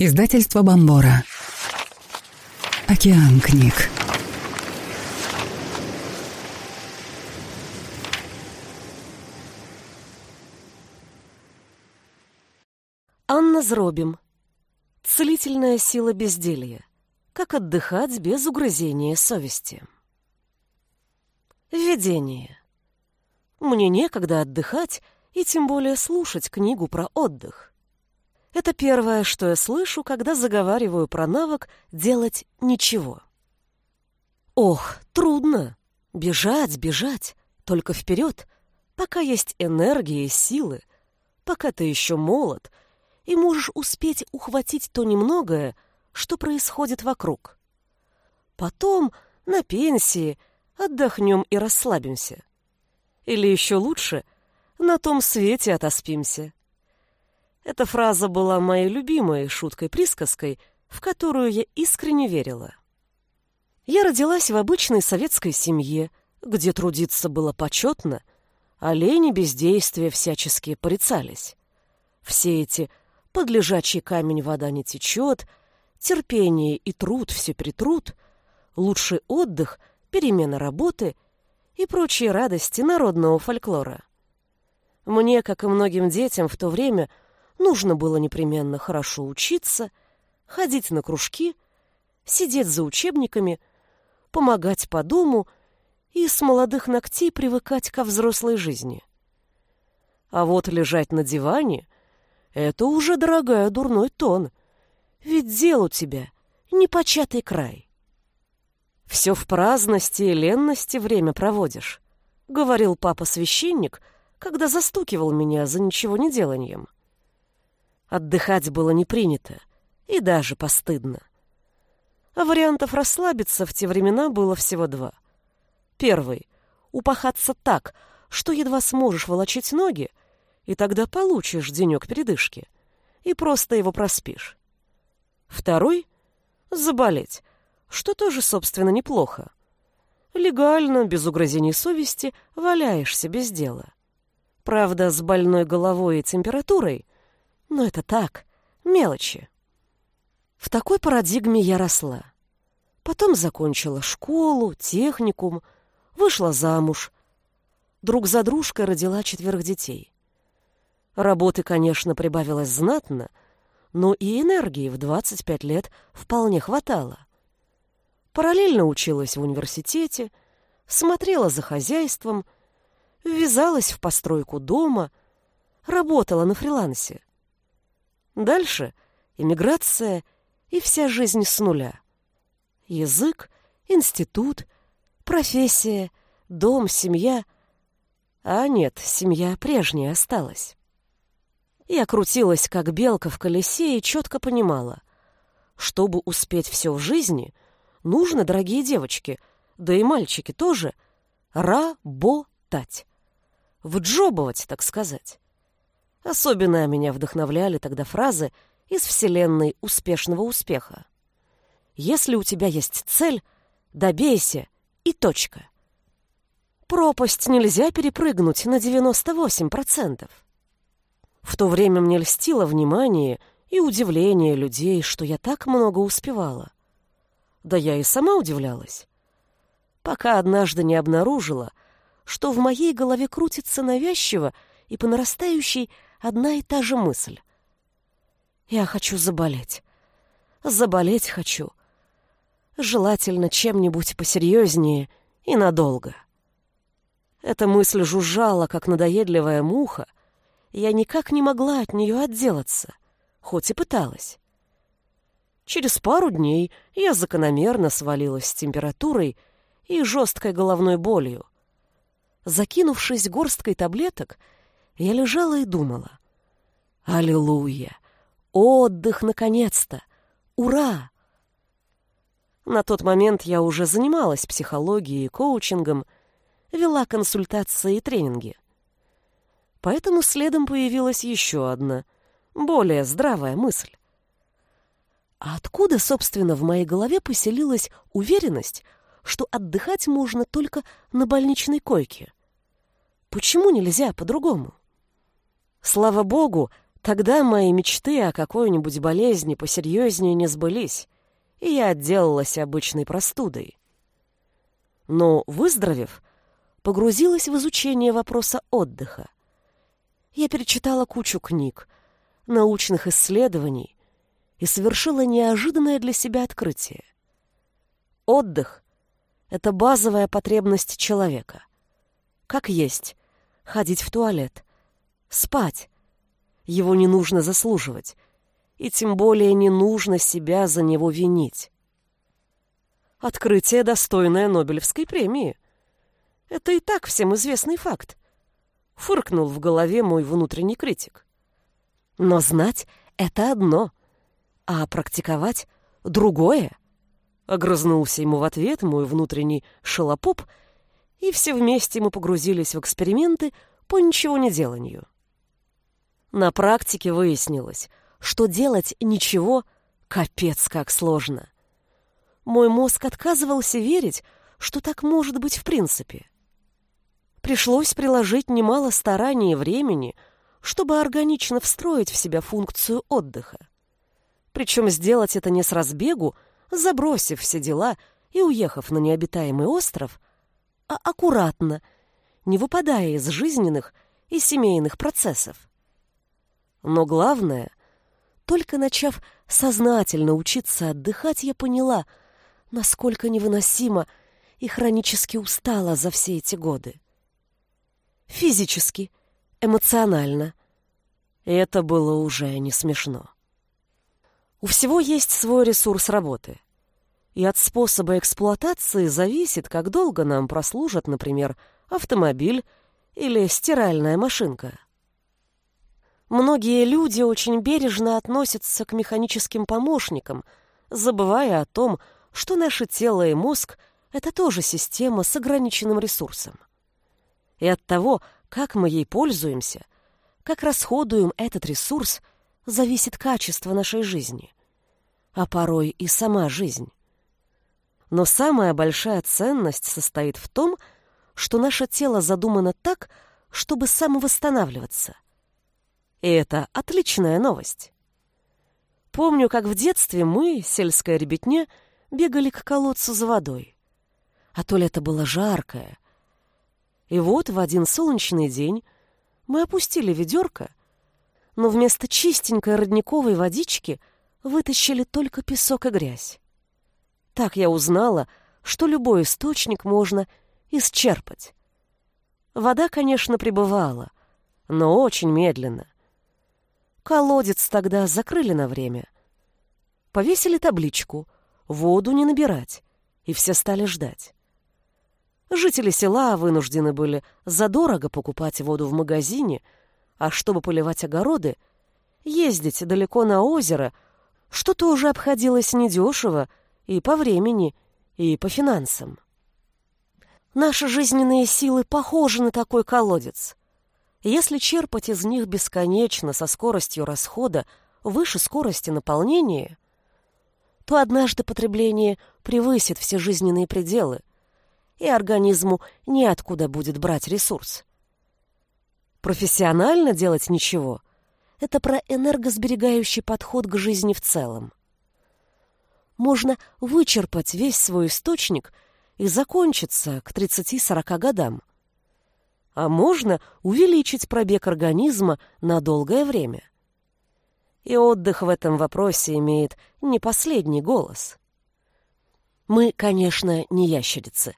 Издательство Бомбора. Океан книг. Анна Зробим. Целительная сила безделья. Как отдыхать без угрызения совести. Введение. Мне некогда отдыхать и тем более слушать книгу про отдых. Это первое, что я слышу, когда заговариваю про навык делать ничего. Ох, трудно. Бежать, бежать, только вперед, пока есть энергия и силы, пока ты еще молод и можешь успеть ухватить то немногое, что происходит вокруг. Потом, на пенсии, отдохнем и расслабимся. Или еще лучше, на том свете отоспимся. Эта фраза была моей любимой шуткой-присказкой, в которую я искренне верила. Я родилась в обычной советской семье, где трудиться было почетно, а лень и бездействие всячески порицались. Все эти «под лежачий камень вода не течет», терпение и труд все перетрут, лучший отдых, перемена работы и прочие радости народного фольклора. Мне, как и многим детям в то время, Нужно было непременно хорошо учиться, ходить на кружки, сидеть за учебниками, помогать по дому и с молодых ногтей привыкать ко взрослой жизни. А вот лежать на диване — это уже, дорогая, дурной тон, ведь дел у тебя непочатый край. «Все в праздности и ленности время проводишь», — говорил папа-священник, когда застукивал меня за ничего не деланием. Отдыхать было не принято и даже постыдно. А вариантов расслабиться в те времена было всего два. Первый — упахаться так, что едва сможешь волочить ноги, и тогда получишь денек передышки, и просто его проспишь. Второй — заболеть, что тоже, собственно, неплохо. Легально, без угрызений совести, валяешься без дела. Правда, с больной головой и температурой но это так, мелочи. В такой парадигме я росла. Потом закончила школу, техникум, вышла замуж. Друг за дружкой родила четверых детей. Работы, конечно, прибавилось знатно, но и энергии в 25 лет вполне хватало. Параллельно училась в университете, смотрела за хозяйством, ввязалась в постройку дома, работала на фрилансе. Дальше иммиграция и вся жизнь с нуля. Язык, институт, профессия, дом, семья. А нет, семья прежняя осталась. Я крутилась, как белка в колесе, и четко понимала, чтобы успеть все в жизни, нужно, дорогие девочки, да и мальчики тоже, работать. Вджобывать, так сказать. Особенно меня вдохновляли тогда фразы из вселенной успешного успеха. Если у тебя есть цель, добейся и точка. Пропасть нельзя перепрыгнуть на 98%. В то время мне льстило внимание и удивление людей, что я так много успевала. Да я и сама удивлялась. Пока однажды не обнаружила, что в моей голове крутится навязчиво и по нарастающей одна и та же мысль. Я хочу заболеть. Заболеть хочу. Желательно чем-нибудь посерьезнее и надолго. Эта мысль жужжала, как надоедливая муха, я никак не могла от нее отделаться, хоть и пыталась. Через пару дней я закономерно свалилась с температурой и жесткой головной болью. Закинувшись горсткой таблеток, я лежала и думала. Аллилуйя! Отдых, наконец-то! Ура! На тот момент я уже занималась психологией и коучингом, вела консультации и тренинги. Поэтому следом появилась еще одна, более здравая мысль. А откуда, собственно, в моей голове поселилась уверенность, что отдыхать можно только на больничной койке? Почему нельзя по-другому? Слава богу, Тогда мои мечты о какой-нибудь болезни посерьезнее не сбылись, и я отделалась обычной простудой. Но, выздоровев, погрузилась в изучение вопроса отдыха. Я перечитала кучу книг, научных исследований и совершила неожиданное для себя открытие. Отдых — это базовая потребность человека. Как есть, ходить в туалет, спать. Его не нужно заслуживать, и тем более не нужно себя за него винить. Открытие, достойное Нобелевской премии. Это и так всем известный факт. Фыркнул в голове мой внутренний критик. Но знать — это одно, а практиковать — другое. Огрызнулся ему в ответ мой внутренний шелопоп, и все вместе мы погрузились в эксперименты по ничего не деланию. На практике выяснилось, что делать ничего капец как сложно. Мой мозг отказывался верить, что так может быть в принципе. Пришлось приложить немало стараний и времени, чтобы органично встроить в себя функцию отдыха. Причем сделать это не с разбегу, забросив все дела и уехав на необитаемый остров, а аккуратно, не выпадая из жизненных и семейных процессов. Но главное, только начав сознательно учиться отдыхать, я поняла, насколько невыносимо и хронически устала за все эти годы. Физически, эмоционально. И это было уже не смешно. У всего есть свой ресурс работы. И от способа эксплуатации зависит, как долго нам прослужат, например, автомобиль или стиральная машинка. Многие люди очень бережно относятся к механическим помощникам, забывая о том, что наше тело и мозг — это тоже система с ограниченным ресурсом. И от того, как мы ей пользуемся, как расходуем этот ресурс, зависит качество нашей жизни, а порой и сама жизнь. Но самая большая ценность состоит в том, что наше тело задумано так, чтобы самовосстанавливаться — и это отличная новость. Помню, как в детстве мы, сельская ребятня, бегали к колодцу за водой. А то лето было жаркое. И вот в один солнечный день мы опустили ведерко, но вместо чистенькой родниковой водички вытащили только песок и грязь. Так я узнала, что любой источник можно исчерпать. Вода, конечно, прибывала, но очень медленно. Колодец тогда закрыли на время. Повесили табличку «Воду не набирать», и все стали ждать. Жители села вынуждены были задорого покупать воду в магазине, а чтобы поливать огороды, ездить далеко на озеро, что тоже обходилось недешево и по времени, и по финансам. Наши жизненные силы похожи на такой колодец. Если черпать из них бесконечно со скоростью расхода выше скорости наполнения, то однажды потребление превысит все жизненные пределы, и организму неоткуда будет брать ресурс. Профессионально делать ничего — это про энергосберегающий подход к жизни в целом. Можно вычерпать весь свой источник и закончиться к 30-40 годам а можно увеличить пробег организма на долгое время. И отдых в этом вопросе имеет не последний голос. Мы, конечно, не ящерицы,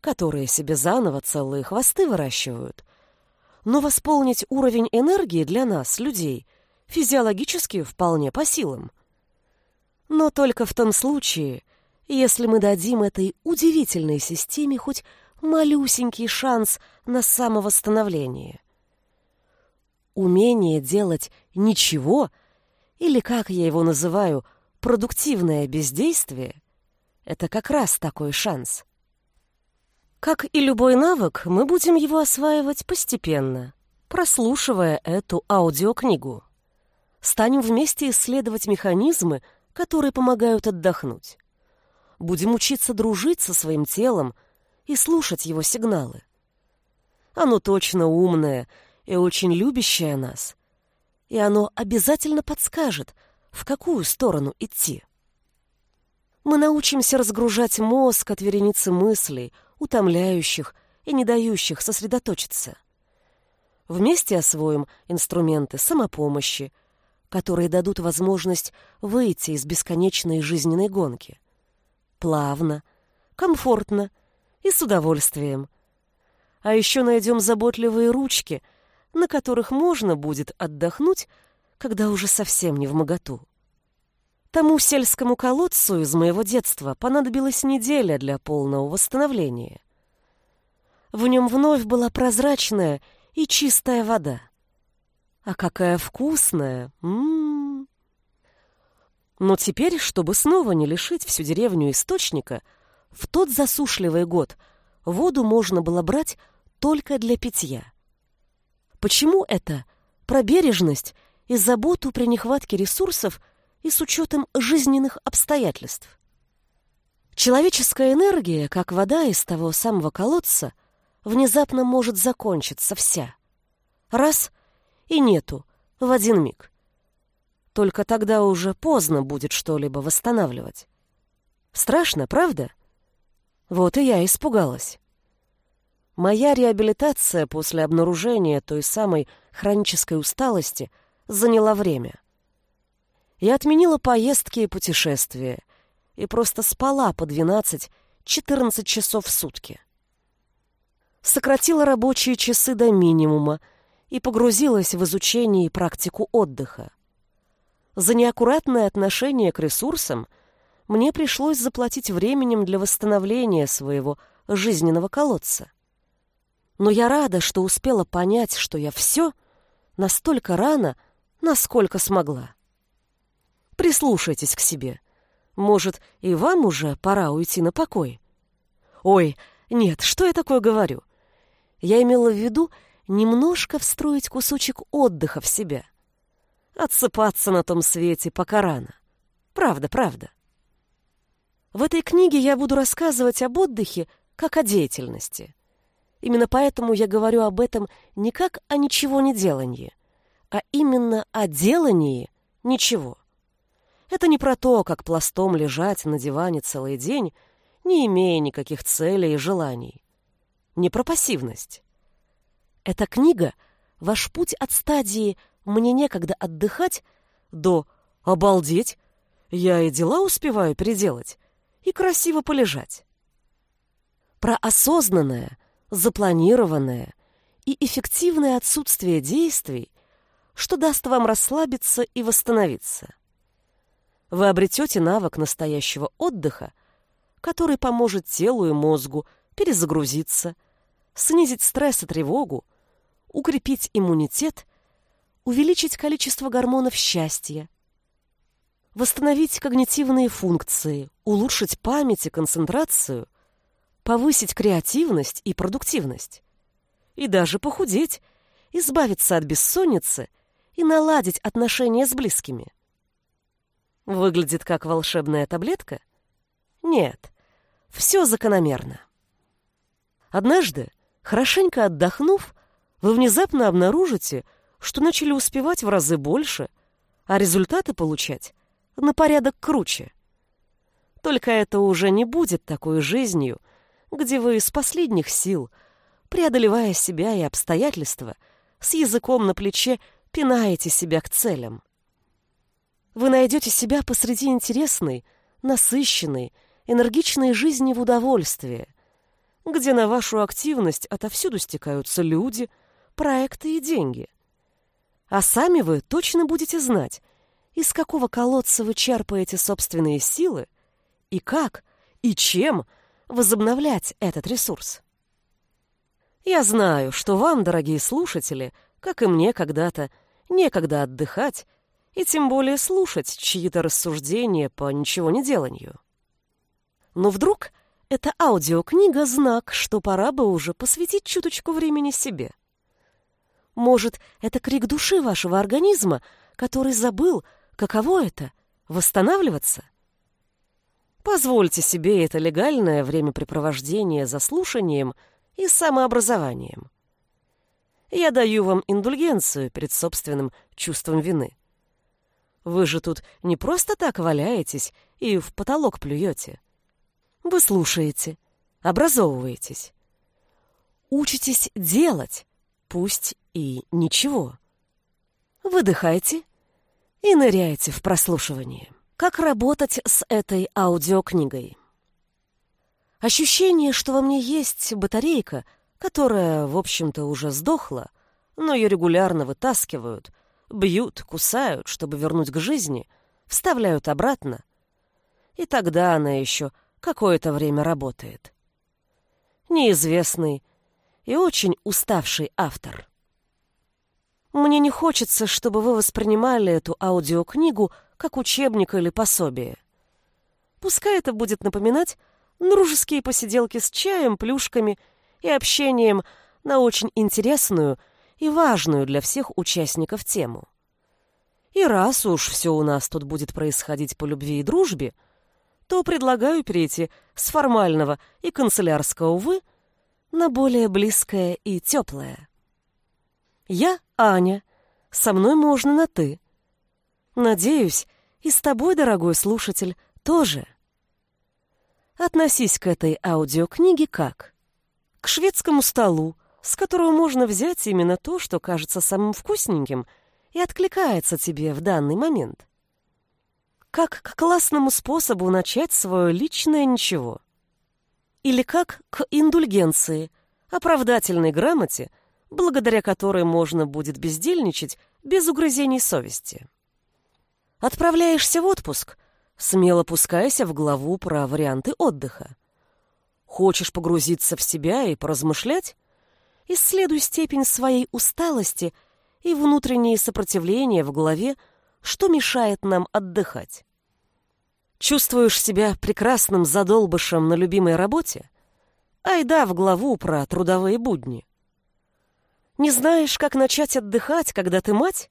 которые себе заново целые хвосты выращивают, но восполнить уровень энергии для нас, людей, физиологически вполне по силам. Но только в том случае, если мы дадим этой удивительной системе хоть малюсенький шанс на самовосстановление. Умение делать ничего, или, как я его называю, продуктивное бездействие, это как раз такой шанс. Как и любой навык, мы будем его осваивать постепенно, прослушивая эту аудиокнигу. Станем вместе исследовать механизмы, которые помогают отдохнуть. Будем учиться дружить со своим телом, и слушать его сигналы. Оно точно умное и очень любящее нас. и оно обязательно подскажет, в какую сторону идти. Мы научимся разгружать мозг от вереницы мыслей, утомляющих и не дающих сосредоточиться. Вместе освоим инструменты самопомощи, которые дадут возможность выйти из бесконечной жизненной гонки. Плавно, комфортно и с удовольствием. А еще найдем заботливые ручки, на которых можно будет отдохнуть, когда уже совсем не в моготу. Тому сельскому колодцу из моего детства понадобилась неделя для полного восстановления. В нем вновь была прозрачная и чистая вода. А какая вкусная! М -м -м. Но теперь, чтобы снова не лишить всю деревню источника, в тот засушливый год воду можно было брать только для питья. Почему это? Про бережность и заботу при нехватке ресурсов – и с учетом жизненных обстоятельств. Человеческая энергия, как вода из того самого колодца, внезапно может закончиться вся. Раз — и нету, в один миг. Только тогда уже поздно будет что-либо восстанавливать. Страшно, правда? Вот и я испугалась. Моя реабилитация после обнаружения той самой хронической усталости заняла время. Я отменила поездки и путешествия и просто спала по 12-14 часов в сутки. Сократила рабочие часы до минимума и погрузилась в изучение и практику отдыха. За неаккуратное отношение к ресурсам мне пришлось заплатить временем для восстановления своего жизненного колодца. Но я рада, что успела понять, что я все настолько рано, насколько смогла. Прислушайтесь к себе. Может, и вам уже пора уйти на покой? Ой, нет, что я такое говорю? Я имела в виду немножко встроить кусочек отдыха в себя. Отсыпаться на том свете пока рано. Правда, правда. В этой книге я буду рассказывать об отдыхе как о деятельности. Именно поэтому я говорю об этом не как о ничего не делании, а именно о делании ничего. Это не про то, как пластом лежать на диване целый день, не имея никаких целей и желаний. Не про пассивность. Эта книга — ваш путь от стадии «мне некогда отдыхать» до «обалдеть», «я и дела успеваю переделать» и красиво полежать. Про осознанное, запланированное и эффективное отсутствие действий, что даст вам расслабиться и восстановиться вы обретете навык настоящего отдыха, который поможет телу и мозгу перезагрузиться, снизить стресс и тревогу, укрепить иммунитет, увеличить количество гормонов счастья, восстановить когнитивные функции, улучшить память и концентрацию, повысить креативность и продуктивность, и даже похудеть, избавиться от бессонницы и наладить отношения с близкими. Выглядит как волшебная таблетка? Нет, все закономерно. Однажды, хорошенько отдохнув, вы внезапно обнаружите, что начали успевать в разы больше, а результаты получать на порядок круче. Только это уже не будет такой жизнью, где вы из последних сил, преодолевая себя и обстоятельства, с языком на плече пинаете себя к целям вы найдете себя посреди интересной, насыщенной, энергичной жизни в удовольствии, где на вашу активность отовсюду стекаются люди, проекты и деньги. А сами вы точно будете знать, из какого колодца вы черпаете собственные силы и как и чем возобновлять этот ресурс. Я знаю, что вам, дорогие слушатели, как и мне когда-то, некогда отдыхать и тем более слушать чьи-то рассуждения по ничего не деланию. Но вдруг эта аудиокнига — знак, что пора бы уже посвятить чуточку времени себе. Может, это крик души вашего организма, который забыл, каково это — восстанавливаться? Позвольте себе это легальное времяпрепровождение за слушанием и самообразованием. Я даю вам индульгенцию перед собственным чувством вины. Вы же тут не просто так валяетесь и в потолок плюете. Вы слушаете, образовываетесь. Учитесь делать, пусть и ничего. Выдыхайте и ныряйте в прослушивание. Как работать с этой аудиокнигой? Ощущение, что во мне есть батарейка, которая, в общем-то, уже сдохла, но ее регулярно вытаскивают, бьют, кусают, чтобы вернуть к жизни, вставляют обратно. И тогда она еще какое-то время работает. Неизвестный и очень уставший автор. Мне не хочется, чтобы вы воспринимали эту аудиокнигу как учебник или пособие. Пускай это будет напоминать дружеские посиделки с чаем, плюшками и общением на очень интересную и важную для всех участников тему. И раз уж все у нас тут будет происходить по любви и дружбе, то предлагаю перейти с формального и канцелярского «вы» на более близкое и теплое. Я Аня, со мной можно на «ты». Надеюсь, и с тобой, дорогой слушатель, тоже. Относись к этой аудиокниге как? К шведскому столу, с которого можно взять именно то, что кажется самым вкусненьким и откликается тебе в данный момент. Как к классному способу начать свое личное ничего. Или как к индульгенции, оправдательной грамоте, благодаря которой можно будет бездельничать без угрызений совести. Отправляешься в отпуск, Смело пускайся в главу про варианты отдыха. Хочешь погрузиться в себя и поразмышлять? Исследуй степень своей усталости и внутренние сопротивления в голове, что мешает нам отдыхать. Чувствуешь себя прекрасным задолбышем на любимой работе? Айда в главу про трудовые будни. Не знаешь, как начать отдыхать, когда ты мать?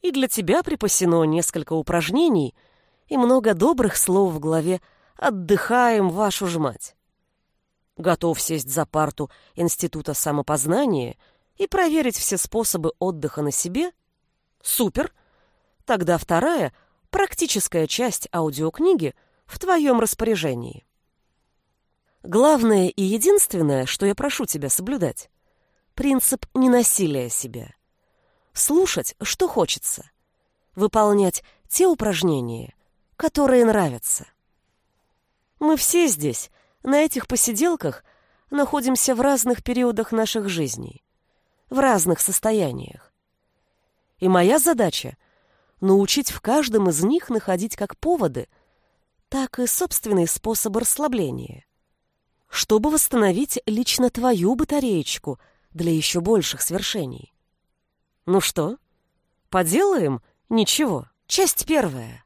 И для тебя припасено несколько упражнений — и много добрых слов в голове «Отдыхаем, вашу ж мать». Готов сесть за парту Института самопознания и проверить все способы отдыха на себе? Супер! Тогда вторая, практическая часть аудиокниги в твоем распоряжении. Главное и единственное, что я прошу тебя соблюдать — принцип ненасилия себя. Слушать, что хочется. Выполнять те упражнения, которые нравятся. Мы все здесь, на этих посиделках, находимся в разных периодах наших жизней, в разных состояниях. И моя задача — научить в каждом из них находить как поводы, так и собственные способы расслабления, чтобы восстановить лично твою батареечку для еще больших свершений. Ну что, поделаем? Ничего. Часть первая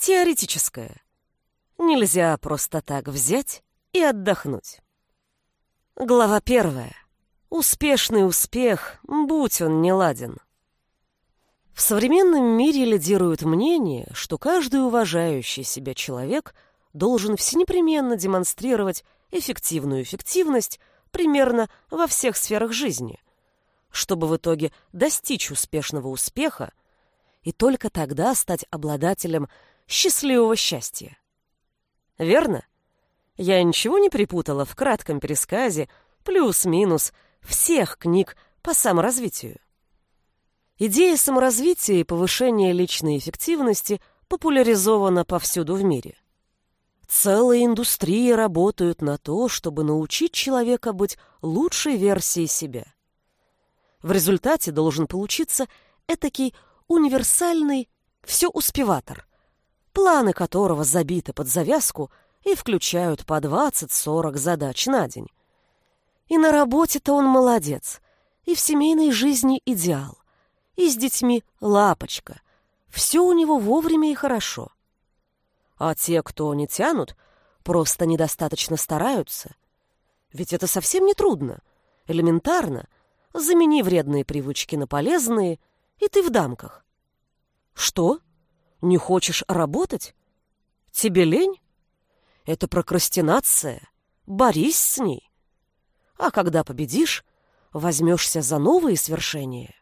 теоретическое. Нельзя просто так взять и отдохнуть. Глава первая. Успешный успех, будь он неладен. В современном мире лидирует мнение, что каждый уважающий себя человек должен всенепременно демонстрировать эффективную эффективность примерно во всех сферах жизни, чтобы в итоге достичь успешного успеха и только тогда стать обладателем счастливого счастья. Верно? Я ничего не припутала в кратком пересказе плюс-минус всех книг по саморазвитию. Идея саморазвития и повышения личной эффективности популяризована повсюду в мире. Целые индустрии работают на то, чтобы научить человека быть лучшей версией себя. В результате должен получиться этакий универсальный все-успеватор, планы которого забиты под завязку и включают по 20-40 задач на день. И на работе-то он молодец, и в семейной жизни идеал, и с детьми лапочка. Все у него вовремя и хорошо. А те, кто не тянут, просто недостаточно стараются. Ведь это совсем не трудно, элементарно. Замени вредные привычки на полезные, и ты в дамках. Что? Не хочешь работать? Тебе лень? Это прокрастинация. Борись с ней. А когда победишь, возьмешься за новые свершения.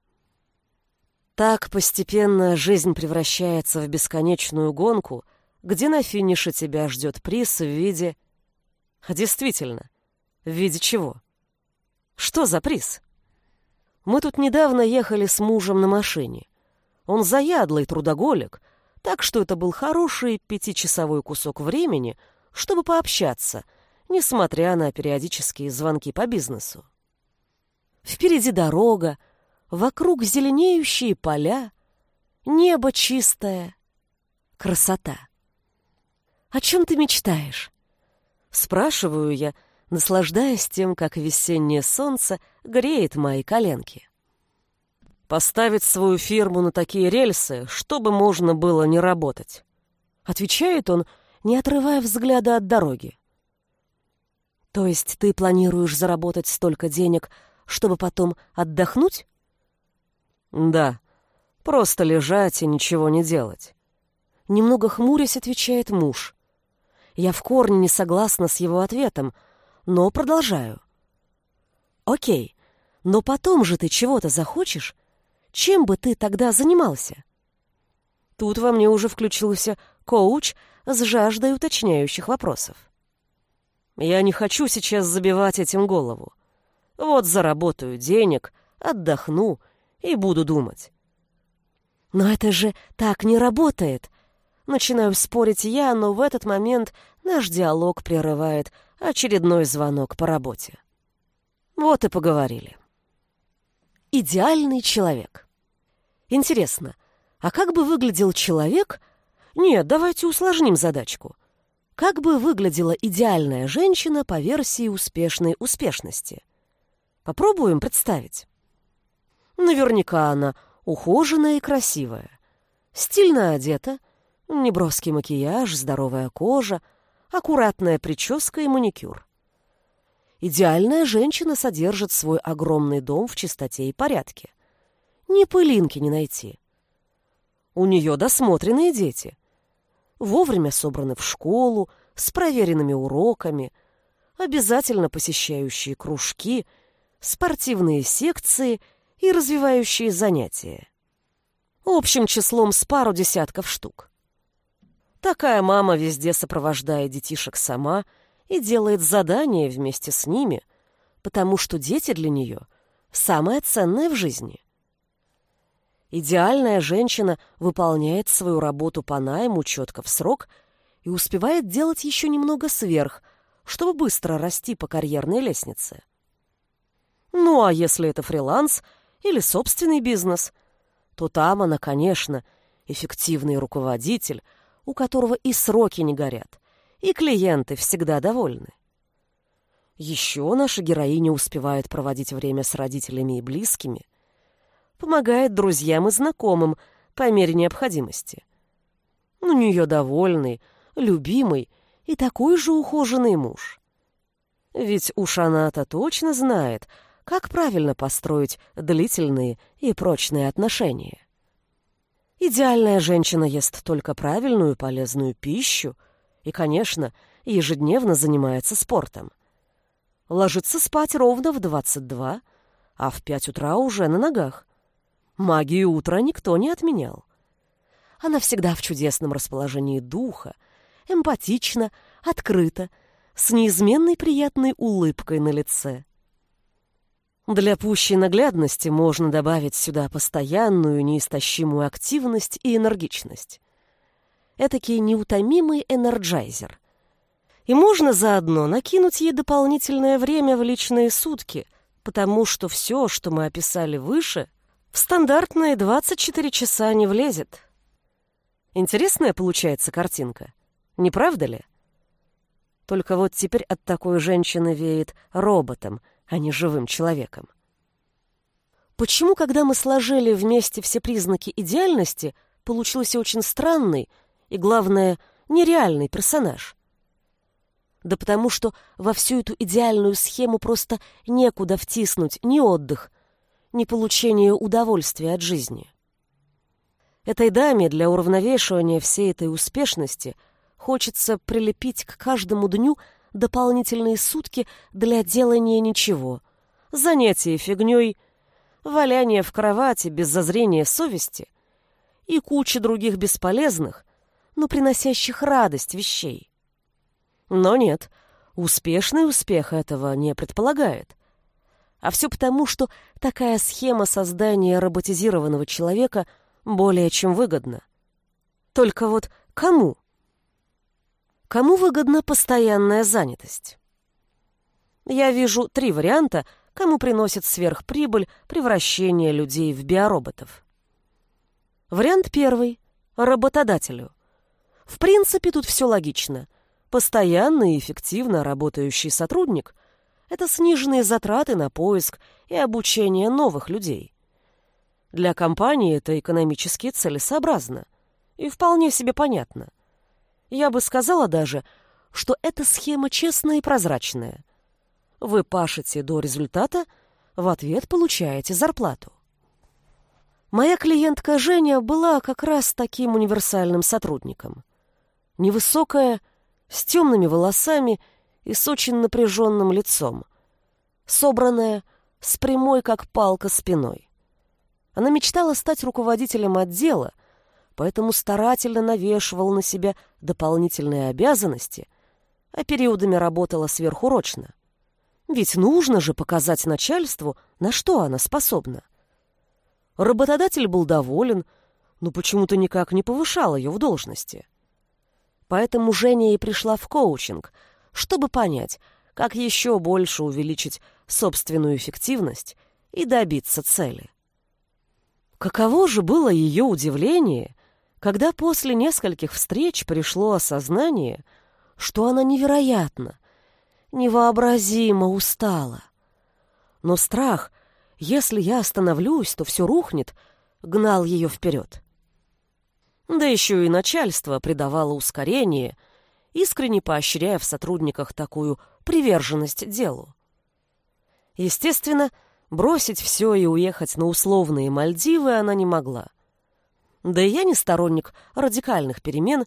Так постепенно жизнь превращается в бесконечную гонку, где на финише тебя ждет приз в виде... А действительно, в виде чего? Что за приз? Мы тут недавно ехали с мужем на машине. Он заядлый трудоголик, так что это был хороший пятичасовой кусок времени, чтобы пообщаться, несмотря на периодические звонки по бизнесу. Впереди дорога, вокруг зеленеющие поля, небо чистое, красота. «О чем ты мечтаешь?» Спрашиваю я, наслаждаясь тем, как весеннее солнце греет мои коленки. «Поставить свою фирму на такие рельсы, чтобы можно было не работать», отвечает он, не отрывая взгляда от дороги. «То есть ты планируешь заработать столько денег, чтобы потом отдохнуть?» «Да, просто лежать и ничего не делать». Немного хмурясь, отвечает муж. Я в корне не согласна с его ответом, но продолжаю. «Окей, но потом же ты чего-то захочешь? Чем бы ты тогда занимался?» Тут во мне уже включился коуч с жаждой уточняющих вопросов. Я не хочу сейчас забивать этим голову. Вот заработаю денег, отдохну и буду думать. Но это же так не работает. Начинаю спорить я, но в этот момент наш диалог прерывает очередной звонок по работе. Вот и поговорили. Идеальный человек. Интересно, а как бы выглядел человек... Нет, давайте усложним задачку. Как бы выглядела идеальная женщина по версии успешной успешности? Попробуем представить. Наверняка она ухоженная и красивая. Стильно одета, неброский макияж, здоровая кожа, аккуратная прическа и маникюр. Идеальная женщина содержит свой огромный дом в чистоте и порядке. Ни пылинки не найти. У нее досмотренные дети. Вовремя собраны в школу, с проверенными уроками, обязательно посещающие кружки, спортивные секции – и развивающие занятия. Общим числом с пару десятков штук. Такая мама везде сопровождает детишек сама и делает задания вместе с ними, потому что дети для нее самое ценное в жизни. Идеальная женщина выполняет свою работу по найму четко в срок и успевает делать еще немного сверх, чтобы быстро расти по карьерной лестнице. Ну а если это фриланс – или собственный бизнес, то там она, конечно, эффективный руководитель, у которого и сроки не горят, и клиенты всегда довольны. Еще наша героиня успевает проводить время с родителями и близкими, помогает друзьям и знакомым по мере необходимости. У нее довольный, любимый и такой же ухоженный муж. Ведь уж она-то точно знает, как правильно построить длительные и прочные отношения. Идеальная женщина ест только правильную полезную пищу и, конечно, ежедневно занимается спортом. Ложится спать ровно в 22, а в 5 утра уже на ногах. Магию утра никто не отменял. Она всегда в чудесном расположении духа, эмпатична, открыта, с неизменной приятной улыбкой на лице. Для пущей наглядности можно добавить сюда постоянную неистощимую активность и энергичность. Этакий неутомимый энерджайзер. И можно заодно накинуть ей дополнительное время в личные сутки, потому что все, что мы описали выше, в стандартные 24 часа не влезет. Интересная получается картинка, не правда ли? Только вот теперь от такой женщины веет роботом — а не живым человеком. Почему, когда мы сложили вместе все признаки идеальности, получился очень странный и, главное, нереальный персонаж? Да потому что во всю эту идеальную схему просто некуда втиснуть ни отдых, ни получение удовольствия от жизни. Этой даме для уравновешивания всей этой успешности хочется прилепить к каждому дню дополнительные сутки для делания ничего, занятие фигней, валяние в кровати без зазрения совести и куча других бесполезных, но приносящих радость вещей. Но нет, успешный успех этого не предполагает. А все потому, что такая схема создания роботизированного человека более чем выгодна. Только вот кому? Кому выгодна постоянная занятость? Я вижу три варианта, кому приносит сверхприбыль превращение людей в биороботов. Вариант первый – работодателю. В принципе, тут все логично. Постоянный и эффективно работающий сотрудник – это сниженные затраты на поиск и обучение новых людей. Для компании это экономически целесообразно и вполне себе понятно. Я бы сказала даже, что эта схема честная и прозрачная. Вы пашете до результата, в ответ получаете зарплату. Моя клиентка Женя была как раз таким универсальным сотрудником. Невысокая, с темными волосами и с очень напряженным лицом. Собранная, с прямой, как палка, спиной. Она мечтала стать руководителем отдела, поэтому старательно навешивала на себя дополнительные обязанности, а периодами работала сверхурочно. Ведь нужно же показать начальству, на что она способна. Работодатель был доволен, но почему-то никак не повышал ее в должности. Поэтому Женя и пришла в коучинг, чтобы понять, как еще больше увеличить собственную эффективность и добиться цели. Каково же было ее удивление, когда после нескольких встреч пришло осознание, что она невероятно, невообразимо устала. Но страх, если я остановлюсь, то все рухнет, гнал ее вперед. Да еще и начальство придавало ускорение, искренне поощряя в сотрудниках такую приверженность делу. Естественно, бросить все и уехать на условные Мальдивы она не могла. Да и я не сторонник радикальных перемен,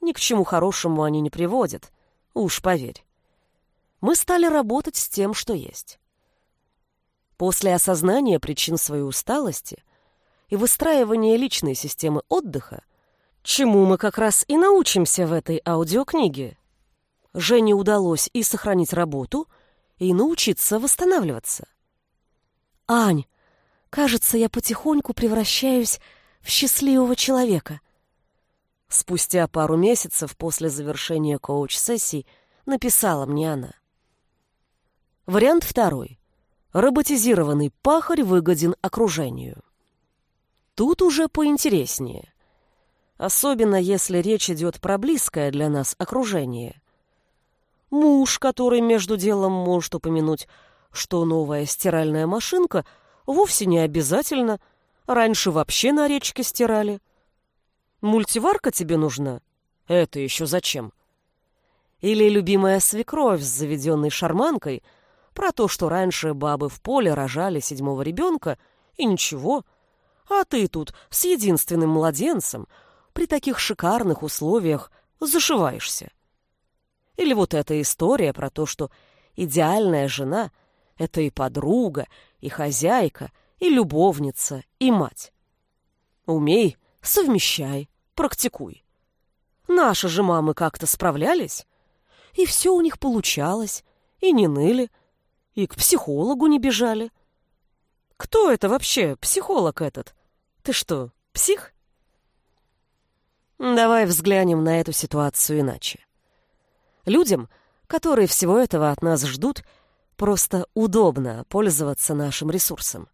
ни к чему хорошему они не приводят, уж поверь мы стали работать с тем, что есть. После осознания причин своей усталости и выстраивания личной системы отдыха, чему мы как раз и научимся в этой аудиокниге, Жене удалось и сохранить работу, и научиться восстанавливаться. «Ань, кажется, я потихоньку превращаюсь в счастливого человека». Спустя пару месяцев после завершения коуч-сессий написала мне она. Вариант второй. Роботизированный пахарь выгоден окружению. Тут уже поинтереснее. Особенно если речь идет про близкое для нас окружение. Муж, который между делом может упомянуть, что новая стиральная машинка вовсе не обязательно, раньше вообще на речке стирали. Мультиварка тебе нужна? Это еще зачем? Или любимая свекровь с заведенной шарманкой — про то, что раньше бабы в поле рожали седьмого ребенка, и ничего. А ты тут с единственным младенцем при таких шикарных условиях зашиваешься. Или вот эта история про то, что идеальная жена — это и подруга, и хозяйка, и любовница, и мать. Умей, совмещай, практикуй. Наши же мамы как-то справлялись, и все у них получалось, и не ныли, и к психологу не бежали. Кто это вообще, психолог этот? Ты что, псих? Давай взглянем на эту ситуацию иначе. Людям, которые всего этого от нас ждут, просто удобно пользоваться нашим ресурсом.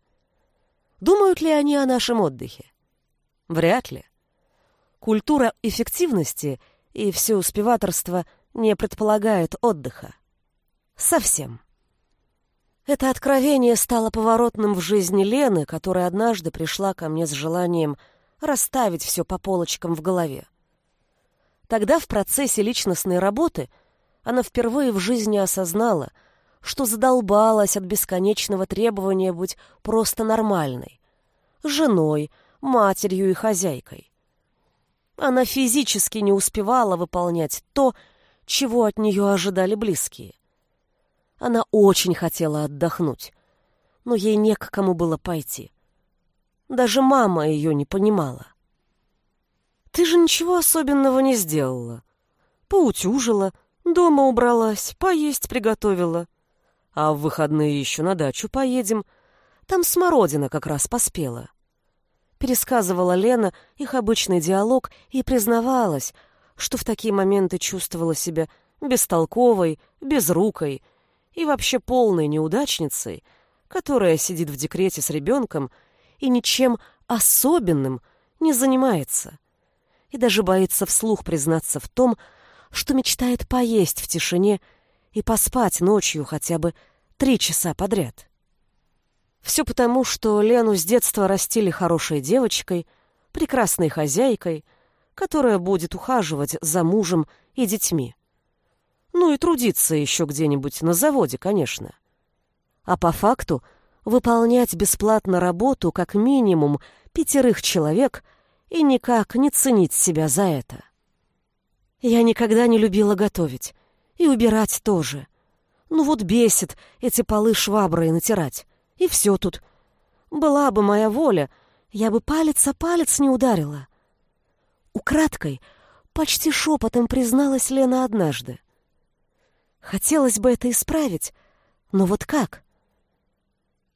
Думают ли они о нашем отдыхе? Вряд ли. Культура эффективности и всеуспеваторство не предполагает отдыха. Совсем. Это откровение стало поворотным в жизни Лены, которая однажды пришла ко мне с желанием расставить все по полочкам в голове. Тогда в процессе личностной работы она впервые в жизни осознала, что задолбалась от бесконечного требования быть просто нормальной, женой, матерью и хозяйкой. Она физически не успевала выполнять то, чего от нее ожидали близкие. Она очень хотела отдохнуть, но ей не к кому было пойти. Даже мама ее не понимала. «Ты же ничего особенного не сделала. Поутюжила, дома убралась, поесть приготовила. А в выходные еще на дачу поедем. Там смородина как раз поспела». Пересказывала Лена их обычный диалог и признавалась, что в такие моменты чувствовала себя бестолковой, безрукой и вообще полной неудачницей, которая сидит в декрете с ребенком и ничем особенным не занимается, и даже боится вслух признаться в том, что мечтает поесть в тишине и поспать ночью хотя бы три часа подряд. Все потому, что Лену с детства растили хорошей девочкой, прекрасной хозяйкой, которая будет ухаживать за мужем и детьми. Ну и трудиться еще где-нибудь на заводе, конечно. А по факту выполнять бесплатно работу как минимум пятерых человек и никак не ценить себя за это. Я никогда не любила готовить. И убирать тоже. Ну вот бесит эти полы шваброй натирать. И все тут. Была бы моя воля, я бы палец о палец не ударила. Украдкой, почти шепотом призналась Лена однажды. Хотелось бы это исправить, но вот как?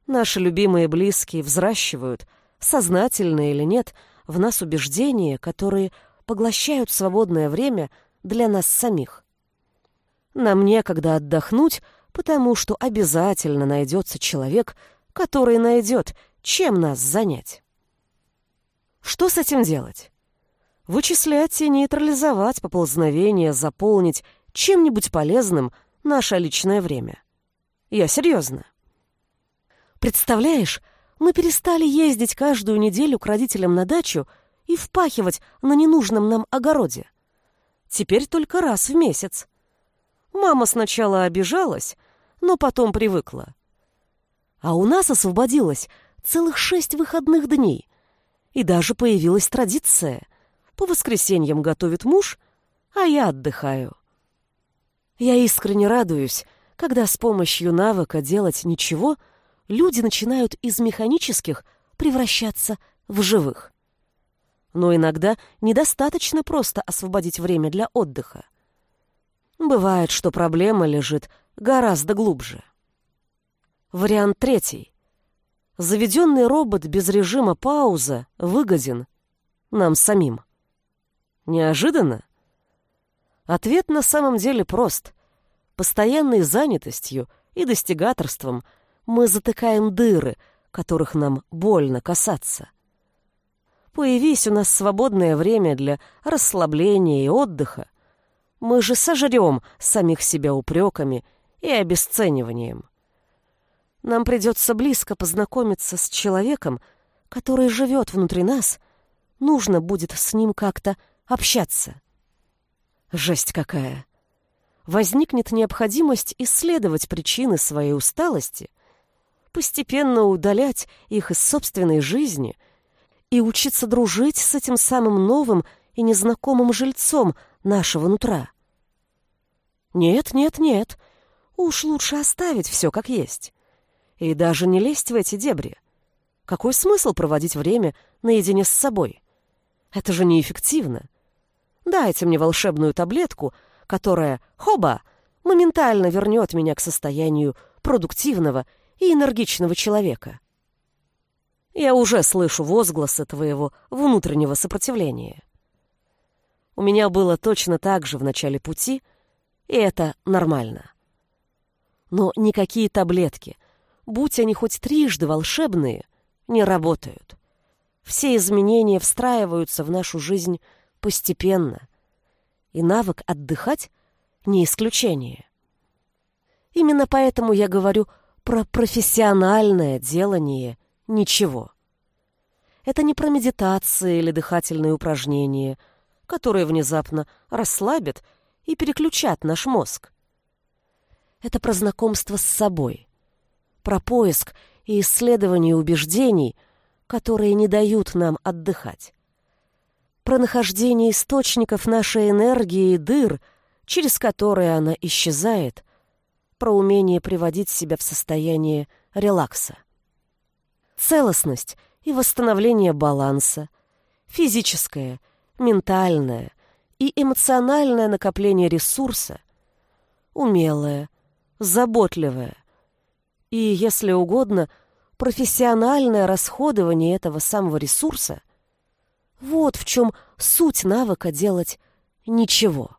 Наши любимые близкие взращивают, сознательно или нет, в нас убеждения, которые поглощают свободное время для нас самих. Нам некогда отдохнуть, потому что обязательно найдется человек, который найдет, чем нас занять. Что с этим делать? Вычислять и нейтрализовать поползновение, заполнить чем-нибудь полезным наше личное время. Я серьезно. Представляешь, мы перестали ездить каждую неделю к родителям на дачу и впахивать на ненужном нам огороде. Теперь только раз в месяц. Мама сначала обижалась, но потом привыкла. А у нас освободилось целых шесть выходных дней. И даже появилась традиция. По воскресеньям готовит муж, а я отдыхаю. Я искренне радуюсь, когда с помощью навыка делать ничего люди начинают из механических превращаться в живых. Но иногда недостаточно просто освободить время для отдыха. Бывает, что проблема лежит гораздо глубже. Вариант третий. Заведенный робот без режима пауза выгоден нам самим. Неожиданно? Ответ на самом деле прост. Постоянной занятостью и достигаторством мы затыкаем дыры, которых нам больно касаться. Появись у нас свободное время для расслабления и отдыха, мы же сожрем самих себя упреками и обесцениванием. Нам придется близко познакомиться с человеком, который живет внутри нас, нужно будет с ним как-то общаться. Жесть какая! Возникнет необходимость исследовать причины своей усталости, постепенно удалять их из собственной жизни и учиться дружить с этим самым новым и незнакомым жильцом нашего нутра. Нет, нет, нет, уж лучше оставить все как есть и даже не лезть в эти дебри. Какой смысл проводить время наедине с собой? Это же неэффективно. Дайте мне волшебную таблетку, которая, хоба, моментально вернет меня к состоянию продуктивного и энергичного человека. Я уже слышу возгласы твоего внутреннего сопротивления. У меня было точно так же в начале пути, и это нормально. Но никакие таблетки, будь они хоть трижды волшебные, не работают. Все изменения встраиваются в нашу жизнь постепенно, и навык отдыхать не исключение. Именно поэтому я говорю про профессиональное делание ничего. Это не про медитации или дыхательные упражнения, которые внезапно расслабят и переключат наш мозг. Это про знакомство с собой, про поиск и исследование убеждений, которые не дают нам отдыхать. Про нахождение источников нашей энергии и дыр, через которые она исчезает, про умение приводить себя в состояние релакса. целостность и восстановление баланса, физическое, ментальное и эмоциональное накопление ресурса, умелое, заботливое и, если угодно, профессиональное расходование этого самого ресурса – вот в чем суть навыка делать ничего.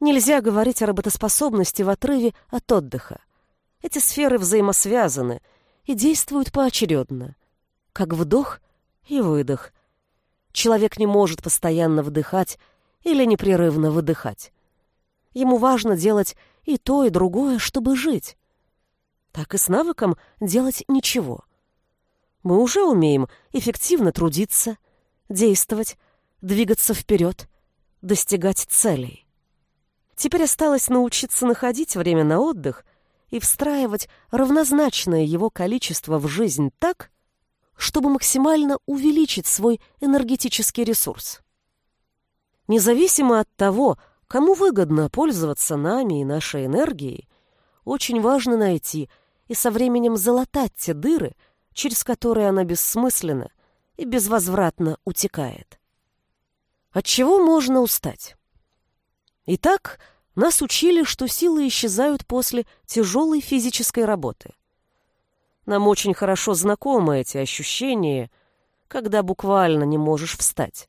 Нельзя говорить о работоспособности в отрыве от отдыха. Эти сферы взаимосвязаны и действуют поочередно, как вдох и выдох. Человек не может постоянно вдыхать или непрерывно выдыхать. Ему важно делать и то, и другое, чтобы жить. Так и с навыком делать ничего. Мы уже умеем эффективно трудиться, действовать, двигаться вперед, достигать целей. Теперь осталось научиться находить время на отдых и встраивать равнозначное его количество в жизнь так, чтобы максимально увеличить свой энергетический ресурс. Независимо от того, кому выгодно пользоваться нами и нашей энергией, очень важно найти и со временем залатать те дыры, через которые она бессмысленно и безвозвратно утекает. От чего можно устать? Итак, нас учили, что силы исчезают после тяжелой физической работы. Нам очень хорошо знакомы эти ощущения, когда буквально не можешь встать.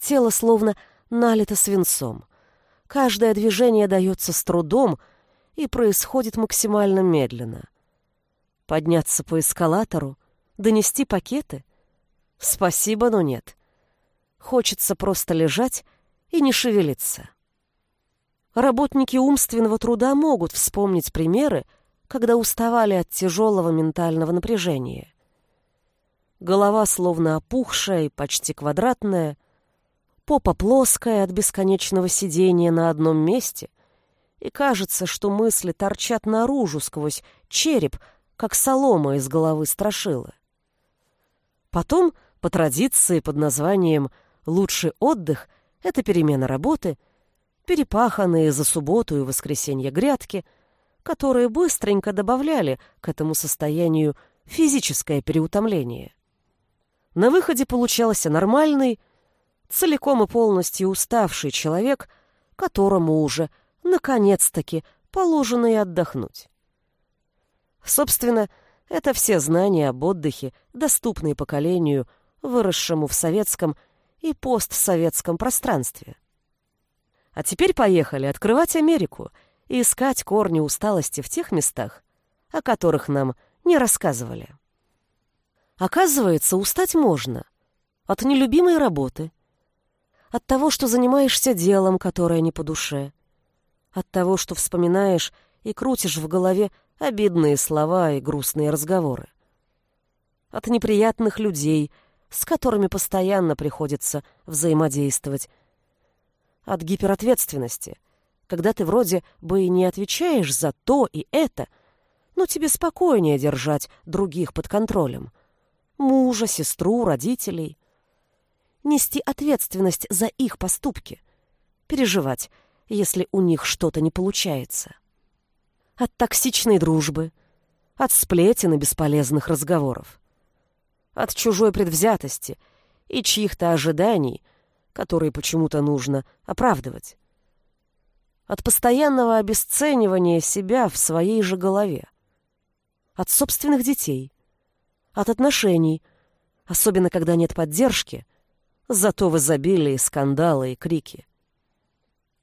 Тело словно налито свинцом. Каждое движение дается с трудом и происходит максимально медленно. Подняться по эскалатору, донести пакеты? Спасибо, но нет. Хочется просто лежать и не шевелиться. Работники умственного труда могут вспомнить примеры, когда уставали от тяжелого ментального напряжения. Голова словно опухшая и почти квадратная, попа плоская от бесконечного сидения на одном месте, и кажется, что мысли торчат наружу сквозь череп, как солома из головы страшила. Потом, по традиции под названием «лучший отдых» — это перемена работы, перепаханные за субботу и воскресенье грядки, которые быстренько добавляли к этому состоянию физическое переутомление. На выходе получался нормальный, целиком и полностью уставший человек, которому уже, наконец-таки, положено и отдохнуть. Собственно, это все знания об отдыхе, доступные поколению, выросшему в советском и постсоветском пространстве. А теперь поехали открывать Америку и искать корни усталости в тех местах, о которых нам не рассказывали. Оказывается, устать можно от нелюбимой работы, от того, что занимаешься делом, которое не по душе, от того, что вспоминаешь и крутишь в голове обидные слова и грустные разговоры. От неприятных людей, с которыми постоянно приходится взаимодействовать. От гиперответственности, когда ты вроде бы и не отвечаешь за то и это, но тебе спокойнее держать других под контролем. Мужа, сестру, родителей. Нести ответственность за их поступки. Переживать, если у них что-то не получается. От токсичной дружбы, от сплетен и бесполезных разговоров, от чужой предвзятости и чьих-то ожиданий, которые почему-то нужно оправдывать, от постоянного обесценивания себя в своей же голове, от собственных детей, от отношений, особенно когда нет поддержки, зато в изобилии скандалы и крики.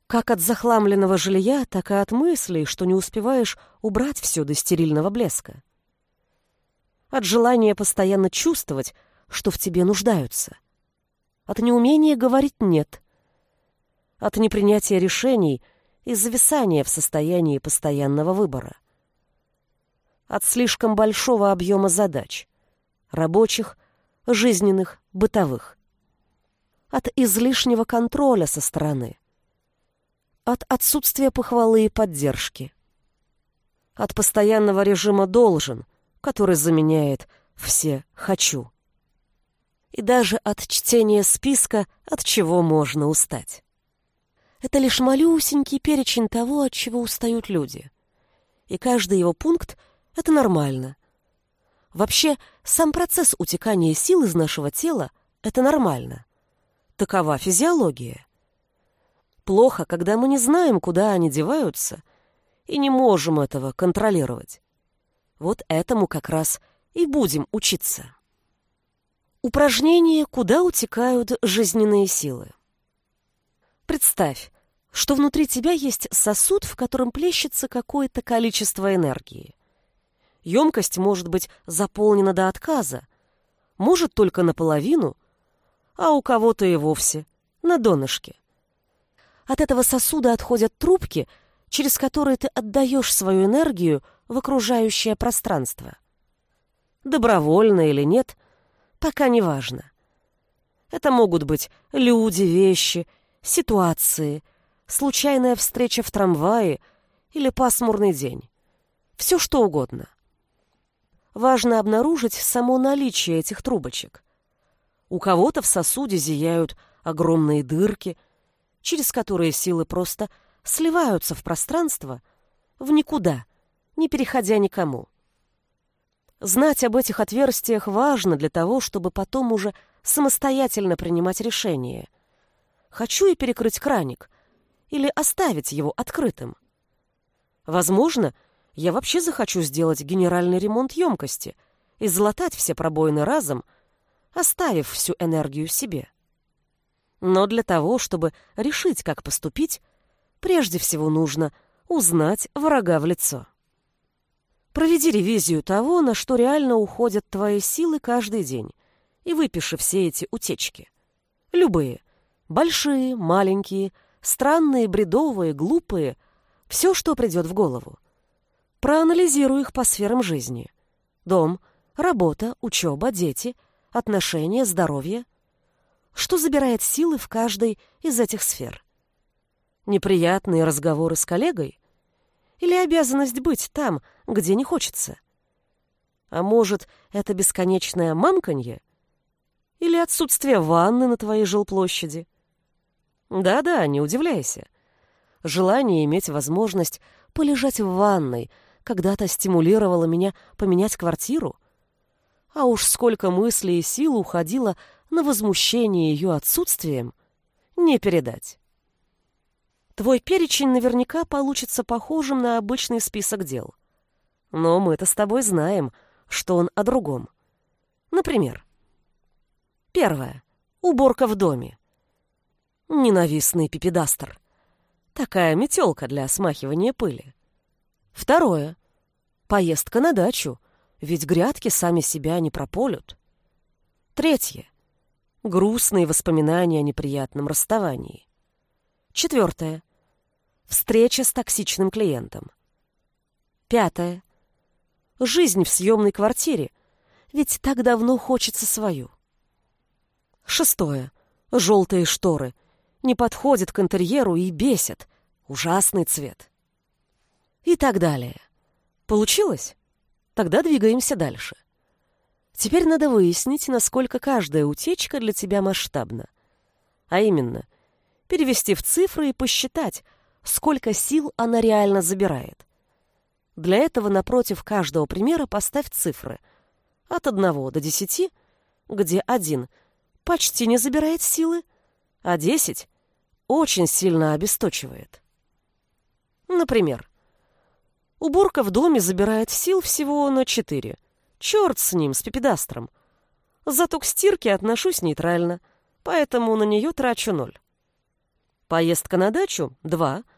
Как от захламленного жилья, так и от мыслей, что не успеваешь убрать все до стерильного блеска. От желания постоянно чувствовать, что в тебе нуждаются. От неумения говорить «нет». От непринятия решений и зависания в состоянии постоянного выбора. От слишком большого объема задач. Рабочих, жизненных, бытовых. От излишнего контроля со стороны от отсутствия похвалы и поддержки. От постоянного режима «должен», который заменяет все «хочу». И даже от чтения списка, от чего можно устать. Это лишь малюсенький перечень того, от чего устают люди. И каждый его пункт — это нормально. Вообще, сам процесс утекания сил из нашего тела — это нормально. Такова физиология. Плохо, когда мы не знаем, куда они деваются, и не можем этого контролировать. Вот этому как раз и будем учиться. Упражнение «Куда утекают жизненные силы?» Представь, что внутри тебя есть сосуд, в котором плещется какое-то количество энергии. Емкость может быть заполнена до отказа, может только наполовину, а у кого-то и вовсе на донышке. От этого сосуда отходят трубки, через которые ты отдаешь свою энергию в окружающее пространство. Добровольно или нет, пока не важно. Это могут быть люди, вещи, ситуации, случайная встреча в трамвае или пасмурный день. Все что угодно. Важно обнаружить само наличие этих трубочек. У кого-то в сосуде зияют огромные дырки, через которые силы просто сливаются в пространство, в никуда, не переходя никому. Знать об этих отверстиях важно для того, чтобы потом уже самостоятельно принимать решение. Хочу я перекрыть краник или оставить его открытым? Возможно, я вообще захочу сделать генеральный ремонт емкости и залатать все пробоины разом, оставив всю энергию себе. Но для того, чтобы решить, как поступить, прежде всего нужно узнать врага в лицо. Проведи ревизию того, на что реально уходят твои силы каждый день, и выпиши все эти утечки. Любые. Большие, маленькие, странные, бредовые, глупые. Все, что придет в голову. Проанализируй их по сферам жизни. Дом, работа, учеба, дети, отношения, здоровье. Что забирает силы в каждой из этих сфер? Неприятные разговоры с коллегой? Или обязанность быть там, где не хочется? А может, это бесконечное мамканье? Или отсутствие ванны на твоей жилплощади? Да-да, не удивляйся. Желание иметь возможность полежать в ванной когда-то стимулировало меня поменять квартиру. А уж сколько мыслей и сил уходило на возмущение ее отсутствием, не передать. Твой перечень наверняка получится похожим на обычный список дел. Но мы-то с тобой знаем, что он о другом. Например, первое. Уборка в доме. Ненавистный пипедастер. Такая метелка для смахивания пыли. Второе. Поездка на дачу, ведь грядки сами себя не прополют. Третье. Грустные воспоминания о неприятном расставании. Четвертое. Встреча с токсичным клиентом. Пятое. Жизнь в съемной квартире, ведь так давно хочется свою. Шестое. Желтые шторы. Не подходят к интерьеру и бесят. Ужасный цвет. И так далее. Получилось? Тогда двигаемся дальше. Теперь надо выяснить, насколько каждая утечка для тебя масштабна. А именно, перевести в цифры и посчитать, сколько сил она реально забирает. Для этого напротив каждого примера поставь цифры от 1 до 10, где 1 почти не забирает силы, а 10 очень сильно обесточивает. Например, уборка в доме забирает сил всего на 4. Черт с ним, с пипедастром. Зато к стирке отношусь нейтрально, поэтому на нее трачу ноль. Поездка на дачу — два —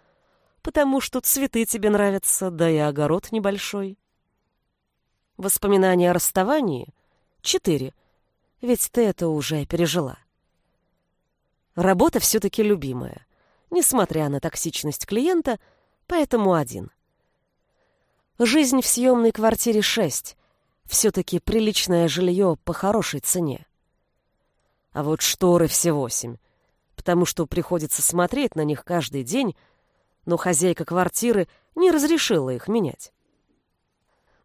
потому что цветы тебе нравятся, да и огород небольшой. Воспоминания о расставании — четыре, ведь ты это уже пережила. Работа все-таки любимая, несмотря на токсичность клиента, поэтому один. Жизнь в съемной квартире шесть, все-таки приличное жилье по хорошей цене. А вот шторы все восемь, потому что приходится смотреть на них каждый день — но хозяйка квартиры не разрешила их менять.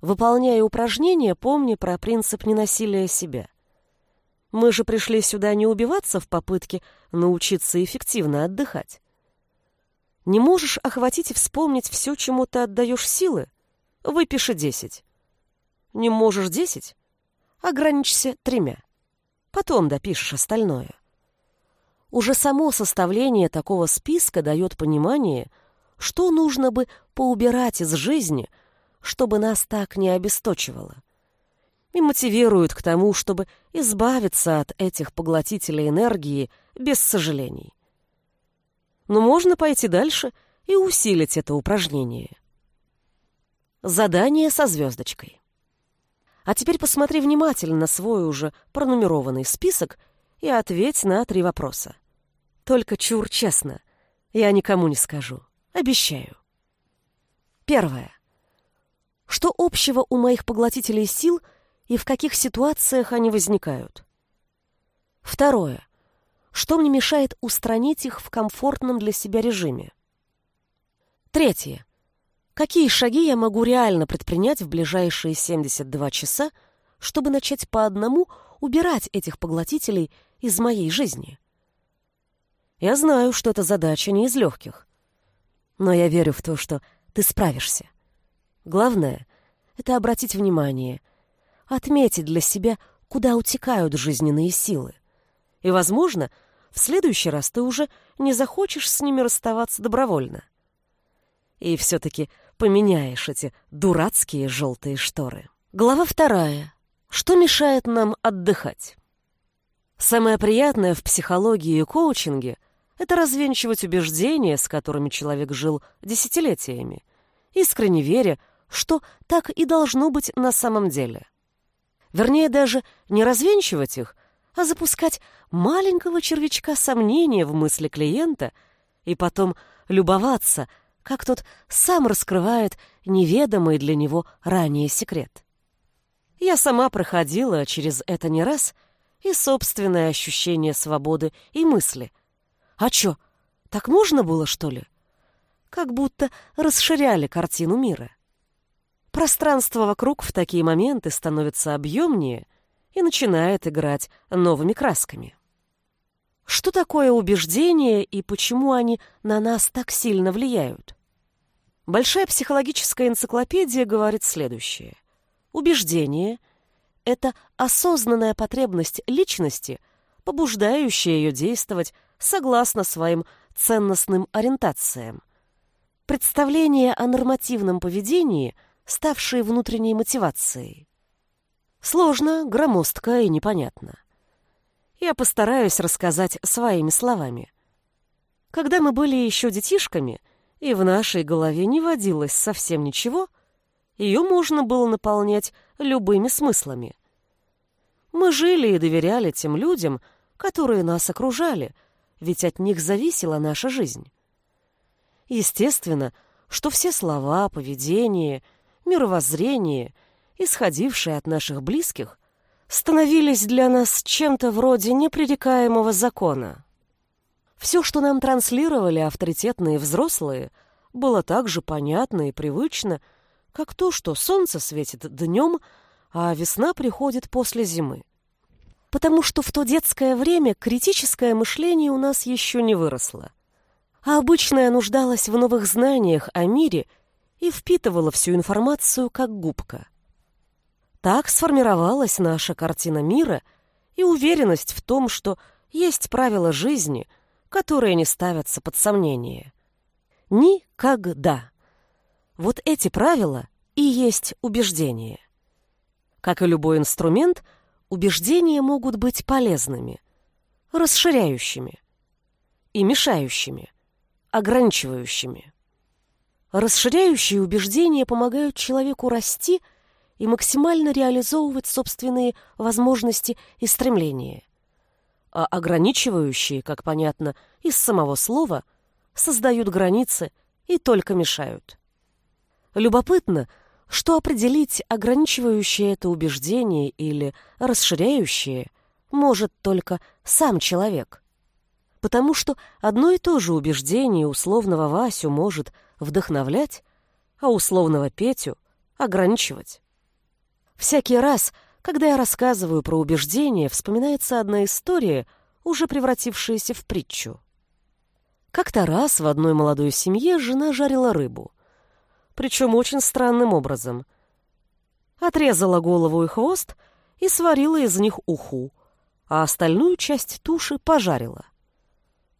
Выполняя упражнения, помни про принцип ненасилия себя. Мы же пришли сюда не убиваться в попытке научиться эффективно отдыхать. Не можешь охватить и вспомнить все, чему ты отдаешь силы? Выпиши десять. Не можешь десять? ограничься тремя. Потом допишешь остальное. Уже само составление такого списка дает понимание, что нужно бы поубирать из жизни, чтобы нас так не обесточивало. И мотивирует к тому, чтобы избавиться от этих поглотителей энергии без сожалений. Но можно пойти дальше и усилить это упражнение. Задание со звездочкой. А теперь посмотри внимательно на свой уже пронумерованный список и ответь на три вопроса. Только чур честно. Я никому не скажу. Обещаю. Первое. Что общего у моих поглотителей сил и в каких ситуациях они возникают? Второе. Что мне мешает устранить их в комфортном для себя режиме? Третье. Какие шаги я могу реально предпринять в ближайшие 72 часа, чтобы начать по одному убирать этих поглотителей из моей жизни? Я знаю, что эта задача не из легких. Но я верю в то, что ты справишься. Главное — это обратить внимание, отметить для себя, куда утекают жизненные силы. И, возможно, в следующий раз ты уже не захочешь с ними расставаться добровольно. И все-таки поменяешь эти дурацкие желтые шторы. Глава вторая. Что мешает нам отдыхать? Самое приятное в психологии и коучинге — это развенчивать убеждения, с которыми человек жил десятилетиями, искренне веря, что так и должно быть на самом деле. Вернее, даже не развенчивать их, а запускать маленького червячка сомнения в мысли клиента и потом любоваться — как тот сам раскрывает неведомый для него ранее секрет. Я сама проходила через это не раз, и собственное ощущение свободы и мысли. А чё, так можно было, что ли? Как будто расширяли картину мира. Пространство вокруг в такие моменты становится объемнее и начинает играть новыми красками. Что такое убеждения и почему они на нас так сильно влияют? Большая психологическая энциклопедия говорит следующее. Убеждение — это осознанная потребность личности, побуждающая ее действовать согласно своим ценностным ориентациям. Представление о нормативном поведении, ставшее внутренней мотивацией. Сложно, громоздко и непонятно я постараюсь рассказать своими словами. Когда мы были еще детишками, и в нашей голове не водилось совсем ничего, ее можно было наполнять любыми смыслами. Мы жили и доверяли тем людям, которые нас окружали, ведь от них зависела наша жизнь. Естественно, что все слова, поведение, мировоззрение, исходившие от наших близких, становились для нас чем-то вроде непререкаемого закона. Все, что нам транслировали авторитетные взрослые, было так же понятно и привычно, как то, что солнце светит днем, а весна приходит после зимы. Потому что в то детское время критическое мышление у нас еще не выросло. А обычное нуждалось в новых знаниях о мире и впитывало всю информацию как губка. Так сформировалась наша картина мира и уверенность в том, что есть правила жизни, которые не ставятся под сомнение. Никогда. Вот эти правила и есть убеждения. Как и любой инструмент, убеждения могут быть полезными, расширяющими и мешающими, ограничивающими. Расширяющие убеждения помогают человеку расти – и максимально реализовывать собственные возможности и стремления. А ограничивающие, как понятно, из самого слова, создают границы и только мешают. Любопытно, что определить ограничивающее это убеждение или расширяющее может только сам человек. Потому что одно и то же убеждение условного Васю может вдохновлять, а условного Петю ограничивать. Всякий раз, когда я рассказываю про убеждения, вспоминается одна история, уже превратившаяся в притчу. Как-то раз в одной молодой семье жена жарила рыбу. Причем очень странным образом. Отрезала голову и хвост и сварила из них уху, а остальную часть туши пожарила.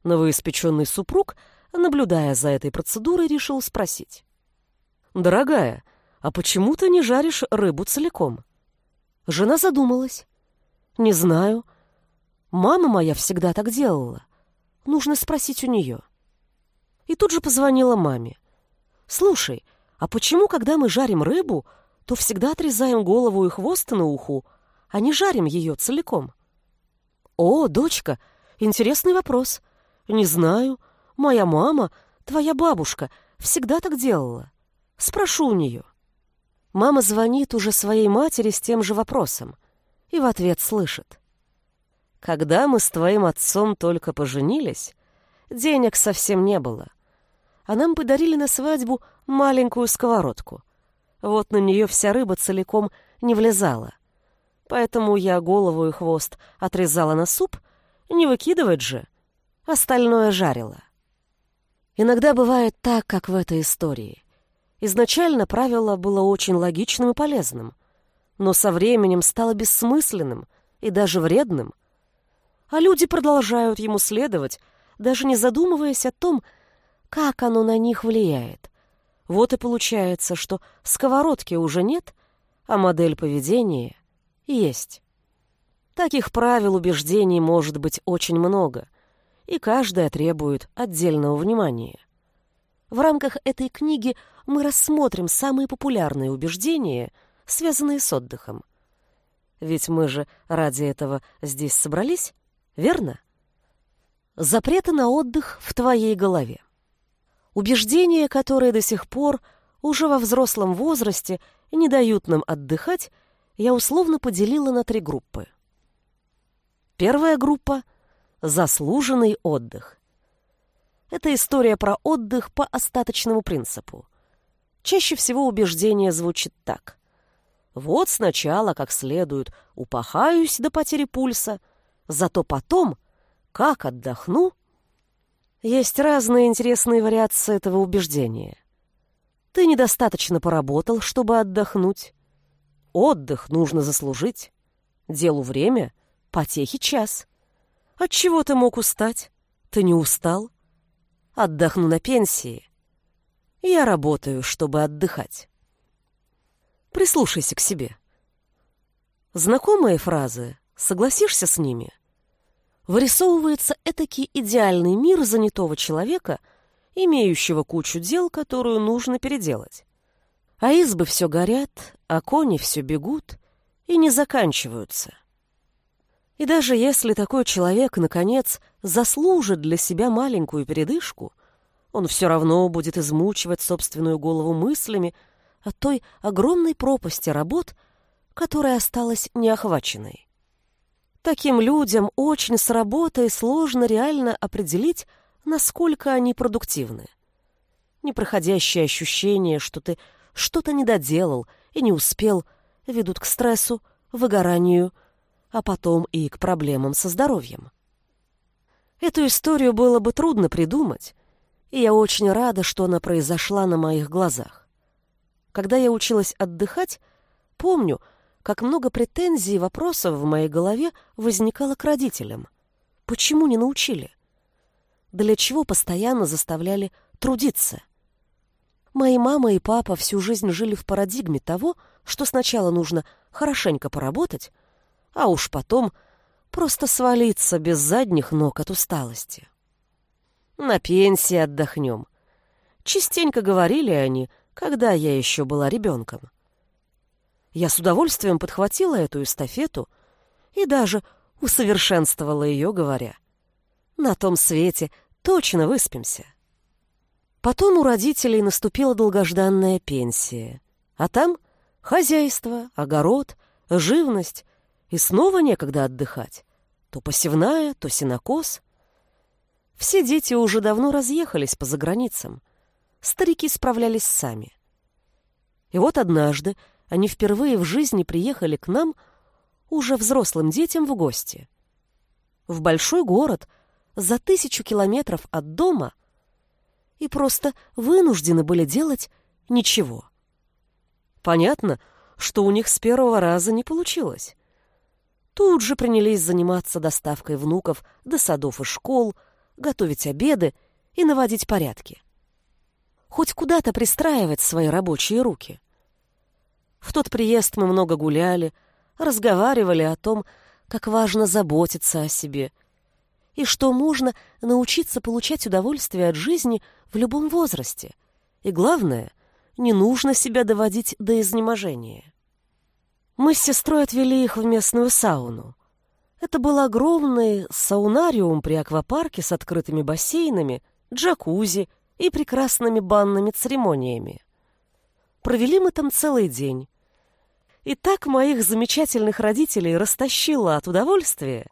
Новоиспеченный супруг, наблюдая за этой процедурой, решил спросить. «Дорогая, а почему ты не жаришь рыбу целиком?» Жена задумалась. «Не знаю. Мама моя всегда так делала. Нужно спросить у нее». И тут же позвонила маме. «Слушай, а почему, когда мы жарим рыбу, то всегда отрезаем голову и хвост на уху, а не жарим ее целиком?» «О, дочка, интересный вопрос. Не знаю. Моя мама, твоя бабушка, всегда так делала. Спрошу у нее». Мама звонит уже своей матери с тем же вопросом и в ответ слышит. «Когда мы с твоим отцом только поженились, денег совсем не было а нам подарили на свадьбу маленькую сковородку. Вот на нее вся рыба целиком не влезала. Поэтому я голову и хвост отрезала на суп, не выкидывать же, остальное жарила. Иногда бывает так, как в этой истории. Изначально правило было очень логичным и полезным, но со временем стало бессмысленным и даже вредным. А люди продолжают ему следовать, даже не задумываясь о том, как оно на них влияет. Вот и получается, что сковородки уже нет, а модель поведения есть. Таких правил убеждений может быть очень много, и каждая требует отдельного внимания. В рамках этой книги мы рассмотрим самые популярные убеждения, связанные с отдыхом. Ведь мы же ради этого здесь собрались, верно? Запреты на отдых в твоей голове. Убеждения, которые до сих пор, уже во взрослом возрасте, не дают нам отдыхать, я условно поделила на три группы. Первая группа — заслуженный отдых. Это история про отдых по остаточному принципу. Чаще всего убеждение звучит так. Вот сначала, как следует, упахаюсь до потери пульса, зато потом, как отдохну, есть разные интересные вариации этого убеждения. Ты недостаточно поработал, чтобы отдохнуть. Отдых нужно заслужить. Делу время, потехи час. От чего ты мог устать? Ты не устал? Отдохну на пенсии. Я работаю, чтобы отдыхать. Прислушайся к себе. Знакомые фразы, согласишься с ними — вырисовывается этакий идеальный мир занятого человека, имеющего кучу дел, которую нужно переделать. А избы все горят, а кони все бегут и не заканчиваются. И даже если такой человек, наконец, заслужит для себя маленькую передышку, он все равно будет измучивать собственную голову мыслями о той огромной пропасти работ, которая осталась неохваченной. Таким людям очень с работой сложно реально определить, насколько они продуктивны. Непроходящие ощущения, что ты что-то не доделал и не успел, ведут к стрессу, выгоранию, а потом и к проблемам со здоровьем. Эту историю было бы трудно придумать, и я очень рада, что она произошла на моих глазах. Когда я училась отдыхать, помню, как много претензий и вопросов в моей голове возникало к родителям. Почему не научили? Для чего постоянно заставляли трудиться? Мои мама и папа всю жизнь жили в парадигме того, что сначала нужно хорошенько поработать, а уж потом просто свалиться без задних ног от усталости. На пенсии отдохнем. Частенько говорили они, когда я еще была ребенком. Я с удовольствием подхватила эту эстафету и даже усовершенствовала ее, говоря. На том свете точно выспимся. Потом у родителей наступила долгожданная пенсия. А там хозяйство, огород, живность. И снова некогда отдыхать. То посевная, то сенокос. Все дети уже давно разъехались по заграницам. Старики справлялись сами. И вот однажды они впервые в жизни приехали к нам уже взрослым детям в гости. В большой город, за тысячу километров от дома, и просто вынуждены были делать ничего. Понятно, что у них с первого раза не получилось. Тут же принялись заниматься доставкой внуков до садов и школ, готовить обеды и наводить порядки. Хоть куда-то пристраивать свои рабочие руки. В тот приезд мы много гуляли, разговаривали о том, как важно заботиться о себе, и что можно научиться получать удовольствие от жизни в любом возрасте. И главное, не нужно себя доводить до изнеможения. Мы с сестрой отвели их в местную сауну. Это был огромный саунариум при аквапарке с открытыми бассейнами, джакузи и прекрасными банными церемониями. Провели мы там целый день. И так моих замечательных родителей растащило от удовольствия,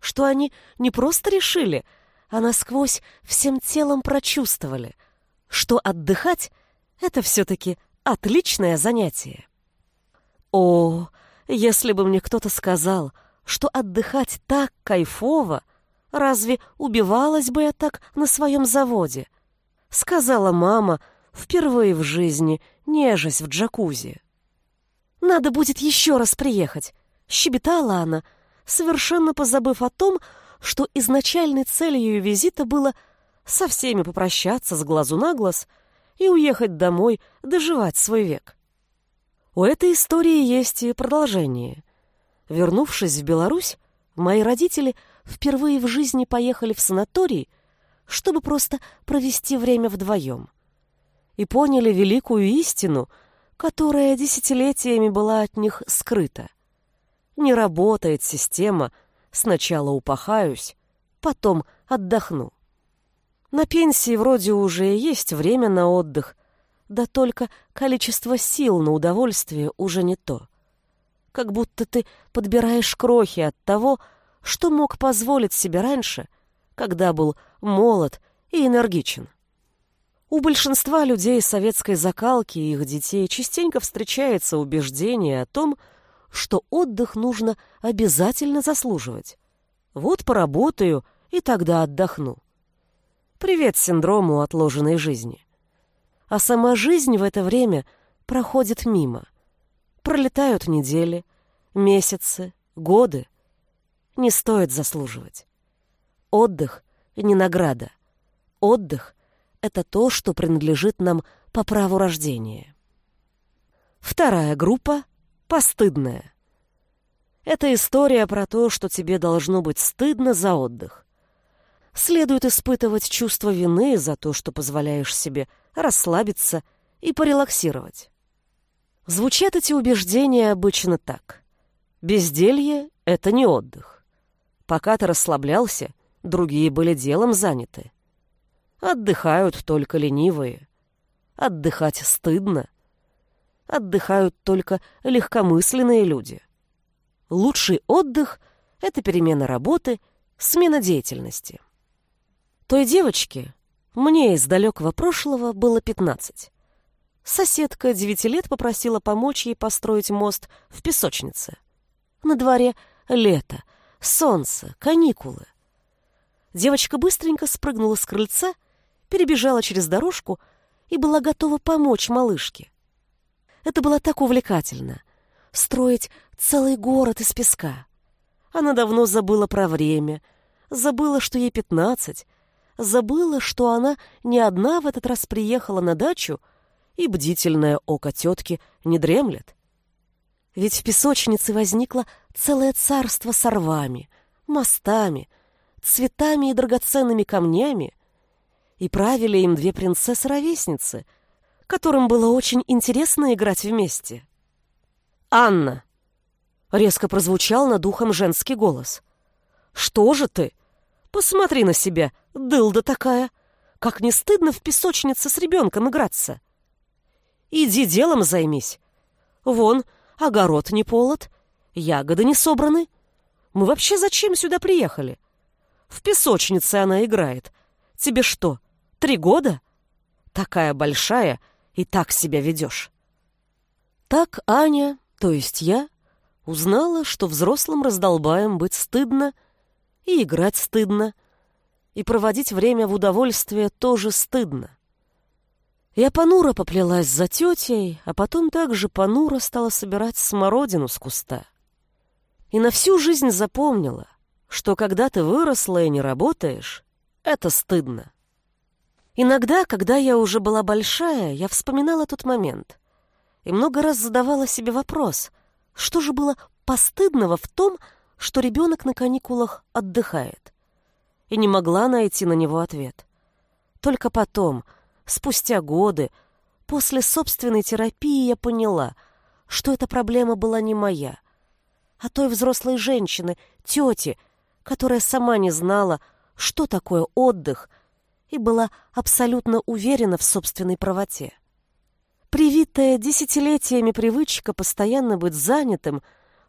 что они не просто решили, а насквозь всем телом прочувствовали, что отдыхать — это все-таки отличное занятие. О, если бы мне кто-то сказал, что отдыхать так кайфово, разве убивалась бы я так на своем заводе? Сказала мама, впервые в жизни нежась в джакузи. Надо будет еще раз приехать, щебетала она, совершенно позабыв о том, что изначальной целью ее визита было со всеми попрощаться с глазу на глаз и уехать домой доживать свой век. У этой истории есть и продолжение. Вернувшись в Беларусь, мои родители впервые в жизни поехали в санаторий, чтобы просто провести время вдвоем. И поняли великую истину, которая десятилетиями была от них скрыта. Не работает система «сначала упахаюсь, потом отдохну». На пенсии вроде уже есть время на отдых, да только количество сил на удовольствие уже не то. Как будто ты подбираешь крохи от того, что мог позволить себе раньше, когда был молод и энергичен. У большинства людей советской закалки и их детей частенько встречается убеждение о том, что отдых нужно обязательно заслуживать. Вот поработаю, и тогда отдохну. Привет синдрому отложенной жизни а сама жизнь в это время проходит мимо. Пролетают недели, месяцы, годы. Не стоит заслуживать. Отдых — не награда. Отдых — это то, что принадлежит нам по праву рождения. Вторая группа — постыдная. Это история про то, что тебе должно быть стыдно за отдых. Следует испытывать чувство вины за то, что позволяешь себе расслабиться и порелаксировать. Звучат эти убеждения обычно так. Безделье — это не отдых. Пока ты расслаблялся, другие были делом заняты. Отдыхают только ленивые. Отдыхать стыдно. Отдыхают только легкомысленные люди. Лучший отдых — это перемена работы, смена деятельности. Той девочке, мне из далекого прошлого было пятнадцать. Соседка девяти лет попросила помочь ей построить мост в песочнице. На дворе лето, солнце, каникулы. Девочка быстренько спрыгнула с крыльца, перебежала через дорожку и была готова помочь малышке. Это было так увлекательно — строить целый город из песка. Она давно забыла про время, забыла, что ей пятнадцать, забыла, что она не одна в этот раз приехала на дачу, и бдительное око тетки не дремлет. Ведь в песочнице возникло целое царство с орвами, мостами, цветами и драгоценными камнями, и правили им две принцессы-ровесницы, которым было очень интересно играть вместе. «Анна!» — резко прозвучал над ухом женский голос. «Что же ты? Посмотри на себя, дылда такая! Как не стыдно в песочнице с ребенком играться! Иди делом займись. Вон, огород не полот, ягоды не собраны. Мы вообще зачем сюда приехали? В песочнице она играет. Тебе что, три года? Такая большая и так себя ведешь. Так Аня, то есть я, узнала, что взрослым раздолбаем быть стыдно — и играть стыдно, и проводить время в удовольствие тоже стыдно. Я понуро поплелась за тетей, а потом также понуро стала собирать смородину с куста. И на всю жизнь запомнила, что когда ты выросла и не работаешь, это стыдно. Иногда, когда я уже была большая, я вспоминала тот момент и много раз задавала себе вопрос, что же было постыдного в том, что ребенок на каникулах отдыхает, и не могла найти на него ответ. Только потом, спустя годы, после собственной терапии я поняла, что эта проблема была не моя, а той взрослой женщины, тети, которая сама не знала, что такое отдых, и была абсолютно уверена в собственной правоте. Привитая десятилетиями привычка постоянно быть занятым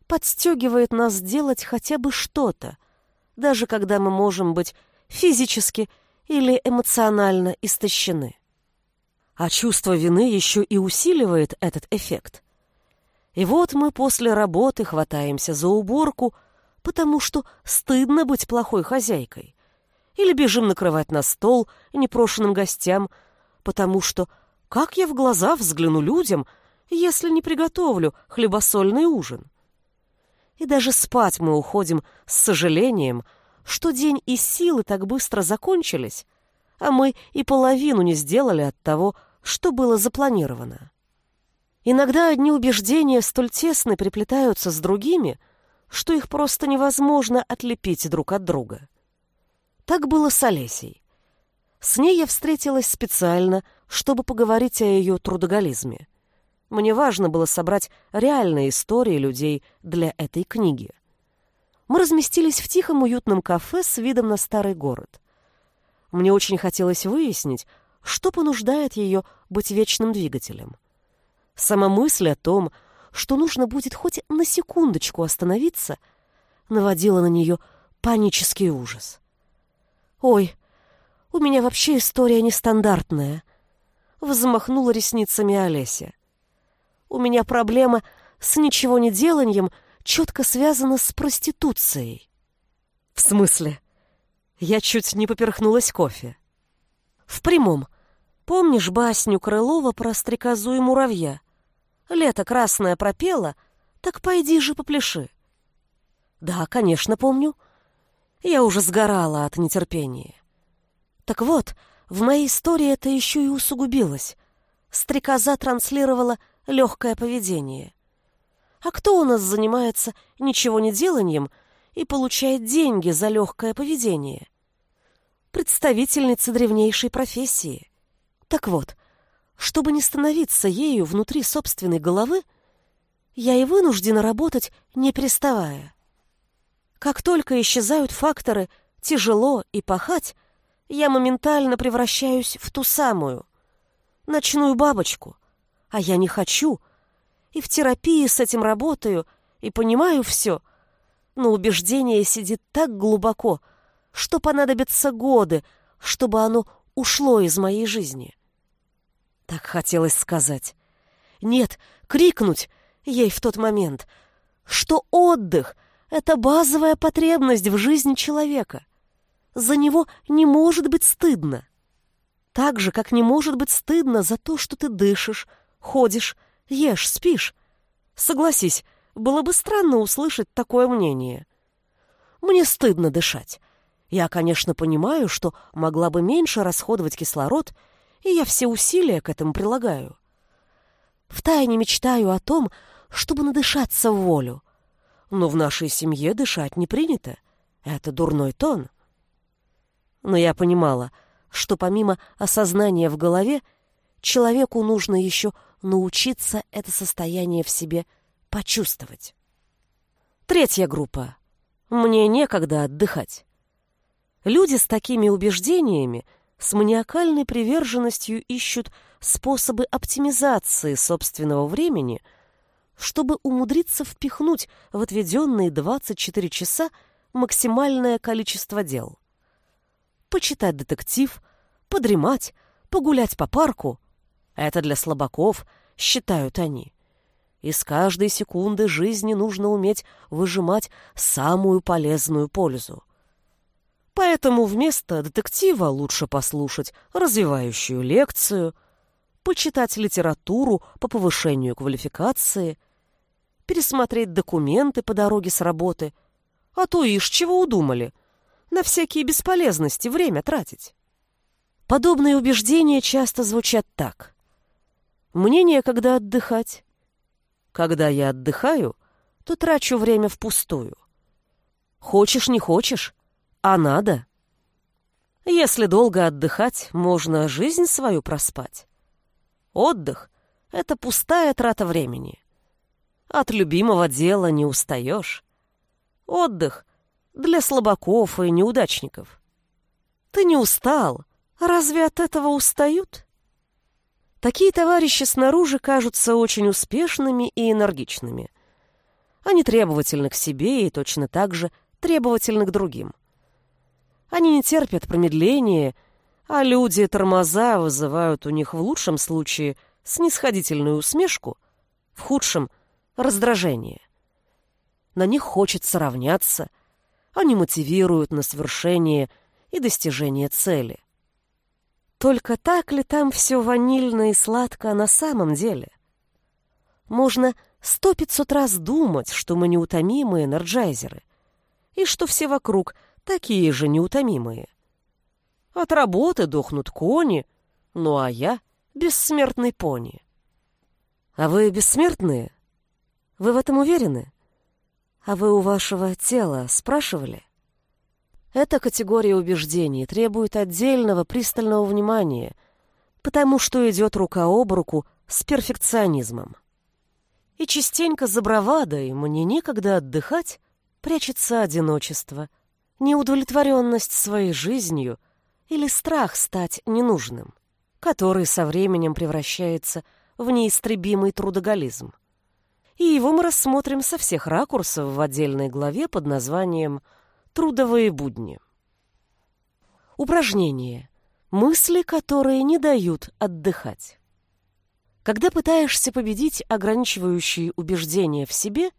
подстегивает нас делать хотя бы что-то, даже когда мы можем быть физически или эмоционально истощены. А чувство вины еще и усиливает этот эффект. И вот мы после работы хватаемся за уборку, потому что стыдно быть плохой хозяйкой. Или бежим накрывать на стол непрошенным гостям, потому что как я в глаза взгляну людям, если не приготовлю хлебосольный ужин? И даже спать мы уходим с сожалением, что день и силы так быстро закончились, а мы и половину не сделали от того, что было запланировано. Иногда одни убеждения столь тесно приплетаются с другими, что их просто невозможно отлепить друг от друга. Так было с Олесей. С ней я встретилась специально, чтобы поговорить о ее трудоголизме. Мне важно было собрать реальные истории людей для этой книги. Мы разместились в тихом уютном кафе с видом на старый город. Мне очень хотелось выяснить, что понуждает ее быть вечным двигателем — Сама мысль о том, что нужно будет хоть на секундочку остановиться, наводила на нее панический ужас. «Ой, у меня вообще история нестандартная», — взмахнула ресницами Олеся. «У меня проблема с ничего не деланием четко связана с проституцией». «В смысле?» Я чуть не поперхнулась кофе. «В прямом. Помнишь басню Крылова про стрекозу и муравья?» Лето красное пропело, так пойди же попляши. Да, конечно, помню. Я уже сгорала от нетерпения. Так вот, в моей истории это еще и усугубилось. Стрекоза транслировала легкое поведение. А кто у нас занимается ничего не деланием и получает деньги за легкое поведение? Представительницы древнейшей профессии. Так вот, чтобы не становиться ею внутри собственной головы, я и вынуждена работать, не переставая. Как только исчезают факторы «тяжело» и «пахать», я моментально превращаюсь в ту самую, ночную бабочку. А я не хочу. И в терапии с этим работаю, и понимаю все. Но убеждение сидит так глубоко, что понадобятся годы, чтобы оно ушло из моей жизни. Так хотелось сказать. Нет, крикнуть ей в тот момент, что отдых — это базовая потребность в жизни человека. За него не может быть стыдно. Так же, как не может быть стыдно за то, что ты дышишь, ходишь, ешь, спишь. Согласись, было бы странно услышать такое мнение. Мне стыдно дышать. Я, конечно, понимаю, что могла бы меньше расходовать кислород — и я все усилия к этому прилагаю. Втайне мечтаю о том, чтобы надышаться в волю. Но в нашей семье дышать не принято. Это дурной тон. Но я понимала, что помимо осознания в голове, человеку нужно еще научиться это состояние в себе почувствовать. Третья группа. Мне некогда отдыхать. Люди с такими убеждениями – с маниакальной приверженностью ищут способы оптимизации собственного времени, чтобы умудриться впихнуть в отведенные 24 часа максимальное количество дел. Почитать детектив, подремать, погулять по парку — это для слабаков, считают они. Из каждой секунды жизни нужно уметь выжимать самую полезную пользу. Поэтому вместо детектива лучше послушать развивающую лекцию, почитать литературу по повышению квалификации, пересмотреть документы по дороге с работы. А то ишь чего удумали. На всякие бесполезности время тратить. Подобные убеждения часто звучат так. Мне некогда отдыхать. Когда я отдыхаю, то трачу время впустую. Хочешь, не хочешь, а надо. Если долго отдыхать, можно жизнь свою проспать. Отдых — это пустая трата времени. От любимого дела не устаешь. Отдых для слабаков и неудачников. Ты не устал, разве от этого устают? Такие товарищи снаружи кажутся очень успешными и энергичными. Они требовательны к себе и точно так же требовательны к другим. Они не терпят промедления, а люди-тормоза вызывают у них в лучшем случае снисходительную усмешку, в худшем — раздражение. На них хочется равняться, они мотивируют на свершение и достижение цели. Только так ли там все ванильно и сладко на самом деле? Можно сто пятьсот раз думать, что мы неутомимые энерджайзеры, и что все вокруг такие же неутомимые. От работы дохнут кони, ну а я — бессмертный пони. А вы бессмертные? Вы в этом уверены? А вы у вашего тела спрашивали? Эта категория убеждений требует отдельного пристального внимания, потому что идет рука об руку с перфекционизмом. И частенько за бравадой «мне некогда отдыхать» прячется одиночество, неудовлетворенность своей жизнью или страх стать ненужным, который со временем превращается в неистребимый трудоголизм. И его мы рассмотрим со всех ракурсов в отдельной главе под названием «Связь» Трудовые будни. Упражнение. Мысли, которые не дают отдыхать. Когда пытаешься победить ограничивающие убеждения в себе,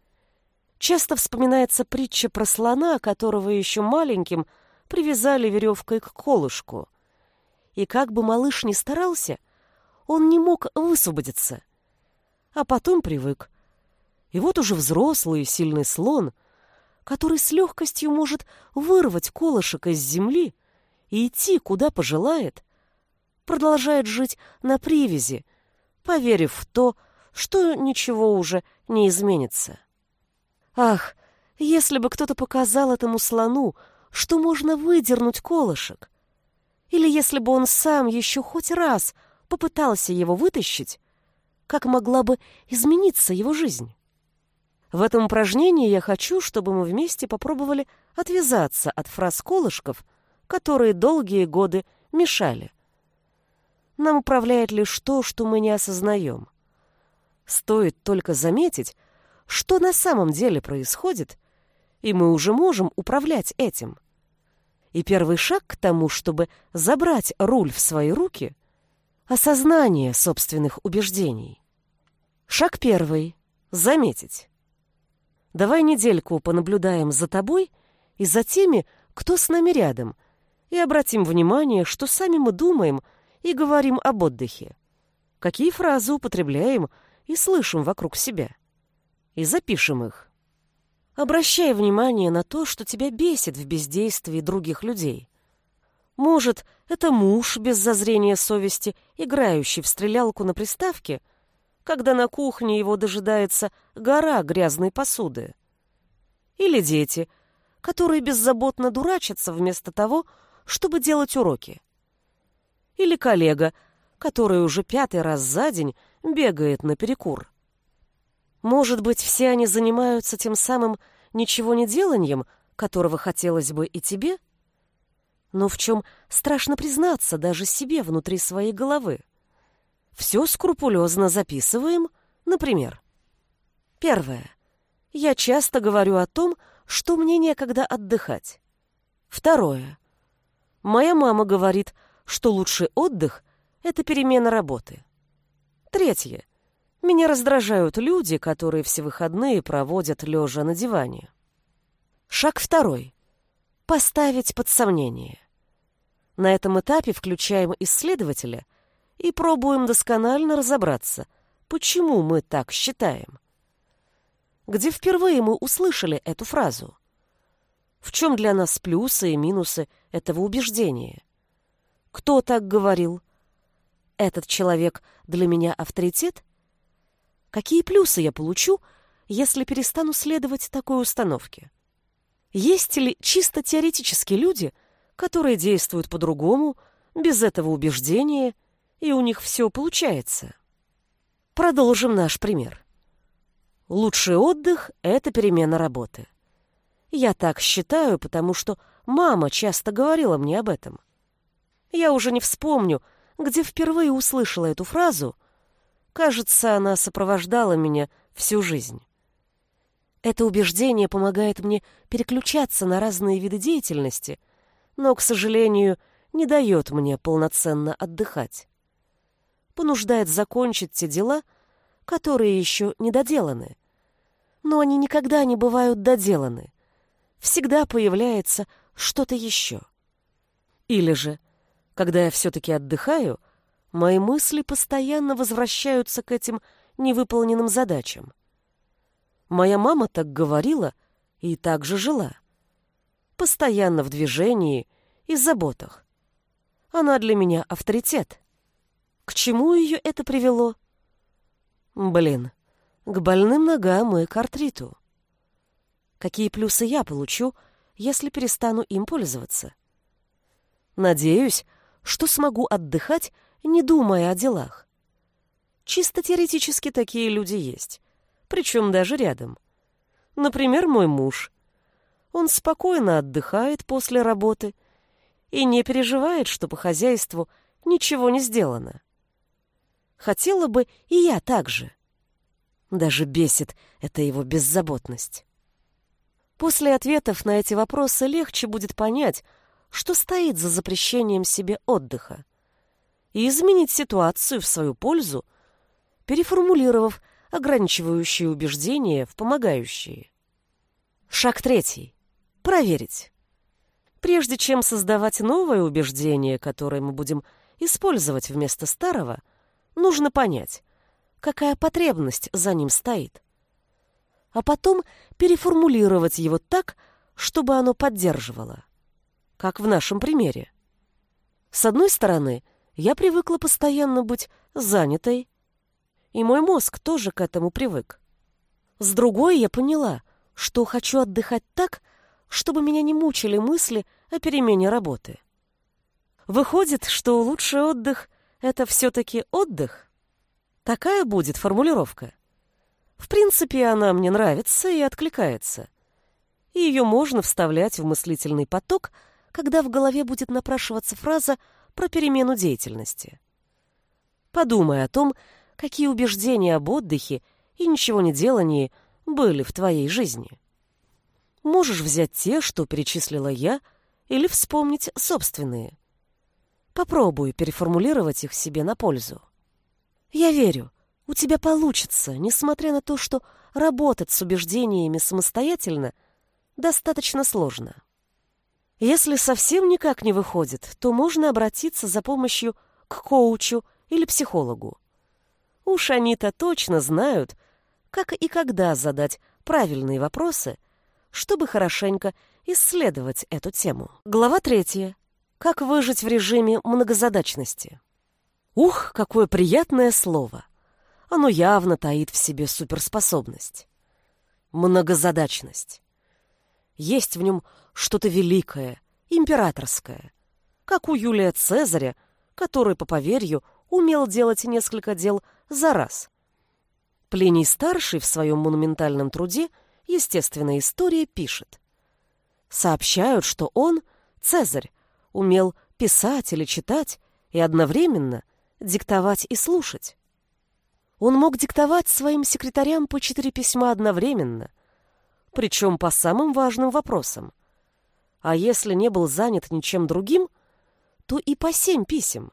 часто вспоминается притча про слона, которого еще маленьким привязали веревкой к колышку. И как бы малыш ни старался, он не мог высвободиться. А потом привык. И вот уже взрослый и сильный слон — который с легкостью может вырвать колышек из земли и идти, куда пожелает, продолжает жить на привязи, поверив в то, что ничего уже не изменится. Ах, если бы кто-то показал этому слону, что можно выдернуть колышек, или если бы он сам еще хоть раз попытался его вытащить, как могла бы измениться его жизнь? В этом упражнении я хочу, чтобы мы вместе попробовали отвязаться от фраз колышков, которые долгие годы мешали. Нам управляет лишь то, что мы не осознаем. Стоит только заметить, что на самом деле происходит, и мы уже можем управлять этим. И первый шаг к тому, чтобы забрать руль в свои руки — осознание собственных убеждений. Шаг первый — заметить. Давай недельку понаблюдаем за тобой и за теми, кто с нами рядом, и обратим внимание, что сами мы думаем и говорим об отдыхе. Какие фразы употребляем и слышим вокруг себя. И запишем их. Обращай внимание на то, что тебя бесит в бездействии других людей. Может, это муж без зазрения совести, играющий в стрелялку на приставке — когда на кухне его дожидается гора грязной посуды. Или дети, которые беззаботно дурачатся вместо того, чтобы делать уроки. Или коллега, который уже пятый раз за день бегает на перекур. Может быть, все они занимаются тем самым ничего не деланием, которого хотелось бы и тебе? Но в чем страшно признаться даже себе внутри своей головы? Все скрупулезно записываем, например. Первое. Я часто говорю о том, что мне некогда отдыхать. Второе. Моя мама говорит, что лучший отдых — это перемена работы. Третье. Меня раздражают люди, которые все выходные проводят лежа на диване. Шаг второй. Поставить под сомнение. На этом этапе включаем исследователя — и пробуем досконально разобраться, почему мы так считаем. где впервые мы услышали эту фразу? В чем для нас плюсы и минусы этого убеждения? Кто так говорил? Этот человек для меня авторитет? Какие плюсы я получу, если перестану следовать такой установке? Есть ли чисто теоретические люди, которые действуют по-другому, без этого убеждения, и у них все получается? Продолжим наш пример. Лучший отдых — это перемена работы. Я так считаю, потому что мама часто говорила мне об этом. Я уже не вспомню, где впервые услышала эту фразу. Кажется, она сопровождала меня всю жизнь. Это убеждение помогает мне переключаться на разные виды деятельности, но, к сожалению, не дает мне полноценно отдыхать. Понуждает закончить те дела, которые еще не доделаны. Но они никогда не бывают доделаны. Всегда появляется что-то еще. Или же, когда я все-таки отдыхаю, мои мысли постоянно возвращаются к этим невыполненным задачам. Моя мама так говорила и так же жила. Постоянно в движении и заботах. Она для меня авторитет. К чему ее это привело? Блин, к больным ногам и к артриту. Какие плюсы я получу, если перестану им пользоваться? Надеюсь, что смогу отдыхать, не думая о делах. Чисто теоретически такие люди есть причем даже рядом. Например, мой муж. Он спокойно отдыхает после работы и не переживает, что по хозяйству ничего не сделано. Хотела бы и я так же. Даже бесит эта его беззаботность. После ответов на эти вопросы легче будет понять, что стоит за запрещением себе отдыха, и изменить ситуацию в свою пользу, переформулировав ограничивающие убеждения в помогающие. Шаг третий. Проверить. Прежде чем создавать новое убеждение, которое мы будем использовать вместо старого, нужно понять, какая потребность за ним стоит. А потом переформулировать его так, чтобы оно поддерживало. Как в нашем примере. С одной стороны, я привыкла постоянно быть занятой, и мой мозг тоже к этому привык. С другой я поняла, что хочу отдыхать так, чтобы меня не мучили мысли о перемене работы. Выходит, что лучший отдых — это все-таки отдых? Такая будет формулировка. В принципе, она мне нравится и откликается. И ее можно вставлять в мыслительный поток, когда в голове будет напрашиваться фраза про перемену деятельности. Подумай о том, какие убеждения об отдыхе и ничего не делании были в твоей жизни. Можешь взять те, что перечислила я, или вспомнить собственные. Попробуй переформулировать их себе на пользу. Я верю, у тебя получится, несмотря на то, что работать с убеждениями самостоятельно достаточно сложно. Если совсем никак не выходит, то можно обратиться за помощью к коучу или психологу. Уж они-то точно знают, как и когда задать правильные вопросы, чтобы хорошенько исследовать эту тему. Глава третья. Как выжить в режиме многозадачности? Ух, какое приятное слово! Оно явно таит в себе суперспособность. Многозадачность. Есть в нем что-то великое, императорское, как у Юлия Цезаря, который, по поверью, умел делать несколько дел за раз. Плиний-старший в своем монументальном труде «Естественная история» пишет. Сообщают, что он, Цезарь, умел писать или читать и одновременно диктовать и слушать. Он мог диктовать своим секретарям по четыре письма одновременно, причем по самым важным вопросам. А если не был занят ничем другим, то и по семь писем.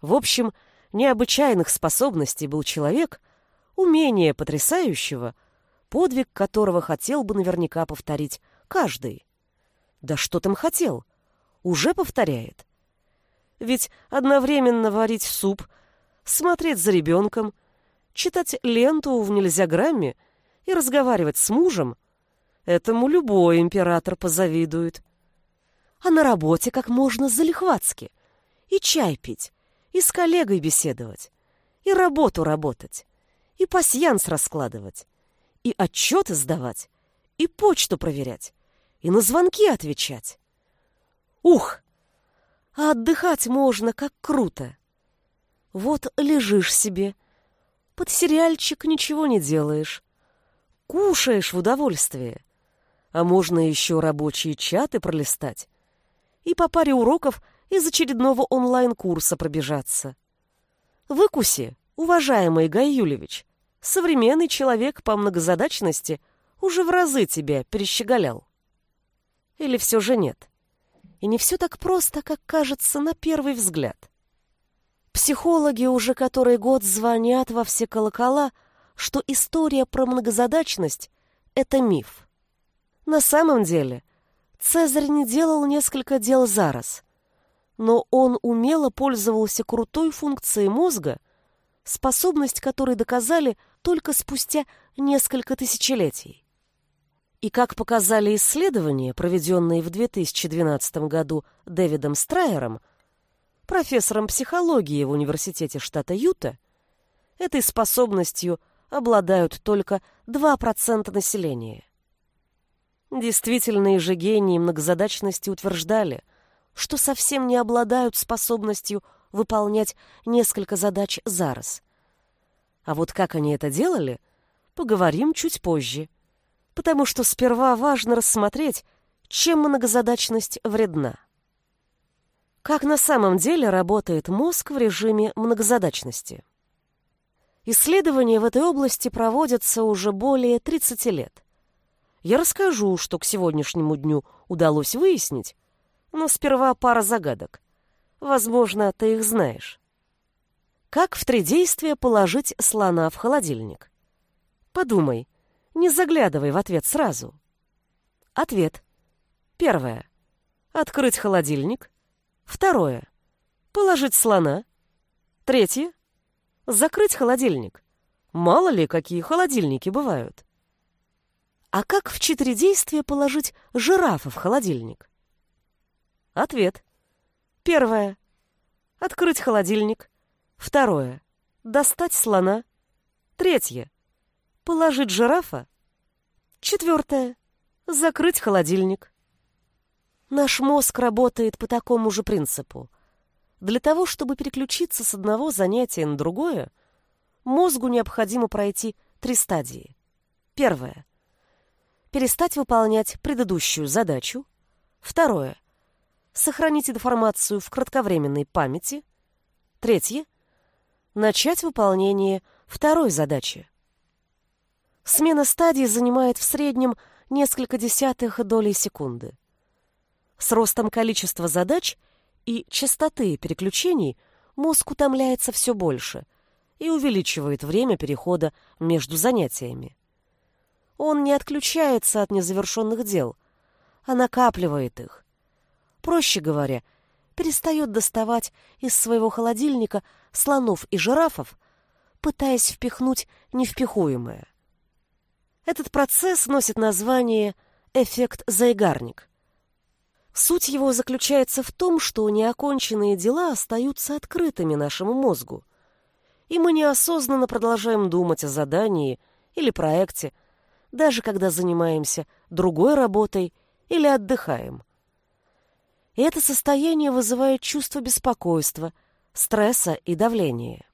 В общем, необычайных способностей был человек, умение потрясающего, подвиг которого хотел бы наверняка повторить каждый. Да что там хотел? Уже повторяет. Ведь одновременно варить суп, смотреть за ребенком, читать ленту в нельзяграмме и разговаривать с мужем, этому любой император позавидует. А на работе как можно залихватски. И чай пить, и с коллегой беседовать, и работу работать, и пасьянс раскладывать, и отчеты сдавать, и почту проверять, и на звонки отвечать. Ух! А отдыхать можно, как круто. Вот лежишь себе, под сериальчик ничего не делаешь, кушаешь в удовольствие, а можно еще рабочие чаты пролистать и по паре уроков из очередного онлайн-курса пробежаться. Выкуси, уважаемый Гай Юлевич, современный человек по многозадачности уже в разы тебя перещеголял. Или все же нет? И не все так просто, как кажется на первый взгляд. Психологи уже который год звонят во все колокола, что история про многозадачность — это миф. На самом деле Цезарь не делал несколько дел за раз, но он умело пользовался крутой функцией мозга, способность которой доказали только спустя несколько тысячелетий. И как показали исследования, проведенные в 2012 году Дэвидом Страйером, профессором психологии в Университете штата Юта, этой способностью обладают только 2% населения. Действительные же гении многозадачности утверждали, что совсем не обладают способностью выполнять несколько задач за раз. А вот как они это делали, поговорим чуть позже, потому что сперва важно рассмотреть, чем многозадачность вредна. Как на самом деле работает мозг в режиме многозадачности? Исследования в этой области проводятся уже более 30 лет. Я расскажу, что к сегодняшнему дню удалось выяснить, но сперва пара загадок. Возможно, ты их знаешь. Как в три действия положить слона в холодильник? Подумай, не заглядывай в ответ сразу. Ответ. Первое. Открыть холодильник. Второе. Положить слона. Третье. Закрыть холодильник. Мало ли, какие холодильники бывают. А как в четыре действия положить жирафа в холодильник? Ответ. Первое. Открыть холодильник. Второе. Достать слона. Третье. Положить жирафа. Четвертое. Закрыть холодильник. Наш мозг работает по такому же принципу. Для того, чтобы переключиться с одного занятия на другое, мозгу необходимо пройти три стадии. Первое перестать выполнять предыдущую задачу. Второе. Сохранить информацию в кратковременной памяти. Третье. Начать выполнение второй задачи. Смена стадий занимает в среднем несколько десятых долей секунды. С ростом количества задач и частоты переключений мозг утомляется все больше и увеличивает время перехода между занятиями. Он не отключается от незавершенных дел, а накапливает их. Проще говоря, перестает доставать из своего холодильника слонов и жирафов, пытаясь впихнуть невпихуемое. Этот процесс носит название «эффект Зайгарник». Суть его заключается в том, что неоконченные дела остаются открытыми нашему мозгу, и мы неосознанно продолжаем думать о задании или проекте, даже когда занимаемся другой работой или отдыхаем. И это состояние вызывает чувство беспокойства, стресса и давления.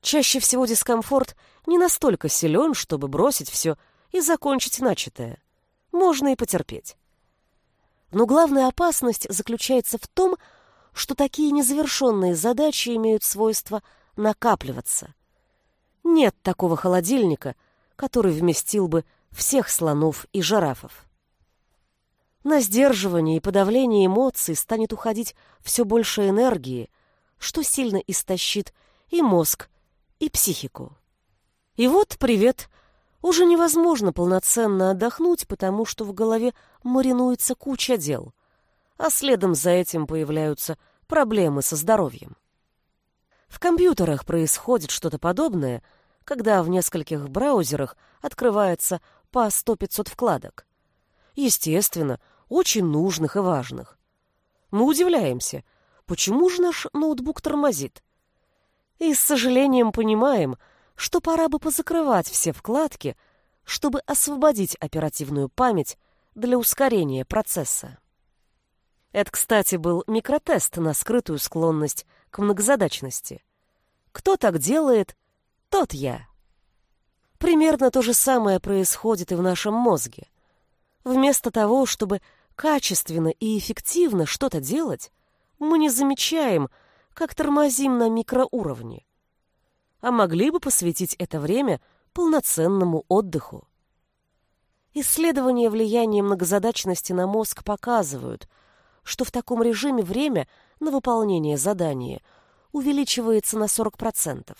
Чаще всего дискомфорт не настолько силен, чтобы бросить все и закончить начатое. Можно и потерпеть. Но главная опасность заключается в том, что такие незавершенные задачи имеют свойство накапливаться. Нет такого холодильника — который вместил бы всех слонов и жирафов. На сдерживание и подавление эмоций станет уходить все больше энергии, что сильно истощит и мозг, и психику. И вот, привет, уже невозможно полноценно отдохнуть, потому что в голове маринуется куча дел, а следом за этим появляются проблемы со здоровьем. В компьютерах происходит что-то подобное — когда в нескольких браузерах открывается по 100-500 вкладок. Естественно, очень нужных и важных. Мы удивляемся, почему же наш ноутбук тормозит? И с сожалением понимаем, что пора бы позакрывать все вкладки, чтобы освободить оперативную память для ускорения процесса. Это, кстати, был микротест на скрытую склонность к многозадачности. Кто так делает, тот я. Примерно то же самое происходит и в нашем мозге. Вместо того, чтобы качественно и эффективно что-то делать, мы не замечаем, как тормозим на микроуровне. А могли бы посвятить это время полноценному отдыху. Исследования влияния многозадачности на мозг показывают, что в таком режиме время на выполнение задания увеличивается на 40%.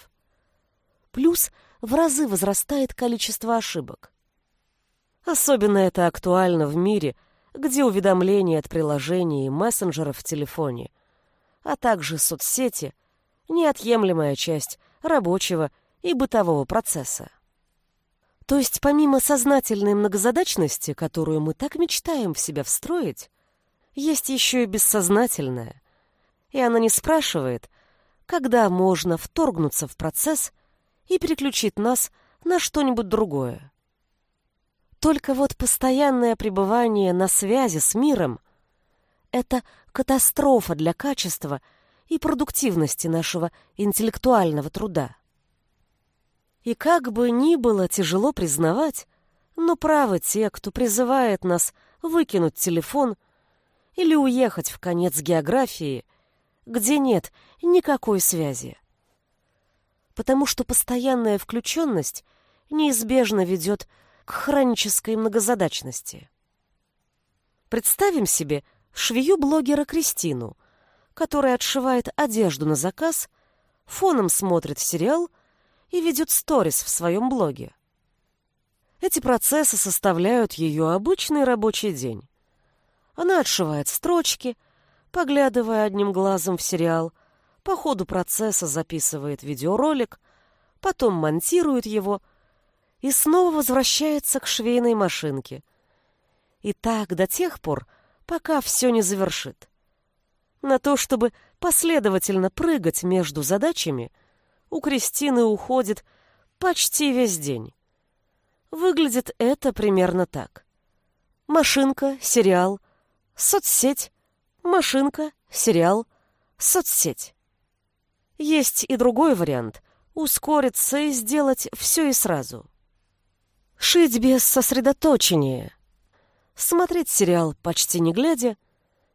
Плюс в разы возрастает количество ошибок. Особенно это актуально в мире, где уведомления от приложений и мессенджеров в телефоне, а также соцсети – неотъемлемая часть рабочего и бытового процесса. То есть помимо сознательной многозадачности, которую мы так мечтаем в себя встроить, есть еще и бессознательная. И она не спрашивает, когда можно вторгнуться в процесс и переключить нас на что-нибудь другое. Только вот постоянное пребывание на связи с миром — это катастрофа для качества и продуктивности нашего интеллектуального труда. И как бы ни было тяжело признавать, но правы те, кто призывает нас выкинуть телефон или уехать в конец географии, где нет никакой связи. Потому что постоянная включенность неизбежно ведет к хронической многозадачности. Представим себе швею-блогера Кристину, которая отшивает одежду на заказ, фоном смотрит сериал и ведет сторис в своем блоге. Эти процессы составляют ее обычный рабочий день. Она отшивает строчки, поглядывая одним глазом в сериал, по ходу процесса записывает видеоролик, потом монтирует его и снова возвращается к швейной машинке. И так до тех пор, пока все не завершит. На то, чтобы последовательно прыгать между задачами – у Кристины уходит почти весь день. Выглядит это примерно так. Машинка, сериал, соцсеть, машинка, сериал, соцсеть. Есть и другой вариант — ускориться и сделать все и сразу. Шить без сосредоточения. Смотреть сериал почти не глядя,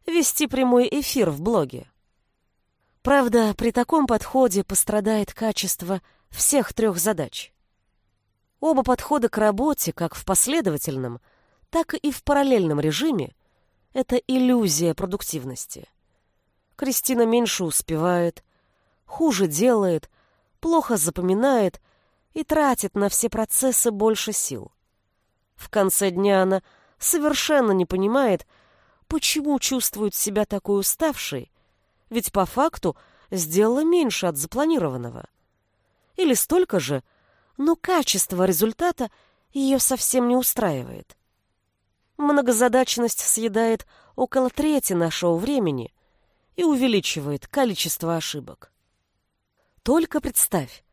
вести прямой эфир в блоге. Правда, при таком подходе пострадает качество всех трех задач. Оба подхода к работе, как в последовательном, так и в параллельном режиме, это иллюзия продуктивности. Кристина меньше успевает, хуже делает, плохо запоминает и тратит на все процессы больше сил. В конце дня она совершенно не понимает, почему чувствует себя такой уставшей ведь по факту сделала меньше от запланированного. Или столько же, но качество результата ее совсем не устраивает. Многозадачность съедает около трети нашего времени и увеличивает количество ошибок. Только представь,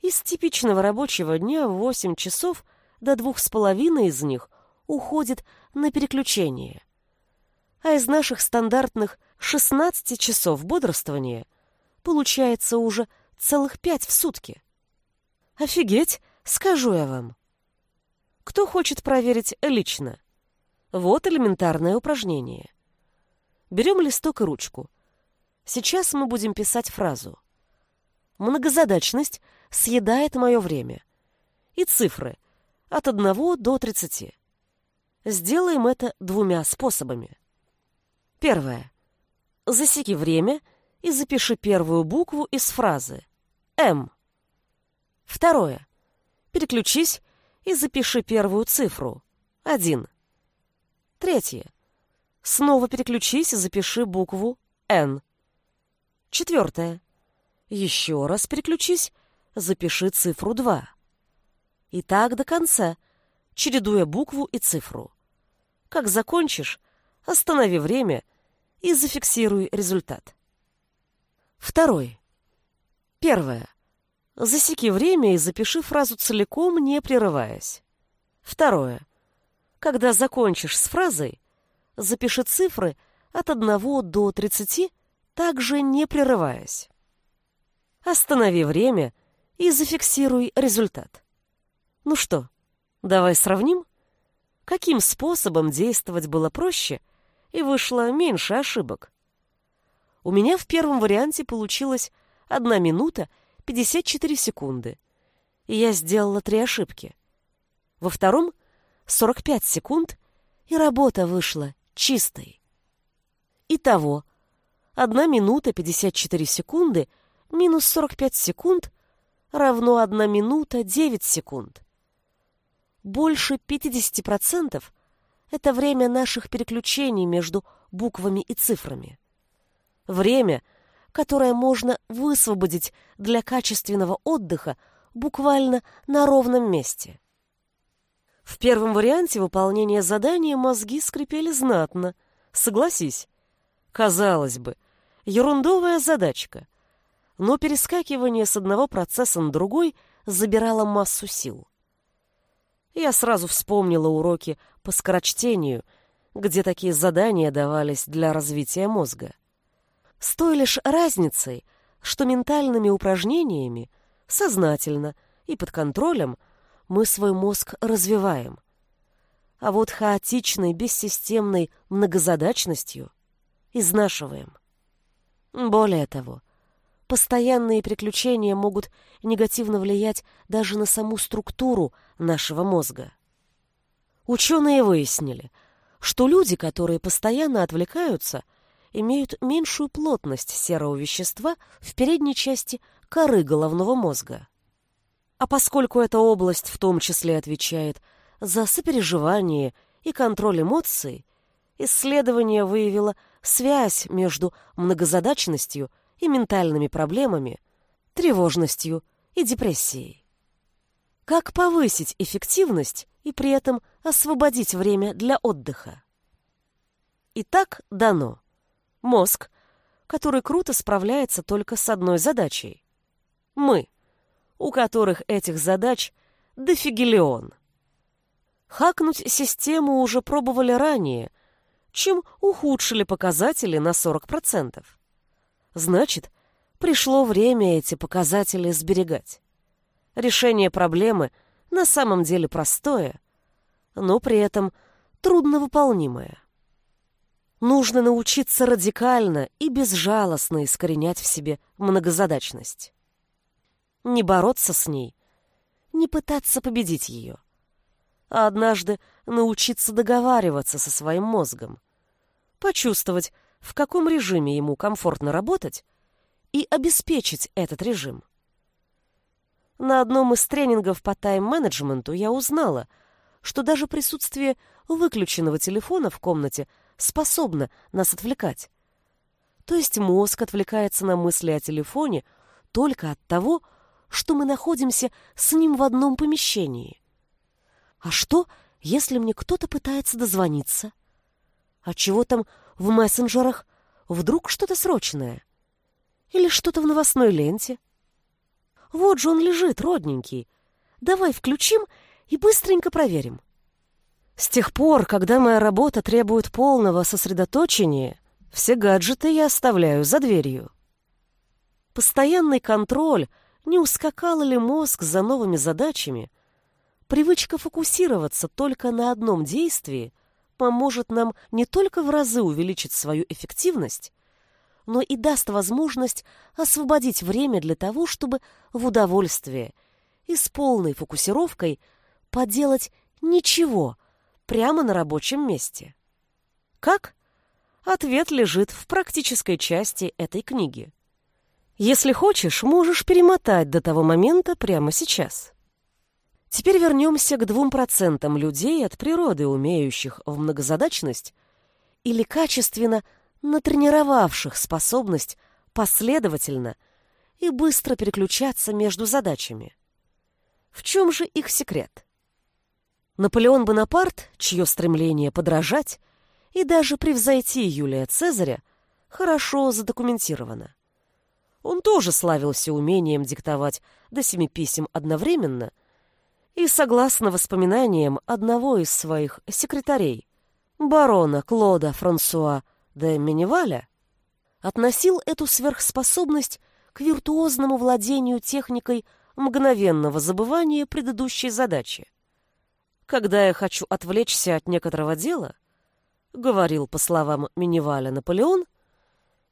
из типичного рабочего дня в 8 часов до двух с половиной из них уходит на переключение. А из наших стандартных 16 часов бодрствования получается уже целых пять в сутки. Офигеть, скажу я вам. Кто хочет проверить лично? Вот элементарное упражнение. Берем листок и ручку. Сейчас мы будем писать фразу. Многозадачность съедает мое время. И цифры от 1 до 30. Сделаем это двумя способами. Первое. Засеки время и запиши первую букву из фразы «М». Второе. Переключись и запиши первую цифру «1». Третье. Снова переключись и запиши букву «Н». Четвертое. Еще раз переключись, запиши цифру 2. И так до конца, чередуя букву и цифру. Как закончишь, останови время и зафиксируй результат. Второй. Первое. Засеки время и запиши фразу целиком, не прерываясь. Второе. Когда закончишь с фразой, запиши цифры от 1 до 30, также не прерываясь. Останови время и зафиксируй результат. Ну что, давай сравним? Каким способом действовать было проще и вышло меньше ошибок? У меня в первом варианте получилось 1 минута 54 секунды, и я сделала три ошибки. Во втором — 45 секунд, и работа вышла чистой. Итого, 1 минута 54 секунды минус 45 секунд равно 1 минута 9 секунд. Больше 50% — это время наших переключений между буквами и цифрами. Время, которое можно высвободить для качественного отдыха буквально на ровном месте. В первом варианте выполнения задания мозги скрипели знатно. Согласись. Казалось бы, ерундовая задачка. Но перескакивание с одного процесса на другой забирало массу сил. Я сразу вспомнила уроки по скорочтению, где такие задания давались для развития мозга. С той лишь разницей, что ментальными упражнениями, сознательно и под контролем – мы свой мозг развиваем. А вот хаотичной, бессистемной многозадачностью изнашиваем. Более того, постоянные приключения могут негативно влиять даже на саму структуру нашего мозга. Ученые выяснили, что люди, которые постоянно отвлекаются, имеют меньшую плотность серого вещества в передней части коры головного мозга. А поскольку эта область в том числе отвечает за сопереживание и контроль эмоций, исследование выявило связь между многозадачностью и ментальными проблемами, тревожностью и депрессией. Как повысить эффективность и при этом освободить время для отдыха? Итак, дано. Мозг, который круто справляется только с одной задачей. Мы – у которых этих задач дофигелион. Хакнуть систему уже пробовали ранее, чем ухудшили показатели на 40%. Значит, пришло время эти показатели сберегать. Решение проблемы на самом деле простое, но при этом трудновыполнимое. Нужно научиться радикально и безжалостно искоренять в себе многозадачность не бороться с ней, не пытаться победить ее, а однажды научиться договариваться со своим мозгом, почувствовать, в каком режиме ему комфортно работать, и обеспечить этот режим. На одном из тренингов по тайм-менеджменту я узнала, что даже присутствие выключенного телефона в комнате способно нас отвлекать. То есть мозг отвлекается на мысли о телефоне только от того, что мы находимся с ним в одном помещении. А что, если мне кто-то пытается дозвониться? А чего там в мессенджерах? Вдруг что-то срочное? Или что-то в новостной ленте? Вот же он лежит, родненький. Давай включим и быстренько проверим. С тех пор, когда моя работа требует полного сосредоточения, все гаджеты я оставляю за дверью. Постоянный контроль — не ускакал ли мозг за новыми задачами, привычка фокусироваться только на одном действии поможет нам не только в разы увеличить свою эффективность, но и даст возможность освободить время для того, чтобы в удовольствие и с полной фокусировкой поделать ничего прямо на рабочем месте. Как? Ответ лежит в практической части этой книги. Если хочешь, можешь перемотать до того момента прямо сейчас. Теперь вернемся к двум процентам людей от природы, умеющих в многозадачность или качественно натренировавших способность последовательно и быстро переключаться между задачами. В чем же их секрет? Наполеон Бонапарт, чье стремление подражать и даже превзойти Юлия Цезаря, хорошо задокументировано. Он тоже славился умением диктовать до семи писем одновременно и, согласно воспоминаниям одного из своих секретарей, барона Клода Франсуа де Меневаля, относил эту сверхспособность к виртуозному владению техникой мгновенного забывания предыдущей задачи. «Когда я хочу отвлечься от некоторого дела», — говорил, по словам Миневаля Наполеон,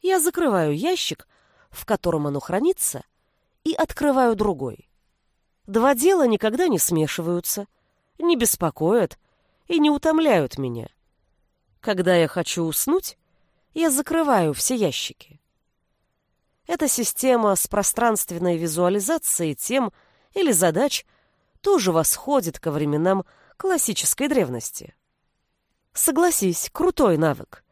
«я закрываю ящик, в котором оно хранится, и открываю другой. Два дела никогда не смешиваются, не беспокоят и не утомляют меня. Когда я хочу уснуть, я закрываю все ящики. Эта система с пространственной визуализацией тем или задач тоже восходит ко временам классической древности. Согласись, крутой навык,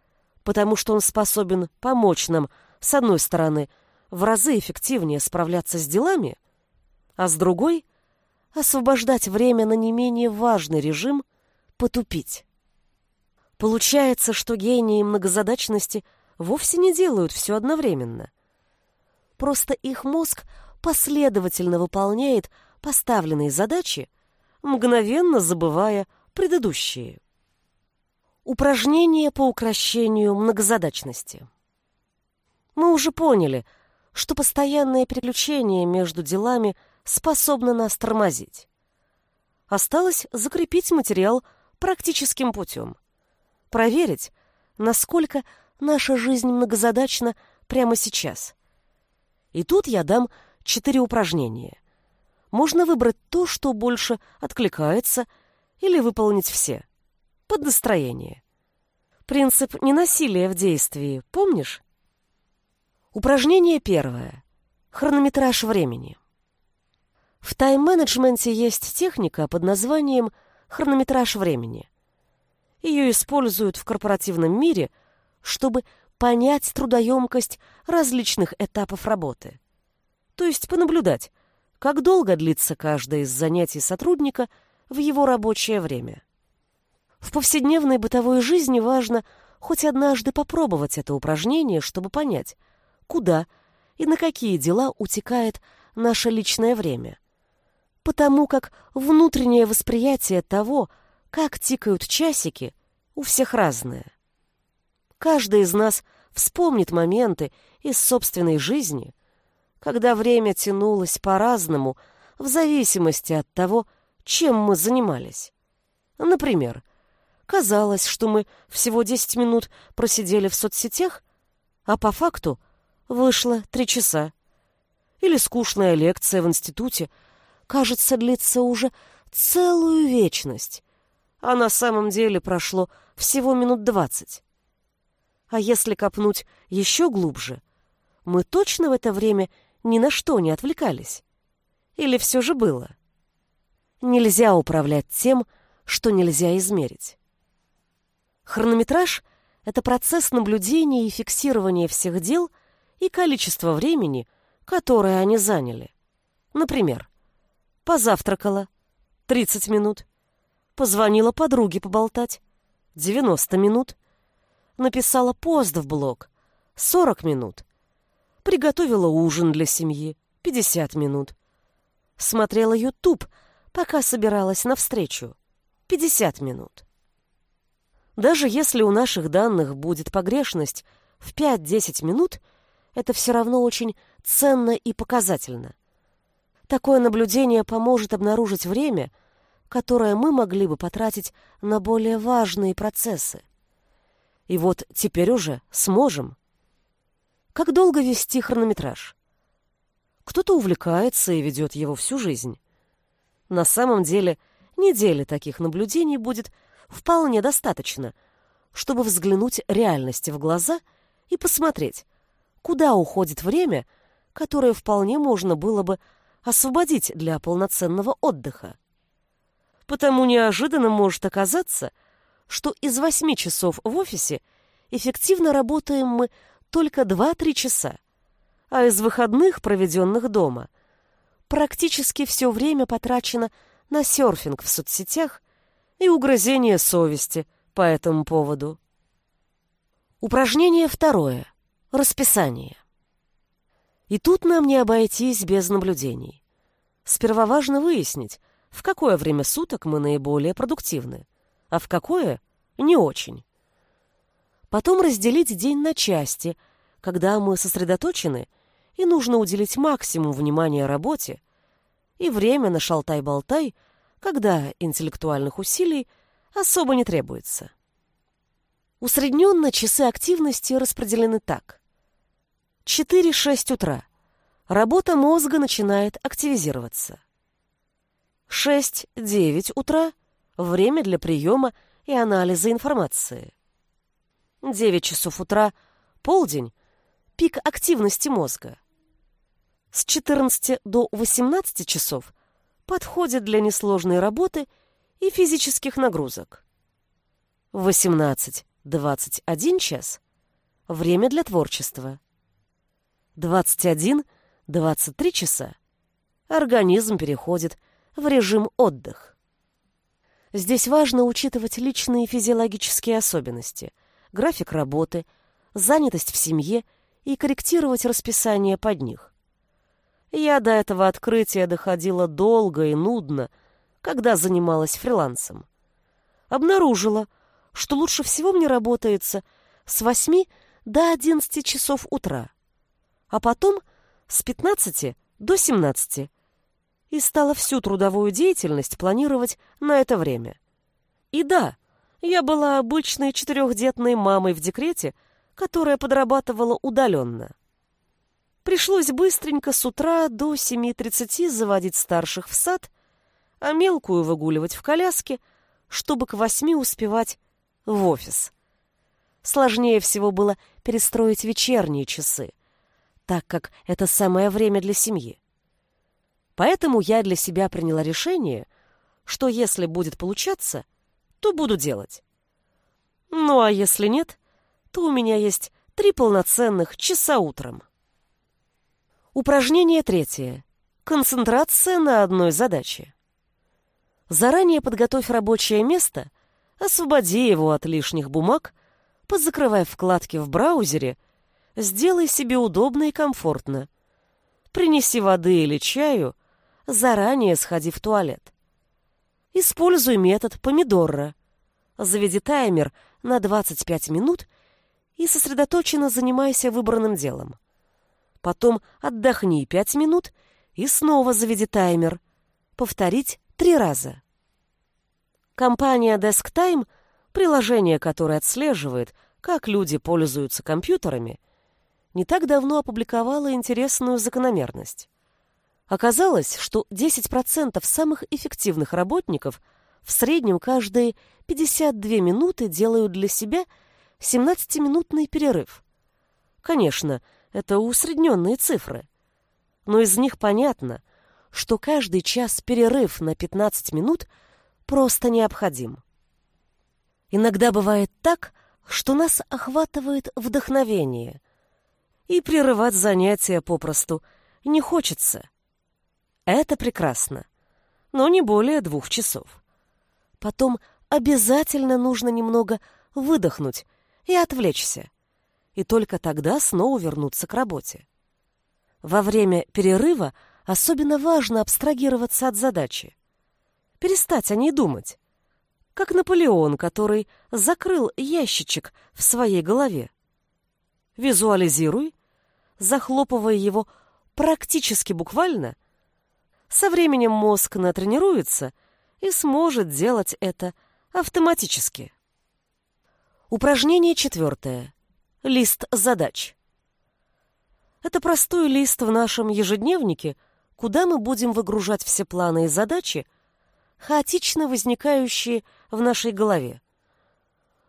потому что он способен помочь нам, с одной стороны, в разы эффективнее справляться с делами, а с другой — освобождать время на не менее важный режим — потупить. Получается, что гении многозадачности вовсе не делают все одновременно. Просто их мозг последовательно выполняет поставленные задачи, мгновенно забывая предыдущие. Упражнение по укращению многозадачности. Мы уже поняли, что постоянное переключение между делами способно нас тормозить. Осталось закрепить материал практическим путем проверить, насколько наша жизнь многозадачна прямо сейчас. И тут я дам четыре упражнения. Можно выбрать то, что больше откликается, или выполнить все. Под настроение. Принцип ненасилия в действии, помнишь? Упражнение первое. Хронометраж времени. В тайм-менеджменте есть техника под названием хронометраж времени. Ее используют в корпоративном мире, чтобы понять трудоемкость различных этапов работы. То есть понаблюдать, как долго длится каждое из занятий сотрудника в его рабочее время. В повседневной бытовой жизни важно хоть однажды попробовать это упражнение, чтобы понять, куда и на какие дела утекает наше личное время. Потому как внутреннее восприятие того, как тикают часики, у всех разное. Каждый из нас вспомнит моменты из собственной жизни, когда время тянулось по-разному в зависимости от того, чем мы занимались. Например, казалось, что мы всего 10 минут просидели в соцсетях, а по факту вышло 3 часа. Или скучная лекция в институте, кажется, длится уже целую вечность а на самом деле прошло всего минут двадцать. А если копнуть еще глубже, мы точно в это время ни на что не отвлекались? Или все же было? Нельзя управлять тем, что нельзя измерить. Хронометраж — это процесс наблюдения и фиксирования всех дел и количества времени, которое они заняли. Например, позавтракала — 30 минут, Позвонила подруге поболтать. 90 минут. Написала пост в блог. 40 минут. Приготовила ужин для семьи. 50 минут. Смотрела YouTube, пока собиралась на встречу. 50 минут. Даже если у наших данных будет погрешность в 5-10 минут, это все равно очень ценно и показательно. Такое наблюдение поможет обнаружить время – которое мы могли бы потратить на более важные процессы. И вот теперь уже сможем. Как долго вести хронометраж? Кто-то увлекается и ведет его всю жизнь. На самом деле, недели таких наблюдений будет вполне достаточно, чтобы взглянуть реальности в глаза и посмотреть, куда уходит время, которое вполне можно было бы освободить для полноценного отдыха. Потому неожиданно может оказаться, что из восьми часов в офисе эффективно работаем мы только 2-3 часа, а из выходных, проведенных дома, практически все время потрачено на серфинг в соцсетях и угрызение совести по этому поводу. Упражнение второе. Расписание. И тут нам не обойтись без наблюдений. Сперва важно выяснить, в какое время суток мы наиболее продуктивны, а в какое — не очень. Потом разделить день на части, когда мы сосредоточены и нужно уделить максимум внимания работе, и время на шалтай-болтай, когда интеллектуальных усилий особо не требуется. Усредненно часы активности распределены так. 4-6 утра. Работа мозга начинает активизироваться. 6-9 утра. Время для приема и анализа информации. 9 часов утра. Полдень. Пик активности мозга. С 14 до 18 часов подходит для несложной работы и физических нагрузок. 18-21 час – время для творчества. 21-23 часа организм переходит в режим отдых. Здесь важно учитывать личные физиологические особенности, график работы, занятость в семье и корректировать расписание под них. Я до этого открытия доходила долго и нудно, когда занималась фрилансом. Обнаружила, что лучше всего мне работается с 8 до 11 часов утра а потом с 15 до 17 и стала всю трудовую деятельность планировать на это время. И да, я была обычной четырехдетной мамой в декрете, которая подрабатывала удаленно. Пришлось быстренько с утра до 7.30 заводить старших в сад, а мелкую выгуливать в коляске, чтобы к восьми успевать в офис. Сложнее всего было перестроить вечерние часы — так как это самое время для семьи. Поэтому я для себя приняла решение, что если будет получаться, то буду делать. Ну а если нет, то у меня есть три полноценных часа утром. Упражнение третье. Концентрация на одной задаче. Заранее подготовь рабочее место, освободи его от лишних бумаг, позакрывай вкладки в браузере – Сделай себе удобно и комфортно. Принеси воды или чаю, заранее сходи в туалет. Используй метод помидора. Заведи таймер на 25 минут и сосредоточенно занимайся выбранным делом. Потом отдохни 5 минут и снова заведи таймер. Повторить три раза. Компания DeskTime, приложение, которое отслеживает, как люди пользуются компьютерами, не так давно опубликовала интересную закономерность. Оказалось, что 10% самых эффективных работников в среднем каждые 52 минуты делают для себя 17-минутный перерыв. Конечно, это усредненные цифры. Но из них понятно, что каждый час перерыв на 15 минут просто необходим. Иногда бывает так, что нас охватывает вдохновение, и прерывать занятия попросту не хочется. Это прекрасно, но не более двух часов. Потом обязательно нужно немного выдохнуть и отвлечься, и только тогда снова вернуться к работе. Во время перерыва особенно важно абстрагироваться от задачи, перестать о ней думать, как Наполеон, который закрыл ящичек в своей голове. Визуализируй, захлопывая его практически буквально. Со временем мозг натренируется и сможет делать это автоматически. Упражнение четвертое. Лист задач. Это простой лист в нашем ежедневнике, куда мы будем выгружать все планы и задачи, хаотично возникающие в нашей голове.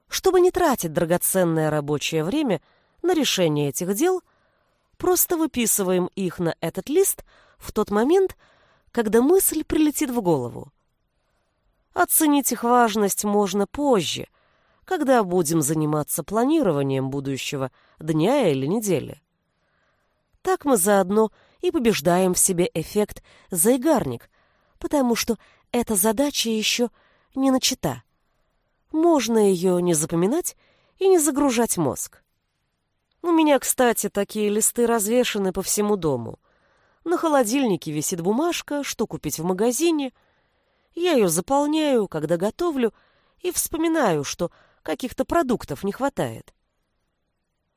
Чтобы не тратить драгоценное рабочее время – на решение этих дел, просто выписываем их на этот лист в тот момент, когда мысль прилетит в голову. Оценить их важность можно позже, когда будем заниматься планированием будущего дня или недели. Так мы заодно и побеждаем в себе эффект «заигарник», потому что эта задача еще не начата. Можно ее не запоминать и не загружать мозг. У меня, кстати, такие листы развешаны по всему дому. На холодильнике висит бумажка, что купить в магазине. Я ее заполняю, когда готовлю, и вспоминаю, что каких-то продуктов не хватает.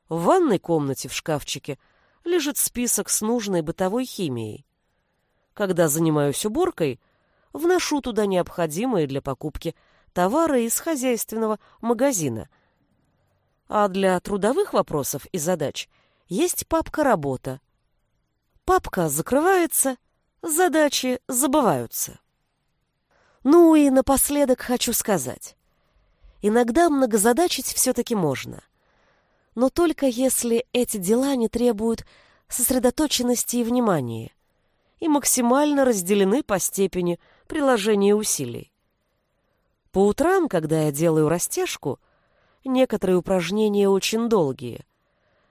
В ванной комнате в шкафчике лежит список с нужной бытовой химией. Когда занимаюсь уборкой, вношу туда необходимые для покупки товары из хозяйственного магазина. А для трудовых вопросов и задач есть папка «Работа». Папка закрывается, задачи забываются. Ну и напоследок хочу сказать. Иногда многозадачить все-таки можно. Но только если эти дела не требуют сосредоточенности и внимания и максимально разделены по степени приложения усилий. По утрам, когда я делаю растяжку, некоторые упражнения очень долгие.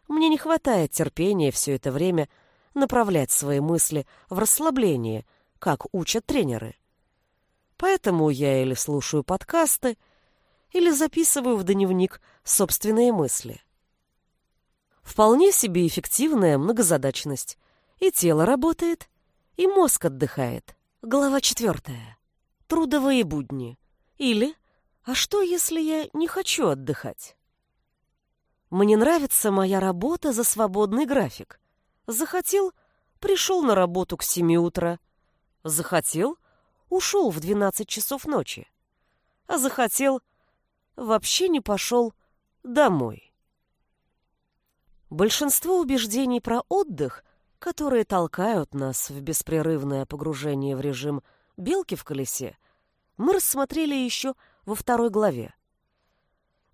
Мне не хватает терпения все это время направлять свои мысли в расслабление, как учат тренеры. Поэтому я или слушаю подкасты, или записываю в дневник собственные мысли. Вполне себе эффективная многозадачность. И тело работает, и мозг отдыхает. Глава четвертая. Трудовые будни. Или «А что, если я не хочу отдыхать?» Мне нравится моя работа за свободный график. Захотел — пришел на работу к семи утра. Захотел — ушел в двенадцать часов ночи. А захотел — вообще не пошел домой. Большинство убеждений про отдых, которые толкают нас в беспрерывное погружение в режим «белки в колесе», мы рассмотрели еще во второй главе.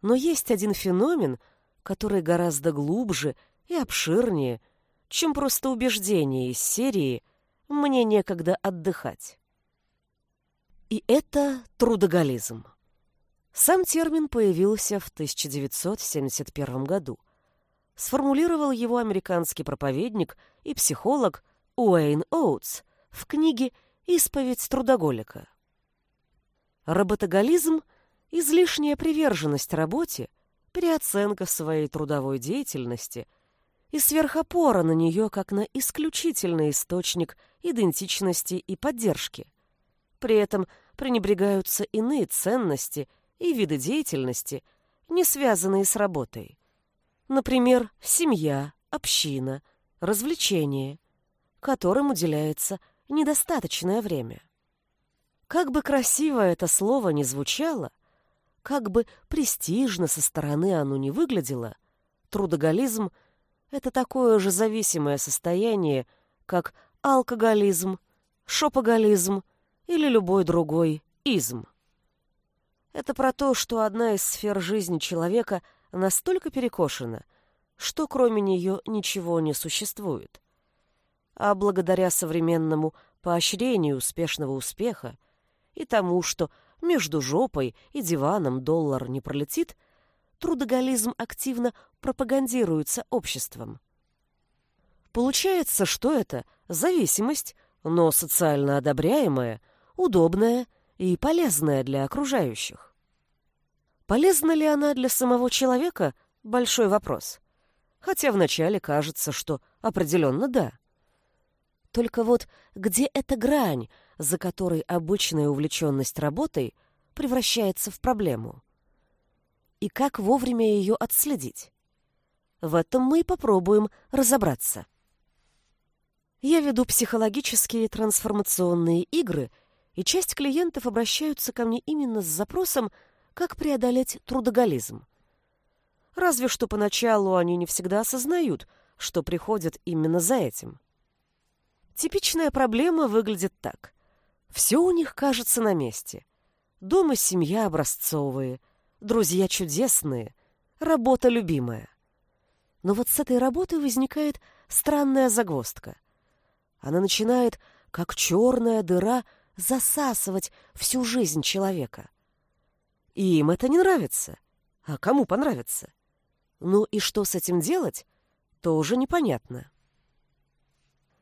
Но есть один феномен, который гораздо глубже и обширнее, чем просто убеждение из серии «мне некогда отдыхать». И это трудоголизм. Сам термин появился в 1971 году – сформулировал его американский проповедник и психолог Уэйн Оутс в книге «Исповедь трудоголика». Работоголизм – излишняя приверженность работе, переоценка своей трудовой деятельности и сверхопора на нее как на исключительный источник идентичности и поддержки. При этом пренебрегаются иные ценности и виды деятельности, не связанные с работой – Например, семья, община, развлечения, которым уделяется недостаточное время. Как бы красиво это слово ни звучало, как бы престижно со стороны оно не выглядело, трудоголизм — это такое же зависимое состояние, как алкоголизм, шопоголизм или любой другой изм. Это про то, что одна из сфер жизни человека — настолько перекошена, что кроме нее ничего не существует. А благодаря современному поощрению успешного успеха и тому, что между жопой и диваном доллар не пролетит, трудоголизм активно пропагандируется обществом. Получается, что это зависимость, но социально одобряемая, удобная и полезная для окружающих. Полезна ли она для самого человека – большой вопрос. Хотя вначале кажется, что определенно да. Только вот где эта грань, за которой обычная увлеченность работой превращается в проблему? И как вовремя ее отследить? В этом мы и попробуем разобраться. Я веду психологические трансформационные игры, и часть клиентов обращаются ко мне именно с запросом – как преодолеть трудоголизм. Разве что поначалу они не всегда осознают, что приходят именно за этим. Типичная проблема выглядит так. Все у них кажется на месте. Дом и семья образцовые, друзья чудесные, работа любимая. Но вот с этой работой возникает странная загвоздка. Она начинает, как черная дыра, засасывать всю жизнь человека. И им это не нравится. А кому понравится? Ну и что с этим делать, тоже непонятно.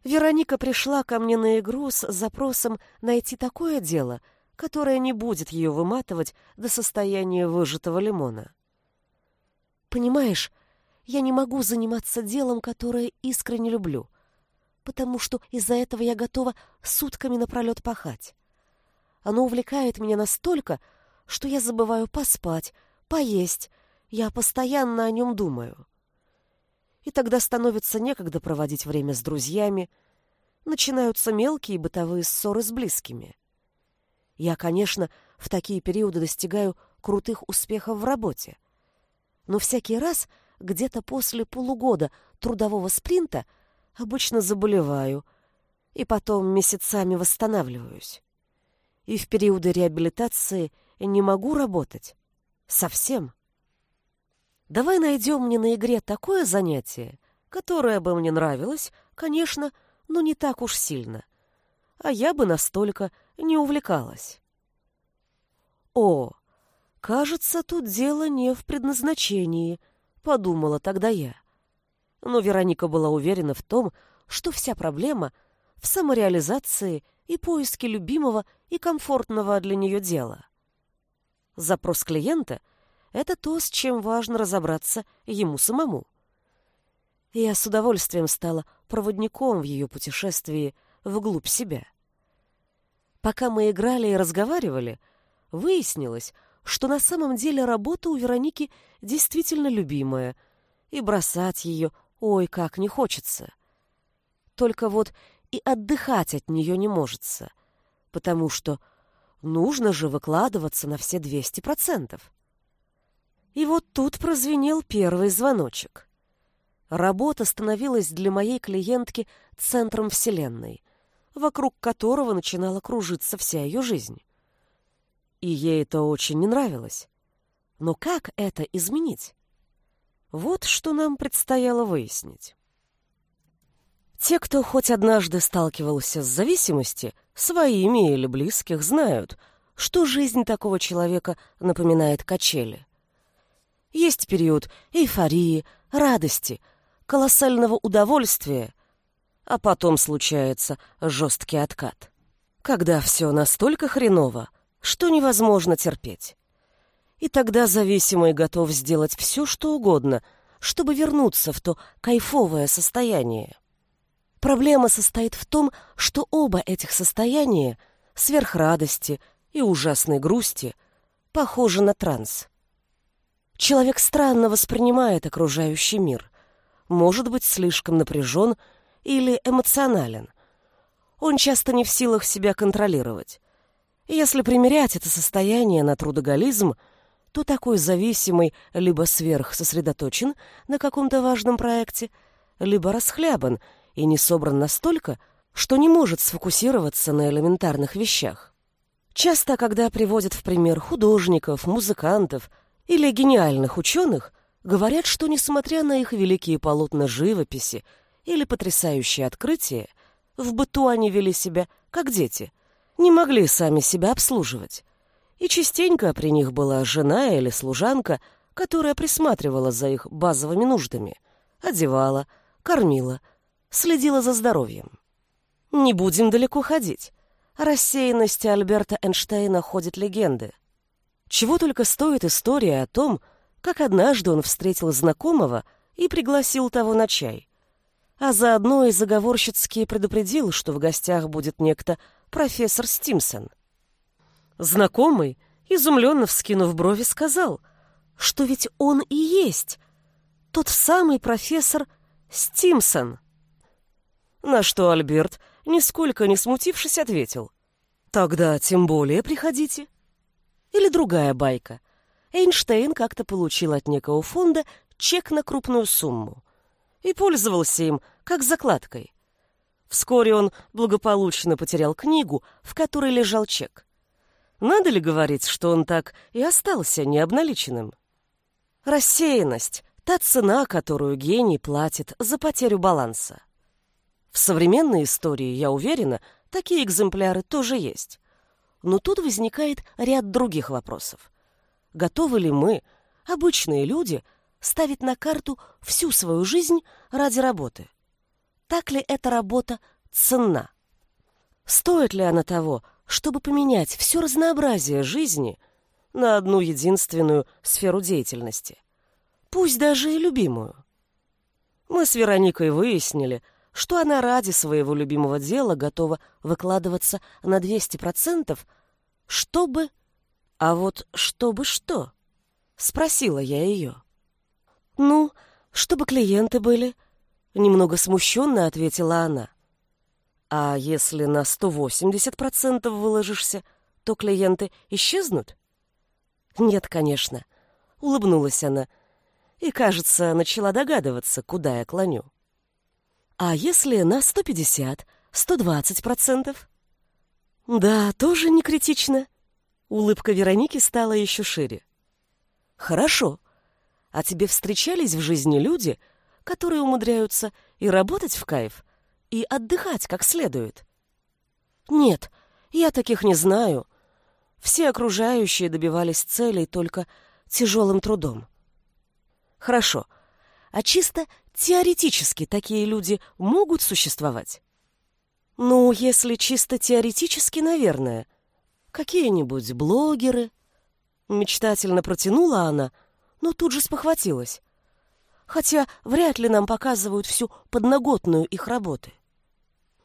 Вероника пришла ко мне на игру с запросом найти такое дело, которое не будет ее выматывать до состояния выжатого лимона. Понимаешь, я не могу заниматься делом, которое искренне люблю, потому что из-за этого я готова сутками напролет пахать. Оно увлекает меня настолько, что я забываю поспать, поесть, я постоянно о нем думаю. И тогда становится некогда проводить время с друзьями, начинаются мелкие бытовые ссоры с близкими. Я, конечно, в такие периоды достигаю крутых успехов в работе, но всякий раз где-то после полугода трудового спринта обычно заболеваю и потом месяцами восстанавливаюсь. И в периоды реабилитации не могу работать. Совсем. Давай найдем мне на игре такое занятие, которое бы мне нравилось, конечно, но не так уж сильно. А я бы настолько не увлекалась. О, кажется, тут дело не в предназначении, подумала тогда я. Но Вероника была уверена в том, что вся проблема в самореализации и поиске любимого и комфортного для нее дела. Запрос клиента — это то, с чем важно разобраться ему самому. Я с удовольствием стала проводником в ее путешествии вглубь себя. Пока мы играли и разговаривали, выяснилось, что на самом деле работа у Вероники действительно любимая, и бросать ее ой как не хочется. Только вот и отдыхать от нее не можется, потому что нужно же выкладываться на все 200%. И вот тут прозвенел первый звоночек. Работа становилась для моей клиентки центром вселенной, вокруг которого начинала кружиться вся ее жизнь. И ей это очень не нравилось. Но как это изменить? Вот что нам предстояло выяснить. Те, кто хоть однажды сталкивался с зависимостью, своими или близких, знают, что жизнь такого человека напоминает качели. Есть период эйфории, радости, колоссального удовольствия, а потом случается жесткий откат, когда все настолько хреново, что невозможно терпеть. И тогда зависимый готов сделать все, что угодно, чтобы вернуться в то кайфовое состояние. Проблема состоит в том, что оба этих состояния, сверхрадости и ужасной грусти, похожи на транс. Человек странно воспринимает окружающий мир, может быть слишком напряжен или эмоционален. Он часто не в силах себя контролировать. Если примерять это состояние на трудоголизм, то такой зависимый либо сверхсосредоточен на каком-то важном проекте, либо расхлябан – и не собран настолько, что не может сфокусироваться на элементарных вещах. Часто, когда приводят в пример художников, музыкантов или гениальных ученых, говорят, что, несмотря на их великие полотна живописи или потрясающие открытия, в быту они вели себя как дети, не могли сами себя обслуживать. И частенько при них была жена или служанка, которая присматривала за их базовыми нуждами, одевала, кормила, следила за здоровьем. Не будем далеко ходить. О рассеянности Альберта Эйнштейна ходят легенды. Чего только стоит история о том, как однажды он встретил знакомого и пригласил того на чай. А заодно и заговорщицки предупредил, что в гостях будет некто профессор Стимсон. Знакомый, изумленно вскинув брови, сказал, что ведь он и есть тот самый профессор Стимсон. На что Альберт, нисколько не смутившись, ответил. «Тогда тем более приходите». Или другая байка. Эйнштейн как-то получил от некого фонда чек на крупную сумму и пользовался им как закладкой. Вскоре он благополучно потерял книгу, в которой лежал чек. Надо ли говорить, что он так и остался необналиченным? Рассеянность — та цена, которую гений платит за потерю баланса. В современной истории, я уверена, такие экземпляры тоже есть. Но тут возникает ряд других вопросов. Готовы ли мы, обычные люди, ставить на карту всю свою жизнь ради работы? Так ли эта работа ценна. Стоит ли она того, чтобы поменять все разнообразие жизни на одну единственную сферу деятельности? Пусть даже и любимую. Мы с Вероникой выяснили, что она ради своего любимого дела готова выкладываться на 200%, чтобы... А вот чтобы что? Спросила я ее. Ну, чтобы клиенты были. Немного смущенно ответила она. А если на 180% выложишься, то клиенты исчезнут? Нет, конечно. Улыбнулась она и, кажется, начала догадываться, куда я клоню. А если на 150, 120%? Да, тоже не критично. Улыбка Вероники стала еще шире. Хорошо. А тебе встречались в жизни люди, которые умудряются и работать в кайф, и отдыхать как следует? Нет, я таких не знаю. Все окружающие добивались целей только тяжелым трудом. Хорошо. А чисто теоретически такие люди могут существовать? Ну, если чисто теоретически, наверное. Какие-нибудь блогеры. Мечтательно протянула она, но тут же спохватилась. Хотя вряд ли нам показывают всю подноготную их работы.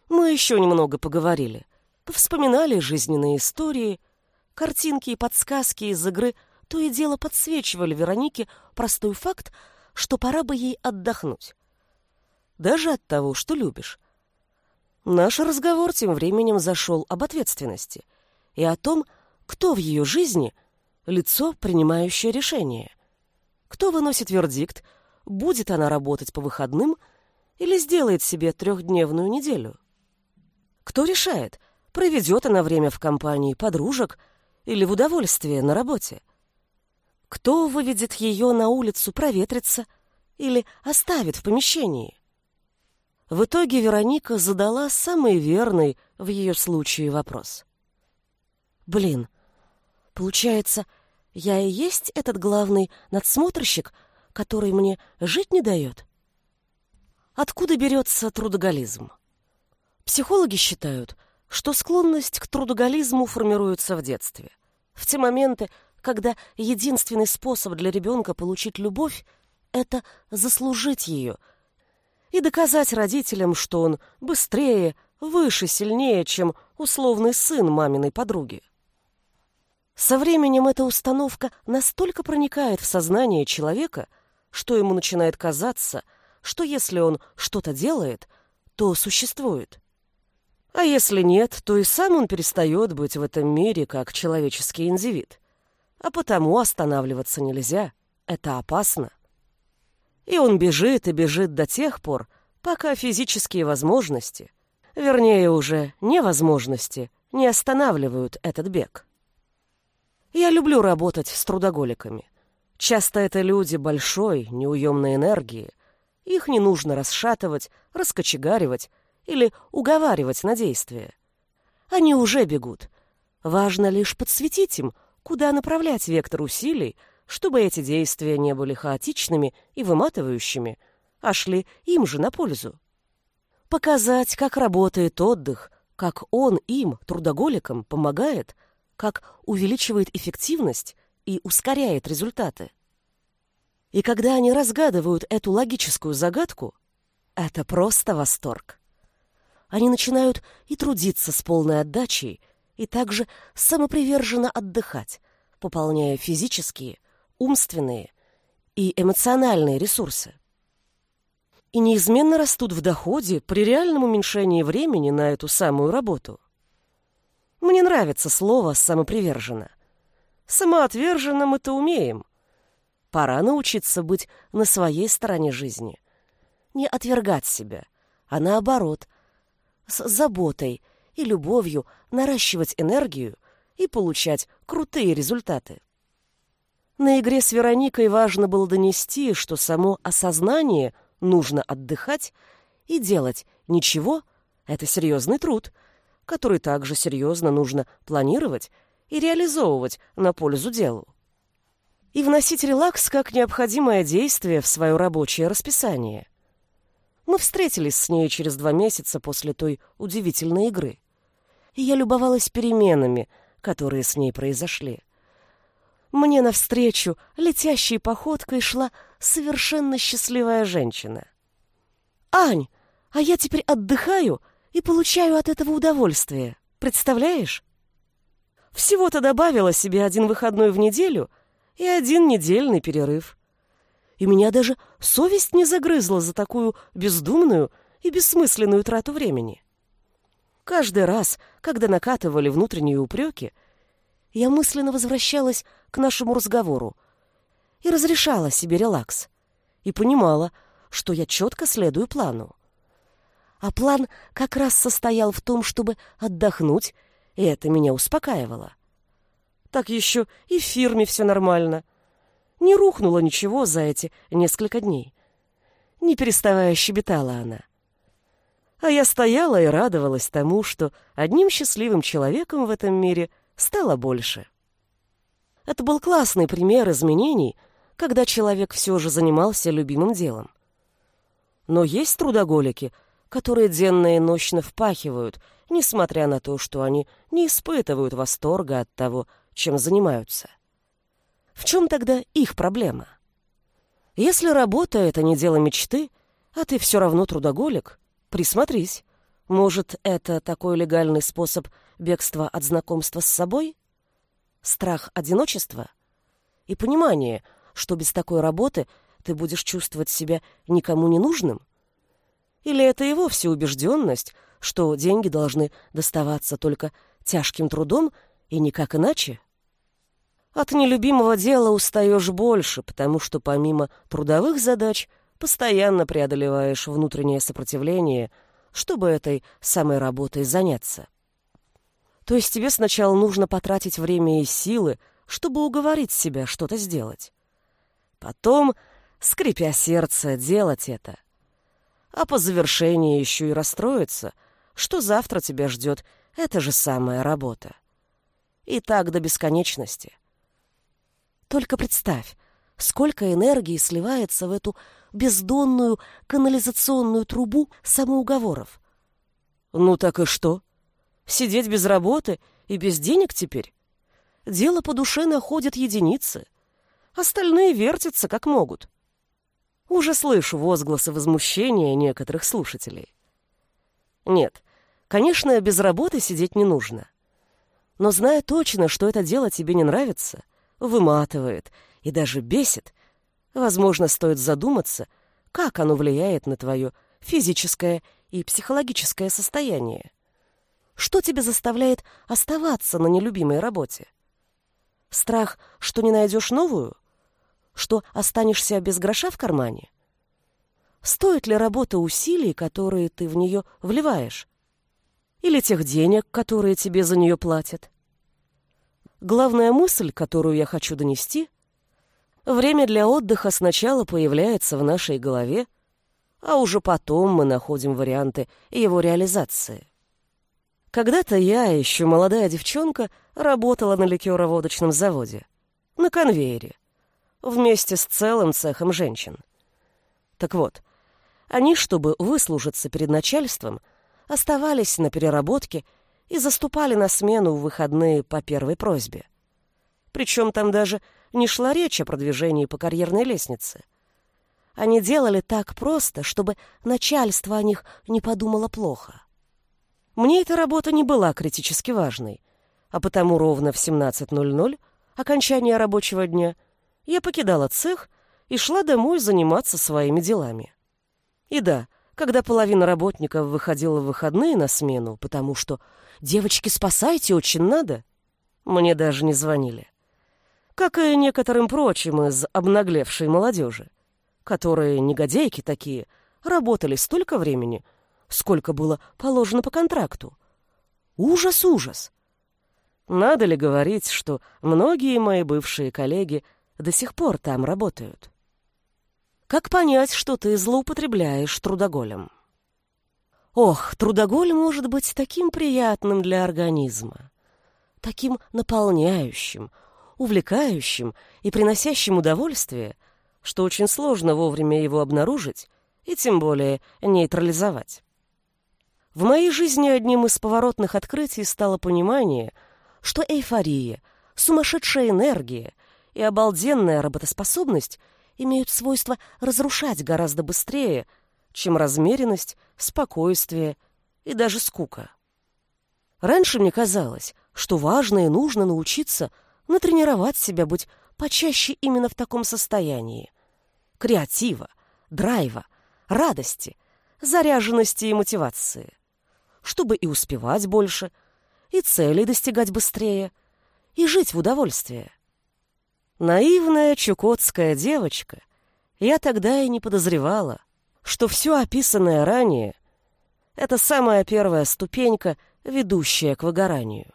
Мы еще немного поговорили, повспоминали жизненные истории, картинки и подсказки из игры то и дело подсвечивали Веронике простой факт, что пора бы ей отдохнуть. Даже от того, что любишь. Наш разговор тем временем зашел об ответственности и о том, кто в ее жизни лицо, принимающее решение. Кто выносит вердикт, будет она работать по выходным или сделает себе трехдневную неделю. Кто решает, проведет она время в компании подружек или в удовольствие на работе. Кто выведет ее на улицу проветриться или оставит в помещении? В итоге Вероника задала самый верный в ее случае вопрос. «Блин, получается, я и есть этот главный надсмотрщик, который мне жить не дает?» Откуда берется трудоголизм? Психологи считают, что склонность к трудоголизму формируется в детстве, в те моменты, когда единственный способ для ребенка получить любовь — это заслужить ее и доказать родителям, что он быстрее, выше, сильнее, чем условный сын маминой подруги. Со временем эта установка настолько проникает в сознание человека, что ему начинает казаться, что если он что-то делает, то существует. А если нет, то и сам он перестает быть в этом мире как человеческий индивид а потому останавливаться нельзя. Это опасно. И он бежит и бежит до тех пор, пока физические возможности, вернее уже невозможности, не останавливают этот бег. Я люблю работать с трудоголиками. Часто это люди большой, неуемной энергии. Их не нужно расшатывать, раскочегаривать или уговаривать на действие. Они уже бегут. Важно лишь подсветить им, куда направлять вектор усилий, чтобы эти действия не были хаотичными и выматывающими, а шли им же на пользу. Показать, как работает отдых, как он им, трудоголикам, помогает, как увеличивает эффективность и ускоряет результаты. И когда они разгадывают эту логическую загадку, это просто восторг. Они начинают и трудиться с полной отдачей, и также самоприверженно отдыхать, пополняя физические, умственные и эмоциональные ресурсы. И неизменно растут в доходе при реальном уменьшении времени на эту самую работу. Мне нравится слово «самоприверженно». Самоотверженно мы-то умеем. Пора научиться быть на своей стороне жизни. Не отвергать себя, а наоборот, с заботой – и любовью наращивать энергию и получать крутые результаты. На игре с Вероникой важно было донести, что само осознание нужно отдыхать и делать ничего — это серьезный труд, который также серьезно нужно планировать и реализовывать на пользу делу. И вносить релакс как необходимое действие в свое рабочее расписание. Мы встретились с ней через два месяца после той удивительной игры. И я любовалась переменами, которые с ней произошли. Мне навстречу летящей походкой шла совершенно счастливая женщина. «Ань, а я теперь отдыхаю и получаю от этого удовольствие. Представляешь?» Всего-то добавила себе один выходной в неделю и один недельный перерыв. И меня даже совесть не загрызла за такую бездумную и бессмысленную трату времени. Каждый раз, когда накатывали внутренние упреки, я мысленно возвращалась к нашему разговору и разрешала себе релакс. И понимала, что я четко следую плану. А план как раз состоял в том, чтобы отдохнуть, и это меня успокаивало. Так еще и в фирме все нормально. Не рухнуло ничего за эти несколько дней. Не переставая щебетала она. А я стояла и радовалась тому, что одним счастливым человеком в этом мире стало больше. Это был классный пример изменений, когда человек все же занимался любимым делом. Но есть трудоголики, которые денно и ночно впахивают, несмотря на то, что они не испытывают восторга от того, чем занимаются. В чем тогда их проблема? Если работа — это не дело мечты, а ты все равно трудоголик, присмотрись. Может, это такой легальный способ бегства от знакомства с собой? Страх одиночества? И понимание, что без такой работы ты будешь чувствовать себя никому не нужным? Или это и вовсе убежденность, что деньги должны доставаться только тяжким трудом и никак иначе? От нелюбимого дела устаешь больше, потому что помимо трудовых задач постоянно преодолеваешь внутреннее сопротивление, чтобы этой самой работой заняться. То есть тебе сначала нужно потратить время и силы, чтобы уговорить себя что-то сделать. Потом, скрипя сердце, делать это. А по завершении еще и расстроиться, что завтра тебя ждет эта же самая работа. И так до бесконечности. Только представь, сколько энергии сливается в эту бездонную канализационную трубу самоуговоров. Ну так и что? Сидеть без работы и без денег теперь? Дело по душе находят единицы. Остальные вертятся как могут. Уже слышу возгласы возмущения некоторых слушателей. Нет, конечно, без работы сидеть не нужно. Но зная точно, что это дело тебе не нравится — выматывает и даже бесит, возможно, стоит задуматься, как оно влияет на твое физическое и психологическое состояние. Что тебя заставляет оставаться на нелюбимой работе? Страх, что не найдешь новую? Что останешься без гроша в кармане? Стоит ли работа усилий, которые ты в нее вливаешь? Или тех денег, которые тебе за нее платят? Главная мысль, которую я хочу донести, время для отдыха сначала появляется в нашей голове, а уже потом мы находим варианты его реализации. Когда-то я, еще молодая девчонка, работала на ликероводочном заводе, на конвейере, вместе с целым цехом женщин. Так вот, они, чтобы выслужиться перед начальством, оставались на переработке и заступали на смену в выходные по первой просьбе. Причем там даже не шла речь о продвижении по карьерной лестнице. Они делали так просто, чтобы начальство о них не подумало плохо. Мне эта работа не была критически важной, а потому ровно в 17.00, окончание рабочего дня, я покидала цех и шла домой заниматься своими делами. И да, когда половина работников выходила в выходные на смену, потому что «девочки, спасайте, очень надо», мне даже не звонили. Как и некоторым прочим из обнаглевшей молодежи, которые, негодяйки такие, работали столько времени, сколько было положено по контракту. Ужас, ужас! Надо ли говорить, что многие мои бывшие коллеги до сих пор там работают? Как понять, что ты злоупотребляешь трудоголем? Ох, трудоголь может быть таким приятным для организма, таким наполняющим, увлекающим и приносящим удовольствие, что очень сложно вовремя его обнаружить и тем более нейтрализовать. В моей жизни одним из поворотных открытий стало понимание, что эйфория, сумасшедшая энергия и обалденная работоспособность имеют свойство разрушать гораздо быстрее, чем размеренность, спокойствие и даже скука. Раньше мне казалось, что важно и нужно научиться натренировать себя быть почаще именно в таком состоянии. Креатива, драйва, радости, заряженности и мотивации. Чтобы и успевать больше, и целей достигать быстрее, и жить в удовольствии. Наивная чукотская девочка, я тогда и не подозревала, что все описанное ранее — это самая первая ступенька, ведущая к выгоранию.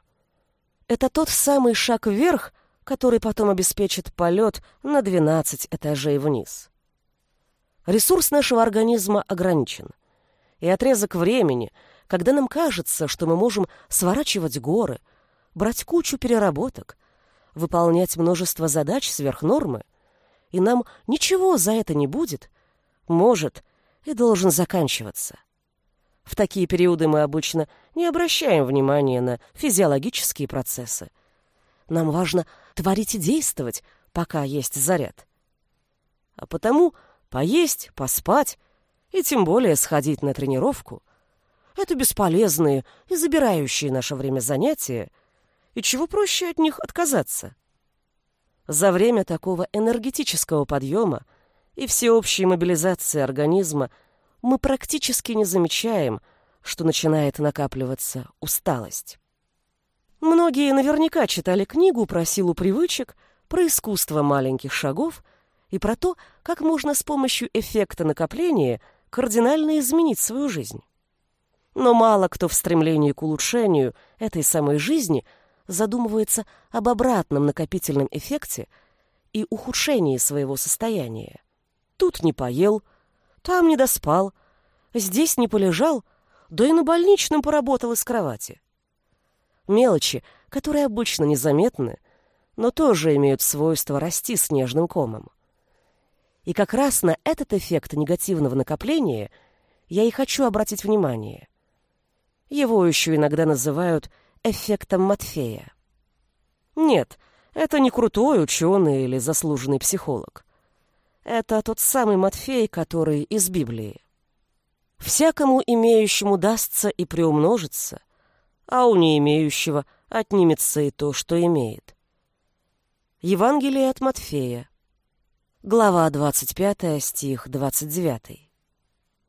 Это тот самый шаг вверх, который потом обеспечит полет на 12 этажей вниз. Ресурс нашего организма ограничен, и отрезок времени, когда нам кажется, что мы можем сворачивать горы, брать кучу переработок, выполнять множество задач сверх нормы, и нам ничего за это не будет, может и должен заканчиваться. В такие периоды мы обычно не обращаем внимания на физиологические процессы. Нам важно творить и действовать, пока есть заряд. А потому поесть, поспать и тем более сходить на тренировку — это бесполезные и забирающие наше время занятия, и чего проще от них отказаться. За время такого энергетического подъема и всеобщей мобилизации организма мы практически не замечаем, что начинает накапливаться усталость. Многие наверняка читали книгу про силу привычек, про искусство маленьких шагов и про то, как можно с помощью эффекта накопления кардинально изменить свою жизнь. Но мало кто в стремлении к улучшению этой самой жизни задумывается об обратном накопительном эффекте и ухудшении своего состояния. Тут не поел, там не доспал, здесь не полежал, да и на больничном поработал из кровати. Мелочи, которые обычно незаметны, но тоже имеют свойство расти снежным комом. И как раз на этот эффект негативного накопления я и хочу обратить внимание. Его еще иногда называют эффектом Матфея. Нет, это не крутой ученый или заслуженный психолог. Это тот самый Матфей, который из Библии. Всякому имеющему дастся и приумножится, а у не имеющего отнимется и то, что имеет. Евангелие от Матфея, глава 25, стих 29.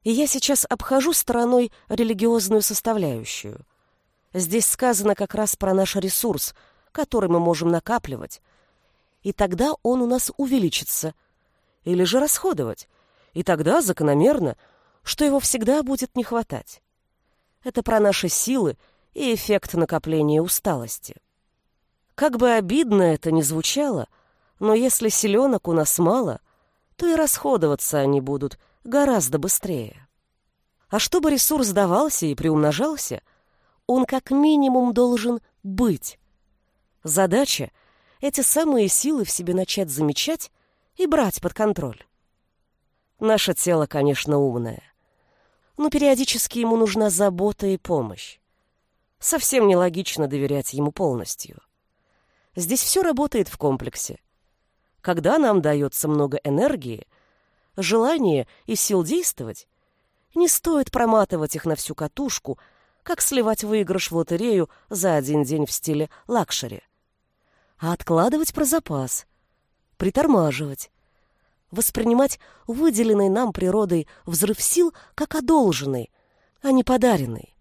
И я сейчас обхожу стороной религиозную составляющую. Здесь сказано как раз про наш ресурс, который мы можем накапливать, и тогда он у нас увеличится, или же расходовать, и тогда закономерно, что его всегда будет не хватать. Это про наши силы и эффект накопления усталости. Как бы обидно это ни звучало, но если селенок у нас мало, то и расходоваться они будут гораздо быстрее. А чтобы ресурс давался и приумножался, он как минимум должен быть. Задача — эти самые силы в себе начать замечать и брать под контроль. Наше тело, конечно, умное, но периодически ему нужна забота и помощь. Совсем нелогично доверять ему полностью. Здесь все работает в комплексе. Когда нам дается много энергии, желания и сил действовать, не стоит проматывать их на всю катушку, как сливать выигрыш в лотерею за один день в стиле лакшери. А откладывать про запас, притормаживать, воспринимать выделенный нам природой взрыв сил как одолженный, а не подаренный.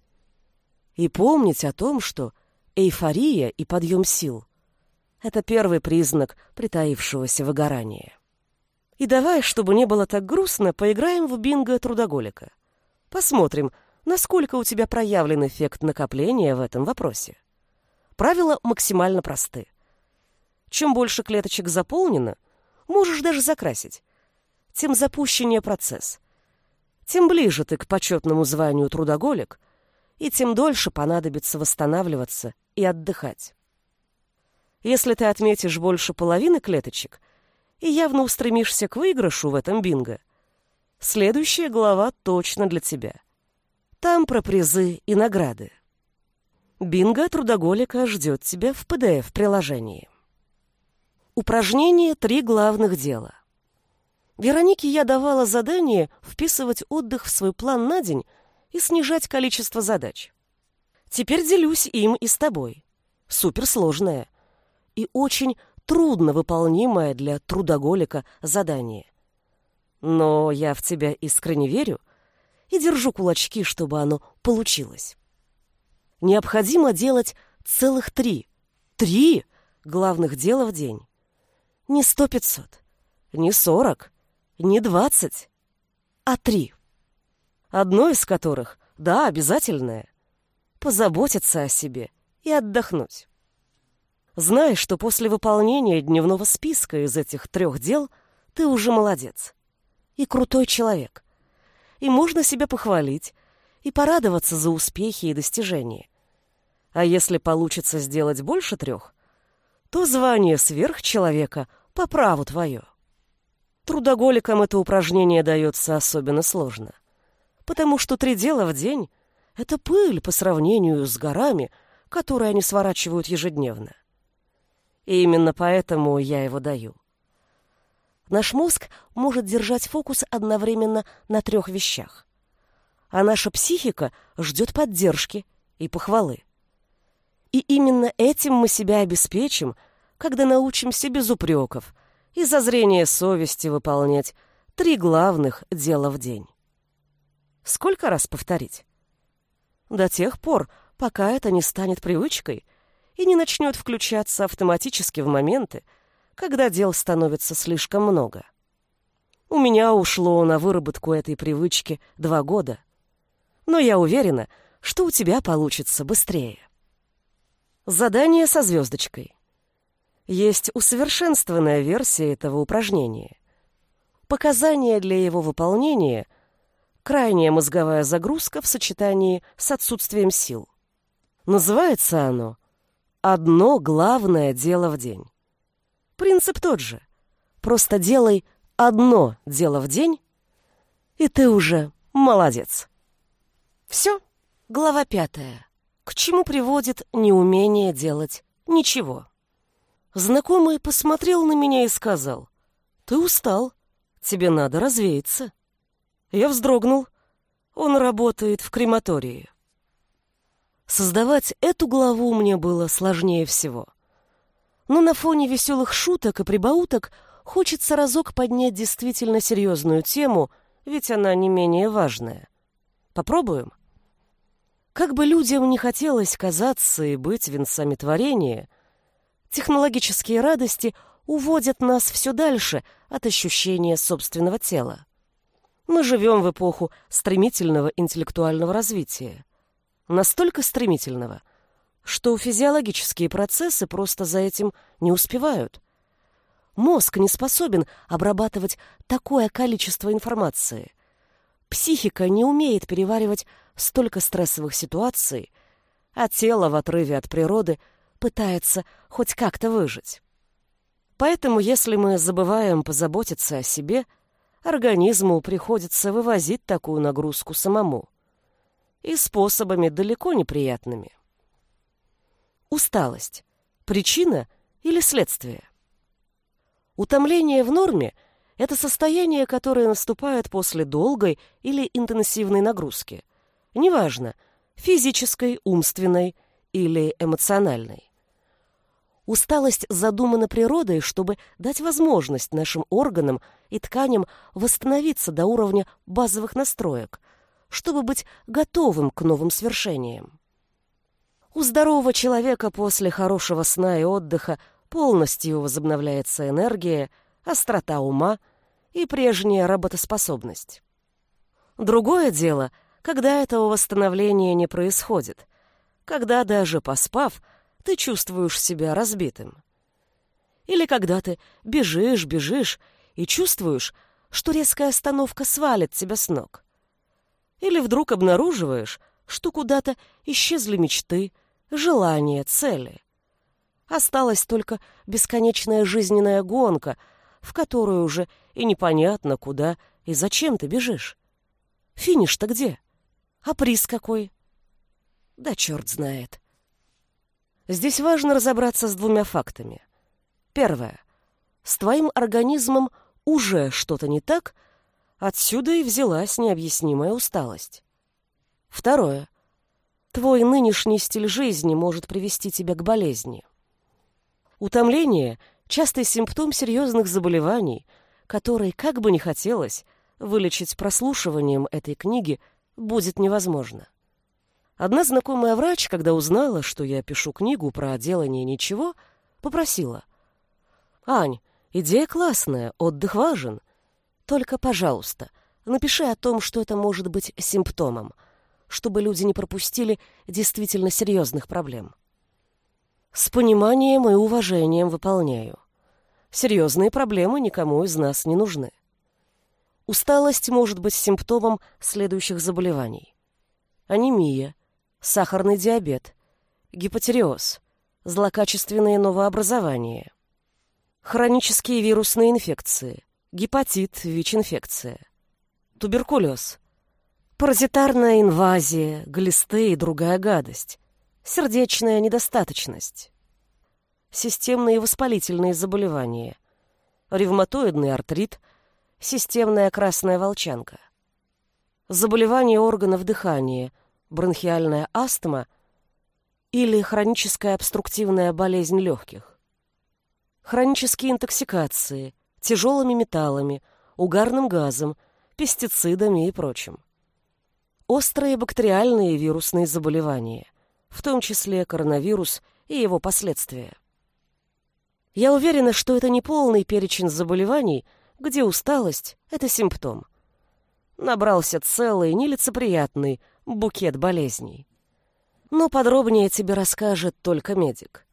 И помнить о том, что эйфория и подъем сил — это первый признак притаившегося выгорания. И давай, чтобы не было так грустно, поиграем в бинго трудоголика. Посмотрим, насколько у тебя проявлен эффект накопления в этом вопросе. Правила максимально просты. Чем больше клеточек заполнено, можешь даже закрасить, тем запущеннее процесс. Тем ближе ты к почетному званию трудоголик, и тем дольше понадобится восстанавливаться и отдыхать. Если ты отметишь больше половины клеточек и явно устремишься к выигрышу в этом бинго, следующая глава точно для тебя. Там про призы и награды. Бинго трудоголика ждет тебя в PDF-приложении. Упражнение «Три главных дела». Веронике я давала задание вписывать отдых в свой план на день и снижать количество задач. Теперь делюсь им и с тобой. Суперсложное и очень трудно выполнимое для трудоголика задание. Но я в тебя искренне верю и держу кулачки, чтобы оно получилось. Необходимо делать целых три, три главных дела в день. Не сто пятьсот, не сорок, не двадцать, а три. Одно из которых, да, обязательное, позаботиться о себе и отдохнуть. Знай, что после выполнения дневного списка из этих трех дел ты уже молодец и крутой человек. И можно себя похвалить и порадоваться за успехи и достижения. А если получится сделать больше трех, то звание сверхчеловека по праву твое. Трудоголикам это упражнение дается особенно сложно, потому что три дела в день — это пыль по сравнению с горами, которые они сворачивают ежедневно. И именно поэтому я его даю. Наш мозг может держать фокус одновременно на трех вещах. А наша психика ждет поддержки и похвалы. И именно этим мы себя обеспечим, когда научимся без упреков и зазрения совести выполнять три главных дела в день. Сколько раз повторить? До тех пор, пока это не станет привычкой и не начнет включаться автоматически в моменты, когда дел становится слишком много. У меня ушло на выработку этой привычки два года. Но я уверена, что у тебя получится быстрее. Задание со звездочкой. Есть усовершенствованная версия этого упражнения. Показания для его выполнения — крайняя мозговая загрузка в сочетании с отсутствием сил. Называется оно «Одно главное дело в день». Принцип тот же. Просто делай одно дело в день, и ты уже молодец. Все. Глава пятая. К чему приводит неумение делать ничего? Знакомый посмотрел на меня и сказал, «Ты устал, тебе надо развеяться». Я вздрогнул. Он работает в крематории. Создавать эту главу мне было сложнее всего — но на фоне веселых шуток и прибауток хочется разок поднять действительно серьезную тему, ведь она не менее важная. Попробуем? Как бы людям не хотелось казаться и быть венцами творения, технологические радости уводят нас все дальше от ощущения собственного тела. Мы живем в эпоху стремительного интеллектуального развития. Настолько стремительного — что физиологические процессы просто за этим не успевают. Мозг не способен обрабатывать такое количество информации. Психика не умеет переваривать столько стрессовых ситуаций, а тело в отрыве от природы пытается хоть как-то выжить. Поэтому, если мы забываем позаботиться о себе, организму приходится вывозить такую нагрузку самому. И способами далеко неприятными. Усталость. Причина или следствие? Утомление в норме – это состояние, которое наступает после долгой или интенсивной нагрузки. Неважно – физической, умственной или эмоциональной. Усталость задумана природой, чтобы дать возможность нашим органам и тканям восстановиться до уровня базовых настроек, чтобы быть готовым к новым свершениям. У здорового человека после хорошего сна и отдыха полностью возобновляется энергия, острота ума и прежняя работоспособность. Другое дело, когда этого восстановления не происходит, когда даже поспав, ты чувствуешь себя разбитым. Или когда ты бежишь, бежишь и чувствуешь, что резкая остановка свалит тебя с ног. Или вдруг обнаруживаешь, что куда-то исчезли мечты, желания, цели. Осталась только бесконечная жизненная гонка, в которую уже и непонятно, куда И зачем ты бежишь? Финиш-то где? А приз какой? Да черт знает. Здесь важно разобраться с двумя фактами. Первое. С твоим организмом уже что-то не так, отсюда и взялась необъяснимая усталость. Второе. Твой нынешний стиль жизни может привести тебя к болезни. Утомление – частый симптом серьезных заболеваний, которые, как бы ни хотелось, вылечить прослушиванием этой книги будет невозможно. Одна знакомая врач, когда узнала, что я пишу книгу про делание ничего, попросила. «Ань, идея классная, отдых важен. Только, пожалуйста, напиши о том, что это может быть симптомом, чтобы люди не пропустили действительно серьезных проблем». С пониманием и уважением выполняю. Серьезные проблемы никому из нас не нужны. Усталость может быть симптомом следующих заболеваний. Анемия, сахарный диабет, гипотереоз, злокачественные новообразования, хронические вирусные инфекции, гепатит, ВИЧ-инфекция, туберкулез, паразитарная инвазия, глисты и другая гадость, сердечная недостаточность, системные воспалительные заболевания, ревматоидный артрит, системная красная волчанка, заболевания органов дыхания – бронхиальная астма или хроническая обструктивная болезнь легких. Хронические интоксикации тяжелыми металлами, угарным газом, пестицидами и прочим. Острые бактериальные и вирусные заболевания, в том числе коронавирус и его последствия. Я уверена, что это не полный перечень заболеваний, где усталость – это симптом. Набрался целый, нелицеприятный, букет болезней. Но подробнее тебе расскажет только медик.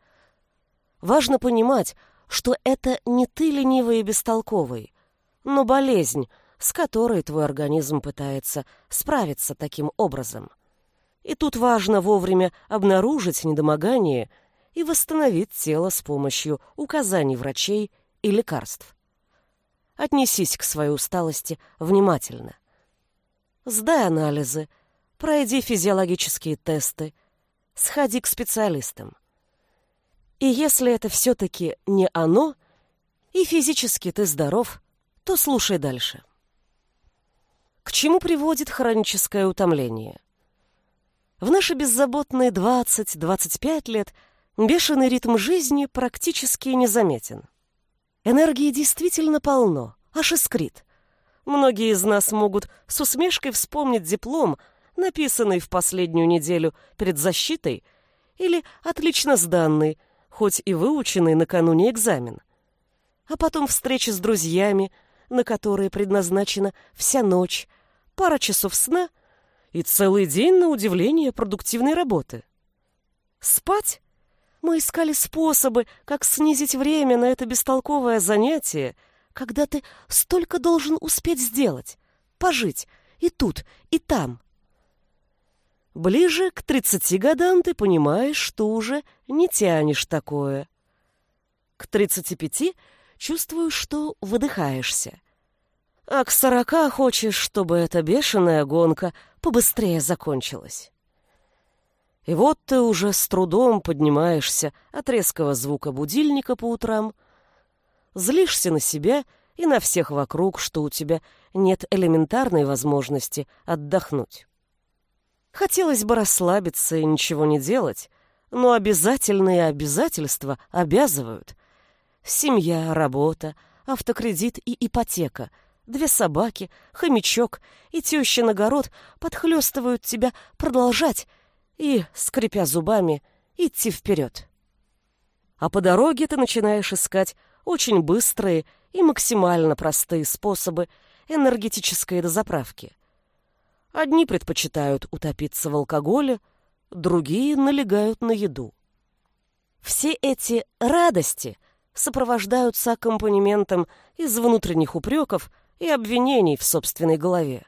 Важно понимать, что это не ты ленивый и бестолковый, но болезнь, с которой твой организм пытается справиться таким образом. И тут важно вовремя обнаружить недомогание и восстановить тело с помощью указаний врачей и лекарств. Отнесись к своей усталости внимательно. Сдай анализы, пройди физиологические тесты, сходи к специалистам. И если это все-таки не оно, и физически ты здоров, то слушай дальше. К чему приводит хроническое утомление? В наши беззаботные 20-25 лет бешеный ритм жизни практически незаметен. Энергии действительно полно, аж искрит. Многие из нас могут с усмешкой вспомнить диплом, написанный в последнюю неделю перед защитой, или отлично сданный, хоть и выученный накануне экзамен. А потом встречи с друзьями, на которые предназначена вся ночь, пара часов сна и целый день, на удивление, продуктивной работы. Спать? Мы искали способы, как снизить время на это бестолковое занятие, когда ты столько должен успеть сделать, пожить и тут, и там. Ближе к тридцати годам ты понимаешь, что уже не тянешь такое. К тридцати пяти чувствуешь, что выдыхаешься. А к сорока хочешь, чтобы эта бешеная гонка побыстрее закончилась. И вот ты уже с трудом поднимаешься от резкого звука будильника по утрам, злишься на себя и на всех вокруг, что у тебя нет элементарной возможности отдохнуть. Хотелось бы расслабиться и ничего не делать, но обязательные обязательства обязывают. Семья, работа, автокредит и ипотека, две собаки, хомячок и тещин огород подхлестывают тебя продолжать и, скрипя зубами, идти вперед. А по дороге ты начинаешь искать очень быстрые и максимально простые способы энергетической дозаправки. Одни предпочитают утопиться в алкоголе, другие налегают на еду. Все эти радости сопровождаются аккомпанементом из внутренних упреков и обвинений в собственной голове.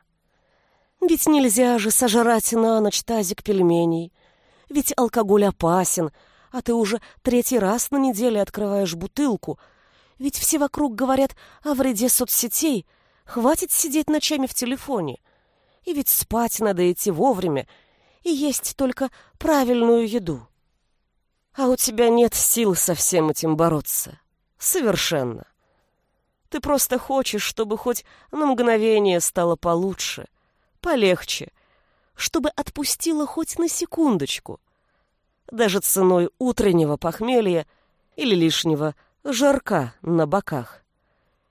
Ведь нельзя же сожрать на ночь тазик пельменей. Ведь алкоголь опасен, а ты уже третий раз на неделе открываешь бутылку. Ведь все вокруг говорят о вреде соцсетей, хватит сидеть ночами в телефоне. И ведь спать надо идти вовремя, и есть только правильную еду. А у тебя нет сил со всем этим бороться. Совершенно. Ты просто хочешь, чтобы хоть на мгновение стало получше, полегче, чтобы отпустила хоть на секундочку. Даже ценой утреннего похмелья или лишнего жарка на боках.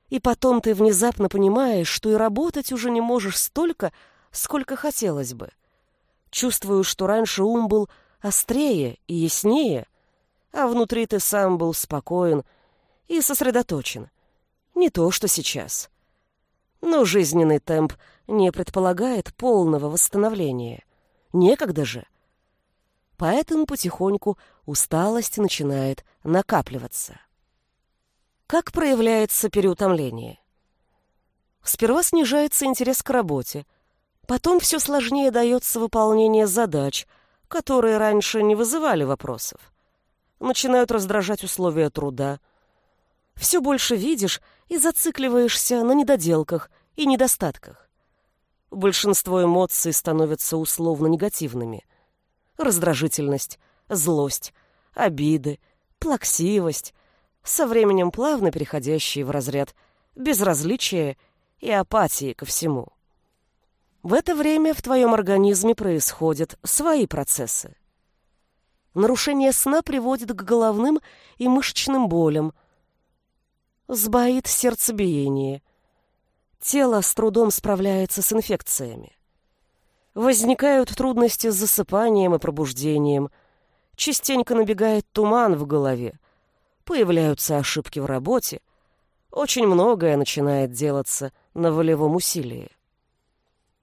И потом ты внезапно понимаешь, что и работать уже не можешь столько, сколько хотелось бы. Чувствую, что раньше ум был острее и яснее, а внутри ты сам был спокоен и сосредоточен. Не то, что сейчас. Но жизненный темп не предполагает полного восстановления. Некогда же. Поэтому потихоньку усталость начинает накапливаться. Как проявляется переутомление? Сперва снижается интерес к работе, потом все сложнее дается выполнение задач, которые раньше не вызывали вопросов начинают раздражать условия труда. Все больше видишь и зацикливаешься на недоделках и недостатках. Большинство эмоций становятся условно негативными. Раздражительность, злость, обиды, плаксивость, со временем плавно переходящие в разряд безразличия и апатии ко всему. В это время в твоем организме происходят свои процессы. Нарушение сна приводит к головным и мышечным болям. Сбоит сердцебиение. Тело с трудом справляется с инфекциями. Возникают трудности с засыпанием и пробуждением. Частенько набегает туман в голове. Появляются ошибки в работе. Очень многое начинает делаться на волевом усилии.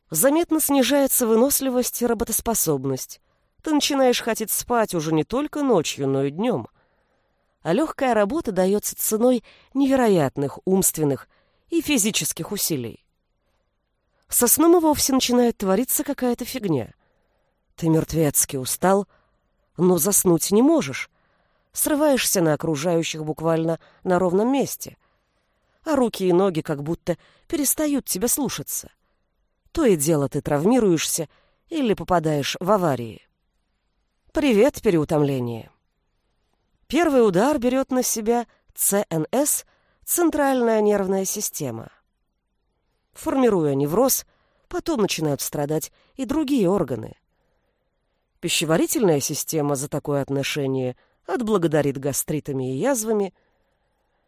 Заметно снижается выносливость и работоспособность ты начинаешь хотеть спать уже не только ночью, но и днем. А легкая работа дается ценой невероятных умственных и физических усилий. Со сном и вовсе начинает твориться какая-то фигня. Ты мертвецки устал, но заснуть не можешь. Срываешься на окружающих буквально на ровном месте. А руки и ноги как будто перестают тебя слушаться. То и дело ты травмируешься или попадаешь в аварии. Привет, переутомление. Первый удар берет на себя ЦНС – центральная нервная система. Формируя невроз, потом начинают страдать и другие органы. Пищеварительная система за такое отношение отблагодарит гастритами и язвами,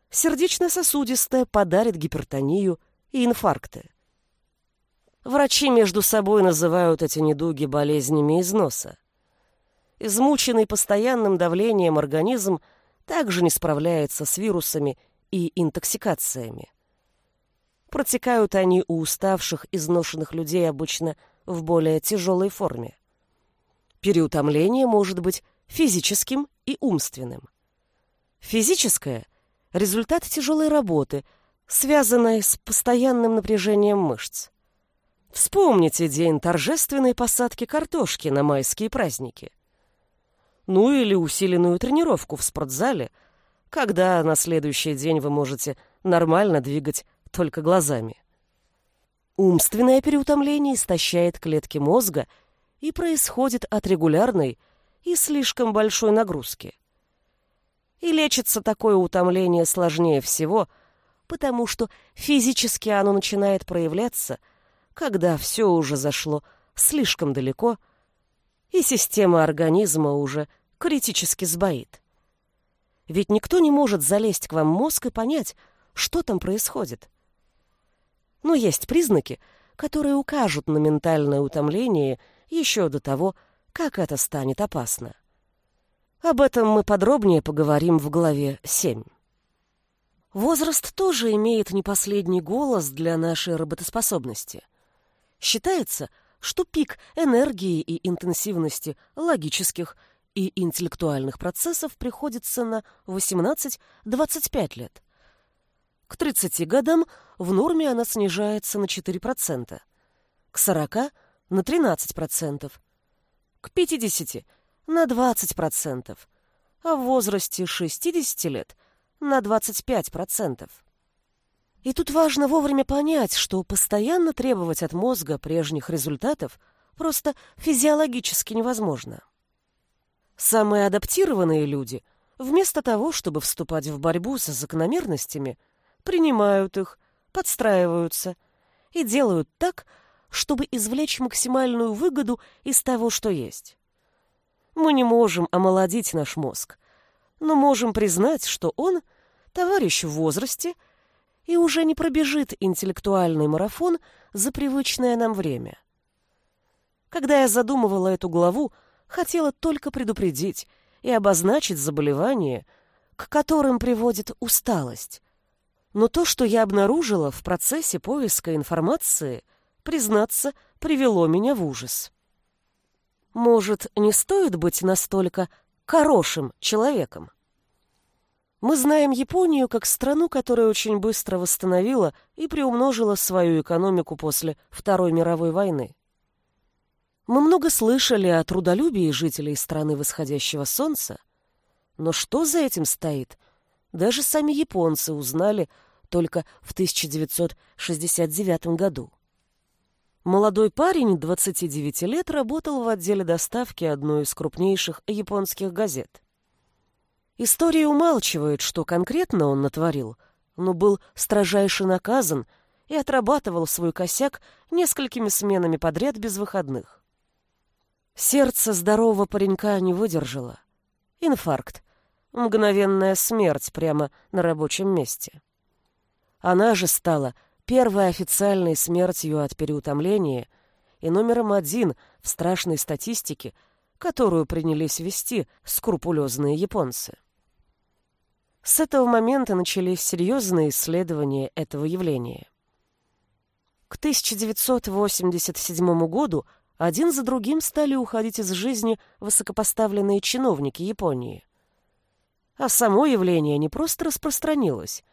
сердечно-сосудистая подарит гипертонию и инфаркты. Врачи между собой называют эти недуги болезнями износа. Измученный постоянным давлением организм также не справляется с вирусами и интоксикациями. Протекают они у уставших, изношенных людей обычно в более тяжелой форме. Переутомление может быть физическим и умственным. Физическое – результат тяжелой работы, связанной с постоянным напряжением мышц. Вспомните день торжественной посадки картошки на майские праздники ну или усиленную тренировку в спортзале, когда на следующий день вы можете нормально двигать только глазами. Умственное переутомление истощает клетки мозга и происходит от регулярной и слишком большой нагрузки. И лечится такое утомление сложнее всего, потому что физически оно начинает проявляться, когда все уже зашло слишком далеко, и система организма уже критически сбоит. Ведь никто не может залезть к вам мозг и понять, что там происходит. Но есть признаки, которые укажут на ментальное утомление еще до того, как это станет опасно. Об этом мы подробнее поговорим в главе 7. Возраст тоже имеет не последний голос для нашей работоспособности. Считается, что пик энергии и интенсивности логических и интеллектуальных процессов приходится на 18-25 лет. К 30 годам в норме она снижается на 4%, к 40 – на 13%, к 50 – на 20%, а в возрасте 60 лет – на 25%. И тут важно вовремя понять, что постоянно требовать от мозга прежних результатов просто физиологически невозможно. Самые адаптированные люди, вместо того, чтобы вступать в борьбу со закономерностями, принимают их, подстраиваются и делают так, чтобы извлечь максимальную выгоду из того, что есть. Мы не можем омолодить наш мозг, но можем признать, что он — товарищ в возрасте — и уже не пробежит интеллектуальный марафон за привычное нам время. Когда я задумывала эту главу, хотела только предупредить и обозначить заболевания, к которым приводит усталость. Но то, что я обнаружила в процессе поиска информации, признаться, привело меня в ужас. Может, не стоит быть настолько хорошим человеком? Мы знаем Японию как страну, которая очень быстро восстановила и приумножила свою экономику после Второй мировой войны. Мы много слышали о трудолюбии жителей страны восходящего солнца, но что за этим стоит, даже сами японцы узнали только в 1969 году. Молодой парень 29 лет работал в отделе доставки одной из крупнейших японских газет. История умалчивает, что конкретно он натворил, но был строжайше наказан и отрабатывал свой косяк несколькими сменами подряд без выходных. Сердце здорового паренька не выдержало. Инфаркт. Мгновенная смерть прямо на рабочем месте. Она же стала первой официальной смертью от переутомления и номером один в страшной статистике, которую принялись вести скрупулезные японцы. С этого момента начались серьезные исследования этого явления. К 1987 году один за другим стали уходить из жизни высокопоставленные чиновники Японии. А само явление не просто распространилось,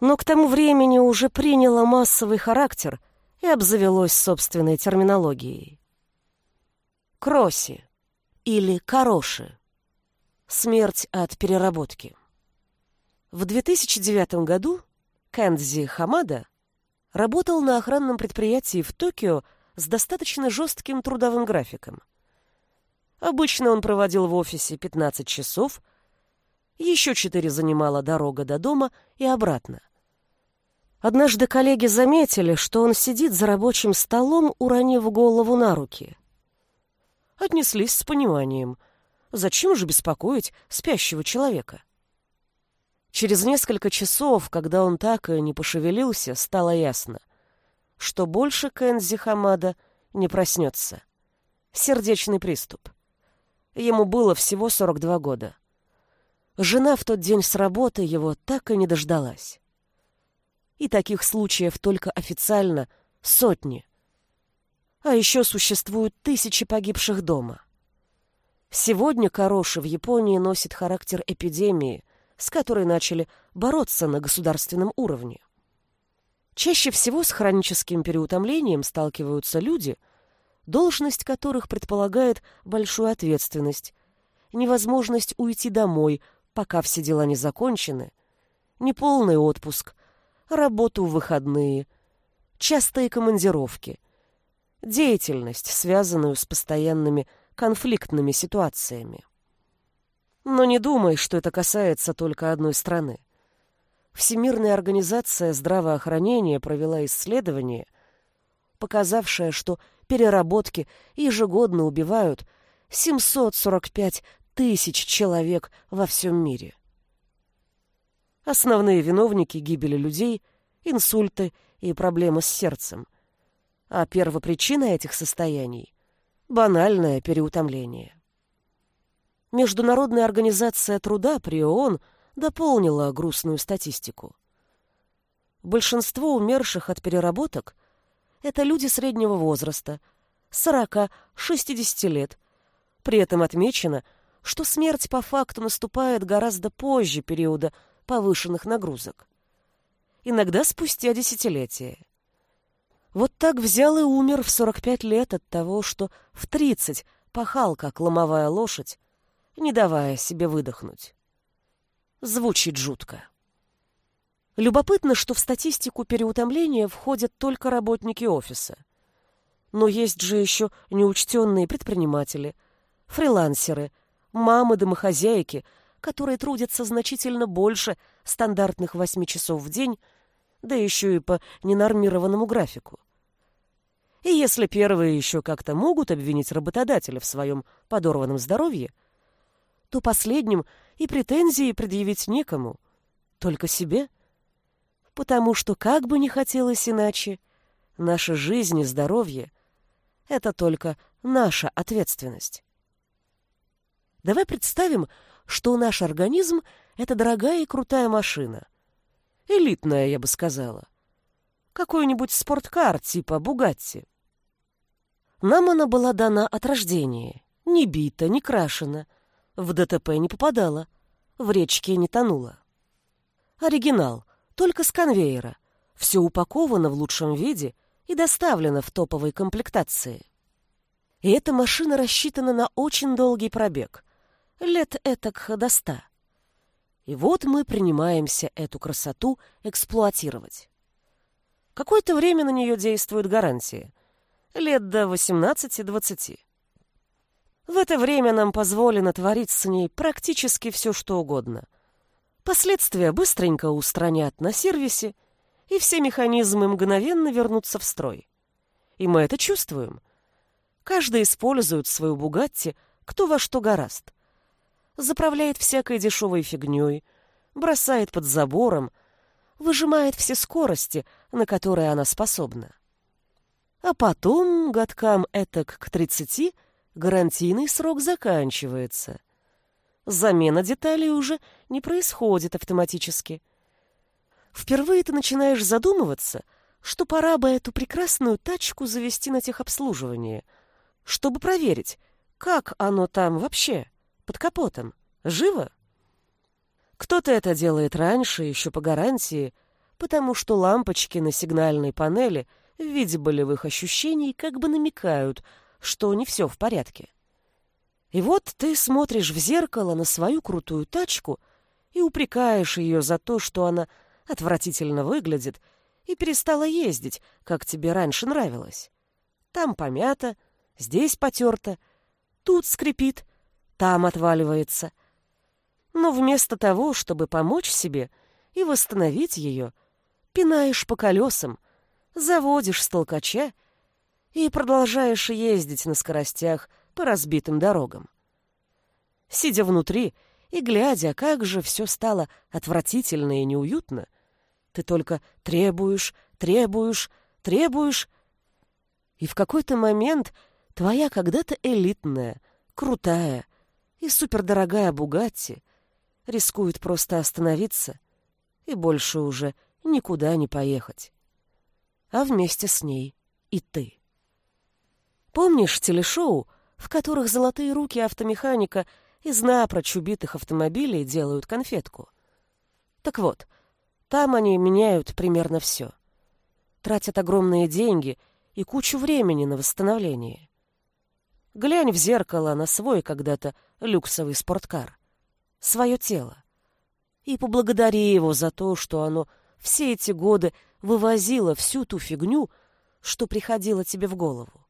но к тому времени уже приняло массовый характер и обзавелось собственной терминологией. Кроси или Короши. Смерть от переработки. В 2009 году Кэнзи Хамада работал на охранном предприятии в Токио с достаточно жестким трудовым графиком. Обычно он проводил в офисе 15 часов, еще 4 занимала дорога до дома и обратно. Однажды коллеги заметили, что он сидит за рабочим столом, уронив голову на руки. Отнеслись с пониманием. Зачем же беспокоить спящего человека? Через несколько часов, когда он так и не пошевелился, стало ясно, что больше Кэнзи Хамада не проснется. Сердечный приступ. Ему было всего 42 года. Жена в тот день с работы его так и не дождалась. И таких случаев только официально сотни. А еще существуют тысячи погибших дома. Сегодня Короши в Японии носит характер эпидемии, с которой начали бороться на государственном уровне. Чаще всего с хроническим переутомлением сталкиваются люди, должность которых предполагает большую ответственность, невозможность уйти домой, пока все дела не закончены, неполный отпуск, работу в выходные, частые командировки, деятельность, связанную с постоянными конфликтными ситуациями. Но не думай, что это касается только одной страны. Всемирная организация здравоохранения провела исследование, показавшее, что переработки ежегодно убивают 745 тысяч человек во всем мире. Основные виновники гибели людей – инсульты и проблемы с сердцем. А первопричина этих состояний – банальное переутомление. Международная организация труда при ООН дополнила грустную статистику. Большинство умерших от переработок – это люди среднего возраста, 40-60 лет. При этом отмечено, что смерть по факту наступает гораздо позже периода повышенных нагрузок. Иногда спустя десятилетия. Вот так взял и умер в 45 лет от того, что в 30 пахал, как ломовая лошадь, не давая себе выдохнуть. Звучит жутко. Любопытно, что в статистику переутомления входят только работники офиса. Но есть же еще неучтенные предприниматели, фрилансеры, мамы-домохозяйки, которые трудятся значительно больше стандартных 8 часов в день, да еще и по ненормированному графику. И если первые еще как-то могут обвинить работодателя в своем подорванном здоровье, то последним и претензии предъявить некому, только себе. Потому что, как бы ни хотелось иначе, наша жизнь и здоровье — это только наша ответственность. Давай представим, что наш организм — это дорогая и крутая машина. Элитная, я бы сказала. Какой-нибудь спорткар типа «Бугатти». Нам она была дана от рождения, не бита, не крашена, в ДТП не попадала, в речке не тонула. Оригинал, только с конвейера, все упаковано в лучшем виде и доставлено в топовой комплектации. И эта машина рассчитана на очень долгий пробег, лет этак до ста. И вот мы принимаемся эту красоту эксплуатировать. Какое-то время на нее действует гарантия. Лет до 18-20. В это время нам позволено творить с ней практически все, что угодно. Последствия быстренько устранят на сервисе, и все механизмы мгновенно вернутся в строй. И мы это чувствуем. Каждый использует свою «Бугатти» кто во что гораст заправляет всякой дешевой фигней, бросает под забором, выжимает все скорости, на которые она способна. А потом, годкам этак к тридцати, гарантийный срок заканчивается. Замена деталей уже не происходит автоматически. Впервые ты начинаешь задумываться, что пора бы эту прекрасную тачку завести на техобслуживание, чтобы проверить, как оно там вообще под капотом. Живо? Кто-то это делает раньше, еще по гарантии, потому что лампочки на сигнальной панели в виде болевых ощущений как бы намекают, что не все в порядке. И вот ты смотришь в зеркало на свою крутую тачку и упрекаешь ее за то, что она отвратительно выглядит и перестала ездить, как тебе раньше нравилось. Там помято, здесь потерто, тут скрипит, там отваливается. Но вместо того, чтобы помочь себе и восстановить ее, пинаешь по колесам, заводишь с толкача и продолжаешь ездить на скоростях по разбитым дорогам. Сидя внутри и глядя, как же все стало отвратительно и неуютно, ты только требуешь, требуешь, требуешь, и в какой-то момент твоя когда-то элитная, крутая, и супердорогая Бугатти рискует просто остановиться и больше уже никуда не поехать. А вместе с ней и ты. Помнишь телешоу, в которых золотые руки автомеханика из напрочь убитых автомобилей делают конфетку? Так вот, там они меняют примерно все. Тратят огромные деньги и кучу времени на восстановление. Глянь в зеркало на свой когда-то люксовый спорткар. Свое тело. И поблагодари его за то, что оно все эти годы вывозило всю ту фигню, что приходило тебе в голову.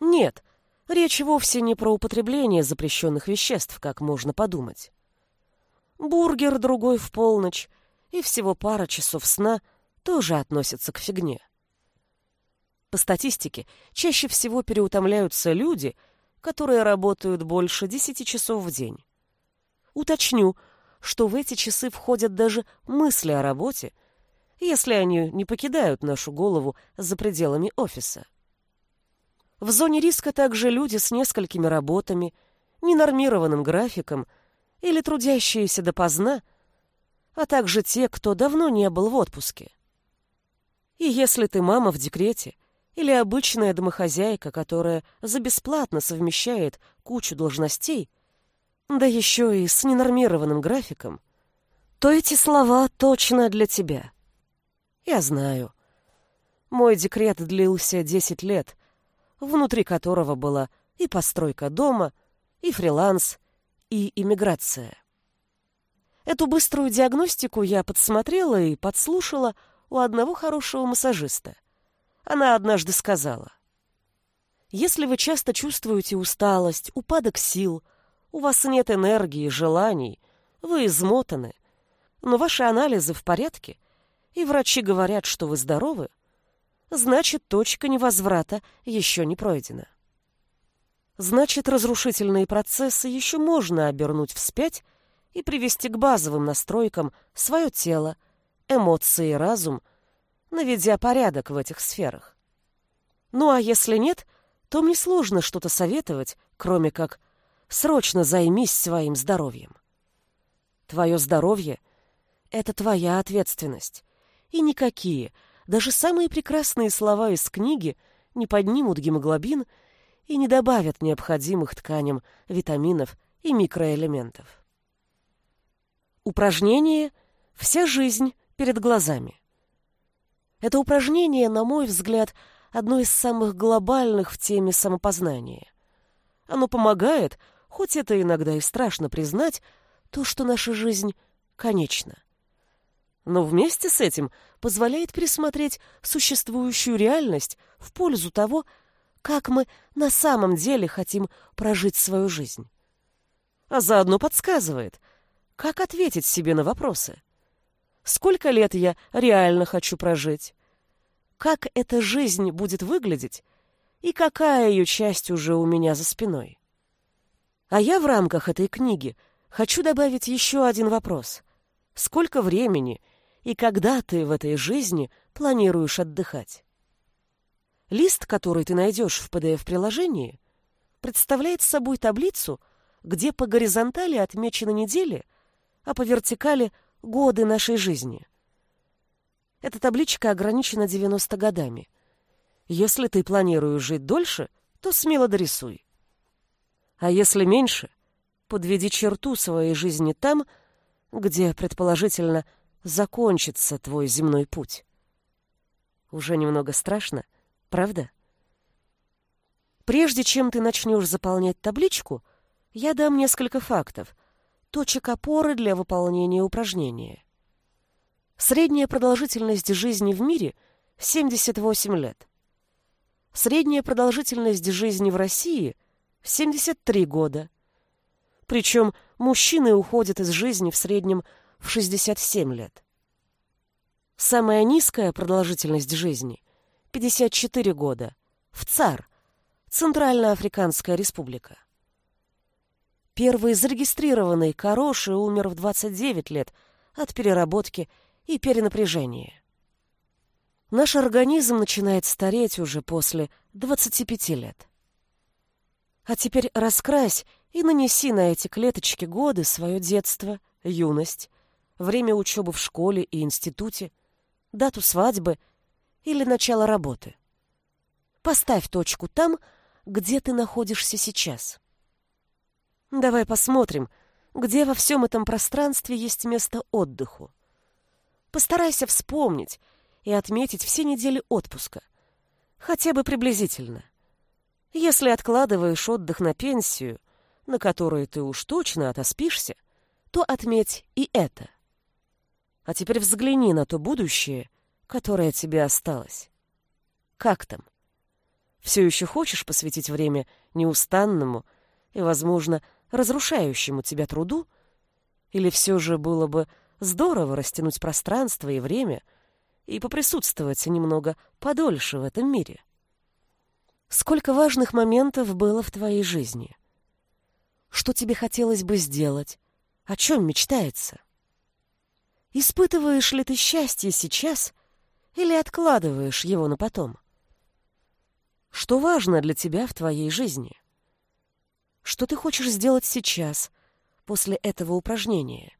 Нет, речь вовсе не про употребление запрещенных веществ, как можно подумать. Бургер другой в полночь и всего пара часов сна тоже относятся к фигне. По статистике, чаще всего переутомляются люди, которые работают больше 10 часов в день. Уточню, что в эти часы входят даже мысли о работе, если они не покидают нашу голову за пределами офиса. В зоне риска также люди с несколькими работами, ненормированным графиком или трудящиеся допоздна, а также те, кто давно не был в отпуске. И если ты мама в декрете или обычная домохозяйка, которая за бесплатно совмещает кучу должностей, да еще и с ненормированным графиком, то эти слова точно для тебя. Я знаю. Мой декрет длился 10 лет, внутри которого была и постройка дома, и фриланс, и иммиграция. Эту быструю диагностику я подсмотрела и подслушала у одного хорошего массажиста. Она однажды сказала, «Если вы часто чувствуете усталость, упадок сил, у вас нет энергии, желаний, вы измотаны, но ваши анализы в порядке, и врачи говорят, что вы здоровы, значит, точка невозврата еще не пройдена. Значит, разрушительные процессы еще можно обернуть вспять и привести к базовым настройкам свое тело, эмоции и разум, наведя порядок в этих сферах. Ну а если нет, то мне сложно что-то советовать, кроме как срочно займись своим здоровьем. Твое здоровье — это твоя ответственность, и никакие, даже самые прекрасные слова из книги не поднимут гемоглобин и не добавят необходимых тканям витаминов и микроэлементов. Упражнение «Вся жизнь перед глазами». Это упражнение, на мой взгляд, одно из самых глобальных в теме самопознания. Оно помогает, хоть это иногда и страшно признать, то, что наша жизнь конечна. Но вместе с этим позволяет пересмотреть существующую реальность в пользу того, как мы на самом деле хотим прожить свою жизнь. А заодно подсказывает, как ответить себе на вопросы. Сколько лет я реально хочу прожить? Как эта жизнь будет выглядеть? И какая ее часть уже у меня за спиной? А я в рамках этой книги хочу добавить еще один вопрос. Сколько времени и когда ты в этой жизни планируешь отдыхать? Лист, который ты найдешь в PDF-приложении, представляет собой таблицу, где по горизонтали отмечены недели, а по вертикали — годы нашей жизни. Эта табличка ограничена 90 годами. Если ты планируешь жить дольше, то смело дорисуй. А если меньше, подведи черту своей жизни там, где, предположительно, закончится твой земной путь. Уже немного страшно, правда? Прежде чем ты начнешь заполнять табличку, я дам несколько фактов, точек опоры для выполнения упражнения. Средняя продолжительность жизни в мире — 78 лет. Средняя продолжительность жизни в России — 73 года. Причем мужчины уходят из жизни в среднем в 67 лет. Самая низкая продолжительность жизни — 54 года. В ЦАР, Центральноафриканская республика. Первый зарегистрированный Кароши умер в 29 лет от переработки и перенапряжения. Наш организм начинает стареть уже после 25 лет. А теперь раскрась и нанеси на эти клеточки годы свое детство, юность, время учебы в школе и институте, дату свадьбы или начало работы. Поставь точку там, где ты находишься сейчас. Давай посмотрим, где во всем этом пространстве есть место отдыху. Постарайся вспомнить и отметить все недели отпуска, хотя бы приблизительно. Если откладываешь отдых на пенсию, на которую ты уж точно отоспишься, то отметь и это. А теперь взгляни на то будущее, которое тебе осталось. Как там? Все еще хочешь посвятить время неустанному и, возможно, разрушающему тебя труду? Или все же было бы здорово растянуть пространство и время и поприсутствовать немного подольше в этом мире? Сколько важных моментов было в твоей жизни? Что тебе хотелось бы сделать? О чем мечтается? Испытываешь ли ты счастье сейчас или откладываешь его на потом? Что важно для тебя в твоей жизни? Что ты хочешь сделать сейчас, после этого упражнения?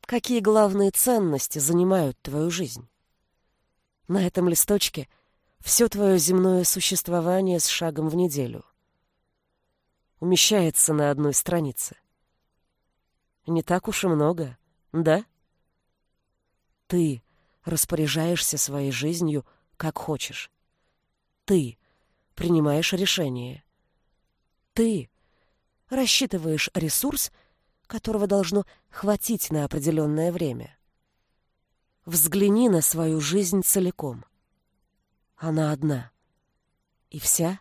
Какие главные ценности занимают твою жизнь? На этом листочке все твое земное существование с шагом в неделю. Умещается на одной странице. Не так уж и много, да? Ты распоряжаешься своей жизнью, как хочешь. Ты принимаешь решение. Ты рассчитываешь ресурс, которого должно хватить на определенное время. Взгляни на свою жизнь целиком. Она одна. И вся,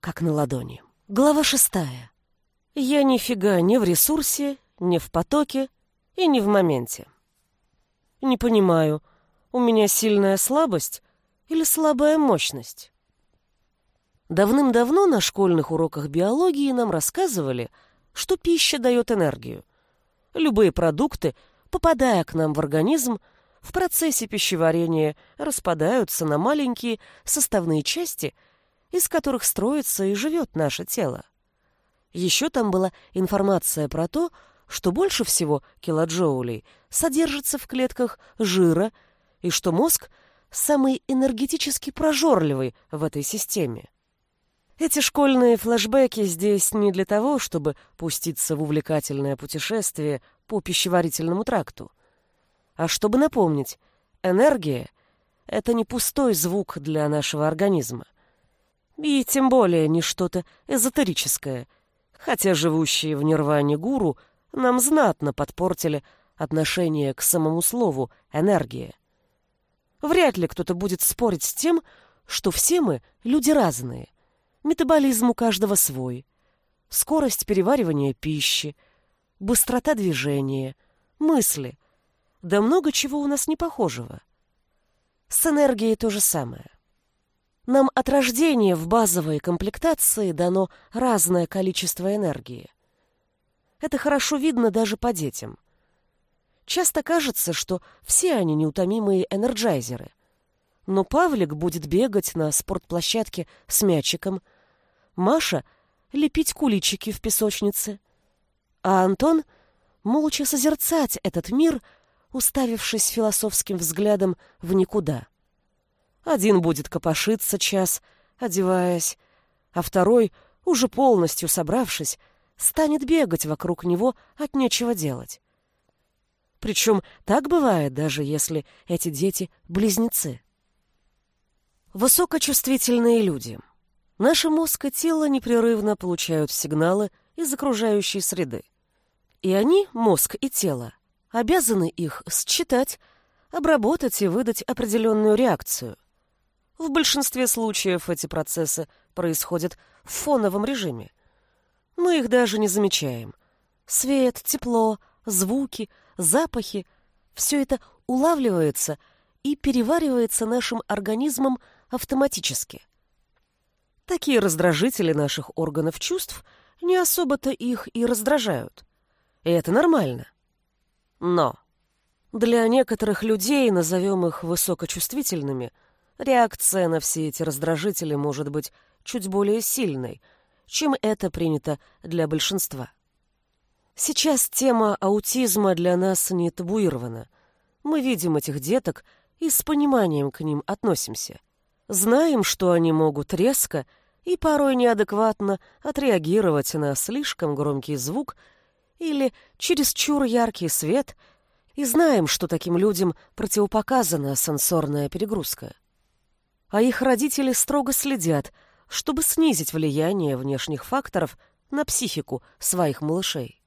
как на ладони. Глава шестая. Я нифига не в ресурсе, не в потоке и не в моменте. Не понимаю, у меня сильная слабость или слабая мощность? Давным-давно на школьных уроках биологии нам рассказывали, что пища дает энергию. Любые продукты, попадая к нам в организм, в процессе пищеварения распадаются на маленькие составные части, из которых строится и живет наше тело. Еще там была информация про то, что больше всего килоджоулей содержится в клетках жира и что мозг самый энергетически прожорливый в этой системе. Эти школьные флешбеки здесь не для того, чтобы пуститься в увлекательное путешествие по пищеварительному тракту, а чтобы напомнить, энергия — это не пустой звук для нашего организма. И тем более не что-то эзотерическое, хотя живущие в нирване гуру нам знатно подпортили отношение к самому слову «энергия». Вряд ли кто-то будет спорить с тем, что все мы люди разные. Метаболизм у каждого свой. Скорость переваривания пищи, быстрота движения, мысли. Да много чего у нас не похожего. С энергией то же самое. Нам от рождения в базовой комплектации дано разное количество энергии. Это хорошо видно даже по детям. Часто кажется, что все они неутомимые энерджайзеры. Но Павлик будет бегать на спортплощадке с мячиком, Маша — лепить куличики в песочнице, а Антон — молча созерцать этот мир, уставившись философским взглядом в никуда. Один будет копошиться час, одеваясь, а второй, уже полностью собравшись, станет бегать вокруг него от нечего делать. Причем так бывает, даже если эти дети — близнецы. Высокочувствительные люди. Наши мозг и тело непрерывно получают сигналы из окружающей среды. И они, мозг и тело, обязаны их считать, обработать и выдать определенную реакцию. В большинстве случаев эти процессы происходят в фоновом режиме. Мы их даже не замечаем. Свет, тепло, звуки — запахи — все это улавливается и переваривается нашим организмом автоматически. Такие раздражители наших органов чувств не особо-то их и раздражают. И это нормально. Но для некоторых людей, назовем их высокочувствительными, реакция на все эти раздражители может быть чуть более сильной, чем это принято для большинства. Сейчас тема аутизма для нас не табуирована. Мы видим этих деток и с пониманием к ним относимся. Знаем, что они могут резко и порой неадекватно отреагировать на слишком громкий звук или чересчур яркий свет, и знаем, что таким людям противопоказана сенсорная перегрузка. А их родители строго следят, чтобы снизить влияние внешних факторов на психику своих малышей.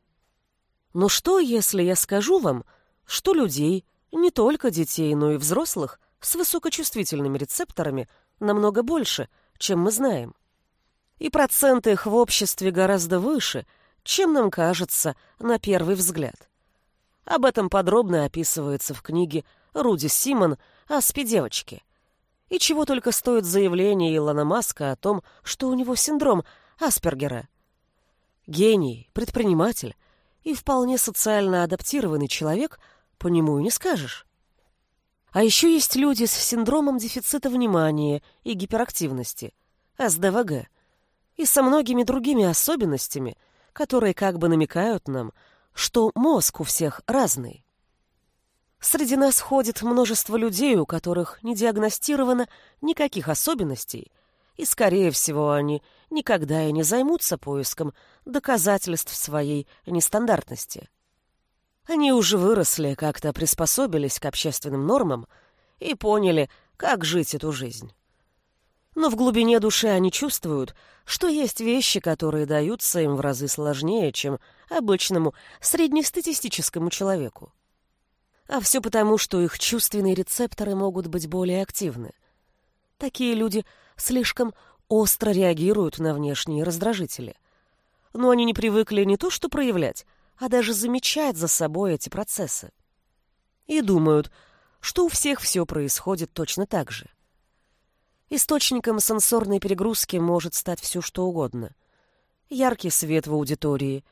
Но что, если я скажу вам, что людей, не только детей, но и взрослых, с высокочувствительными рецепторами намного больше, чем мы знаем? И процент их в обществе гораздо выше, чем нам кажется на первый взгляд. Об этом подробно описывается в книге Руди Симон о спи-девочке. И чего только стоит заявление Илона Маска о том, что у него синдром Аспергера. Гений, предприниматель, и вполне социально адаптированный человек, по нему и не скажешь. А еще есть люди с синдромом дефицита внимания и гиперактивности, СДВГ, и со многими другими особенностями, которые как бы намекают нам, что мозг у всех разный. Среди нас ходит множество людей, у которых не диагностировано никаких особенностей, и, скорее всего, они никогда и не займутся поиском доказательств своей нестандартности. Они уже выросли, как-то приспособились к общественным нормам и поняли, как жить эту жизнь. Но в глубине души они чувствуют, что есть вещи, которые даются им в разы сложнее, чем обычному среднестатистическому человеку. А все потому, что их чувственные рецепторы могут быть более активны. Такие люди слишком остро реагируют на внешние раздражители. Но они не привыкли не то что проявлять, а даже замечать за собой эти процессы. И думают, что у всех все происходит точно так же. Источником сенсорной перегрузки может стать все что угодно. Яркий свет в аудитории,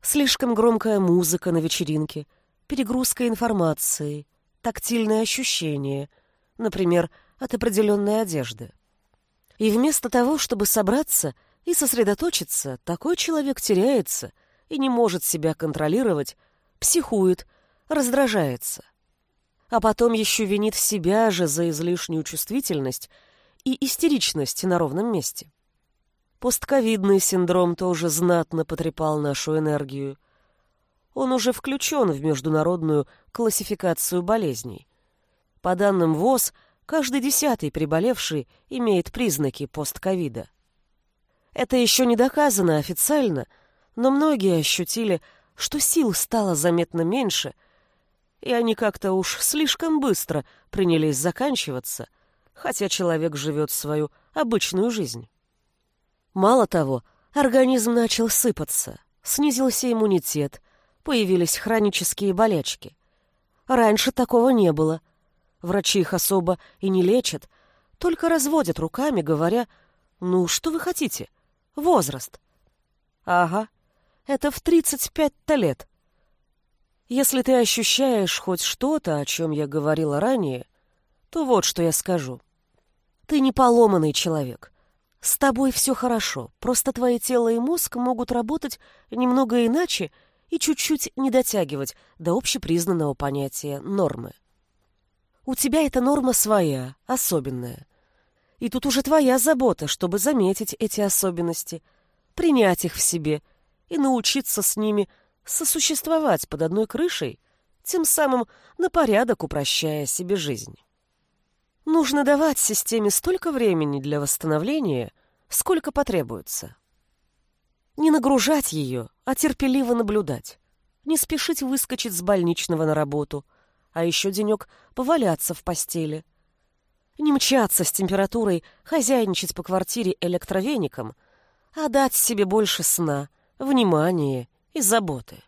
слишком громкая музыка на вечеринке — перегрузка информации, тактильные ощущения, например, от определенной одежды. И вместо того, чтобы собраться и сосредоточиться, такой человек теряется и не может себя контролировать, психует, раздражается. А потом еще винит себя же за излишнюю чувствительность и истеричность на ровном месте. Постковидный синдром тоже знатно потрепал нашу энергию – он уже включен в международную классификацию болезней. По данным ВОЗ, каждый десятый приболевший имеет признаки постковида. Это еще не доказано официально, но многие ощутили, что сил стало заметно меньше, и они как-то уж слишком быстро принялись заканчиваться, хотя человек живет свою обычную жизнь. Мало того, организм начал сыпаться, снизился иммунитет, появились хронические болячки. Раньше такого не было. Врачи их особо и не лечат, только разводят руками, говоря, «Ну, что вы хотите? Возраст». «Ага, это в 35-то лет». Если ты ощущаешь хоть что-то, о чем я говорила ранее, то вот что я скажу. Ты не поломанный человек. С тобой все хорошо, просто твое тело и мозг могут работать немного иначе, и чуть-чуть не дотягивать до общепризнанного понятия нормы. У тебя эта норма своя, особенная. И тут уже твоя забота, чтобы заметить эти особенности, принять их в себе и научиться с ними сосуществовать под одной крышей, тем самым на порядок упрощая себе жизнь. Нужно давать системе столько времени для восстановления, сколько потребуется. Не нагружать ее, а терпеливо наблюдать. Не спешить выскочить с больничного на работу, а еще денек поваляться в постели. Не мчаться с температурой, хозяйничать по квартире электровеником, а дать себе больше сна, внимания и заботы.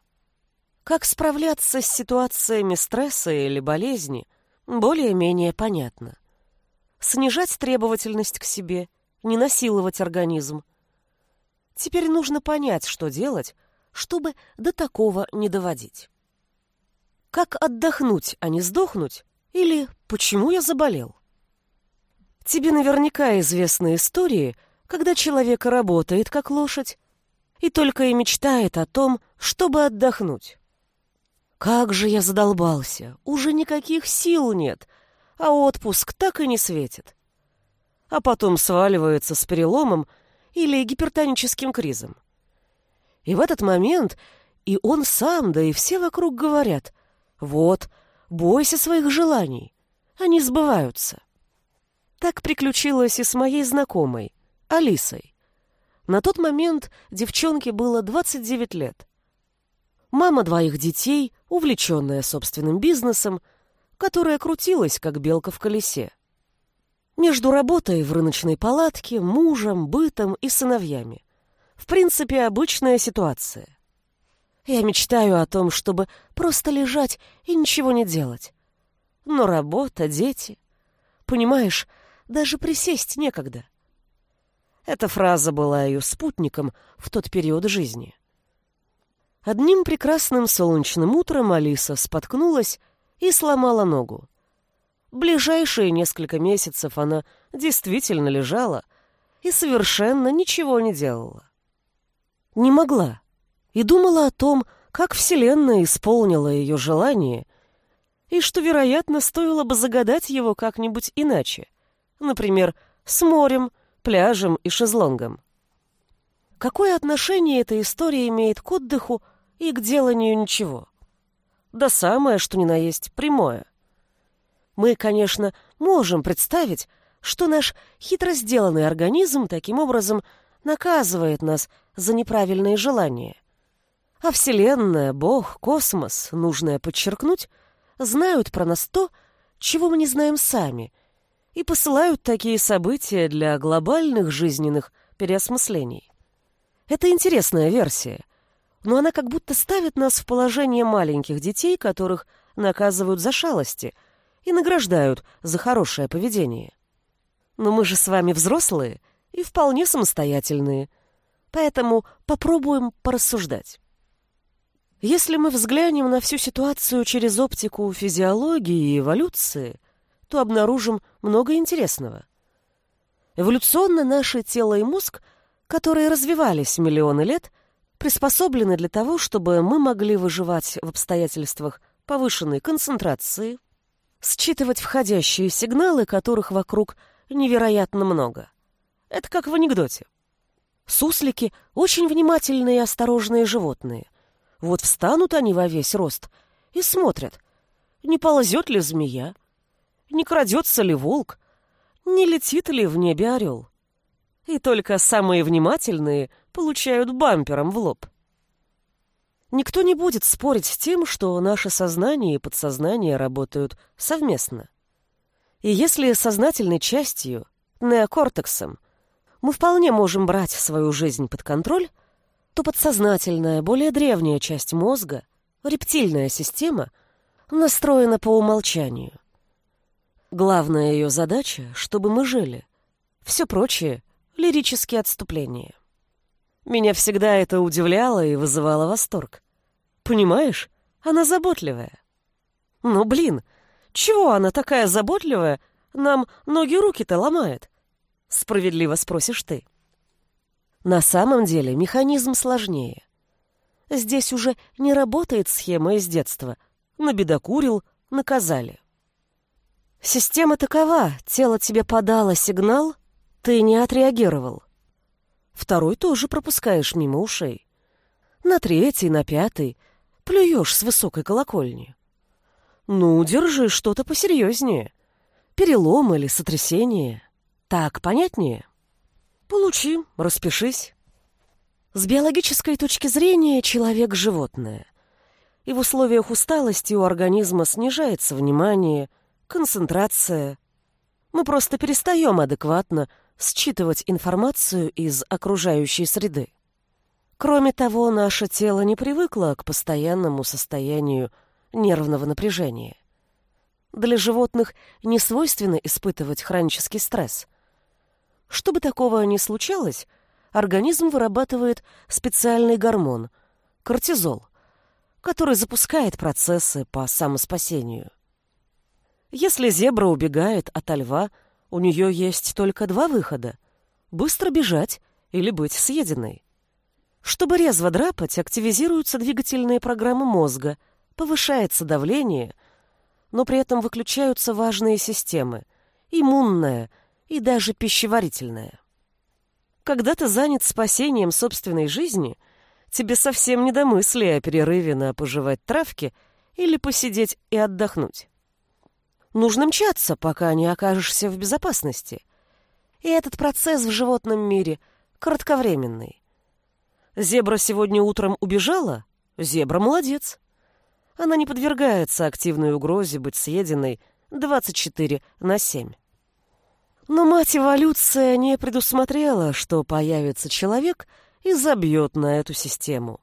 Как справляться с ситуациями стресса или болезни, более-менее понятно. Снижать требовательность к себе, не насиловать организм, Теперь нужно понять, что делать, чтобы до такого не доводить. Как отдохнуть, а не сдохнуть? Или почему я заболел? Тебе наверняка известны истории, когда человек работает как лошадь и только и мечтает о том, чтобы отдохнуть. Как же я задолбался, уже никаких сил нет, а отпуск так и не светит. А потом сваливается с переломом или гипертоническим кризом. И в этот момент и он сам, да и все вокруг говорят, вот, бойся своих желаний, они сбываются. Так приключилось и с моей знакомой, Алисой. На тот момент девчонке было 29 лет. Мама двоих детей, увлеченная собственным бизнесом, которая крутилась, как белка в колесе. Между работой в рыночной палатке, мужем, бытом и сыновьями. В принципе, обычная ситуация. Я мечтаю о том, чтобы просто лежать и ничего не делать. Но работа, дети... Понимаешь, даже присесть некогда. Эта фраза была ее спутником в тот период жизни. Одним прекрасным солнечным утром Алиса споткнулась и сломала ногу. Ближайшие несколько месяцев она действительно лежала и совершенно ничего не делала. Не могла. И думала о том, как Вселенная исполнила ее желание, и что, вероятно, стоило бы загадать его как-нибудь иначе. Например, с морем, пляжем и шезлонгом. Какое отношение эта история имеет к отдыху и к деланию ничего? Да самое, что ни на есть, прямое. Мы, конечно, можем представить, что наш хитро сделанный организм таким образом наказывает нас за неправильные желания. А Вселенная, Бог, космос, нужное подчеркнуть, знают про нас то, чего мы не знаем сами, и посылают такие события для глобальных жизненных переосмыслений. Это интересная версия, но она как будто ставит нас в положение маленьких детей, которых наказывают за шалости и награждают за хорошее поведение. Но мы же с вами взрослые и вполне самостоятельные, поэтому попробуем порассуждать. Если мы взглянем на всю ситуацию через оптику физиологии и эволюции, то обнаружим много интересного. Эволюционно наше тело и мозг, которые развивались миллионы лет, приспособлены для того, чтобы мы могли выживать в обстоятельствах повышенной концентрации, считывать входящие сигналы, которых вокруг невероятно много. Это как в анекдоте. Суслики — очень внимательные и осторожные животные. Вот встанут они во весь рост и смотрят, не ползет ли змея, не крадется ли волк, не летит ли в небе орел. И только самые внимательные получают бампером в лоб. Никто не будет спорить с тем, что наше сознание и подсознание работают совместно. И если сознательной частью, неокортексом, мы вполне можем брать свою жизнь под контроль, то подсознательная, более древняя часть мозга, рептильная система, настроена по умолчанию. Главная ее задача, чтобы мы жили. Все прочее — лирические отступления. Меня всегда это удивляло и вызывало восторг. Понимаешь, она заботливая. Ну, блин, чего она такая заботливая, нам ноги-руки-то ломает? Справедливо спросишь ты. На самом деле механизм сложнее. Здесь уже не работает схема из детства. Набедокурил, наказали. Система такова, тело тебе подало сигнал, ты не отреагировал. Второй тоже пропускаешь мимо ушей. На третий, на пятый — плюешь с высокой колокольни. Ну, держи что-то посерьезнее. Перелом или сотрясение. Так понятнее? Получи, распишись. С биологической точки зрения человек — животное. И в условиях усталости у организма снижается внимание, концентрация. Мы просто перестаем адекватно считывать информацию из окружающей среды. Кроме того, наше тело не привыкло к постоянному состоянию нервного напряжения. Для животных не свойственно испытывать хронический стресс. Чтобы такого не случалось, организм вырабатывает специальный гормон – кортизол, который запускает процессы по самоспасению. Если зебра убегает от льва, у нее есть только два выхода – быстро бежать или быть съеденной. Чтобы резво драпать, активизируются двигательные программы мозга, повышается давление, но при этом выключаются важные системы – иммунная и даже пищеварительная. Когда ты занят спасением собственной жизни, тебе совсем не до мысли о перерыве на пожевать травки или посидеть и отдохнуть. Нужно мчаться, пока не окажешься в безопасности. И этот процесс в животном мире кратковременный. Зебра сегодня утром убежала? Зебра молодец. Она не подвергается активной угрозе быть съеденной 24 на 7. Но мать эволюция не предусмотрела, что появится человек и забьет на эту систему.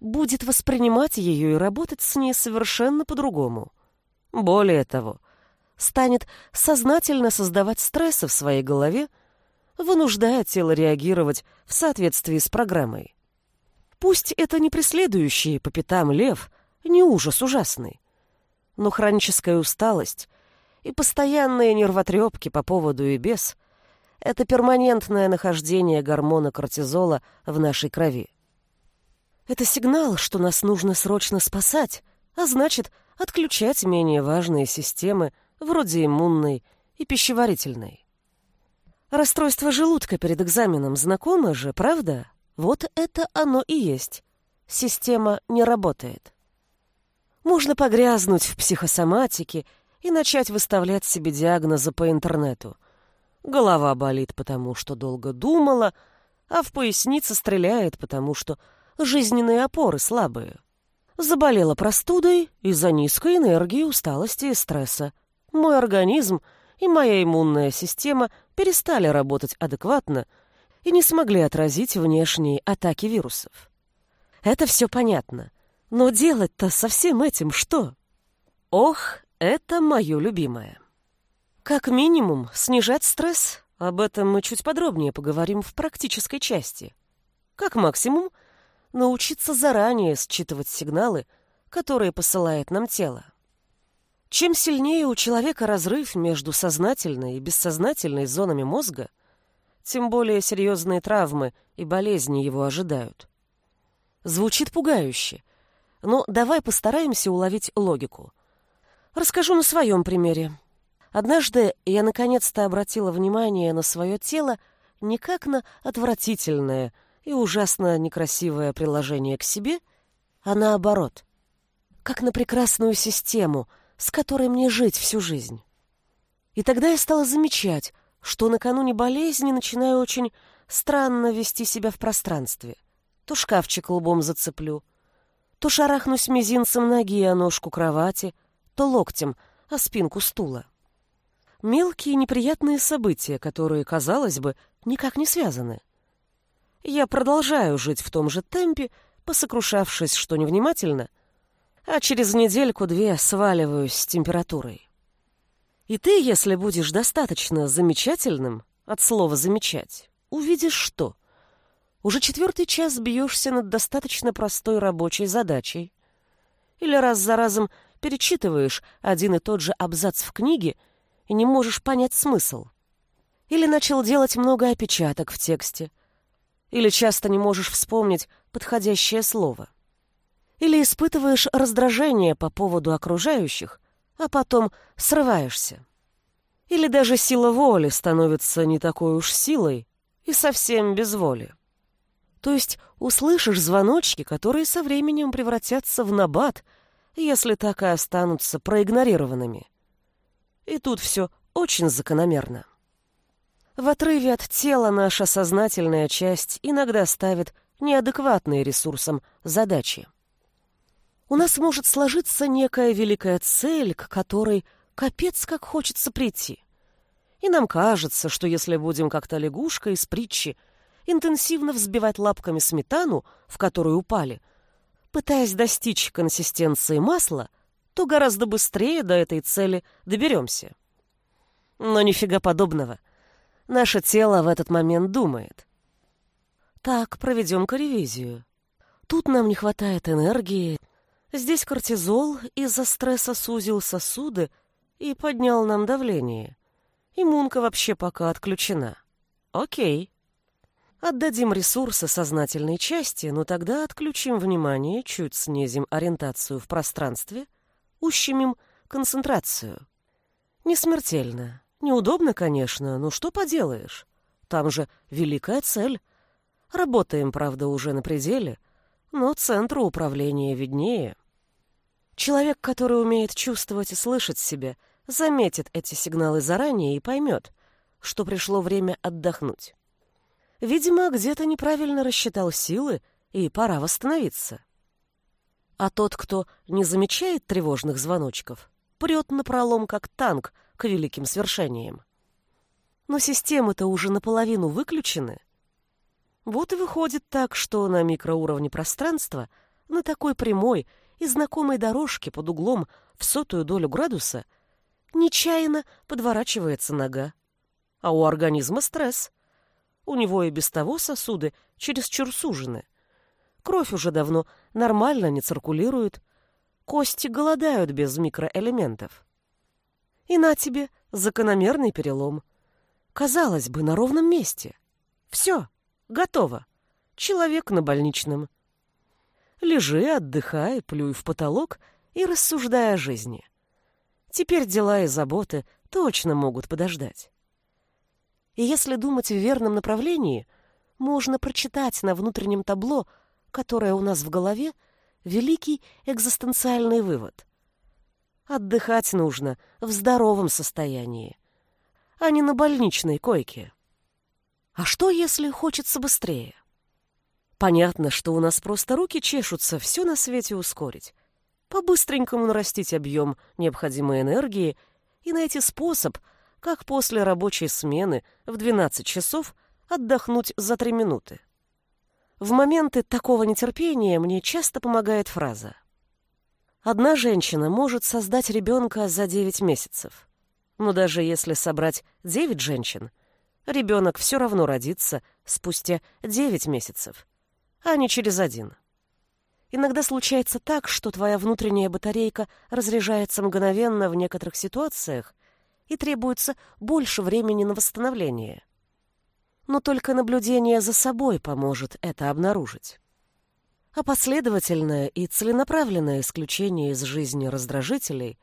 Будет воспринимать ее и работать с ней совершенно по-другому. Более того, станет сознательно создавать стрессы в своей голове, вынуждая тело реагировать в соответствии с программой. Пусть это не преследующий по пятам лев, не ужас ужасный, но хроническая усталость и постоянные нервотрепки по поводу и без — это перманентное нахождение гормона кортизола в нашей крови. Это сигнал, что нас нужно срочно спасать, а значит, отключать менее важные системы, вроде иммунной и пищеварительной. Расстройство желудка перед экзаменом знакомо же, правда? Вот это оно и есть. Система не работает. Можно погрязнуть в психосоматике и начать выставлять себе диагнозы по интернету. Голова болит, потому что долго думала, а в пояснице стреляет, потому что жизненные опоры слабые. Заболела простудой из-за низкой энергии, усталости и стресса. Мой организм и моя иммунная система перестали работать адекватно и не смогли отразить внешние атаки вирусов. Это все понятно. Но делать-то со всем этим что? Ох, это мое любимое. Как минимум, снижать стресс. Об этом мы чуть подробнее поговорим в практической части. Как максимум, научиться заранее считывать сигналы, которые посылает нам тело. Чем сильнее у человека разрыв между сознательной и бессознательной зонами мозга, тем более серьезные травмы и болезни его ожидают. Звучит пугающе, но давай постараемся уловить логику. Расскажу на своем примере. Однажды я наконец-то обратила внимание на свое тело не как на отвратительное и ужасно некрасивое приложение к себе, а наоборот, как на прекрасную систему, с которой мне жить всю жизнь. И тогда я стала замечать, что накануне болезни начинаю очень странно вести себя в пространстве — то шкафчик лбом зацеплю, то шарахнусь мизинцем ноги о ножку кровати, то локтем о спинку стула. Мелкие неприятные события, которые, казалось бы, никак не связаны. Я продолжаю жить в том же темпе, посокрушавшись, что невнимательно, а через недельку-две сваливаюсь с температурой. И ты, если будешь достаточно замечательным, от слова «замечать», увидишь что? Уже четвертый час бьешься над достаточно простой рабочей задачей. Или раз за разом перечитываешь один и тот же абзац в книге и не можешь понять смысл. Или начал делать много опечаток в тексте. Или часто не можешь вспомнить подходящее слово. Или испытываешь раздражение по поводу окружающих, а потом срываешься. Или даже сила воли становится не такой уж силой и совсем без воли. То есть услышишь звоночки, которые со временем превратятся в набат, если так и останутся проигнорированными. И тут все очень закономерно. В отрыве от тела наша сознательная часть иногда ставит неадекватные ресурсам задачи. У нас может сложиться некая великая цель, к которой капец как хочется прийти. И нам кажется, что если будем как-то лягушка из притчи – интенсивно взбивать лапками сметану, в которую упали, пытаясь достичь консистенции масла, то гораздо быстрее до этой цели доберемся. Но нифига подобного. Наше тело в этот момент думает. Так, проведем-ка ревизию. Тут нам не хватает энергии. Здесь кортизол из-за стресса сузил сосуды и поднял нам давление. Иммунка вообще пока отключена. Окей. Отдадим ресурсы сознательной части, но тогда отключим внимание, чуть снизим ориентацию в пространстве, ущемим концентрацию. Не смертельно. Неудобно, конечно, но что поделаешь? Там же великая цель. Работаем, правда, уже на пределе, но центру управления виднее. Человек, который умеет чувствовать и слышать себя, заметит эти сигналы заранее и поймет, что пришло время отдохнуть. Видимо, где-то неправильно рассчитал силы, и пора восстановиться. А тот, кто не замечает тревожных звоночков, прет напролом, как танк, к великим свершениям. Но системы-то уже наполовину выключены. Вот и выходит так, что на микроуровне пространства, на такой прямой и знакомой дорожке под углом в сотую долю градуса, нечаянно подворачивается нога. А у организма стресс — у него и без того сосуды чересчур сужены. Кровь уже давно нормально не циркулирует. Кости голодают без микроэлементов. И на тебе закономерный перелом. Казалось бы, на ровном месте. Все, готово. Человек на больничном. Лежи, отдыхай, плюй в потолок и рассуждай о жизни. Теперь дела и заботы точно могут подождать. И если думать в верном направлении, можно прочитать на внутреннем табло, которое у нас в голове, великий экзистенциальный вывод. Отдыхать нужно в здоровом состоянии. а не на больничной койке. А что, если хочется быстрее? Понятно, что у нас просто руки чешутся все на свете ускорить. По-быстренькому нарастить объем необходимой энергии и найти способ, как после рабочей смены в 12 часов отдохнуть за 3 минуты. В моменты такого нетерпения мне часто помогает фраза. Одна женщина может создать ребенка за 9 месяцев. Но даже если собрать 9 женщин, ребенок все равно родится спустя 9 месяцев, а не через один. Иногда случается так, что твоя внутренняя батарейка разряжается мгновенно в некоторых ситуациях и требуется больше времени на восстановление но только наблюдение за собой поможет это обнаружить. А последовательное и целенаправленное исключение из жизни раздражителей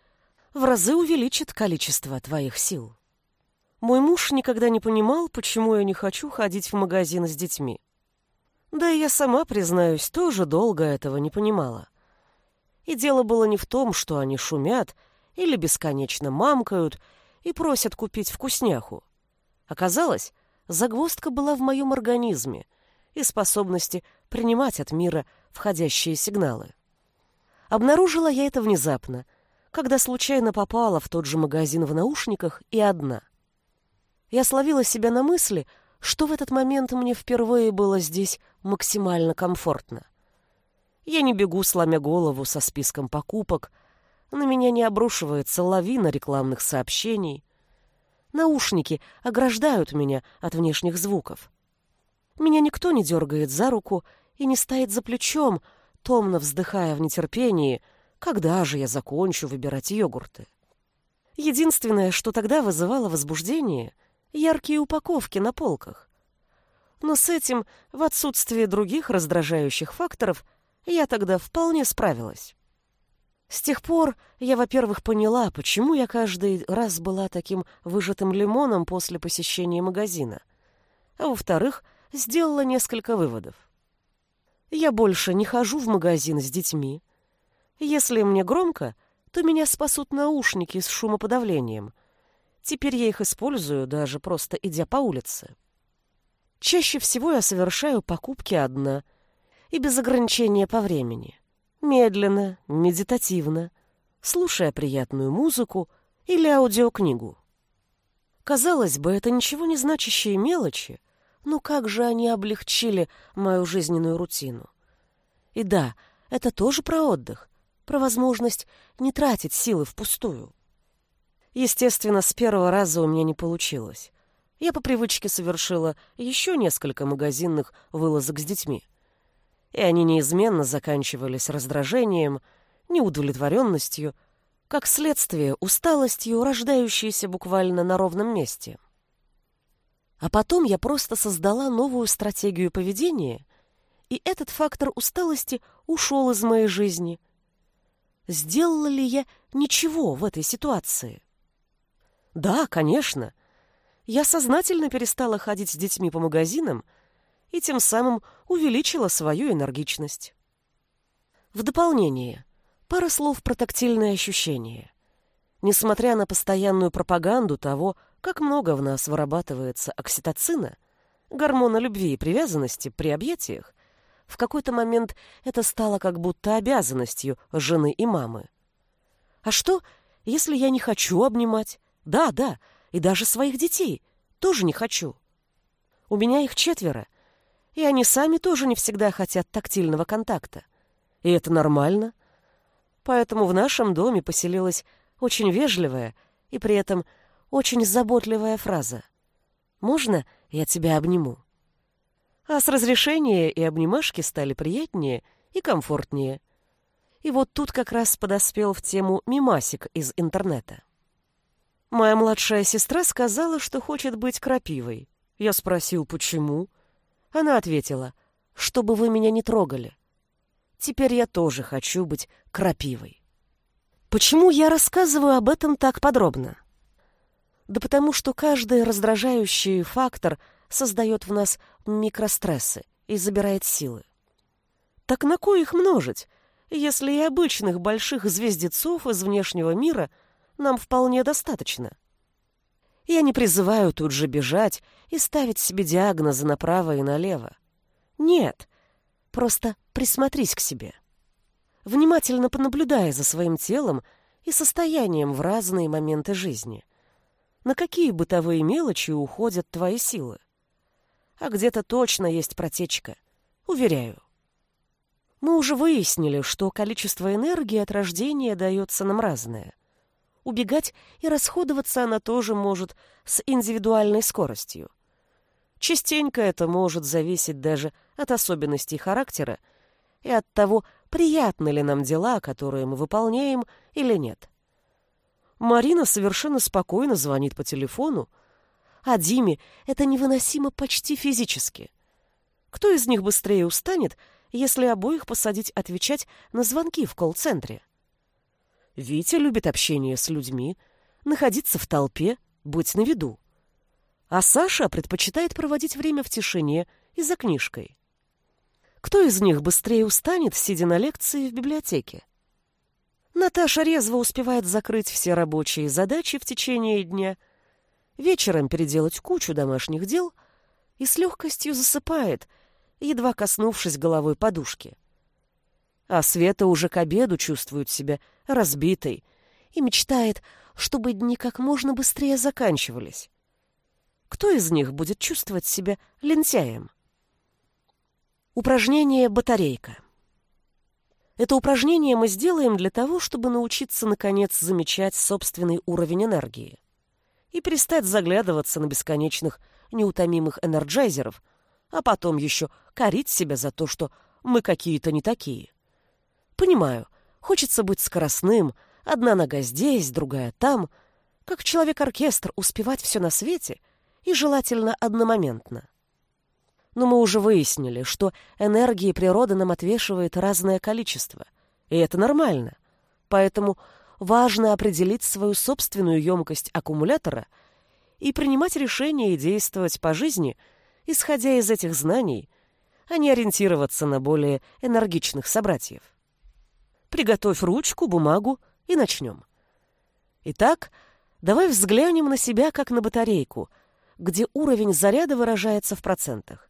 в разы увеличит количество твоих сил. Мой муж никогда не понимал, почему я не хочу ходить в магазин с детьми. Да и я сама, признаюсь, тоже долго этого не понимала. И дело было не в том, что они шумят или бесконечно мамкают и просят купить вкусняху. Оказалось, Загвоздка была в моем организме и способности принимать от мира входящие сигналы. Обнаружила я это внезапно, когда случайно попала в тот же магазин в наушниках и одна. Я словила себя на мысли, что в этот момент мне впервые было здесь максимально комфортно. Я не бегу, сломя голову со списком покупок, на меня не обрушивается лавина рекламных сообщений, Наушники ограждают меня от внешних звуков. Меня никто не дергает за руку и не стоит за плечом, томно вздыхая в нетерпении, когда же я закончу выбирать йогурты. Единственное, что тогда вызывало возбуждение — яркие упаковки на полках. Но с этим, в отсутствие других раздражающих факторов, я тогда вполне справилась. С тех пор я, во-первых, поняла, почему я каждый раз была таким выжатым лимоном после посещения магазина. А во-вторых, сделала несколько выводов. Я больше не хожу в магазин с детьми. Если мне громко, то меня спасут наушники с шумоподавлением. Теперь я их использую, даже просто идя по улице. Чаще всего я совершаю покупки одна и без ограничения по времени медленно, медитативно, слушая приятную музыку или аудиокнигу. Казалось бы, это ничего не значащие мелочи, но как же они облегчили мою жизненную рутину. И да, это тоже про отдых, про возможность не тратить силы впустую. Естественно, с первого раза у меня не получилось. Я по привычке совершила еще несколько магазинных вылазок с детьми и они неизменно заканчивались раздражением, неудовлетворенностью, как следствие усталостью, рождающейся буквально на ровном месте. А потом я просто создала новую стратегию поведения, и этот фактор усталости ушел из моей жизни. Сделала ли я ничего в этой ситуации? Да, конечно. Я сознательно перестала ходить с детьми по магазинам, и тем самым увеличила свою энергичность. В дополнение, пара слов про тактильные ощущения. Несмотря на постоянную пропаганду того, как много в нас вырабатывается окситоцина, гормона любви и привязанности при объятиях, в какой-то момент это стало как будто обязанностью жены и мамы. А что, если я не хочу обнимать? Да, да, и даже своих детей тоже не хочу. У меня их четверо — и они сами тоже не всегда хотят тактильного контакта. И это нормально. Поэтому в нашем доме поселилась очень вежливая и при этом очень заботливая фраза. «Можно я тебя обниму?» А с разрешения и обнимашки стали приятнее и комфортнее. И вот тут как раз подоспел в тему мимасик из интернета. Моя младшая сестра сказала, что хочет быть крапивой. Я спросил, почему. Она ответила, чтобы вы меня не трогали. Теперь я тоже хочу быть крапивой. Почему я рассказываю об этом так подробно? Да потому что каждый раздражающий фактор создает в нас микрострессы и забирает силы. Так на кой их множить, если и обычных больших звездецов из внешнего мира нам вполне достаточно? Я не призываю тут же бежать и ставить себе диагнозы направо и налево. Нет, просто присмотрись к себе. Внимательно понаблюдай за своим телом и состоянием в разные моменты жизни. На какие бытовые мелочи уходят твои силы? А где-то точно есть протечка, уверяю. Мы уже выяснили, что количество энергии от рождения дается нам разное. Убегать и расходоваться она тоже может с индивидуальной скоростью. Частенько это может зависеть даже от особенностей характера и от того, приятны ли нам дела, которые мы выполняем, или нет. Марина совершенно спокойно звонит по телефону, а Диме это невыносимо почти физически. Кто из них быстрее устанет, если обоих посадить отвечать на звонки в колл-центре? Витя любит общение с людьми, находиться в толпе, быть на виду. А Саша предпочитает проводить время в тишине и за книжкой. Кто из них быстрее устанет, сидя на лекции в библиотеке? Наташа резво успевает закрыть все рабочие задачи в течение дня, вечером переделать кучу домашних дел и с легкостью засыпает, едва коснувшись головой подушки. А Света уже к обеду чувствует себя разбитой и мечтает, чтобы дни как можно быстрее заканчивались. Кто из них будет чувствовать себя лентяем? Упражнение «Батарейка». Это упражнение мы сделаем для того, чтобы научиться, наконец, замечать собственный уровень энергии и перестать заглядываться на бесконечных неутомимых энерджайзеров, а потом еще корить себя за то, что мы какие-то не такие. Понимаю, хочется быть скоростным, одна нога здесь, другая там, как человек-оркестр успевать все на свете и желательно одномоментно. Но мы уже выяснили, что энергии природа нам отвешивает разное количество, и это нормально. Поэтому важно определить свою собственную емкость аккумулятора и принимать решения и действовать по жизни, исходя из этих знаний, а не ориентироваться на более энергичных собратьев. Приготовь ручку, бумагу и начнем. Итак, давай взглянем на себя как на батарейку, где уровень заряда выражается в процентах.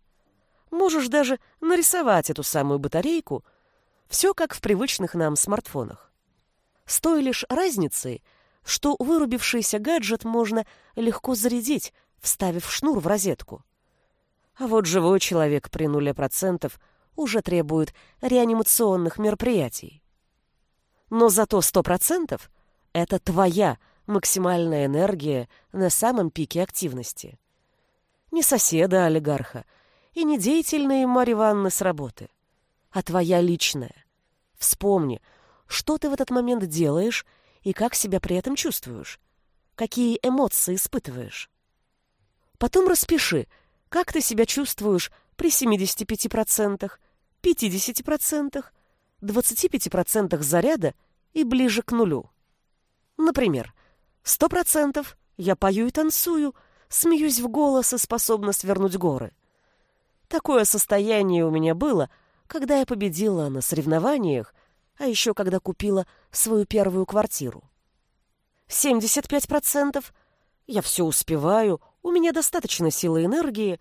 Можешь даже нарисовать эту самую батарейку, все как в привычных нам смартфонах. С той лишь разницей, что вырубившийся гаджет можно легко зарядить, вставив шнур в розетку. А вот живой человек при нуле процентов уже требует реанимационных мероприятий. Но зато сто процентов — это твоя максимальная энергия на самом пике активности. Не соседа-олигарха и не деятельные Марьи Ивановны с работы, а твоя личная. Вспомни, что ты в этот момент делаешь и как себя при этом чувствуешь, какие эмоции испытываешь. Потом распиши, как ты себя чувствуешь при 75%, 50%, 25% заряда и ближе к нулю. Например, 100% я пою и танцую, смеюсь в голос и способна свернуть горы. Такое состояние у меня было, когда я победила на соревнованиях, а еще когда купила свою первую квартиру. 75% я все успеваю, у меня достаточно силы и энергии,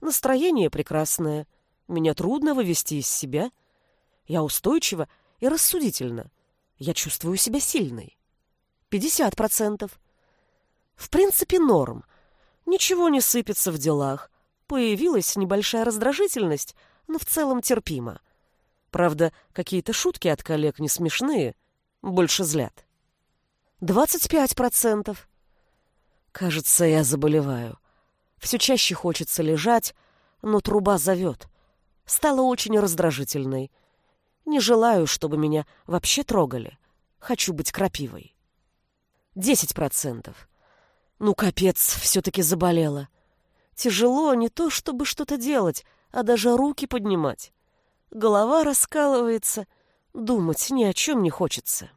настроение прекрасное, меня трудно вывести из себя — я устойчива и рассудительна. Я чувствую себя сильной. 50%. В принципе, норм. Ничего не сыпется в делах. Появилась небольшая раздражительность, но в целом терпимо. Правда, какие-то шутки от коллег не смешные, больше злят. 25%. Кажется, я заболеваю. Все чаще хочется лежать, но труба зовет. Стала очень раздражительной. Не желаю, чтобы меня вообще трогали. Хочу быть крапивой. Десять процентов. Ну, капец, все-таки заболела. Тяжело не то, чтобы что-то делать, а даже руки поднимать. Голова раскалывается, думать ни о чем не хочется.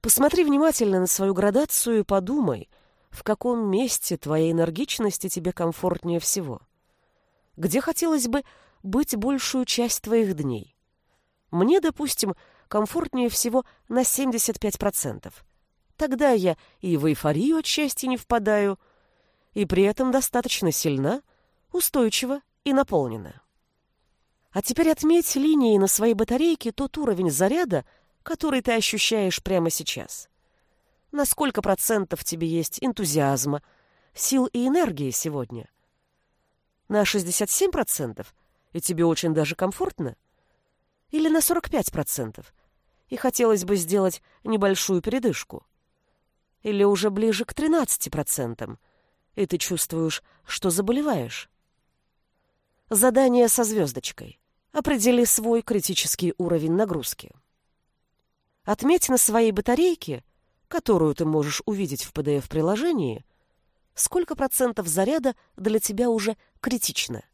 Посмотри внимательно на свою градацию и подумай, в каком месте твоей энергичности тебе комфортнее всего. Где хотелось бы быть большую часть твоих дней. Мне, допустим, комфортнее всего на 75%. Тогда я и в эйфорию от счастья не впадаю, и при этом достаточно сильна, устойчива и наполнена. А теперь отметь линией на своей батарейке тот уровень заряда, который ты ощущаешь прямо сейчас. На сколько процентов тебе есть энтузиазма, сил и энергии сегодня? На 67%? И тебе очень даже комфортно? Или на 45%? И хотелось бы сделать небольшую передышку? Или уже ближе к 13%? И ты чувствуешь, что заболеваешь? Задание со звездочкой. Определи свой критический уровень нагрузки. Отметь на своей батарейке, которую ты можешь увидеть в PDF-приложении, сколько процентов заряда для тебя уже критично.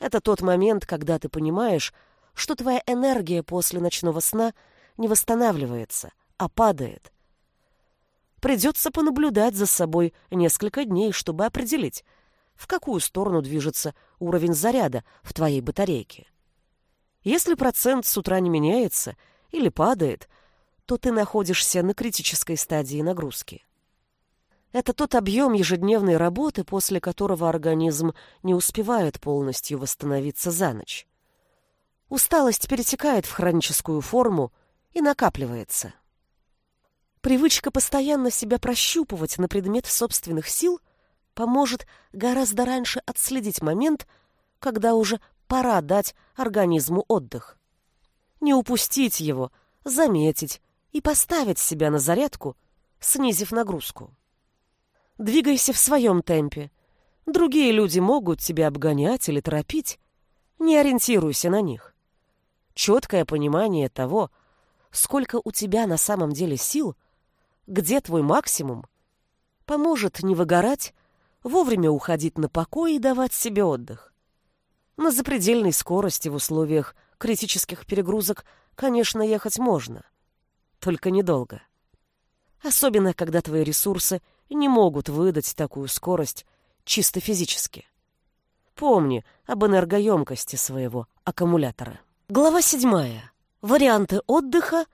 Это тот момент, когда ты понимаешь, что твоя энергия после ночного сна не восстанавливается, а падает. Придется понаблюдать за собой несколько дней, чтобы определить, в какую сторону движется уровень заряда в твоей батарейке. Если процент с утра не меняется или падает, то ты находишься на критической стадии нагрузки. Это тот объем ежедневной работы, после которого организм не успевает полностью восстановиться за ночь. Усталость перетекает в хроническую форму и накапливается. Привычка постоянно себя прощупывать на предмет собственных сил – поможет гораздо раньше отследить момент, когда уже пора дать организму отдых. Не упустить его, заметить и поставить себя на зарядку, снизив нагрузку. Двигайся в своем темпе. Другие люди могут тебя обгонять или торопить. Не ориентируйся на них. Четкое понимание того, сколько у тебя на самом деле сил, где твой максимум, поможет не выгорать, вовремя уходить на покой и давать себе отдых. На запредельной скорости в условиях критических перегрузок, конечно, ехать можно. Только недолго. Особенно, когда твои ресурсы не могут выдать такую скорость чисто физически. Помни об энергоемкости своего аккумулятора. Глава седьмая. Варианты отдыха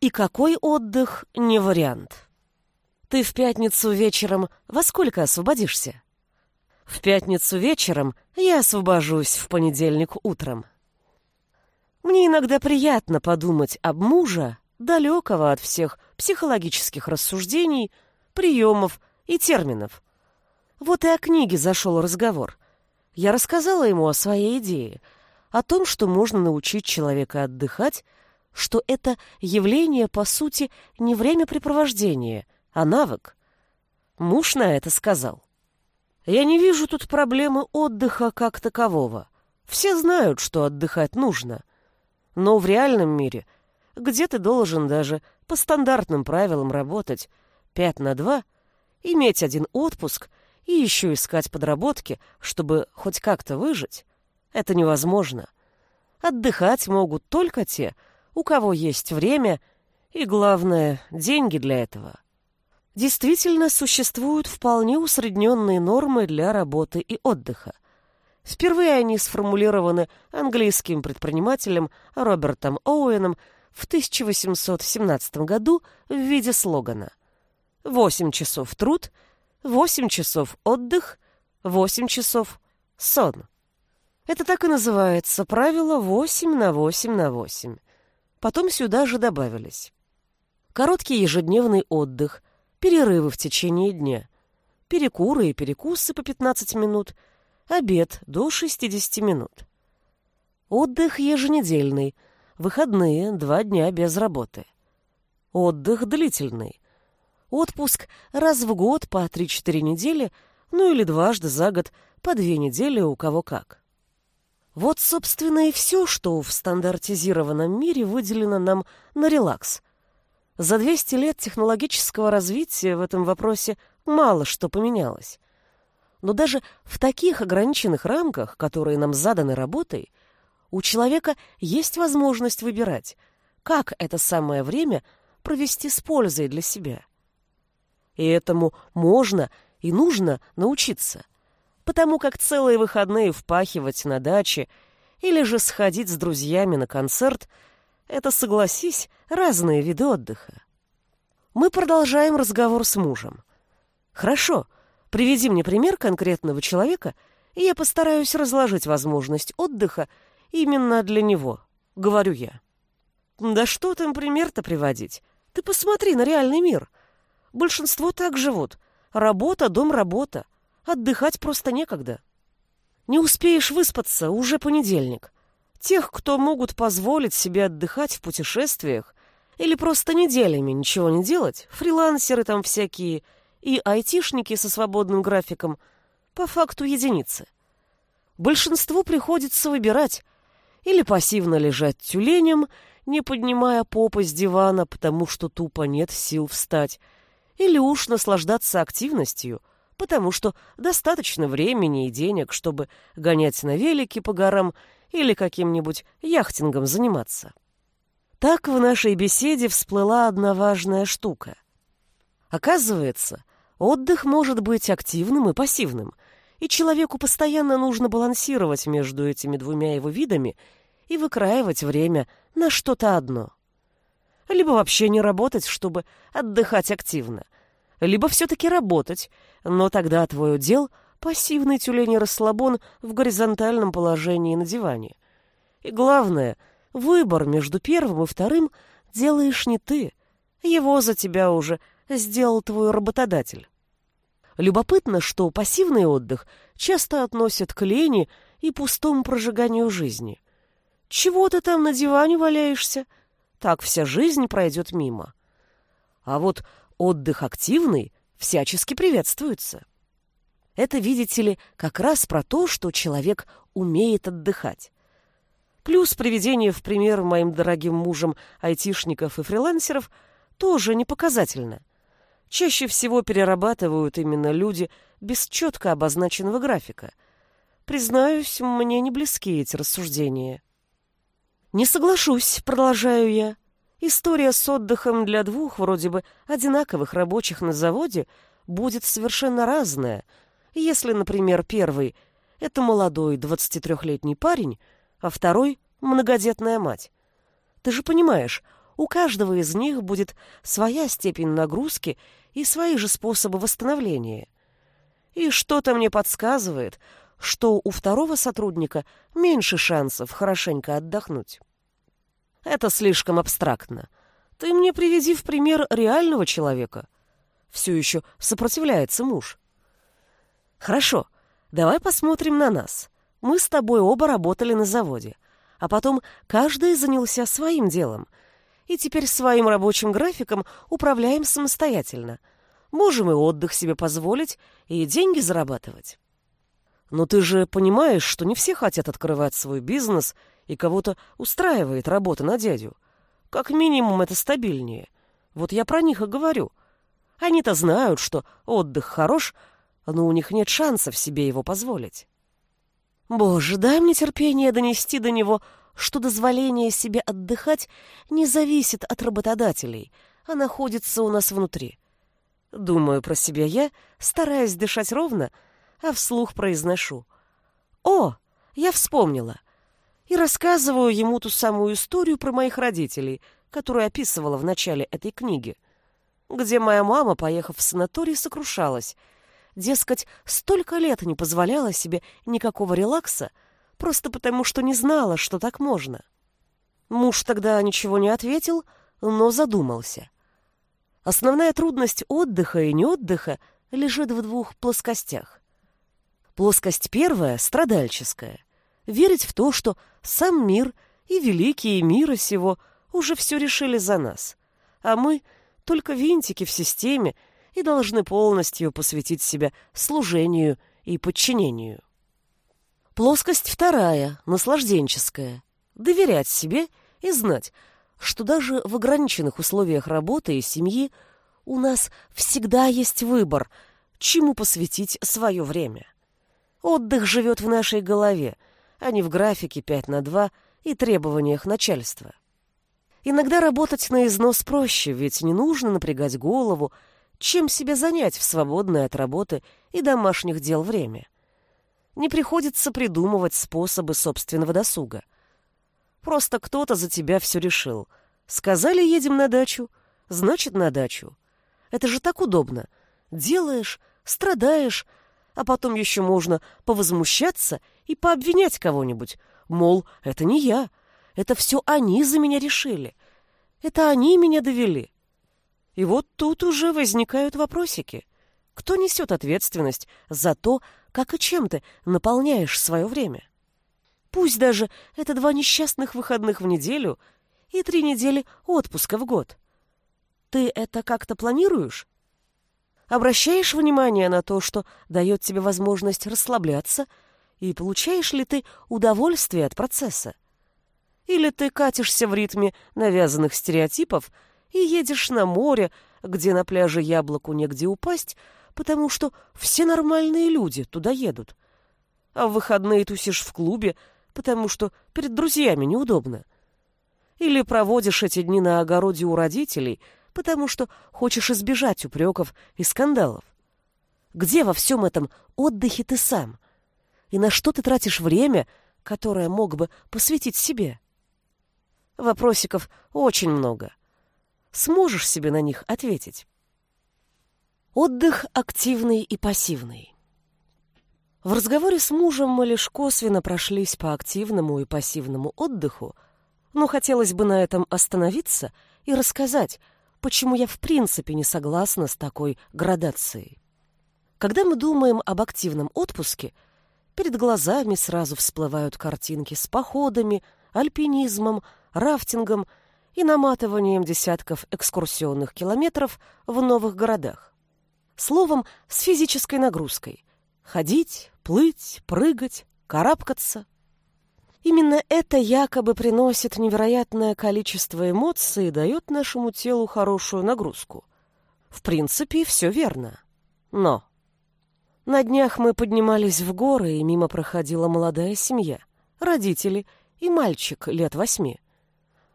и какой отдых не вариант. Ты в пятницу вечером во сколько освободишься? В пятницу вечером я освобожусь в понедельник утром. Мне иногда приятно подумать об мужа, далекого от всех психологических рассуждений, приемов и терминов. Вот и о книге зашел разговор. Я рассказала ему о своей идее, о том, что можно научить человека отдыхать, что это явление, по сути, не времяпрепровождение — а навык. Муж на это сказал. Я не вижу тут проблемы отдыха как такового. Все знают, что отдыхать нужно. Но в реальном мире, где ты должен даже по стандартным правилам работать 5 на 2, иметь один отпуск и еще искать подработки, чтобы хоть как-то выжить, это невозможно. Отдыхать могут только те, у кого есть время и, главное, деньги для этого. Действительно, существуют вполне усредненные нормы для работы и отдыха. Впервые они сформулированы английским предпринимателем Робертом Оуэном в 1817 году в виде слогана «8 часов труд, 8 часов отдых, 8 часов сон». Это так и называется правило 8 на 8 на 8. Потом сюда же добавились короткий ежедневный отдых, перерывы в течение дня, перекуры и перекусы по 15 минут, обед до 60 минут. Отдых еженедельный, выходные два дня без работы. Отдых длительный. Отпуск раз в год по 3-4 недели, ну или дважды за год по две недели у кого как. Вот, собственно, и все, что в стандартизированном мире выделено нам на релакс, за 200 лет технологического развития в этом вопросе мало что поменялось. Но даже в таких ограниченных рамках, которые нам заданы работой, у человека есть возможность выбирать, как это самое время провести с пользой для себя. И этому можно и нужно научиться, потому как целые выходные впахивать на даче или же сходить с друзьями на концерт – это, согласись, разные виды отдыха. Мы продолжаем разговор с мужем. Хорошо, Приведи мне пример конкретного человека, и я постараюсь разложить возможность отдыха именно для него, говорю я. Да что там пример-то приводить? Ты посмотри на реальный мир. Большинство так живут. Работа, дом, работа. Отдыхать просто некогда. Не успеешь выспаться, уже понедельник. Тех, кто могут позволить себе отдыхать в путешествиях или просто неделями ничего не делать, фрилансеры там всякие и айтишники со свободным графиком, по факту единицы. Большинству приходится выбирать или пассивно лежать тюленем, не поднимая попы с дивана, потому что тупо нет сил встать, или уж наслаждаться активностью, потому что достаточно времени и денег, чтобы гонять на велике по горам или каким-нибудь яхтингом заниматься. Так в нашей беседе всплыла одна важная штука. Оказывается, отдых может быть активным и пассивным, и человеку постоянно нужно балансировать между этими двумя его видами и выкраивать время на что-то одно. Либо вообще не работать, чтобы отдыхать активно, либо все-таки работать, но тогда твой удел — пассивный тюлень-расслабон в горизонтальном положении на диване. И главное, выбор между первым и вторым делаешь не ты, его за тебя уже сделал твой работодатель. Любопытно, что пассивный отдых часто относят к лени и пустому прожиганию жизни. Чего ты там на диване валяешься? Так вся жизнь пройдет мимо. А вот отдых активный всячески приветствуется. Это, видите ли, как раз про то, что человек умеет отдыхать. Плюс приведение в пример моим дорогим мужем айтишников и фрилансеров тоже не показательно. Чаще всего перерабатывают именно люди без четко обозначенного графика. Признаюсь, мне не близки эти рассуждения. «Не соглашусь», — продолжаю я. «История с отдыхом для двух вроде бы одинаковых рабочих на заводе будет совершенно разная, если, например, первый — это молодой 23-летний парень, а второй — многодетная мать. Ты же понимаешь, у каждого из них будет своя степень нагрузки и свои же способы восстановления. И что-то мне подсказывает, что у второго сотрудника меньше шансов хорошенько отдохнуть. Это слишком абстрактно. Ты мне приведи в пример реального человека. Все еще сопротивляется муж. Хорошо, давай посмотрим на нас. Мы с тобой оба работали на заводе, а потом каждый занялся своим делом. И теперь своим рабочим графиком управляем самостоятельно. Можем и отдых себе позволить, и деньги зарабатывать. Но ты же понимаешь, что не все хотят открывать свой бизнес и кого-то устраивает работа на дядю. Как минимум это стабильнее. Вот я про них и говорю. Они-то знают, что отдых хорош, но у них нет шансов себе его позволить. Боже, дай мне терпение донести до него, что дозволение себе отдыхать не зависит от работодателей, а находится у нас внутри. Думаю про себя я, стараясь дышать ровно, а вслух произношу. «О, я вспомнила!» И рассказываю ему ту самую историю про моих родителей, которую описывала в начале этой книги, где моя мама, поехав в санаторий, сокрушалась. Дескать, столько лет не позволяла себе никакого релакса, просто потому что не знала, что так можно. Муж тогда ничего не ответил, но задумался. Основная трудность отдыха и неотдыха лежит в двух плоскостях. Плоскость первая — страдальческая. Верить в то, что сам мир и великие мира сего уже все решили за нас, а мы — только винтики в системе и должны полностью посвятить себя служению и подчинению. Плоскость вторая, наслажденческая. Доверять себе и знать, что даже в ограниченных условиях работы и семьи у нас всегда есть выбор, чему посвятить свое время. Отдых живет в нашей голове, а не в графике 5 на 2 и требованиях начальства. Иногда работать на износ проще, ведь не нужно напрягать голову, чем себе занять в свободное от работы и домашних дел время. Не приходится придумывать способы собственного досуга. Просто кто-то за тебя все решил. Сказали, едем на дачу, значит, на дачу. Это же так удобно. Делаешь, страдаешь, а потом еще можно повозмущаться и пообвинять кого-нибудь, мол, это не я, это все они за меня решили, это они меня довели. И вот тут уже возникают вопросики. Кто несет ответственность за то, как и чем ты наполняешь свое время? Пусть даже это два несчастных выходных в неделю и три недели отпуска в год. Ты это как-то планируешь? Обращаешь внимание на то, что дает тебе возможность расслабляться, и получаешь ли ты удовольствие от процесса? Или ты катишься в ритме навязанных стереотипов и едешь на море, где на пляже яблоку негде упасть, потому что все нормальные люди туда едут. А в выходные тусишь в клубе, потому что перед друзьями неудобно. Или проводишь эти дни на огороде у родителей, потому что хочешь избежать упреков и скандалов. Где во всем этом отдыхе ты сам? И на что ты тратишь время, которое мог бы посвятить себе? Вопросиков очень много. Сможешь себе на них ответить? Отдых активный и пассивный. В разговоре с мужем мы лишь косвенно прошлись по активному и пассивному отдыху, но хотелось бы на этом остановиться и рассказать, почему я в принципе не согласна с такой градацией. Когда мы думаем об активном отпуске, перед глазами сразу всплывают картинки с походами, альпинизмом, рафтингом и наматыванием десятков экскурсионных километров в новых городах. Словом, с физической нагрузкой. Ходить, плыть, прыгать, карабкаться. Именно это якобы приносит невероятное количество эмоций и дает нашему телу хорошую нагрузку. В принципе, все верно. Но на днях мы поднимались в горы, и мимо проходила молодая семья, родители и мальчик лет восьми.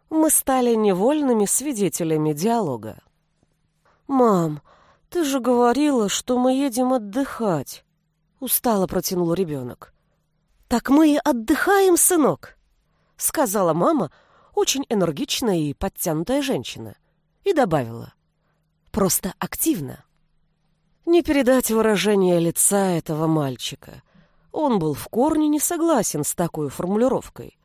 Мы стали невольными свидетелями диалога. «Мам, ты же говорила, что мы едем отдыхать», — устало протянул ребенок. «Так мы и отдыхаем, сынок», — сказала мама, очень энергичная и подтянутая женщина, и добавила. «Просто активно». Не передать выражение лица этого мальчика. Он был в корне не согласен с такой формулировкой.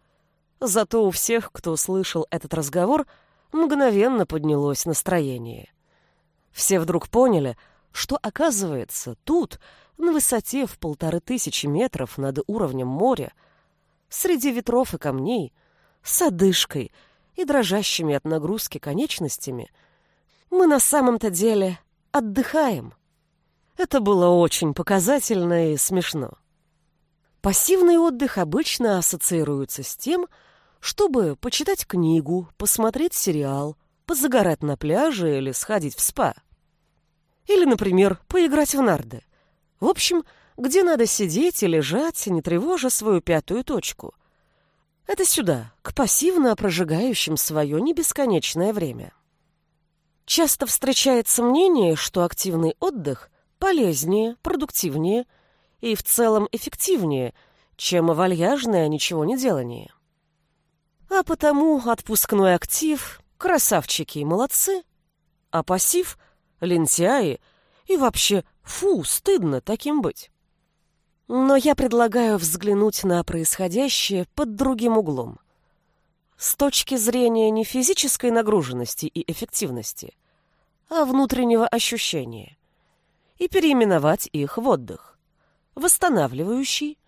Зато у всех, кто слышал этот разговор, мгновенно поднялось настроение. Все вдруг поняли, что, оказывается, тут, на высоте в полторы тысячи метров над уровнем моря, среди ветров и камней, с одышкой и дрожащими от нагрузки конечностями, мы на самом-то деле отдыхаем. Это было очень показательно и смешно. Пассивный отдых обычно ассоциируется с тем, чтобы почитать книгу, посмотреть сериал, позагорать на пляже или сходить в спа. Или, например, поиграть в нарды. В общем, где надо сидеть и лежать, не тревожа свою пятую точку. Это сюда, к пассивно прожигающим свое небесконечное время. Часто встречается мнение, что активный отдых полезнее, продуктивнее и в целом эффективнее, чем вальяжное ничего не делание. А потому отпускной актив — красавчики и молодцы, а пассив — лентяи и вообще фу, стыдно таким быть. Но я предлагаю взглянуть на происходящее под другим углом. С точки зрения не физической нагруженности и эффективности, а внутреннего ощущения. И переименовать их в отдых. Восстанавливающий,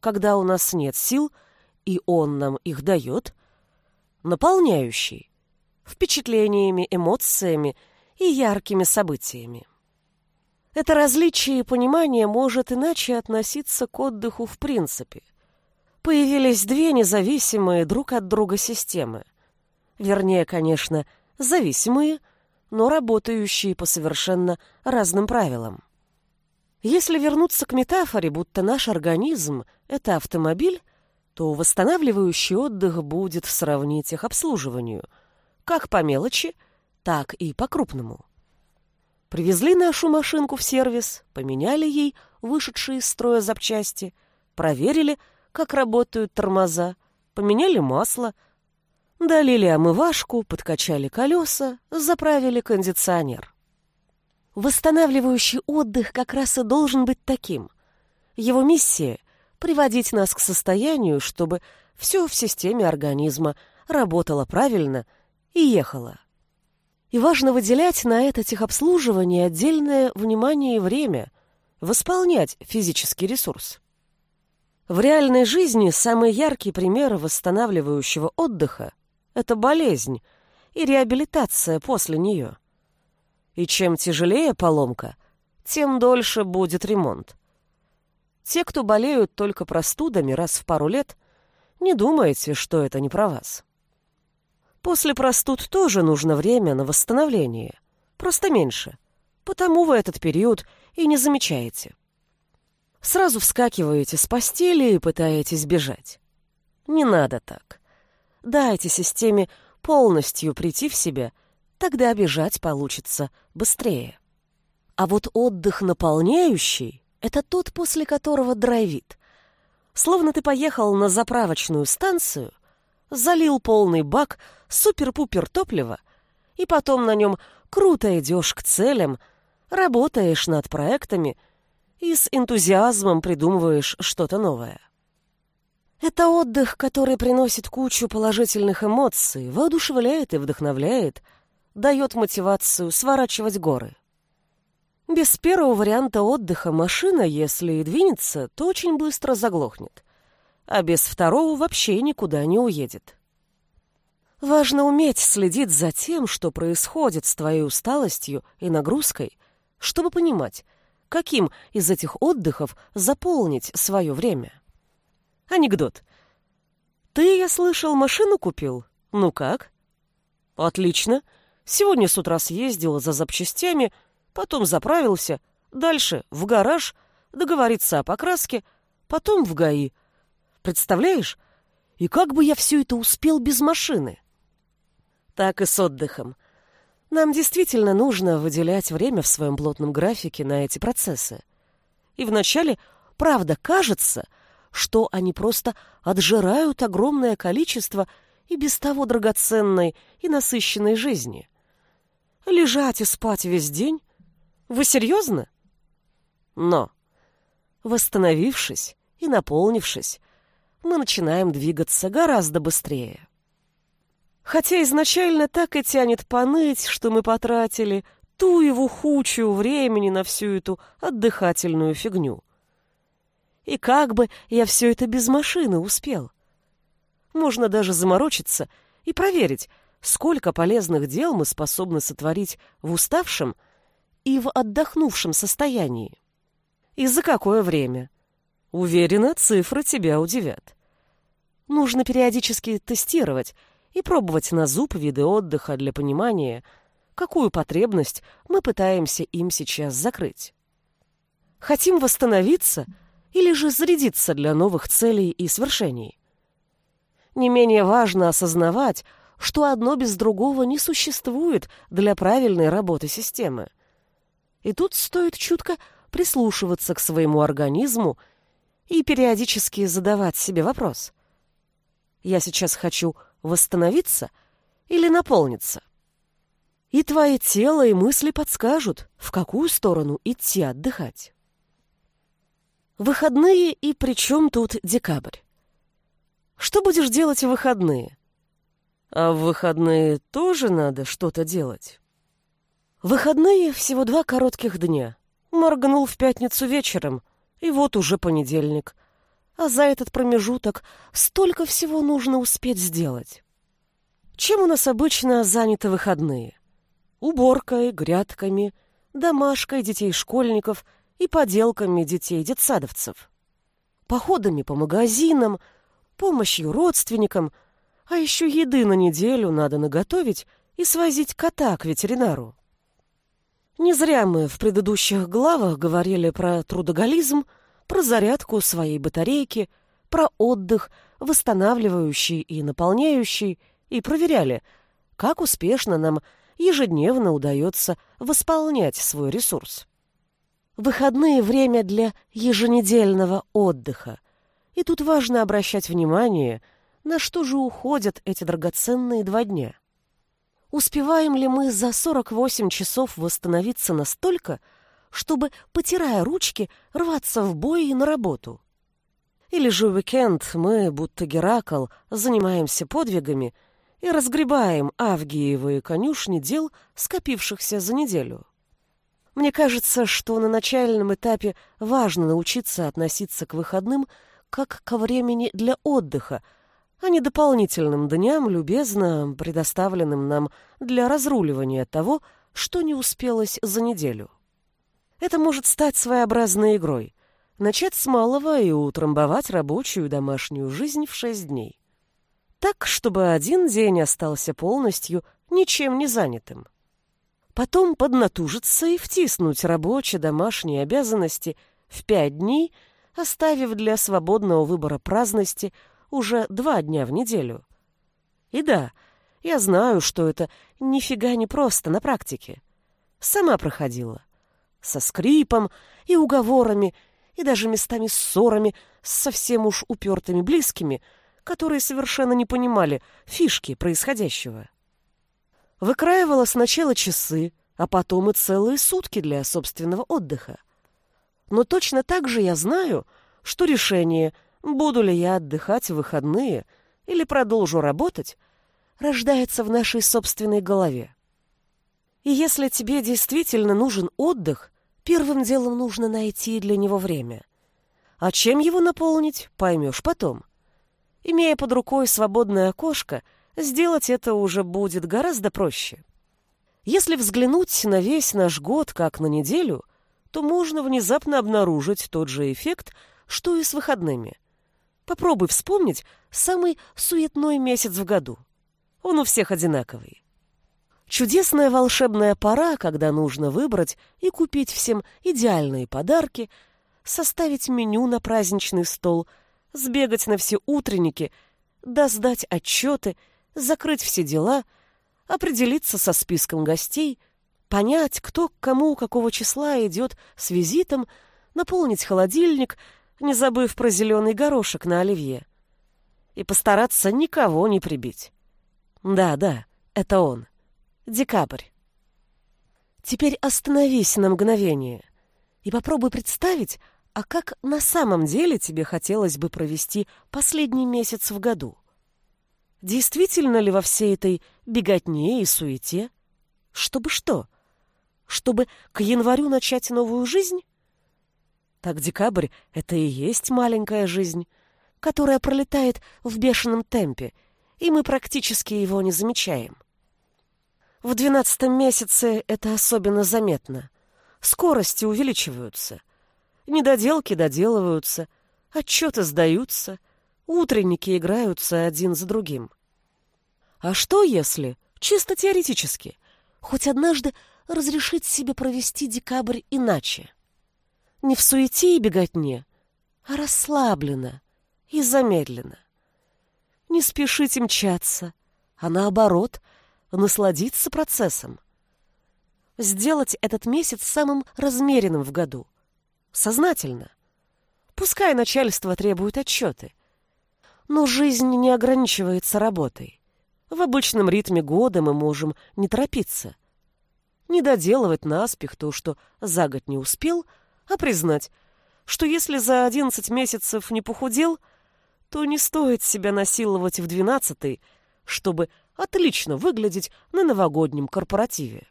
когда у нас нет сил, и он нам их дает, наполняющий, впечатлениями, эмоциями и яркими событиями. Это различие и понимание может иначе относиться к отдыху в принципе. Появились две независимые друг от друга системы. Вернее, конечно, зависимые, но работающие по совершенно разным правилам. Если вернуться к метафоре, будто наш организм — это автомобиль, то восстанавливающий отдых будет сравнить их обслуживанию, как по мелочи, так и по крупному. Привезли нашу машинку в сервис, поменяли ей вышедшие из строя запчасти, проверили, как работают тормоза, поменяли масло, долили омывашку, подкачали колеса, заправили кондиционер. Восстанавливающий отдых как раз и должен быть таким. Его миссия — приводить нас к состоянию, чтобы все в системе организма работало правильно и ехало. И важно выделять на это техобслуживание отдельное внимание и время, восполнять физический ресурс. В реальной жизни самый яркий пример восстанавливающего отдыха — это болезнь и реабилитация после нее. И чем тяжелее поломка, тем дольше будет ремонт. Те, кто болеют только простудами раз в пару лет, не думайте, что это не про вас. После простуд тоже нужно время на восстановление. Просто меньше. Потому вы этот период и не замечаете. Сразу вскакиваете с постели и пытаетесь бежать. Не надо так. Дайте системе полностью прийти в себя, тогда бежать получится быстрее. А вот отдых наполняющий — это тот, после которого драйвит. Словно ты поехал на заправочную станцию, залил полный бак супер-пупер топлива, и потом на нем круто идешь к целям, работаешь над проектами и с энтузиазмом придумываешь что-то новое. Это отдых, который приносит кучу положительных эмоций, воодушевляет и вдохновляет, дает мотивацию сворачивать горы. Без первого варианта отдыха машина, если и двинется, то очень быстро заглохнет, а без второго вообще никуда не уедет. Важно уметь следить за тем, что происходит с твоей усталостью и нагрузкой, чтобы понимать, каким из этих отдыхов заполнить свое время. Анекдот. «Ты, я слышал, машину купил? Ну как?» «Отлично. Сегодня с утра съездил за запчастями, потом заправился, дальше в гараж, договориться о покраске, потом в ГАИ. Представляешь? И как бы я все это успел без машины?» Так и с отдыхом. Нам действительно нужно выделять время в своем плотном графике на эти процессы. И вначале, правда, кажется, что они просто отжирают огромное количество и без того драгоценной и насыщенной жизни. Лежать и спать весь день? Вы серьезно? Но, восстановившись и наполнившись, мы начинаем двигаться гораздо быстрее. Хотя изначально так и тянет поныть, что мы потратили ту его хучу времени на всю эту отдыхательную фигню. И как бы я все это без машины успел? Можно даже заморочиться и проверить, сколько полезных дел мы способны сотворить в уставшем и в отдохнувшем состоянии. И за какое время? Уверена, цифры тебя удивят. Нужно периодически тестировать, и пробовать на зуб виды отдыха для понимания, какую потребность мы пытаемся им сейчас закрыть. Хотим восстановиться или же зарядиться для новых целей и свершений? Не менее важно осознавать, что одно без другого не существует для правильной работы системы. И тут стоит чутко прислушиваться к своему организму и периодически задавать себе вопрос. Я сейчас хочу восстановиться или наполниться. И твое тело и мысли подскажут, в какую сторону идти отдыхать. Выходные и при чем тут декабрь? Что будешь делать в выходные? А в выходные тоже надо что-то делать. Выходные всего два коротких дня. Моргнул в пятницу вечером, и вот уже понедельник — а за этот промежуток столько всего нужно успеть сделать. Чем у нас обычно заняты выходные? Уборкой, грядками, домашкой детей-школьников и поделками детей-детсадовцев. Походами по магазинам, помощью родственникам, а еще еды на неделю надо наготовить и свозить кота к ветеринару. Не зря мы в предыдущих главах говорили про трудоголизм – про зарядку своей батарейки, про отдых, восстанавливающий и наполняющий, и проверяли, как успешно нам ежедневно удается восполнять свой ресурс. Выходные — время для еженедельного отдыха. И тут важно обращать внимание, на что же уходят эти драгоценные два дня. Успеваем ли мы за 48 часов восстановиться настолько, чтобы, потирая ручки, рваться в бой и на работу? Или же уикенд мы, будто Геракл, занимаемся подвигами и разгребаем авгиевые конюшни дел, скопившихся за неделю? Мне кажется, что на начальном этапе важно научиться относиться к выходным как ко времени для отдыха, а не дополнительным дням, любезно предоставленным нам для разруливания того, что не успелось за неделю. Это может стать своеобразной игрой. Начать с малого и утрамбовать рабочую домашнюю жизнь в шесть дней. Так, чтобы один день остался полностью ничем не занятым. Потом поднатужиться и втиснуть рабочие домашние обязанности в пять дней, оставив для свободного выбора праздности уже два дня в неделю. И да, я знаю, что это нифига не просто на практике. Сама проходила. Со скрипом и уговорами, и даже местами ссорами с совсем уж упертыми близкими, которые совершенно не понимали фишки происходящего. Выкраивала сначала часы, а потом и целые сутки для собственного отдыха. Но точно так же я знаю, что решение — буду ли я отдыхать в выходные или продолжу работать, рождается в нашей собственной голове. И если тебе действительно нужен отдых, первым делом нужно найти для него время. А чем его наполнить, поймешь потом. Имея под рукой свободное окошко, сделать это уже будет гораздо проще. Если взглянуть на весь наш год как на неделю, то можно внезапно обнаружить тот же эффект, что и с выходными. Попробуй вспомнить самый суетной месяц в году. Он у всех одинаковый. Чудесная волшебная пора, когда нужно выбрать и купить всем идеальные подарки, составить меню на праздничный стол, сбегать на все утренники, да сдать отчеты, закрыть все дела, определиться со списком гостей, понять, кто к кому какого числа идет с визитом, наполнить холодильник — не забыв про зеленый горошек на оливье. И постараться никого не прибить. Да, да, это он. Декабрь. Теперь остановись на мгновение и попробуй представить, а как на самом деле тебе хотелось бы провести последний месяц в году? Действительно ли во всей этой беготне и суете? Чтобы что? Чтобы к январю начать новую жизнь? Так декабрь — это и есть маленькая жизнь, которая пролетает в бешеном темпе, и мы практически его не замечаем. В двенадцатом месяце это особенно заметно. Скорости увеличиваются. Недоделки доделываются, отчеты сдаются, утренники играются один за другим. А что если, чисто теоретически, хоть однажды разрешить себе провести декабрь иначе? не в суете и беготне, а расслабленно и замедленно. Не спешите мчаться, а наоборот, насладиться процессом. Сделать этот месяц самым размеренным в году. Сознательно. Пускай начальство требует отчеты. Но жизнь не ограничивается работой. В обычном ритме года мы можем не торопиться. Не доделывать наспех то, что за год не успел — а признать, что если за одиннадцать месяцев не похудел, то не стоит себя насиловать в двенадцатый, чтобы отлично выглядеть на новогоднем корпоративе.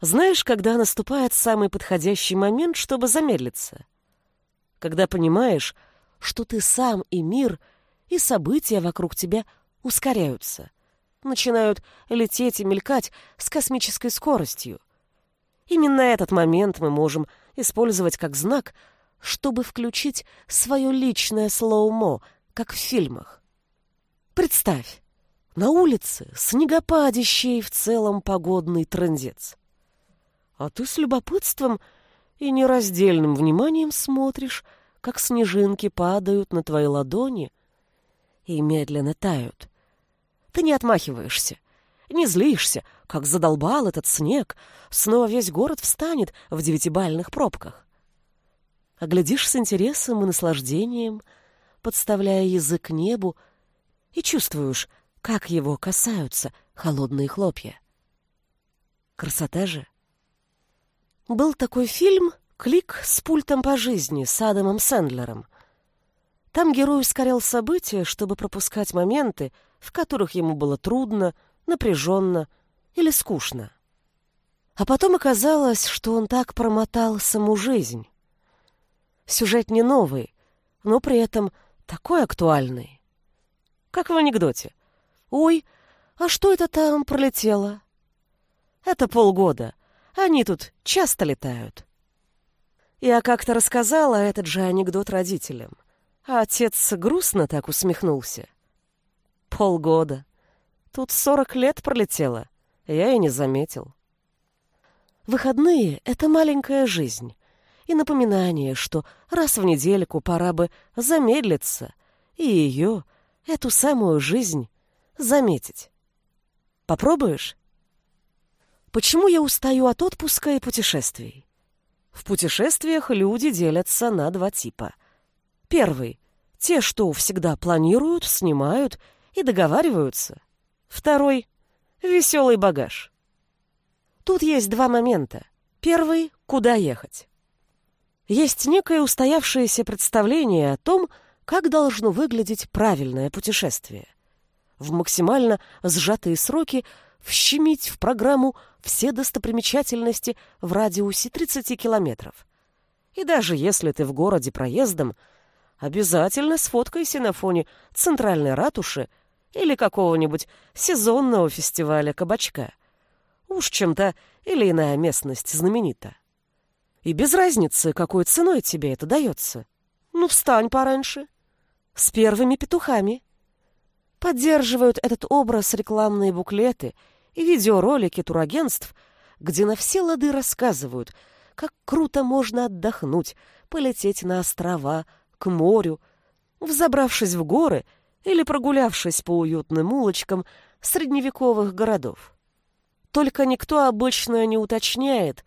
Знаешь, когда наступает самый подходящий момент, чтобы замедлиться? Когда понимаешь, что ты сам и мир, и события вокруг тебя ускоряются, начинают лететь и мелькать с космической скоростью. Именно этот момент мы можем использовать как знак, чтобы включить свое личное слоумо, как в фильмах. Представь, на улице снегопадящий в целом погодный трындец. А ты с любопытством и нераздельным вниманием смотришь, как снежинки падают на твои ладони и медленно тают. Ты не отмахиваешься, не злишься, как задолбал этот снег, снова весь город встанет в девятибальных пробках. Оглядишь с интересом и наслаждением, подставляя язык небу, и чувствуешь, как его касаются холодные хлопья. Красота же. Был такой фильм «Клик с пультом по жизни» с Адамом Сэндлером. Там герой ускорял события, чтобы пропускать моменты, в которых ему было трудно, напряженно или скучно. А потом оказалось, что он так промотал саму жизнь. Сюжет не новый, но при этом такой актуальный. Как в анекдоте. «Ой, а что это там пролетело?» «Это полгода. Они тут часто летают». Я как-то рассказала этот же анекдот родителям, а отец грустно так усмехнулся. «Полгода. Тут сорок лет пролетело. Я и не заметил». Выходные — это маленькая жизнь, и напоминание, что раз в недельку пора бы замедлиться и ее, эту самую жизнь, заметить. Попробуешь? Почему я устаю от отпуска и путешествий? В путешествиях люди делятся на два типа. Первый — те, что всегда планируют, снимают и договариваются. Второй — веселый багаж. Тут есть два момента. Первый — куда ехать. Есть некое устоявшееся представление о том, как должно выглядеть правильное путешествие. В максимально сжатые сроки вщемить в программу все достопримечательности в радиусе 30 километров. И даже если ты в городе проездом, обязательно сфоткайся на фоне центральной ратуши или какого-нибудь сезонного фестиваля кабачка. Уж чем-то или иная местность знаменита. И без разницы, какой ценой тебе это дается. Ну, встань пораньше. С первыми петухами. Поддерживают этот образ рекламные буклеты и видеоролики турагентств, где на все лады рассказывают, как круто можно отдохнуть, полететь на острова, к морю, взобравшись в горы или прогулявшись по уютным улочкам средневековых городов. Только никто обычно не уточняет,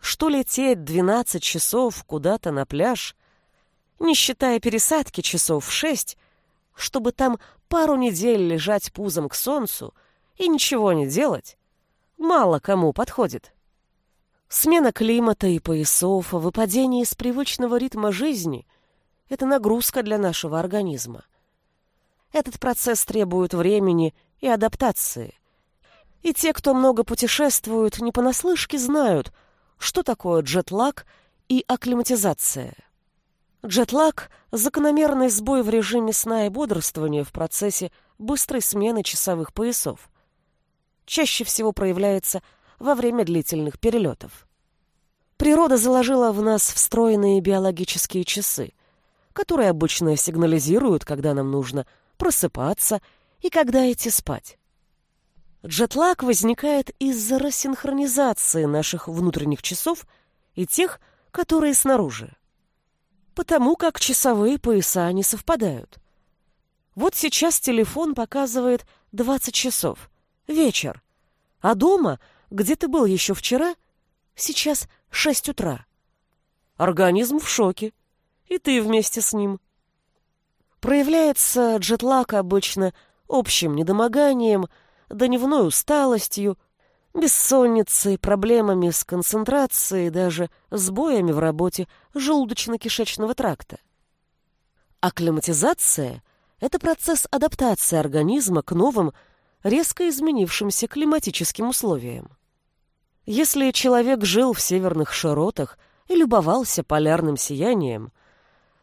что лететь 12 часов куда-то на пляж, не считая пересадки часов в шесть, чтобы там пару недель лежать пузом к солнцу и ничего не делать, мало кому подходит. Смена климата и поясов, выпадение из привычного ритма жизни — это нагрузка для нашего организма. Этот процесс требует времени и адаптации. И те, кто много путешествует, не понаслышке знают — что такое джетлаг и акклиматизация. Джетлаг – закономерный сбой в режиме сна и бодрствования в процессе быстрой смены часовых поясов. Чаще всего проявляется во время длительных перелетов. Природа заложила в нас встроенные биологические часы, которые обычно сигнализируют, когда нам нужно просыпаться и когда идти спать. Джетлаг возникает из-за рассинхронизации наших внутренних часов и тех, которые снаружи. Потому как часовые пояса не совпадают. Вот сейчас телефон показывает 20 часов, вечер, а дома, где ты был еще вчера, сейчас 6 утра. Организм в шоке, и ты вместе с ним. Проявляется джетлаг обычно общим недомоганием – дневной усталостью, бессонницей, проблемами с концентрацией, даже сбоями в работе желудочно-кишечного тракта. Акклиматизация – это процесс адаптации организма к новым, резко изменившимся климатическим условиям. Если человек жил в северных широтах и любовался полярным сиянием,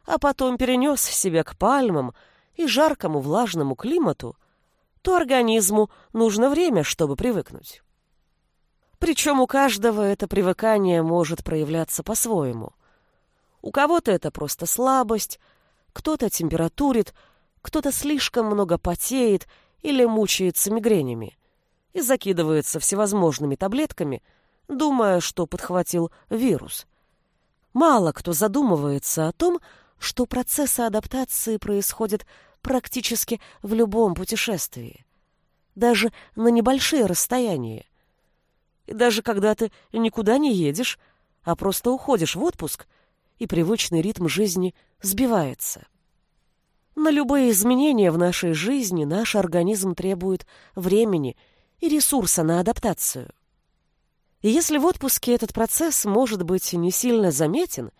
а потом перенес себя к пальмам и жаркому влажному климату, то организму нужно время, чтобы привыкнуть. Причем у каждого это привыкание может проявляться по-своему. У кого-то это просто слабость, кто-то температурит, кто-то слишком много потеет или мучается мигренями и закидывается всевозможными таблетками, думая, что подхватил вирус. Мало кто задумывается о том, что процессы адаптации происходят практически в любом путешествии, даже на небольшие расстояния. И даже когда ты никуда не едешь, а просто уходишь в отпуск, и привычный ритм жизни сбивается. На любые изменения в нашей жизни наш организм требует времени и ресурса на адаптацию. И если в отпуске этот процесс может быть не сильно заметен,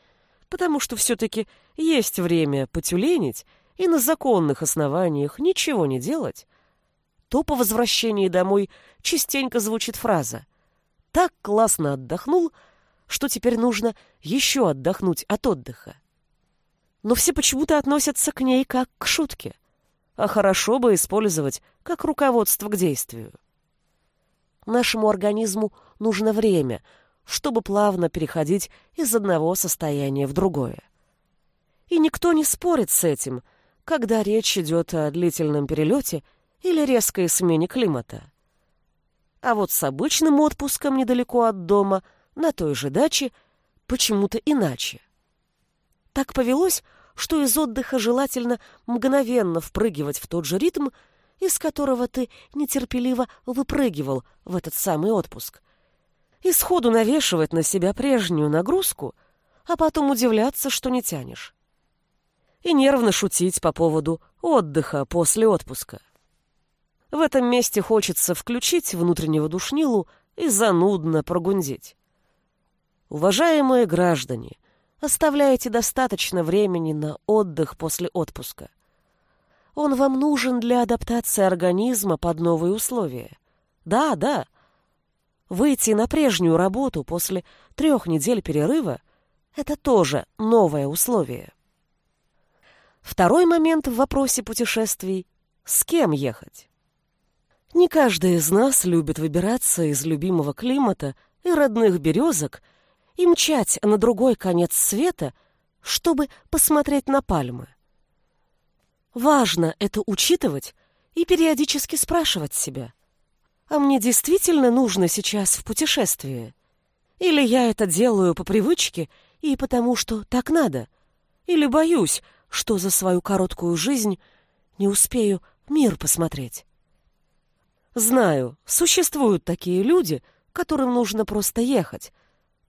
потому что все-таки есть время потюленить и на законных основаниях ничего не делать, то по возвращении домой частенько звучит фраза «Так классно отдохнул, что теперь нужно еще отдохнуть от отдыха». Но все почему-то относятся к ней как к шутке, а хорошо бы использовать как руководство к действию. Нашему организму нужно время, чтобы плавно переходить из одного состояния в другое. И никто не спорит с этим, когда речь идет о длительном перелете или резкой смене климата. А вот с обычным отпуском недалеко от дома, на той же даче, почему-то иначе. Так повелось, что из отдыха желательно мгновенно впрыгивать в тот же ритм, из которого ты нетерпеливо выпрыгивал в этот самый отпуск. И сходу навешивать на себя прежнюю нагрузку, а потом удивляться, что не тянешь. И нервно шутить по поводу отдыха после отпуска. В этом месте хочется включить внутреннего душнилу и занудно прогундить. Уважаемые граждане, оставляете достаточно времени на отдых после отпуска. Он вам нужен для адаптации организма под новые условия. Да, да. Выйти на прежнюю работу после трех недель перерыва – это тоже новое условие. Второй момент в вопросе путешествий – с кем ехать? Не каждый из нас любит выбираться из любимого климата и родных березок – и мчать на другой конец света, чтобы посмотреть на пальмы. Важно это учитывать и периодически спрашивать себя, а мне действительно нужно сейчас в путешествие? Или я это делаю по привычке и потому, что так надо? Или боюсь, что за свою короткую жизнь не успею мир посмотреть? Знаю, существуют такие люди, которым нужно просто ехать,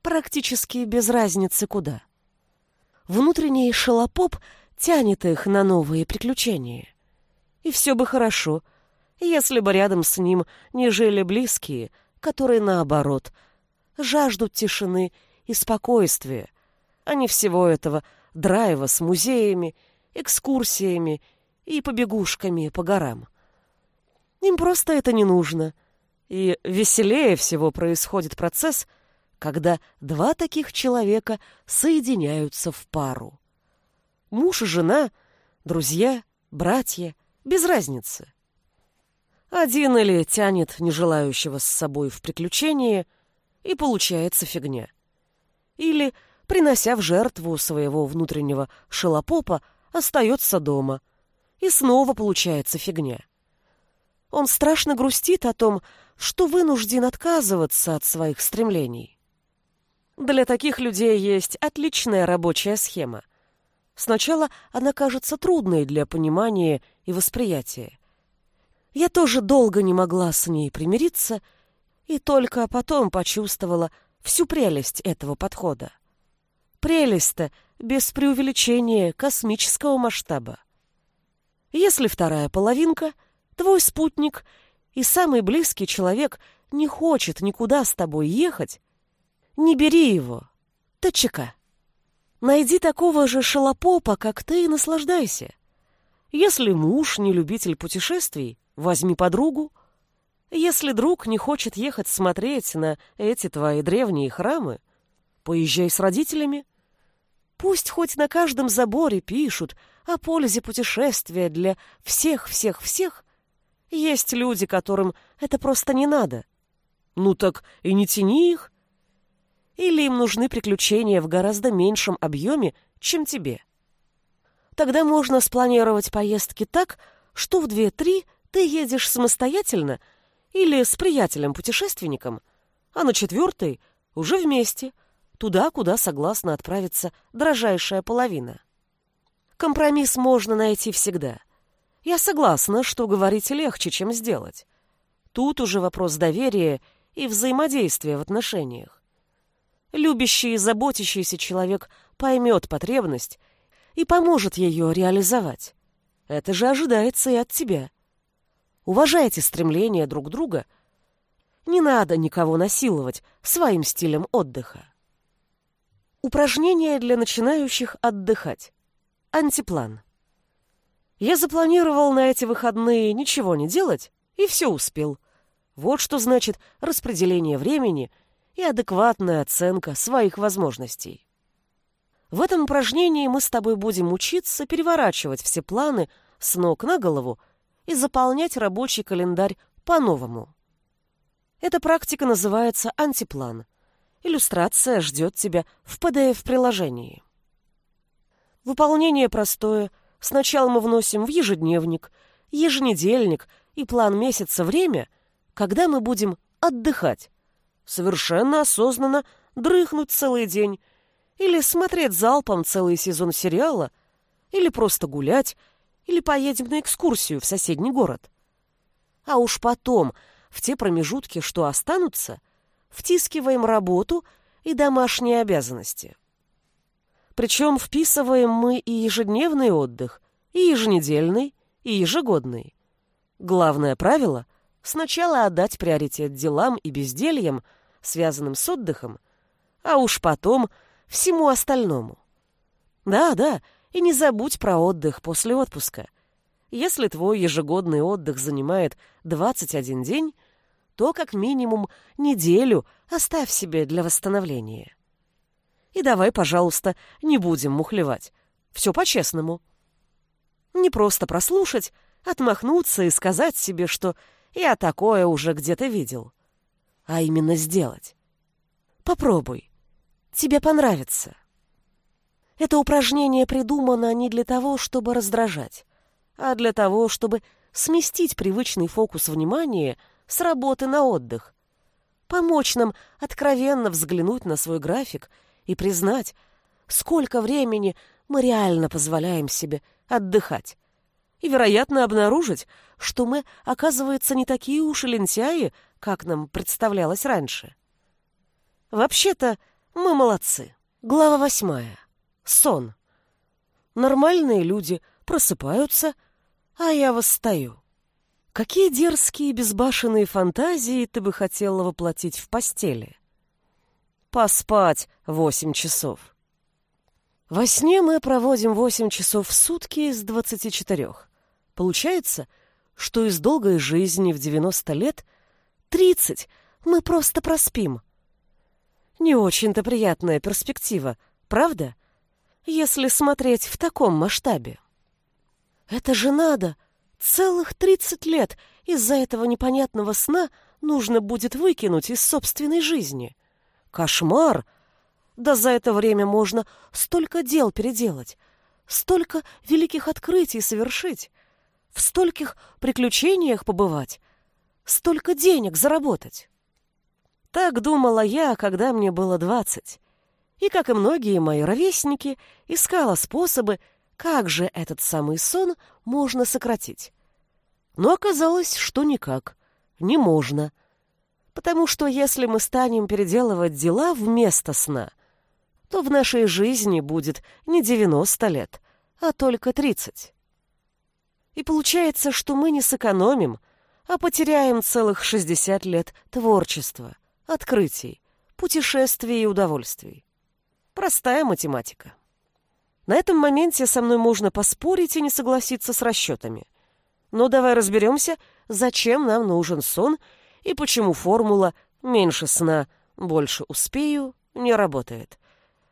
практически без разницы куда. Внутренний шелопоп тянет их на новые приключения. И все бы хорошо, если бы рядом с ним не жили близкие, которые, наоборот, жаждут тишины и спокойствия, а не всего этого драйва с музеями, экскурсиями и побегушками по горам. Им просто это не нужно. И веселее всего происходит процесс — когда два таких человека соединяются в пару. Муж и жена, друзья, братья, без разницы. Один или тянет нежелающего с собой в приключение, и получается фигня. Или, принося в жертву своего внутреннего шелопопа, остается дома, и снова получается фигня. Он страшно грустит о том, что вынужден отказываться от своих стремлений. Для таких людей есть отличная рабочая схема. Сначала она кажется трудной для понимания и восприятия. Я тоже долго не могла с ней примириться и только потом почувствовала всю прелесть этого подхода. Прелесть-то без преувеличения космического масштаба. Если вторая половинка, твой спутник и самый близкий человек не хочет никуда с тобой ехать, не бери его. ТЧК. Найди такого же шалопопа, как ты, и наслаждайся. Если муж не любитель путешествий, возьми подругу. Если друг не хочет ехать смотреть на эти твои древние храмы, поезжай с родителями. Пусть хоть на каждом заборе пишут о пользе путешествия для всех-всех-всех. Есть люди, которым это просто не надо. Ну так и не тяни их или им нужны приключения в гораздо меньшем объеме, чем тебе. Тогда можно спланировать поездки так, что в две-три ты едешь самостоятельно или с приятелем-путешественником, а на четвертой уже вместе, туда, куда согласна отправиться дрожайшая половина. Компромисс можно найти всегда. Я согласна, что говорить легче, чем сделать. Тут уже вопрос доверия и взаимодействия в отношениях. Любящий и заботящийся человек поймет потребность и поможет ее реализовать. Это же ожидается и от тебя. Уважайте стремления друг друга, не надо никого насиловать своим стилем отдыха. Упражнения для начинающих отдыхать. Антиплан. Я запланировал на эти выходные ничего не делать и все успел. Вот что значит распределение времени и адекватная оценка своих возможностей. В этом упражнении мы с тобой будем учиться переворачивать все планы с ног на голову и заполнять рабочий календарь по-новому. Эта практика называется антиплан. Иллюстрация ждет тебя в PDF-приложении. Выполнение простое. Сначала мы вносим в ежедневник, еженедельник и план месяца время, когда мы будем отдыхать. Совершенно осознанно дрыхнуть целый день, или смотреть залпом целый сезон сериала, или просто гулять, или поедем на экскурсию в соседний город. А уж потом, в те промежутки, что останутся, втискиваем работу и домашние обязанности. Причем вписываем мы и ежедневный отдых, и еженедельный, и ежегодный. Главное правило — сначала отдать приоритет делам и бездельям, связанным с отдыхом, а уж потом всему остальному. Да-да, и не забудь про отдых после отпуска. Если твой ежегодный отдых занимает 21 день, то как минимум неделю оставь себе для восстановления. И давай, пожалуйста, не будем мухлевать. Все по-честному. Не просто прослушать, отмахнуться и сказать себе, что я такое уже где-то видел. А именно сделать. Попробуй. Тебе понравится. Это упражнение придумано не для того, чтобы раздражать, а для того, чтобы сместить привычный фокус внимания с работы на отдых, помочь нам откровенно взглянуть на свой график и признать, сколько времени мы реально позволяем себе отдыхать. И, вероятно, обнаружить, что мы, оказывается, не такие уж и лентяи, как нам представлялось раньше. Вообще-то, мы молодцы. Глава восьмая. Сон. Нормальные люди просыпаются, а я восстаю. Какие дерзкие безбашенные фантазии ты бы хотела воплотить в постели? Поспать восемь часов. Во сне мы проводим восемь часов в сутки из двадцати четырех. Получается, что из долгой жизни в девяносто лет тридцать мы просто проспим. Не очень-то приятная перспектива, правда? Если смотреть в таком масштабе. Это же надо Целых тридцать лет из-за этого непонятного сна нужно будет выкинуть из собственной жизни. Кошмар! Да за это время можно столько дел переделать, столько великих открытий совершить, в стольких приключениях побывать, столько денег заработать. Так думала я, когда мне было двадцать. И, как и многие мои ровесники, искала способы, как же этот самый сон можно сократить. Но оказалось, что никак, не можно. Потому что если мы станем переделывать дела вместо сна, то в нашей жизни будет не 90 лет, а только 30. И получается, что мы не сэкономим, а потеряем целых 60 лет творчества, открытий, путешествий и удовольствий. Простая математика. На этом моменте со мной можно поспорить и не согласиться с расчетами. Но давай разберемся, зачем нам нужен сон и почему формула «меньше сна, больше успею» не работает.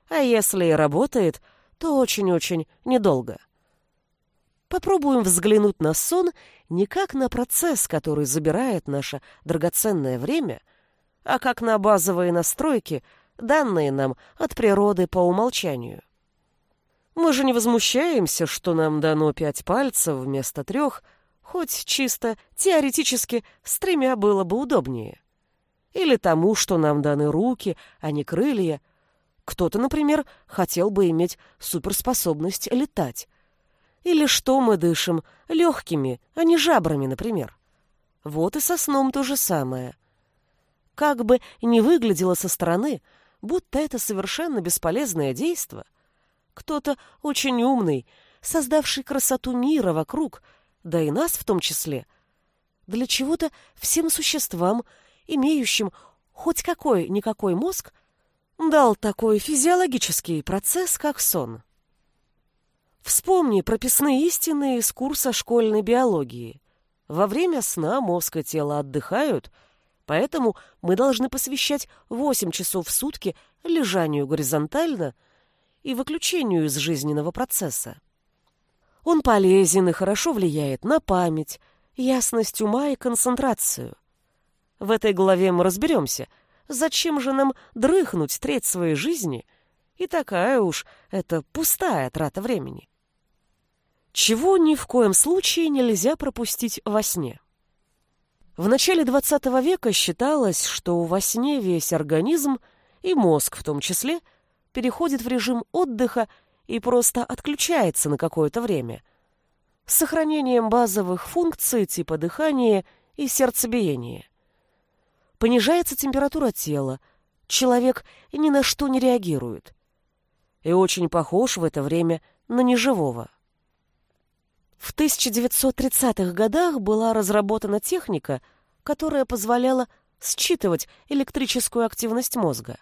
А если и работает, то очень-очень недолго. Попробуем взглянуть на сон не как на процесс, который забирает наше драгоценное время, а как на базовые настройки, данные нам от природы по умолчанию. Мы же не возмущаемся, что нам дано пять пальцев вместо трех — Хоть чисто теоретически с тремя было бы удобнее. Или тому, что нам даны руки, а не крылья. Кто-то, например, хотел бы иметь суперспособность летать. Или что мы дышим легкими, а не жабрами, например. Вот и со сном то же самое. Как бы ни выглядело со стороны, будто это совершенно бесполезное действо, кто-то очень умный, создавший красоту мира вокруг, да и нас в том числе, для чего-то всем существам имеющим хоть какой-никакой мозг, дал такой физиологический процесс, как сон. Вспомни прописные истины из курса школьной биологии. Во время сна мозг и тело отдыхают, поэтому мы должны посвящать 8 часов в сутки лежанию горизонтально и выключению из жизненного процесса. Он полезен и хорошо влияет на память, ясность ума и концентрацию. В этой главе мы разберемся, зачем же нам дрыхнуть треть своей жизни, и такая уж это пустая трата времени. Чего ни в коем случае нельзя пропустить во сне. В начале XX века считалось, что во сне весь организм, и мозг в том числе, переходит в режим отдыха и просто отключается на какое-то время, с сохранением базовых функций типа дыхания и сердцебиения. Понижается температура тела, человек ни на что не реагирует. И очень похож в это время на неживого. В 1930-х годах была разработана техника, которая позволяла считывать электрическую активность мозга.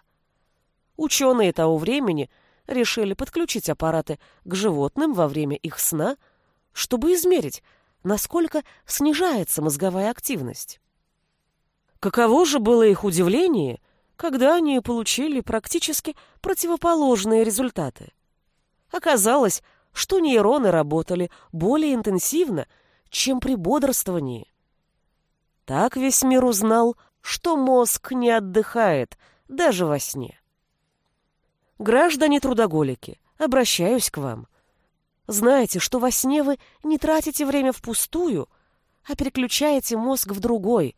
Ученые того времени решили подключить аппараты к животным во время их сна, чтобы измерить, насколько снижается мозговая активность. Каково же было их удивление, когда они получили практически противоположные результаты. Оказалось, что нейроны работали более интенсивно, чем при бодрствовании. Так весь мир узнал, что мозг не отдыхает даже во сне. Граждане-трудоголики, обращаюсь к вам. Знаете, что во сне вы не тратите время впустую, а переключаете мозг в другой,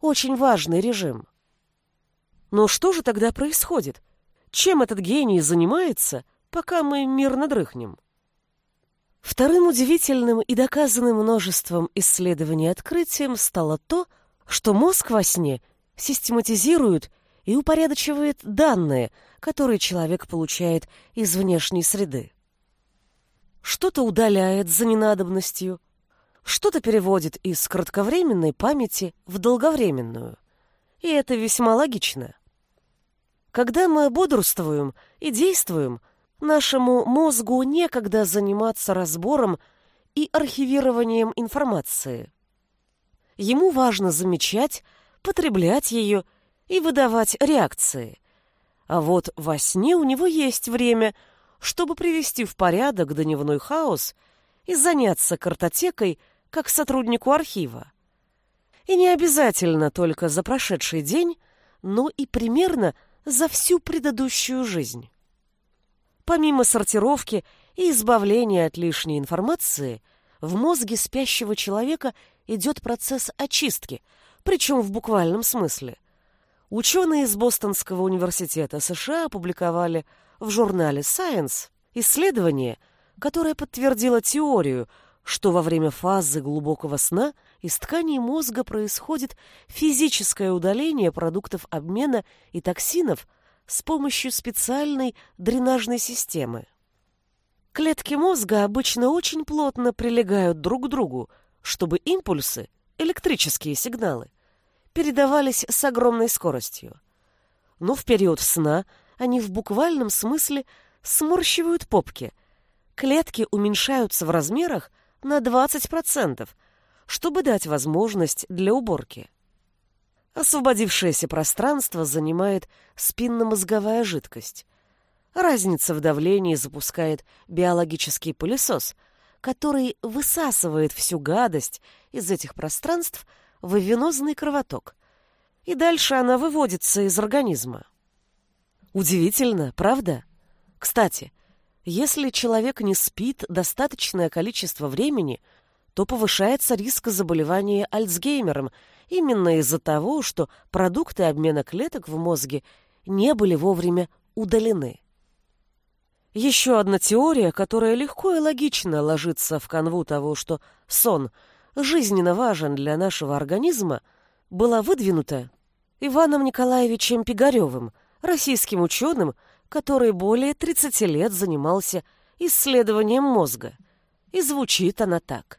очень важный режим. Но что же тогда происходит? Чем этот гений занимается, пока мы мирно дрыхнем? Вторым удивительным и доказанным множеством исследований открытием стало то, что мозг во сне систематизирует и упорядочивает данные, которые человек получает из внешней среды. Что-то удаляет за ненадобностью, что-то переводит из кратковременной памяти в долговременную. И это весьма логично. Когда мы бодрствуем и действуем, нашему мозгу некогда заниматься разбором и архивированием информации. Ему важно замечать, потреблять ее и выдавать реакции. А вот во сне у него есть время, чтобы привести в порядок дневной хаос и заняться картотекой как сотруднику архива. И не обязательно только за прошедший день, но и примерно за всю предыдущую жизнь. Помимо сортировки и избавления от лишней информации, в мозге спящего человека идет процесс очистки, причем в буквальном смысле – Ученые из Бостонского университета США опубликовали в журнале Science исследование, которое подтвердило теорию, что во время фазы глубокого сна из тканей мозга происходит физическое удаление продуктов обмена и токсинов с помощью специальной дренажной системы. Клетки мозга обычно очень плотно прилегают друг к другу, чтобы импульсы, электрические сигналы, передавались с огромной скоростью. Но в период сна они в буквальном смысле сморщивают попки. Клетки уменьшаются в размерах на 20%, чтобы дать возможность для уборки. Освободившееся пространство занимает спинномозговая жидкость. Разница в давлении запускает биологический пылесос, который высасывает всю гадость из этих пространств в венозный кровоток, и дальше она выводится из организма. Удивительно, правда? Кстати, если человек не спит достаточное количество времени, то повышается риск заболевания Альцгеймером именно из-за того, что продукты обмена клеток в мозге не были вовремя удалены. Еще одна теория, которая легко и логично ложится в канву того, что сон – жизненно важен для нашего организма, была выдвинута Иваном Николаевичем Пигаревым, российским ученым, который более 30 лет занимался исследованием мозга. И звучит она так.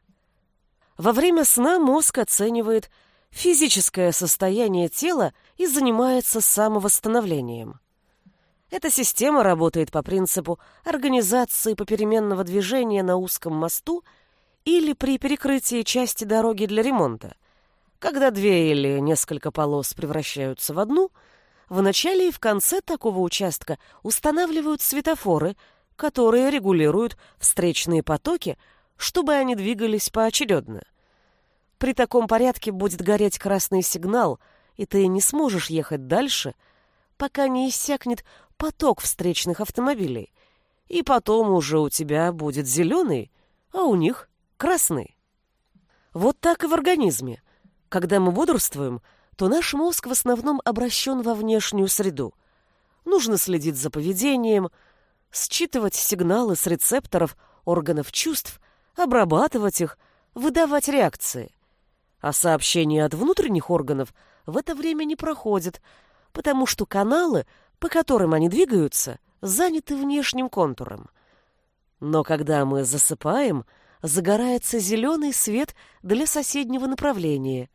Во время сна мозг оценивает физическое состояние тела и занимается самовосстановлением. Эта система работает по принципу организации попеременного движения на узком мосту или при перекрытии части дороги для ремонта. Когда две или несколько полос превращаются в одну, в начале и в конце такого участка устанавливают светофоры, которые регулируют встречные потоки, чтобы они двигались поочередно. При таком порядке будет гореть красный сигнал, и ты не сможешь ехать дальше, пока не иссякнет поток встречных автомобилей, и потом уже у тебя будет зеленый, а у них красный. Вот так и в организме. Когда мы бодрствуем, то наш мозг в основном обращен во внешнюю среду. Нужно следить за поведением, считывать сигналы с рецепторов органов чувств, обрабатывать их, выдавать реакции. А сообщения от внутренних органов в это время не проходят, потому что каналы, по которым они двигаются, заняты внешним контуром. Но когда мы засыпаем, загорается зеленый свет для соседнего направления.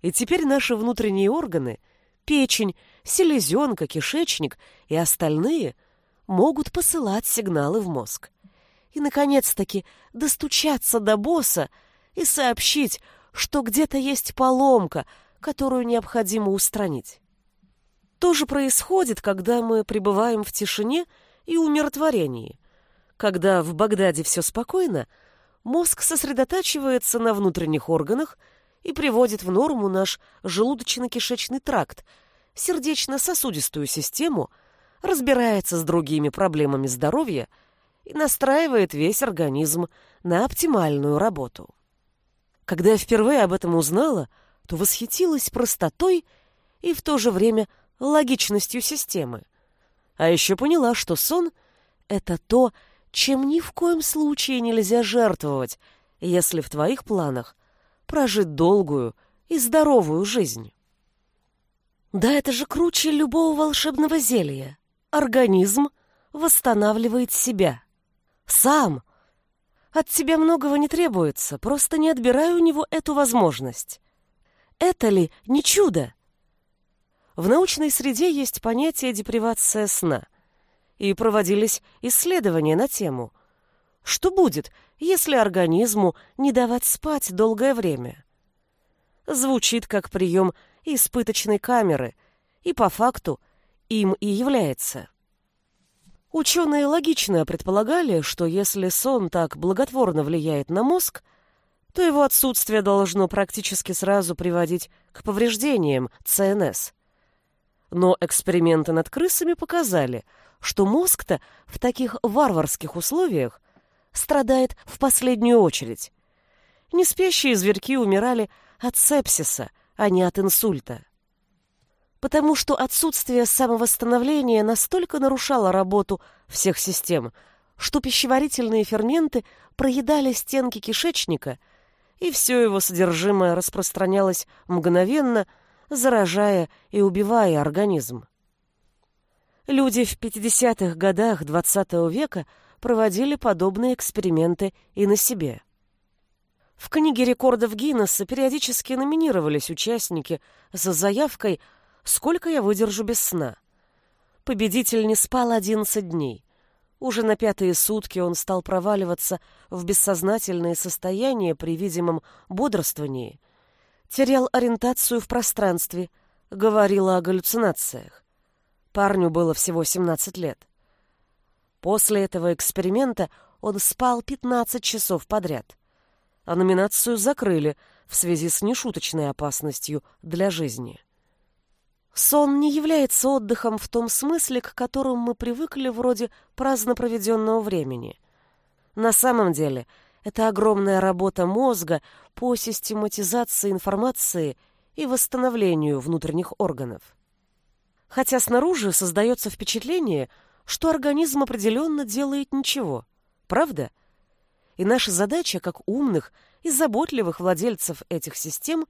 И теперь наши внутренние органы — печень, селезенка, кишечник и остальные — могут посылать сигналы в мозг. И, наконец-таки, достучаться до босса и сообщить, что где-то есть поломка, которую необходимо устранить. То же происходит, когда мы пребываем в тишине и умиротворении. Когда в Багдаде все спокойно, мозг сосредотачивается на внутренних органах и приводит в норму наш желудочно-кишечный тракт, сердечно-сосудистую систему, разбирается с другими проблемами здоровья и настраивает весь организм на оптимальную работу. Когда я впервые об этом узнала, то восхитилась простотой и в то же время логичностью системы. А еще поняла, что сон — это то, чем ни в коем случае нельзя жертвовать, если в твоих планах прожить долгую и здоровую жизнь. Да это же круче любого волшебного зелья. Организм восстанавливает себя. Сам, от тебя многого не требуется, просто не отбирай у него эту возможность. Это ли не чудо? В научной среде есть понятие депривация сна, и проводились исследования на тему, что будет, если организму не давать спать долгое время. Звучит как прием испыточной камеры, и по факту им и является. Ученые логично предполагали, что если сон так благотворно влияет на мозг, то его отсутствие должно практически сразу приводить к повреждениям ЦНС. Но эксперименты над крысами показали, что мозг-то в таких варварских условиях страдает в последнюю очередь. Неспящие зверьки умирали от сепсиса, а не от инсульта потому что отсутствие самовосстановления настолько нарушало работу всех систем, что пищеварительные ферменты проедали стенки кишечника, и все его содержимое распространялось мгновенно, заражая и убивая организм. Люди в 50-х годах XX века проводили подобные эксперименты и на себе. В книге рекордов Гиннесса периодически номинировались участники за заявкой сколько я выдержу без сна. Победитель не спал одиннадцать дней. Уже на пятые сутки он стал проваливаться в бессознательное состояние при видимом бодрствовании, терял ориентацию в пространстве, говорил о галлюцинациях. Парню было всего 17 лет. После этого эксперимента он спал 15 часов подряд, а номинацию закрыли в связи с нешуточной опасностью для жизни. Сон не является отдыхом в том смысле, к которому мы привыкли вроде праздно проведенного времени. На самом деле, это огромная работа мозга по систематизации информации и восстановлению внутренних органов. Хотя снаружи создается впечатление, что организм определенно делает ничего. Правда? И наша задача, как умных и заботливых владельцев этих систем,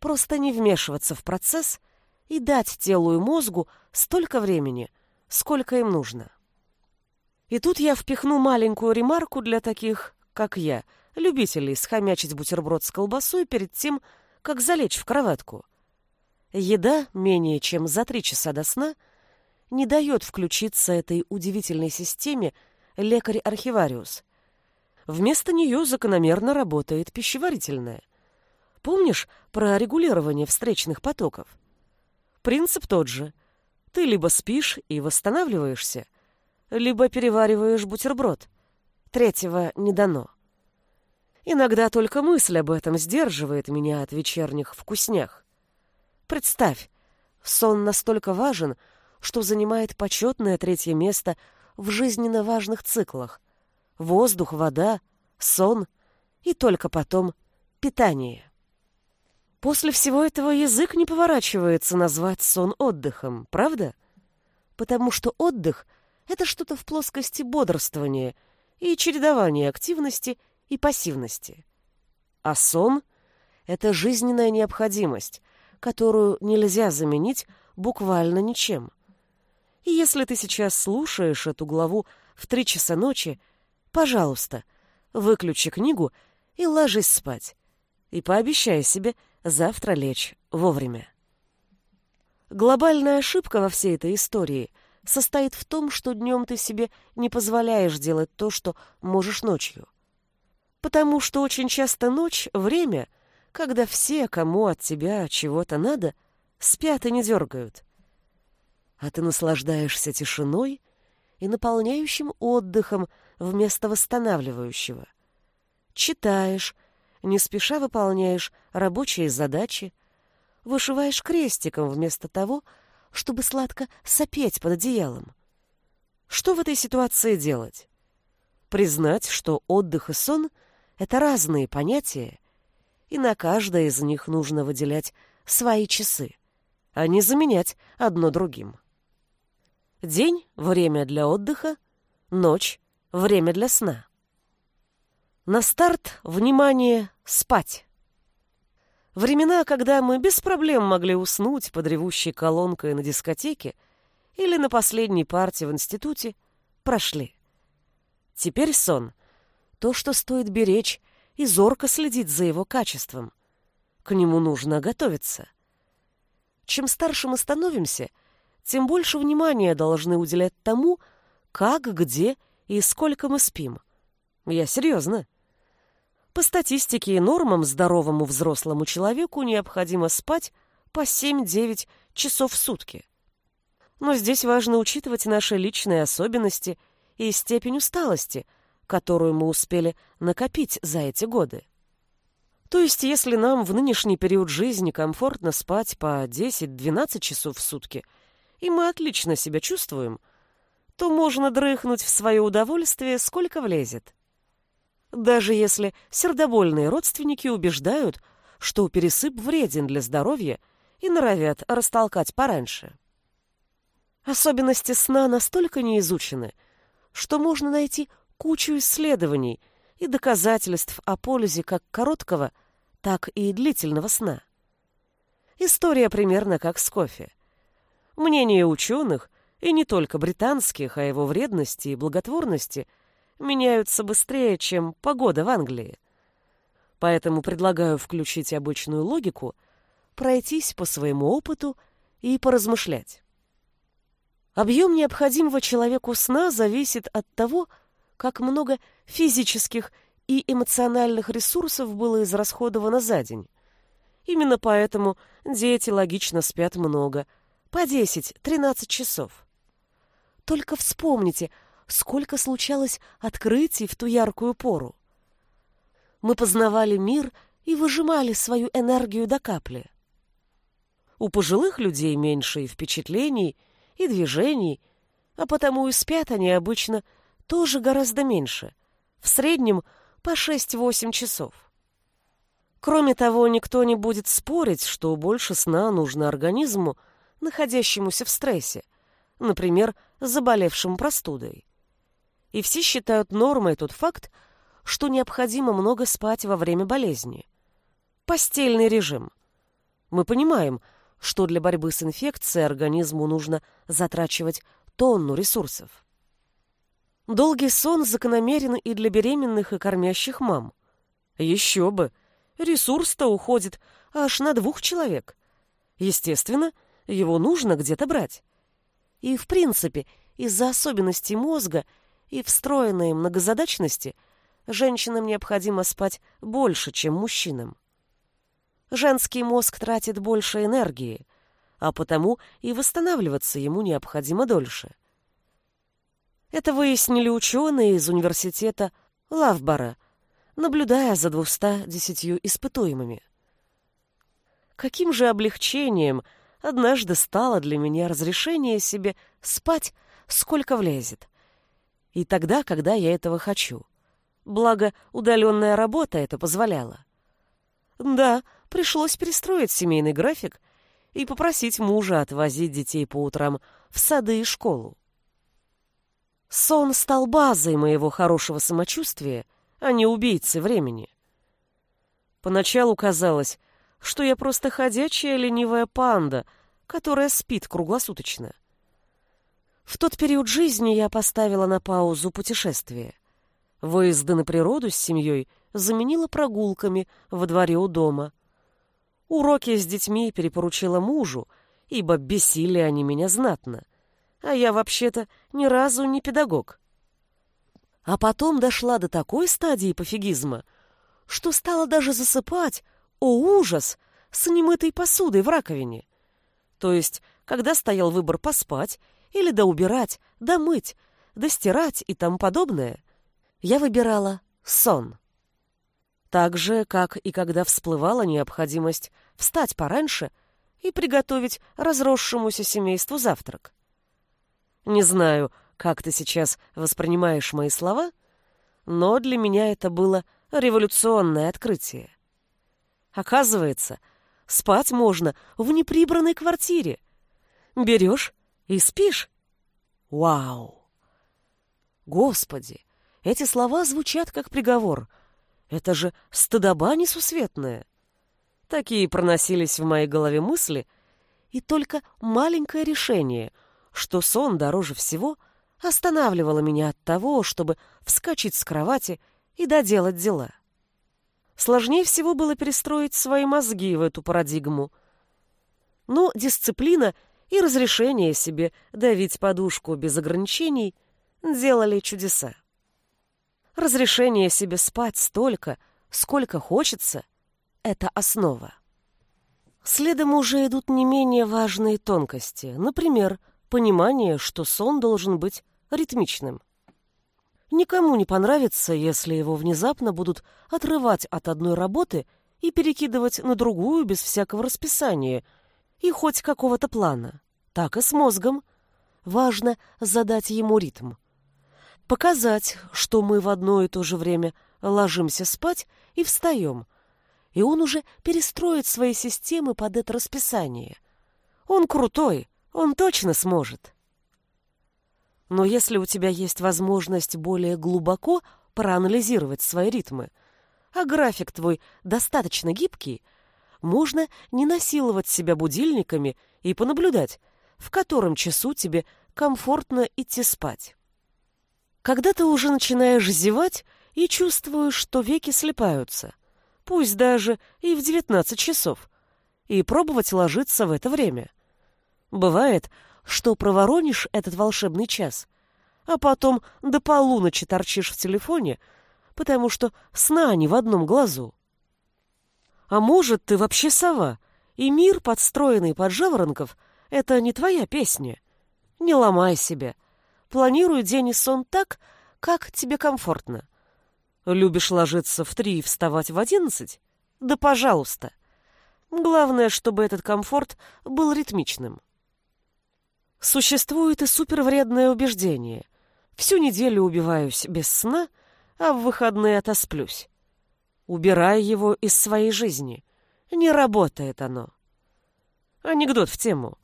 просто не вмешиваться в процесс – и дать телу и мозгу столько времени, сколько им нужно. И тут я впихну маленькую ремарку для таких, как я, любителей схомячить бутерброд с колбасой перед тем, как залечь в кроватку. Еда менее чем за три часа до сна не дает включиться этой удивительной системе лекарь-архивариус. Вместо нее закономерно работает пищеварительная. Помнишь про регулирование встречных потоков? Принцип тот же. Ты либо спишь и восстанавливаешься, либо перевариваешь бутерброд. Третьего не дано. Иногда только мысль об этом сдерживает меня от вечерних вкуснях. Представь, сон настолько важен, что занимает почетное третье место в жизненно важных циклах. Воздух, вода, сон и только потом питание. После всего этого язык не поворачивается назвать сон отдыхом, правда? Потому что отдых — это что-то в плоскости бодрствования и чередования активности и пассивности. А сон — это жизненная необходимость, которую нельзя заменить буквально ничем. И если ты сейчас слушаешь эту главу в три часа ночи, пожалуйста, выключи книгу и ложись спать. И пообещай себе — завтра лечь вовремя. Глобальная ошибка во всей этой истории состоит в том, что днем ты себе не позволяешь делать то, что можешь ночью. Потому что очень часто ночь — время, когда все, кому от тебя чего-то надо, спят и не дергают. А ты наслаждаешься тишиной и наполняющим отдыхом вместо восстанавливающего. Читаешь, не спеша выполняешь рабочие задачи, вышиваешь крестиком вместо того, чтобы сладко сопеть под одеялом. Что в этой ситуации делать? Признать, что отдых и сон — это разные понятия, и на каждое из них нужно выделять свои часы, а не заменять одно другим. День — время для отдыха, ночь — время для сна. На старт, внимание, спать. Времена, когда мы без проблем могли уснуть под ревущей колонкой на дискотеке или на последней партии в институте, прошли. Теперь сон — то, что стоит беречь и зорко следить за его качеством. К нему нужно готовиться. Чем старше мы становимся, тем больше внимания должны уделять тому, как, где и сколько мы спим. Я серьезно. По статистике и нормам здоровому взрослому человеку необходимо спать по 7-9 часов в сутки. Но здесь важно учитывать наши личные особенности и степень усталости, которую мы успели накопить за эти годы. То есть, если нам в нынешний период жизни комфортно спать по 10-12 часов в сутки, и мы отлично себя чувствуем, то можно дрыхнуть в свое удовольствие, сколько влезет даже если сердобольные родственники убеждают, что пересып вреден для здоровья и норовят растолкать пораньше. Особенности сна настолько не изучены, что можно найти кучу исследований и доказательств о пользе как короткого, так и длительного сна. История примерно как с кофе. Мнения ученых, и не только британских, о его вредности и благотворности – меняются быстрее, чем погода в Англии. Поэтому предлагаю включить обычную логику, пройтись по своему опыту и поразмышлять. Объем необходимого человеку сна зависит от того, как много физических и эмоциональных ресурсов было израсходовано за день. Именно поэтому дети логично спят много, по 10-13 часов. Только вспомните, сколько случалось открытий в ту яркую пору. Мы познавали мир и выжимали свою энергию до капли. У пожилых людей меньше и впечатлений, и движений, а потому и спят они обычно тоже гораздо меньше, в среднем по 6-8 часов. Кроме того, никто не будет спорить, что больше сна нужно организму, находящемуся в стрессе, например, заболевшему простудой. И все считают нормой тот факт, что необходимо много спать во время болезни. Постельный режим. Мы понимаем, что для борьбы с инфекцией организму нужно затрачивать тонну ресурсов. Долгий сон закономерен и для беременных и кормящих мам. Еще бы! Ресурс-то уходит аж на двух человек. Естественно, его нужно где-то брать. И, в принципе, из-за особенностей мозга и встроенной многозадачности женщинам необходимо спать больше, чем мужчинам. Женский мозг тратит больше энергии, а потому и восстанавливаться ему необходимо дольше. Это выяснили ученые из университета Лавбора, наблюдая за 210 испытуемыми. Каким же облегчением однажды стало для меня разрешение себе спать, сколько влезет. И тогда, когда я этого хочу. Благо, удаленная работа это позволяла. Да, пришлось перестроить семейный график и попросить мужа отвозить детей по утрам в сады и школу. Сон стал базой моего хорошего самочувствия, а не убийцей времени. Поначалу казалось, что я просто ходячая ленивая панда, которая спит круглосуточно. В тот период жизни я поставила на паузу путешествие. Выезды на природу с семьей заменила прогулками во дворе у дома. Уроки с детьми перепоручила мужу, ибо бесили они меня знатно. А я вообще-то ни разу не педагог. А потом дошла до такой стадии пофигизма, что стала даже засыпать, о ужас, с немытой посудой в раковине. То есть, когда стоял выбор поспать или доубирать, домыть, достирать и тому подобное, я выбирала сон. Так же, как и когда всплывала необходимость встать пораньше и приготовить разросшемуся семейству завтрак. Не знаю, как ты сейчас воспринимаешь мои слова, но для меня это было революционное открытие. Оказывается, спать можно в неприбранной квартире. Берешь и спишь. Вау! Господи, эти слова звучат как приговор. Это же стыдоба несусветная. Такие проносились в моей голове мысли, и только маленькое решение, что сон дороже всего, останавливало меня от того, чтобы вскочить с кровати и доделать дела. Сложнее всего было перестроить свои мозги в эту парадигму. Но дисциплина и разрешение себе давить подушку без ограничений делали чудеса. Разрешение себе спать столько, сколько хочется — это основа. Следом уже идут не менее важные тонкости, например, понимание, что сон должен быть ритмичным. Никому не понравится, если его внезапно будут отрывать от одной работы и перекидывать на другую без всякого расписания и хоть какого-то плана. Так и с мозгом. Важно задать ему ритм. Показать, что мы в одно и то же время ложимся спать и встаем, и он уже перестроит свои системы под это расписание. Он крутой, он точно сможет. Но если у тебя есть возможность более глубоко проанализировать свои ритмы, а график твой достаточно гибкий, можно не насиловать себя будильниками и понаблюдать, в котором часу тебе комфортно идти спать. Когда ты уже начинаешь зевать и чувствуешь, что веки слепаются, пусть даже и в 19 часов, и пробовать ложиться в это время. Бывает, что проворонишь этот волшебный час, а потом до полуночи торчишь в телефоне, потому что сна не в одном глазу. А может, ты вообще сова, и мир, подстроенный под жаворонков, это не твоя песня. Не ломай себя. Планируй день и сон так, как тебе комфортно. Любишь ложиться в три и вставать в одиннадцать? Да пожалуйста. Главное, чтобы этот комфорт был ритмичным. Существует и супервредное убеждение. Всю неделю убиваюсь без сна, а в выходные отосплюсь. Убирай его из своей жизни. Не работает оно. Анекдот в тему.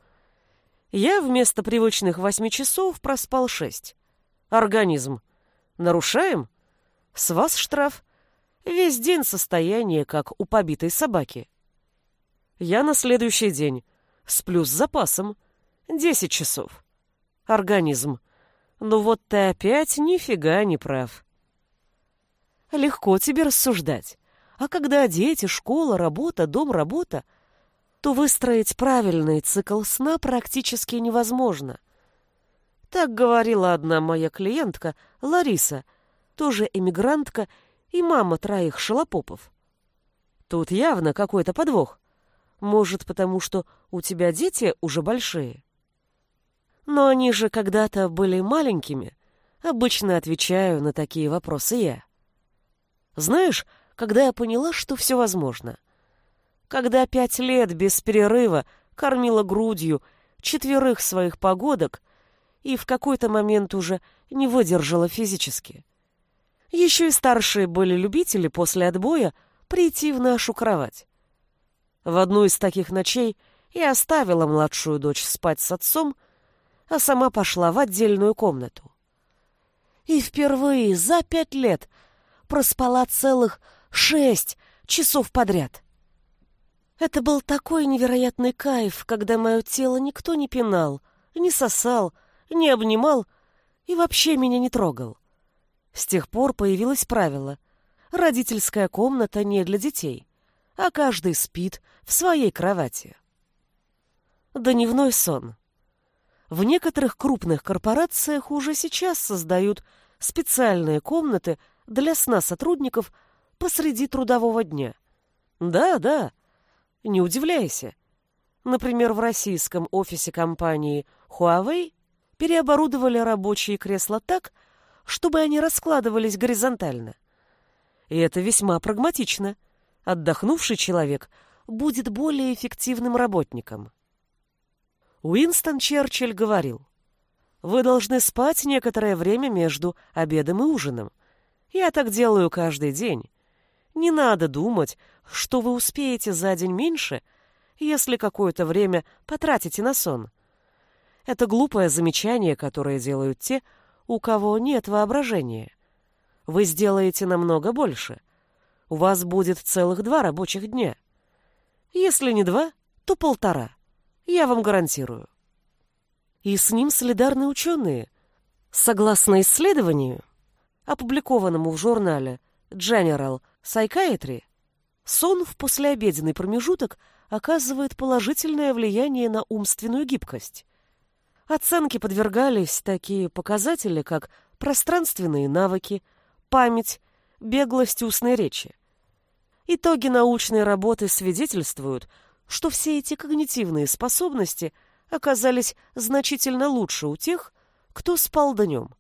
Я вместо привычных восьми часов проспал шесть. Организм. Нарушаем? С вас штраф. Весь день состояние, как у побитой собаки. Я на следующий день. Сплю с запасом. Десять часов. Организм. Ну вот ты опять нифига не прав. Легко тебе рассуждать. А когда дети, школа, работа, дом, работа, то выстроить правильный цикл сна практически невозможно. Так говорила одна моя клиентка, Лариса, тоже эмигрантка и мама троих шалопопов. Тут явно какой-то подвох. Может, потому что у тебя дети уже большие? Но они же когда-то были маленькими. Обычно отвечаю на такие вопросы я. Знаешь, когда я поняла, что все возможно? Когда пять лет без перерыва кормила грудью четверых своих погодок и в какой-то момент уже не выдержала физически. Еще и старшие были любители после отбоя прийти в нашу кровать. В одну из таких ночей я оставила младшую дочь спать с отцом, а сама пошла в отдельную комнату. И впервые за пять лет проспала целых шесть часов подряд. Это был такой невероятный кайф, когда мое тело никто не пинал, не сосал, не обнимал и вообще меня не трогал. С тех пор появилось правило — родительская комната не для детей, а каждый спит в своей кровати. Дневной сон. В некоторых крупных корпорациях уже сейчас создают специальные комнаты для сна сотрудников посреди трудового дня. Да, да, не удивляйся. Например, в российском офисе компании Huawei переоборудовали рабочие кресла так, чтобы они раскладывались горизонтально. И это весьма прагматично. Отдохнувший человек будет более эффективным работником. Уинстон Черчилль говорил, «Вы должны спать некоторое время между обедом и ужином. Я так делаю каждый день. Не надо думать, что вы успеете за день меньше, если какое-то время потратите на сон. Это глупое замечание, которое делают те, у кого нет воображения. Вы сделаете намного больше. У вас будет целых два рабочих дня. Если не два, то полтора. Я вам гарантирую. И с ним солидарны ученые. Согласно исследованию, опубликованному в журнале General Psychiatry, сон в послеобеденный промежуток оказывает положительное влияние на умственную гибкость. Оценке подвергались такие показатели, как пространственные навыки, память, беглость устной речи. Итоги научной работы свидетельствуют, что все эти когнитивные способности оказались значительно лучше у тех, кто спал днем.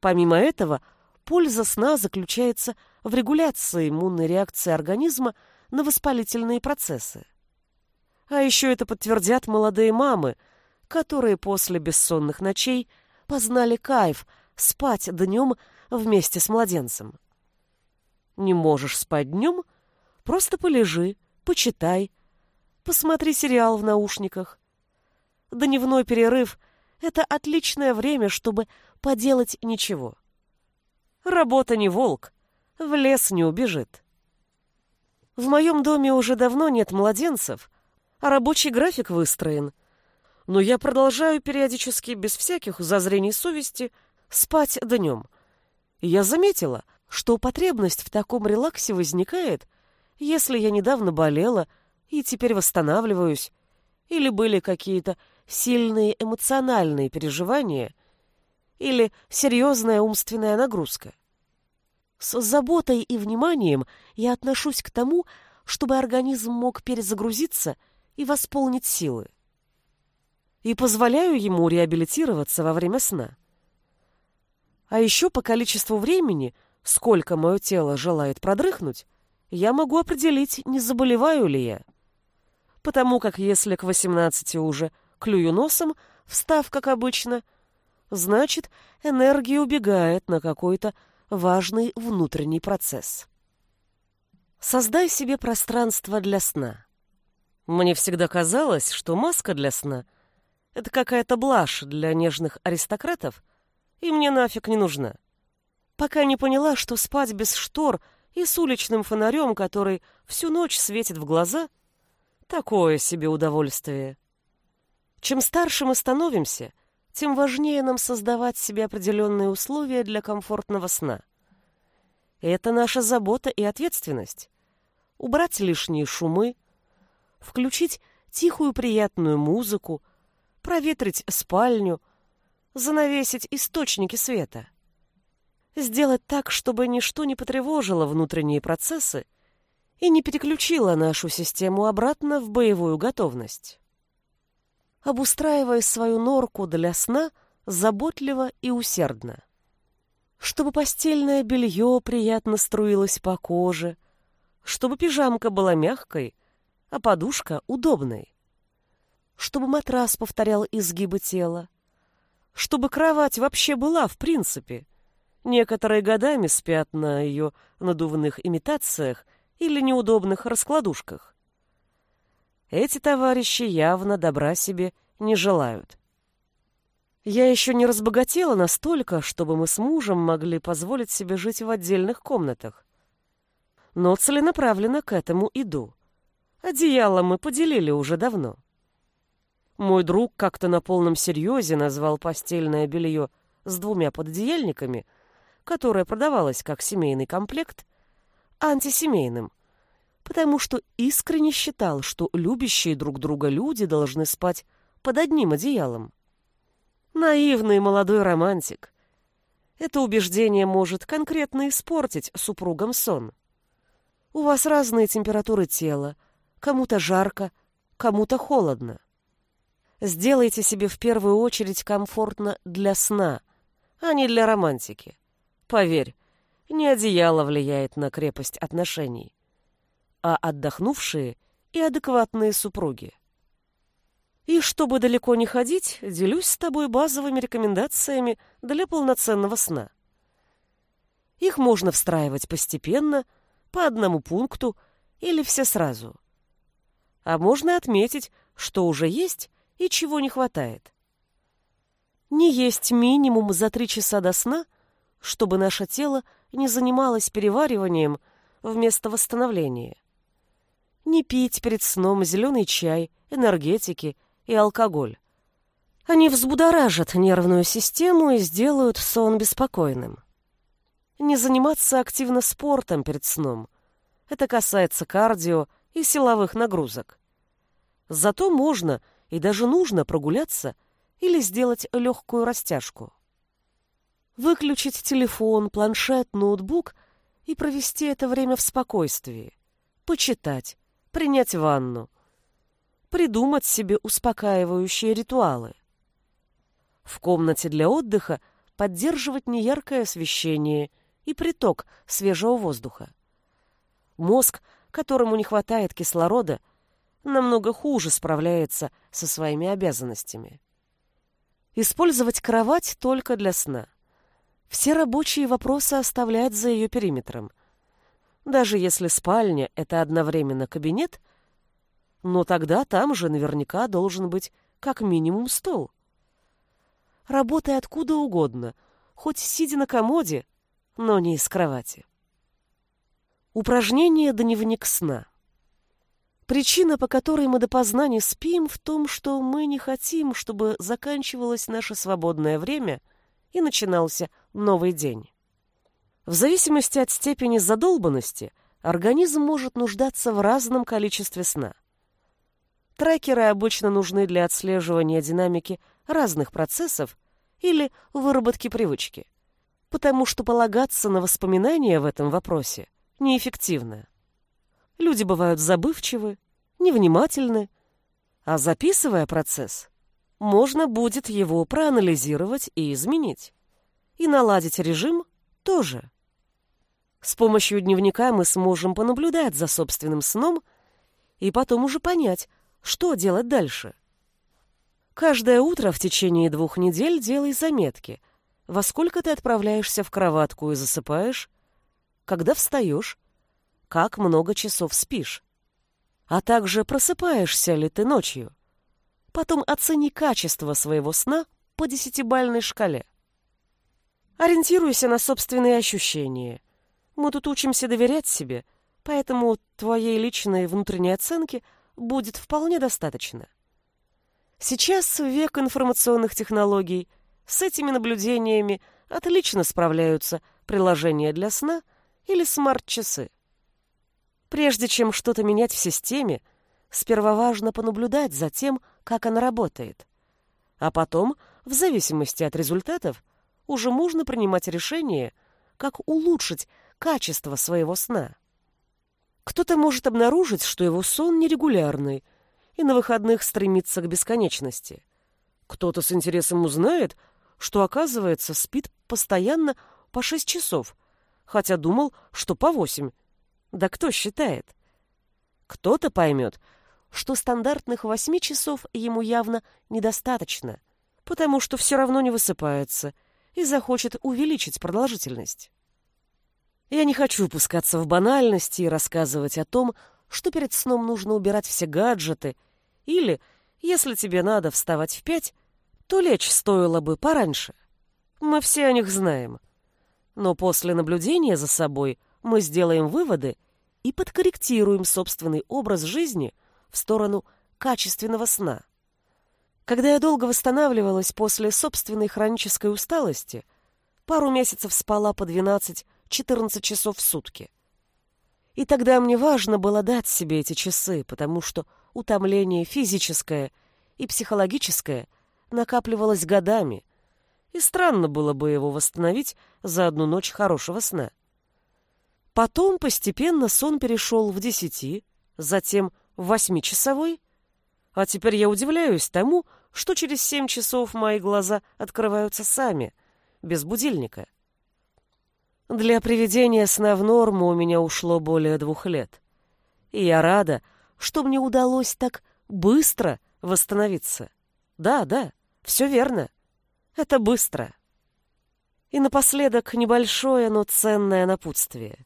Помимо этого, польза сна заключается в регуляции иммунной реакции организма на воспалительные процессы. А еще это подтвердят молодые мамы – которые после бессонных ночей познали кайф спать днем вместе с младенцем. Не можешь спать днем? Просто полежи, почитай, посмотри сериал в наушниках. Дневной перерыв — это отличное время, чтобы поделать ничего. Работа не волк, в лес не убежит. В моем доме уже давно нет младенцев, а рабочий график выстроен — но я продолжаю периодически, без всяких зазрений совести, спать днем. Я заметила, что потребность в таком релаксе возникает, если я недавно болела и теперь восстанавливаюсь, или были какие-то сильные эмоциональные переживания, или серьезная умственная нагрузка. С заботой и вниманием я отношусь к тому, чтобы организм мог перезагрузиться и восполнить силы и позволяю ему реабилитироваться во время сна. А еще по количеству времени, сколько мое тело желает продрыхнуть, я могу определить, не заболеваю ли я. Потому как если к 18 уже клюю носом, встав как обычно, значит, энергия убегает на какой-то важный внутренний процесс. Создай себе пространство для сна. Мне всегда казалось, что маска для сна — это какая-то блажь для нежных аристократов, и мне нафиг не нужна. Пока не поняла, что спать без штор и с уличным фонарем, который всю ночь светит в глаза, такое себе удовольствие. Чем старше мы становимся, тем важнее нам создавать себе определенные условия для комфортного сна. Это наша забота и ответственность. убрать лишние шумы, включить тихую приятную музыку, проветрить спальню, занавесить источники света. Сделать так, чтобы ничто не потревожило внутренние процессы и не переключило нашу систему обратно в боевую готовность. Обустраивая свою норку для сна заботливо и усердно. Чтобы постельное белье приятно струилось по коже, чтобы пижамка была мягкой, а подушка удобной, чтобы матрас повторял изгибы тела, чтобы кровать вообще была в принципе. Некоторые годами спят на ее надувных имитациях или неудобных раскладушках. Эти товарищи явно добра себе не желают. Я еще не разбогатела настолько, чтобы мы с мужем могли позволить себе жить в отдельных комнатах. Но целенаправленно к этому иду. Одеяло мы поделили уже давно. Мой друг как-то на полном серьезе назвал постельное белье с двумя пододеяльниками, которое продавалось как семейный комплект, антисемейным, потому что искренне считал, что любящие друг друга люди должны спать под одним одеялом. Наивный молодой романтик. Это убеждение может конкретно испортить супругам сон. У вас разные температуры тела, кому-то жарко, кому-то холодно. Сделайте себе в первую очередь комфортно для сна, а не для романтики. Поверь, не одеяло влияет на крепость отношений, а отдохнувшие и адекватные супруги. И чтобы далеко не ходить, делюсь с тобой базовыми рекомендациями для полноценного сна. Их можно встраивать постепенно, по одному пункту или все сразу. А можно отметить, что уже есть и чего не хватает. Не есть минимум за три часа до сна, чтобы наше тело не занималось перевариванием вместо восстановления. Не пить перед сном зеленый чай, энергетики и алкоголь. Они взбудоражат нервную систему и сделают сон беспокойным. Не заниматься активно спортом перед сном. Это касается кардио и силовых нагрузок. Зато можно и даже нужно прогуляться или сделать легкую растяжку. Выключить телефон, планшет, ноутбук и провести это время в спокойствии. Почитать, принять ванну, придумать себе успокаивающие ритуалы. В комнате для отдыха поддерживать неяркое освещение и приток свежего воздуха. Мозг, которому не хватает кислорода, намного хуже справляется со своими обязанностями. Использовать кровать только для сна. Все рабочие вопросы оставлять за ее периметром. Даже если спальня — это одновременно кабинет — но тогда там же наверняка должен быть как минимум стол. Работай откуда угодно, хоть сидя на комоде, но не из кровати. Упражнение «Дневник сна». Причина, по которой мы допоздна не спим, в том, что мы не хотим, чтобы заканчивалось наше свободное время и начинался новый день. В зависимости от степени задолбанности организм может нуждаться в разном количестве сна. Трекеры обычно нужны для отслеживания динамики разных процессов или выработки привычки, потому что полагаться на воспоминания в этом вопросе неэффективно. Люди бывают забывчивы, невнимательны, а записывая процесс, можно будет его проанализировать и изменить. И наладить режим тоже. С помощью дневника мы сможем понаблюдать за собственным сном и потом уже понять, что делать дальше? Каждое утро в течение двух недель делай заметки. Во сколько ты отправляешься в кроватку и засыпаешь? Когда встаешь? Как много часов спишь? А также просыпаешься ли ты ночью? Потом оцени качество своего сна по десятибальной шкале. Ориентируйся на собственные ощущения. Мы тут учимся доверять себе, поэтому твоей личной внутренней оценки – будет вполне достаточно. Сейчас, век информационных технологий, с этими наблюдениями отлично справляются приложения для сна или смарт-часы. Прежде чем что-то менять в системе, сперва важно понаблюдать за тем, как она работает. А потом, в зависимости от результатов, уже можно принимать решение, как улучшить качество своего сна. Кто-то может обнаружить, что его сон нерегулярный и на выходных стремится к бесконечности. Кто-то с интересом узнает, что, оказывается, спит постоянно по шесть часов, хотя думал, что по восемь. Да кто считает? Кто-то поймет, что стандартных восьми часов ему явно недостаточно, потому что все равно не высыпается и захочет увеличить продолжительность. Я не хочу пускаться в банальности и рассказывать о том, что перед сном нужно убирать все гаджеты, или, если тебе надо вставать в пять, то лечь стоило бы пораньше. Мы все о них знаем. Но после наблюдения за собой мы сделаем выводы и подкорректируем собственный образ жизни в сторону качественного сна. Когда я долго восстанавливалась после собственной хронической усталости, пару месяцев спала по 12 14 часов в сутки. И тогда мне важно было дать себе эти часы, потому что утомление физическое и психологическое накапливалось годами, и странно было бы его восстановить за одну ночь хорошего сна. Потом постепенно сон перешел в десяти, затем в восьмичасовой, а теперь я удивляюсь тому, что через семь часов мои глаза открываются сами, без будильника. Для приведения сна в норму у меня ушло более двух лет. И я рада, что мне удалось так быстро восстановиться. Да, да, все верно. Это быстро. И напоследок небольшое, но ценное напутствие.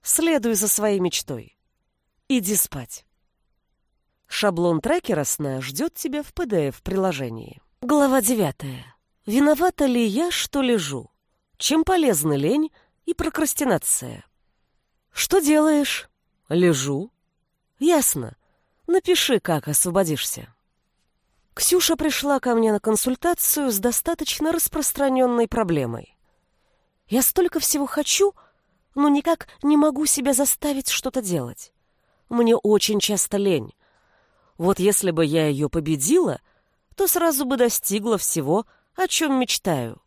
Следуй за своей мечтой. Иди спать. Шаблон трекера сна ждет тебя в PDF-приложении. Глава девятая. Виновата ли я, что лежу? Чем полезны лень и прокрастинация? Что делаешь? Лежу. Ясно. Напиши, как освободишься. Ксюша пришла ко мне на консультацию с достаточно распространенной проблемой. Я столько всего хочу, но никак не могу себя заставить что-то делать. Мне очень часто лень. Вот если бы я ее победила, то сразу бы достигла всего, о чем мечтаю.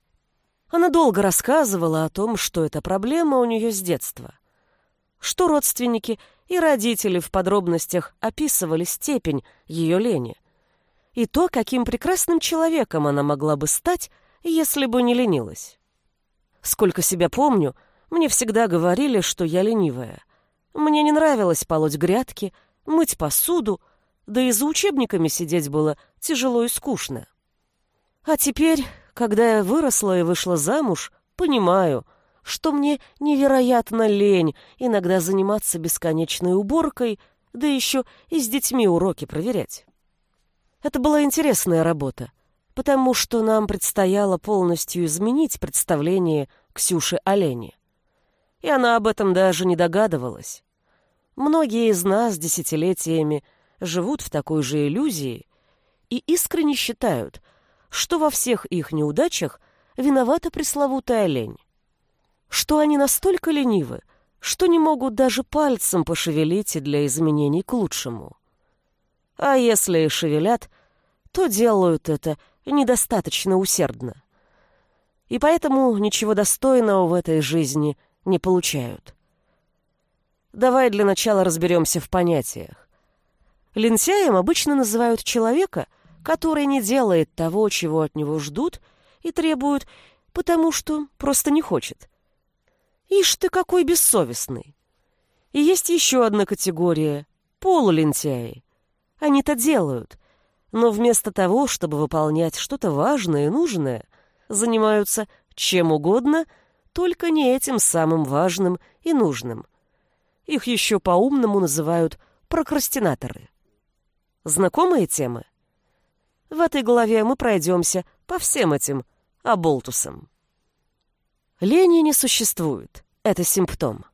Она долго рассказывала о том, что эта проблема у нее с детства. Что родственники и родители в подробностях описывали степень ее лени. И то, каким прекрасным человеком она могла бы стать, если бы не ленилась. Сколько себя помню, мне всегда говорили, что я ленивая. Мне не нравилось полоть грядки, мыть посуду, да и за учебниками сидеть было тяжело и скучно. А теперь когда я выросла и вышла замуж, понимаю, что мне невероятно лень иногда заниматься бесконечной уборкой, да еще и с детьми уроки проверять. Это была интересная работа, потому что нам предстояло полностью изменить представление Ксюши о лени. И она об этом даже не догадывалась. Многие из нас десятилетиями живут в такой же иллюзии и искренне считают — что во всех их неудачах виновата пресловутая лень. Что они настолько ленивы, что не могут даже пальцем пошевелить для изменений к лучшему. А если и шевелят, то делают это недостаточно усердно. И поэтому ничего достойного в этой жизни не получают. Давай для начала разберемся в понятиях. Лентяем обычно называют человека — который не делает того, чего от него ждут и требуют, потому что просто не хочет. Ишь ты какой бессовестный. И есть еще одна категория — полулентяи. Они-то делают, но вместо того, чтобы выполнять что-то важное и нужное, занимаются чем угодно, только не этим самым важным и нужным. Их еще по-умному называют прокрастинаторы. Знакомые темы? В этой главе мы пройдемся по всем этим оболтусам. Лени не существует. Это симптом.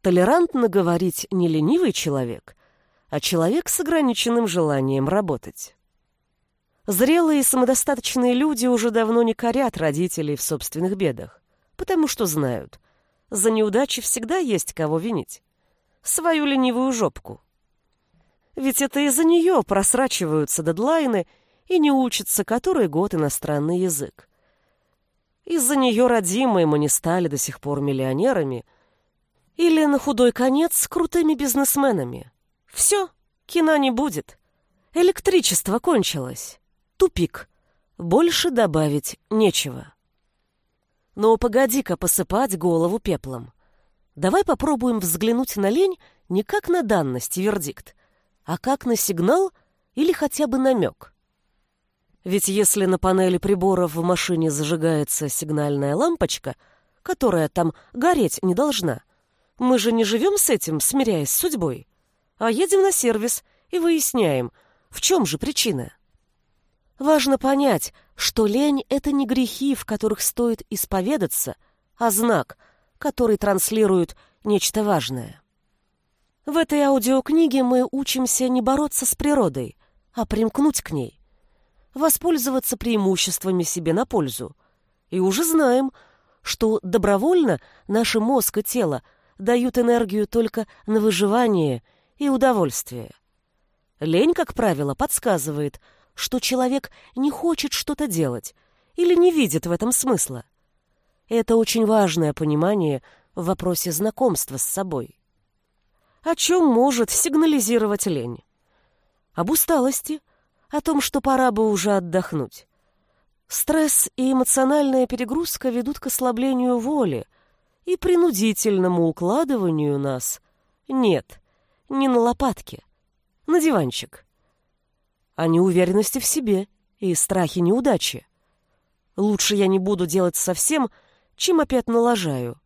Толерантно говорить не ленивый человек, а человек с ограниченным желанием работать. Зрелые и самодостаточные люди уже давно не корят родителей в собственных бедах, потому что знают, за неудачи всегда есть кого винить. свою ленивую жопку. Ведь это из-за нее просрачиваются дедлайны и не учится который год иностранный язык. Из-за нее родимые мы не стали до сих пор миллионерами или, на худой конец, крутыми бизнесменами. Все, кино не будет. Электричество кончилось. Тупик. Больше добавить нечего. Но погоди-ка посыпать голову пеплом. Давай попробуем взглянуть на лень не как на данность и вердикт, а как на сигнал или хотя бы намек. Ведь если на панели приборов в машине зажигается сигнальная лампочка, которая там гореть не должна, мы же не живем с этим, смиряясь с судьбой, а едем на сервис и выясняем, в чем же причина. Важно понять, что лень — это не грехи, в которых стоит исповедаться, а знак, который транслирует нечто важное. В этой аудиокниге мы учимся не бороться с природой, а примкнуть к ней, воспользоваться преимуществами себе на пользу. И уже знаем, что добровольно наш мозг и тело дают энергию только на выживание и удовольствие. Лень, как правило, подсказывает, что человек не хочет что-то делать или не видит в этом смысла. Это очень важное понимание в вопросе знакомства с собой о чем может сигнализировать лень. Об усталости, о том, что пора бы уже отдохнуть. Стресс и эмоциональная перегрузка ведут к ослаблению воли и принудительному укладыванию нас. Нет, не на лопатки, на диванчик. О неуверенности в себе и страхе неудачи. Лучше я не буду делать совсем, чем опять налажаю.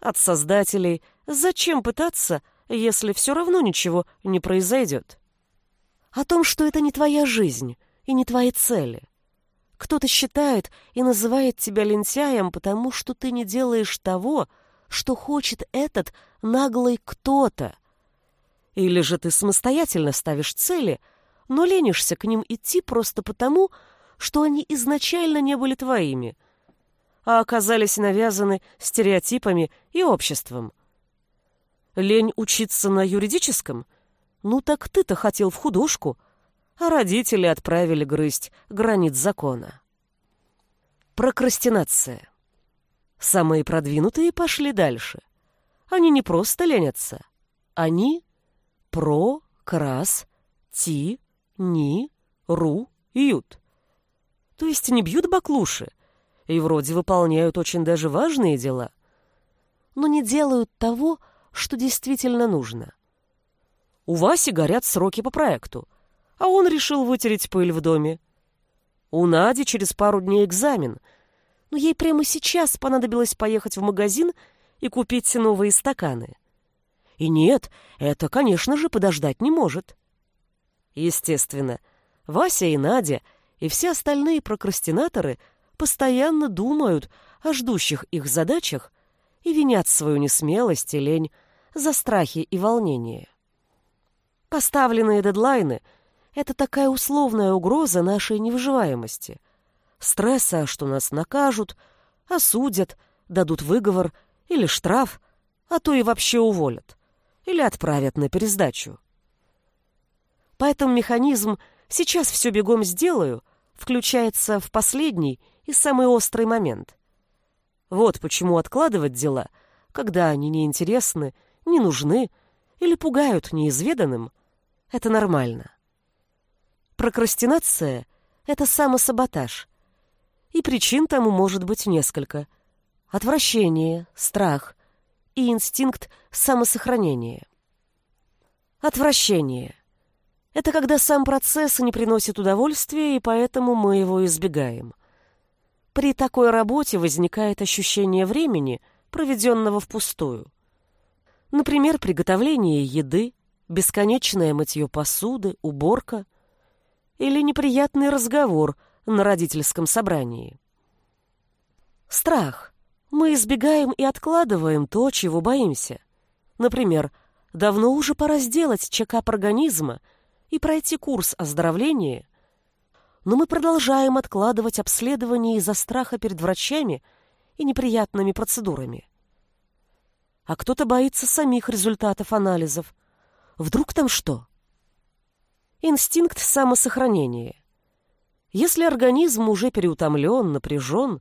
От создателей зачем пытаться если все равно ничего не произойдет? О том, что это не твоя жизнь и не твои цели. Кто-то считает и называет тебя лентяем, потому что ты не делаешь того, что хочет этот наглый кто-то. Или же ты самостоятельно ставишь цели, но ленишься к ним идти просто потому, что они изначально не были твоими, а оказались навязаны стереотипами и обществом. Лень учиться на юридическом? Ну так ты-то хотел в художку, а родители отправили грызть границ закона. Прокрастинация. Самые продвинутые пошли дальше. Они не просто ленятся. Они про, крас, ти, ни, ру, ют. То есть не бьют баклуши и вроде выполняют очень даже важные дела, но не делают того, что действительно нужно. У Васи горят сроки по проекту, а он решил вытереть пыль в доме. У Нади через пару дней экзамен, но ей прямо сейчас понадобилось поехать в магазин и купить новые стаканы. И нет, это, конечно же, подождать не может. Естественно, Вася и Надя и все остальные прокрастинаторы постоянно думают о ждущих их задачах и винят свою несмелость и лень за страхи и волнение. Поставленные дедлайны — это такая условная угроза нашей невыживаемости, стресса, что нас накажут, осудят, дадут выговор или штраф, а то и вообще уволят, или отправят на пересдачу. Поэтому механизм «сейчас все бегом сделаю» включается в последний и самый острый момент. Вот почему откладывать дела, когда они неинтересны, не нужны или пугают неизведанным, это нормально. Прокрастинация — это самосаботаж. И причин тому может быть несколько. Отвращение, страх и инстинкт самосохранения. Отвращение — это когда сам процесс не приносит удовольствия, и поэтому мы его избегаем. При такой работе возникает ощущение времени, проведенного впустую. Например, приготовление еды, бесконечное мытье посуды, уборка или неприятный разговор на родительском собрании. Страх. Мы избегаем и откладываем то, чего боимся. Например, давно уже пора сделать чекап организма и пройти курс оздоровления, но мы продолжаем откладывать обследование из-за страха перед врачами и неприятными процедурами. а кто-то боится самих результатов анализов. Вдруг там что? Инстинкт самосохранения. Если организм уже переутомлен, напряжен,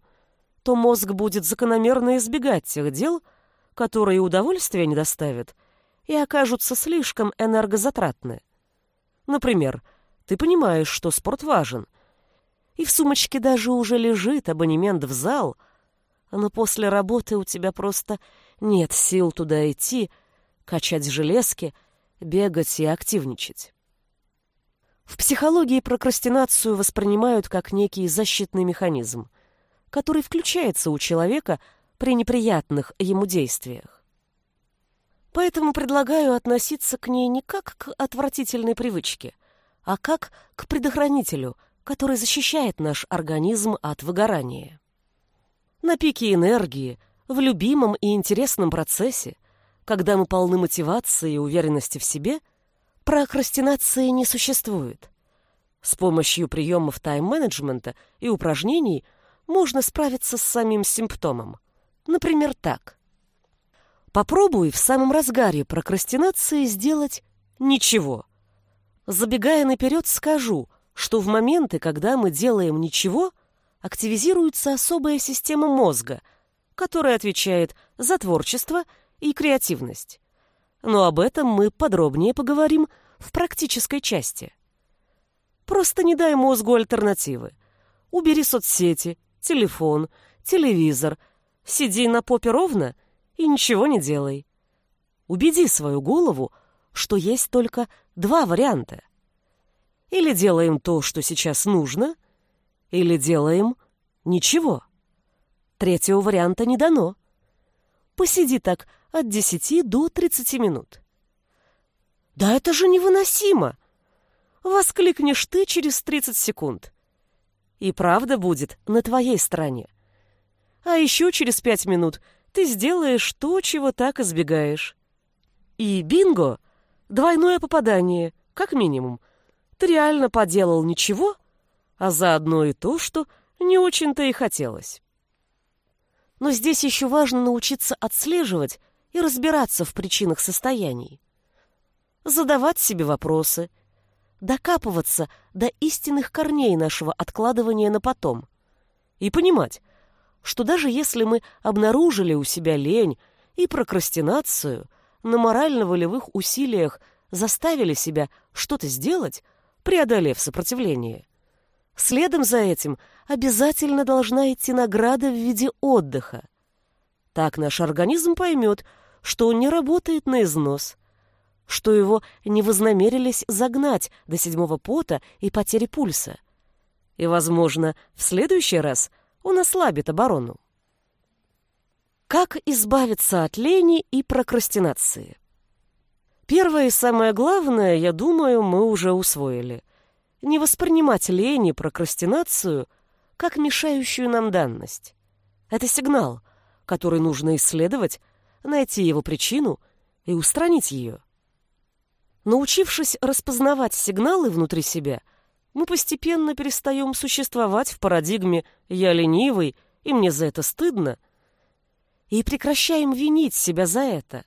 то мозг будет закономерно избегать тех дел, которые удовольствия не доставят и окажутся слишком энергозатратны. Например, ты понимаешь, что спорт важен, и в сумочке даже уже лежит абонемент в зал, но после работы у тебя просто нет сил туда идти, качать железки, бегать и активничать. В психологии прокрастинацию воспринимают как некий защитный механизм, который включается у человека при неприятных ему действиях. Поэтому предлагаю относиться к ней не как к отвратительной привычке, а как к предохранителю, который защищает наш организм от выгорания. На пике энергии, в любимом и интересном процессе, когда мы полны мотивации и уверенности в себе – Прокрастинации не существует. С помощью приемов тайм-менеджмента и упражнений можно справиться с самим симптомом. Например, так. Попробуй в самом разгаре прокрастинации сделать ничего. Забегая наперед, скажу, что в моменты, когда мы делаем ничего, активизируется особая система мозга, которая отвечает за творчество и креативность но об этом мы подробнее поговорим в практической части. Просто не дай мозгу альтернативы. Убери соцсети, телефон, телевизор, сиди на попе ровно и ничего не делай. Убеди свою голову, что есть только два варианта. Или делаем то, что сейчас нужно, или делаем ничего. Третьего варианта не дано. Посиди так от 10 до 30 минут. «Да это же невыносимо!» Воскликнешь ты через 30 секунд. И правда будет на твоей стороне. А еще через 5 минут ты сделаешь то, чего так избегаешь. И бинго! Двойное попадание, как минимум. Ты реально поделал ничего, а заодно и то, что не очень-то и хотелось. Но здесь еще важно научиться отслеживать и разбираться в причинах состояний. Задавать себе вопросы, докапываться до истинных корней нашего откладывания на потом и понимать, что даже если мы обнаружили у себя лень и прокрастинацию, на морально-волевых усилиях заставили себя что-то сделать, преодолев сопротивление, следом за этим обязательно должна идти награда в виде отдыха. Так наш организм поймет, что он не работает на износ, что его не вознамерились загнать до седьмого пота и потери пульса. И, возможно, в следующий раз он ослабит оборону. Как избавиться от лени и прокрастинации? Первое и самое главное, я думаю, мы уже усвоили. Не воспринимать лень и прокрастинацию как мешающую нам данность. Это сигнал, который нужно исследовать найти его причину и устранить ее. Научившись распознавать сигналы внутри себя, мы постепенно перестаем существовать в парадигме «я ленивый, и мне за это стыдно», и прекращаем винить себя за это.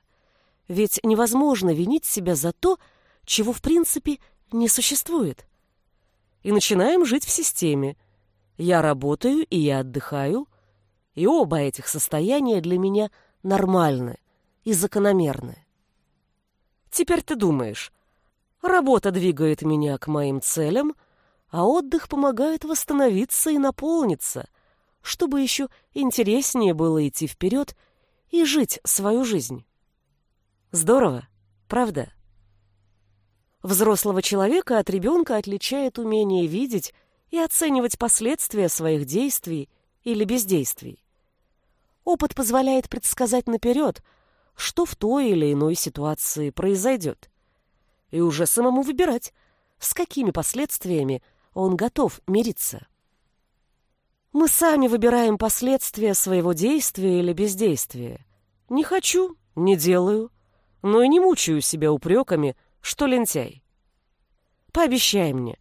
Ведь невозможно винить себя за то, чего в принципе не существует. И начинаем жить в системе. Я работаю и я отдыхаю, и оба этих состояния для меня – нормальны и закономерны. Теперь ты думаешь, работа двигает меня к моим целям, а отдых помогает восстановиться и наполниться, чтобы еще интереснее было идти вперед и жить свою жизнь. Здорово, правда? Взрослого человека от ребенка отличает умение видеть и оценивать последствия своих действий или бездействий. Опыт позволяет предсказать наперед, что в той или иной ситуации произойдет, и уже самому выбирать, с какими последствиями он готов мириться. Мы сами выбираем последствия своего действия или бездействия. Не хочу, не делаю, но и не мучаю себя упреками, что лентяй. Пообещай мне,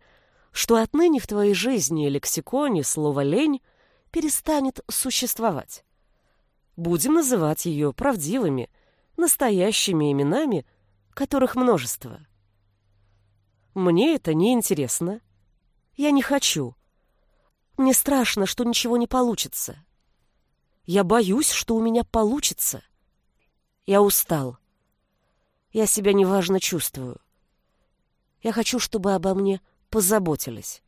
что отныне в твоей жизни и лексиконе слово «лень» перестанет существовать. Будем называть ее правдивыми, настоящими именами, которых множество. Мне это не интересно. Я не хочу. Мне страшно, что ничего не получится. Я боюсь, что у меня получится. Я устал. Я себя неважно чувствую. Я хочу, чтобы обо мне позаботились.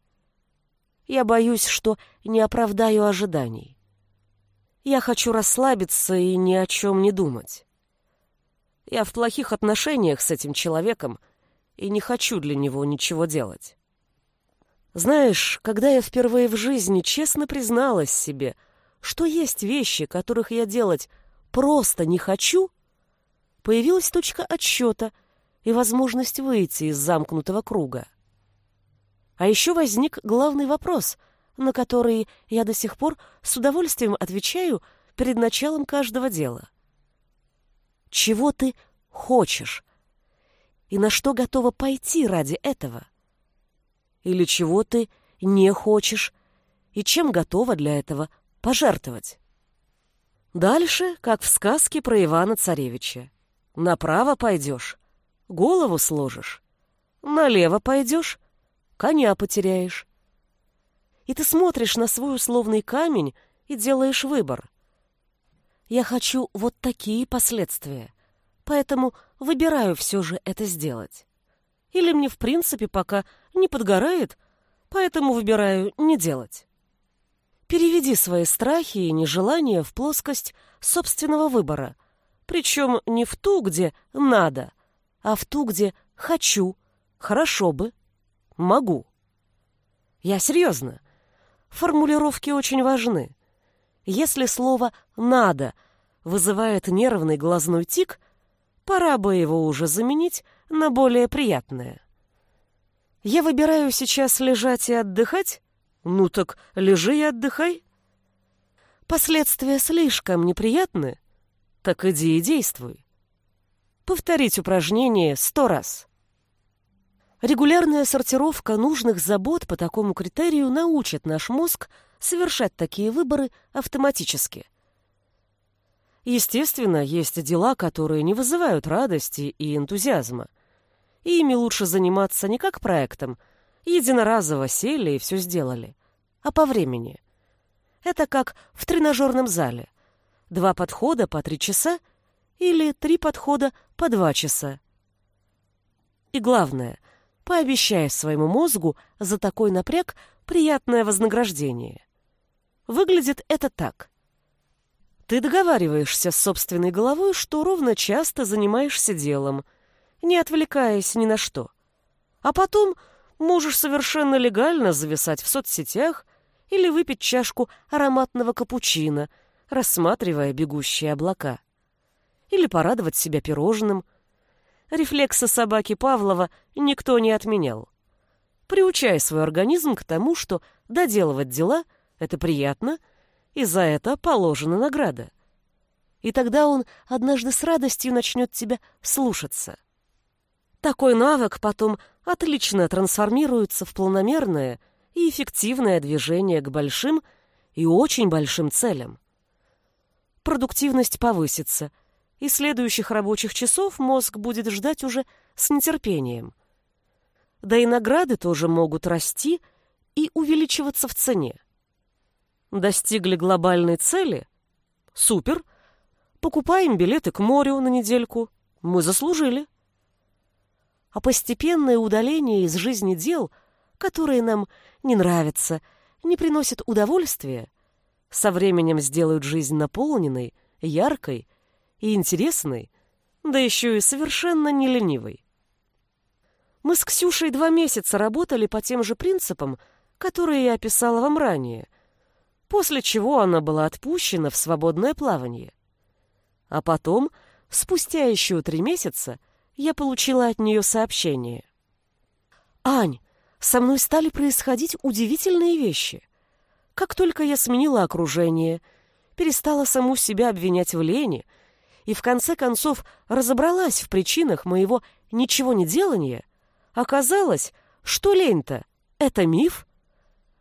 Я боюсь, что не оправдаю ожиданий. Я хочу расслабиться и ни о чем не думать. Я в плохих отношениях с этим человеком и не хочу для него ничего делать. Знаешь, когда я впервые в жизни честно призналась себе, что есть вещи, которых я делать просто не хочу, появилась точка отсчета и возможность выйти из замкнутого круга. А еще возник главный вопрос, на который я до сих пор с удовольствием отвечаю перед началом каждого дела. Чего ты хочешь? И на что готова пойти ради этого? Или чего ты не хочешь? И чем готова для этого пожертвовать? Дальше, как в сказке про Ивана-Царевича. Направо пойдешь, голову сложишь. Налево пойдешь, коня потеряешь. И ты смотришь на свой условный камень и делаешь выбор. Я хочу вот такие последствия, поэтому выбираю все же это сделать. Или мне в принципе пока не подгорает, поэтому выбираю не делать. Переведи свои страхи и нежелания в плоскость собственного выбора, причем не в ту, где «надо», а в ту, где «хочу», «хорошо бы», «могу». Я серьезно. Формулировки очень важны. Если слово «надо» вызывает нервный глазной тик, пора бы его уже заменить на более приятное. Я выбираю сейчас лежать и отдыхать? Ну так лежи и отдыхай. Последствия слишком неприятны? Так иди и действуй. Повторить упражнение сто раз. Регулярная сортировка нужных забот по такому критерию научит наш мозг совершать такие выборы автоматически. Естественно, есть дела, которые не вызывают радости и энтузиазма. И ими лучше заниматься не как проектом, единоразово сели и все сделали, а по времени. Это как в тренажерном зале. Два подхода по три часа или три подхода по два часа. И главное, пообещай своему мозгу за такой напряг приятное вознаграждение. Выглядит это так. Ты договариваешься с собственной головой, что ровно часто занимаешься делом, не отвлекаясь ни на что. А потом можешь совершенно легально зависать в соцсетях или выпить чашку ароматного капучино – рассматривая бегущие облака. Или порадовать себя пирожным. Рефлексы собаки Павлова никто не отменял. Приучай свой организм к тому, что доделывать дела — это приятно, и за это положена награда. И тогда он однажды с радостью начнет тебя слушаться. Такой навык потом отлично трансформируется в планомерное и эффективное движение к большим и очень большим целям продуктивность повысится, и следующих рабочих часов мозг будет ждать уже с нетерпением. Да и награды тоже могут расти и увеличиваться в цене. Достигли глобальной цели? Супер! Покупаем билеты к морю на недельку. Мы заслужили. А постепенное удаление из жизни дел, которые нам не нравятся, не приносят удовольствия, со временем сделают жизнь наполненной, яркой и интересной, да еще и совершенно не ленивой. Мы с Ксюшей два месяца работали по тем же принципам, которые я описала вам ранее, после чего она была отпущена в свободное плавание. А потом, спустя еще три месяца, я получила от нее сообщение. «Ань, со мной стали происходить удивительные вещи. Как только я сменила окружение, перестала саму себя обвинять в лени и в конце концов разобралась в причинах моего ничего не делания, оказалось, что лень-то — это миф.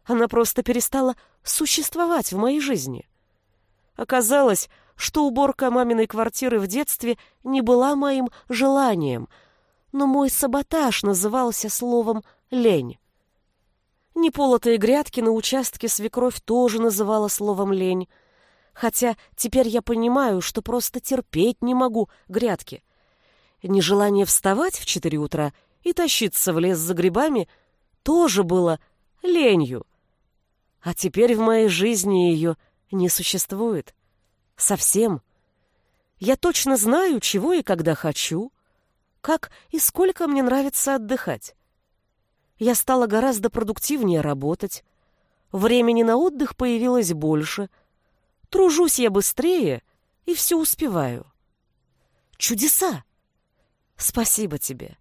Она просто перестала существовать в моей жизни. Оказалось, что уборка маминой квартиры в детстве не была моим желанием, но мой саботаж назывался словом «лень». Неполотые грядки на участке свекровь тоже называла словом «лень», хотя теперь я понимаю, что просто терпеть не могу грядки. Нежелание вставать в четыре утра и тащиться в лес за грибами тоже было ленью. А теперь в моей жизни ее не существует. Совсем. Я точно знаю, чего и когда хочу, как и сколько мне нравится отдыхать. Я стала гораздо продуктивнее работать, времени на отдых появилось больше, тружусь я быстрее и все успеваю. Чудеса! Спасибо тебе.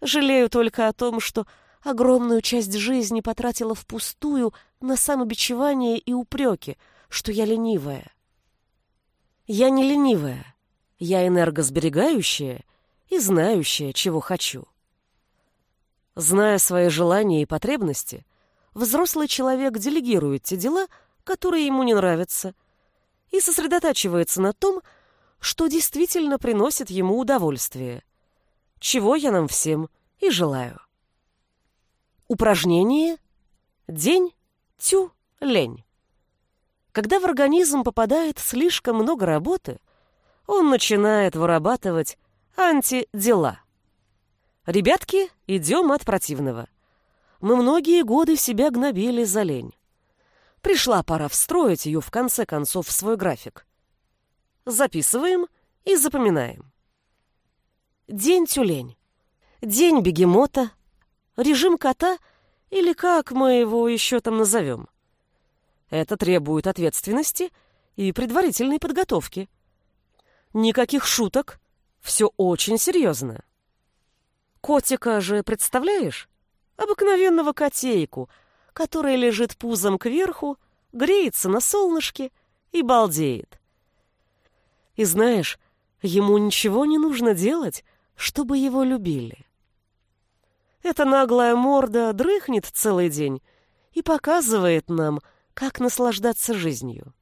Жалею только о том, что огромную часть жизни потратила впустую на самобичевание и упреки, что я ленивая. Я не ленивая, я энергосберегающая и знающая, чего хочу. Зная свои желания и потребности, взрослый человек делегирует те дела, которые ему не нравятся, и сосредотачивается на том, что действительно приносит ему удовольствие, чего я нам всем и желаю. Упражнение «День, тю, лень». Когда в организм попадает слишком много работы, он начинает вырабатывать антидела. Ребятки, идем от противного. Мы многие годы себя гнобили за лень. Пришла пора встроить ее в конце концов в свой график. Записываем и запоминаем. День тюлень. День бегемота, режим кота или как мы его еще там назовем. Это требует ответственности и предварительной подготовки. Никаких шуток, все очень серьезно. Котика же представляешь? Обыкновенного котейку, который лежит пузом кверху, греется на солнышке и балдеет. И знаешь, ему ничего не нужно делать, чтобы его любили. Эта наглая морда дрыхнет целый день и показывает нам, как наслаждаться жизнью.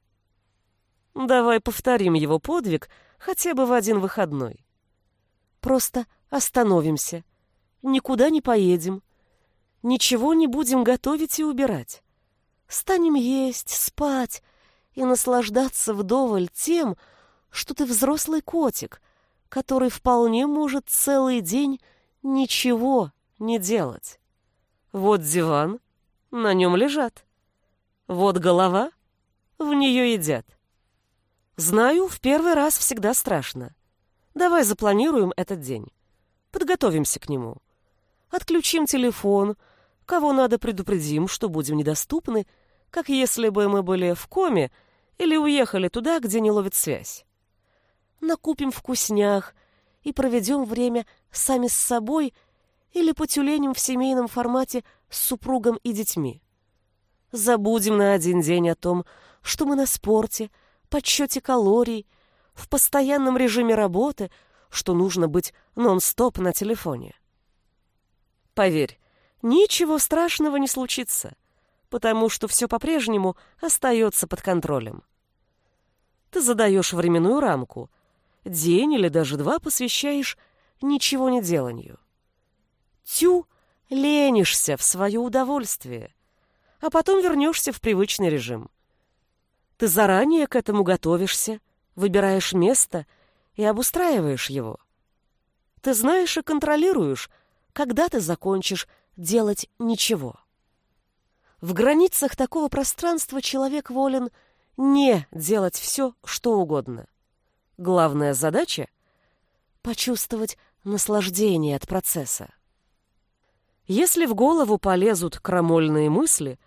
Давай повторим его подвиг хотя бы в один выходной. Просто остановимся, никуда не поедем, ничего не будем готовить и убирать. Станем есть, спать и наслаждаться вдоволь тем, что ты взрослый котик, который вполне может целый день ничего не делать. Вот диван, на нем лежат. Вот голова, в нее едят. Знаю, в первый раз всегда страшно. Давай запланируем этот день. Подготовимся к нему. Отключим телефон, кого надо предупредим, что будем недоступны, как если бы мы были в коме или уехали туда, где не ловит связь. Накупим вкуснях и проведем время сами с собой – или потюленем в семейном формате с супругом и детьми. Забудем на один день о том, что мы на спорте, подсчете калорий, в постоянном режиме работы, что нужно быть нон-стоп на телефоне. Поверь, ничего страшного не случится, потому что все по-прежнему остается под контролем. Ты задаешь временную рамку, день или даже два посвящаешь ничего не деланию. Тю, ленишься в свое удовольствие, а потом вернешься в привычный режим. Ты заранее к этому готовишься, выбираешь место и обустраиваешь его. Ты знаешь и контролируешь, когда ты закончишь делать ничего. В границах такого пространства человек волен не делать все, что угодно. Главная задача — почувствовать наслаждение от процесса. Если в голову полезут крамольные мысли,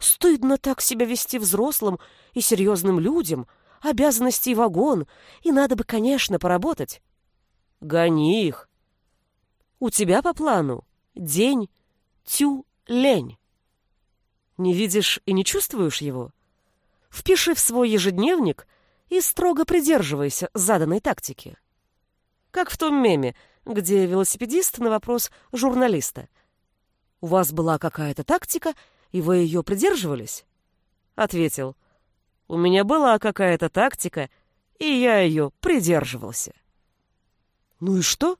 стыдно так себя вести взрослым и серьезным людям, обязанностей вагон, и надо бы, конечно, поработать. Гони их. У тебя по плану день тю-лень. Не видишь и не чувствуешь его? Впиши в свой ежедневник и строго придерживайся заданной тактики. Как в том меме, где велосипедист на вопрос журналиста – у вас была какая-то тактика, и вы ее придерживались? Ответил. У меня была какая-то тактика, и я ее придерживался. Ну и что?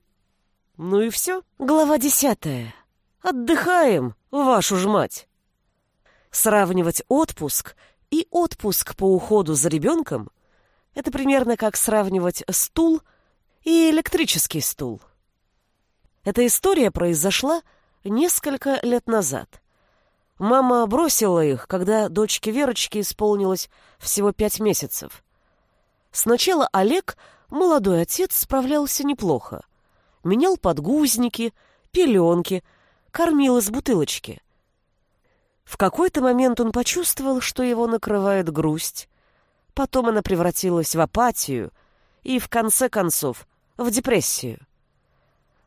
Ну и все. Глава десятая. Отдыхаем, вашу ж мать. Сравнивать отпуск и отпуск по уходу за ребенком — это примерно как сравнивать стул и электрический стул. Эта история произошла несколько лет назад. Мама бросила их, когда дочке Верочке исполнилось всего пять месяцев. Сначала Олег, молодой отец, справлялся неплохо. Менял подгузники, пеленки, кормил из бутылочки. В какой-то момент он почувствовал, что его накрывает грусть. Потом она превратилась в апатию и, в конце концов, в депрессию.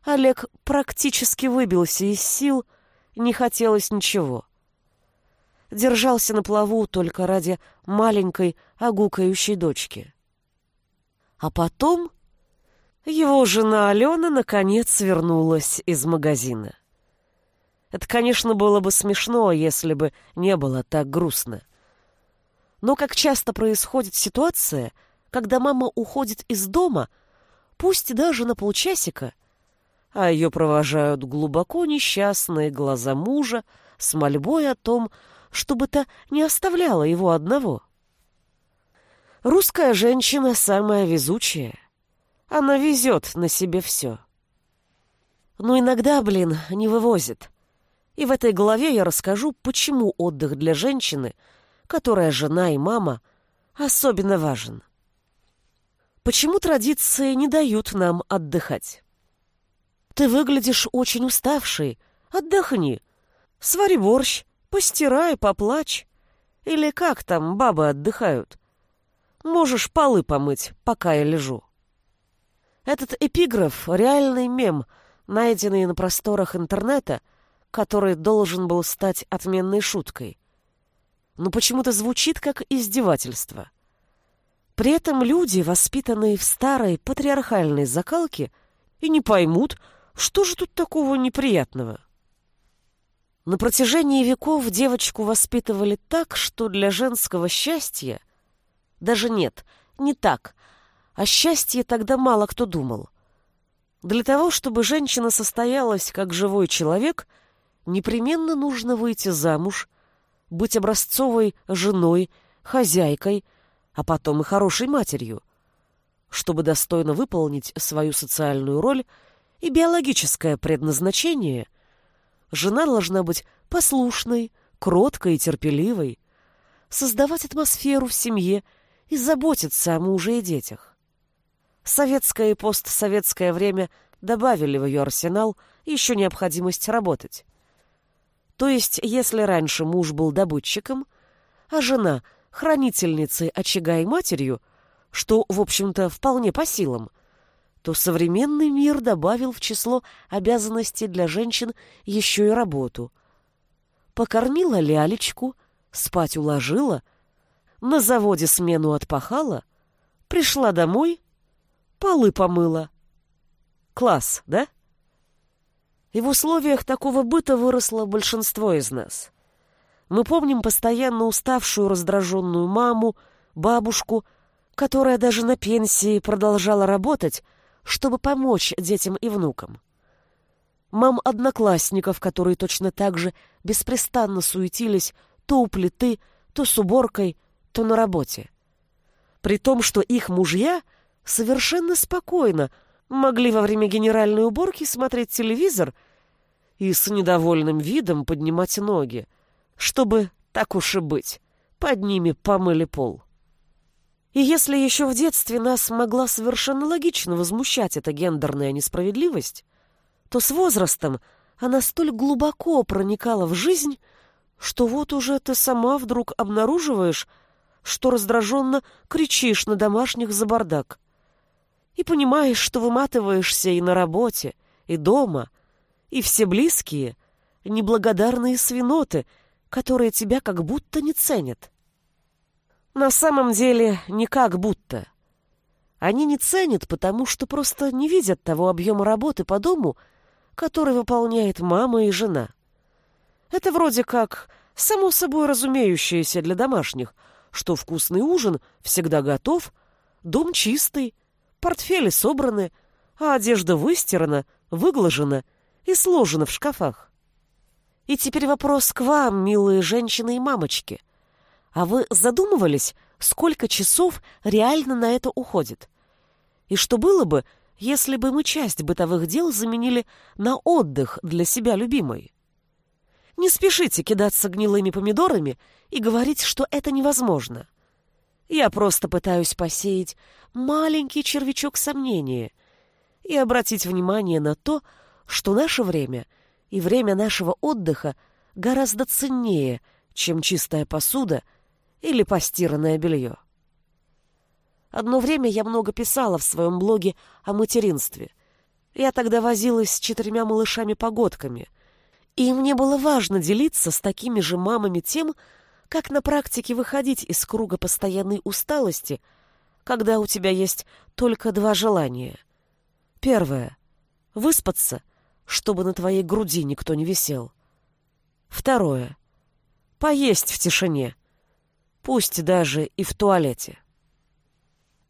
Олег практически выбился из сил, не хотелось ничего. Держался на плаву только ради маленькой огукающей дочки. А потом его жена Алена наконец вернулась из магазина. Это, конечно, было бы смешно, если бы не было так грустно. Но как часто происходит ситуация, когда мама уходит из дома, пусть даже на полчасика, а ее провожают глубоко несчастные глаза мужа с мольбой о том, чтобы та не оставляла его одного. Русская женщина самая везучая. Она везет на себе все. Но иногда, блин, не вывозит. И в этой главе я расскажу, почему отдых для женщины, которая жена и мама, особенно важен. Почему традиции не дают нам отдыхать? Ты выглядишь очень уставший. Отдохни. Свари борщ, постирай, поплачь. Или как там бабы отдыхают? Можешь полы помыть, пока я лежу. Этот эпиграф — реальный мем, найденный на просторах интернета, который должен был стать отменной шуткой. Но почему-то звучит как издевательство. При этом люди, воспитанные в старой патриархальной закалке, и не поймут, что же тут такого неприятного? На протяжении веков девочку воспитывали так, что для женского счастья... Даже нет, не так. О счастье тогда мало кто думал. Для того, чтобы женщина состоялась как живой человек, непременно нужно выйти замуж, быть образцовой женой, хозяйкой, а потом и хорошей матерью. Чтобы достойно выполнить свою социальную роль – и биологическое предназначение, жена должна быть послушной, кроткой и терпеливой, создавать атмосферу в семье и заботиться о муже и детях. Советское и постсоветское время добавили в ее арсенал еще необходимость работать. То есть, если раньше муж был добытчиком, а жена — хранительницей очага и матерью, что, в общем-то, вполне по силам — то современный мир добавил в число обязанностей для женщин еще и работу. Покормила лялечку, спать уложила, на заводе смену отпахала, пришла домой, полы помыла. Класс, да? И в условиях такого быта выросло большинство из нас. Мы помним постоянно уставшую, раздраженную маму, бабушку, которая даже на пенсии продолжала работать, чтобы помочь детям и внукам. Мам одноклассников, которые точно так же беспрестанно суетились то у плиты, то с уборкой, то на работе. При том, что их мужья совершенно спокойно могли во время генеральной уборки смотреть телевизор и с недовольным видом поднимать ноги, чтобы, так уж и быть, под ними помыли пол. И если еще в детстве нас могла совершенно логично возмущать эта гендерная несправедливость, то с возрастом она столь глубоко проникала в жизнь, что вот уже ты сама вдруг обнаруживаешь, что раздраженно кричишь на домашних за бардак. И понимаешь, что выматываешься и на работе, и дома, и все близкие — неблагодарные свиноты, которые тебя как будто не ценят. На самом деле, не как будто. Они не ценят, потому что просто не видят того объема работы по дому, который выполняет мама и жена. Это вроде как само собой разумеющееся для домашних, что вкусный ужин всегда готов, Дом чистый, портфели собраны, а одежда выстирана, выглажена и сложена в шкафах. И теперь вопрос к вам, милые женщины и мамочки. А вы задумывались, сколько часов реально на это уходит? И что было бы, если бы мы часть бытовых дел заменили на отдых для себя любимой? Не спешите кидаться гнилыми помидорами и говорить, что это невозможно. Я просто пытаюсь посеять маленький червячок сомнения и обратить внимание на то, что наше время и время нашего отдыха гораздо ценнее, чем чистая посуда или постиранное белье. Одно время я много писала в своем блоге о материнстве. Я тогда возилась с четырьмя малышами-погодками — и мне было важно делиться с такими же мамами тем, как на практике выходить из круга постоянной усталости, когда у тебя есть только два желания. Первое — выспаться, чтобы на твоей груди никто не висел. Второе — поесть в тишине, пусть даже и в туалете.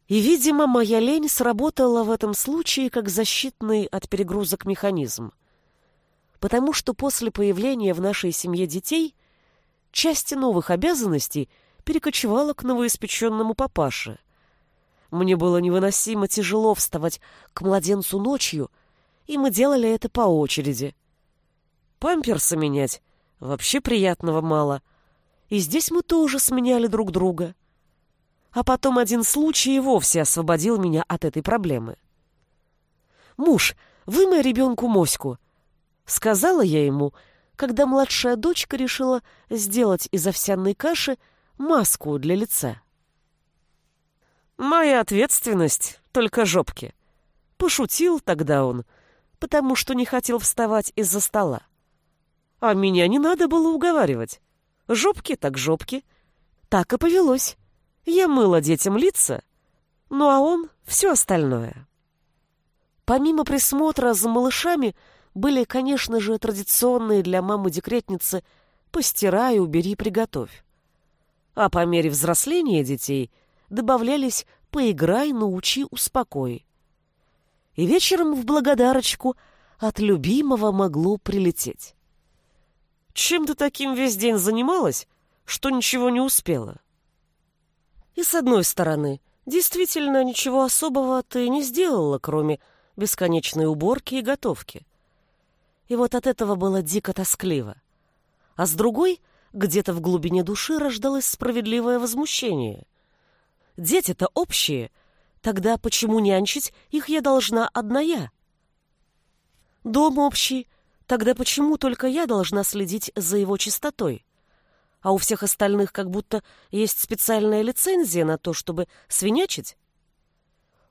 И, видимо, моя лень сработала в этом случае как защитный от перегрузок механизм — потому что после появления в нашей семье детей часть новых обязанностей перекочевала к новоиспеченному папаше. Мне было невыносимо тяжело вставать к младенцу ночью, и мы делали это по очереди. Памперсы менять вообще приятного мало. И здесь мы тоже сменяли друг друга. А потом один случай и вовсе освободил меня от этой проблемы. «Муж, вымой ребенку моську», Сказала я ему, когда младшая дочка решила сделать из овсяной каши маску для лица. «Моя ответственность — только жопки». Пошутил тогда он, потому что не хотел вставать из-за стола. А меня не надо было уговаривать. Жопки так жопки. Так и повелось. Я мыла детям лица, ну а он — все остальное. Помимо присмотра за малышами — были, конечно же, традиционные для мамы-декретницы «постирай, убери, приготовь». А по мере взросления детей добавлялись «поиграй, научи, успокой». И вечером в благодарочку от любимого могло прилететь. «Чем ты таким весь день занималась, что ничего не успела?» И с одной стороны, действительно ничего особого ты не сделала, кроме бесконечной уборки и готовки и вот от этого было дико тоскливо. А с другой, где-то в глубине души рождалось справедливое возмущение. Дети-то общие, тогда почему нянчить их я должна одна я? Дом общий, тогда почему только я должна следить за его чистотой? А у всех остальных как будто есть специальная лицензия на то, чтобы свинячить?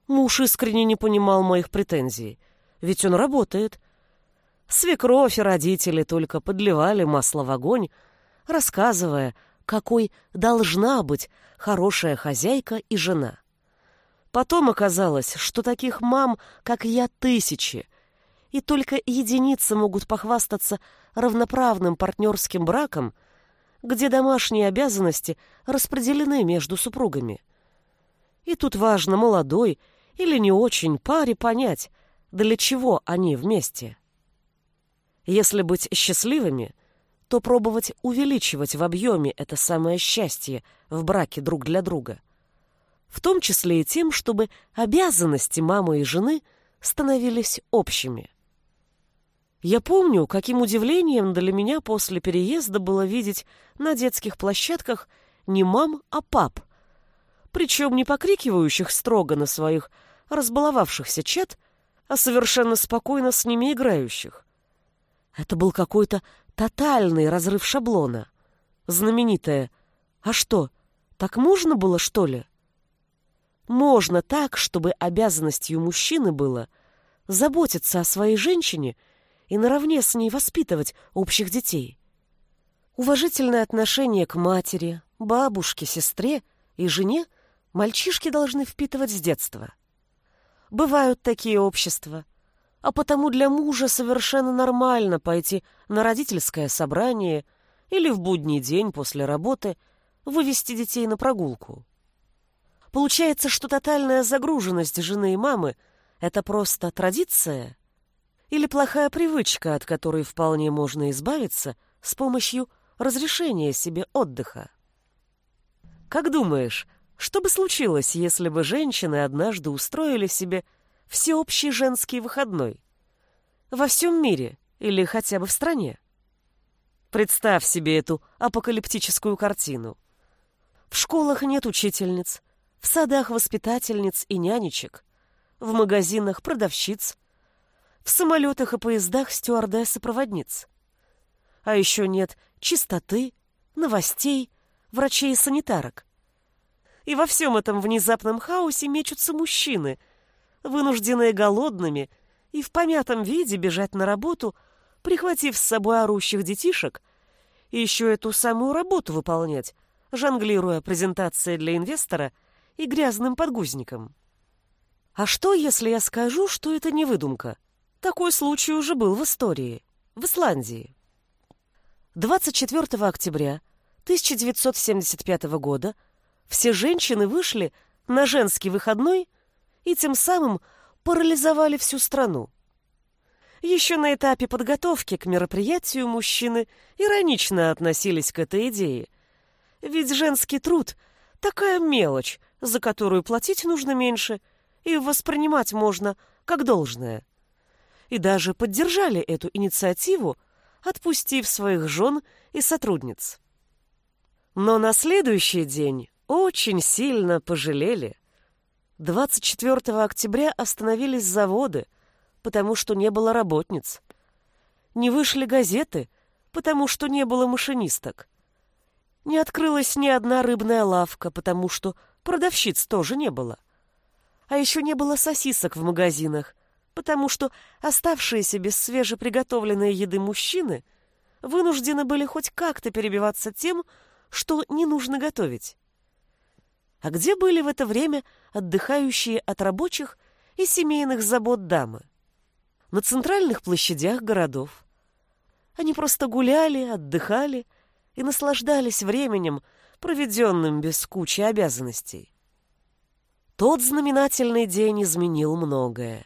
Муж искренне не понимал моих претензий, ведь он работает, Свекровь и родители только подливали масло в огонь, рассказывая, какой должна быть хорошая хозяйка и жена. Потом оказалось, что таких мам, как я, тысячи, и только единицы могут похвастаться равноправным партнерским браком, где домашние обязанности распределены между супругами. И тут важно молодой или не очень паре понять, для чего они вместе. Если быть счастливыми, то пробовать увеличивать в объеме это самое счастье в браке друг для друга. В том числе и тем, чтобы обязанности мамы и жены становились общими. Я помню, каким удивлением для меня после переезда было видеть на детских площадках не мам, а пап, причем не покрикивающих строго на своих разбаловавшихся чат, а совершенно спокойно с ними играющих. Это был какой-то тотальный разрыв шаблона. Знаменитое «А что, так можно было, что ли?» Можно так, чтобы обязанностью мужчины было заботиться о своей женщине и наравне с ней воспитывать общих детей. Уважительное отношение к матери, бабушке, сестре и жене мальчишки должны впитывать с детства. Бывают такие общества, а потому для мужа совершенно нормально пойти на родительское собрание или в будний день после работы вывести детей на прогулку. Получается, что тотальная загруженность жены и мамы — это просто традиция? Или плохая привычка, от которой вполне можно избавиться с помощью разрешения себе отдыха? Как думаешь, что бы случилось, если бы женщины однажды устроили себе всеобщий женский выходной? Во всем мире или хотя бы в стране? Представь себе эту апокалиптическую картину. В школах нет учительниц, в садах воспитательниц и нянечек, в магазинах продавщиц, в самолетах и поездах стюардесс и проводниц. А еще нет чистоты, новостей, врачей и санитарок. И во всем этом внезапном хаосе мечутся мужчины, вынужденные голодными и в помятом виде бежать на работу, прихватив с собой орущих детишек, и еще эту самую работу выполнять, жонглируя презентацией для инвестора и грязным подгузником. А что, если я скажу, что это не выдумка? Такой случай уже был в истории, в Исландии. 24 октября 1975 года все женщины вышли на женский выходной и тем самым парализовали всю страну. Еще на этапе подготовки к мероприятию мужчины иронично относились к этой идее – ведь женский труд — такая мелочь, за которую платить нужно меньше, и воспринимать можно как должное. И даже поддержали эту инициативу, отпустив своих жен и сотрудниц. Но на следующий день очень сильно пожалели. 24 октября остановились заводы, потому что не было работниц. Не вышли газеты, потому что не было машинисток. Не открылась ни одна рыбная лавка, потому что продавщиц тоже не было. А еще не было сосисок в магазинах, потому что оставшиеся без свежеприготовленной еды мужчины вынуждены были хоть как-то перебиваться тем, что не нужно готовить. А где были в это время отдыхающие от рабочих и семейных забот дамы? На центральных площадях городов. Они просто гуляли, отдыхали, и наслаждались временем, проведенным без кучи обязанностей. Тот знаменательный день изменил многое.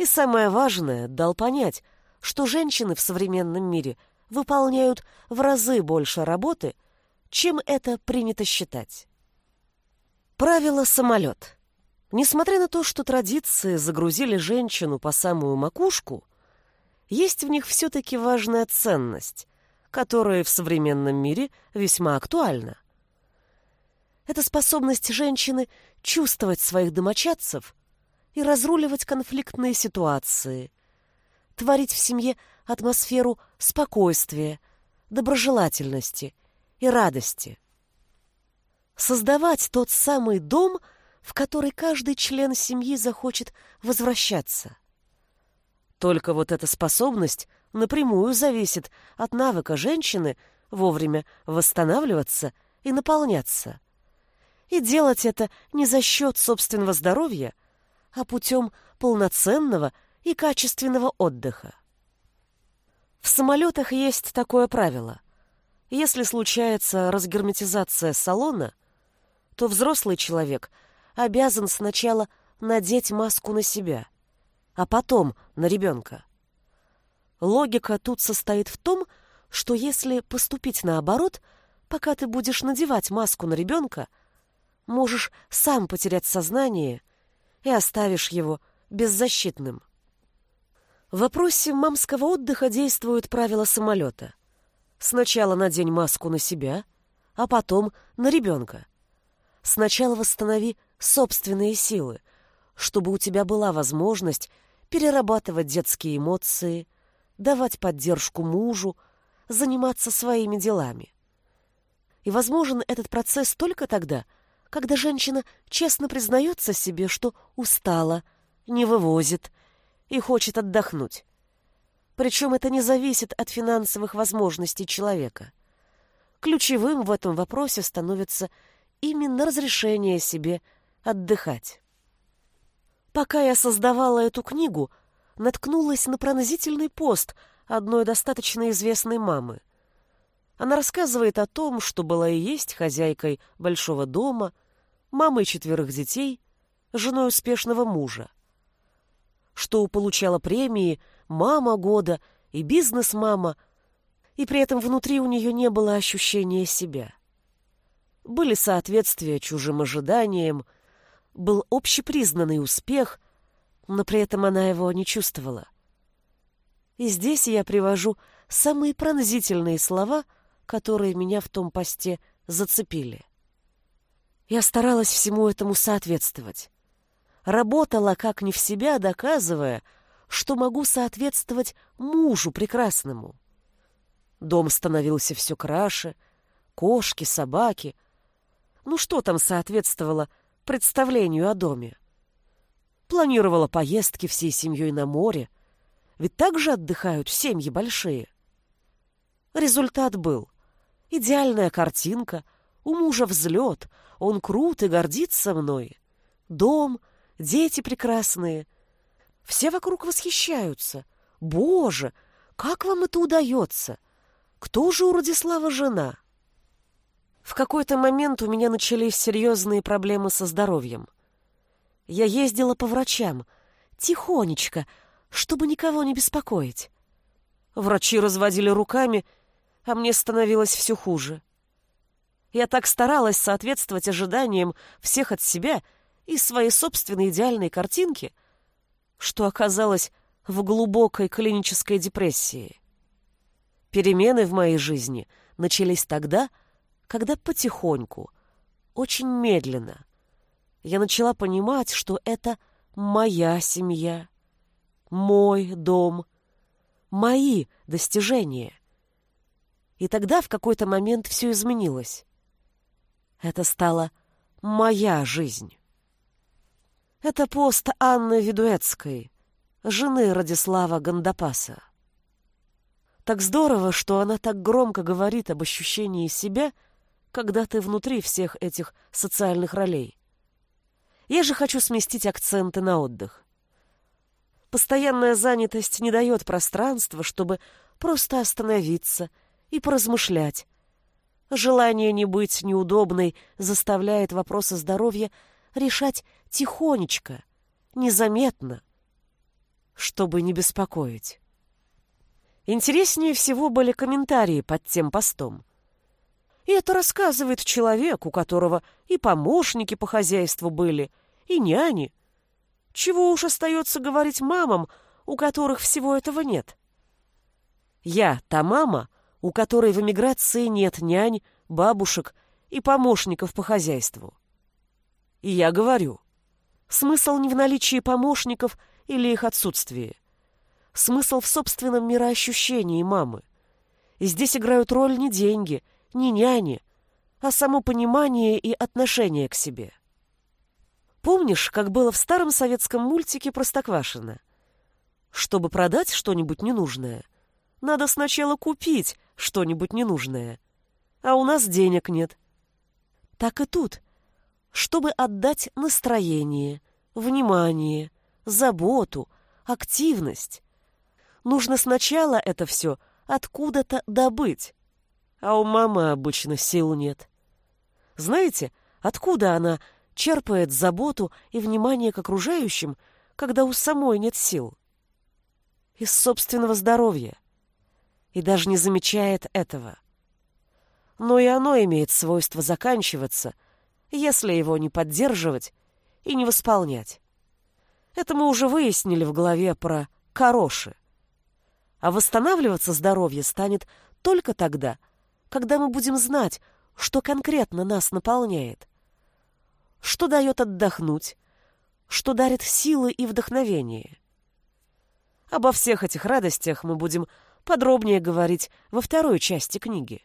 И самое важное, дал понять, что женщины в современном мире выполняют в разы больше работы, чем это принято считать. Правило «самолет». Несмотря на то, что традиции загрузили женщину по самую макушку, есть в них все-таки важная ценность, которое в современном мире весьма актуально. Это способность женщины чувствовать своих домочадцев и разруливать конфликтные ситуации, творить в семье атмосферу спокойствия, доброжелательности и радости. Создавать тот самый дом, в который каждый член семьи захочет возвращаться. Только вот эта способность – напрямую зависит от навыка женщины вовремя восстанавливаться и наполняться. И делать это не за счет собственного здоровья, а путем полноценного и качественного отдыха. В самолетах есть такое правило. Если случается разгерметизация салона, то взрослый человек обязан сначала надеть маску на себя, а потом на ребенка. Логика тут состоит в том, что если поступить наоборот, пока ты будешь надевать маску на ребенка, можешь сам потерять сознание и оставишь его беззащитным. В вопросе мамского отдыха действуют правила самолета. Сначала надень маску на себя, а потом на ребенка. Сначала восстанови собственные силы, чтобы у тебя была возможность перерабатывать детские эмоции – давать поддержку мужу, заниматься своими делами. И возможен этот процесс только тогда, когда женщина честно признается себе, что устала, не вывозит и хочет отдохнуть. Причем это не зависит от финансовых возможностей человека. Ключевым в этом вопросе становится именно разрешение себе отдыхать. Пока я создавала эту книгу, наткнулась на пронзительный пост одной достаточно известной мамы. Она рассказывает о том, что была и есть хозяйкой большого дома, мамой четверых детей, женой успешного мужа. Что получала премии «Мама года» и «Бизнес-мама», и при этом внутри у нее не было ощущения себя. Были соответствия чужим ожиданиям, был общепризнанный успех, но при этом она его не чувствовала. И здесь я привожу самые пронзительные слова, которые меня в том посте зацепили. Я старалась всему этому соответствовать. Работала как не в себя, доказывая, что могу соответствовать мужу прекрасному. Дом становился все краше, кошки, собаки. Ну что там соответствовало представлению о доме? Планировала поездки всей семьей на море, ведь так же отдыхают семьи большие. Результат был. Идеальная картинка, у мужа взлет, он крут и гордится мной. Дом, дети прекрасные. Все вокруг восхищаются. Боже, как вам это удается? Кто же у Радислава жена? В какой-то момент у меня начались серьезные проблемы со здоровьем. Я ездила по врачам, тихонечко, чтобы никого не беспокоить. Врачи разводили руками, а мне становилось все хуже. Я так старалась соответствовать ожиданиям всех от себя и своей собственной идеальной картинки, что оказалась в глубокой клинической депрессии. Перемены в моей жизни начались тогда, когда потихоньку, очень медленно, я начала понимать, что это моя семья, мой дом, мои достижения. И тогда в какой-то момент все изменилось. Это стала моя жизнь. Это пост Анны Ведуэцкой, жены Радислава Гандапаса. Так здорово, что она так громко говорит об ощущении себя, когда ты внутри всех этих социальных ролей. Я же хочу сместить акценты на отдых. Постоянная занятость не дает пространства, чтобы просто остановиться и поразмышлять, Желание не быть неудобной заставляет вопросы здоровья решать тихонечко, незаметно, чтобы не беспокоить. Интереснее всего были комментарии под тем постом. И это рассказывает человек, у которого и помощники по хозяйству были, и няни. Чего уж остается говорить мамам, у которых всего этого нет? Я, та мама, у которой в эмиграции нет нянь, бабушек и помощников по хозяйству. И я говорю, смысл не в наличии помощников или их отсутствии. Смысл в собственном мироощущении мамы. И здесь играют роль не деньги, не няни, а само понимание и отношение к себе. Помнишь, как было в старом советском мультике «Простоквашино»? Чтобы продать что-нибудь ненужное, надо сначала купить что-нибудь ненужное. А у нас денег нет. Так и тут. Чтобы отдать настроение, внимание, заботу, активность, нужно сначала это все откуда-то добыть. А у мамы обычно сил нет. Знаете, откуда она черпает заботу и внимание к окружающим, когда у самой нет сил? Из собственного здоровья и даже не замечает этого. Но и оно имеет свойство заканчиваться, если его не поддерживать и не восполнять. Это мы уже выяснили в главе про «короши». А восстанавливаться здоровье станет только тогда, когда мы будем знать, что конкретно нас наполняет, что дает отдохнуть, что дарит силы и вдохновение. Обо всех этих радостях мы будем подробнее говорить во второй части книги.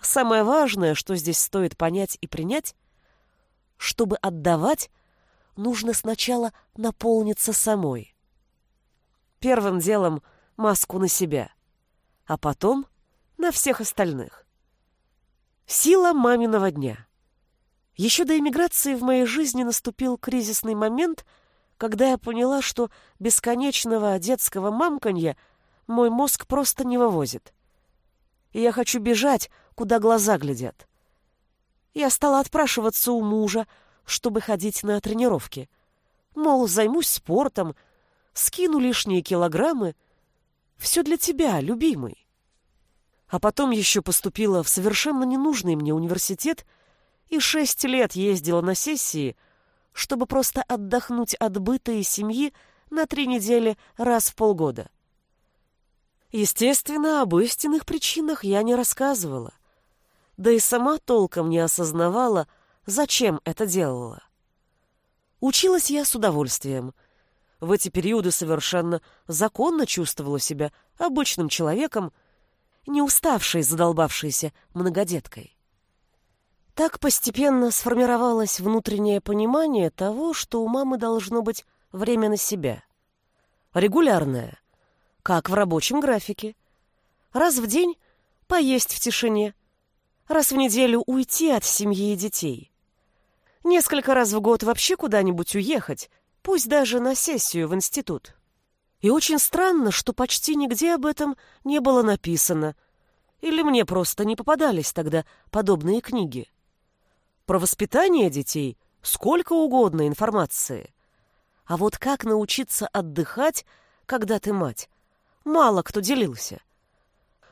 Самое важное, что здесь стоит понять и принять, чтобы отдавать, нужно сначала наполниться самой. Первым делом маску на себя, а потом на всех остальных. Сила маминого дня. Еще до эмиграции в моей жизни наступил кризисный момент, когда я поняла, что бесконечного детского мамканья – мой мозг просто не вывозит. И я хочу бежать, куда глаза глядят. Я стала отпрашиваться у мужа, чтобы ходить на тренировки. Мол, займусь спортом, скину лишние килограммы. Все для тебя, любимый. А потом еще поступила в совершенно ненужный мне университет и шесть лет ездила на сессии, чтобы просто отдохнуть от быта и семьи на три недели раз в полгода. Естественно, об истинных причинах я не рассказывала. Да и сама толком не осознавала, зачем это делала. Училась я с удовольствием. В эти периоды совершенно законно чувствовала себя обычным человеком, не уставшей, задолбавшейся многодеткой. Так постепенно сформировалось внутреннее понимание того, что у мамы должно быть время на себя. Регулярное, как в рабочем графике. Раз в день поесть в тишине, раз в неделю уйти от семьи и детей. Несколько раз в год вообще куда-нибудь уехать, пусть даже на сессию в институт. И очень странно, что почти нигде об этом не было написано. Или мне просто не попадались тогда подобные книги. Про воспитание детей сколько угодно информации. А вот как научиться отдыхать, когда ты мать, мало кто делился.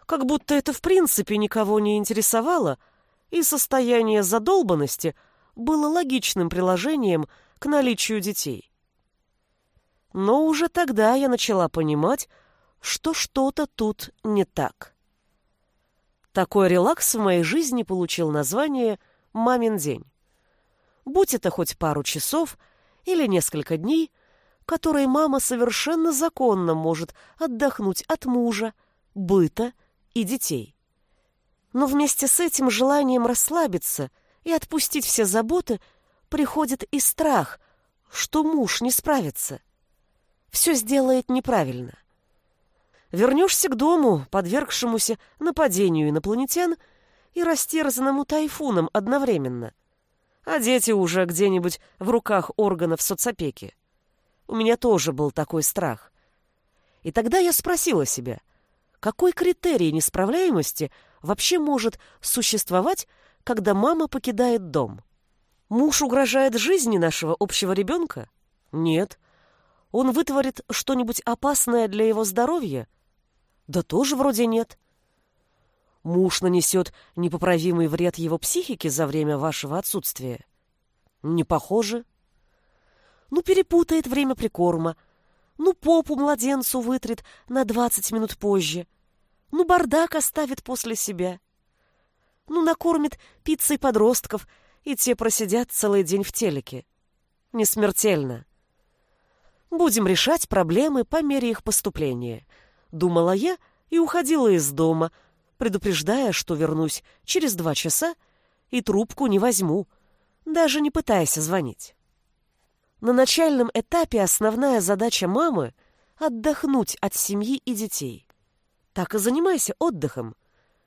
Как будто это в принципе никого не интересовало, и состояние задолбанности было логичным приложением к наличию детей. Но уже тогда я начала понимать, что что-то тут не так. Такой релакс в моей жизни получил название «мамин день». Будь это хоть пару часов или несколько дней, которые мама совершенно законно может отдохнуть от мужа, быта и детей. Но вместе с этим желанием расслабиться и отпустить все заботы приходит и страх, что муж не справится. Все сделает неправильно. Вернешься к дому, подвергшемуся нападению инопланетян и растерзанному тайфуном одновременно, а дети уже где-нибудь в руках органов соцопеки. У меня тоже был такой страх. И тогда я спросила себя, какой критерий несправляемости вообще может существовать, когда мама покидает дом? Муж угрожает жизни нашего общего ребенка? Нет. Он вытворит что-нибудь опасное для его здоровья? Да тоже вроде нет. Муж нанесет непоправимый вред его психике за время вашего отсутствия? Не похоже ну перепутает время прикорма, ну попу младенцу вытрет на двадцать минут позже, ну бардак оставит после себя, ну накормит пиццей подростков, и те просидят целый день в телеке. Не смертельно. Будем решать проблемы по мере их поступления, думала я и уходила из дома, предупреждая, что вернусь через два часа и трубку не возьму, даже не пытаясь звонить. На начальном этапе основная задача мамы — отдохнуть от семьи и детей. Так и занимайся отдыхом,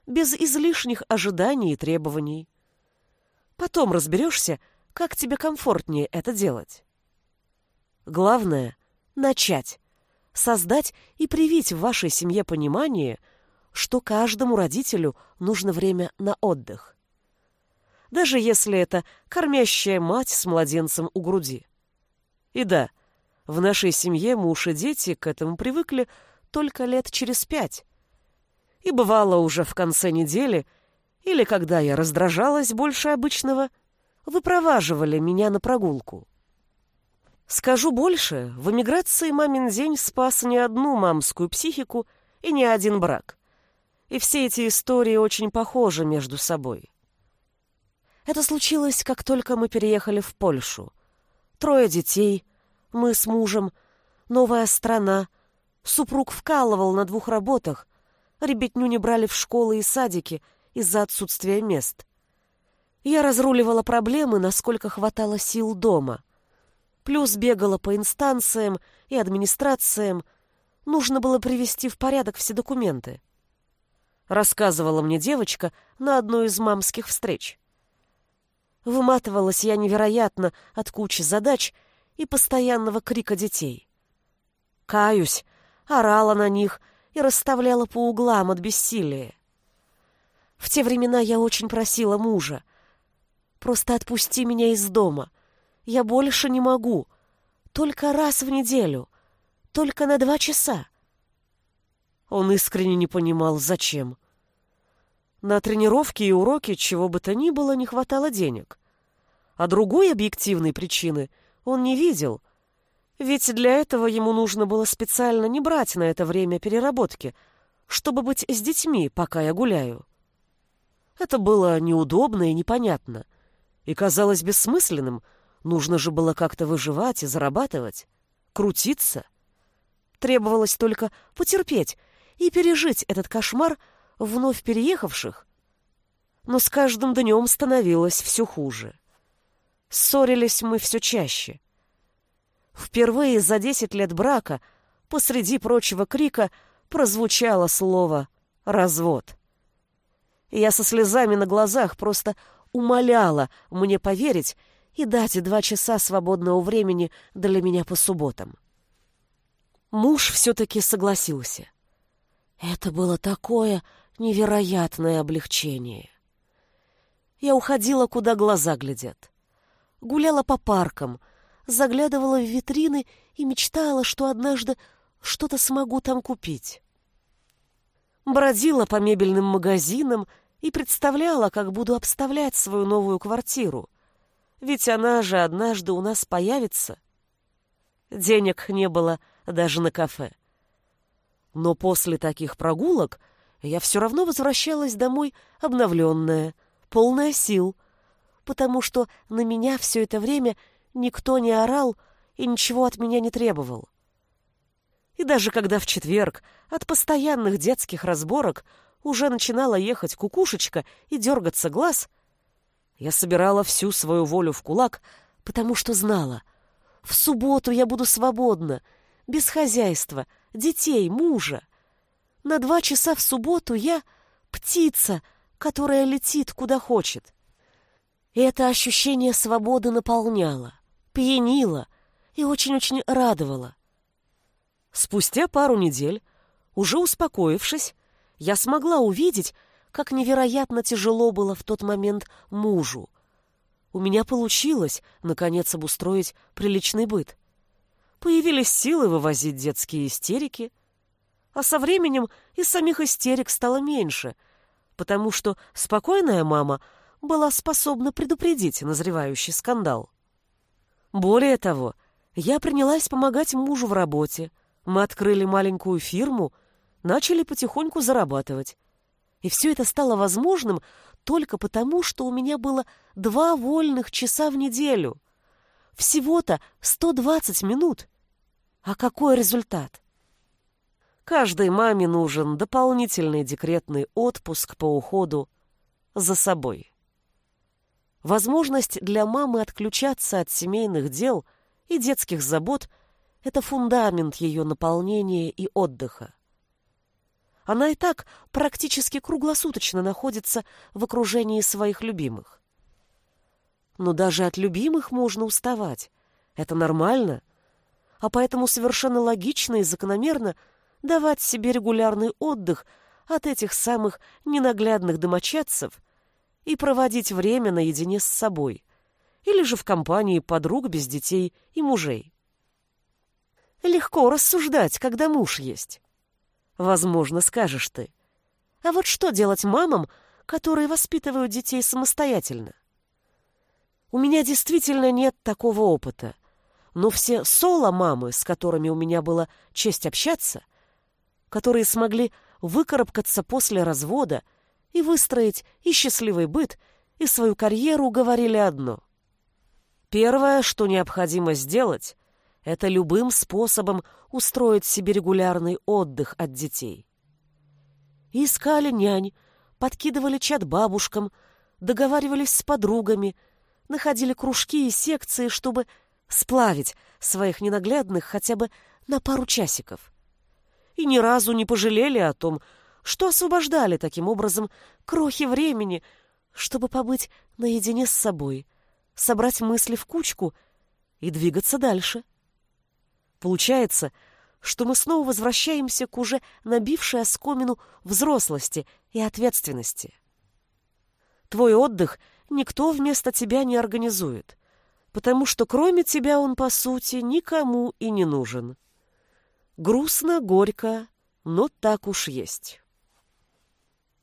без излишних ожиданий и требований. Потом разберешься, как тебе комфортнее это делать. Главное — начать, создать и привить в вашей семье понимание, что каждому родителю нужно время на отдых. Даже если это кормящая мать с младенцем у груди. И да, в нашей семье муж и дети к этому привыкли только лет через пять. И бывало уже в конце недели, или когда я раздражалась больше обычного, выпроваживали меня на прогулку. Скажу больше, в эмиграции мамин день спас не одну мамскую психику и не один брак. И все эти истории очень похожи между собой. Это случилось, как только мы переехали в Польшу — Трое детей, мы с мужем, новая страна. Супруг вкалывал на двух работах. Ребятню не брали в школы и садики из-за отсутствия мест. Я разруливала проблемы, насколько хватало сил дома. Плюс бегала по инстанциям и администрациям. Нужно было привести в порядок все документы. Рассказывала мне девочка на одной из мамских встреч. Выматывалась я невероятно от кучи задач и постоянного крика детей. Каюсь, орала на них и расставляла по углам от бессилия. В те времена я очень просила мужа. Просто отпусти меня из дома. Я больше не могу. Только раз в неделю. Только на два часа. Он искренне не понимал, зачем. На тренировки и уроки чего бы то ни было не хватало денег. А другой объективной причины он не видел. Ведь для этого ему нужно было специально не брать на это время переработки, чтобы быть с детьми, пока я гуляю. Это было неудобно и непонятно. И казалось бессмысленным. Нужно же было как-то выживать и зарабатывать. Крутиться. Требовалось только потерпеть и пережить этот кошмар вновь переехавших. Но с каждым днем становилось все хуже. Ссорились мы все чаще. Впервые за десять лет брака посреди прочего крика прозвучало слово «развод». Я со слезами на глазах просто умоляла мне поверить и дать два часа свободного времени для меня по субботам. Муж все-таки согласился. Это было такое невероятное облегчение. Я уходила, куда глаза глядят. Гуляла по паркам, заглядывала в витрины и мечтала, что однажды что-то смогу там купить. Бродила по мебельным магазинам и представляла, как буду обставлять свою новую квартиру. Ведь она же однажды у нас появится. Денег не было даже на кафе. Но после таких прогулок я все равно возвращалась домой обновленная, полная сил, потому что на меня все это время никто не орал и ничего от меня не требовал. И даже когда в четверг от постоянных детских разборок уже начинала ехать кукушечка и дергаться глаз, я собирала всю свою волю в кулак, потому что знала, в субботу я буду свободна, без хозяйства, детей, мужа. На два часа в субботу я птица, которая летит куда хочет. И это ощущение свободы наполняло, пьянило и очень-очень радовало. Спустя пару недель, уже успокоившись, я смогла увидеть, как невероятно тяжело было в тот момент мужу. У меня получилось, наконец, обустроить приличный быт. Появились силы вывозить детские истерики, а со временем и самих истерик стало меньше, потому что спокойная мама была способна предупредить назревающий скандал. Более того, я принялась помогать мужу в работе. Мы открыли маленькую фирму — начали потихоньку зарабатывать. И все это стало возможным только потому, что у меня было два вольных часа в неделю. Всего-то 120 минут. А какой результат? Каждой маме нужен дополнительный декретный отпуск по уходу за собой. Возможность для мамы отключаться от семейных дел и детских забот – это фундамент ее наполнения и отдыха. Она и так практически круглосуточно находится в окружении своих любимых. Но даже от любимых можно уставать. Это нормально. А поэтому совершенно логично и закономерно давать себе регулярный отдых от этих самых ненаглядных домочадцев и проводить время наедине с собой или же в компании подруг без детей и мужей. Легко рассуждать, когда муж есть. Возможно, скажешь ты. А вот что делать мамам, которые воспитывают детей самостоятельно? У меня действительно нет такого опыта. Но все соло-мамы, с которыми у меня была честь общаться, которые смогли выкарабкаться после развода и выстроить и счастливый быт, и свою карьеру, говорили одно. Первое, что необходимо сделать, это любым способом устроить себе регулярный отдых от детей. искали нянь, подкидывали чат бабушкам, договаривались с подругами, находили кружки и секции, чтобы сплавить своих ненаглядных хотя бы на пару часиков. И ни разу не пожалели о том, что освобождали таким образом крохи времени, чтобы побыть наедине с собой, собрать мысли в кучку и двигаться дальше. Получается, что мы снова возвращаемся к уже набившей оскомину взрослости и ответственности. Твой отдых никто вместо тебя не организует, потому что кроме тебя он, по сути, никому и не нужен. Грустно, горько, но так уж есть.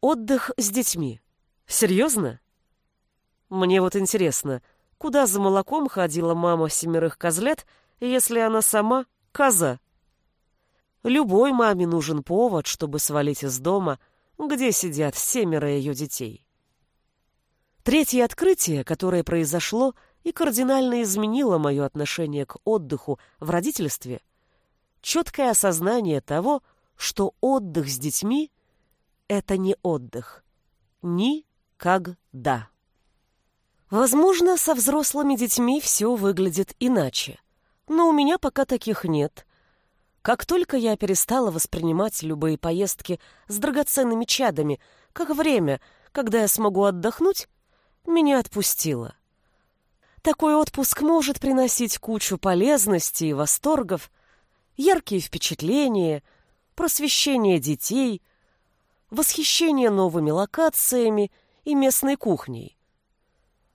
Отдых с детьми. Серьезно? Мне вот интересно, куда за молоком ходила мама семерых козлят, если она сама коза? Любой маме нужен повод, чтобы свалить из дома, где сидят семеро ее детей. Третье открытие, которое произошло и кардинально изменило мое отношение к отдыху в родительстве, четкое осознание того, что отдых с детьми — это не отдых. Никогда. Возможно, со взрослыми детьми все выглядит иначе. Но у меня пока таких нет. Как только я перестала воспринимать любые поездки с драгоценными чадами как время, когда я смогу отдохнуть, меня отпустило. Такой отпуск может приносить кучу полезности и восторгов, яркие впечатления, просвещение детей, восхищение новыми локациями и местной кухней.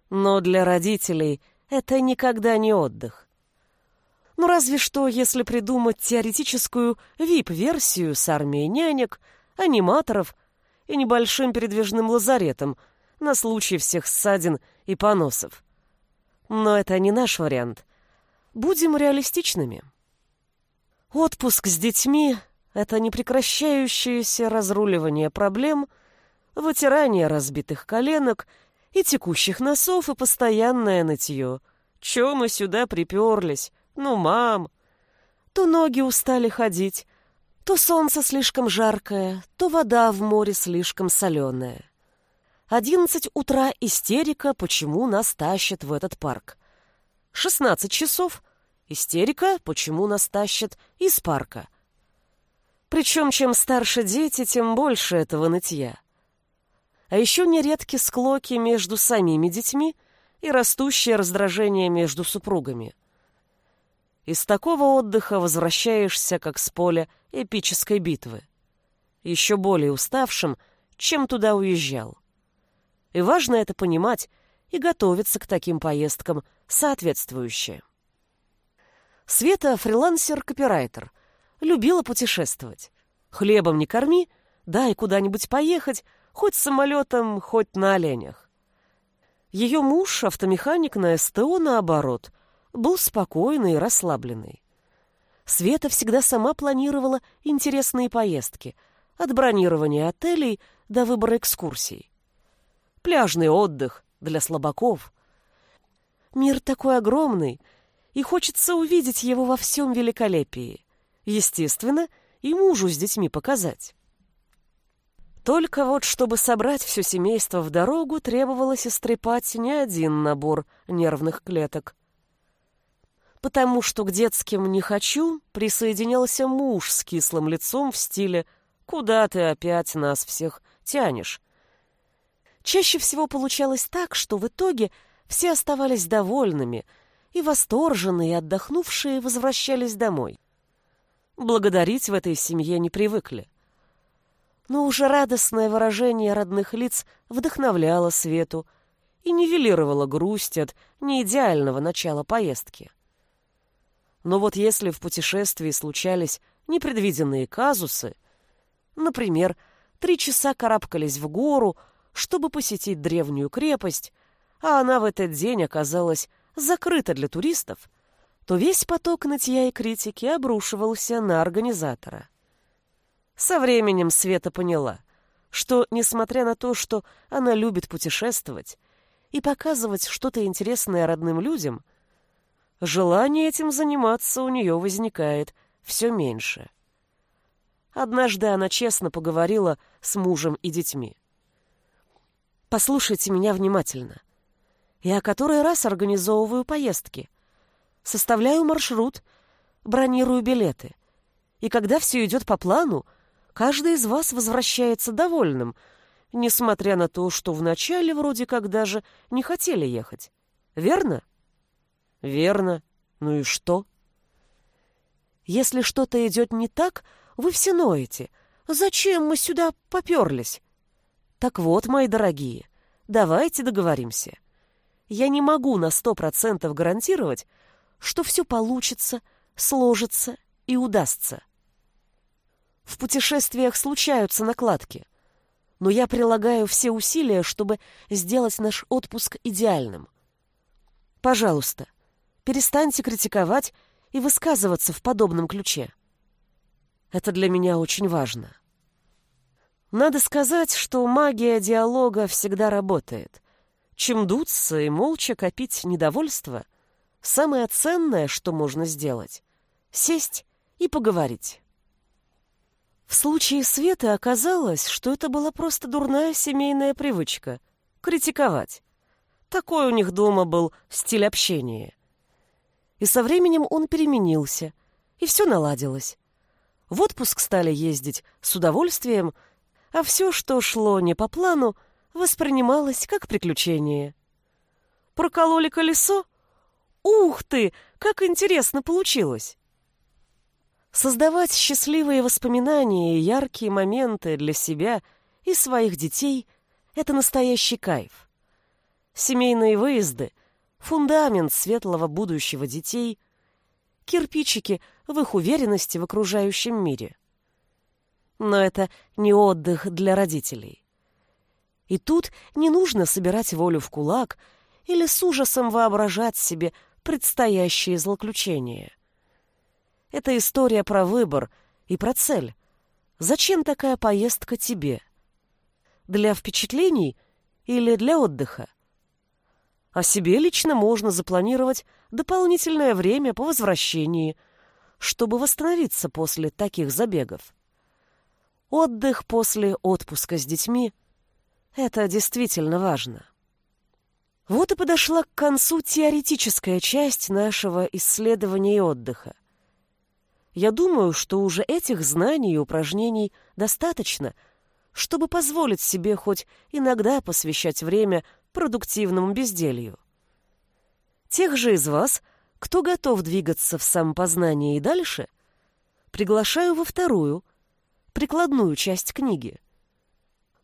Но для родителей это никогда не отдых. Ну разве что, если придумать теоретическую VIP-версию с армией нянек, аниматоров и небольшим передвижным лазаретом – на случай всех ссадин и поносов. Но это не наш вариант. Будем реалистичными. Отпуск с детьми — это непрекращающееся разруливание проблем, вытирание разбитых коленок и текущих носов и постоянное нытье. Чё мы сюда приперлись? Ну, мам! То ноги устали ходить, то солнце слишком жаркое, то вода в море слишком соленая. Одиннадцать утра истерика, почему нас тащат в этот парк. Шестнадцать часов истерика, почему нас тащат из парка. Причем чем старше дети, тем больше этого нытья. А еще нередки склоки между самими детьми и растущее раздражение между супругами. Из такого отдыха возвращаешься, как с поля эпической битвы. Еще более уставшим, чем туда уезжал. И важно это понимать и готовиться к таким поездкам соответствующе. Света фрилансер-копирайтер. Любила путешествовать. Хлебом не корми, дай куда-нибудь поехать, хоть самолетом, хоть на оленях. Ее муж, автомеханик на СТО, наоборот, был спокойный и расслабленный. Света всегда сама планировала интересные поездки, от бронирования отелей до выбора экскурсий пляжный отдых для слабаков. Мир такой огромный, и хочется увидеть его во всем великолепии. Естественно, и мужу с детьми показать. Только вот, чтобы собрать все семейство в дорогу, требовалось истрепать не один набор нервных клеток. Потому что к детским «не хочу» присоединялся муж с кислым лицом в стиле «Куда ты опять нас всех тянешь?» Чаще всего получалось так, что в итоге все оставались довольными, и восторженные отдохнувшие возвращались домой. Благодарить в этой семье не привыкли. Но уже радостное выражение родных лиц вдохновляло Свету и нивелировало грусть от неидеального начала поездки. Но вот если в путешествии случались непредвиденные казусы, например, три часа карабкались в гору, чтобы посетить древнюю крепость, а она в этот день оказалась закрыта для туристов, то весь поток нытья и критики обрушивался на организатора. Со временем Света поняла, что, несмотря на то, что она любит путешествовать и показывать что-то интересное родным людям, желание этим заниматься у нее возникает все меньше. Однажды она честно поговорила с мужем и детьми. Послушайте меня внимательно. Я который раз организовываю поездки. Составляю маршрут, бронирую билеты. И когда все идет по плану, каждый из вас возвращается довольным, несмотря на то, что вначале вроде как даже не хотели ехать. Верно? Верно. Ну и что? Если что-то идет не так, вы все ноете. Зачем мы сюда поперлись? Так вот, мои дорогие, давайте договоримся. Я не могу на сто процентов гарантировать, что все получится, сложится и удастся. В путешествиях случаются накладки, но я прилагаю все усилия, чтобы сделать наш отпуск идеальным. Пожалуйста, перестаньте критиковать и высказываться в подобном ключе. Это для меня очень важно. Надо сказать, что магия диалога всегда работает. Чем дуться и молча копить недовольство — самое ценное, что можно сделать — сесть и поговорить. В случае Светы оказалось, что это была просто дурная семейная привычка — критиковать. Такой у них дома был стиль общения. И со временем он переменился, и все наладилось. В отпуск стали ездить с удовольствием, а все, что шло не по плану, воспринималось как приключение. Прокололи колесо? Ух ты, как интересно получилось! Создавать счастливые воспоминания и яркие моменты для себя и своих детей — это настоящий кайф. Семейные выезды — фундамент светлого будущего детей, кирпичики в их уверенности в окружающем мире. Но это не отдых для родителей. И тут не нужно собирать волю в кулак или с ужасом воображать себе предстоящие злоключения. Это история про выбор и про цель. Зачем такая поездка тебе? Для впечатлений или для отдыха? А себе лично можно запланировать дополнительное время по возвращении, чтобы восстановиться после таких забегов. Отдых после отпуска с детьми – это действительно важно. Вот и подошла к концу теоретическая часть нашего исследования и отдыха. Я думаю, что уже этих знаний и упражнений достаточно, чтобы позволить себе хоть иногда посвящать время продуктивному безделью. Тех же из вас, кто готов двигаться в самопознание и дальше, приглашаю во вторую, прикладную часть книги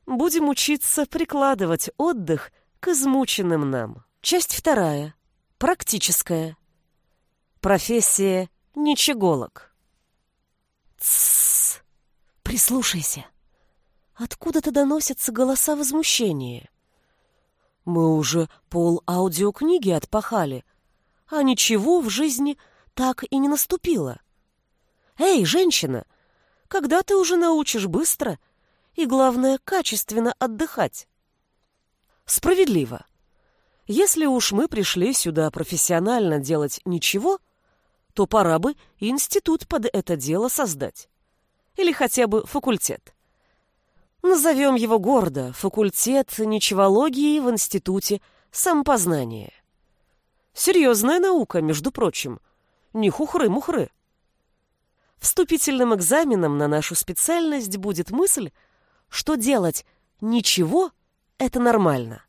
будем учиться прикладывать отдых к измученным нам. Часть вторая. Практическая. Профессия ничеголог. Тссс. Прислушайся. Откуда-то доносятся голоса возмущения. Мы уже пол аудиокниги отпахали, а ничего в жизни так и не наступило. Эй, женщина, когда ты уже научишь быстро — и, главное, качественно отдыхать. Справедливо. Если уж мы пришли сюда профессионально делать ничего, то пора бы институт под это дело создать. Или хотя бы факультет. Назовем его гордо «Факультет ничевологии в Институте самопознания». Серьезная наука, между прочим. Не хухры-мухры. Вступительным экзаменом на нашу специальность будет мысль, что делать ничего — это нормально.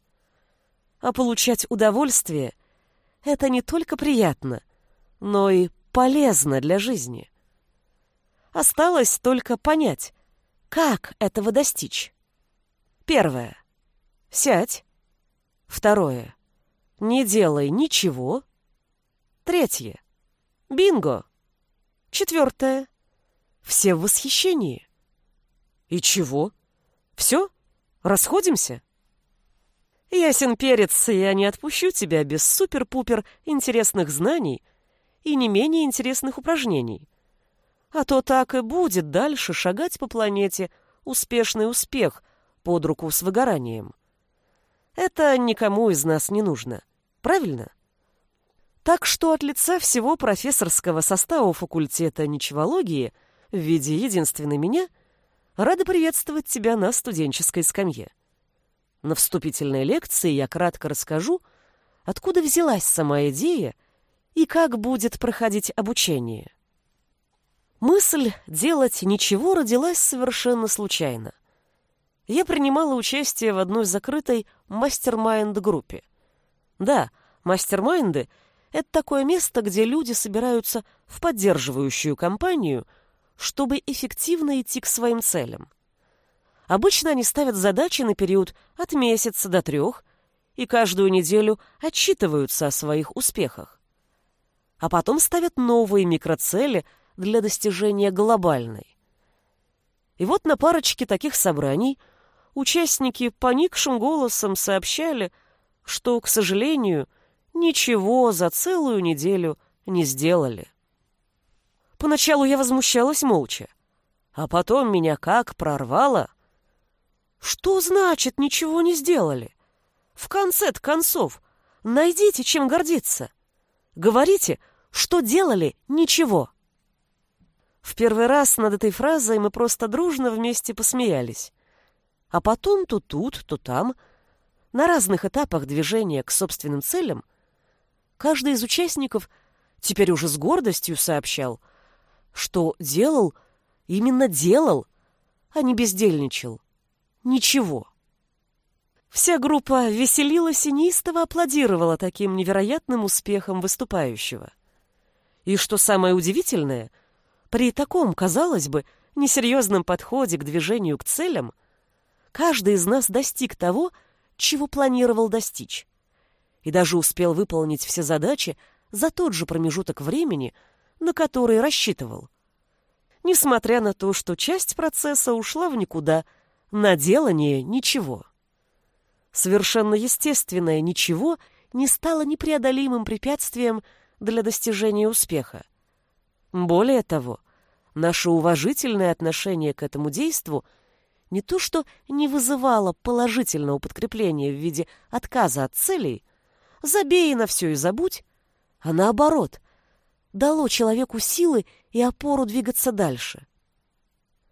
А получать удовольствие — это не только приятно, но и полезно для жизни. Осталось только понять, как этого достичь. Первое. Сядь. Второе. Не делай ничего. Третье. Бинго. Четвертое. Все в восхищении. И чего? Все? Расходимся? Ясен перец, я не отпущу тебя без супер-пупер интересных знаний и не менее интересных упражнений. А то так и будет дальше шагать по планете успешный успех под руку с выгоранием. Это никому из нас не нужно. Правильно? Так что от лица всего профессорского состава факультета ничевологии в виде единственной меня – Рада приветствовать тебя на студенческой скамье. На вступительной лекции я кратко расскажу, откуда взялась сама идея и как будет проходить обучение. Мысль делать ничего родилась совершенно случайно. Я принимала участие в одной закрытой мастер-майнд-группе. Да, мастер-майнды — это такое место, где люди собираются в поддерживающую компанию — чтобы эффективно идти к своим целям. Обычно они ставят задачи на период от месяца до трех и каждую неделю отчитываются о своих успехах. А потом ставят новые микроцели для достижения глобальной. И вот на парочке таких собраний участники поникшим голосом сообщали, что, к сожалению, ничего за целую неделю не сделали. Поначалу я возмущалась молча, а потом меня как прорвало. Что значит ничего не сделали? В конце концов, найдите чем гордиться. Говорите, что делали ничего. В первый раз над этой фразой мы просто дружно вместе посмеялись. А потом то тут, то там, на разных этапах движения к собственным целям, каждый из участников теперь уже с гордостью сообщал, что делал, именно делал, а не бездельничал. Ничего. Вся группа веселилась и неистово аплодировала таким невероятным успехом выступающего. И что самое удивительное, при таком, казалось бы, несерьезном подходе к движению к целям, каждый из нас достиг того, чего планировал достичь, и даже успел выполнить все задачи за тот же промежуток времени, на который рассчитывал. Несмотря на то, что часть процесса ушла в никуда, на делание ничего. Совершенно естественное ничего не стало непреодолимым препятствием для достижения успеха. Более того, наше уважительное отношение к этому действу не то что не вызывало положительного подкрепления в виде отказа от целей, забей на все и забудь, а наоборот, дало человеку силы и опору двигаться дальше.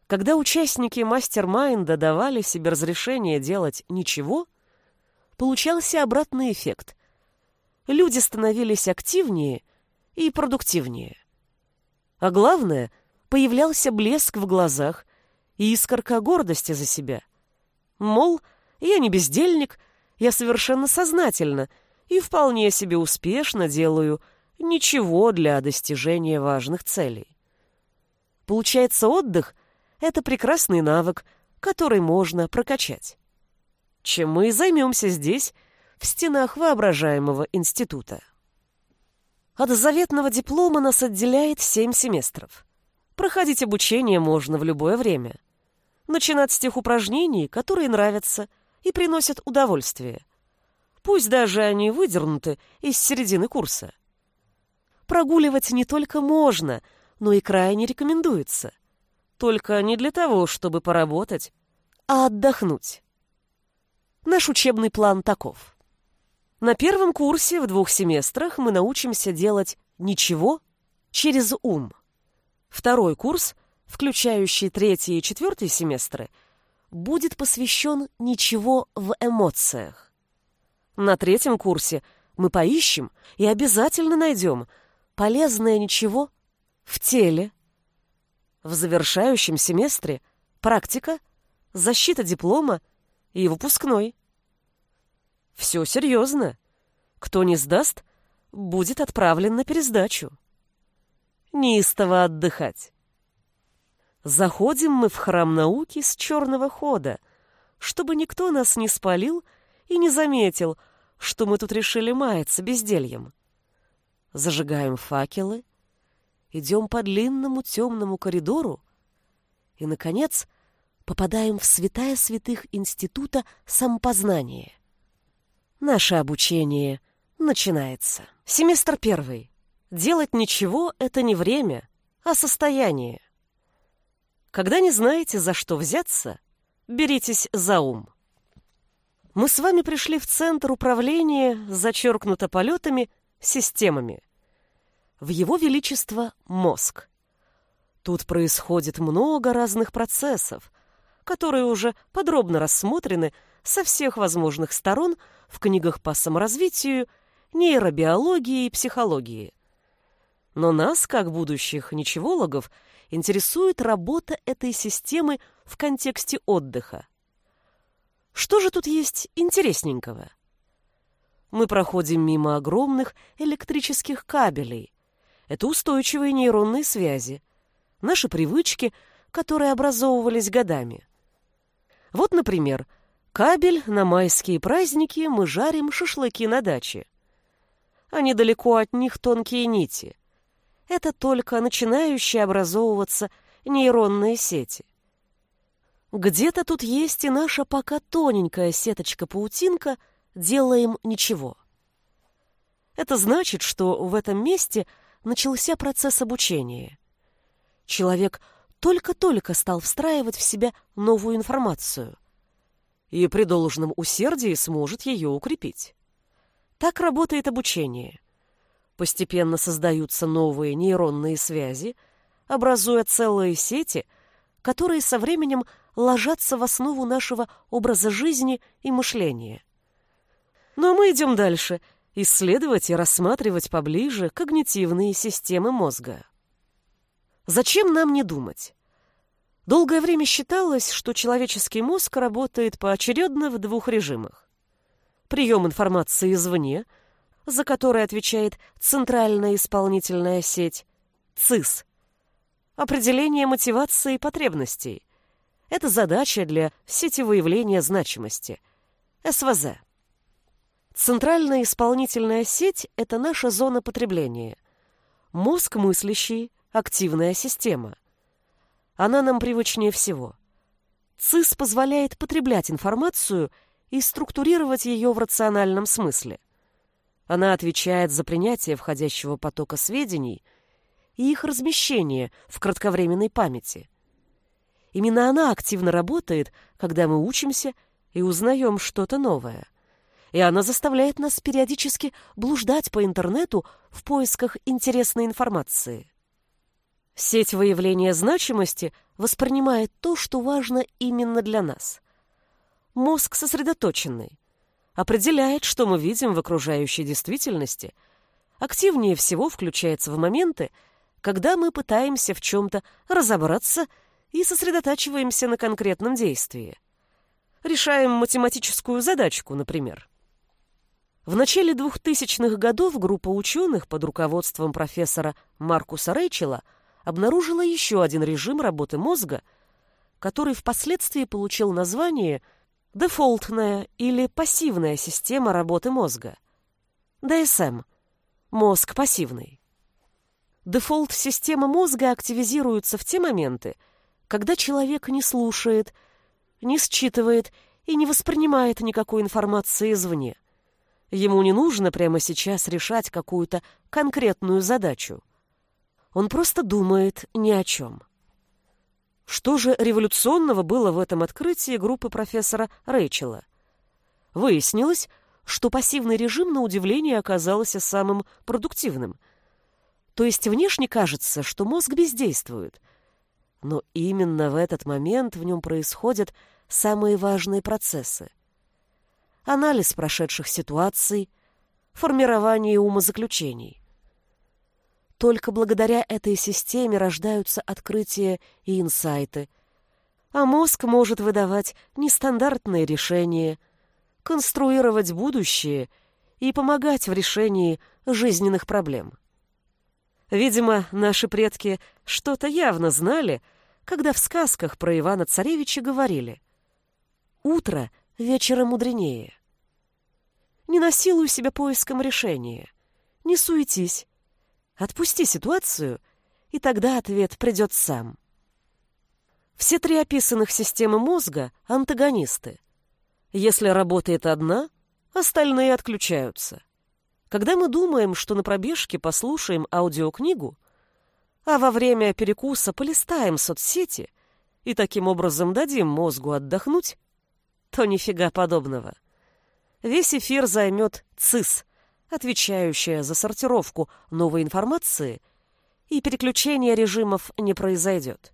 Когда участники мастер-майнда давали себе разрешение делать ничего – получался обратный эффект. Люди становились активнее и продуктивнее. А главное, появлялся блеск в глазах и искорка гордости за себя. Мол, я не бездельник, я совершенно сознательно и вполне себе успешно делаю ничего для достижения важных целей. Получается, отдых — это прекрасный навык, который можно прокачать чем мы и займемся здесь, в стенах воображаемого института. От заветного диплома нас отделяет семь семестров. Проходить обучение можно в любое время. Начинать с тех упражнений, которые нравятся и приносят удовольствие. Пусть даже они выдернуты из середины курса. Прогуливать не только можно, но и крайне рекомендуется. Только не для того, чтобы поработать, а отдохнуть. Наш учебный план таков. На первом курсе в двух семестрах мы научимся делать ничего через ум. Второй курс, включающий третий и четвертый семестры, будет посвящен ничего в эмоциях. На третьем курсе мы поищем и обязательно найдем полезное ничего в теле. В завершающем семестре практика, защита диплома и выпускной. Все серьезно. Кто не сдаст, будет отправлен на пересдачу. Неистово отдыхать. Заходим мы в храм науки с черного хода, чтобы никто нас не спалил и не заметил, что мы тут решили маяться бездельем. Зажигаем факелы, идем по длинному темному коридору и, наконец, попадаем в святая святых института самопознания. Наше обучение начинается. Семестр первый. Делать ничего — это не время, а состояние. Когда не знаете, за что взяться, беритесь за ум. Мы с вами пришли в центр управления, зачеркнуто полетами, системами. В его величество мозг. Тут происходит много разных процессов, которые уже подробно рассмотрены со всех возможных сторон в книгах по саморазвитию, нейробиологии и психологии. Но нас, как будущих ничевологов, интересует работа этой системы в контексте отдыха. Что же тут есть интересненького? Мы проходим мимо огромных электрических кабелей. Это устойчивые нейронные связи, наши привычки, которые образовывались годами. Вот, например, Кабель на майские праздники мы жарим шашлыки на даче. А недалеко от них тонкие нити. Это только начинающие образовываться нейронные сети. Где-то тут есть и наша пока тоненькая сеточка-паутинка «делаем ничего». Это значит, что в этом месте начался процесс обучения. Человек только-только стал встраивать в себя новую информацию и при должном усердии сможет ее укрепить. Так работает обучение. Постепенно создаются новые нейронные связи, образуя целые сети, которые со временем ложатся в основу нашего образа жизни и мышления. Но мы идем дальше — исследовать и рассматривать поближе когнитивные системы мозга. Зачем нам не думать? Долгое время считалось, что человеческий мозг работает поочередно в двух режимах. Прием информации извне, за который отвечает Центральная исполнительная сеть, ЦИС. Определение мотивации и потребностей, это задача для сетевыявления значимости. СВЗ. Центральная исполнительная сеть – это наша зона потребления. Мозг мыслящий, активная система. Она нам привычнее всего. ЦИС позволяет потреблять информацию и структурировать ее в рациональном смысле. Она отвечает за принятие входящего потока сведений и их размещение в кратковременной памяти – Именно она активно работает, когда мы учимся и узнаем что-то новое. И она заставляет нас периодически блуждать по интернету в поисках интересной информации. Сеть выявления значимости воспринимает то, что важно именно для нас. Мозг сосредоточенный, определяет, что мы видим в окружающей действительности, активнее всего включается в моменты, когда мы пытаемся в чем-то разобраться и сосредотачиваемся на конкретном действии. Решаем математическую задачку, например. В начале 2000-х годов группа ученых под руководством профессора Маркуса Рейчела обнаружила еще один режим работы мозга, который впоследствии получил название дефолтная или пассивная система работы мозга. ДСМ – мозг пассивный. Дефолт-система мозга активизируется в те моменты, когда человек не слушает, не считывает и не воспринимает никакой информации извне. Ему не нужно прямо сейчас решать какую-то конкретную задачу. Он просто думает ни о чем. Что же революционного было в этом открытии группы профессора Рэйчела? Выяснилось, что пассивный режим, на удивление, оказался самым продуктивным. То есть внешне кажется, что мозг бездействует, но именно в этот момент в нем происходят самые важные процессы. Анализ прошедших ситуаций, формирование умозаключений. Только благодаря этой системе рождаются открытия и инсайты, а мозг может выдавать нестандартные решения, конструировать будущее и помогать в решении жизненных проблем. Видимо, наши предки что-то явно знали, когда в сказках про Ивана-Царевича говорили «Утро вечера мудренее». Не насилуй себя поиском решения, не суетись, отпусти ситуацию, и тогда ответ придет сам. Все три описанных системы мозга — антагонисты. Если работает одна, остальные отключаются. Когда мы думаем, что на пробежке послушаем аудиокнигу, а во время перекуса полистаем соцсети и таким образом дадим мозгу отдохнуть, то нифига подобного. Весь эфир займет ЦИС, отвечающая за сортировку новой информации, и переключение режимов не произойдет.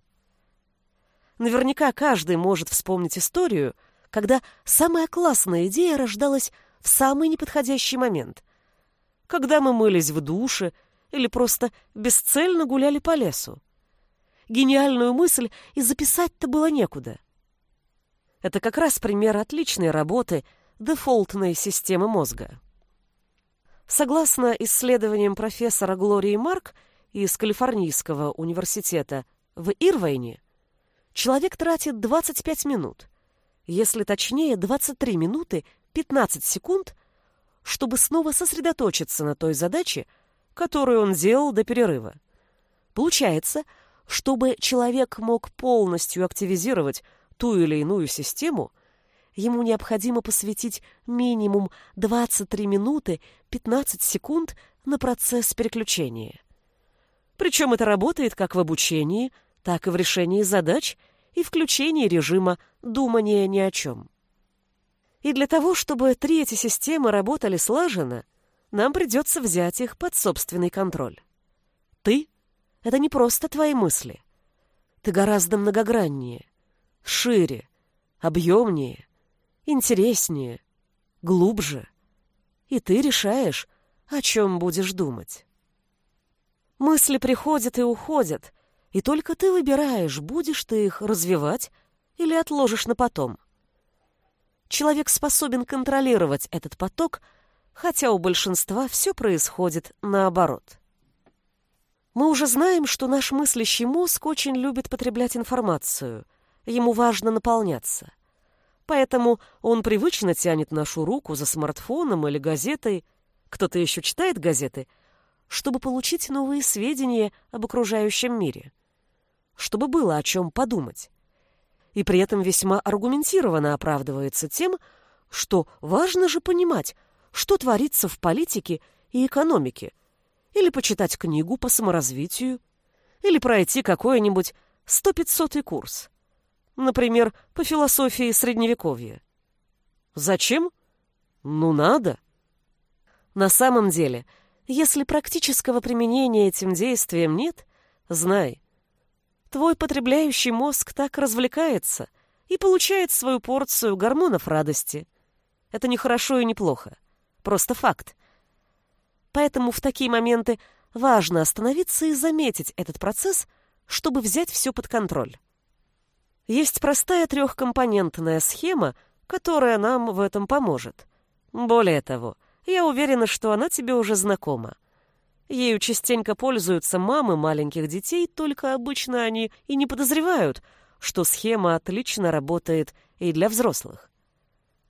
Наверняка каждый может вспомнить историю, когда самая классная идея рождалась в самый неподходящий момент, когда мы мылись в душе или просто бесцельно гуляли по лесу. Гениальную мысль и записать-то было некуда. Это как раз пример отличной работы дефолтной системы мозга. Согласно исследованиям профессора Глории Марк из Калифорнийского университета в Ирвайне, человек тратит 25 минут, если точнее 23 минуты 15 секунд, чтобы снова сосредоточиться на той задаче, которую он делал до перерыва. Получается, чтобы человек мог полностью активизировать ту или иную систему, ему необходимо посвятить минимум 23 минуты 15 секунд на процесс переключения. Причем это работает как в обучении, так и в решении задач и включении режима думания ни о чем. И для того, чтобы три эти системы работали слаженно, нам придется взять их под собственный контроль. Ты — это не просто твои мысли. Ты гораздо многограннее, шире, объемнее, интереснее, глубже. И ты решаешь, о чем будешь думать. Мысли приходят и уходят, и только ты выбираешь, будешь ты их развивать или отложишь на потом. Человек способен контролировать этот поток, хотя у большинства все происходит наоборот. Мы уже знаем, что наш мыслящий мозг очень любит потреблять информацию. Ему важно наполняться. Поэтому он привычно тянет нашу руку за смартфоном или газетой. Кто-то еще читает газеты, чтобы получить новые сведения об окружающем мире. Чтобы было о чем подумать и при этом весьма аргументированно оправдывается тем, что важно же понимать, что творится в политике и экономике, или почитать книгу по саморазвитию, или пройти какой-нибудь сто-пятьсотый курс, например, по философии Средневековья. Зачем? Ну, надо. На самом деле, если практического применения этим действиям нет, знай, Твой потребляющий мозг так развлекается и получает свою порцию гормонов радости. Это не хорошо и не плохо. Просто факт. Поэтому в такие моменты важно остановиться и заметить этот процесс, чтобы взять все под контроль. Есть простая трехкомпонентная схема, которая нам в этом поможет. Более того, я уверена, что она тебе уже знакома. Ею частенько пользуются мамы маленьких детей, только обычно они и не подозревают, что схема отлично работает и для взрослых.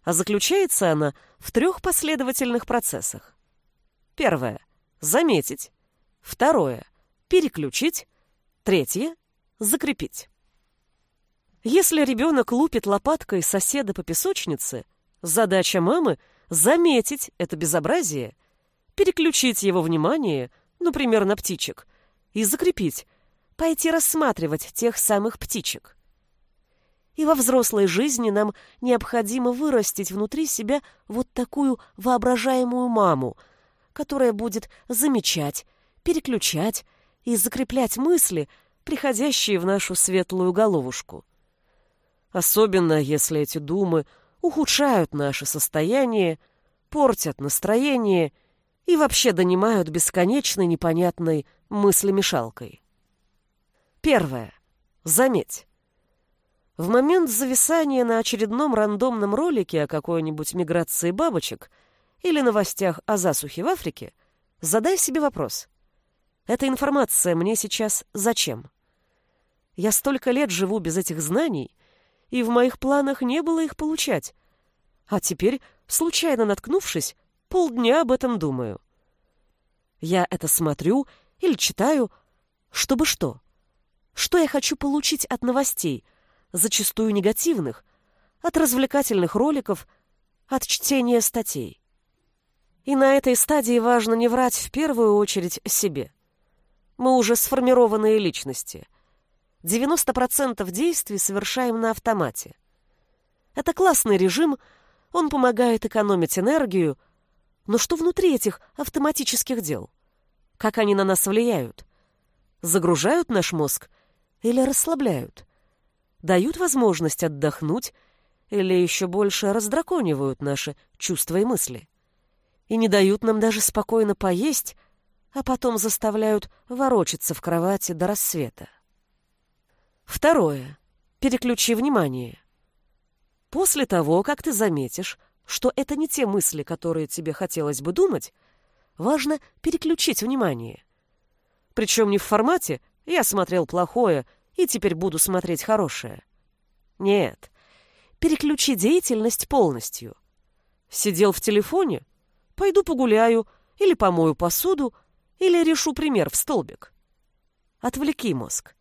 А заключается она в трех последовательных процессах. Первое — заметить. Второе — переключить. Третье — закрепить. Если ребенок лупит лопаткой соседа по песочнице, задача мамы — заметить это безобразие — переключить его внимание, например, на птичек, и закрепить, пойти рассматривать тех самых птичек. И во взрослой жизни нам необходимо вырастить внутри себя вот такую воображаемую маму, которая будет замечать, переключать и закреплять мысли, приходящие в нашу светлую головушку. Особенно, если эти думы ухудшают наше состояние, портят настроение – и вообще донимают бесконечной непонятной мыслемешалкой. Первое. Заметь. В момент зависания на очередном рандомном ролике о какой-нибудь миграции бабочек или новостях о засухе в Африке, задай себе вопрос. Эта информация мне сейчас зачем? Я столько лет живу без этих знаний, и в моих планах не было их получать. А теперь, случайно наткнувшись, Полдня об этом думаю. Я это смотрю или читаю, чтобы что? Что я хочу получить от новостей, зачастую негативных, от развлекательных роликов, от чтения статей? И на этой стадии важно не врать в первую очередь себе. Мы уже сформированные личности. 90% действий совершаем на автомате. Это классный режим, он помогает экономить энергию, но что внутри этих автоматических дел? Как они на нас влияют? Загружают наш мозг или расслабляют? Дают возможность отдохнуть или еще больше раздраконивают наши чувства и мысли? И не дают нам даже спокойно поесть, а потом заставляют ворочаться в кровати до рассвета. Второе. Переключи внимание. После того, как ты заметишь, что это не те мысли, которые тебе хотелось бы думать, важно переключить внимание. Причем не в формате «я смотрел плохое и теперь буду смотреть хорошее». Нет, переключи деятельность полностью. Сидел в телефоне? Пойду погуляю, или помою посуду, или решу пример в столбик. Отвлеки мозг.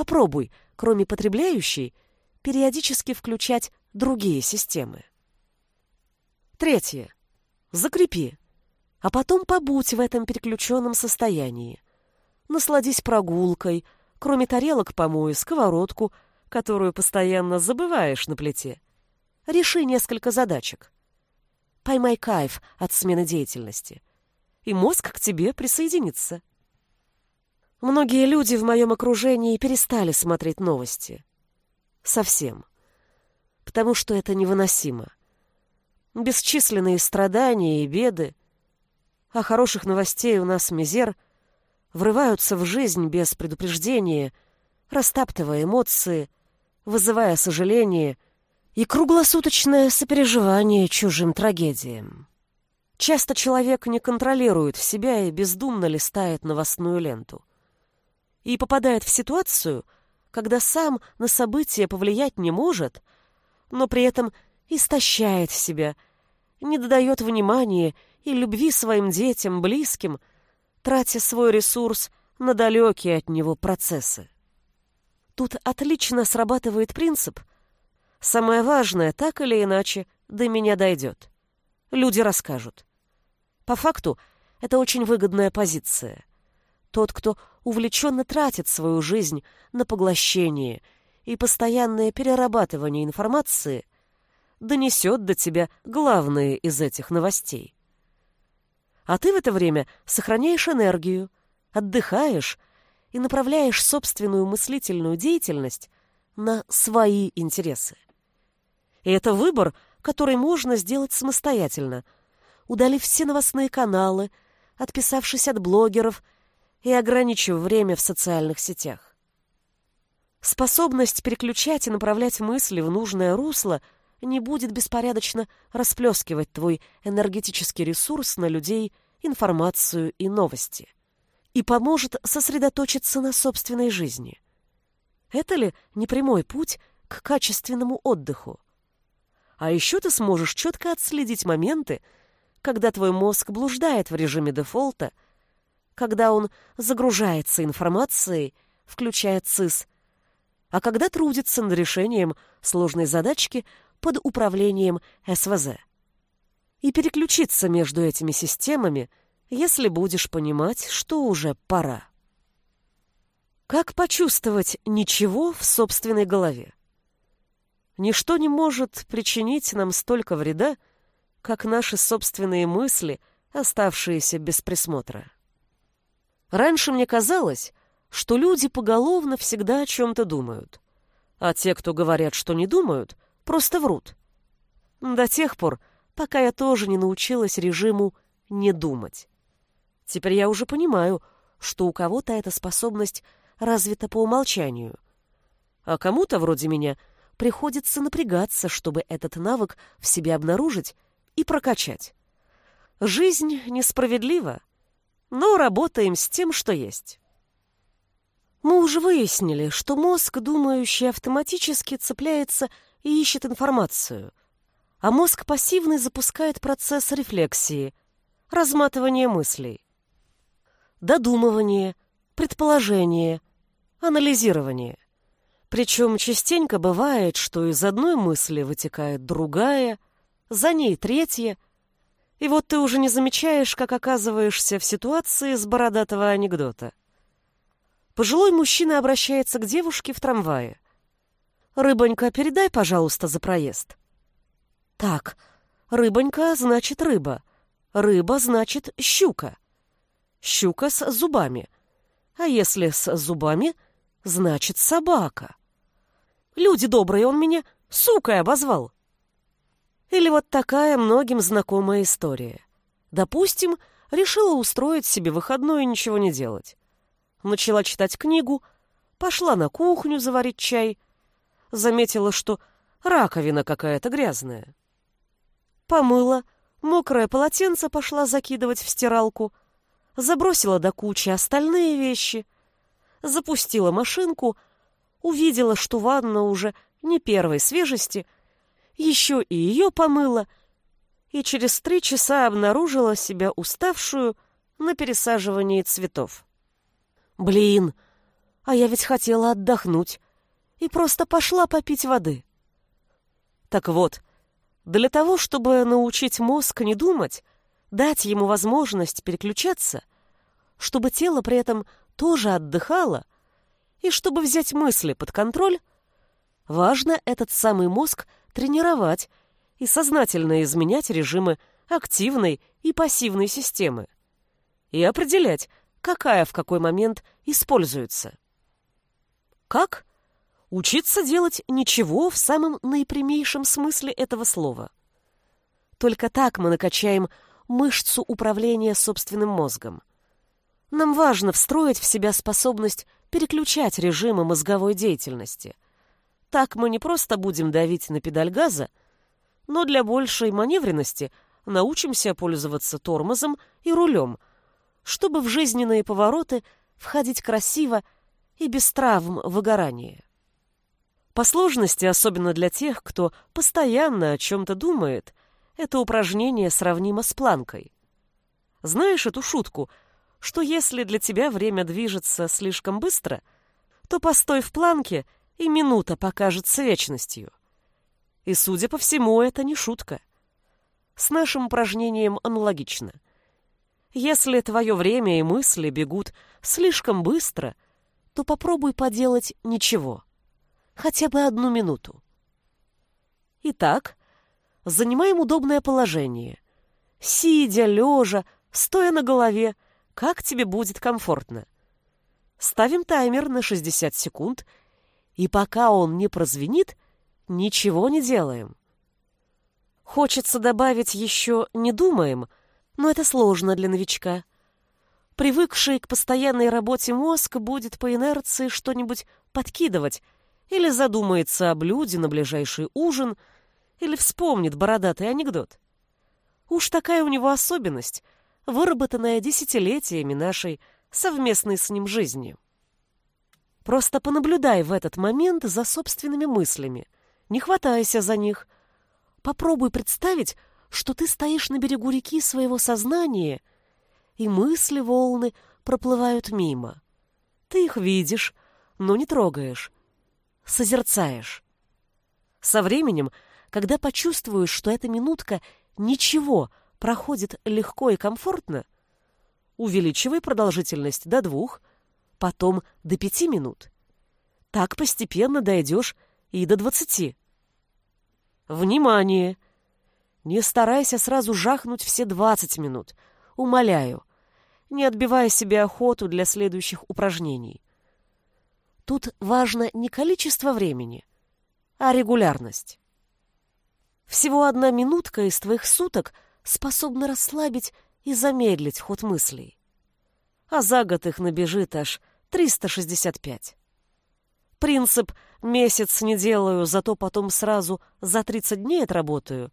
Попробуй, кроме потребляющей, периодически включать другие системы. Третье. Закрепи. А потом побудь в этом переключенном состоянии. Насладись прогулкой, кроме тарелок помой сковородку, которую постоянно забываешь на плите. Реши несколько задачек. Поймай кайф от смены деятельности. И мозг к тебе присоединится. Многие люди в моем окружении перестали смотреть новости. Совсем. Потому что это невыносимо. Бесчисленные страдания и беды, а хороших новостей у нас мизер, врываются в жизнь без предупреждения, растаптывая эмоции, вызывая сожаление и круглосуточное сопереживание чужим трагедиям. Часто человек не контролирует себя и бездумно листает новостную ленту и попадает в ситуацию, когда сам на события повлиять не может, но при этом истощает себя, не додает внимания и любви своим детям, близким, тратя свой ресурс на далекие от него процессы. Тут отлично срабатывает принцип «самое важное, так или иначе, до меня дойдет». Люди расскажут. По факту, это очень выгодная позиция. Тот, кто увлеченно тратит свою жизнь на поглощение и постоянное перерабатывание информации, донесет до тебя главные из этих новостей. А ты в это время сохраняешь энергию, отдыхаешь и направляешь собственную мыслительную деятельность на свои интересы. И это выбор, который можно сделать самостоятельно, удалив все новостные каналы, отписавшись от блогеров – и ограничив время в социальных сетях. Способность переключать и направлять мысли в нужное русло не будет беспорядочно расплескивать твой энергетический ресурс на людей, информацию и новости. И поможет сосредоточиться на собственной жизни. Это ли не прямой путь к качественному отдыху? А еще ты сможешь четко отследить моменты, когда твой мозг блуждает в режиме дефолта – когда он загружается информацией, включая ЦИС, а когда трудится над решением сложной задачки под управлением СВЗ. И переключиться между этими системами, если будешь понимать, что уже пора. Как почувствовать ничего в собственной голове? Ничто не может причинить нам столько вреда, как наши собственные мысли, оставшиеся без присмотра. Раньше мне казалось, что люди поголовно всегда о чем-то думают, а те, кто говорят, что не думают, просто врут. До тех пор, пока я тоже не научилась режиму «не думать». Теперь я уже понимаю, что у кого-то эта способность развита по умолчанию, а кому-то, вроде меня, приходится напрягаться, чтобы этот навык в себе обнаружить и прокачать. Жизнь несправедлива, но работаем с тем, что есть. Мы уже выяснили, что мозг, думающий автоматически, цепляется и ищет информацию, а мозг пассивный запускает процесс рефлексии, разматывания мыслей, додумывания, предположения, анализирования. Причем частенько бывает, что из одной мысли вытекает другая, за ней третья — и вот ты уже не замечаешь, как оказываешься в ситуации с бородатого анекдота. Пожилой мужчина обращается к девушке в трамвае. «Рыбонька, передай, пожалуйста, за проезд». «Так, рыбонька значит рыба. Рыба значит щука. Щука с зубами. А если с зубами, значит собака. Люди добрые, он меня сукой обозвал». Или вот такая многим знакомая история. Допустим, решила устроить себе выходной и ничего не делать. Начала читать книгу, пошла на кухню заварить чай, заметила, что раковина какая-то грязная. Помыла, мокрое полотенце пошла закидывать в стиралку, забросила до кучи остальные вещи, запустила машинку, увидела, что ванна уже не первой свежести — еще и ее помыла, и через три часа обнаружила себя уставшую на пересаживании цветов. Блин, а я ведь хотела отдохнуть и просто пошла попить воды. Так вот, для того, чтобы научить мозг не думать, дать ему возможность переключаться, чтобы тело при этом тоже отдыхало, и чтобы взять мысли под контроль, важно этот самый мозг тренировать и сознательно изменять режимы активной и пассивной системы и определять, какая в какой момент используется. Как? Учиться делать ничего в самом наипрямейшем смысле этого слова. Только так мы накачаем мышцу управления собственным мозгом. Нам важно встроить в себя способность переключать режимы мозговой деятельности. Так мы не просто будем давить на педаль газа, но для большей маневренности научимся пользоваться тормозом и рулем, чтобы в жизненные повороты входить красиво и без травм выгорания. По сложности, особенно для тех, кто постоянно о чем-то думает, это упражнение сравнимо с планкой. Знаешь эту шутку, что если для тебя время движется слишком быстро, то постой в планке, и минута покажется вечностью. И, судя по всему, это не шутка. С нашим упражнением аналогично. Если твое время и мысли бегут слишком быстро, то попробуй поделать ничего — хотя бы одну минуту. Итак, занимаем удобное положение. Сидя, лежа, стоя на голове, как тебе будет комфортно. Ставим таймер на 60 секунд, и пока он не прозвенит, ничего не делаем. Хочется добавить еще «не думаем», но это сложно для новичка. Привыкший к постоянной работе мозг будет по инерции что-нибудь подкидывать, или задумается о блюде на ближайший ужин, или вспомнит бородатый анекдот. Уж такая у него особенность, выработанная десятилетиями нашей совместной с ним жизни. Просто понаблюдай в этот момент за собственными мыслями, не хватайся за них. Попробуй представить, что ты стоишь на берегу реки своего сознания, и мысли волны проплывают мимо. Ты их видишь, но не трогаешь, созерцаешь. Со временем, когда почувствуешь, что эта минутка ничего проходит легко и комфортно, увеличивай продолжительность до двух, потом до пяти минут. Так постепенно дойдешь и до двадцати. Внимание! Не старайся сразу жахнуть все двадцать минут. Умоляю, не отбивая себе охоту для следующих упражнений. Тут важно не количество времени, а регулярность. Всего одна минутка из твоих суток способна расслабить и замедлить ход мыслей. А за год их набежит аж 365. Принцип «месяц не делаю, зато потом сразу за 30 дней отработаю»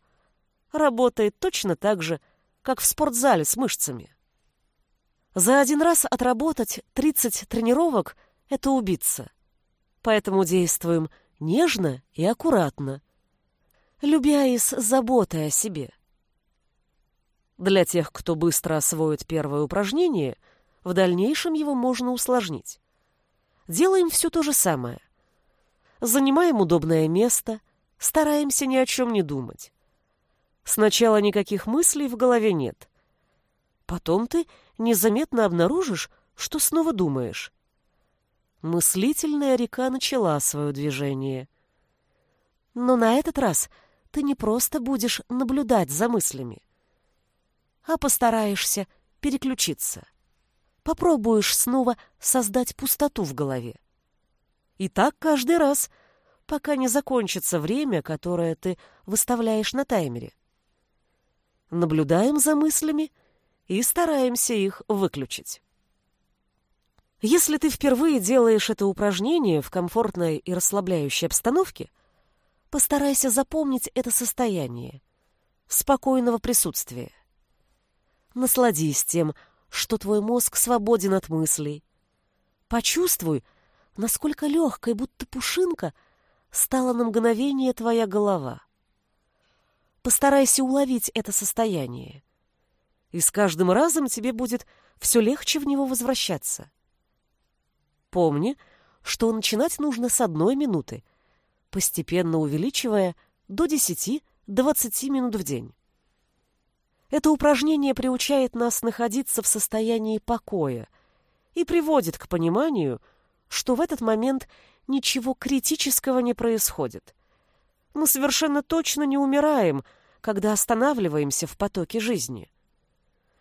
работает точно так же, как в спортзале с мышцами. За один раз отработать 30 тренировок это убиться. Поэтому действуем нежно и аккуратно, любя и с заботой о себе. Для тех, кто быстро освоит первое упражнение, в дальнейшем его можно усложнить. Делаем все то же самое. Занимаем удобное место, стараемся ни о чем не думать. Сначала никаких мыслей в голове нет. Потом ты незаметно обнаружишь, что снова думаешь. Мыслительная река начала свое движение. Но на этот раз ты не просто будешь наблюдать за мыслями, а постараешься переключиться. Попробуешь снова создать пустоту в голове. И так каждый раз, пока не закончится время, которое ты выставляешь на таймере. Наблюдаем за мыслями и стараемся их выключить. Если ты впервые делаешь это упражнение в комфортной и расслабляющей обстановке, постарайся запомнить это состояние спокойного присутствия. Насладись тем, что твой мозг свободен от мыслей. Почувствуй, насколько легкой, будто пушинка, стала на мгновение твоя голова. постарайся уловить это состояние. И с каждым разом тебе будет все легче в него возвращаться. Помни, что начинать нужно с одной минуты, постепенно увеличивая до 10-20 минут в день. Это упражнение приучает нас находиться в состоянии покоя и приводит к пониманию, что в этот момент ничего критического не происходит. Мы совершенно точно не умираем, когда останавливаемся в потоке жизни.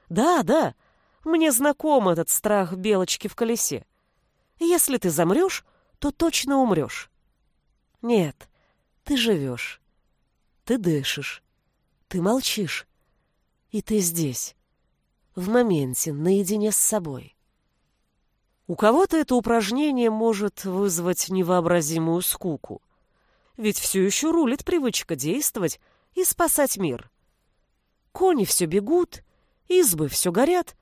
Да, да, мне знаком этот страх белочки в колесе. Если ты замрешь, то точно умрешь. Нет, ты живешь. Ты дышишь. Ты молчишь. И ты здесь, в моменте, наедине с собой. У кого-то это упражнение может вызвать невообразимую скуку. Ведь все еще рулит привычка действовать и спасать мир. Кони все бегут, избы все горят,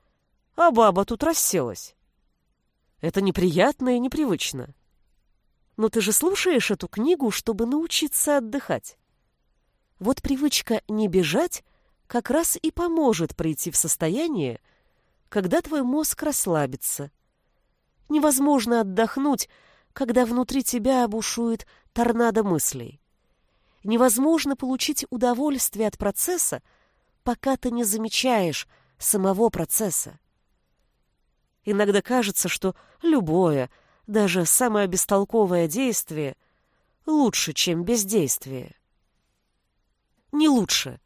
а баба тут расселась. Это неприятно и непривычно. Но ты же слушаешь эту книгу, чтобы научиться отдыхать. Вот привычка не бежать как раз и поможет прийти в состояние, когда твой мозг расслабится. Невозможно отдохнуть, когда внутри тебя бушует торнадо мыслей. Невозможно получить удовольствие от процесса, пока ты не замечаешь самого процесса. Иногда кажется, что любое, даже самое бестолковое действие лучше, чем бездействие. Не лучше.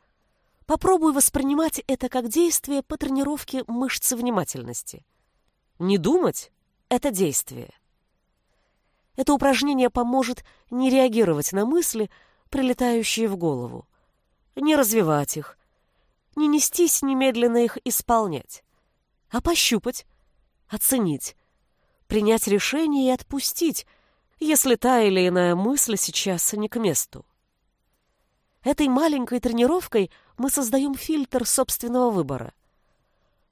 Попробуй воспринимать это как действие по тренировке мышцы внимательности. Не думать — это действие. Это упражнение поможет не реагировать на мысли, прилетающие в голову, не развивать их, не нестись немедленно их исполнять, а пощупать, оценить, принять решение и отпустить, если та или иная мысль сейчас не к месту. Этой маленькой тренировкой мы создаем фильтр собственного выбора.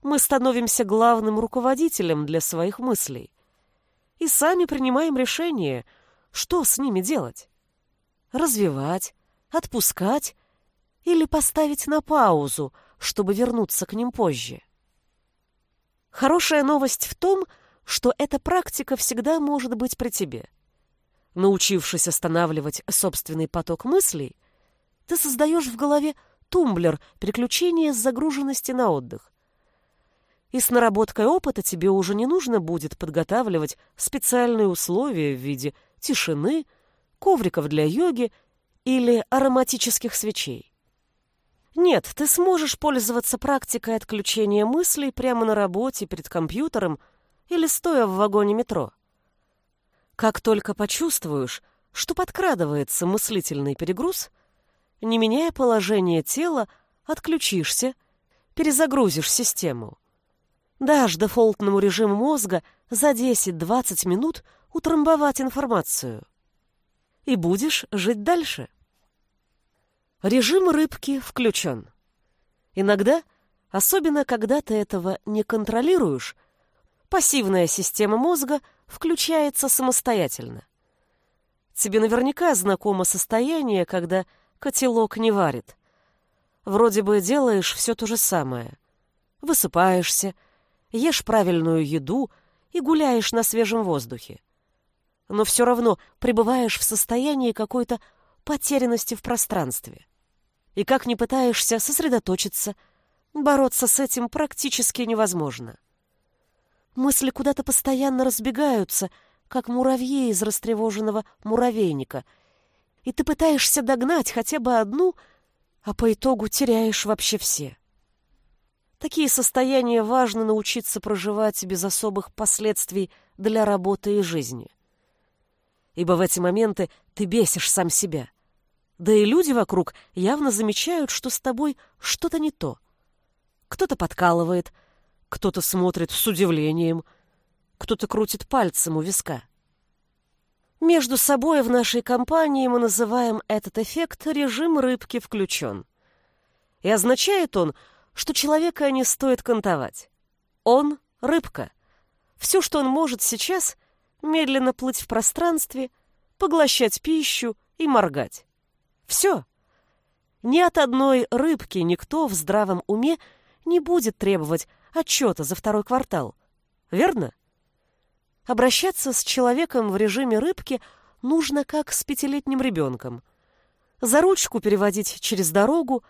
Мы становимся главным руководителем для своих мыслей и сами принимаем решение, что с ними делать. Развивать, отпускать или поставить на паузу, чтобы вернуться к ним позже. Хорошая новость в том, что эта практика всегда может быть при тебе. Научившись останавливать собственный поток мыслей, ты создаешь в голове тумблер переключения с загруженности на отдых. И с наработкой опыта тебе уже не нужно будет подготавливать специальные условия в виде тишины, ковриков для йоги или ароматических свечей. Нет, ты сможешь пользоваться практикой отключения мыслей прямо на работе перед компьютером или стоя в вагоне метро. Как только почувствуешь, что подкрадывается мыслительный перегруз, не меняя положение тела, отключишься, перезагрузишь систему. Дашь дефолтному режиму мозга за 10-20 минут утрамбовать информацию. И будешь жить дальше. Режим рыбки включен. Иногда, особенно когда ты этого не контролируешь, пассивная система мозга включается самостоятельно. Тебе наверняка знакомо состояние, когда котелок не варит. Вроде бы делаешь все то же самое. Высыпаешься, ешь правильную еду и гуляешь на свежем воздухе. Но все равно пребываешь в состоянии какой-то потерянности в пространстве. И как ни пытаешься сосредоточиться, бороться с этим практически невозможно. Мысли куда-то постоянно разбегаются, как муравьи из растревоженного муравейника, и ты пытаешься догнать хотя бы одну, а по итогу теряешь вообще все. Такие состояния важно научиться проживать без особых последствий для работы и жизни. Ибо в эти моменты ты бесишь сам себя. Да и люди вокруг явно замечают, что с тобой что-то не то. Кто-то подкалывает, кто-то смотрит с удивлением, кто-то крутит пальцем у виска. Между собой в нашей компании мы называем этот эффект «режим рыбки включен». И означает он, что человека не стоит кантовать. Он — рыбка. Все, что он может сейчас — медленно плыть в пространстве, поглощать пищу и моргать. Все. Ни от одной рыбки никто в здравом уме не будет требовать отчета за второй квартал. Верно? Обращаться с человеком в режиме рыбки нужно как с пятилетним ребенком. За ручку переводить через дорогу,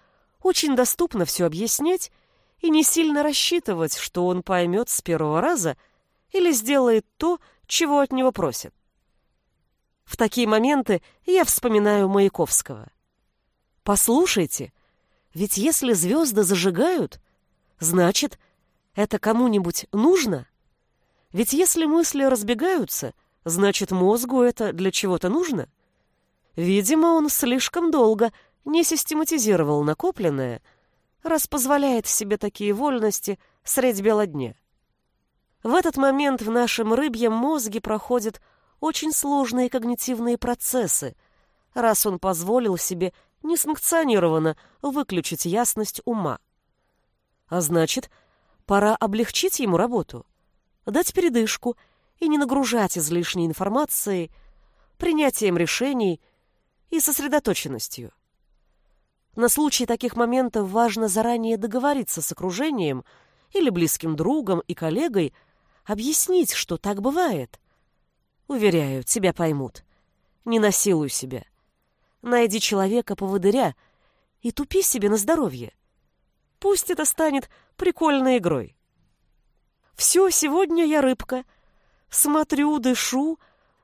очень доступно все объяснять и не сильно рассчитывать, что он поймет с первого раза или сделает то, чего от него просят. В такие моменты я вспоминаю Маяковского. Послушайте, ведь если звезды зажигают, значит, это кому-нибудь нужно? Ведь если мысли разбегаются, значит, мозгу это для чего-то нужно? Видимо, он слишком долго не систематизировал накопленное, раз позволяет себе такие вольности средь бела дня. В этот момент в нашем рыбьем мозге проходят очень сложные когнитивные процессы, раз он позволил себе несанкционированно выключить ясность ума. А значит, пора облегчить ему работу, дать передышку и не нагружать излишней информацией, принятием решений и сосредоточенностью. На случай таких моментов важно заранее договориться с окружением или близким другом и коллегой, объяснить, что так бывает – Уверяю, тебя поймут. Не насилуй себя. Найди человека-поводыря и тупи себе на здоровье. Пусть это станет прикольной игрой. Все, сегодня я рыбка. Смотрю, дышу,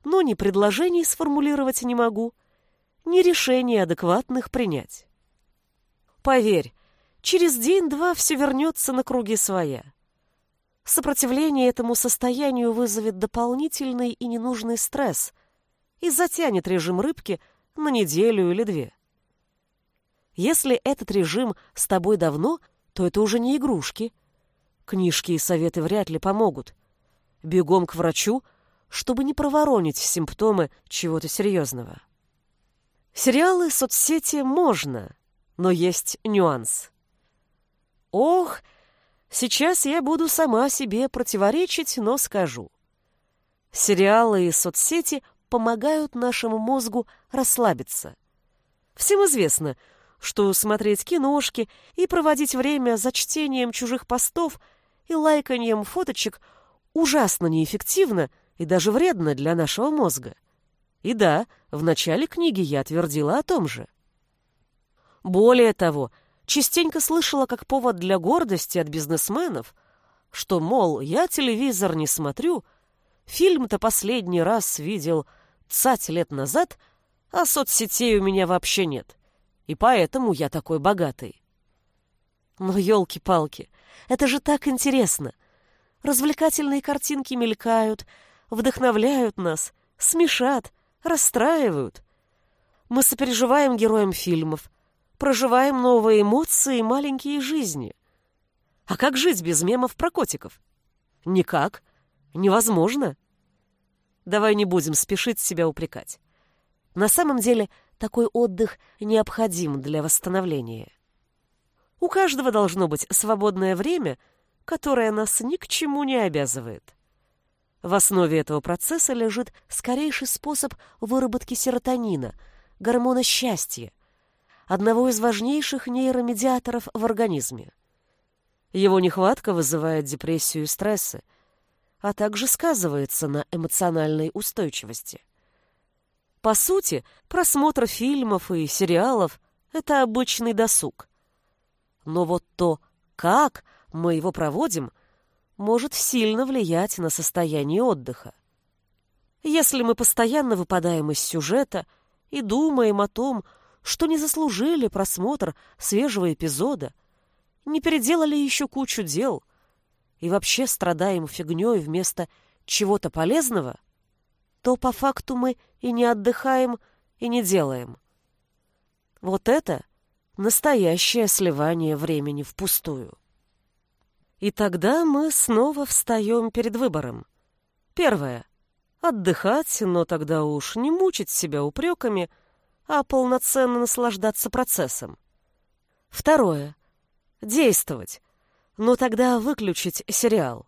но ни предложений сформулировать не могу, ни решений адекватных принять. Поверь, через день-два все вернется на круги своя. Сопротивление этому состоянию вызовет дополнительный и ненужный стресс и затянет режим рыбки на неделю или две. Если этот режим с тобой давно, то это уже не игрушки. Книжки и советы вряд ли помогут. Бегом к врачу, чтобы не проворонить симптомы чего-то серьезного. Сериалы, соцсети можно, но есть нюанс. Ох, Сейчас я буду сама себе противоречить, но скажу. Сериалы и соцсети помогают нашему мозгу расслабиться. Всем известно, что смотреть киношки и проводить время за чтением чужих постов и лайканием фоточек ужасно неэффективно и даже вредно для нашего мозга. И да, в начале книги я твердила о том же. Более того, частенько слышала как повод для гордости от бизнесменов, что, мол, я телевизор не смотрю, фильм-то последний раз видел цать лет назад, а соцсетей у меня вообще нет, и поэтому я такой богатый. Но елки-палки, это же так интересно. Развлекательные картинки мелькают, вдохновляют нас, смешат, расстраивают. Мы сопереживаем героям фильмов, проживаем новые эмоции и маленькие жизни. А как жить без мемов про котиков? Никак. Невозможно. Давай не будем спешить себя упрекать. На самом деле, такой отдых необходим для восстановления. У каждого должно быть свободное время, которое нас ни к чему не обязывает. В основе этого процесса лежит скорейший способ выработки серотонина, гормона счастья, одного из важнейших нейромедиаторов в организме. Его нехватка вызывает депрессию и стрессы, а также сказывается на эмоциональной устойчивости. По сути, просмотр фильмов и сериалов – это обычный досуг. Но вот то, как мы его проводим, может сильно влиять на состояние отдыха. Если мы постоянно выпадаем из сюжета и думаем о том, что не заслужили просмотр свежего эпизода, не переделали еще кучу дел и вообще страдаем фигней вместо чего-то полезного, то по факту мы и не отдыхаем, и не делаем. Вот это настоящее сливание времени впустую. И тогда мы снова встаем перед выбором. Первое — отдыхать, но тогда уж не мучить себя упреками — а полноценно наслаждаться процессом. Второе. Действовать. Но тогда выключить сериал.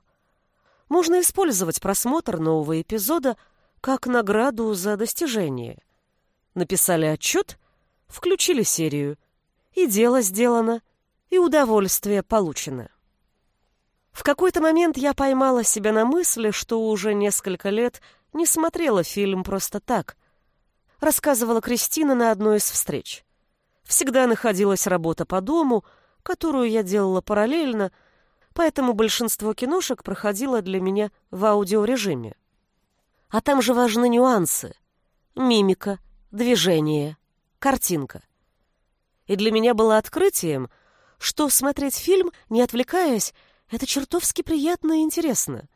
Можно использовать просмотр нового эпизода как награду за достижение. Написали отчет, включили серию и дело сделано, и удовольствие получено. В какой-то момент я поймала себя на мысли, что уже несколько лет не смотрела фильм просто так. Рассказывала Кристина на одной из встреч. Всегда находилась работа по дому, которую я делала параллельно, поэтому большинство киношек проходило для меня в аудиорежиме. А там же важны нюансы. Мимика, движение, картинка. И для меня было открытием, что смотреть фильм, не отвлекаясь, это чертовски приятно и интересно.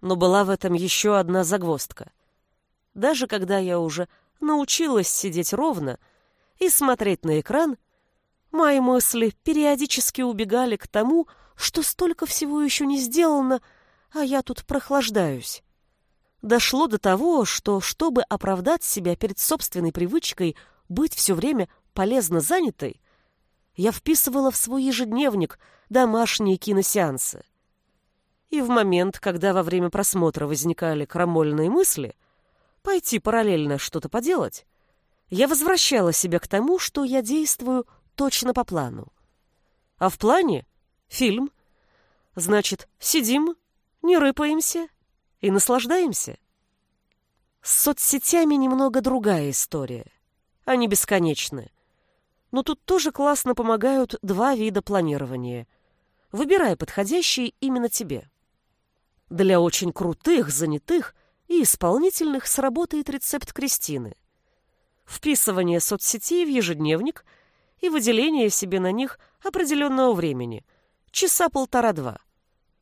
Но была в этом еще одна загвоздка. Даже когда я уже научилась сидеть ровно и смотреть на экран, мои мысли периодически убегали к тому, что столько всего еще не сделано, а я тут прохлаждаюсь. Дошло до того, что, чтобы оправдать себя перед собственной привычкой быть все время полезно занятой, я вписывала в свой ежедневник домашние киносеансы. И в момент, когда во время просмотра возникали крамольные мысли, пойти параллельно что-то поделать, я возвращала себя к тому, что я действую точно по плану. А в плане — фильм. Значит, сидим, не рыпаемся и наслаждаемся. С соцсетями немного другая история. Они бесконечны. Но тут тоже классно помогают два вида планирования. Выбирай подходящий именно тебе. Для очень крутых, занятых и исполнительных сработает рецепт Кристины. Вписывание соцсетей в ежедневник и выделение себе на них определенного времени. Часа полтора-два.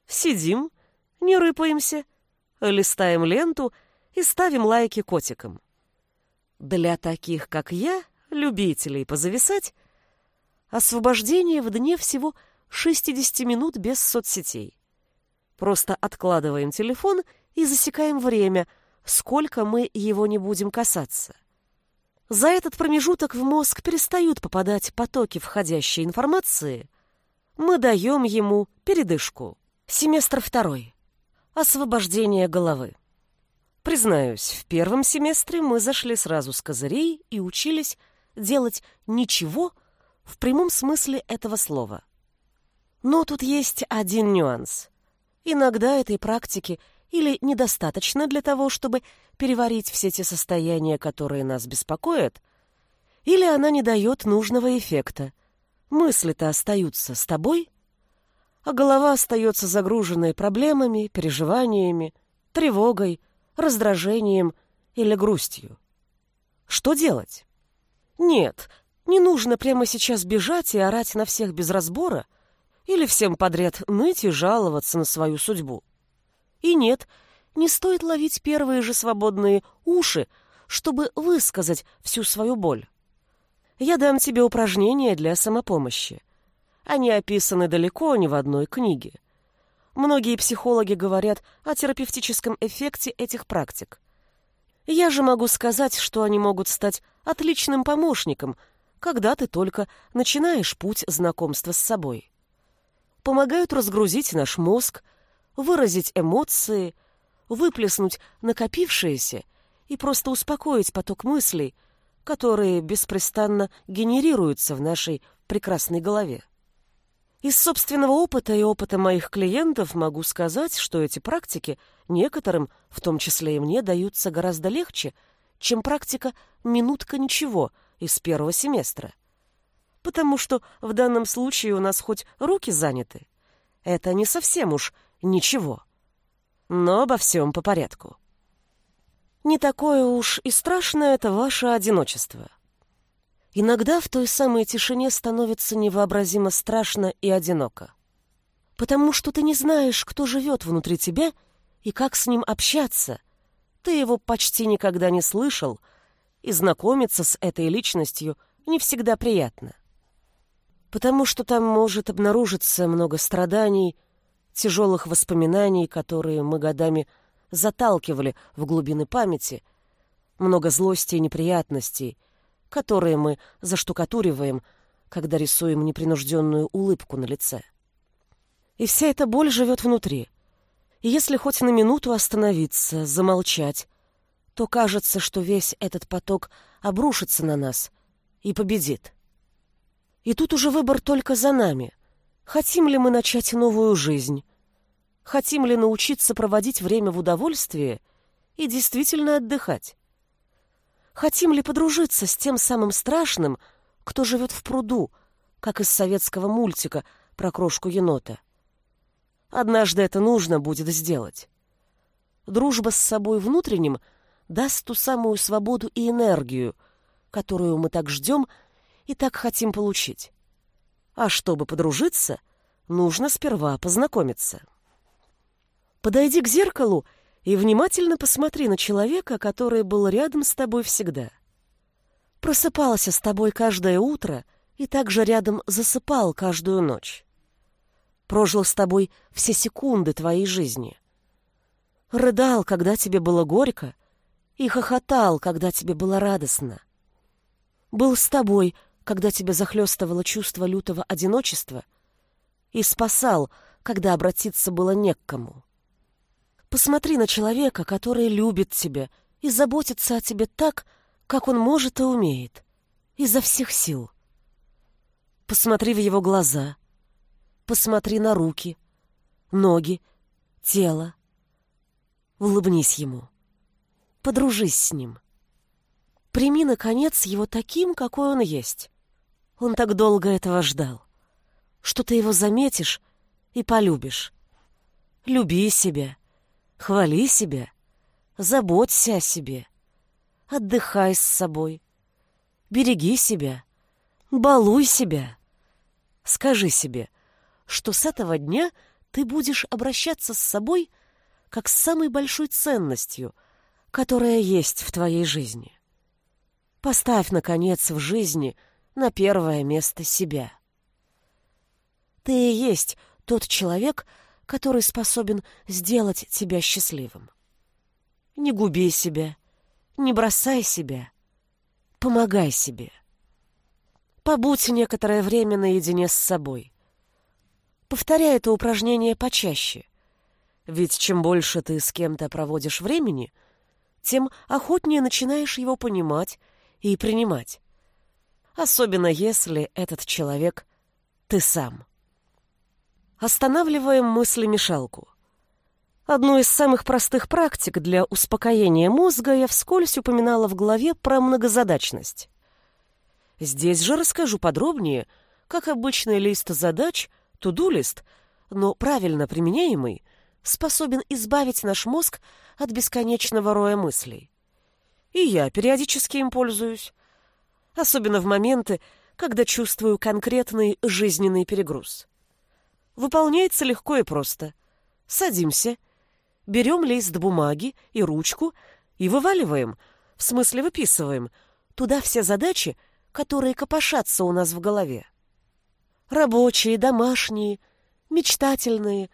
Сидим, не рыпаемся, листаем ленту и ставим лайки котикам. Для таких, как я, любителей позависать, освобождение в дне всего 60 минут без соцсетей. Просто откладываем телефон и засекаем время, сколько мы его не будем касаться. За этот промежуток в мозг перестают попадать потоки входящей информации. Мы даем ему передышку. Семестр второй. Освобождение головы. Признаюсь, в первом семестре мы зашли сразу с козырей и учились делать ничего в прямом смысле этого слова. Но тут есть один нюанс. Иногда этой практики или недостаточно для того, чтобы переварить все те состояния, которые нас беспокоят, или она не дает нужного эффекта. Мысли-то остаются с тобой, а голова остается загруженной проблемами, переживаниями, тревогой, раздражением или грустью. Что делать? Нет, не нужно прямо сейчас бежать и орать на всех без разбора или всем подряд ныть и жаловаться на свою судьбу. И нет, не стоит ловить первые же свободные уши, чтобы высказать всю свою боль. Я дам тебе упражнения для самопомощи. Они описаны далеко не в одной книге. Многие психологи говорят о терапевтическом эффекте этих практик. Я же могу сказать, что они могут стать отличным помощником, когда ты только начинаешь путь знакомства с собой. Помогают разгрузить наш мозг, выразить эмоции, выплеснуть накопившееся и просто успокоить поток мыслей, которые беспрестанно генерируются в нашей прекрасной голове. Из собственного опыта и опыта моих клиентов могу сказать, что эти практики некоторым, в том числе и мне, даются гораздо легче, чем практика «минутка ничего» из первого семестра. Потому что в данном случае у нас хоть руки заняты. Это не совсем уж ничего. Но обо всем по порядку. Не такое уж и страшное это ваше одиночество. Иногда в той самой тишине становится невообразимо страшно и одиноко. Потому что ты не знаешь, кто живет внутри тебя и как с ним общаться. Ты его почти никогда не слышал, и знакомиться с этой личностью не всегда приятно. Потому что там может обнаружиться много страданий, тяжелых воспоминаний, которые мы годами заталкивали в глубины памяти, много злости и неприятностей — которые мы заштукатуриваем, когда рисуем непринужденную улыбку на лице. И вся эта боль живет внутри. И если хоть на минуту остановиться, замолчать, то кажется, что весь этот поток обрушится на нас и победит. И тут уже выбор только за нами. Хотим ли мы начать новую жизнь? Хотим ли научиться проводить время в удовольствии и действительно отдыхать? Хотим ли подружиться с тем самым страшным, кто живет в пруду, как из советского мультика про крошку-енота? Однажды это нужно будет сделать. Дружба с собой внутренним даст ту самую свободу и энергию, которую мы так ждем и так хотим получить. А чтобы подружиться, нужно сперва познакомиться. Подойди к зеркалу и внимательно посмотри на человека, который был рядом с тобой всегда. Просыпался с тобой каждое утро и также рядом засыпал каждую ночь. Прожил с тобой все секунды твоей жизни. Рыдал, когда тебе было горько, и хохотал, когда тебе было радостно. Был с тобой, когда тебя захлестывало чувство лютого одиночества, и спасал, когда обратиться было не к кому. Посмотри на человека, который любит тебя и заботится о тебе так, как он может и умеет, изо всех сил. Посмотри в его глаза, посмотри на руки, ноги, тело. Улыбнись ему. Подружись с ним. Прими, наконец, его таким, какой он есть. Он так долго этого ждал, что ты его заметишь и полюбишь. Люби себя, Хвали себя, заботься о себе, отдыхай с собой, береги себя, балуй себя. Скажи себе, что с этого дня ты будешь обращаться с собой как с самой большой ценностью, которая есть в твоей жизни. Поставь, наконец, в жизни на первое место себя. Ты и есть тот человек, который способен сделать тебя счастливым. Не губи себя, не бросай себя, помогай себе. Побудь некоторое время наедине с собой. Повторяй это упражнение почаще, ведь чем больше ты с кем-то проводишь времени, тем охотнее начинаешь его понимать и принимать, особенно если этот человек — ты сам. Останавливаем мысли-мешалку. Одну из самых простых практик для успокоения мозга я вскользь упоминала в главе про многозадачность. Здесь же расскажу подробнее, как обычный лист задач, туду-лист, но правильно применяемый, способен избавить наш мозг от бесконечного роя мыслей. И я периодически им пользуюсь, особенно в моменты, когда чувствую конкретный жизненный перегруз. Выполняется легко и просто. Садимся, берем лист бумаги и ручку и вываливаем, в смысле выписываем, туда все задачи, которые копошатся у нас в голове. Рабочие, домашние, мечтательные,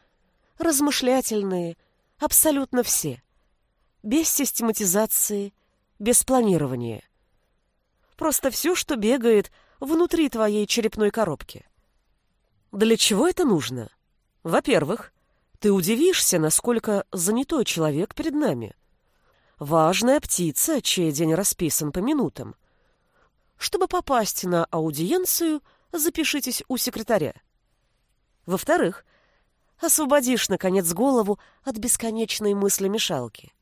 размышлятельные, абсолютно все. Без систематизации, без планирования. Просто все, что бегает внутри твоей черепной коробки. Для чего это нужно? Во-первых, ты удивишься, насколько занятой человек перед нами. Важная птица, чей день расписан по минутам. Чтобы попасть на аудиенцию, запишитесь у секретаря. Во-вторых, освободишь, наконец, голову от бесконечной мысли-мешалки.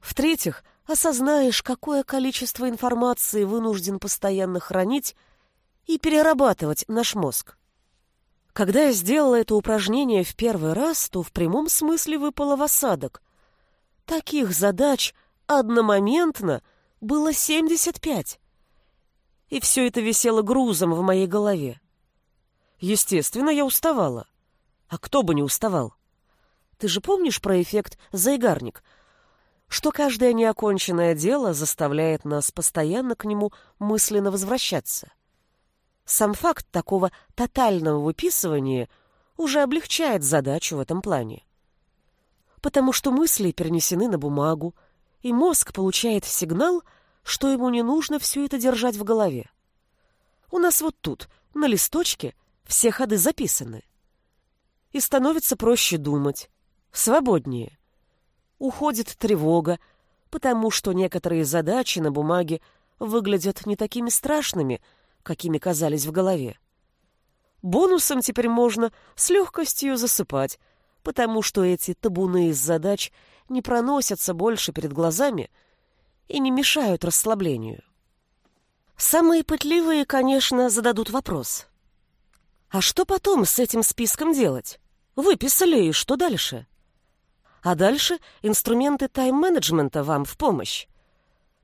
В-третьих, осознаешь, какое количество информации вынужден постоянно хранить и перерабатывать наш мозг. Когда я сделала это упражнение в первый раз, то в прямом смысле выпало в осадок. Таких задач одномоментно было 75. И все это висело грузом в моей голове. Естественно, я уставала. А кто бы не уставал? Ты же помнишь про эффект «зайгарник», что каждое неоконченное дело заставляет нас постоянно к нему мысленно возвращаться? Сам факт такого тотального выписывания уже облегчает задачу в этом плане. Потому что мысли перенесены на бумагу, и мозг получает сигнал, что ему не нужно все это держать в голове. У нас вот тут, на листочке, все ходы записаны. И становится проще думать, свободнее. Уходит тревога, потому что некоторые задачи на бумаге выглядят не такими страшными, какими казались в голове. Бонусом теперь можно с легкостью засыпать, потому что эти табуны из задач не проносятся больше перед глазами и не мешают расслаблению. Самые пытливые, конечно, зададут вопрос. А что потом с этим списком делать? Выписали, и что дальше? А дальше инструменты тайм-менеджмента вам в помощь.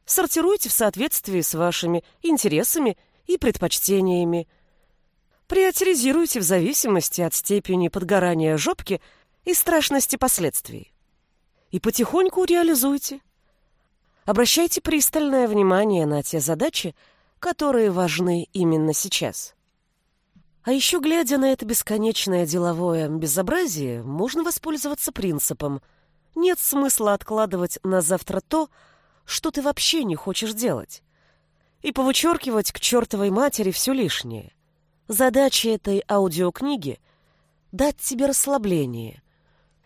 Сортируйте в соответствии с вашими интересами и предпочтениями. Приоритизируйте в зависимости от степени подгорания жопки и страшности последствий. И потихоньку реализуйте. Обращайте пристальное внимание на те задачи, которые важны именно сейчас. А еще, глядя на это бесконечное деловое безобразие, можно воспользоваться принципом «нет смысла откладывать на завтра то, что ты вообще не хочешь делать» и повычеркивать к чертовой матери все лишнее. Задача этой аудиокниги — дать тебе расслабление,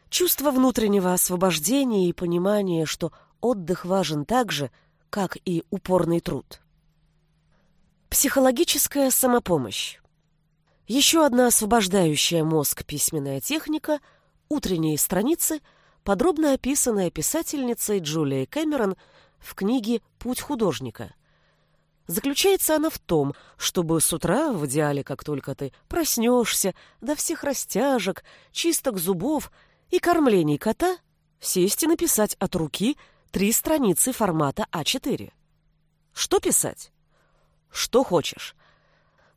чувство внутреннего освобождения и понимание, что отдых важен так же, как и упорный труд. Психологическая самопомощь. Еще одна освобождающая мозг письменная техника — утренние страницы, подробно описанная писательницей Джулией Кэмерон в книге «Путь художника». Заключается она в том, чтобы с утра, в идеале, как только ты проснешься, до всех растяжек, чисток зубов и кормлений кота, сесть и написать от руки три страницы формата А4. Что писать? Что хочешь.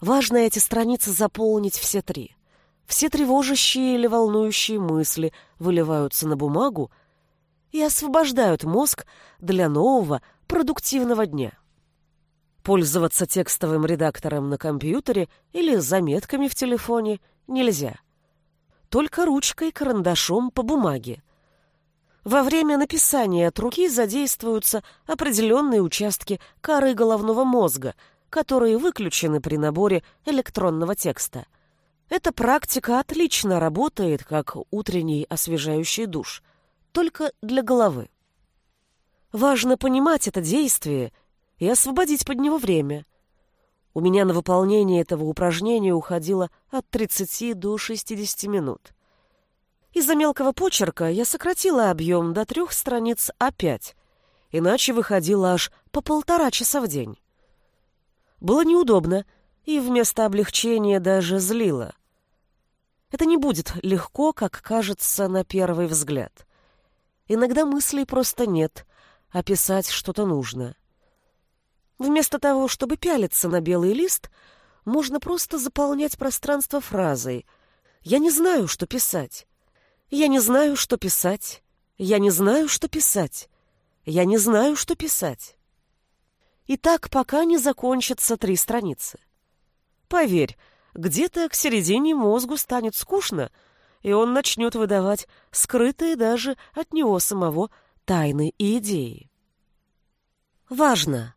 Важно эти страницы заполнить все три. Все тревожащие или волнующие мысли выливаются на бумагу и освобождают мозг для нового продуктивного дня. Пользоваться текстовым редактором на компьютере или заметками в телефоне нельзя. Только ручкой и карандашом по бумаге. Во время написания от руки задействуются определенные участки коры головного мозга – которые выключены при наборе электронного текста. Эта практика отлично работает как утренний освежающий душ, только для головы. Важно понимать это действие и освободить под него время. У меня на выполнение этого упражнения уходило от 30 до 60 минут. Из-за мелкого почерка я сократила объем до трех страниц А5, иначе выходило аж по полтора часа в день. Было неудобно и вместо облегчения даже злило. Это не будет легко, как кажется на первый взгляд. Иногда мыслей просто нет, а писать что-то нужно. Вместо того, чтобы пялиться на белый лист, можно просто заполнять пространство фразой «Я не знаю, что писать». «Я не знаю, что писать». «Я не знаю, что писать». «Я не знаю, что писать». И так, пока не закончатся три страницы. Поверь, где-то к середине мозгу станет скучно, и он начнет выдавать скрытые даже от него самого тайны и идеи. Важно!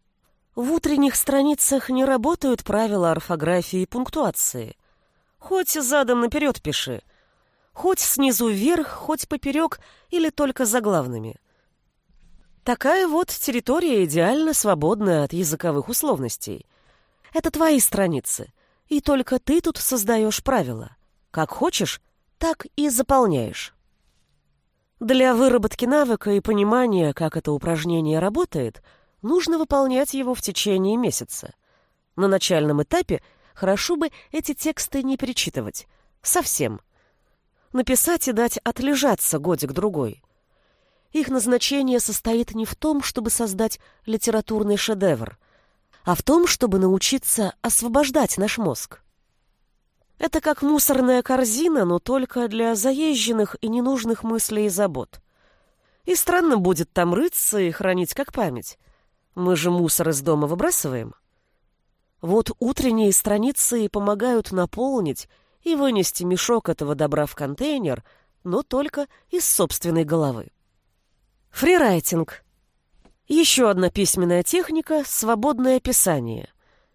В утренних страницах не работают правила орфографии и пунктуации. Хоть задом наперед пиши, хоть снизу вверх, хоть поперек или только заглавными. Такая вот территория идеально свободная от языковых условностей. Это твои страницы, и только ты тут создаешь правила. Как хочешь, так и заполняешь. Для выработки навыка и понимания, как это упражнение работает, нужно выполнять его в течение месяца. На начальном этапе хорошо бы эти тексты не перечитывать. Совсем. Написать и дать отлежаться годик-другой. Их назначение состоит не в том, чтобы создать литературный шедевр, а в том, чтобы научиться освобождать наш мозг. Это как мусорная корзина, но только для заезженных и ненужных мыслей и забот. И странно будет там рыться и хранить как память. Мы же мусор из дома выбрасываем. Вот утренние страницы помогают наполнить и вынести мешок этого добра в контейнер, но только из собственной головы. Фрирайтинг. Еще одна письменная техника — свободное писание.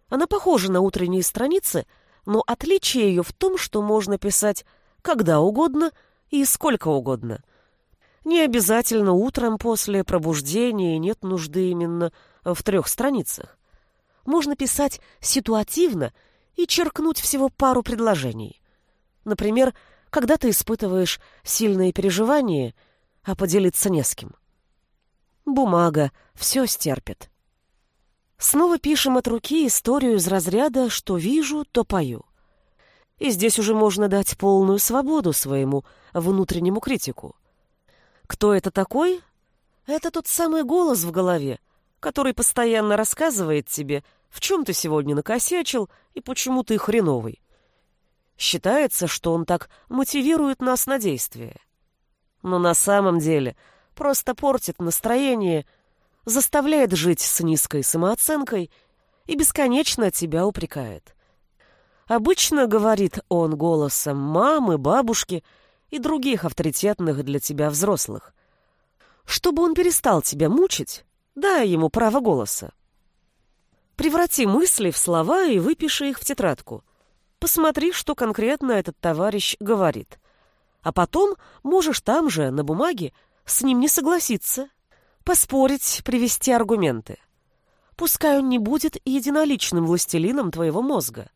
Она похожа на утренние страницы, но отличие ее в том, что можно писать когда угодно и сколько угодно. Не обязательно утром после пробуждения нет нужды именно в трех страницах. можно писать ситуативно и черкнуть всего пару предложений. Например, когда ты испытываешь сильные переживания, а поделиться не с кем. Бумага все стерпит. Снова пишем от руки историю из разряда «что вижу, то пою». И здесь уже можно дать полную свободу своему внутреннему критику. Кто это такой? Это тот самый голос в голове, который постоянно рассказывает тебе, в чем ты сегодня накосячил и почему ты хреновый. Считается, что он так мотивирует нас на действие. Но на самом деле просто портит настроение, заставляет жить с низкой самооценкой и бесконечно тебя упрекает. Обычно говорит он голосом мамы, бабушки и других авторитетных для тебя взрослых. Чтобы он перестал тебя мучить, дай ему право голоса. Преврати мысли в слова и выпиши их в тетрадку. Посмотри, что конкретно этот товарищ говорит. А потом можешь там же, на бумаге, с ним не согласиться, поспорить, привести аргументы. Пускай он не будет единоличным властелином твоего мозга.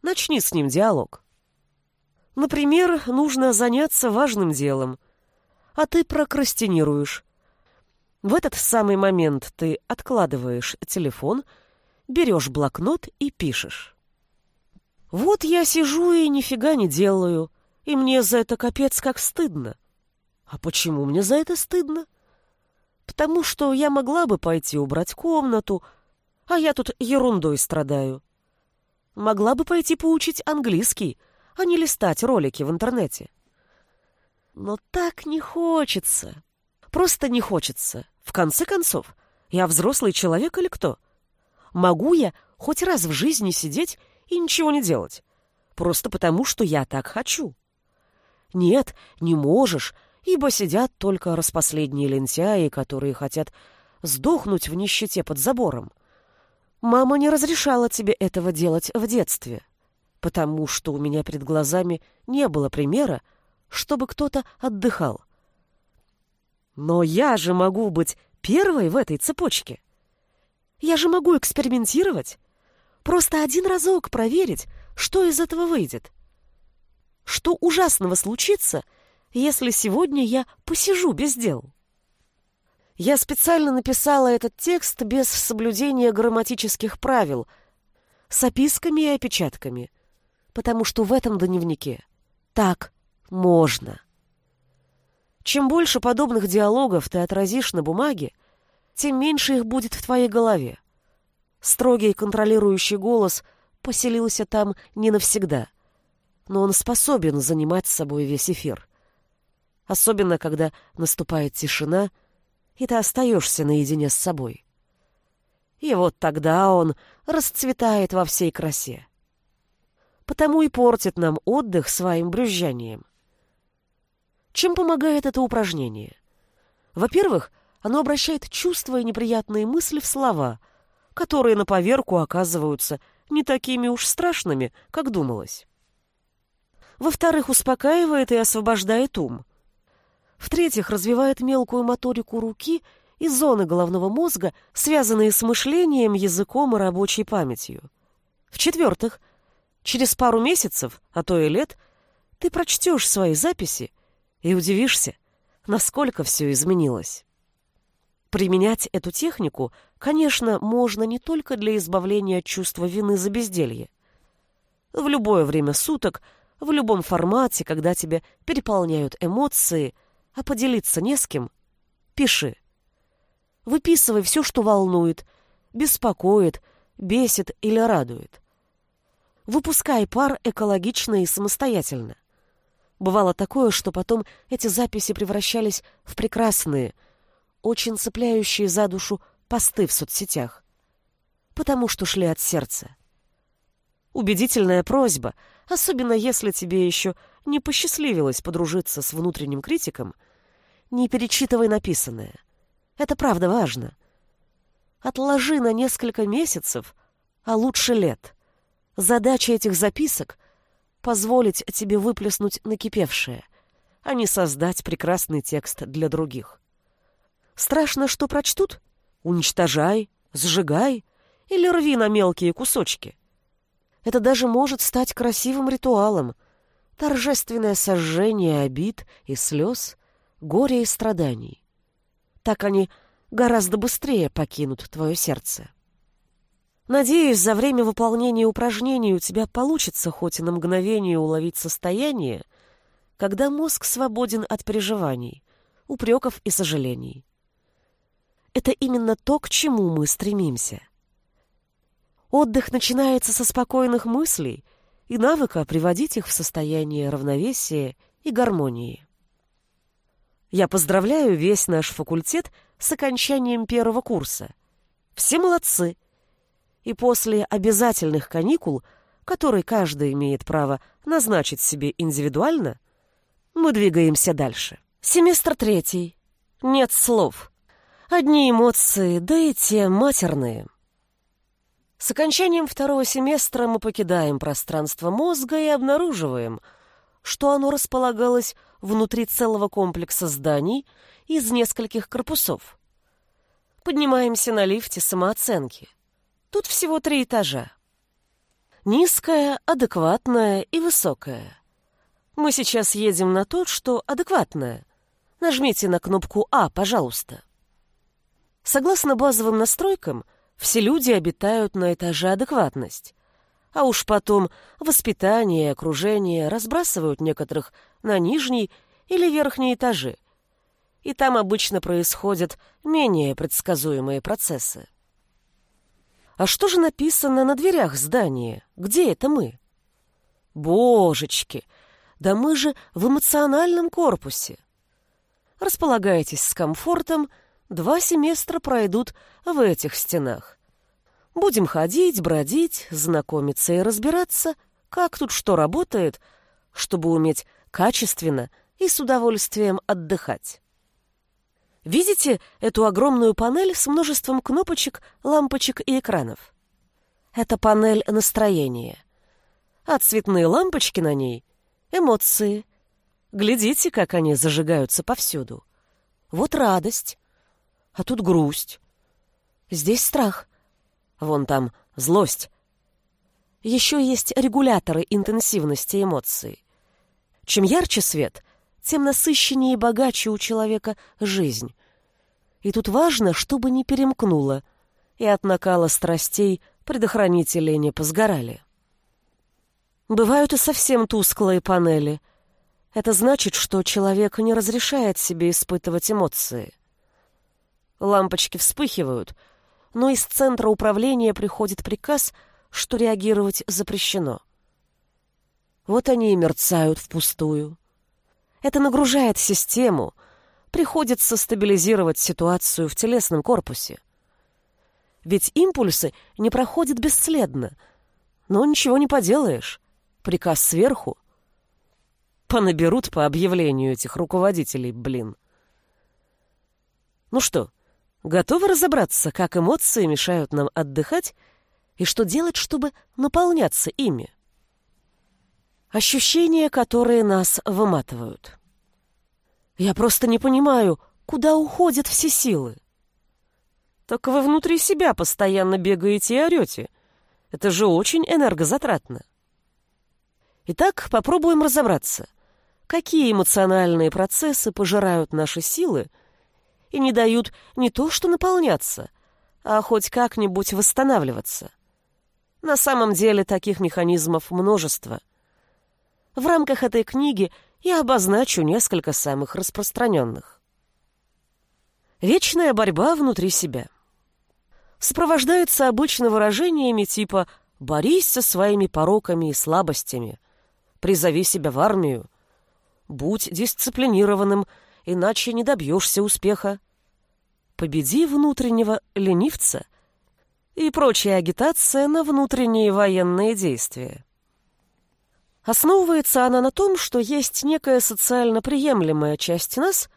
Начни с ним диалог. Например, нужно заняться важным делом, а ты прокрастинируешь. В этот самый момент ты откладываешь телефон, берешь блокнот и пишешь. Вот я сижу и нифига не делаю, и мне за это капец как стыдно. А почему мне за это стыдно? Потому что я могла бы пойти убрать комнату, а я тут ерундой страдаю. Могла бы пойти поучить английский, а не листать ролики в интернете. Но так не хочется. Просто не хочется. В конце концов, я взрослый человек или кто? Могу я хоть раз в жизни сидеть и ничего не делать? Просто потому, что я так хочу. Нет, не можешь, ибо сидят только распоследние лентяи, которые хотят сдохнуть в нищете под забором. Мама не разрешала тебе этого делать в детстве, потому что у меня перед глазами не было примера, чтобы кто-то отдыхал. Но я же могу быть первой в этой цепочке. Я же могу экспериментировать. Просто один разок проверить, что из этого выйдет. Что ужасного случится, если сегодня я посижу без дел? Я специально написала этот текст без соблюдения грамматических правил, с описками и опечатками, потому что в этом дневнике так можно. Чем больше подобных диалогов ты отразишь на бумаге, тем меньше их будет в твоей голове. Строгий контролирующий голос поселился там не навсегда, но он способен занимать с собой весь эфир. Особенно, когда наступает тишина — и ты остаешься наедине с собой. И вот тогда он расцветает во всей красе. Потому и портит нам отдых своим брюзжанием. Чем помогает это упражнение? Во-первых, оно обращает чувства и неприятные мысли в слова, которые на поверку оказываются не такими уж страшными, как думалось. Во-вторых, успокаивает и освобождает ум. В-третьих, развивает мелкую моторику руки и зоны головного мозга, связанные с мышлением, языком и рабочей памятью. В-четвертых, через пару месяцев, а то и лет, ты прочтешь свои записи и удивишься, насколько все изменилось. Применять эту технику, конечно, можно не только для избавления от чувства вины за безделье. В любое время суток, в любом формате, когда тебя переполняют эмоции – а поделиться не с кем, пиши. Выписывай все, что волнует, беспокоит, бесит или радует. Выпускай пар экологично и самостоятельно. Бывало такое, что потом эти записи превращались в прекрасные, очень цепляющие за душу посты в соцсетях, потому что шли от сердца. Убедительная просьба, особенно если тебе еще не посчастливилось подружиться с внутренним критиком — не перечитывай написанное. Это правда важно. Отложи на несколько месяцев, а лучше лет. Задача этих записок — позволить тебе выплеснуть накипевшее, а не создать прекрасный текст для других. Страшно, что прочтут? Уничтожай, сжигай или рви на мелкие кусочки. Это даже может стать красивым ритуалом, торжественное сожжение обид и слез, горя и страданий. Так они гораздо быстрее покинут твое сердце. Надеюсь, за время выполнения упражнений у тебя получится хоть на мгновение уловить состояние, когда мозг свободен от переживаний, упреков и сожалений. Это именно то, к чему мы стремимся. Отдых начинается со спокойных мыслей и навыка приводить их в состояние равновесия и гармонии. Я поздравляю весь наш факультет с окончанием первого курса. Все молодцы! И после обязательных каникул, которые каждый имеет право назначить себе индивидуально, мы двигаемся дальше. Семестр третий. Нет слов. Одни эмоции, да и те матерные. С окончанием второго семестра мы покидаем пространство мозга и обнаруживаем, что оно располагалось внутри целого комплекса зданий из нескольких корпусов. Поднимаемся на лифте самооценки. Тут всего три этажа. Низкая, адекватная и высокая. Мы сейчас едем на тот, что адекватное. Нажмите на кнопку «А», пожалуйста. Согласно базовым настройкам, все люди обитают на этаже адекватность. А уж потом воспитание и окружение разбрасывают некоторых на нижний или верхний этажи. И там обычно происходят менее предсказуемые процессы. А что же написано на дверях здания? Где это мы? Божечки! Да мы же в эмоциональном корпусе. Располагайтесь с комфортом, два семестра пройдут в этих стенах. Будем ходить, бродить, знакомиться и разбираться, как тут что работает, чтобы уметь качественно и с удовольствием отдыхать. Видите эту огромную панель с множеством кнопочек, лампочек и экранов? Это панель настроения. А цветные лампочки на ней эмоции. Глядите, как они зажигаются повсюду. Вот радость, а тут грусть. Здесь страх. Вон там злость. Еще есть регуляторы интенсивности эмоций. Чем ярче свет, тем насыщеннее и богаче у человека жизнь. И тут важно, чтобы не перемкнуло, и от накала страстей предохранители не позгорали. Бывают и совсем тусклые панели. Это значит, что человек не разрешает себе испытывать эмоции. Лампочки вспыхивают, но из центра управления приходит приказ, что реагировать запрещено. Вот они и мерцают впустую. Это нагружает систему, приходится стабилизировать ситуацию в телесном корпусе. Ведь импульсы не проходят бесследно, но ничего не поделаешь приказ сверху. Понаберут по объявлению этих руководителей, блин. Ну что, готовы разобраться, как эмоции мешают нам отдыхать и что делать, чтобы наполняться ими? Ощущения, которые нас выматывают. Я просто не понимаю, куда уходят все силы. Так вы внутри себя постоянно бегаете и орете. Это же очень энергозатратно. Итак, попробуем разобраться, какие эмоциональные процессы пожирают наши силы и не дают не то что наполняться, а хоть как-нибудь восстанавливаться. На самом деле таких механизмов множество. В рамках этой книги я обозначу несколько самых распространенных. Вечная борьба внутри себя. Сопровождается обычно выражениями типа «борись со своими пороками и слабостями», призови себя в армию. Будь дисциплинированным, иначе не добьешься успеха. Победи внутреннего ленивца и прочая агитация на внутренние военные действия. Основывается она на том, что есть некая социально приемлемая часть нас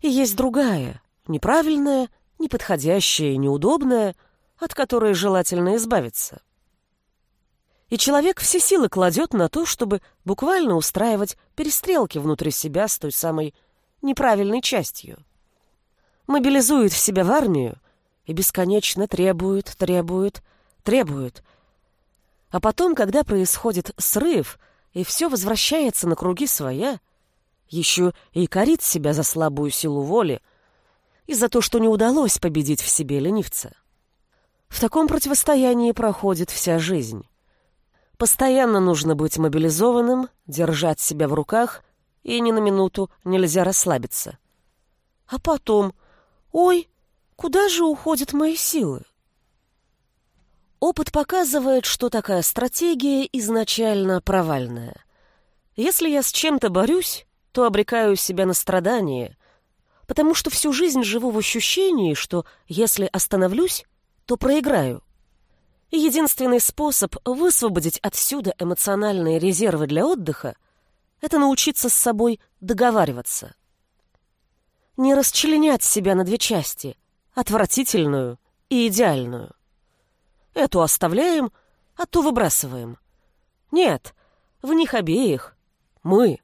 и есть другая, неправильная, неподходящая и неудобная, от которой желательно избавиться и человек все силы кладет на то, чтобы буквально устраивать перестрелки внутри себя с той самой неправильной частью. Мобилизует в себя в армию и бесконечно требует, требует, требует. А потом, когда происходит срыв, и все возвращается на круги своя, еще и корит себя за слабую силу воли и за то, что не удалось победить в себе ленивца. В таком противостоянии проходит вся жизнь. Постоянно нужно быть мобилизованным, держать себя в руках, и ни на минуту нельзя расслабиться. А потом, ой, куда же уходят мои силы? Опыт показывает, что такая стратегия изначально провальная. Если я с чем-то борюсь, то обрекаю себя на страдания, потому что всю жизнь живу в ощущении, что если остановлюсь, то проиграю. Единственный способ высвободить отсюда эмоциональные резервы для отдыха — это научиться с собой договариваться. Не расчленять себя на две части — отвратительную и идеальную. Эту оставляем, а ту выбрасываем. Нет, в них обеих мы.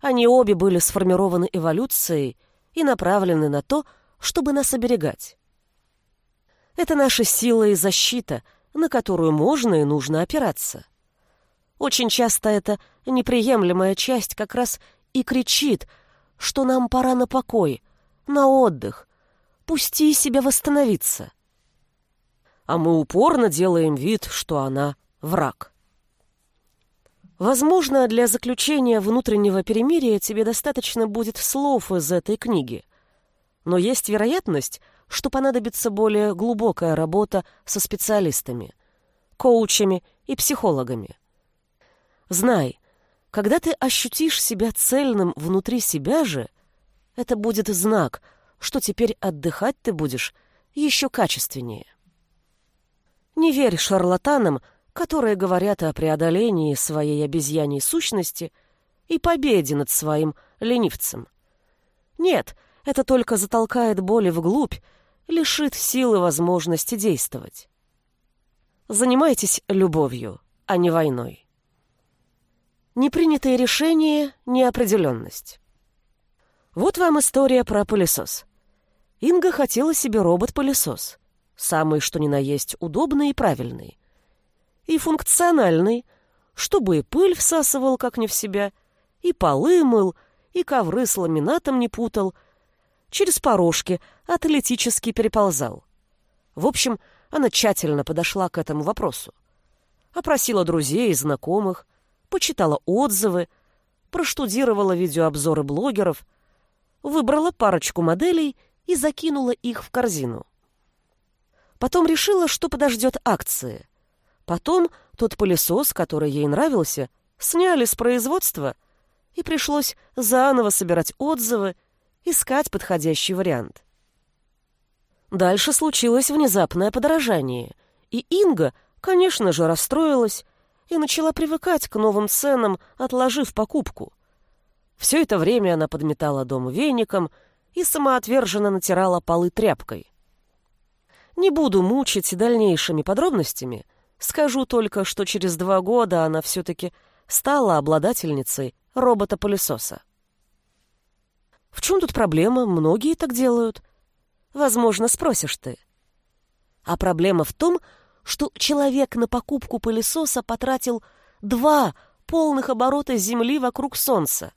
Они обе были сформированы эволюцией и направлены на то, чтобы нас оберегать. Это наша сила и защита, на которую можно и нужно опираться. Очень часто эта неприемлемая часть как раз и кричит, что нам пора на покой, на отдых, пусти себя восстановиться а мы упорно делаем вид, что она враг. Возможно, для заключения внутреннего перемирия тебе достаточно будет слов из этой книги. Но есть вероятность, что понадобится более глубокая работа со специалистами, коучами и психологами. Знай, когда ты ощутишь себя цельным внутри себя же, это будет знак, что теперь отдыхать ты будешь еще качественнее. Не верь шарлатанам, которые говорят о преодолении своей обезьяньей сущности и победе над своим ленивцем. Нет, это только затолкает боли вглубь, лишит силы возможности действовать. Занимайтесь любовью, а не войной. Непринятые решения — неопределенность. Вот вам история про пылесос. Инга хотела себе робот-пылесос — самый что ни на есть удобный и правильный. И функциональный, чтобы и пыль всасывал как не в себя, и полы мыл, и ковры с ламинатом не путал, через порожки атлетически переползал. В общем, она тщательно подошла к этому вопросу. Опросила друзей и знакомых, почитала отзывы, проштудировала видеообзоры блогеров, выбрала парочку моделей и закинула их в корзину. Потом решила, что подождет акции. Потом тот пылесос, который ей нравился, сняли с производства, и пришлось заново собирать отзывы, искать подходящий вариант. Дальше случилось внезапное подорожание, и Инга, конечно же, расстроилась и начала привыкать к новым ценам, отложив покупку. Все это время она подметала дом веником и самоотверженно натирала полы тряпкой. Не буду мучить дальнейшими подробностями, скажу только, что через два года она все-таки стала обладательницей робота-пылесоса. В чем тут проблема? Многие так делают. Возможно, спросишь ты. А проблема в том, что человек на покупку пылесоса потратил два полных оборота Земли вокруг Солнца.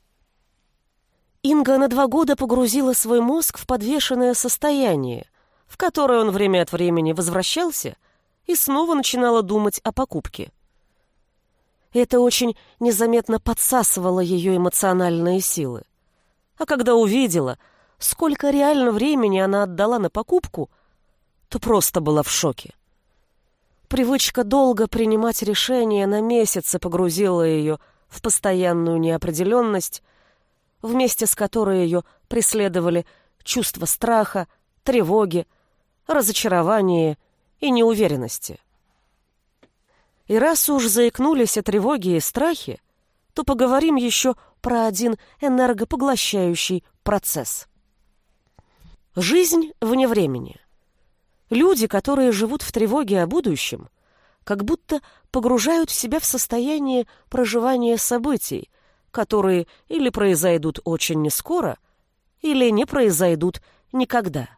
Инга на два года погрузила свой мозг в подвешенное состояние, в которое он время от времени возвращался и снова начинала думать о покупке. Это очень незаметно подсасывало ее эмоциональные силы. А когда увидела, сколько реально времени она отдала на покупку, то просто была в шоке. Привычка долго принимать решения на месяцы погрузила ее в постоянную неопределенность, вместе с которой ее преследовали чувство страха, тревоги, разочарования и неуверенности. И раз уж заикнулись о тревоге и страхе, то поговорим еще про один энергопоглощающий процесс. Жизнь вне времени. Люди, которые живут в тревоге о будущем, как будто погружают себя в состояние проживания событий, которые или произойдут очень нескоро, или не произойдут никогда.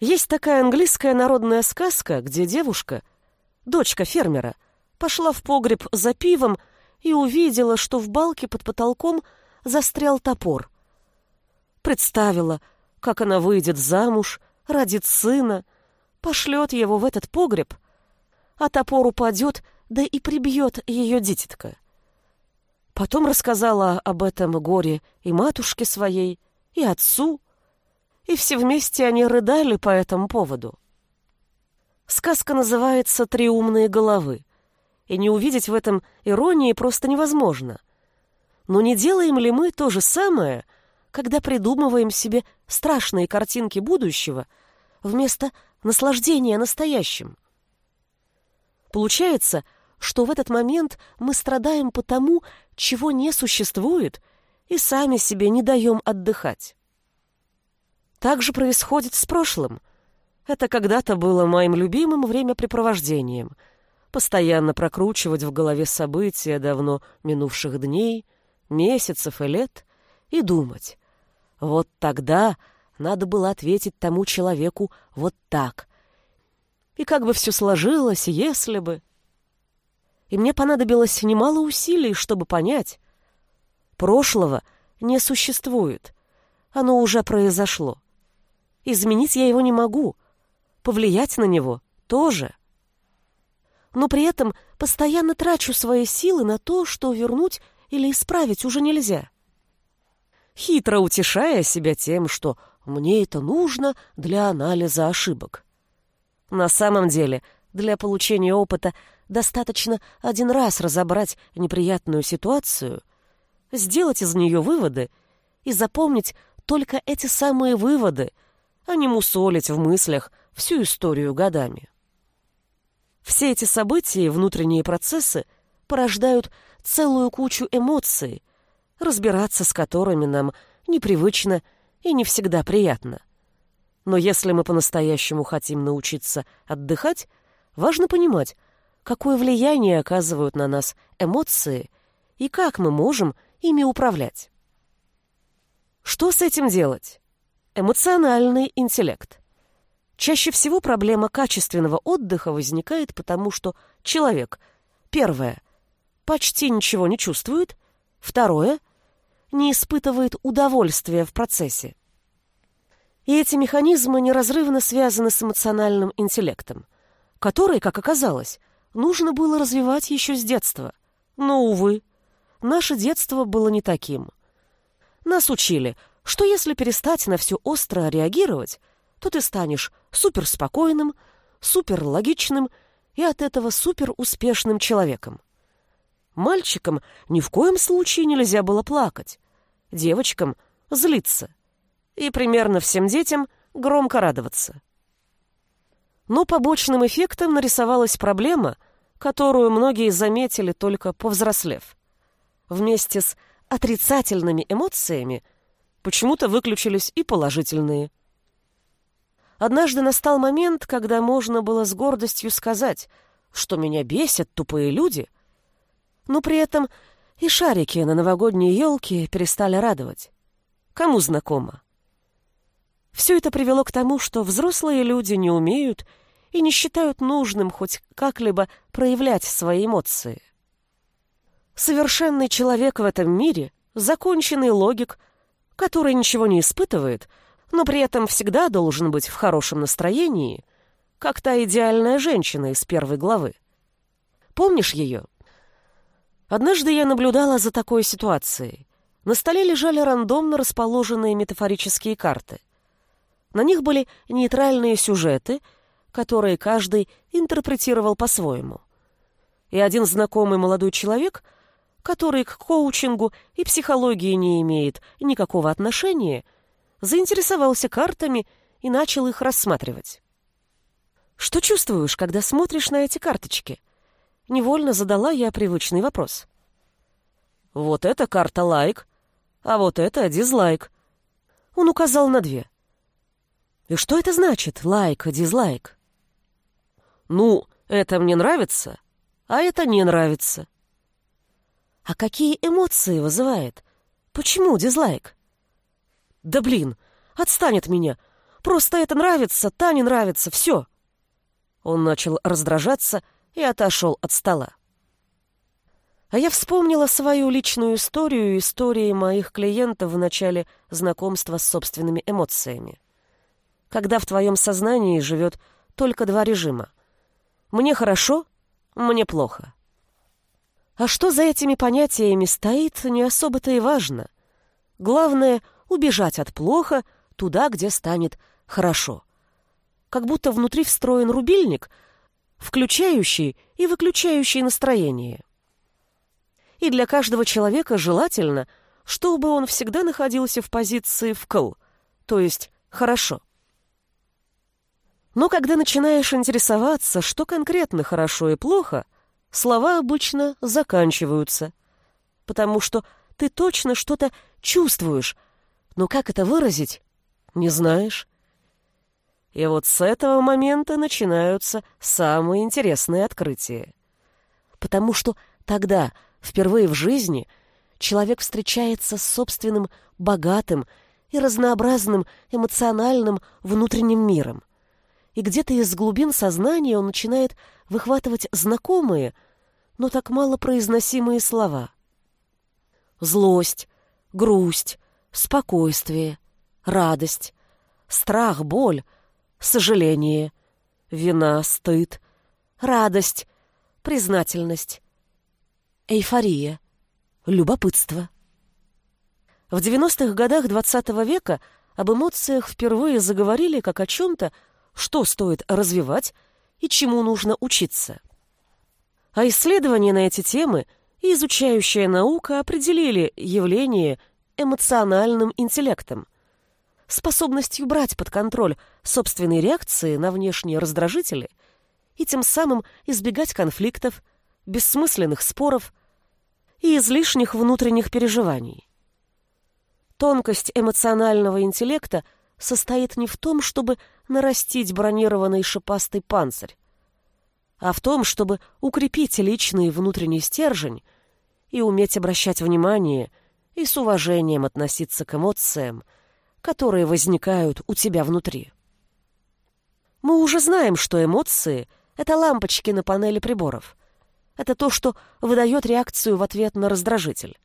Есть такая английская народная сказка, где девушка, дочка фермера, пошла в погреб за пивом и увидела, что в балке под потолком застрял топор. Представила, как она выйдет замуж, родит сына, пошлет его в этот погреб, а топор упадет, да и прибьет ее дитятка. Потом рассказала об этом горе и матушке своей, и отцу, и все вместе они рыдали по этому поводу. Сказка называется «Три умные головы», и не увидеть в этом иронии просто невозможно. Но не делаем ли мы то же самое, когда придумываем себе страшные картинки будущего вместо наслаждения настоящим? Получается, что в этот момент мы страдаем по тому, чего не существует, и сами себе не даем отдыхать. Так же происходит с прошлым. Это когда-то было моим любимым времяпрепровождением — постоянно прокручивать в голове события давно минувших дней, месяцев и лет и думать. Вот тогда надо было ответить тому человеку вот так. И как бы все сложилось, если бы... И мне понадобилось немало усилий, чтобы понять. Прошлого не существует. Оно уже произошло. Изменить я его не могу. Повлиять на него тоже но при этом постоянно трачу свои силы на то, что вернуть или исправить уже нельзя. Хитро утешая себя тем, что мне это нужно для анализа ошибок. На самом деле, для получения опыта достаточно один раз разобрать неприятную ситуацию, сделать из нее выводы и запомнить только эти самые выводы, а не мусолить в мыслях всю историю годами. Все эти события и внутренние процессы порождают целую кучу эмоций, разбираться с которыми нам непривычно и не всегда приятно. Но если мы по-настоящему хотим научиться отдыхать, важно понимать, какое влияние оказывают на нас эмоции и как мы можем ими управлять. Что с этим делать? Эмоциональный интеллект. Чаще всего проблема качественного отдыха возникает потому, что человек, первое, почти ничего не чувствует, второе, не испытывает удовольствия в процессе. И эти механизмы неразрывно связаны с эмоциональным интеллектом, который, как оказалось, нужно было развивать еще с детства. Но, увы, наше детство было не таким. Нас учили, что если перестать на все остро реагировать, то ты станешь суперспокойным, суперлогичным и от этого суперуспешным человеком. Мальчикам ни в коем случае нельзя было плакать, девочкам — злиться и примерно всем детям громко радоваться. Но побочным эффектом нарисовалась проблема, которую многие заметили только повзрослев. Вместе с отрицательными эмоциями почему-то выключились и положительные – Однажды настал момент, когда можно было с гордостью сказать, что меня бесят тупые люди, но при этом и шарики на новогодние елки перестали радовать. Кому знакомо? Все это привело к тому, что взрослые люди не умеют и не считают нужным хоть как-либо проявлять свои эмоции. Совершенный человек в этом мире — законченный логик, который ничего не испытывает — но при этом всегда должен быть в хорошем настроении, как та идеальная женщина из первой главы. Помнишь ее? Однажды я наблюдала за такой ситуацией. На столе лежали рандомно расположенные метафорические карты. На них были нейтральные сюжеты, которые каждый интерпретировал по-своему. И один знакомый молодой человек, который к коучингу и психологии не имеет никакого отношения, заинтересовался картами и начал их рассматривать. «Что чувствуешь, когда смотришь на эти карточки?» Невольно задала я привычный вопрос. «Вот эта карта лайк, а вот это дизлайк». Он указал на две. «И что это значит, лайк, дизлайк?» «Ну, это мне нравится, а это не нравится». «А какие эмоции вызывает? Почему дизлайк?» «Да блин, отстань от меня! Просто это нравится, та не нравится, все. Он начал раздражаться и отошел от стола. А я вспомнила свою личную историю и истории моих клиентов в начале знакомства с собственными эмоциями. Когда в твоем сознании живет только два режима. Мне хорошо, мне плохо. А что за этими понятиями стоит, не особо-то и важно. Главное — убежать от плохо туда, где станет хорошо. Как будто внутри встроен рубильник, включающий и выключающий настроение. И для каждого человека желательно, чтобы он всегда находился в позиции «вкл», то есть «хорошо». Но когда начинаешь интересоваться, что конкретно хорошо и плохо, слова обычно заканчиваются, потому что ты точно что-то чувствуешь, но как это выразить, не знаешь. И вот с этого момента начинаются самые интересные открытия. Потому что тогда – Впервые в жизни человек встречается с собственным богатым и разнообразным эмоциональным внутренним миром. И где-то из глубин сознания он начинает выхватывать знакомые, но так мало произносимые слова. Злость, грусть, спокойствие, радость, страх, боль, сожаление, вина, стыд, радость, признательность, эйфория, любопытство. В 90-х годах XX -го века об эмоциях впервые заговорили как о чем-то, что стоит развивать и чему нужно учиться. А исследования на эти темы и изучающая наука определили явление эмоциональным интеллектом, способностью брать под контроль собственные реакции на внешние раздражители и тем самым избегать конфликтов, бессмысленных споров, и излишних внутренних переживаний. Тонкость эмоционального интеллекта состоит не в том, чтобы нарастить бронированный шипастый панцирь, а в том, чтобы укрепить личный внутренний стержень и уметь обращать внимание и с уважением относиться к эмоциям, которые возникают у тебя внутри. Мы уже знаем, что эмоции — это лампочки на панели приборов. Это то, что выдает реакцию в ответ на раздражитель.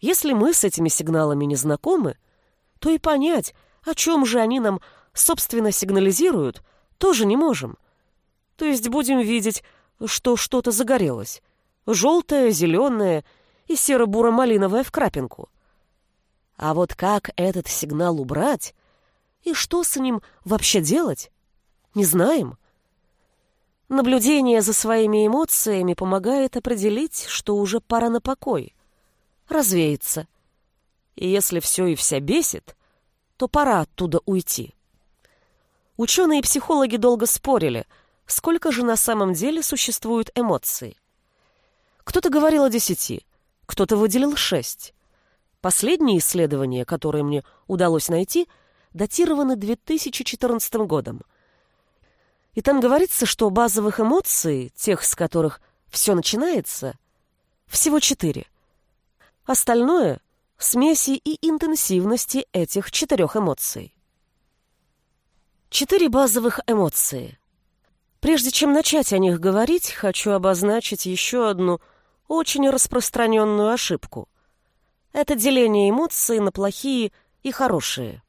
Если мы с этими сигналами не знакомы, то и понять, о чем же они нам, собственно, сигнализируют, тоже не можем. То есть будем видеть, что что-то загорелось. Желтое, зеленое и серо-буро-малиновое в крапинку. А вот как этот сигнал убрать и что с ним вообще делать, не знаем. Наблюдение за своими эмоциями помогает определить, что уже пора на покой, развеяться. И если все и вся бесит, то пора оттуда уйти. Ученые и психологи долго спорили, сколько же на самом деле существует эмоций. Кто-то говорил о десяти, кто-то выделил шесть. Последние исследования, которые мне удалось найти, датированы 2014 годом – и там говорится, что базовых эмоций, тех, с которых все начинается, всего четыре. Остальное — смеси и интенсивности этих четырех эмоций. Четыре базовых эмоции. Прежде чем начать о них говорить, хочу обозначить еще одну очень распространенную ошибку. Это деление эмоций на плохие и хорошие.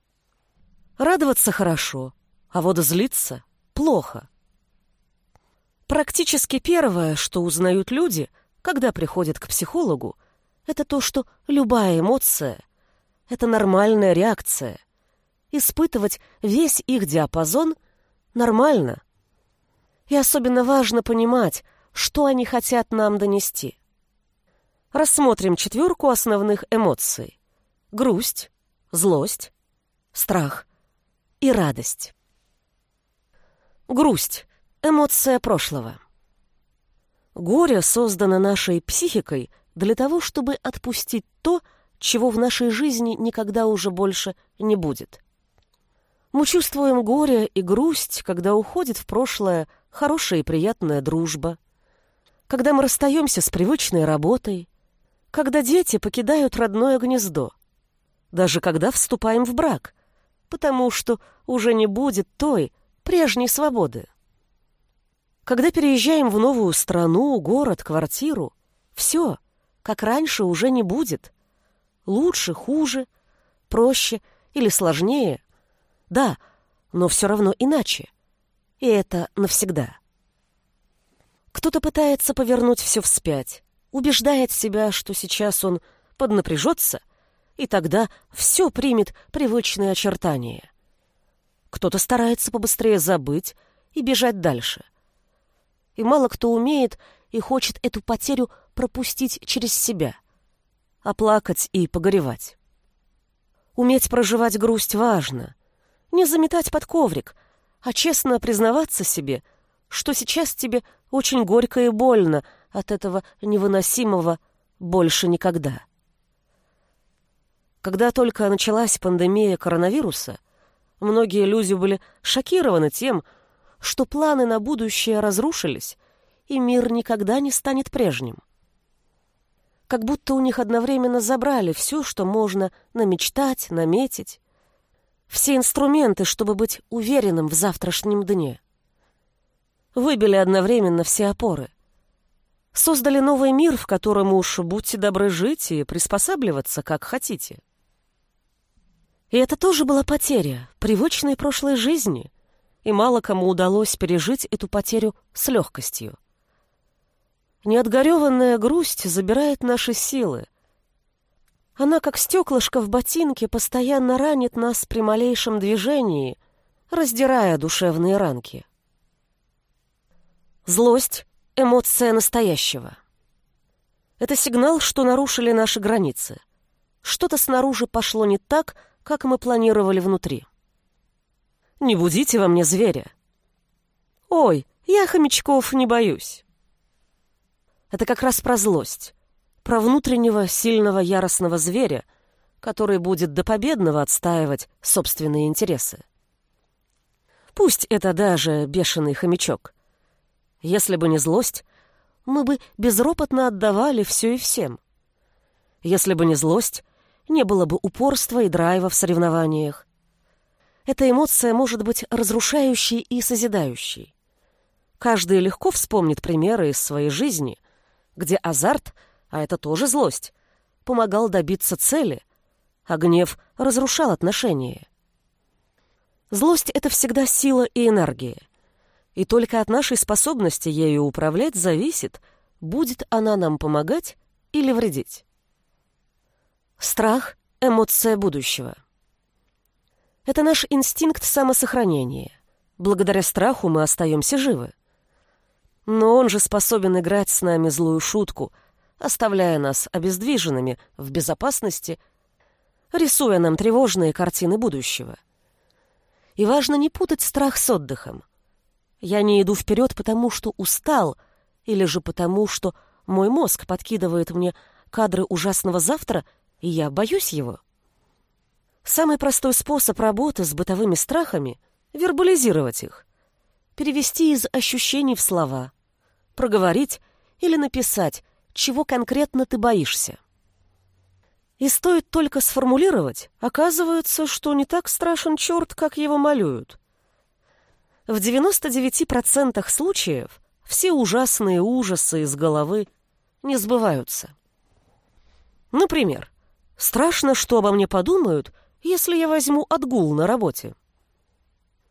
Радоваться хорошо, а вот злиться плохо. Практически первое, что узнают люди, когда приходят к психологу, это то, что любая эмоция — это нормальная реакция. Испытывать весь их диапазон нормально. И особенно важно понимать, что они хотят нам донести. Рассмотрим четверку основных эмоций. Грусть, злость, страх и радость. Грусть — эмоция прошлого. Горе создано нашей психикой для того, чтобы отпустить то, чего в нашей жизни никогда уже больше не будет. Мы чувствуем горе и грусть, когда уходит в прошлое хорошая и приятная дружба, когда мы расстаемся с привычной работой, когда дети покидают родное гнездо, даже когда вступаем в брак, потому что уже не будет той прежней свободы. Когда переезжаем в новую страну, город, квартиру, все, как раньше, уже не будет. Лучше, хуже, проще или сложнее. Да, но все равно иначе. И это навсегда. Кто-то пытается повернуть все вспять, убеждает себя, что сейчас он поднапряжется, и тогда все примет привычные очертания. Кто-то старается побыстрее забыть и бежать дальше. И мало кто умеет и хочет эту потерю пропустить через себя, оплакать и погоревать. Уметь проживать грусть важно. Не заметать под коврик, а честно признаваться себе, что сейчас тебе очень горько и больно от этого невыносимого «больше никогда». Когда только началась пандемия коронавируса, многие люди были шокированы тем, что планы на будущее разрушились, и мир никогда не станет прежним. Как будто у них одновременно забрали все, что можно намечтать, наметить. Все инструменты, чтобы быть уверенным в завтрашнем дне. Выбили одновременно все опоры. Создали новый мир, в котором уж будьте добры жить и приспосабливаться, как хотите. И это тоже была потеря привычной прошлой жизни, и мало кому удалось пережить эту потерю с легкостью. Неотгореванная грусть забирает наши силы. Она, как стеклышко в ботинке, постоянно ранит нас при малейшем движении, раздирая душевные ранки. Злость — эмоция настоящего. Это сигнал, что нарушили наши границы. Что-то снаружи пошло не так, как мы планировали внутри. Не будите во мне зверя. Ой, я хомячков не боюсь. Это как раз про злость, про внутреннего сильного яростного зверя, который будет до победного отстаивать собственные интересы. Пусть это даже бешеный хомячок. Если бы не злость, мы бы безропотно отдавали все и всем. Если бы не злость, не было бы упорства и драйва в соревнованиях. Эта эмоция может быть разрушающей и созидающей. Каждый легко вспомнит примеры из своей жизни, где азарт, а это тоже злость, помогал добиться цели, а гнев разрушал отношения. Злость — это всегда сила и энергия. И только от нашей способности ею управлять зависит, будет она нам помогать или вредить. Страх — эмоция будущего. Это наш инстинкт самосохранения. Благодаря страху мы остаемся живы. Но он же способен играть с нами злую шутку, оставляя нас обездвиженными в безопасности, рисуя нам тревожные картины будущего. И важно не путать страх с отдыхом. Я не иду вперед, потому что устал, или же потому, что мой мозг подкидывает мне кадры ужасного завтра — и я боюсь его. Самый простой способ работы с бытовыми страхами — вербализировать их, перевести из ощущений в слова, проговорить или написать, чего конкретно ты боишься. И стоит только сформулировать, оказывается, что не так страшен черт, как его малюют. В 99% случаев все ужасные ужасы из головы не сбываются. Например, Страшно, что обо мне подумают, если я возьму отгул на работе.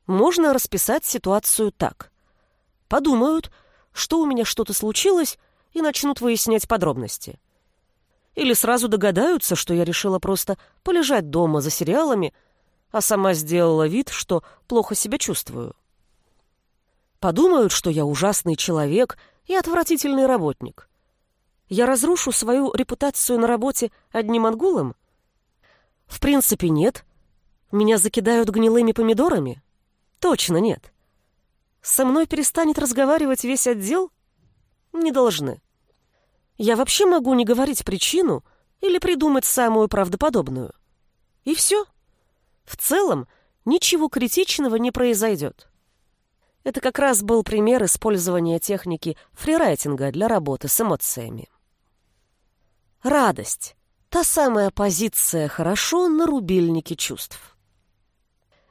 Можно расписать ситуацию так. Подумают, что у меня что-то случилось, и начнут выяснять подробности. Или сразу догадаются, что я решила просто полежать дома за сериалами, а сама сделала вид, что плохо себя чувствую. Подумают, что я ужасный человек и отвратительный работник я разрушу свою репутацию на работе одним отгулом? В принципе, нет. Меня закидают гнилыми помидорами? Точно нет. Со мной перестанет разговаривать весь отдел? Не должны. Я вообще могу не говорить причину или придумать самую правдоподобную. И все. В целом, ничего критичного не произойдет. Это как раз был пример использования техники фрирайтинга для работы с эмоциями. Радость. Та самая позиция «хорошо» на рубильнике чувств.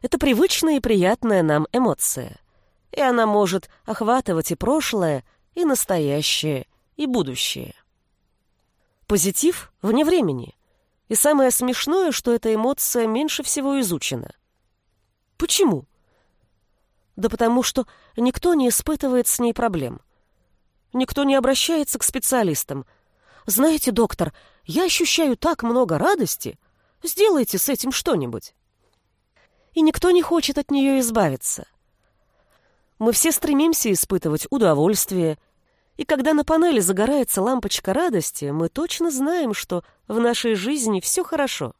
Это привычная и приятная нам эмоция. И она может охватывать и прошлое, и настоящее, и будущее. Позитив вне времени. И самое смешное, что эта эмоция меньше всего изучена. Почему? Да потому что никто не испытывает с ней проблем. Никто не обращается к специалистам. Знаете, доктор, я ощущаю так много радости. Сделайте с этим что-нибудь. И никто не хочет от нее избавиться. Мы все стремимся испытывать удовольствие, и когда на панели загорается лампочка радости, мы точно знаем, что в нашей жизни все хорошо.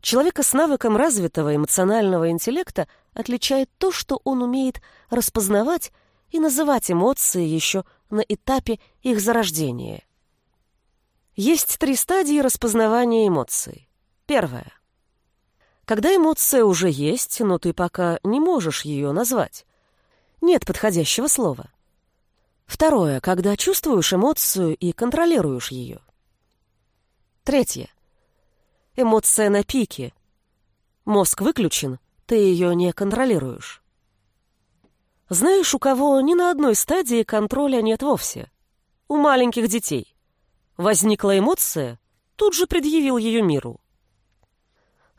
Человека с навыком развитого эмоционального интеллекта отличает то, что он умеет распознавать и называть эмоции еще на этапе их зарождения. Есть три стадии распознавания эмоций. Первая. Когда эмоция уже есть, но ты пока не можешь ее назвать. Нет подходящего слова. Второе, когда чувствуешь эмоцию и контролируешь ее. Третье. Эмоция на пике. Мозг выключен, ты ее не контролируешь. Знаешь, у кого ни на одной стадии контроля нет вовсе? У маленьких детей. Возникла эмоция, тут же предъявил ее миру.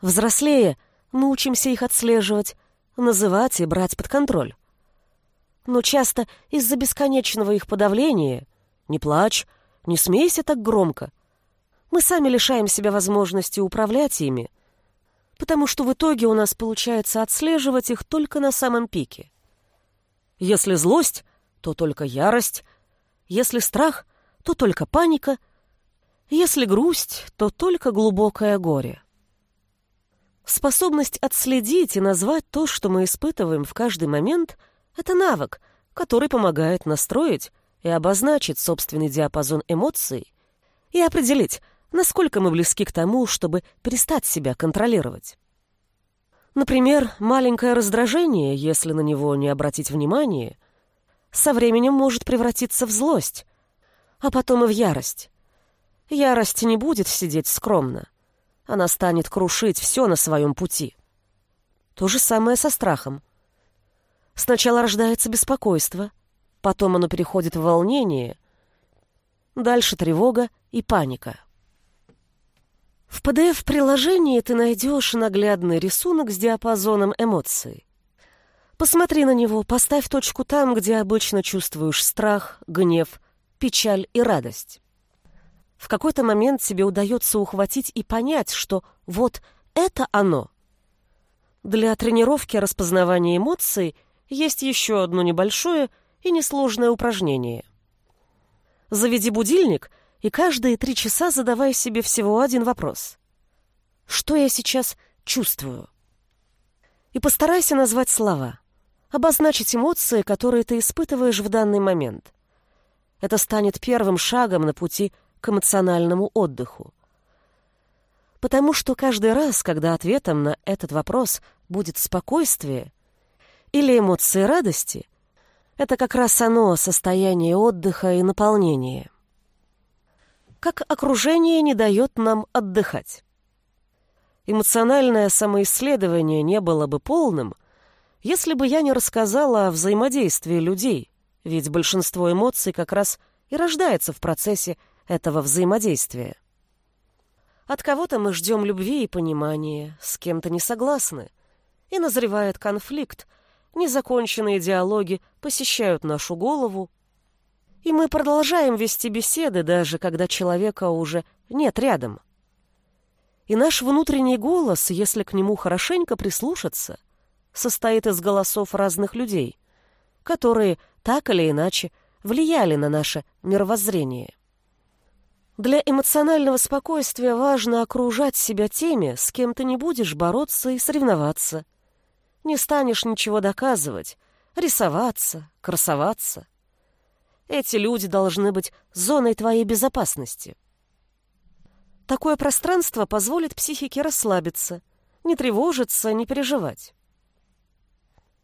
Взрослее, мы учимся их отслеживать, называть и брать под контроль но часто из-за бесконечного их подавления «не плачь», «не смейся так громко», мы сами лишаем себя возможности управлять ими, потому что в итоге у нас получается отслеживать их только на самом пике. Если злость, то только ярость, если страх, то только паника, если грусть, то только глубокое горе. Способность отследить и назвать то, что мы испытываем в каждый момент – это навык, который помогает настроить и обозначить собственный диапазон эмоций и определить, насколько мы близки к тому, чтобы перестать себя контролировать. Например, маленькое раздражение, если на него не обратить внимания, со временем может превратиться в злость, а потом и в ярость. Ярость не будет сидеть скромно. Она станет крушить все на своем пути. То же самое со страхом. Сначала рождается беспокойство, потом оно переходит в волнение, дальше тревога и паника. В PDF-приложении ты найдешь наглядный рисунок с диапазоном эмоций. Посмотри на него, поставь точку там, где обычно чувствуешь страх, гнев, печаль и радость. В какой-то момент тебе удается ухватить и понять, что вот это оно. Для тренировки распознавания эмоций – есть еще одно небольшое и несложное упражнение. Заведи будильник и каждые три часа задавай себе всего один вопрос. Что я сейчас чувствую? И постарайся назвать слова, обозначить эмоции, которые ты испытываешь в данный момент. Это станет первым шагом на пути к эмоциональному отдыху. Потому что каждый раз, когда ответом на этот вопрос будет спокойствие, или эмоции радости — это как раз оно, состояние отдыха и наполнения. Как окружение не дает нам отдыхать. Эмоциональное самоисследование не было бы полным, если бы я не рассказала о взаимодействии людей, ведь большинство эмоций как раз и рождается в процессе этого взаимодействия. От кого-то мы ждем любви и понимания, с кем-то не согласны, и назревает конфликт, незаконченные диалоги посещают нашу голову, и мы продолжаем вести беседы, даже когда человека уже нет рядом. И наш внутренний голос, если к нему хорошенько прислушаться, состоит из голосов разных людей, которые так или иначе влияли на наше мировоззрение. Для эмоционального спокойствия важно окружать себя теми, с кем ты не будешь бороться и соревноваться – не станешь ничего доказывать, рисоваться, красоваться. Эти люди должны быть зоной твоей безопасности. Такое пространство позволит психике расслабиться, не тревожиться, не переживать.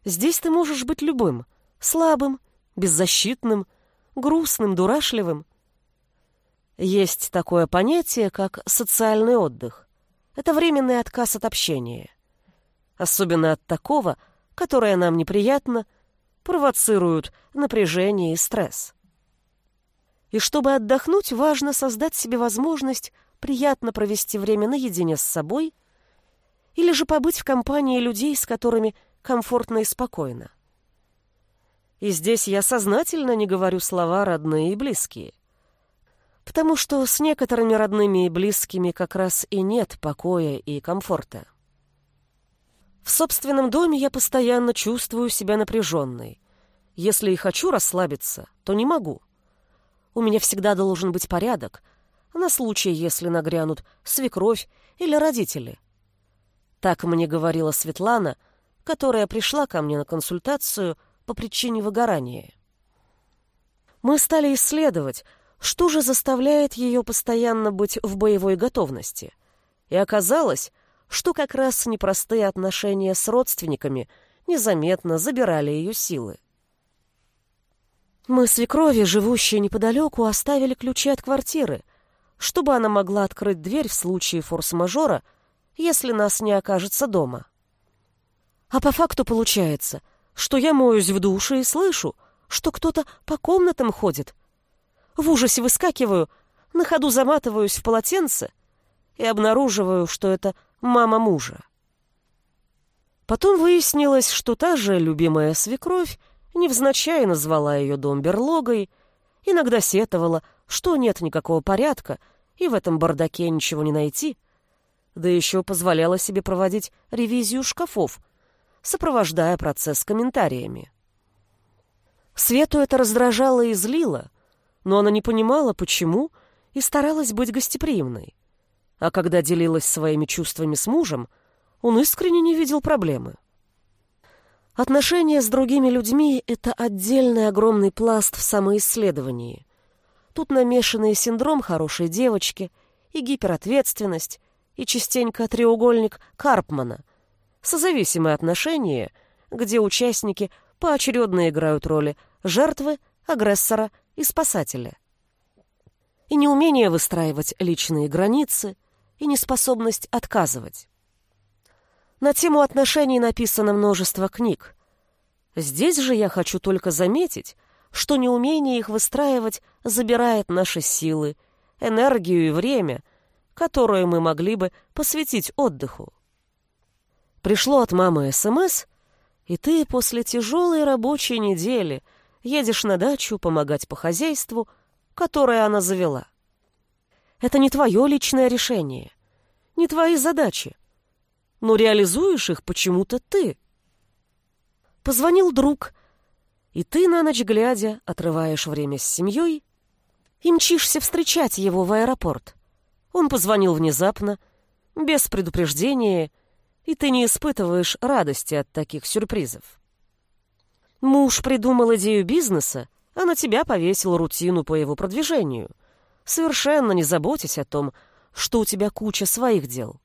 Здесь ты можешь быть любым, слабым, беззащитным, грустным, дурашливым. Есть такое понятие, как социальный отдых. Это временный отказ от общения. особенно от такого, которое нам неприятно, провоцируют напряжение и стресс. И чтобы отдохнуть, важно создать себе возможность приятно провести время наедине с собой или же побыть в компании людей, с которыми комфортно и спокойно. И здесь я сознательно не говорю слова «родные» и «близкие». Потому что с некоторыми родными и близкими как раз и нет покоя и комфорта. В собственном доме я постоянно чувствую себя напряженной. Если и хочу расслабиться, то не могу. У меня всегда должен быть порядок, на случай, если нагрянут свекровь или родители. Так мне говорила Светлана, которая пришла ко мне на консультацию по причине выгорания. Мы стали исследовать, что же заставляет ее постоянно быть в боевой готовности. И оказалось, что как раз непростые отношения с родственниками незаметно забирали ее силы. Мы свекрови, живущие неподалеку, оставили ключи от квартиры, чтобы она могла открыть дверь в случае форс-мажора, если нас не окажется дома. А по факту получается, что я моюсь в душе и слышу, что кто-то по комнатам ходит. В ужасе выскакиваю, на ходу заматываюсь в полотенце и обнаруживаю, что это мама мужа. Потом выяснилось, что та же любимая свекровь невзначай назвала ее дом берлогой, иногда сетовала, что нет никакого порядка, и в этом бардаке ничего не найти, да еще позволяла себе проводить ревизию шкафов, сопровождая процесс комментариями. Свету это раздражало и злило, но она не понимала, почему, и старалась быть гостеприимной. А когда делилась своими чувствами с мужем, он искренне не видел проблемы. Отношения с другими людьми — это отдельный огромный пласт в самоисследовании. Тут намешанный синдром хорошей девочки и гиперответственность, и частенько треугольник Карпмана, созависимые отношения, где участники поочередно играют роли жертвы, агрессора и спасателя. И неумение выстраивать личные границы, и неспособность отказывать. На тему отношений написано множество книг. Здесь же я хочу только заметить, что неумение их выстраивать забирает наши силы, энергию и время, которое мы могли бы посвятить отдыху. Пришло от мамы СМС, и ты после тяжелой рабочей недели едешь на дачу помогать по хозяйству, которое она завела. Это не твое личное решение, не твои задачи но реализуешь их почему-то ты. Позвонил друг, и ты на ночь глядя отрываешь время с семьей и мчишься встречать его в аэропорт. Он позвонил внезапно, без предупреждения, и ты не испытываешь радости от таких сюрпризов. Муж придумал идею бизнеса, а на тебя повесил рутину по его продвижению, совершенно не заботясь о том, что у тебя куча своих дел.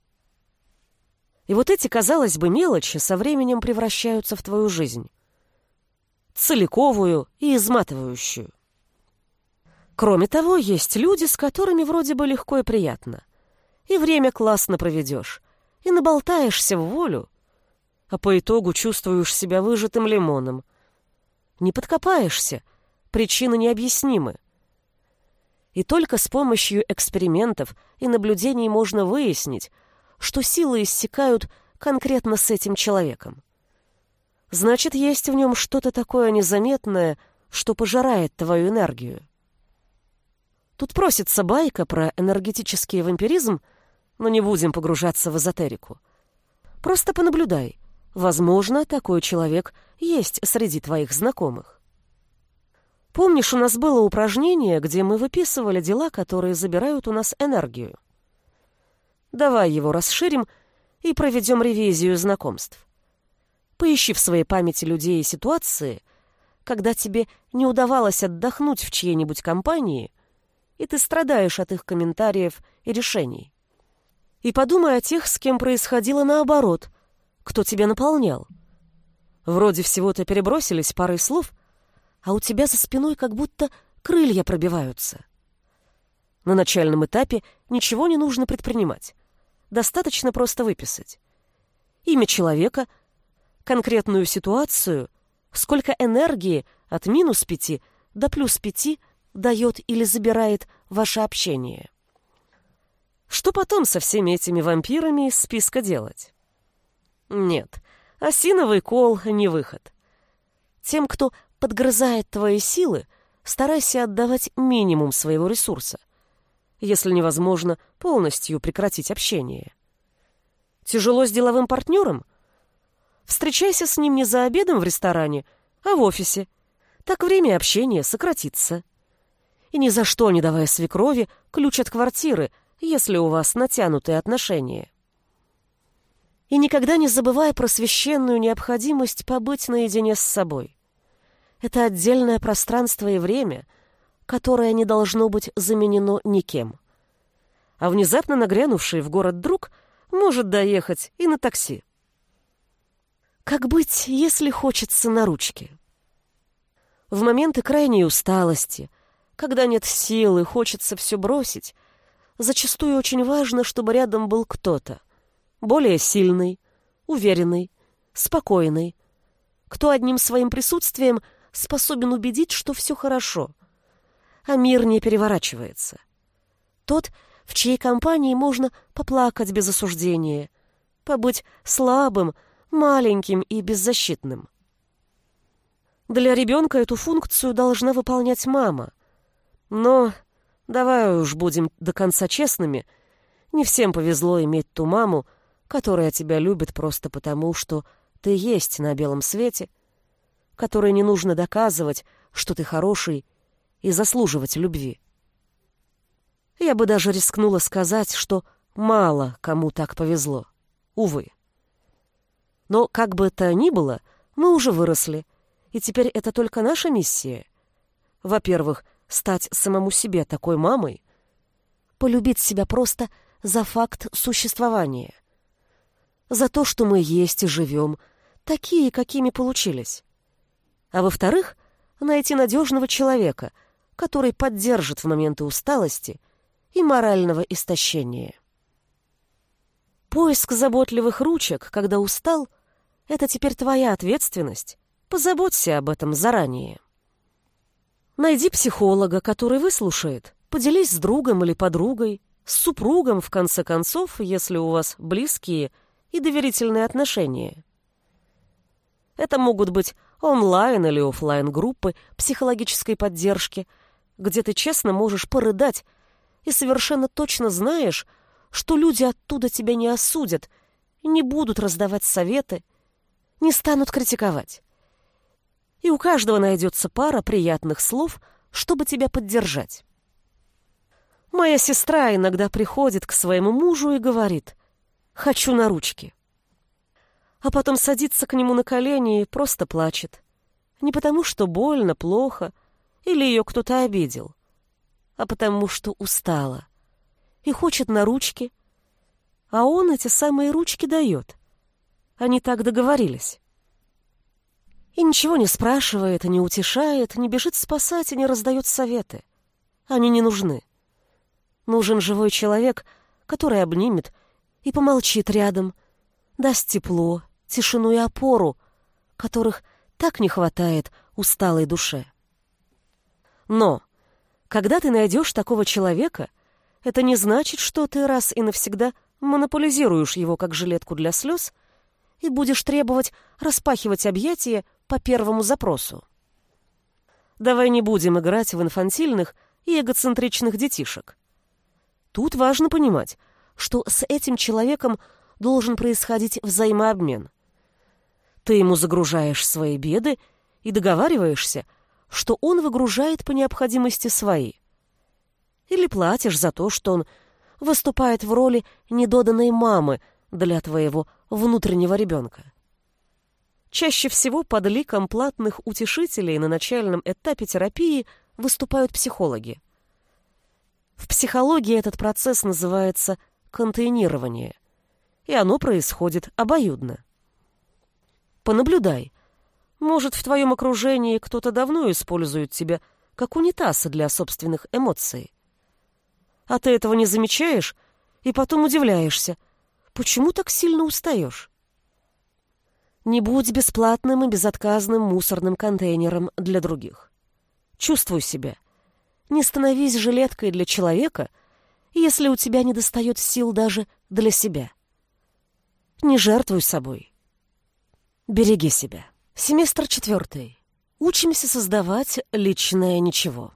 И вот эти, казалось бы, мелочи со временем превращаются в твою жизнь. Целиковую и изматывающую. Кроме того, есть люди, с которыми вроде бы легко и приятно. И время классно проведешь, и наболтаешься в волю, а по итогу чувствуешь себя выжатым лимоном. Не подкопаешься, причины необъяснимы. И только с помощью экспериментов и наблюдений можно выяснить, что силы иссякают конкретно с этим человеком. Значит, есть в нем что-то такое незаметное, что пожирает твою энергию. Тут просится байка про энергетический вампиризм, но не будем погружаться в эзотерику. Просто понаблюдай. Возможно, такой человек есть среди твоих знакомых. Помнишь, у нас было упражнение, где мы выписывали дела, которые забирают у нас энергию? Давай его расширим и проведем ревизию знакомств. Поищи в своей памяти людей и ситуации, когда тебе не удавалось отдохнуть в чьей-нибудь компании, и ты страдаешь от их комментариев и решений. И подумай о тех, с кем происходило наоборот, кто тебя наполнял. Вроде всего-то перебросились парой слов, а у тебя за спиной как будто крылья пробиваются. На начальном этапе ничего не нужно предпринимать достаточно просто выписать. имя человека, конкретную ситуацию, сколько энергии от минус пяти до плюс пяти дает или забирает ваше общение. Что потом со всеми этими вампирами из списка делать? Нет, осиновый кол — не выход. Тем, кто подгрызает твои силы, старайся отдавать минимум своего ресурса, если невозможно полностью прекратить общение. Тяжело с деловым партнером? Встречайся с ним не за обедом в ресторане, а в офисе. Так время общения сократится. И ни за что не давая свекрови ключ от квартиры, если у вас натянутые отношения. И никогда не забывай про священную необходимость побыть наедине с собой. Это отдельное пространство и время, которое не должно быть заменено никем. А внезапно нагрянувший в город друг может доехать и на такси. Как быть, если хочется на ручке? В моменты крайней усталости, когда нет сил и хочется все бросить, зачастую очень важно, чтобы рядом был кто-то, более сильный, уверенный, спокойный, кто одним своим присутствием способен убедить, что все хорошо, а мир не переворачивается. Тот, в чьей компании можно поплакать без осуждения, побыть слабым, маленьким и беззащитным. Для ребенка эту функцию должна выполнять мама. Но, давай уж будем до конца честными, не всем повезло иметь ту маму, которая тебя любит просто потому, что ты есть на белом свете — которой не нужно доказывать, что ты хороший, и заслуживать любви. Я бы даже рискнула сказать, что мало кому так повезло. Увы. Но как бы то ни было, мы уже выросли, и теперь это только наша миссия. Во-первых, стать самому себе такой мамой, полюбить себя просто за факт существования, за то, что мы есть и живем, такие, какими получились а во-вторых, найти надежного человека, который поддержит в моменты усталости и морального истощения. Поиск заботливых ручек, когда устал, это теперь твоя ответственность. Позаботься об этом заранее. Найди психолога, который выслушает. Поделись с другом или подругой, с супругом, в конце концов, если у вас близкие и доверительные отношения. Это могут быть онлайн или офлайн группы психологической поддержки, где ты честно можешь порыдать и совершенно точно знаешь, что люди оттуда тебя не осудят, не будут раздавать советы, не станут критиковать. И у каждого найдется пара приятных слов, чтобы тебя поддержать. Моя сестра иногда приходит к своему мужу и говорит «хочу на ручки» а потом садится к нему на колени и просто плачет. Не потому, что больно, плохо или ее кто-то обидел, а потому, что устала и хочет на ручки, а он эти самые ручки дает. Они так договорились. И ничего не спрашивает, не утешает, не бежит спасать и не раздает советы. Они не нужны. Нужен живой человек, который обнимет и помолчит рядом, даст тепло, тишину и опору, которых так не хватает усталой душе. Но, когда ты найдешь такого человека, это не значит, что ты раз и навсегда монополизируешь его как жилетку для слез и будешь требовать распахивать объятия по первому запросу. Давай не будем играть в инфантильных и эгоцентричных детишек. Тут важно понимать, что с этим человеком должен происходить взаимообмен – ты ему загружаешь свои беды и договариваешься, что он выгружает по необходимости свои. Или платишь за то, что он выступает в роли недоданной мамы для твоего внутреннего ребенка. Чаще всего под ликом платных утешителей на начальном этапе терапии выступают психологи. В психологии этот процесс называется контейнирование, и оно происходит обоюдно. Понаблюдай. Может, в твоем окружении кто-то давно использует тебя как унитаз для собственных эмоций. А ты этого не замечаешь и потом удивляешься, почему так сильно устаешь. Не будь бесплатным и безотказным мусорным контейнером для других. Чувствуй себя. Не становись жилеткой для человека, если у тебя не достает сил даже для себя. Не жертвуй собой. Береги себя. Семестр четвертый. Учимся создавать личное ничего.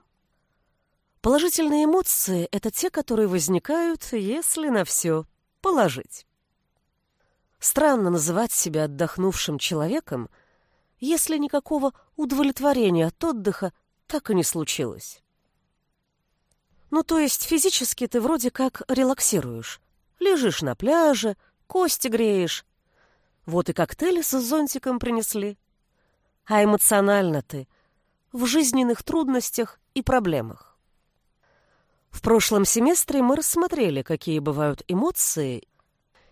Положительные эмоции — это те, которые возникают, если на все положить. Странно называть себя отдохнувшим человеком, если никакого удовлетворения от отдыха так и не случилось. Ну, то есть физически ты вроде как релаксируешь. Лежишь на пляже, кости греешь. Вот и коктейли с зонтиком принесли. А эмоционально ты в жизненных трудностях и проблемах. В прошлом семестре мы рассмотрели, какие бывают эмоции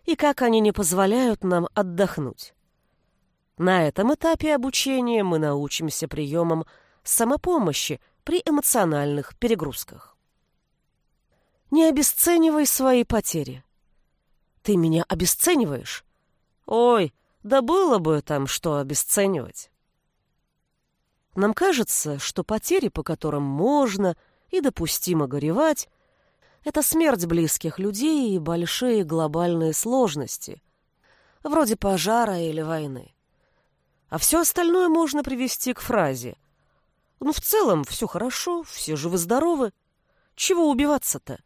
и как они не позволяют нам отдохнуть. На этом этапе обучения мы научимся приемам самопомощи при эмоциональных перегрузках. Не обесценивай свои потери. Ты меня обесцениваешь? Ой, да было бы там что обесценивать. Нам кажется, что потери, по которым можно и допустимо горевать, это смерть близких людей и большие глобальные сложности, вроде пожара или войны. А все остальное можно привести к фразе «Ну, в целом, все хорошо, все живы-здоровы. Чего убиваться-то?»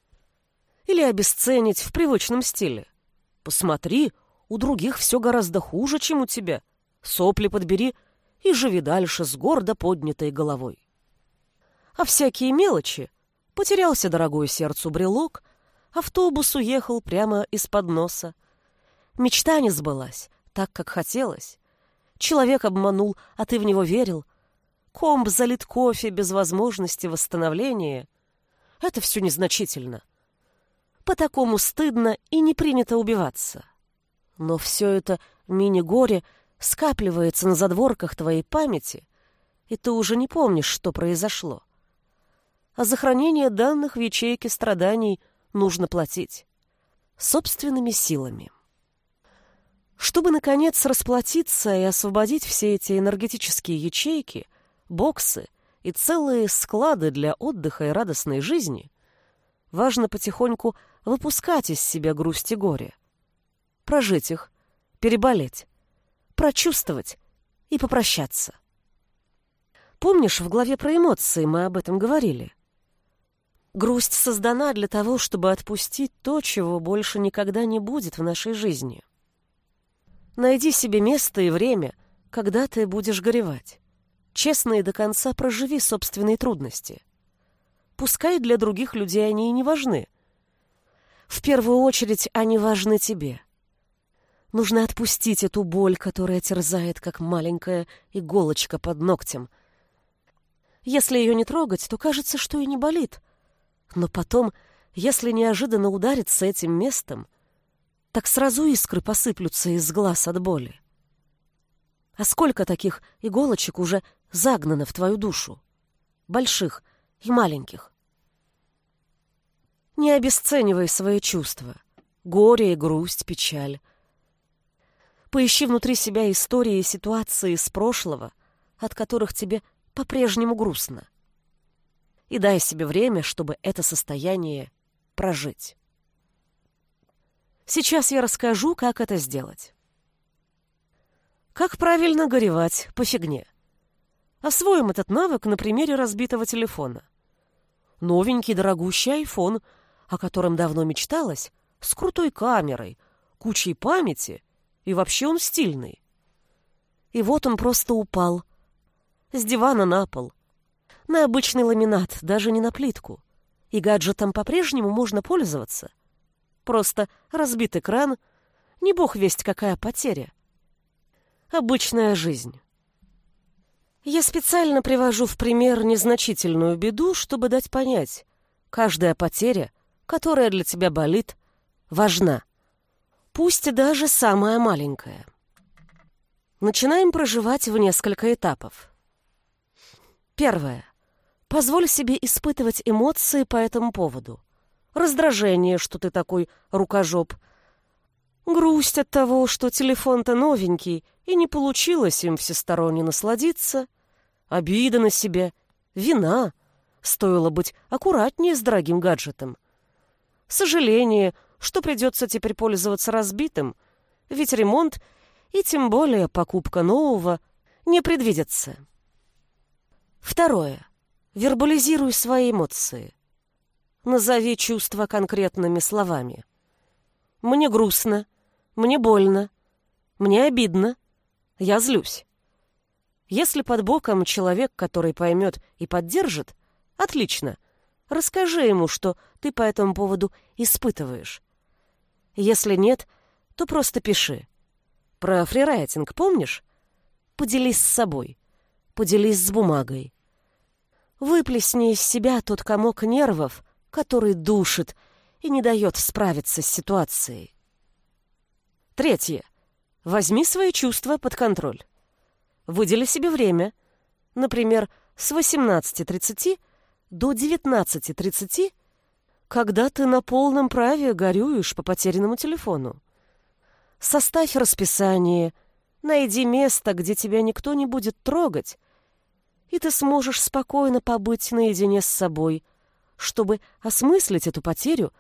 Или обесценить в привычном стиле. «Посмотри, у других все гораздо хуже, чем у тебя. Сопли подбери и живи дальше с гордо поднятой головой». А всякие мелочи Потерялся дорогой сердцу брелок, автобус уехал прямо из-под носа. Мечта не сбылась, так, как хотелось. Человек обманул, а ты в него верил. Комб залит кофе без возможности восстановления. Это все незначительно. По такому стыдно и не принято убиваться. Но все это мини-горе скапливается на задворках твоей памяти, и ты уже не помнишь, что произошло а за хранение данных в ячейке страданий нужно платить. Собственными силами. Чтобы, наконец, расплатиться и освободить все эти энергетические ячейки, боксы и целые склады для отдыха и радостной жизни, важно потихоньку выпускать из себя грусть и горе. Прожить их, переболеть, прочувствовать и попрощаться. Помнишь, в главе про эмоции мы об этом говорили? Грусть создана для того, чтобы отпустить то, чего больше никогда не будет в нашей жизни. Найди себе место и время, когда ты будешь горевать. Честно и до конца проживи собственные трудности. Пускай для других людей они и не важны. В первую очередь они важны тебе. Нужно отпустить эту боль, которая терзает, как маленькая иголочка под ногтем. Если ее не трогать, то кажется, что и не болит — но потом, если неожиданно удариться этим местом, так сразу искры посыплются из глаз от боли. А сколько таких иголочек уже загнано в твою душу? Больших и маленьких. Не обесценивай свои чувства. Горе и грусть, печаль. Поищи внутри себя истории и ситуации из прошлого, от которых тебе по-прежнему грустно и дай себе время, чтобы это состояние прожить. Сейчас я расскажу, как это сделать. Как правильно горевать по фигне? Освоим этот навык на примере разбитого телефона. Новенький дорогущий iPhone, о котором давно мечталось, с крутой камерой, кучей памяти, и вообще он стильный. И вот он просто упал. С дивана на пол, на обычный ламинат, даже не на плитку. И гаджетом по-прежнему можно пользоваться. Просто разбит экран, не бог весть какая потеря. Обычная жизнь. Я специально привожу в пример незначительную беду, чтобы дать понять, каждая потеря, которая для тебя болит, важна. Пусть и даже самая маленькая. Начинаем проживать в несколько этапов. Первое. Позволь себе испытывать эмоции по этому поводу. Раздражение, что ты такой рукожоп. Грусть от того, что телефон-то новенький, и не получилось им всесторонне насладиться. Обида на себя, вина. Стоило быть аккуратнее с дорогим гаджетом. Сожаление, что придется теперь пользоваться разбитым, ведь ремонт и тем более покупка нового не предвидится. Второе. Вербализируй свои эмоции. Назови чувства конкретными словами. Мне грустно, мне больно, мне обидно, я злюсь. Если под боком человек, который поймет и поддержит, отлично. Расскажи ему, что ты по этому поводу испытываешь. Если нет, то просто пиши. Про фрирайтинг помнишь? Поделись с собой. Поделись с бумагой. Выплесни из себя тот комок нервов, который душит и не дает справиться с ситуацией. Третье. Возьми свои чувства под контроль. Выдели себе время, например, с 18.30 до 19.30, когда ты на полном праве горюешь по потерянному телефону. Составь расписание, найди место, где тебя никто не будет трогать, и ты сможешь спокойно побыть наедине с собой, чтобы осмыслить эту потерю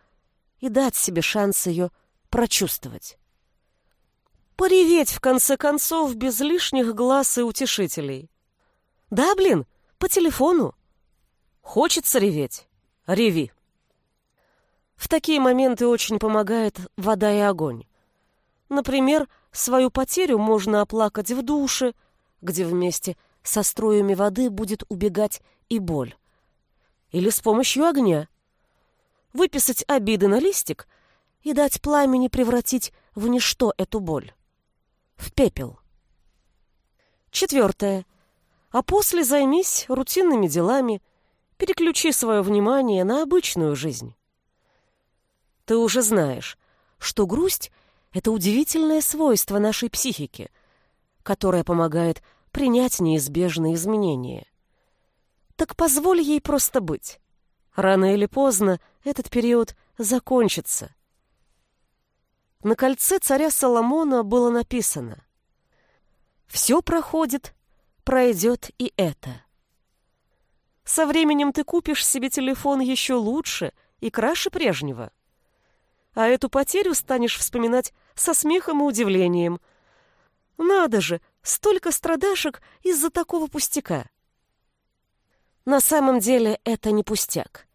и дать себе шанс ее прочувствовать. Пореветь, в конце концов, без лишних глаз и утешителей. Да, блин, по телефону. Хочется реветь? Реви. В такие моменты очень помогает вода и огонь. Например, свою потерю можно оплакать в душе, где вместе со струями воды будет убегать и боль. Или с помощью огня. Выписать обиды на листик и дать пламени превратить в ничто эту боль. В пепел. Четвертое. А после займись рутинными делами, переключи свое внимание на обычную жизнь. Ты уже знаешь, что грусть — это удивительное свойство нашей психики, которое помогает принять неизбежные изменения. Так позволь ей просто быть. Рано или поздно этот период закончится. На кольце царя Соломона было написано «Все проходит, пройдет и это». Со временем ты купишь себе телефон еще лучше и краше прежнего. А эту потерю станешь вспоминать со смехом и удивлением. Надо же, столько страдашек из-за такого пустяка. На самом деле это не пустяк.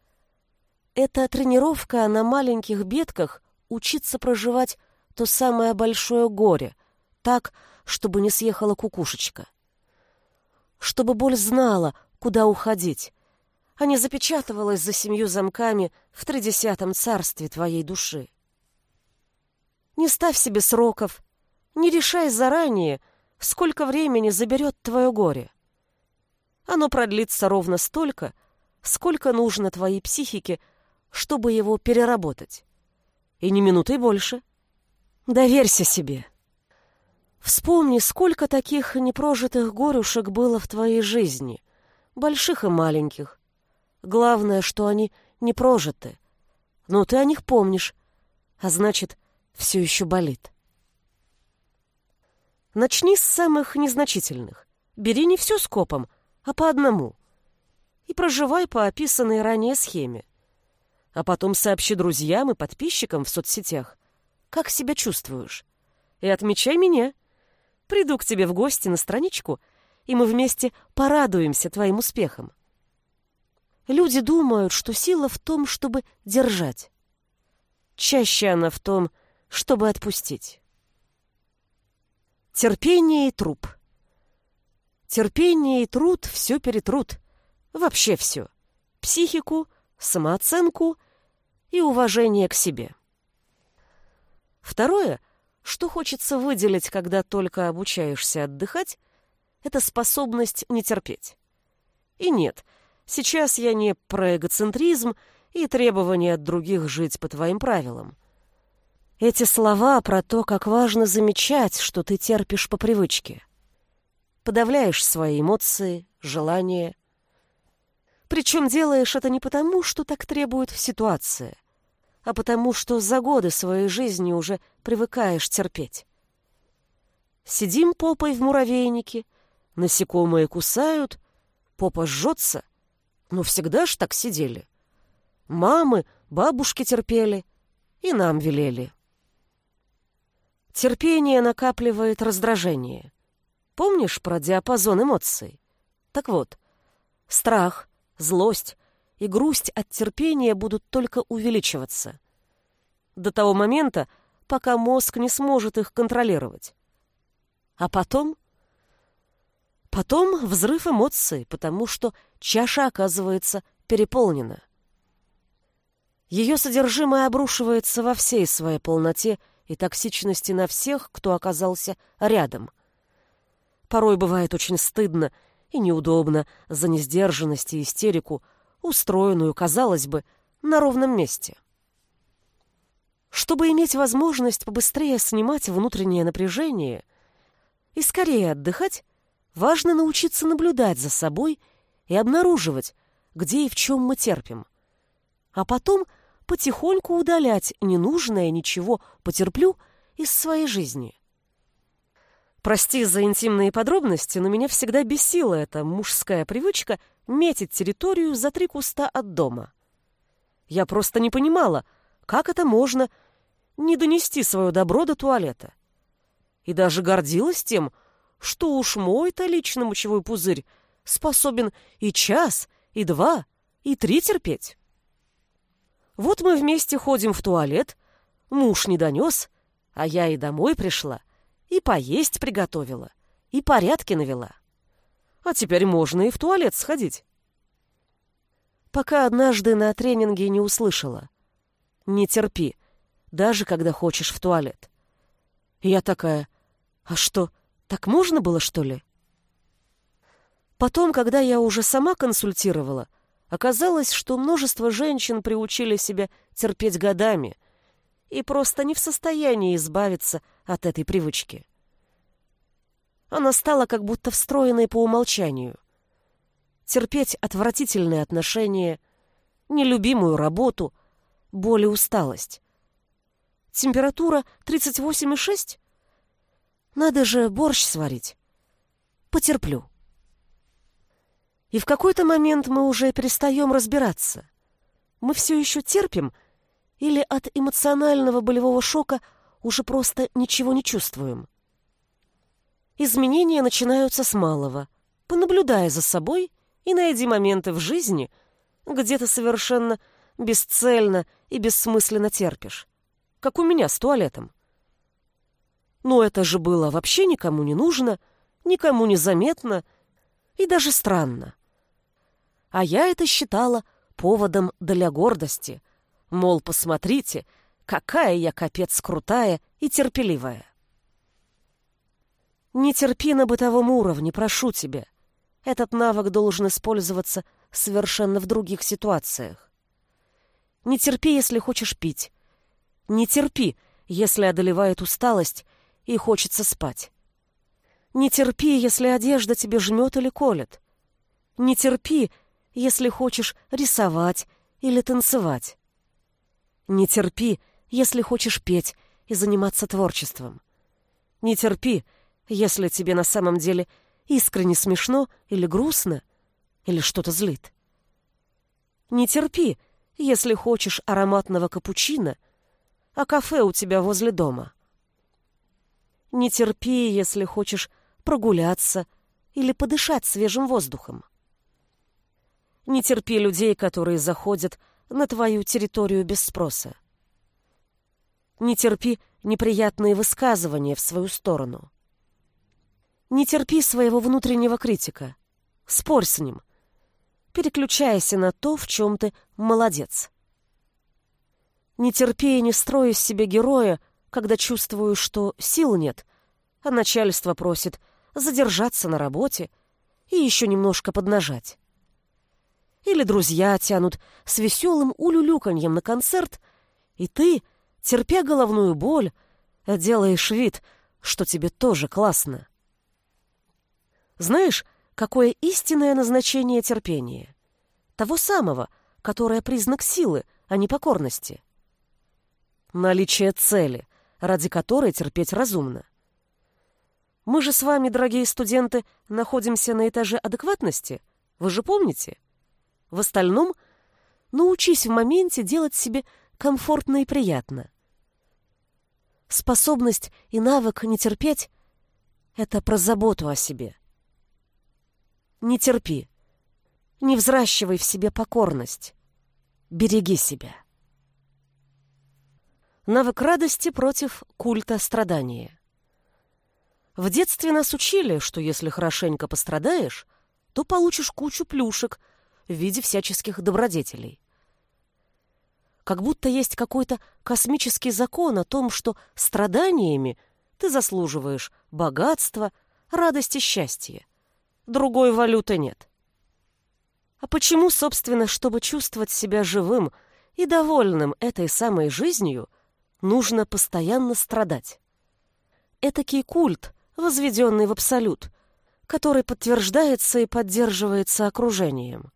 Это тренировка на маленьких бедках учиться проживать то самое большое горе, так, чтобы не съехала кукушечка. Чтобы боль знала, куда уходить, а не запечатывалась за семью замками в тридесятом царстве твоей души. Не ставь себе сроков, не решай заранее, сколько времени заберет твое горе. Оно продлится ровно столько, сколько нужно твоей психике, чтобы его переработать. И не минутой больше. Доверься себе. Вспомни, сколько таких непрожитых горюшек было в твоей жизни, больших и маленьких. Главное, что они не прожиты. Но ты о них помнишь, а значит, все еще болит. Начни с самых незначительных. Бери не все скопом, а по одному. И проживай по описанной ранее схеме. А потом сообщи друзьям и подписчикам в соцсетях, как себя чувствуешь. И отмечай меня. Приду к тебе в гости на страничку, и мы вместе порадуемся твоим успехам. Люди думают, что сила в том, чтобы держать. Чаще она в том, чтобы отпустить. Терпение и труп. Терпение и труд все перетрут. Вообще все. Психику, самооценку и уважение к себе. Второе, что хочется выделить, когда только обучаешься отдыхать, это способность не терпеть. И нет, сейчас я не про эгоцентризм и требование от других жить по твоим правилам. Эти слова про то, как важно замечать, что ты терпишь по привычке. Подавляешь свои эмоции, желания. Причем делаешь это не потому, что так требует ситуация, а потому что за годы своей жизни уже привыкаешь терпеть. Сидим попой в муравейнике, насекомые кусают, попа жжется, но всегда ж так сидели. Мамы, бабушки терпели и нам велели. Терпение накапливает раздражение. Помнишь про диапазон эмоций? Так вот, страх, злость и грусть от терпения будут только увеличиваться. До того момента, пока мозг не сможет их контролировать. А потом... Потом взрыв эмоций, потому что чаша оказывается переполнена. Ее содержимое обрушивается во всей своей полноте и токсичности на всех, кто оказался рядом. Порой бывает очень стыдно и неудобно за несдержанность и истерику, устроенную, казалось бы, на ровном месте. Чтобы иметь возможность побыстрее снимать внутреннее напряжение и скорее отдыхать, важно научиться наблюдать за собой и обнаруживать, где и в чем мы терпим. А потом потихоньку удалять ненужное ничего потерплю из своей жизни. Прости за интимные подробности, но меня всегда бесила эта мужская привычка метить территорию за три куста от дома. Я просто не понимала, как это можно не донести свое добро до туалета. И даже гордилась тем, что уж мой-то личный мочевой пузырь способен и час, и два, и три терпеть. Вот мы вместе ходим в туалет, муж не донес, а я и домой пришла — и поесть приготовила, и порядки навела. А теперь можно и в туалет сходить. Пока однажды на тренинге не услышала. Не терпи, даже когда хочешь в туалет. Я такая, а что, так можно было, что ли? Потом, когда я уже сама консультировала, оказалось, что множество женщин приучили себя терпеть годами и просто не в состоянии избавиться от этой привычки. Она стала как будто встроенной по умолчанию. Терпеть отвратительные отношения, нелюбимую работу, боль и усталость. Температура 38,6? Надо же борщ сварить. Потерплю. И в какой-то момент мы уже перестаем разбираться. Мы все еще терпим или от эмоционального болевого шока уже просто ничего не чувствуем. Изменения начинаются с малого. Понаблюдая за собой и найди моменты в жизни, где ты совершенно бесцельно и бессмысленно терпишь. Как у меня с туалетом. Но это же было вообще никому не нужно, никому не заметно и даже странно. А я это считала поводом для гордости. Мол, посмотрите, какая я капец крутая и терпеливая. Не терпи на бытовом уровне, прошу тебя. Этот навык должен использоваться совершенно в других ситуациях. Не терпи, если хочешь пить. Не терпи, если одолевает усталость и хочется спать. Не терпи, если одежда тебе жмет или колет. Не терпи, если хочешь рисовать или танцевать. Не терпи, если хочешь петь и заниматься творчеством. Не терпи, если тебе на самом деле искренне смешно или грустно, или что-то злит. Не терпи, если хочешь ароматного капучино, а кафе у тебя возле дома. Не терпи, если хочешь прогуляться или подышать свежим воздухом. Не терпи людей, которые заходят на твою территорию без спроса. Не терпи неприятные высказывания в свою сторону. Не терпи своего внутреннего критика. Спорь с ним. Переключайся на то, в чем ты молодец. Не терпи и не строй из себя героя, когда чувствую, что сил нет, а начальство просит задержаться на работе и еще немножко поднажать. Или друзья тянут с веселым улюлюканьем на концерт, и ты, терпя головную боль, делаешь вид, что тебе тоже классно. Знаешь, какое истинное назначение терпения? Того самого, которое признак силы, а не покорности. наличие цели, ради которой терпеть разумно. Мы же с вами, дорогие студенты, находимся на этаже адекватности, вы же помните? В остальном научись в моменте делать себе комфортно и приятно. Способность и навык не терпеть — это про заботу о себе. Не терпи. Не взращивай в себе покорность. Береги себя. Навык радости против культа страдания. В детстве нас учили, что если хорошенько пострадаешь, то получишь кучу плюшек в виде всяческих добродетелей. Как будто есть какой-то космический закон о том, что страданиями ты заслуживаешь богатства, радости, счастья. Другой валюты нет. А почему, собственно, чтобы чувствовать себя живым и довольным этой самой жизнью, нужно постоянно страдать? Этакий культ, возведенный в абсолют, который подтверждается и поддерживается окружением.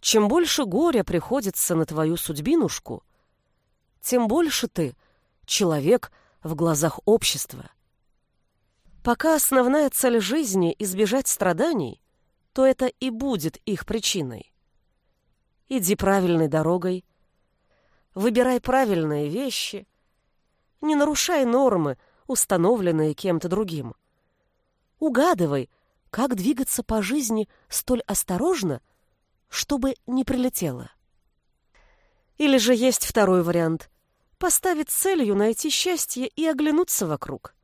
Чем больше горя приходится на твою судьбинушку, тем больше ты — человек в глазах общества. Пока основная цель жизни — избежать страданий, то это и будет их причиной. Иди правильной дорогой, выбирай правильные вещи, не нарушай нормы, установленные кем-то другим. Угадывай, как двигаться по жизни столь осторожно, чтобы не прилетело. Или же есть второй вариант — поставить целью найти счастье и оглянуться вокруг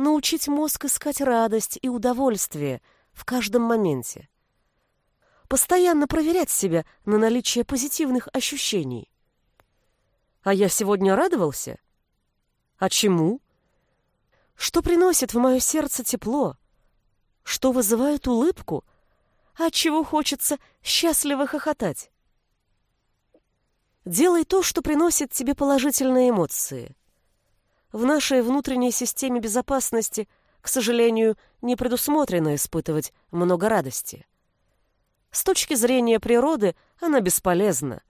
научить мозг искать радость и удовольствие в каждом моменте. Постоянно проверять себя на наличие позитивных ощущений. А я сегодня радовался? А чему? Что приносит в мое сердце тепло? Что вызывает улыбку? А чего хочется счастливо хохотать? Делай то, что приносит тебе положительные эмоции. В нашей внутренней системе безопасности, к сожалению, не предусмотрено испытывать много радости. С точки зрения природы она бесполезна.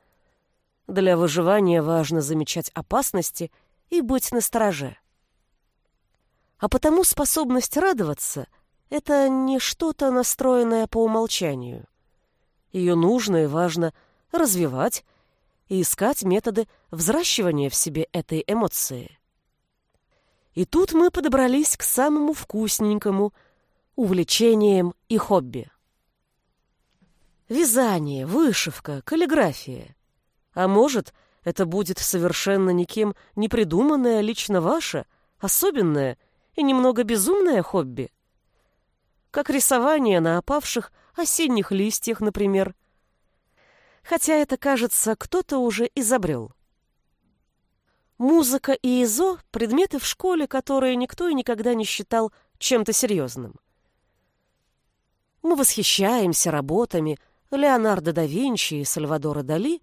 Для выживания важно замечать опасности и быть настороже. А потому способность радоваться — это не что-то настроенное по умолчанию. Ее нужно и важно развивать и искать методы взращивания в себе этой эмоции. И тут мы подобрались к самому вкусненькому — увлечениям и хобби. Вязание, вышивка, каллиграфия. А может, это будет совершенно никем не придуманное лично ваше, особенное и немного безумное хобби? Как рисование на опавших осенних листьях, например. Хотя это, кажется, кто-то уже изобрел. Музыка и ИЗО — предметы в школе, которые никто и никогда не считал чем-то серьезным. Мы восхищаемся работами Леонардо да Винчи и Сальвадора Дали,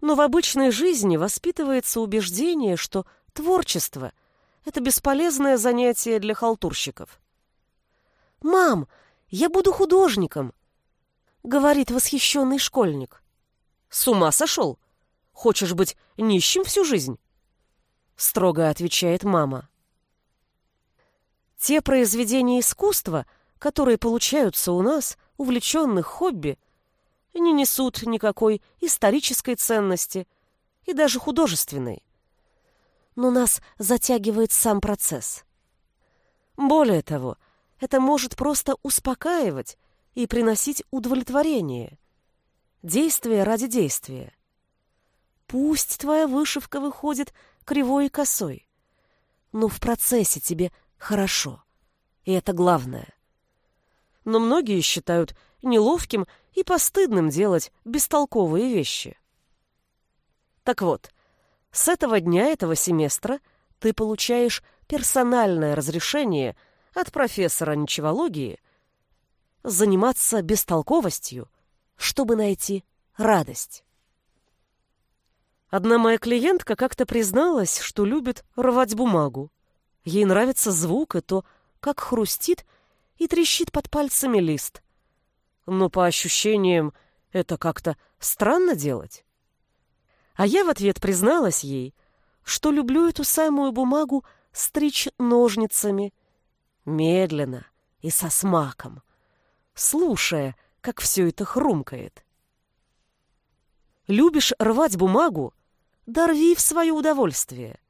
но в обычной жизни воспитывается убеждение, что творчество — это бесполезное занятие для халтурщиков. «Мам, я буду художником!» — говорит восхищенный школьник. «С ума сошел!» Хочешь быть нищим всю жизнь?» Строго отвечает мама. Те произведения искусства, которые получаются у нас, увлеченных хобби, не несут никакой исторической ценности и даже художественной. Но нас затягивает сам процесс. Более того, это может просто успокаивать и приносить удовлетворение. Действие ради действия. Пусть твоя вышивка выходит кривой и косой, но в процессе тебе хорошо, и это главное. Но многие считают неловким и постыдным делать бестолковые вещи. Так вот, с этого дня этого семестра ты получаешь персональное разрешение от профессора ничевологии заниматься бестолковостью, чтобы найти радость. Одна моя клиентка как-то призналась, что любит рвать бумагу. Ей нравится звук и то, как хрустит и трещит под пальцами лист. Но по ощущениям это как-то странно делать. А я в ответ призналась ей, что люблю эту самую бумагу стричь ножницами, медленно и со смаком, слушая, как все это хрумкает. Любишь рвать бумагу? Да рви в свое удовольствие.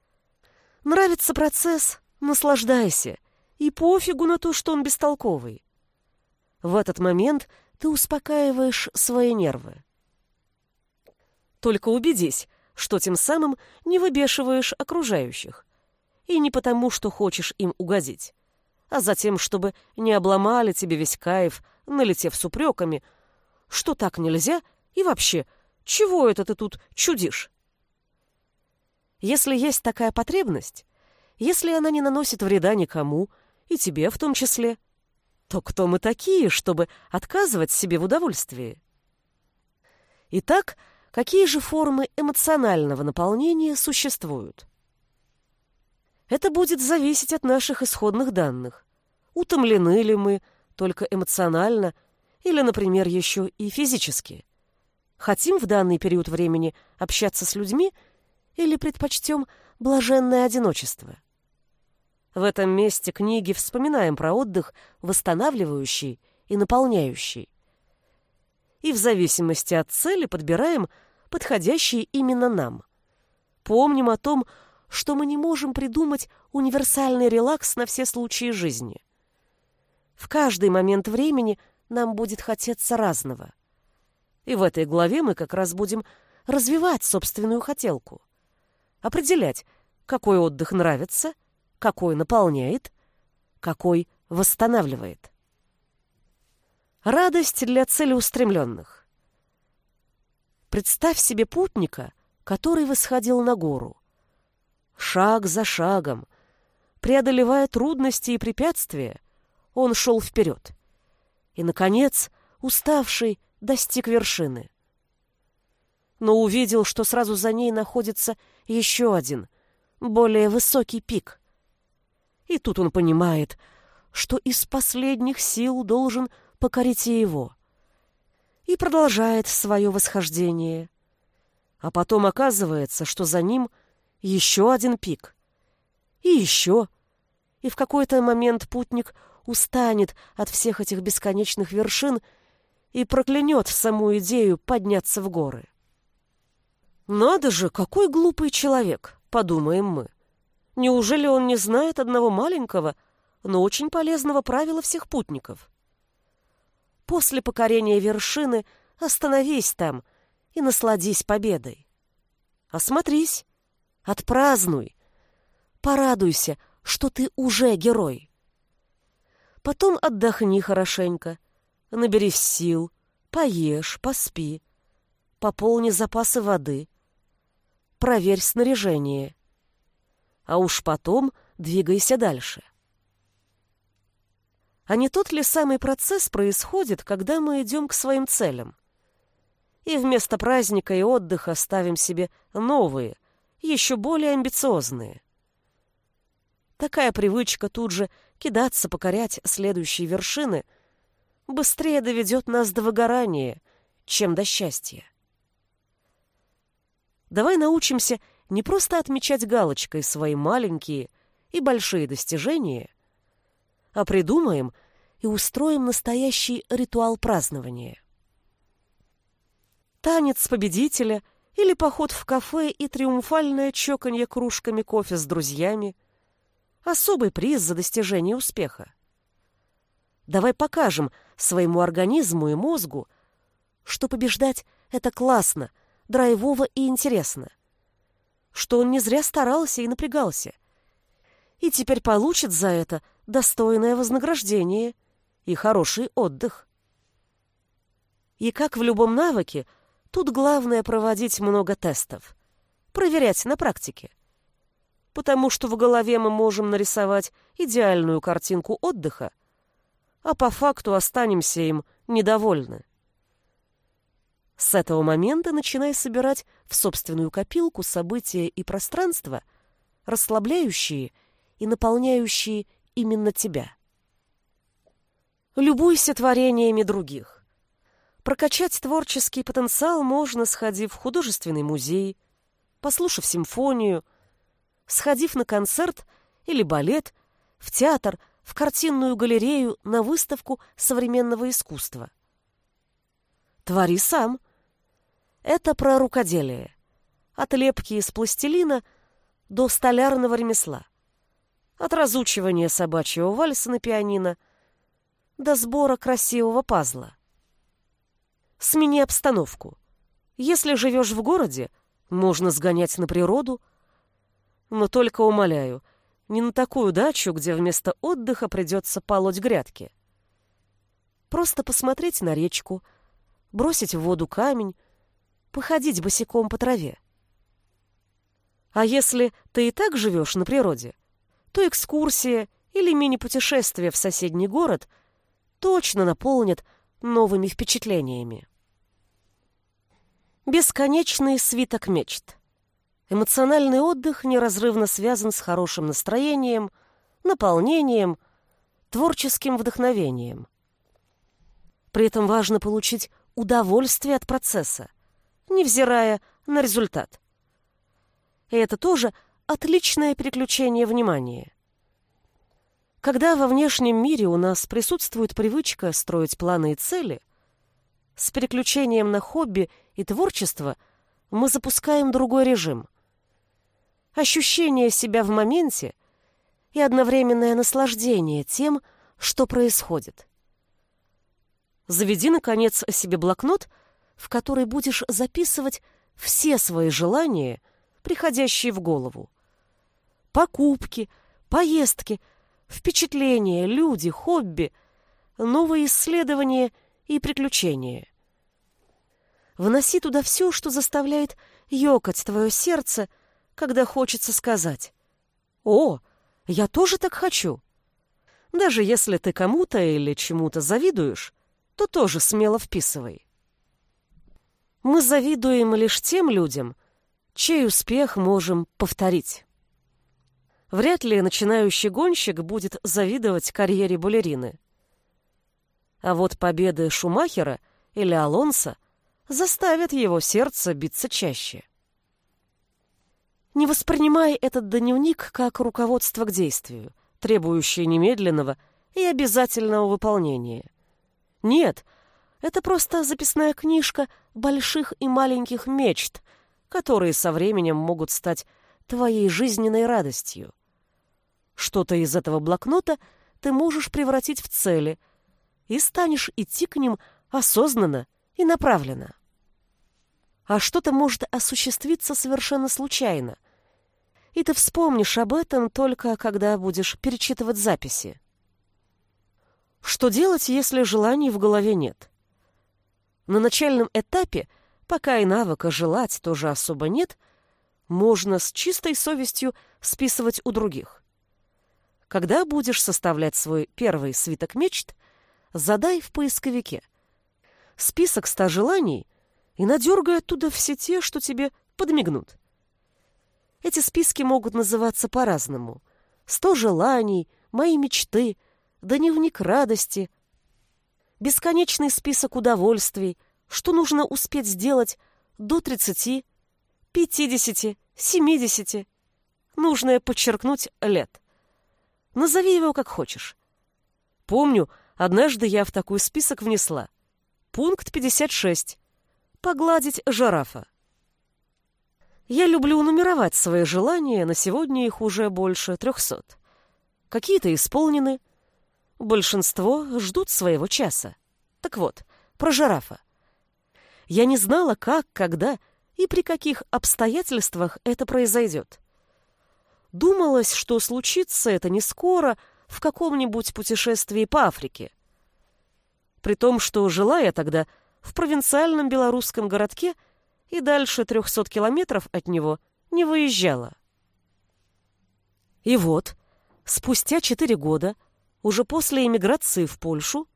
Нравится процесс? Наслаждайся. И пофигу на то, что он бестолковый. В этот момент ты успокаиваешь свои нервы. Только убедись, что тем самым не выбешиваешь окружающих. И не потому, что хочешь им угодить, а затем, чтобы не обломали тебе весь кайф, налетев с упреками, что так нельзя и вообще, чего это ты тут чудишь? Если есть такая потребность, если она не наносит вреда никому, и тебе в том числе, то кто мы такие, чтобы отказывать себе в удовольствии? Итак, какие же формы эмоционального наполнения существуют? Это будет зависеть от наших исходных данных. Утомлены ли мы только эмоционально или, например, еще и физически? Хотим в данный период времени общаться с людьми или предпочтем блаженное одиночество? В этом месте книги вспоминаем про отдых, восстанавливающий и наполняющий. И в зависимости от цели подбираем подходящие именно нам. Помним о том, что мы не можем придумать универсальный релакс на все случаи жизни. В каждый момент времени нам будет хотеться разного. И в этой главе мы как раз будем развивать собственную хотелку. Определять, какой отдых нравится – какой наполняет, какой восстанавливает. Радость для целеустремленных. Представь себе путника, который восходил на гору. Шаг за шагом, преодолевая трудности и препятствия, он шел вперед. И, наконец, уставший, достиг вершины. Но увидел, что сразу за ней находится еще один, более высокий пик. И тут он понимает, что из последних сил должен покорить и его. И продолжает свое восхождение. А потом оказывается, что за ним еще один пик. И еще. И в какой-то момент путник устанет от всех этих бесконечных вершин и проклянет саму идею подняться в горы. «Надо же, какой глупый человек!» — подумаем мы. Неужели он не знает одного маленького, но очень полезного правила всех путников? После покорения вершины остановись там и насладись победой. Осмотрись, отпразднуй, порадуйся, что ты уже герой. Потом отдохни хорошенько, наберись сил, поешь, поспи, пополни запасы воды, проверь снаряжение — а уж потом двигайся дальше. А не тот ли самый процесс происходит, когда мы идем к своим целям? И вместо праздника и отдыха ставим себе новые, еще более амбициозные. Такая привычка тут же кидаться покорять следующие вершины быстрее доведет нас до выгорания, чем до счастья. Давай научимся не просто отмечать галочкой свои маленькие и большие достижения, а придумаем и устроим настоящий ритуал празднования. Танец победителя или поход в кафе и триумфальное чоканье кружками кофе с друзьями – особый приз за достижение успеха. Давай покажем своему организму и мозгу, что побеждать – это классно, драйвово и интересно – что он не зря старался и напрягался. И теперь получит за это достойное вознаграждение и хороший отдых. И как в любом навыке, тут главное проводить много тестов, проверять на практике. Потому что в голове мы можем нарисовать идеальную картинку отдыха, а по факту останемся им недовольны. С этого момента начинай собирать в собственную копилку события и пространства, расслабляющие и наполняющие именно тебя. Любуйся творениями других. Прокачать творческий потенциал можно, сходив в художественный музей, послушав симфонию, сходив на концерт или балет, в театр, в картинную галерею, на выставку современного искусства. Твори сам. Это про рукоделие. От лепки из пластилина до столярного ремесла. От разучивания собачьего вальса на пианино до сбора красивого пазла. Смени обстановку. Если живешь в городе, можно сгонять на природу. Но только умоляю, не на такую дачу, где вместо отдыха придется полоть грядки. Просто посмотреть на речку, бросить в воду камень, походить босиком по траве. А если ты и так живешь на природе, то экскурсия или мини-путешествие в соседний город точно наполнят новыми впечатлениями. Бесконечный свиток мечт. Эмоциональный отдых неразрывно связан с хорошим настроением, наполнением, творческим вдохновением. При этом важно получить удовольствие от процесса, невзирая на результат. И это тоже отличное переключение внимания. Когда во внешнем мире у нас присутствует привычка строить планы и цели, с переключением на хобби и творчество мы запускаем другой режим. Ощущение себя в моменте и одновременное наслаждение тем, что происходит. Заведи, наконец, себе блокнот, в который будешь записывать все свои желания, приходящие в голову. Покупки, поездки, впечатления, люди, хобби, новые исследования и приключения. Вноси туда все, что заставляет ёкать твое сердце, когда хочется сказать «О, я тоже так хочу». Даже если ты кому-то или чему-то завидуешь, то тоже смело вписывай. Мы завидуем лишь тем людям, чей успех можем повторить. Вряд ли начинающий гонщик будет завидовать карьере балерины. А вот победы Шумахера или Алонса заставят его сердце биться чаще. Не воспринимай этот дневник как руководство к действию, требующее немедленного и обязательного выполнения. Нет, это просто записная книжка больших и маленьких мечт, которые со временем могут стать твоей жизненной радостью. Что-то из этого блокнота ты можешь превратить в цели и станешь идти к ним осознанно и направленно. А что-то может осуществиться совершенно случайно. И ты вспомнишь об этом только когда будешь перечитывать записи. Что делать, если желаний в голове нет? На начальном этапе, пока и навыка желать тоже особо нет, можно с чистой совестью списывать у других. Когда будешь составлять свой первый свиток мечт, задай в поисковике список ста желаний и надергай оттуда все те, что тебе подмигнут. Эти списки могут называться по-разному. «Сто желаний», «Мои мечты», «Дневник радости», бесконечный список удовольствий, что нужно успеть сделать до 30, 50, 70, нужное подчеркнуть лет. Назови его как хочешь. Помню, однажды я в такой список внесла. Пункт 56. Погладить жирафа. Я люблю нумеровать свои желания, на сегодня их уже больше трехсот. Какие-то исполнены, большинство ждут своего часа. Так вот, про жирафа. Я не знала, как, когда и при каких обстоятельствах это произойдет. Думалось, что случится это не скоро, в каком-нибудь путешествии по Африке. При том, что жила я тогда в провинциальном белорусском городке и дальше 300 километров от него не выезжала. И вот, спустя четыре года, уже после эмиграции в Польшу,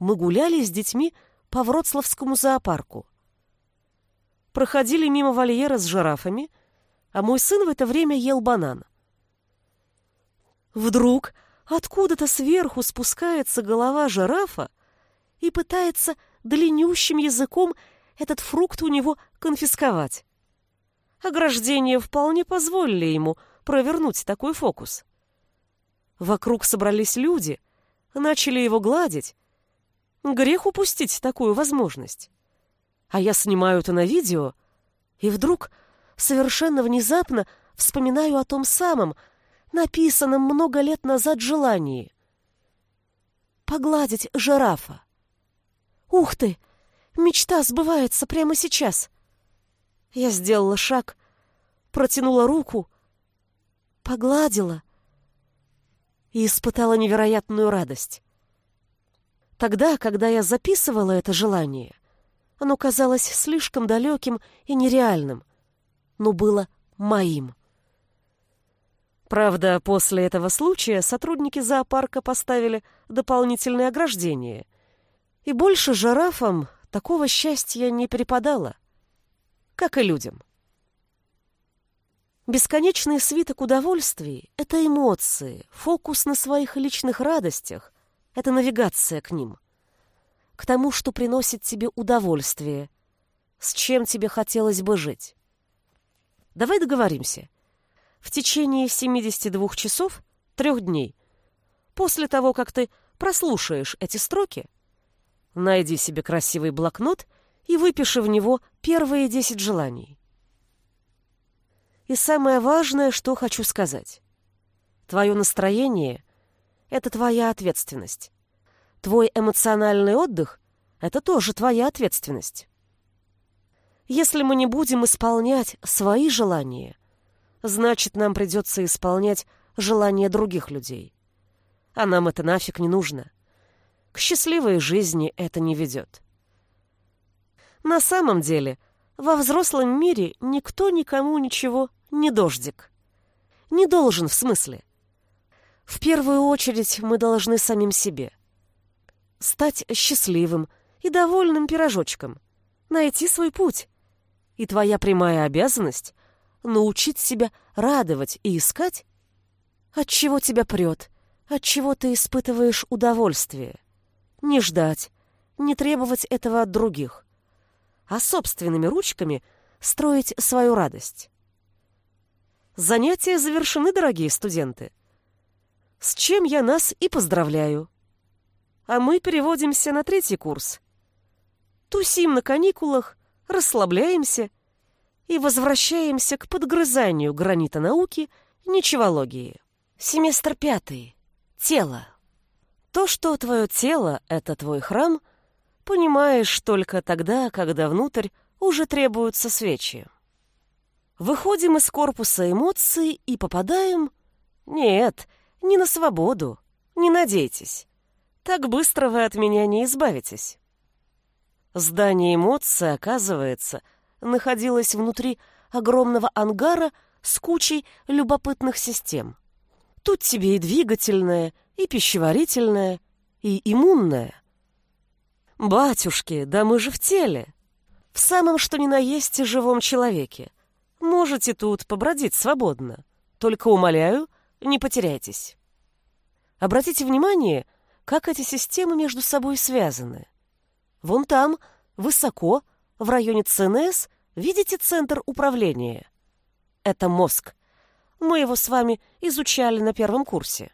мы гуляли с детьми по Вроцлавскому зоопарку. Проходили мимо вольера с жирафами — а мой сын в это время ел банан. Вдруг откуда-то сверху спускается голова жирафа и пытается длиннющим языком этот фрукт у него конфисковать. Ограждения вполне позволили ему провернуть такой фокус. Вокруг собрались люди, начали его гладить. Грех упустить такую возможность. А я снимаю это на видео, и вдруг совершенно внезапно вспоминаю о том самом, написанном много лет назад желании. Погладить жирафа. Ух ты! Мечта сбывается прямо сейчас. Я сделала шаг, протянула руку, погладила и испытала невероятную радость. Тогда, когда я записывала это желание, оно казалось слишком далеким и нереальным, но было моим. Правда, после этого случая сотрудники зоопарка поставили дополнительное ограждение, и больше жирафам такого счастья не перепадало, как и людям. Бесконечный свиток удовольствий — это эмоции, фокус на своих личных радостях, это навигация к ним, к тому, что приносит тебе удовольствие, с чем тебе хотелось бы жить. Давай договоримся. В течение 72 часов, трех дней, после того, как ты прослушаешь эти строки, найди себе красивый блокнот и выпиши в него первые 10 желаний. И самое важное, что хочу сказать. Твое настроение — это твоя ответственность. Твой эмоциональный отдых — это тоже твоя ответственность. Если мы не будем исполнять свои желания, значит, нам придется исполнять желания других людей. А нам это нафиг не нужно. К счастливой жизни это не ведет. На самом деле, во взрослом мире никто никому ничего не дождик. Не должен в смысле. В первую очередь мы должны самим себе. Стать счастливым и довольным пирожочком. Найти свой путь. И твоя прямая обязанность — научить себя радовать и искать, от чего тебя прет, от чего ты испытываешь удовольствие. Не ждать, не требовать этого от других, а собственными ручками строить свою радость. Занятия завершены, дорогие студенты. С чем я нас и поздравляю. А мы переводимся на третий курс. Тусим на каникулах, расслабляемся и возвращаемся к подгрызанию гранита науки ничевологии. Семестр пятый. Тело. То, что твое тело — это твой храм, понимаешь только тогда, когда внутрь уже требуются свечи. Выходим из корпуса эмоций и попадаем... Нет, не на свободу, не надейтесь. Так быстро вы от меня не избавитесь. Здание эмоций, оказывается, находилось внутри огромного ангара с кучей любопытных систем. Тут тебе и двигательная, и пищеварительная, и иммунная. Батюшки, да мы же в теле. В самом что ни на есть живом человеке. Можете тут побродить свободно. Только, умоляю, не потеряйтесь. Обратите внимание, как эти системы между собой связаны. Вон там, высоко, в районе ЦНС, видите центр управления? Это мозг. Мы его с вами изучали на первом курсе.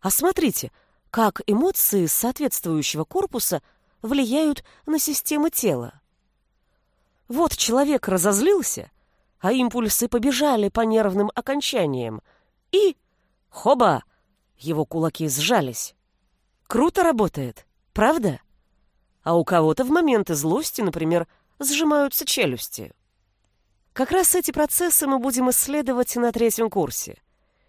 А смотрите, как эмоции соответствующего корпуса влияют на системы тела. Вот человек разозлился, а импульсы побежали по нервным окончаниям, и... Хоба! Его кулаки сжались. Круто работает, правда? А у кого-то в моменты злости, например, сжимаются челюсти. Как раз эти процессы мы будем исследовать на третьем курсе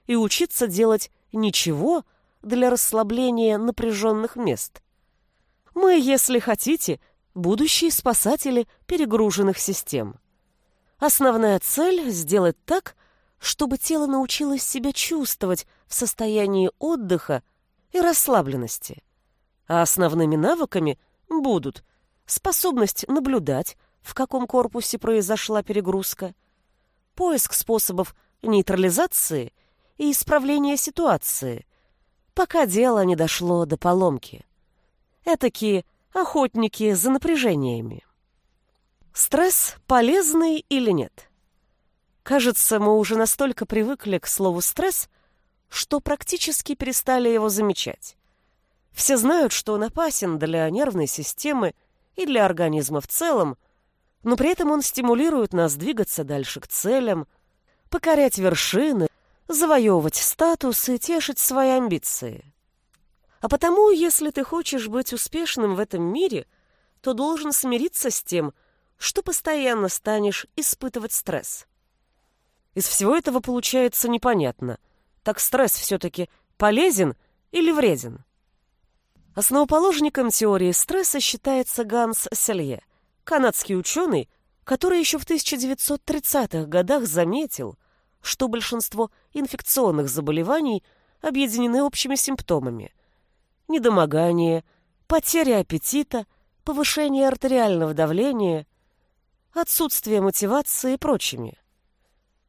и учиться делать ничего для расслабления напряженных мест. Мы, если хотите, будущие спасатели перегруженных систем. Основная цель — сделать так, чтобы тело научилось себя чувствовать в состоянии отдыха и расслабленности. А основными навыками будут способность наблюдать, в каком корпусе произошла перегрузка, поиск способов нейтрализации и исправления ситуации, пока дело не дошло до поломки. Этакие охотники за напряжениями. Стресс полезный или нет? Кажется, мы уже настолько привыкли к слову «стресс», что практически перестали его замечать. Все знают, что он опасен для нервной системы и для организма в целом, но при этом он стимулирует нас двигаться дальше к целям, покорять вершины, завоевывать статус и тешить свои амбиции. А потому, если ты хочешь быть успешным в этом мире, то должен смириться с тем, что постоянно станешь испытывать стресс. Из всего этого получается непонятно, так стресс все-таки полезен или вреден? Основоположником теории стресса считается Ганс Селье, канадский ученый, который еще в 1930-х годах заметил, что большинство инфекционных заболеваний объединены общими симптомами – недомогание, потеря аппетита, повышение артериального давления, отсутствие мотивации и прочими.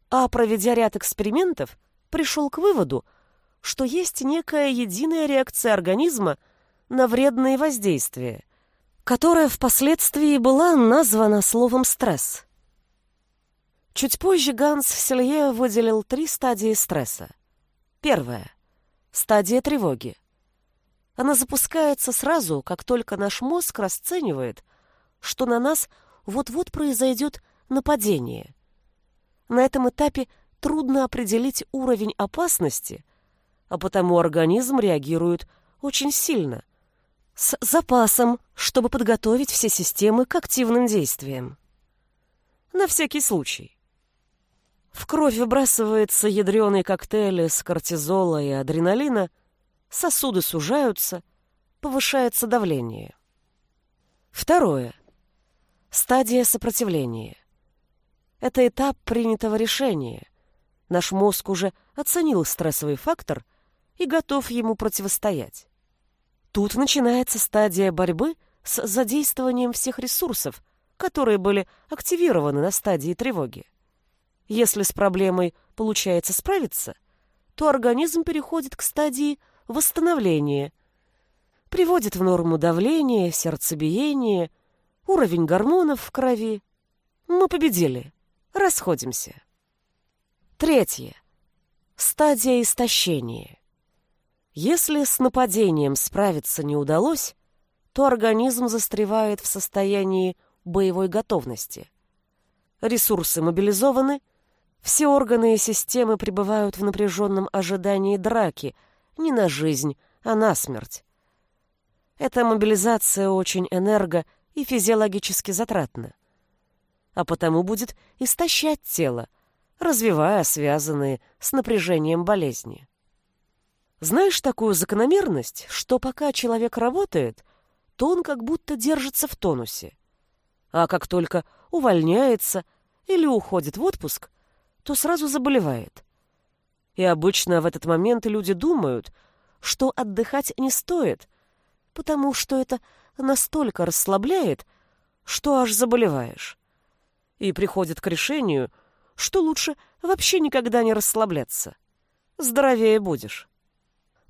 А проведя ряд экспериментов, пришел к выводу, что есть некая единая реакция организма на вредные воздействия, которая впоследствии была названа словом «стресс». Чуть позже Ганс Селье выделил три стадии стресса. Первая — стадия тревоги. Она запускается сразу, как только наш мозг расценивает, что на нас вот-вот произойдет нападение. На этом этапе трудно определить уровень опасности, а потому организм реагирует очень сильно, с запасом, чтобы подготовить все системы к активным действиям. На всякий случай. В кровь выбрасывается ядреный коктейль из кортизола и адреналина, сосуды сужаются, повышается давление. Второе. Стадия сопротивления. Это этап принятого решения. Наш мозг уже оценил стрессовый фактор и готов ему противостоять. Тут начинается стадия борьбы с задействованием всех ресурсов, которые были активированы на стадии тревоги. Если с проблемой получается справиться, то организм переходит к стадии восстановления, приводит в норму давление, сердцебиение, уровень гормонов в крови. Мы победили. Расходимся. Третье. Стадия истощения. Если с нападением справиться не удалось, то организм застревает в состоянии боевой готовности. Ресурсы мобилизованы, все органы и системы пребывают в напряженном ожидании драки не на жизнь, а на смерть. Эта мобилизация очень энерго- и физиологически затратна, а потому будет истощать тело, развивая связанные с напряжением болезни. Знаешь такую закономерность, что пока человек работает, то он как будто держится в тонусе, а как только увольняется или уходит в отпуск, то сразу заболевает. И обычно в этот момент люди думают, что отдыхать не стоит, потому что это настолько расслабляет, что аж заболеваешь. И приходит к решению, что лучше вообще никогда не расслабляться. Здоровее будешь.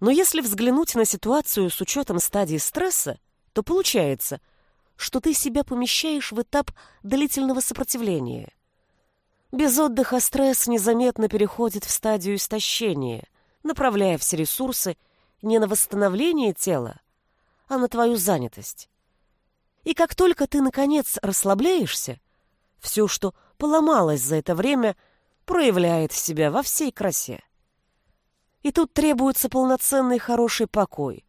Но если взглянуть на ситуацию с учетом стадии стресса, то получается, что ты себя помещаешь в этап длительного сопротивления. Без отдыха стресс незаметно переходит в стадию истощения, направляя все ресурсы не на восстановление тела, а на твою занятость. И как только ты, наконец, расслабляешься, все, что поломалось за это время, проявляет себя во всей красе. И тут требуется полноценный хороший покой,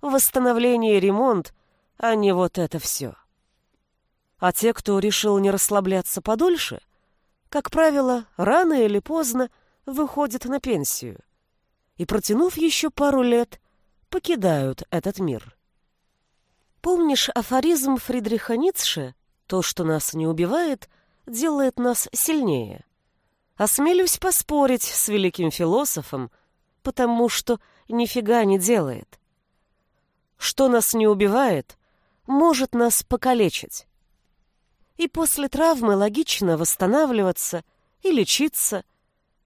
восстановление и ремонт, а не вот это все. А те, кто решил не расслабляться подольше, как правило, рано или поздно выходят на пенсию и, протянув еще пару лет, покидают этот мир. Помнишь афоризм Фридриха Ницше «То, что нас не убивает, делает нас сильнее»? Осмелюсь поспорить с великим философом, потому что нифига не делает. Что нас не убивает, может нас покалечить. И после травмы логично восстанавливаться и лечиться,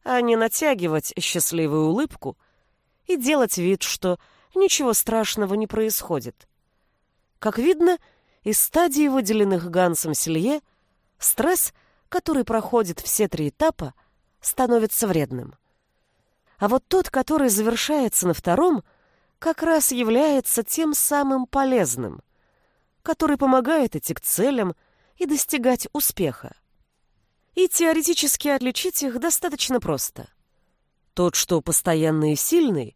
а не натягивать счастливую улыбку и делать вид, что ничего страшного не происходит. Как видно, из стадии выделенных Гансом Селье стресс, который проходит все три этапа, становится вредным. А вот тот, который завершается на втором, как раз является тем самым полезным, который помогает идти к целям и достигать успеха. И теоретически отличить их достаточно просто. Тот, что постоянный и сильный,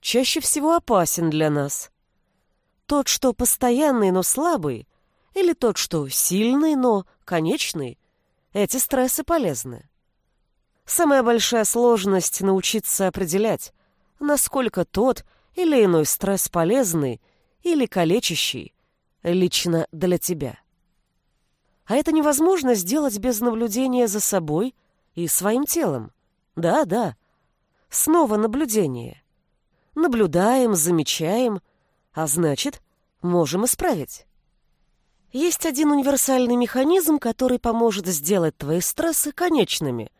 чаще всего опасен для нас. Тот, что постоянный, но слабый, или тот, что сильный, но конечный, эти стрессы полезны. Самая большая сложность — научиться определять, насколько тот или иной стресс полезный или калечащий лично для тебя. А это невозможно сделать без наблюдения за собой и своим телом. Да, да. Снова наблюдение. Наблюдаем, замечаем, а значит, можем исправить. Есть один универсальный механизм, который поможет сделать твои стрессы конечными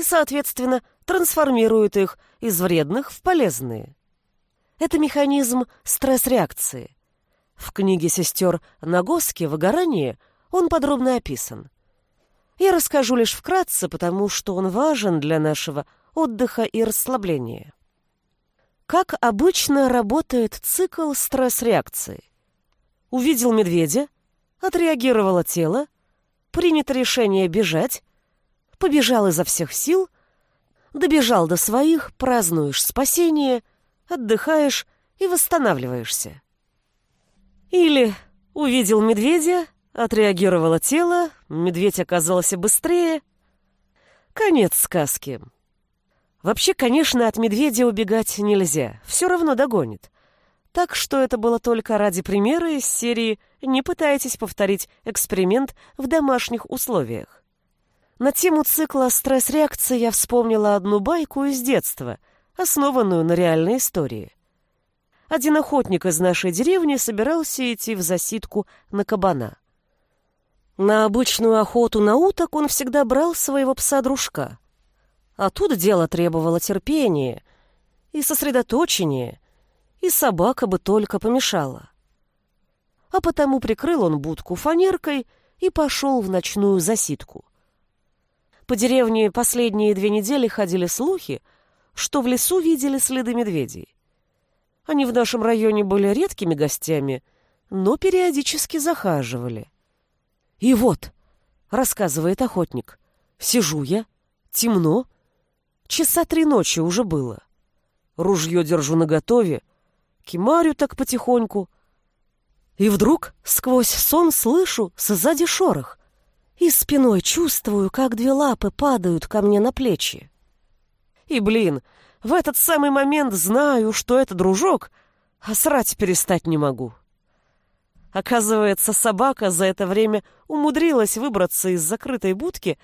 и, соответственно, трансформирует их из вредных в полезные. Это механизм стресс-реакции. В книге сестер Нагоски «Выгорание» он подробно описан. Я расскажу лишь вкратце, потому что он важен для нашего отдыха и расслабления. Как обычно работает цикл стресс-реакции? Увидел медведя, отреагировало тело, принято решение бежать, побежал изо всех сил, добежал до своих, празднуешь спасение, отдыхаешь и восстанавливаешься. Или увидел медведя, отреагировало тело, медведь оказался быстрее. Конец сказки. Вообще, конечно, от медведя убегать нельзя, все равно догонит. Так что это было только ради примера из серии «Не пытайтесь повторить эксперимент в домашних условиях». На тему цикла стресс-реакции я вспомнила одну байку из детства, основанную на реальной истории. Один охотник из нашей деревни собирался идти в засидку на кабана. На обычную охоту на уток он всегда брал своего пса-дружка. А тут дело требовало терпения и сосредоточения, и собака бы только помешала. А потому прикрыл он будку фанеркой и пошел в ночную засидку. По деревне последние две недели ходили слухи, что в лесу видели следы медведей. Они в нашем районе были редкими гостями, но периодически захаживали. «И вот», — рассказывает охотник, — «сижу я, темно, часа три ночи уже было. Ружье держу наготове, кимарю так потихоньку. И вдруг сквозь сон слышу сзади шорох и спиной чувствую, как две лапы падают ко мне на плечи. И, блин, в этот самый момент знаю, что это дружок, а срать перестать не могу. Оказывается, собака за это время умудрилась выбраться из закрытой будки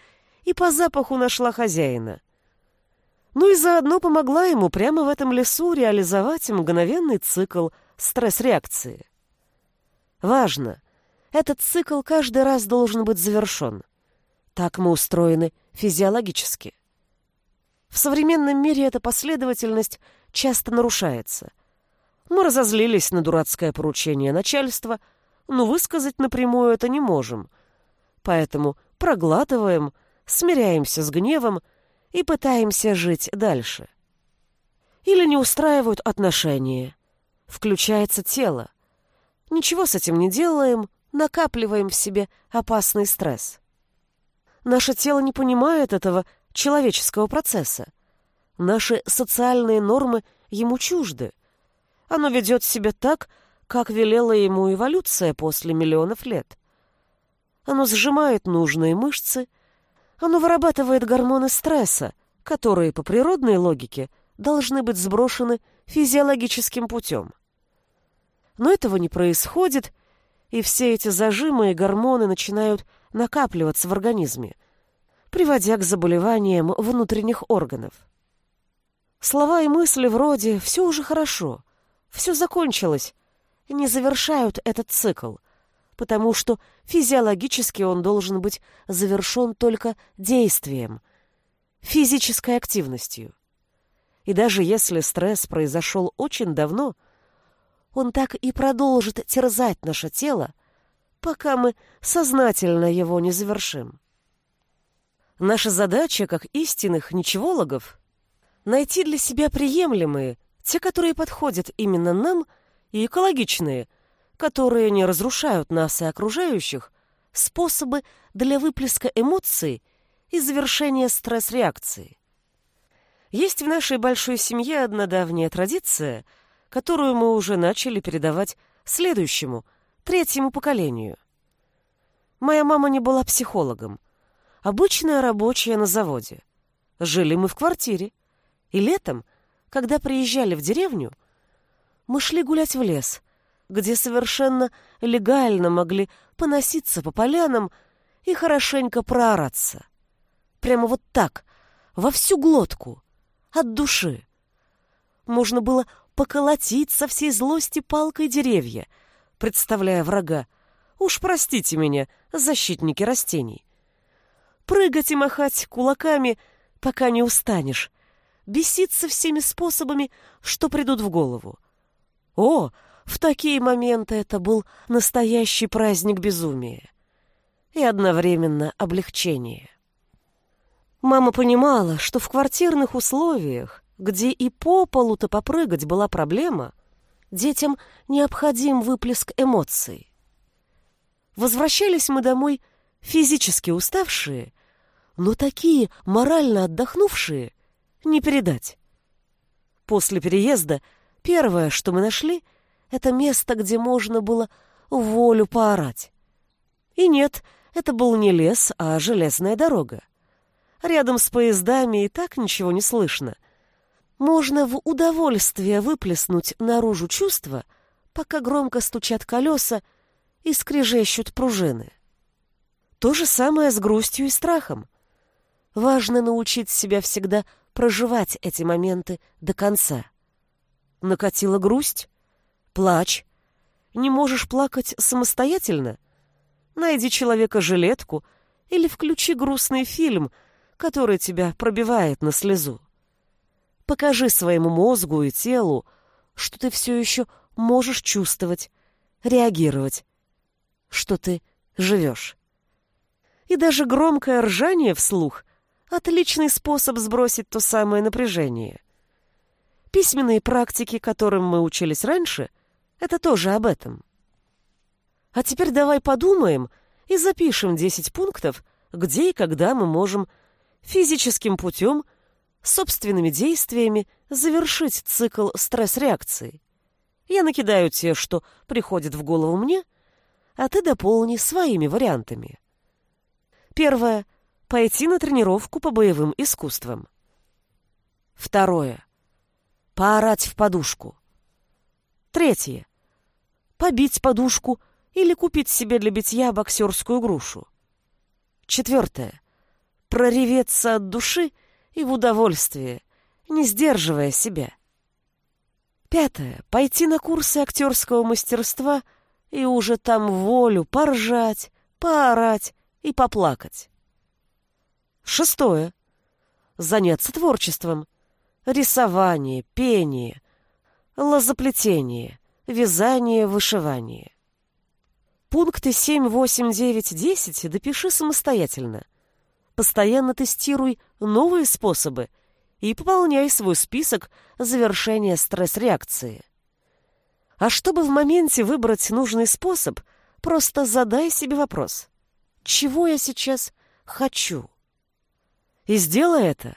и по запаху нашла хозяина. Ну и заодно помогла ему прямо в этом лесу реализовать мгновенный цикл стресс-реакции. Важно, этот цикл каждый раз должен быть завершен. Так мы устроены физиологически. В современном мире эта последовательность часто нарушается. Мы разозлились на дурацкое поручение начальства, но высказать напрямую это не можем. Поэтому проглатываем, смиряемся с гневом и пытаемся жить дальше. Или не устраивают отношения. Включается тело. Ничего с этим не делаем, накапливаем в себе опасный стресс. Наше тело не понимает этого человеческого процесса. Наши социальные нормы ему чужды. Оно ведет себя так, как велела ему эволюция после миллионов лет. Оно сжимает нужные мышцы, оно вырабатывает гормоны стресса, которые по природной логике должны быть сброшены физиологическим путем. Но этого не происходит, и все эти зажимы и гормоны начинают накапливаться в организме, приводя к заболеваниям внутренних органов. Слова и мысли вроде «все уже хорошо», «все закончилось» не завершают этот цикл, потому что физиологически он должен быть завершен только действием, физической активностью. И даже если стресс произошел очень давно, он так и продолжит терзать наше тело, пока мы сознательно его не завершим. Наша задача, как истинных ничевологов, найти для себя приемлемые, те, которые подходят именно нам, и экологичные, которые не разрушают нас и окружающих, способы для выплеска эмоций и завершения стресс-реакции. Есть в нашей большой семье одна давняя традиция, которую мы уже начали передавать следующему, третьему поколению. Моя мама не была психологом, Обычная рабочая на заводе. Жили мы в квартире. И летом, когда приезжали в деревню, мы шли гулять в лес, где совершенно легально могли поноситься по полянам и хорошенько проораться. Прямо вот так, во всю глотку, от души. Можно было поколотить со всей злости палкой деревья, представляя врага. Уж простите меня, защитники растений прыгать и махать кулаками, пока не устанешь, беситься всеми способами, что придут в голову. О, в такие моменты это был настоящий праздник безумия и одновременно облегчение. Мама понимала, что в квартирных условиях, где и по полу-то попрыгать была проблема, детям необходим выплеск эмоций. Возвращались мы домой физически уставшие но такие морально отдохнувшие не передать. После переезда первое, что мы нашли, это место, где можно было волю поорать. И нет, это был не лес, а железная дорога. Рядом с поездами и так ничего не слышно. Можно в удовольствие выплеснуть наружу чувства, пока громко стучат колеса и скрежещут пружины. То же самое с грустью и страхом. Важно научить себя всегда проживать эти моменты до конца. Накатила грусть? Плачь. Не можешь плакать самостоятельно? Найди человека-жилетку или включи грустный фильм, который тебя пробивает на слезу. Покажи своему мозгу и телу, что ты все еще можешь чувствовать, реагировать, что ты живешь. И даже громкое ржание вслух Отличный способ сбросить то самое напряжение. Письменные практики, которым мы учились раньше, это тоже об этом. А теперь давай подумаем и запишем 10 пунктов, где и когда мы можем физическим путем, собственными действиями завершить цикл стресс-реакции. Я накидаю те, что приходят в голову мне, а ты дополни своими вариантами. Первое — Пойти на тренировку по боевым искусствам. Второе. Поорать в подушку. Третье. Побить подушку или купить себе для битья боксерскую грушу. Четвертое. Прореветься от души и в удовольствие, не сдерживая себя. Пятое. Пойти на курсы актерского мастерства и уже там волю поржать, поорать и поплакать. Шестое. Заняться творчеством. Рисование, пение, лозоплетение, вязание, вышивание. Пункты 7, 8, 9, 10 допиши самостоятельно. Постоянно тестируй новые способы и пополняй свой список завершения стресс-реакции. А чтобы в моменте выбрать нужный способ, просто задай себе вопрос. Чего я сейчас хочу? И сделай это.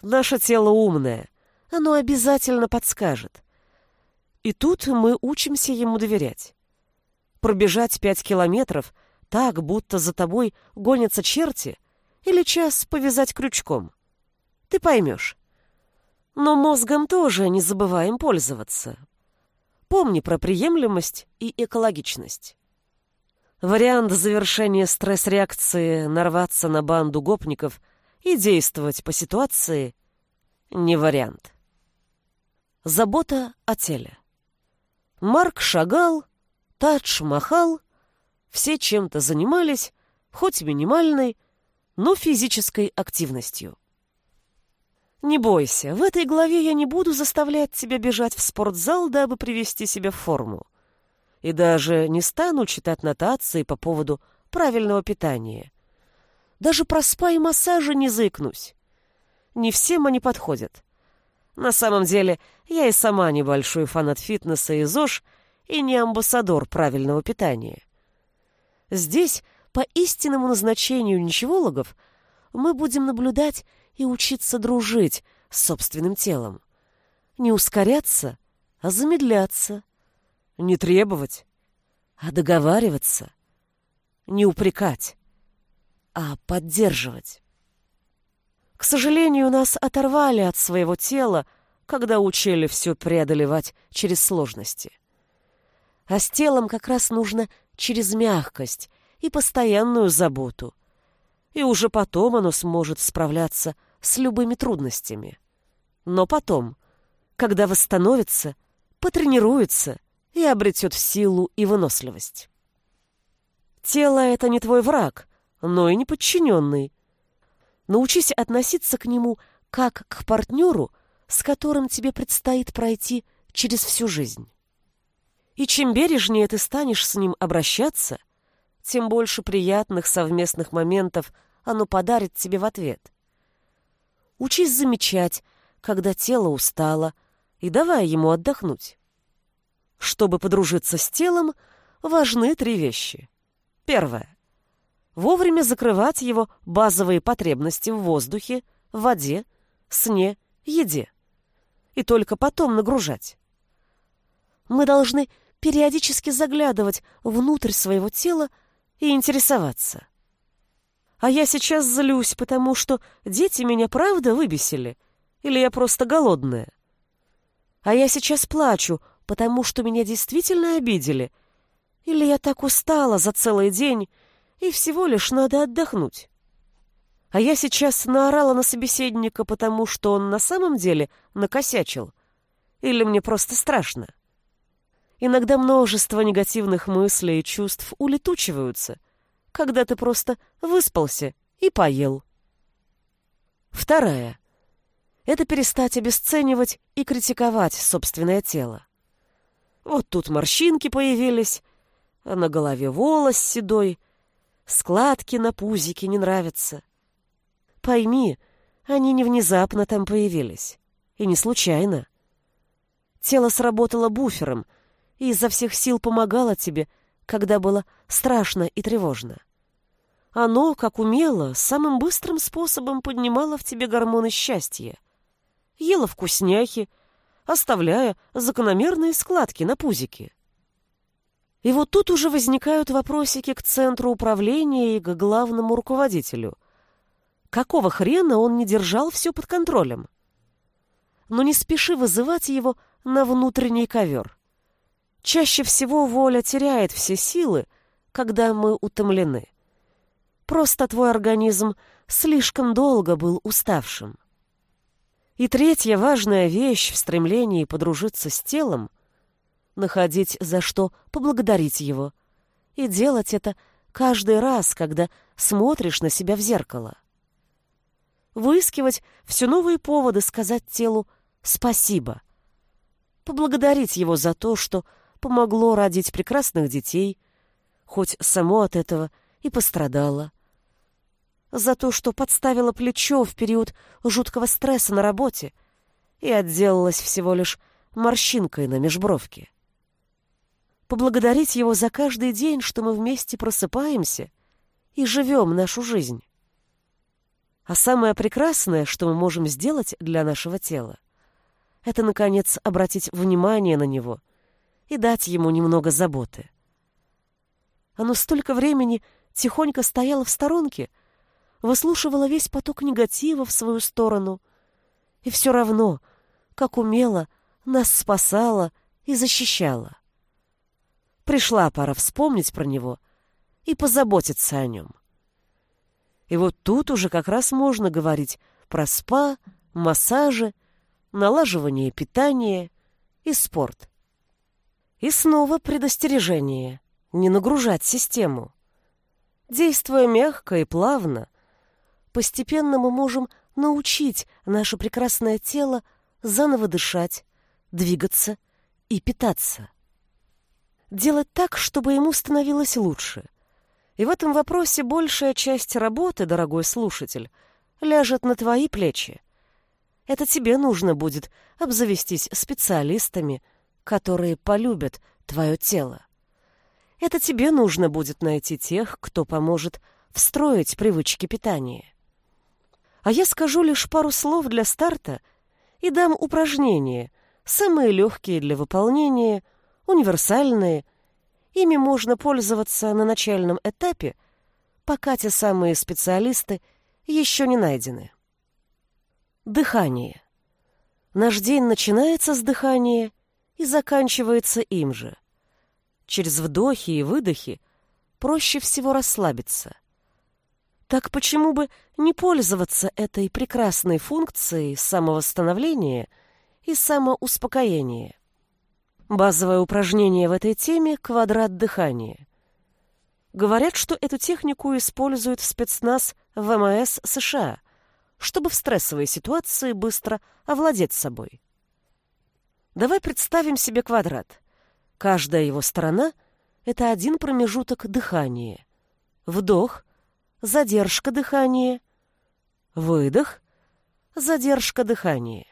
Наше тело умное. Оно обязательно подскажет. И тут мы учимся ему доверять. Пробежать пять километров так, будто за тобой гонятся черти, или час повязать крючком. Ты поймешь. Но мозгом тоже не забываем пользоваться. Помни про приемлемость и экологичность. Вариант завершения стресс-реакции нарваться на банду гопников – и действовать по ситуации не вариант. Забота о теле. Марк шагал, Тадж махал, все чем-то занимались, хоть минимальной, но физической активностью. Не бойся, в этой главе я не буду заставлять тебя бежать в спортзал, дабы привести себя в форму. И даже не стану читать нотации по поводу правильного питания. Даже про спа и массажи не заикнусь. Не всем они подходят. На самом деле, я и сама небольшой фанат фитнеса и ЗОЖ и не амбассадор правильного питания. Здесь, по истинному назначению ничевологов, мы будем наблюдать и учиться дружить с собственным телом. Не ускоряться, а замедляться. Не требовать, а договариваться. Не упрекать, а поддерживать. К сожалению, нас оторвали от своего тела, когда учили все преодолевать через сложности. А с телом как раз нужно через мягкость и постоянную заботу. И уже потом оно сможет справляться с любыми трудностями. Но потом, когда восстановится, потренируется и обретет силу и выносливость. Тело — это не твой враг, но и не подчиненный, Научись относиться к нему как к партнеру, с которым тебе предстоит пройти через всю жизнь. И чем бережнее ты станешь с ним обращаться, тем больше приятных совместных моментов оно подарит тебе в ответ. Учись замечать, когда тело устало, и давай ему отдохнуть. Чтобы подружиться с телом, важны три вещи. Первое вовремя закрывать его базовые потребности в воздухе, воде, сне, еде. И только потом нагружать. Мы должны периодически заглядывать внутрь своего тела и интересоваться. А я сейчас злюсь, потому что дети меня правда выбесили, или я просто голодная. А я сейчас плачу, потому что меня действительно обидели, или я так устала за целый день, и всего лишь надо отдохнуть. А я сейчас наорала на собеседника, потому что он на самом деле накосячил. Или мне просто страшно. Иногда множество негативных мыслей и чувств улетучиваются, когда ты просто выспался и поел. Вторая — это перестать обесценивать и критиковать собственное тело. Вот тут морщинки появились, а на голове волос седой — Складки на пузике не нравятся. Пойми, они не внезапно там появились. И не случайно. Тело сработало буфером и изо всех сил помогало тебе, когда было страшно и тревожно. Оно, как умело, самым быстрым способом поднимало в тебе гормоны счастья. Ело вкусняхи, оставляя закономерные складки на пузике. И вот тут уже возникают вопросики к центру управления и к главному руководителю. Какого хрена он не держал все под контролем? Но не спеши вызывать его на внутренний ковер. Чаще всего воля теряет все силы, когда мы утомлены. Просто твой организм слишком долго был уставшим. И третья важная вещь в стремлении подружиться с телом — находить за что поблагодарить его. И делать это каждый раз, когда смотришь на себя в зеркало. Выискивать все новые поводы сказать телу «спасибо». Поблагодарить его за то, что помогло родить прекрасных детей, хоть само от этого и пострадало. За то, что подставила плечо в период жуткого стресса на работе и отделалась всего лишь морщинкой на межбровке поблагодарить его за каждый день, что мы вместе просыпаемся и живем нашу жизнь. А самое прекрасное, что мы можем сделать для нашего тела, это, наконец, обратить внимание на него и дать ему немного заботы. Оно столько времени тихонько стояло в сторонке, выслушивало весь поток негатива в свою сторону, и все равно, как умело, нас спасало и защищало. Пришла пора вспомнить про него и позаботиться о нем. И вот тут уже как раз можно говорить про спа, массажи, налаживание питания и спорт. И снова предостережение — не нагружать систему. Действуя мягко и плавно, постепенно мы можем научить наше прекрасное тело заново дышать, двигаться и питаться делать так, чтобы ему становилось лучше. И в этом вопросе большая часть работы, дорогой слушатель, ляжет на твои плечи. Это тебе нужно будет обзавестись специалистами, которые полюбят твое тело. Это тебе нужно будет найти тех, кто поможет встроить привычки питания. А я скажу лишь пару слов для старта и дам упражнения, самые легкие для выполнения, универсальные. Ими можно пользоваться на начальном этапе, пока те самые специалисты еще не найдены. Дыхание. Наш день начинается с дыхания и заканчивается им же. Через вдохи и выдохи проще всего расслабиться. Так почему бы не пользоваться этой прекрасной функцией самовосстановления и самоуспокоения? Базовое упражнение в этой теме — квадрат дыхания. Говорят, что эту технику используют в спецназ ВМС США — чтобы в стрессовой ситуации быстро овладеть собой. Давай представим себе квадрат. Каждая его сторона — это один промежуток дыхания. Вдох, задержка дыхания, выдох, задержка дыхания.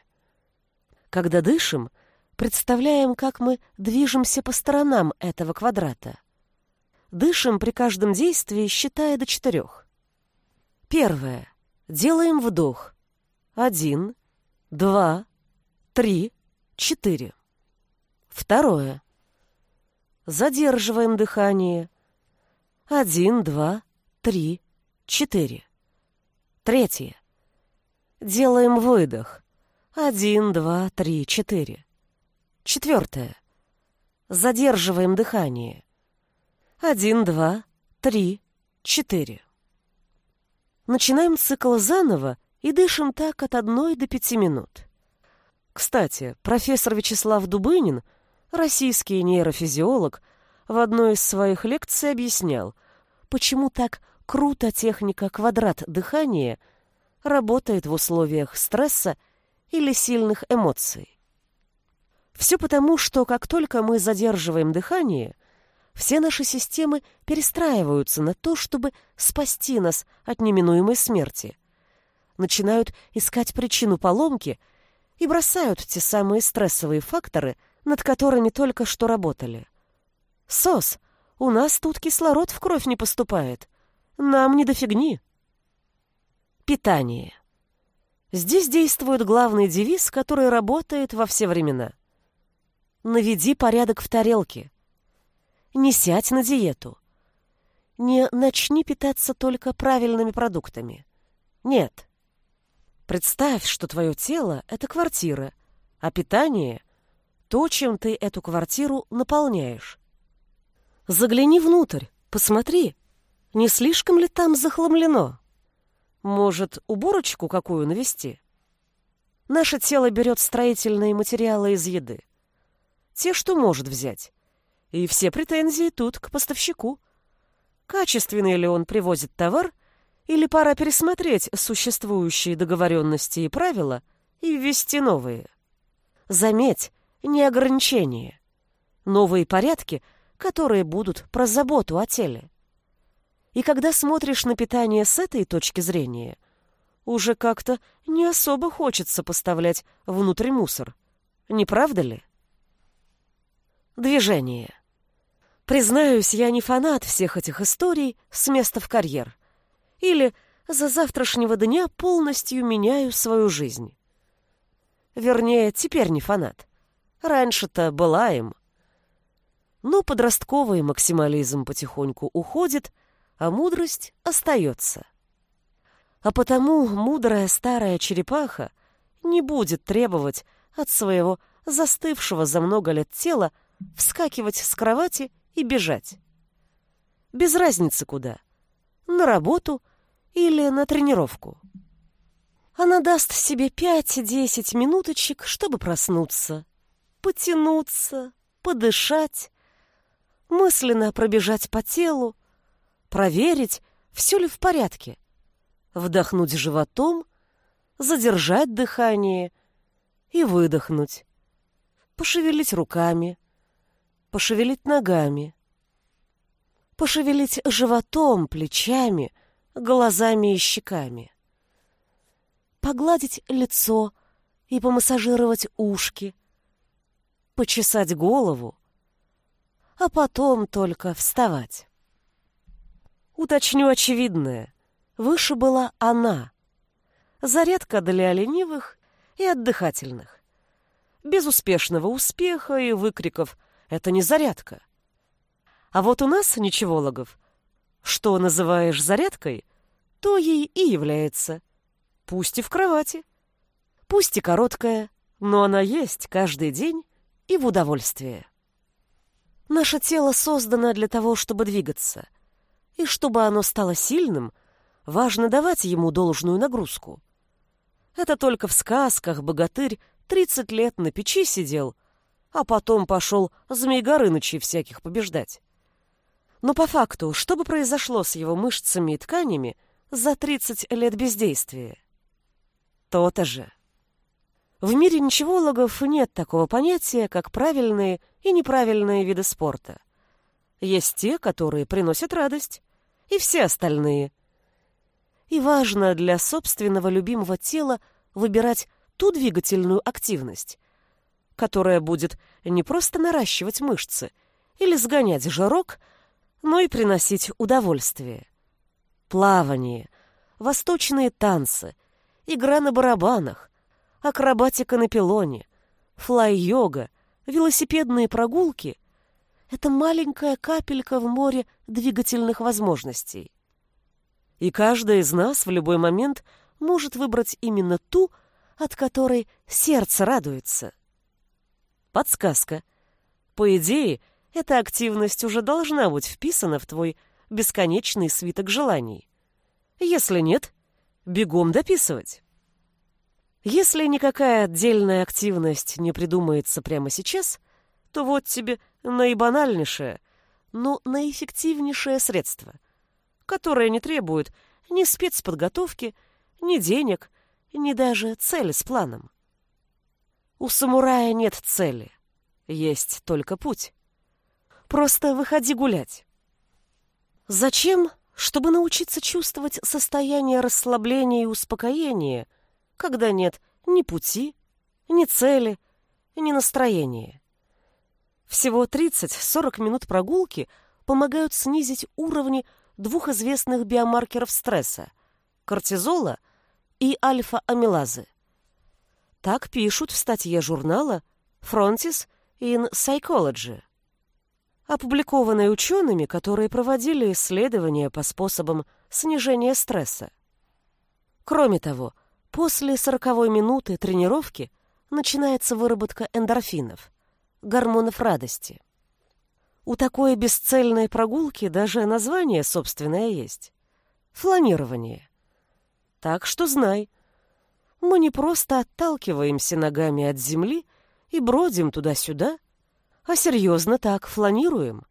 Когда дышим, представляем, как мы движемся по сторонам этого квадрата. Дышим при каждом действии, считая до четырех. Первое. Делаем вдох. Один, два, три, четыре. Второе. Задерживаем дыхание. Один, два, три, четыре. Третье. Делаем выдох. Один, два, три, четыре. Четвертое. Задерживаем дыхание. Один, два, три, четыре. Начинаем цикл заново и дышим так от одной до пяти минут. Кстати, профессор Вячеслав Дубынин, российский нейрофизиолог, в одной из своих лекций объяснял, почему так круто техника квадрат дыхания работает в условиях стресса или сильных эмоций. Все потому, что как только мы задерживаем дыхание, все наши системы перестраиваются на то, чтобы спасти нас от неминуемой смерти. Начинают искать причину поломки и бросают те самые стрессовые факторы, над которыми только что работали. «СОС, у нас тут кислород в кровь не поступает. Нам не до фигни». Питание. Здесь действует главный девиз, который работает во все времена. «Наведи порядок в тарелке», не сядь на диету. Не начни питаться только правильными продуктами. Нет. Представь, что твое тело — это квартира, а питание — то, чем ты эту квартиру наполняешь. Загляни внутрь, посмотри, не слишком ли там захламлено. Может, уборочку какую навести? Наше тело берет строительные материалы из еды. Те, что может взять. И все претензии тут к поставщику. Качественный ли он привозит товар, или пора пересмотреть существующие договоренности и правила и ввести новые? Заметь, не ограничения. Новые порядки, которые будут про заботу о теле. И когда смотришь на питание с этой точки зрения, уже как-то не особо хочется поставлять внутрь мусор. Не правда ли? Движение. Признаюсь, я не фанат всех этих историй с места в карьер. Или за завтрашнего дня полностью меняю свою жизнь. Вернее, теперь не фанат. Раньше-то была им. Но подростковый максимализм потихоньку уходит, а мудрость остается. А потому мудрая старая черепаха не будет требовать от своего застывшего за много лет тела вскакивать с кровати и бежать. Без разницы куда. На работу или на тренировку. Она даст себе пять-десять минуточек, чтобы проснуться, потянуться, подышать, мысленно пробежать по телу, проверить, все ли в порядке, вдохнуть животом, задержать дыхание и выдохнуть, пошевелить руками, пошевелить ногами. пошевелить животом, плечами, глазами и щеками. Погладить лицо и помассажировать ушки, почесать голову, а потом только вставать. Уточню очевидное. Выше была она. Зарядка для ленивых и отдыхательных. Без успешного успеха и выкриков «это не зарядка». А вот у нас, ничевологов, что называешь зарядкой, то ей и является. Пусть и в кровати. Пусть и короткая, но она есть каждый день и в удовольствие. Наше тело создано для того, чтобы двигаться. И чтобы оно стало сильным, важно давать ему должную нагрузку. Это только в сказках богатырь 30 лет на печи сидел, а потом пошел Змей Горынычей всяких побеждать. Но по факту, что бы произошло с его мышцами и тканями за 30 лет бездействия? То-то же. В мире ничевологов нет такого понятия, как правильные и неправильные виды спорта. Есть те, которые приносят радость, и все остальные. И важно для собственного любимого тела выбирать ту двигательную активность, которая будет не просто наращивать мышцы или сгонять жирок, но и приносить удовольствие. Плавание, восточные танцы, игра на барабанах, акробатика на пилоне, флай-йога, велосипедные прогулки — это маленькая капелька в море двигательных возможностей. И каждая из нас в любой момент может выбрать именно ту, от которой сердце радуется. Подсказка. По идее, эта активность уже должна быть вписана в твой бесконечный свиток желаний. Если нет, бегом дописывать. Если никакая отдельная активность не придумается прямо сейчас, то вот тебе наибанальнейшее, но наэффективнейшее средство, которое не требует ни спецподготовки, ни денег, ни даже цели с планом. У самурая нет цели, есть только путь. Просто выходи гулять. Зачем? Чтобы научиться чувствовать состояние расслабления и успокоения, когда нет ни пути, ни цели, ни настроения. Всего 30-40 минут прогулки помогают снизить уровни двух известных биомаркеров стресса – кортизола и альфа-амилазы. Так пишут в статье журнала Frontis in Psychology опубликованной учеными, которые проводили исследования по способам снижения стресса. Кроме того, после 40 минуты тренировки начинается выработка эндорфинов, гормонов радости. У такой бесцельной прогулки даже название собственное есть – фланирование. Так что знай, мы не просто отталкиваемся ногами от земли и бродим туда-сюда – а серьезно так фланируем.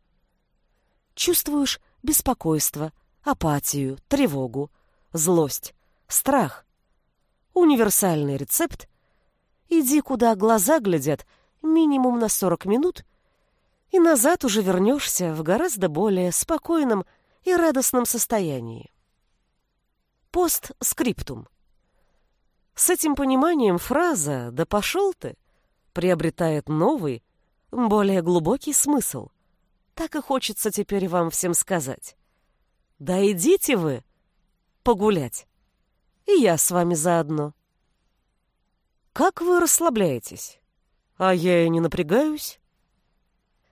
Чувствуешь беспокойство, апатию, тревогу, злость, страх. Универсальный рецепт. Иди, куда глаза глядят, минимум на 40 минут, и назад уже вернешься в гораздо более спокойном и радостном состоянии. Постскриптум. С этим пониманием фраза «да пошел ты» приобретает новый, более глубокий смысл. Так и хочется теперь вам всем сказать. Да идите вы погулять. И я с вами заодно. Как вы расслабляетесь? А я и не напрягаюсь.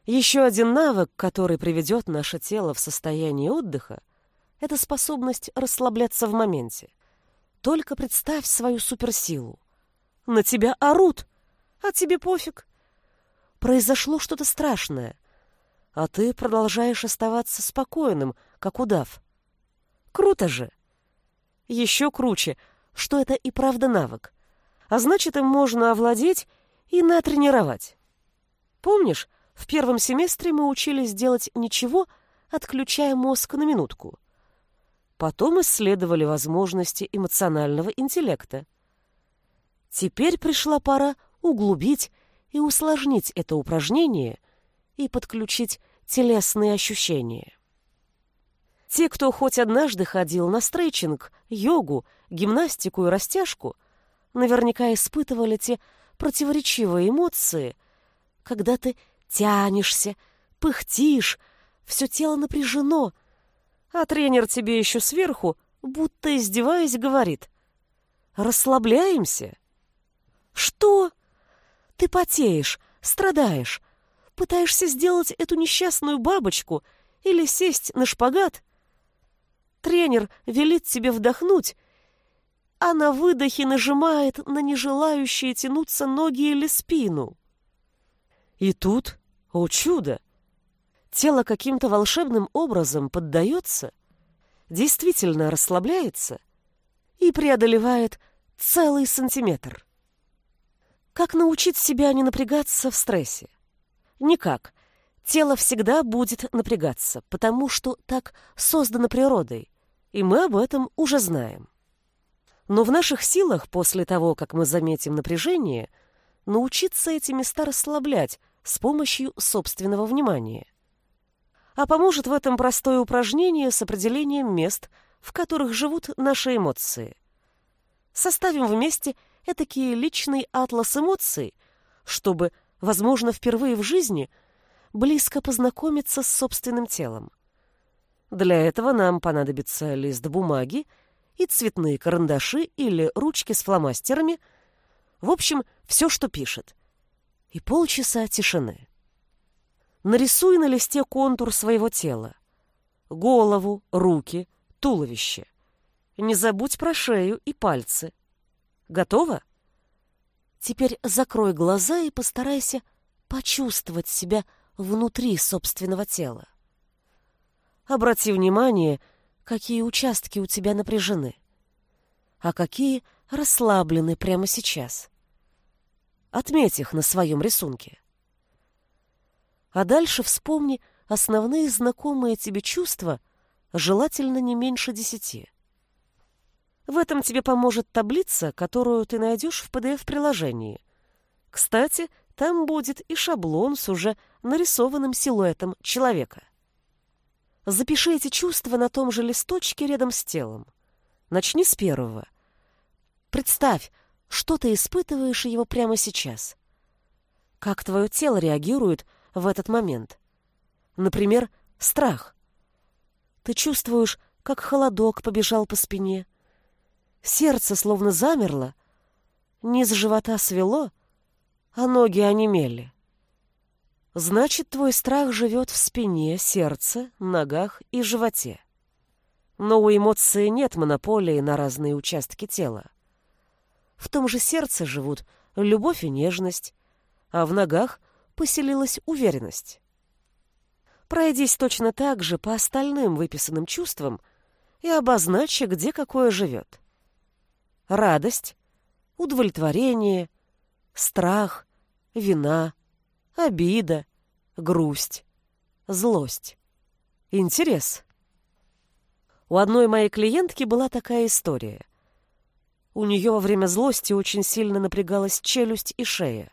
Еще один навык, который приведет наше тело в состояние отдыха, это способность расслабляться в моменте. Только представь свою суперсилу. На тебя орут, а тебе пофиг произошло что-то страшное, а ты продолжаешь оставаться спокойным, как удав. Круто же! Еще круче, что это и правда навык, а значит, им можно овладеть и натренировать. Помнишь, в первом семестре мы учились делать ничего, отключая мозг на минутку. Потом исследовали возможности эмоционального интеллекта. Теперь пришла пора углубить и усложнить это упражнение и подключить телесные ощущения. Те, кто хоть однажды ходил на стрейчинг, йогу, гимнастику и растяжку, наверняка испытывали те противоречивые эмоции, когда ты тянешься, пыхтишь, все тело напряжено, а тренер тебе еще сверху, будто издеваясь, говорит «Расслабляемся». «Что? Ты потеешь, страдаешь, пытаешься сделать эту несчастную бабочку или сесть на шпагат?» Тренер велит тебе вдохнуть, а на выдохе нажимает на нежелающие тянуться ноги или спину. И тут, о чудо, тело каким-то волшебным образом поддается, действительно расслабляется и преодолевает целый сантиметр. Как научить себя не напрягаться в стрессе? Никак. Тело всегда будет напрягаться, потому что так создано природой, и мы об этом уже знаем. Но в наших силах, после того, как мы заметим напряжение, научиться эти места расслаблять с помощью собственного внимания. А поможет в этом простое упражнение с определением мест, в которых живут наши эмоции. Составим вместе этакий личный атлас эмоций, чтобы, возможно, впервые в жизни – близко познакомиться с собственным телом. Для этого нам понадобится лист бумаги и цветные карандаши или ручки с фломастерами, в общем, все, что пишет. И полчаса тишины. Нарисуй на листе контур своего тела. Голову, руки, туловище. Не забудь про шею и пальцы. Готово? Теперь закрой глаза и постарайся почувствовать себя внутри собственного тела. Обрати внимание, какие участки у тебя напряжены, а какие расслаблены прямо сейчас. Отметь их на своем рисунке. А дальше вспомни основные знакомые тебе чувства, желательно не меньше десяти. В этом тебе поможет таблица, которую ты найдешь в PDF-приложении. Кстати, там будет и шаблон с уже нарисованным силуэтом человека. Запиши эти чувства на том же листочке рядом с телом. Начни с первого. Представь, что ты испытываешь его прямо сейчас. Как твое тело реагирует в этот момент? Например, страх. Ты чувствуешь, как холодок побежал по спине. Сердце словно замерло, низ живота свело, а ноги онемели. Значит, твой страх живет в спине, сердце, ногах и животе. Но у эмоции нет монополии на разные участки тела. В том же сердце живут любовь и нежность, а в ногах поселилась уверенность. Пройдись точно так же по остальным выписанным чувствам и обозначь, где какое живет. Радость, удовлетворение, страх, вина, обида, грусть, злость, интерес. У одной моей клиентки была такая история. У нее во время злости очень сильно напрягалась челюсть и шея.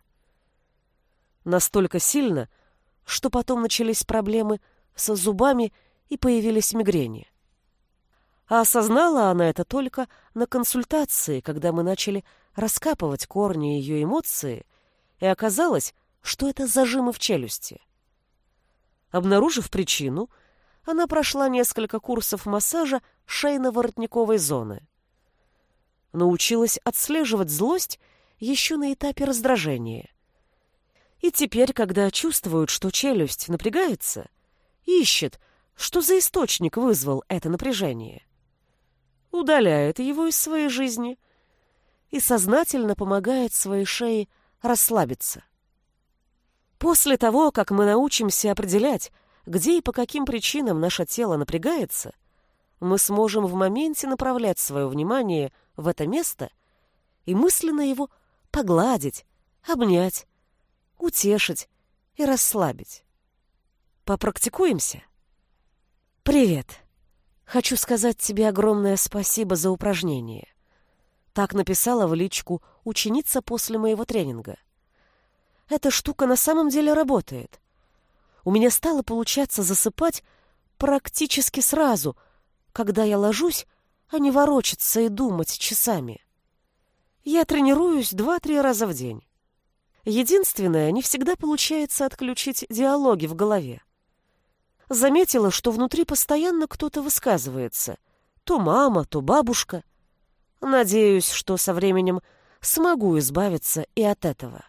Настолько сильно, что потом начались проблемы со зубами и появились мигрени. А осознала она это только на консультации, когда мы начали раскапывать корни ее эмоции и оказалось, что это зажимы в челюсти. Обнаружив причину, она прошла несколько курсов массажа шейно-воротниковой зоны. Научилась отслеживать злость еще на этапе раздражения. И теперь, когда чувствует, что челюсть напрягается, ищет, что за источник вызвал это напряжение. Удаляет его из своей жизни и сознательно помогает своей шее расслабиться. После того, как мы научимся определять, где и по каким причинам наше тело напрягается, мы сможем в моменте направлять свое внимание в это место и мысленно его погладить, обнять, утешить и расслабить. Попрактикуемся? Привет. Хочу сказать тебе огромное спасибо за упражнение. Так написала в личку ученица после моего тренинга. Эта штука на самом деле работает. У меня стало получаться засыпать практически сразу, когда я ложусь, а не ворочаться и думать часами. Я тренируюсь два-три раза в день. Единственное, не всегда получается отключить диалоги в голове. Заметила, что внутри постоянно кто-то высказывается. То мама, то бабушка. Надеюсь, что со временем смогу избавиться и от этого.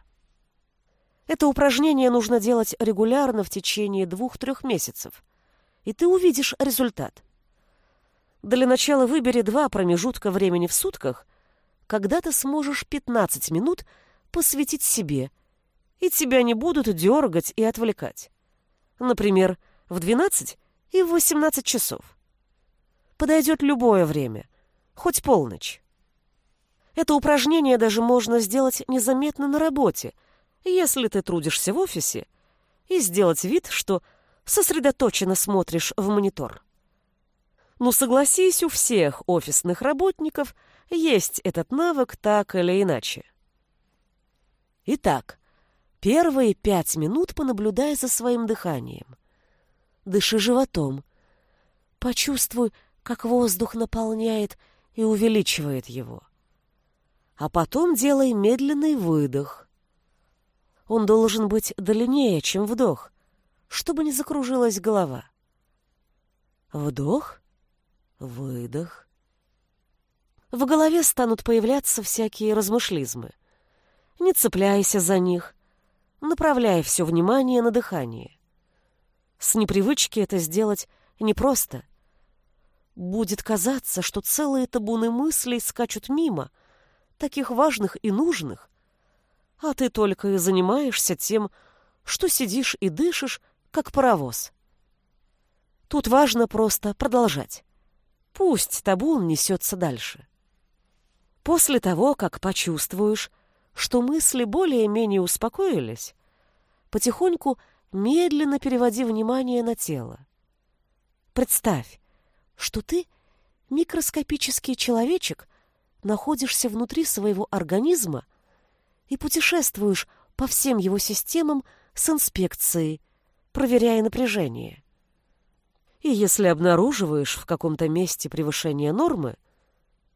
Это упражнение нужно делать регулярно в течение двух-трех месяцев, и ты увидишь результат. Для начала выбери два промежутка времени в сутках, когда ты сможешь 15 минут посвятить себе, и тебя не будут дергать и отвлекать. Например, в 12 и в 18 часов. Подойдет любое время, хоть полночь. Это упражнение даже можно сделать незаметно на работе, если ты трудишься в офисе, и сделать вид, что сосредоточенно смотришь в монитор. Ну, согласись, у всех офисных работников есть этот навык так или иначе. Итак, первые пять минут понаблюдай за своим дыханием. Дыши животом. Почувствуй, как воздух наполняет и увеличивает его. А потом делай медленный выдох. Он должен быть длиннее, чем вдох, чтобы не закружилась голова. Вдох — Выдох. В голове станут появляться всякие размышлизмы. Не цепляйся за них. Направляй все внимание на дыхание. С непривычки это сделать непросто. Будет казаться, что целые табуны мыслей скачут мимо, таких важных и нужных, а ты только и занимаешься тем, что сидишь и дышишь, как паровоз. Тут важно просто продолжать. Пусть табун несется дальше. После того, как почувствуешь, что мысли более-менее успокоились, потихоньку медленно переводи внимание на тело. Представь, что ты, микроскопический человечек, находишься внутри своего организма и путешествуешь по всем его системам с инспекцией, проверяя напряжение. И если обнаруживаешь в каком-то месте превышение нормы,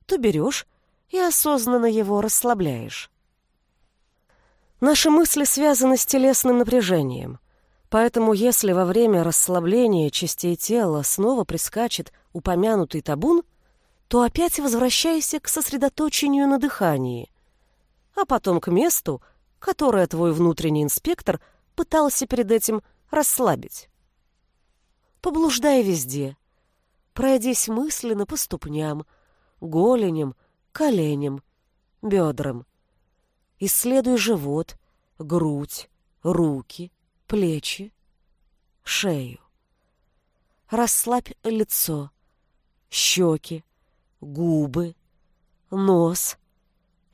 то берешь и осознанно его расслабляешь. Наши мысли связаны с телесным напряжением, поэтому если во время расслабления частей тела снова прискачет упомянутый табун, то опять возвращайся к сосредоточению на дыхании, а потом к месту, которое твой внутренний инспектор пытался перед этим расслабить. Поблуждай везде. Пройдись мысленно по ступням, голеням, коленям, бедрам. Исследуй живот, грудь, руки, плечи, шею. Расслабь лицо, щеки, губы, нос,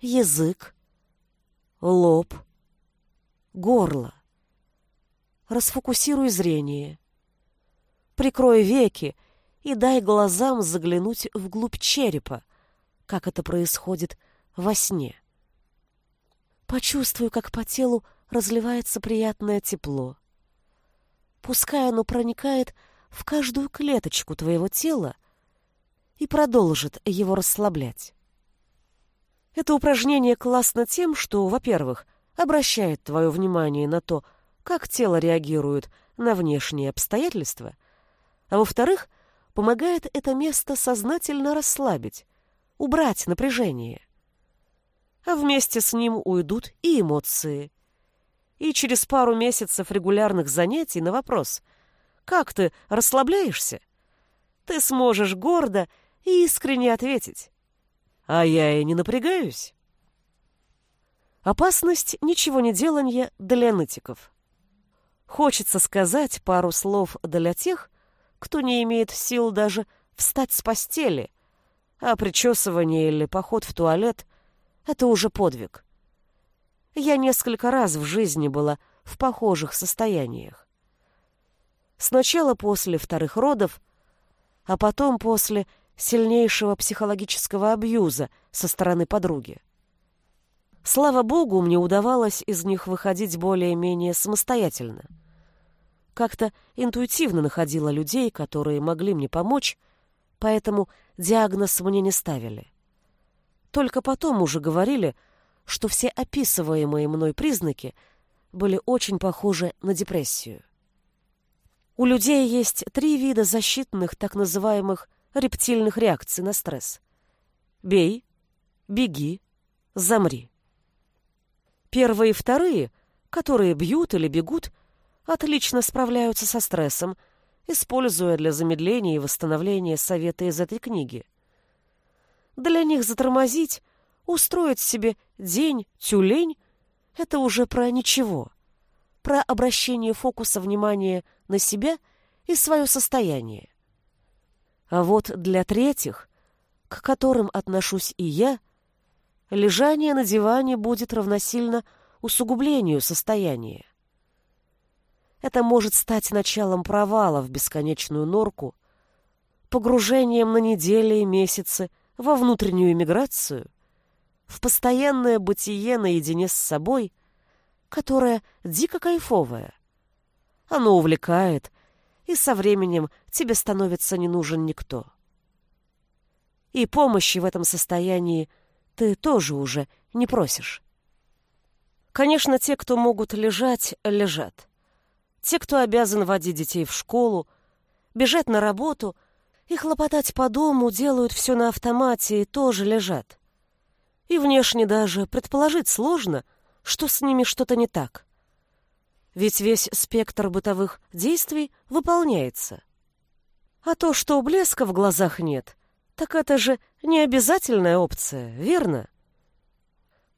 язык, лоб, горло. Расфокусируй зрение. Прикрой веки и дай глазам заглянуть вглубь черепа, как это происходит во сне. Почувствуй, как по телу разливается приятное тепло. Пускай оно проникает в каждую клеточку твоего тела и продолжит его расслаблять. Это упражнение классно тем, что, во-первых, обращает твое внимание на то, как тело реагирует на внешние обстоятельства — а во-вторых, помогает это место сознательно расслабить, убрать напряжение. А вместе с ним уйдут и эмоции. И через пару месяцев регулярных занятий на вопрос «Как ты расслабляешься?» ты сможешь гордо и искренне ответить «А я и не напрягаюсь». Опасность ничего не делания для нытиков. Хочется сказать пару слов для тех, кто не имеет сил даже встать с постели, а причесывание или поход в туалет — это уже подвиг. Я несколько раз в жизни была в похожих состояниях. Сначала после вторых родов, а потом после сильнейшего психологического абьюза со стороны подруги. Слава богу, мне удавалось из них выходить более-менее самостоятельно — как-то интуитивно находила людей, которые могли мне помочь, поэтому диагноз мне не ставили. Только потом уже говорили, что все описываемые мной признаки были очень похожи на депрессию. У людей есть три вида защитных так называемых рептильных реакций на стресс. Бей, беги, замри. Первые и вторые, которые бьют или бегут, отлично справляются со стрессом, используя для замедления и восстановления советы из этой книги. Для них затормозить, устроить себе день, тюлень — это уже про ничего, про обращение фокуса внимания на себя и свое состояние. А вот для третьих, к которым отношусь и я, лежание на диване будет равносильно усугублению состояния. Это может стать началом провала в бесконечную норку, погружением на недели и месяцы во внутреннюю эмиграцию, в постоянное бытие наедине с собой, которое дико кайфовое. Оно увлекает, и со временем тебе становится не нужен никто. И помощи в этом состоянии ты тоже уже не просишь. Конечно, те, кто могут лежать, лежат. Те, кто обязан водить детей в школу, бежать на работу и хлопотать по дому, делают все на автомате и тоже лежат. И внешне даже предположить сложно, что с ними что-то не так. Ведь весь спектр бытовых действий выполняется. А то, что блеска в глазах нет, так это же не обязательная опция, верно?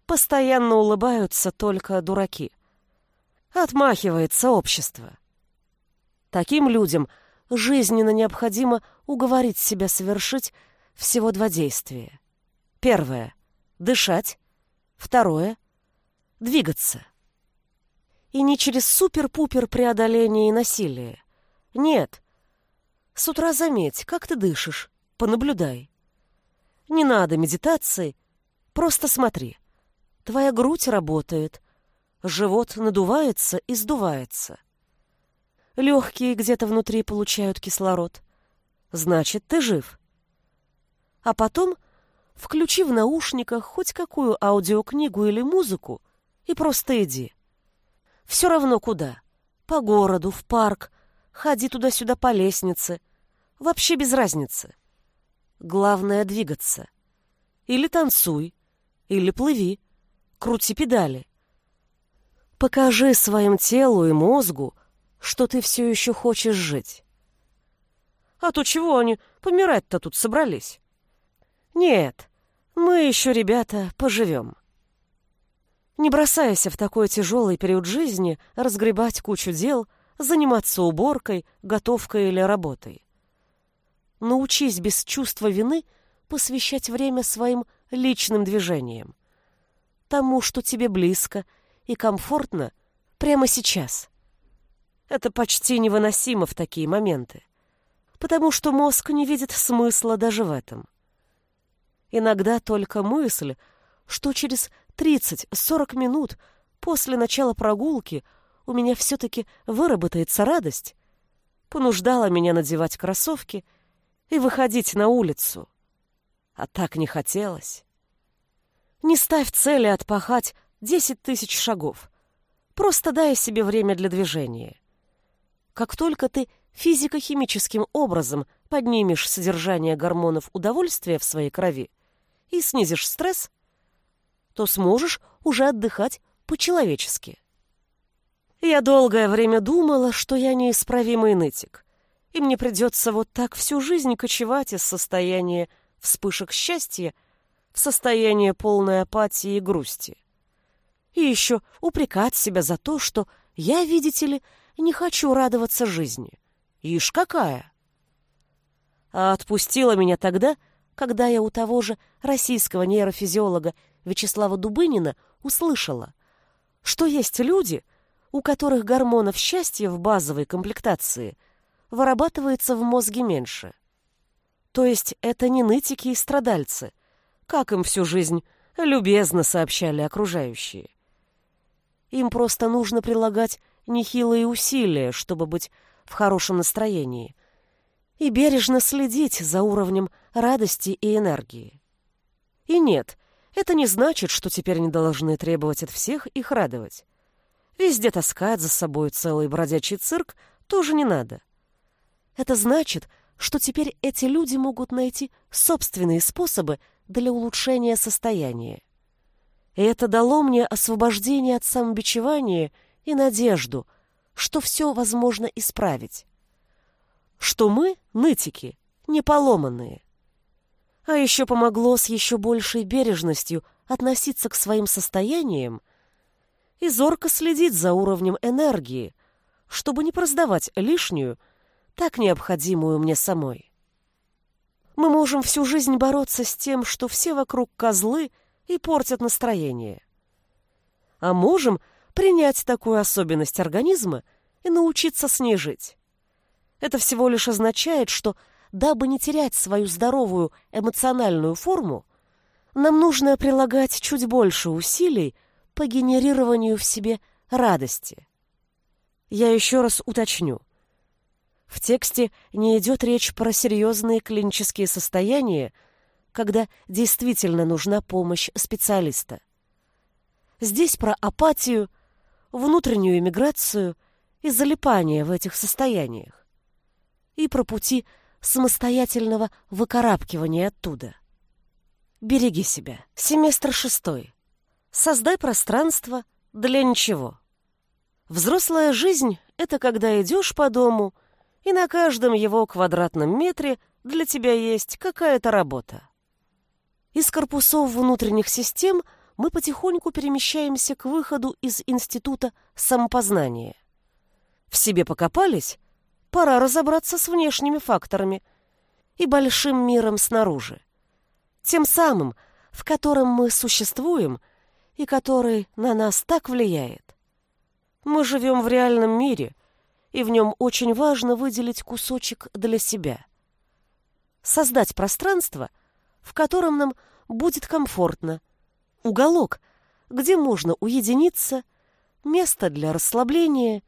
Постоянно улыбаются только дураки. Отмахивается общество. Таким людям жизненно необходимо уговорить себя совершить всего два действия. Первое — дышать. Второе — двигаться. И не через супер-пупер преодоление и насилие. Нет. С утра заметь, как ты дышишь, понаблюдай. Не надо медитации, просто смотри. Твоя грудь работает, Живот надувается и сдувается. Легкие где-то внутри получают кислород. Значит, ты жив. А потом включи в наушниках хоть какую аудиокнигу или музыку и просто иди. Все равно куда. По городу, в парк, ходи туда-сюда по лестнице. Вообще без разницы. Главное — двигаться. Или танцуй, или плыви, крути педали. Покажи своим телу и мозгу, что ты все еще хочешь жить. А то чего они помирать-то тут собрались? Нет, мы еще, ребята, поживем. Не бросайся в такой тяжелый период жизни разгребать кучу дел, заниматься уборкой, готовкой или работой. Научись без чувства вины посвящать время своим личным движениям, тому, что тебе близко — и комфортно прямо сейчас. Это почти невыносимо в такие моменты, потому что мозг не видит смысла даже в этом. Иногда только мысль, что через 30-40 минут после начала прогулки у меня все-таки выработается радость, понуждала меня надевать кроссовки и выходить на улицу. А так не хотелось. Не ставь цели отпахать Десять тысяч шагов. Просто дай себе время для движения. Как только ты физико-химическим образом поднимешь содержание гормонов удовольствия в своей крови и снизишь стресс, то сможешь уже отдыхать по-человечески. Я долгое время думала, что я неисправимый нытик, и мне придется вот так всю жизнь кочевать из состояния вспышек счастья в состояние полной апатии и грусти и еще упрекать себя за то, что я, видите ли, не хочу радоваться жизни. Ишь какая! А отпустила меня тогда, когда я у того же российского нейрофизиолога Вячеслава Дубынина услышала, что есть люди, у которых гормонов счастья в базовой комплектации вырабатывается в мозге меньше. То есть это не нытики и страдальцы, как им всю жизнь любезно сообщали окружающие. Им просто нужно прилагать нехилые усилия, чтобы быть в хорошем настроении. И бережно следить за уровнем радости и энергии. И нет, это не значит, что теперь они должны требовать от всех их радовать. Везде таскать за собой целый бродячий цирк тоже не надо. Это значит, что теперь эти люди могут найти собственные способы для улучшения состояния. И это дало мне освобождение от самобичевания и надежду, что все возможно исправить. Что мы, нытики, не поломанные. А еще помогло с еще большей бережностью относиться к своим состояниям и зорко следить за уровнем энергии, чтобы не продавать лишнюю, так необходимую мне самой. Мы можем всю жизнь бороться с тем, что все вокруг козлы — и портят настроение. А можем принять такую особенность организма и научиться с ней жить. Это всего лишь означает, что, дабы не терять свою здоровую эмоциональную форму, нам нужно прилагать чуть больше усилий по генерированию в себе радости. Я еще раз уточню. В тексте не идет речь про серьезные клинические состояния, когда действительно нужна помощь специалиста. Здесь про апатию, внутреннюю эмиграцию и залипание в этих состояниях. И про пути самостоятельного выкарабкивания оттуда. Береги себя. Семестр шестой. Создай пространство для ничего. Взрослая жизнь — это когда идешь по дому, и на каждом его квадратном метре для тебя есть какая-то работа. Из корпусов внутренних систем мы потихоньку перемещаемся к выходу из Института самопознания. В себе покопались? Пора разобраться с внешними факторами и большим миром снаружи. Тем самым, в котором мы существуем и который на нас так влияет. Мы живем в реальном мире, и в нем очень важно выделить кусочек для себя. Создать пространство, в котором нам будет комфортно. Уголок, где можно уединиться, место для расслабления,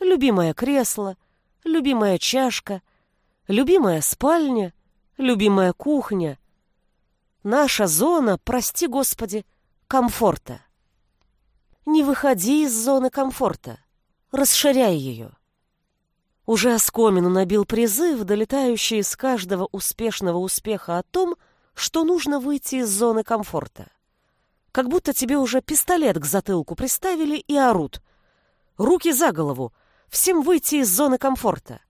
любимое кресло, любимая чашка, любимая спальня, любимая кухня. Наша зона, прости господи, комфорта. Не выходи из зоны комфорта, расширяй ее. Уже оскомину набил призыв, долетающий из каждого успешного успеха о том, что нужно выйти из зоны комфорта. Как будто тебе уже пистолет к затылку приставили и орут. Руки за голову, всем выйти из зоны комфорта.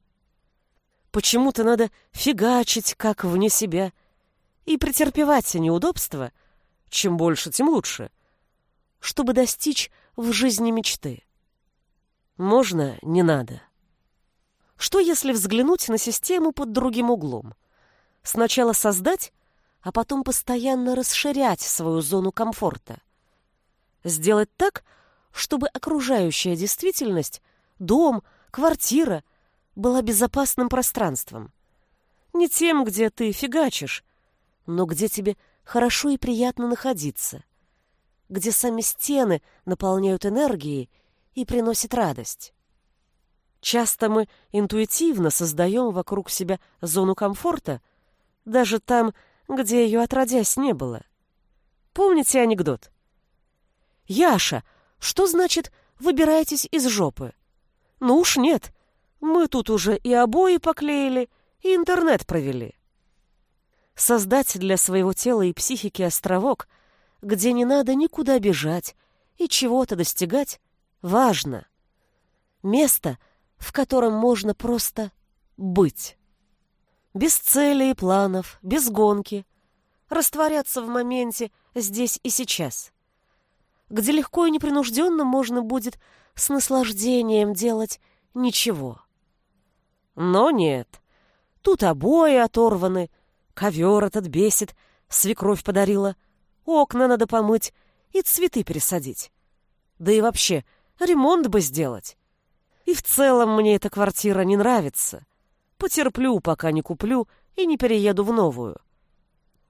Почему-то надо фигачить, как вне себя, и претерпевать неудобства, чем больше, тем лучше, чтобы достичь в жизни мечты. Можно, не надо. Что если взглянуть на систему под другим углом? Сначала создать, а потом постоянно расширять свою зону комфорта. Сделать так, чтобы окружающая действительность, дом, квартира, была безопасным пространством. Не тем, где ты фигачишь, но где тебе хорошо и приятно находиться, где сами стены наполняют энергией и приносят радость. Часто мы интуитивно создаем вокруг себя зону комфорта, даже там, где ее отродясь не было. Помните анекдот? «Яша, что значит «выбирайтесь из жопы»?» «Ну уж нет, мы тут уже и обои поклеили, и интернет провели». Создать для своего тела и психики островок, где не надо никуда бежать и чего-то достигать, важно. Место, в котором можно просто быть. Без цели и планов, без гонки. Растворяться в моменте здесь и сейчас. Где легко и непринужденно можно будет с наслаждением делать ничего. Но нет. Тут обои оторваны, ковер этот бесит, свекровь подарила, окна надо помыть и цветы пересадить. Да и вообще, ремонт бы сделать. И в целом мне эта квартира не нравится. Потерплю, пока не куплю и не перееду в новую.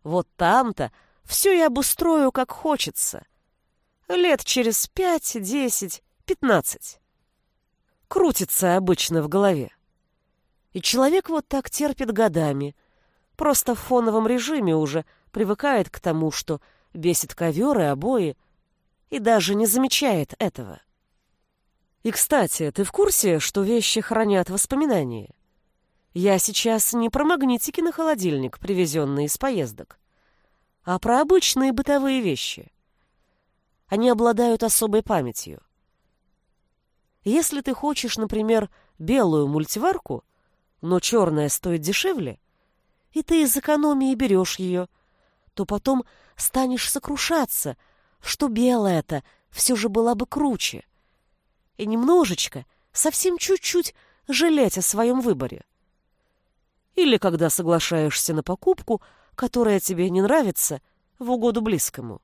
Вот там-то все и обустрою, как хочется. Лет через пять, десять, пятнадцать. Крутится обычно в голове. И человек вот так терпит годами, просто в фоновом режиме уже привыкает к тому, что бесит ковер и обои, и даже не замечает этого. И, кстати, ты в курсе, что вещи хранят воспоминания? Я сейчас не про магнитики на холодильник, привезенные из поездок, а про обычные бытовые вещи. Они обладают особой памятью. Если ты хочешь, например, белую мультиварку, но черная стоит дешевле, и ты из экономии берешь ее, то потом станешь сокрушаться, что белая-то все же была бы круче. И немножечко, совсем чуть-чуть жалеть о своем выборе. Или когда соглашаешься на покупку, которая тебе не нравится, в угоду близкому.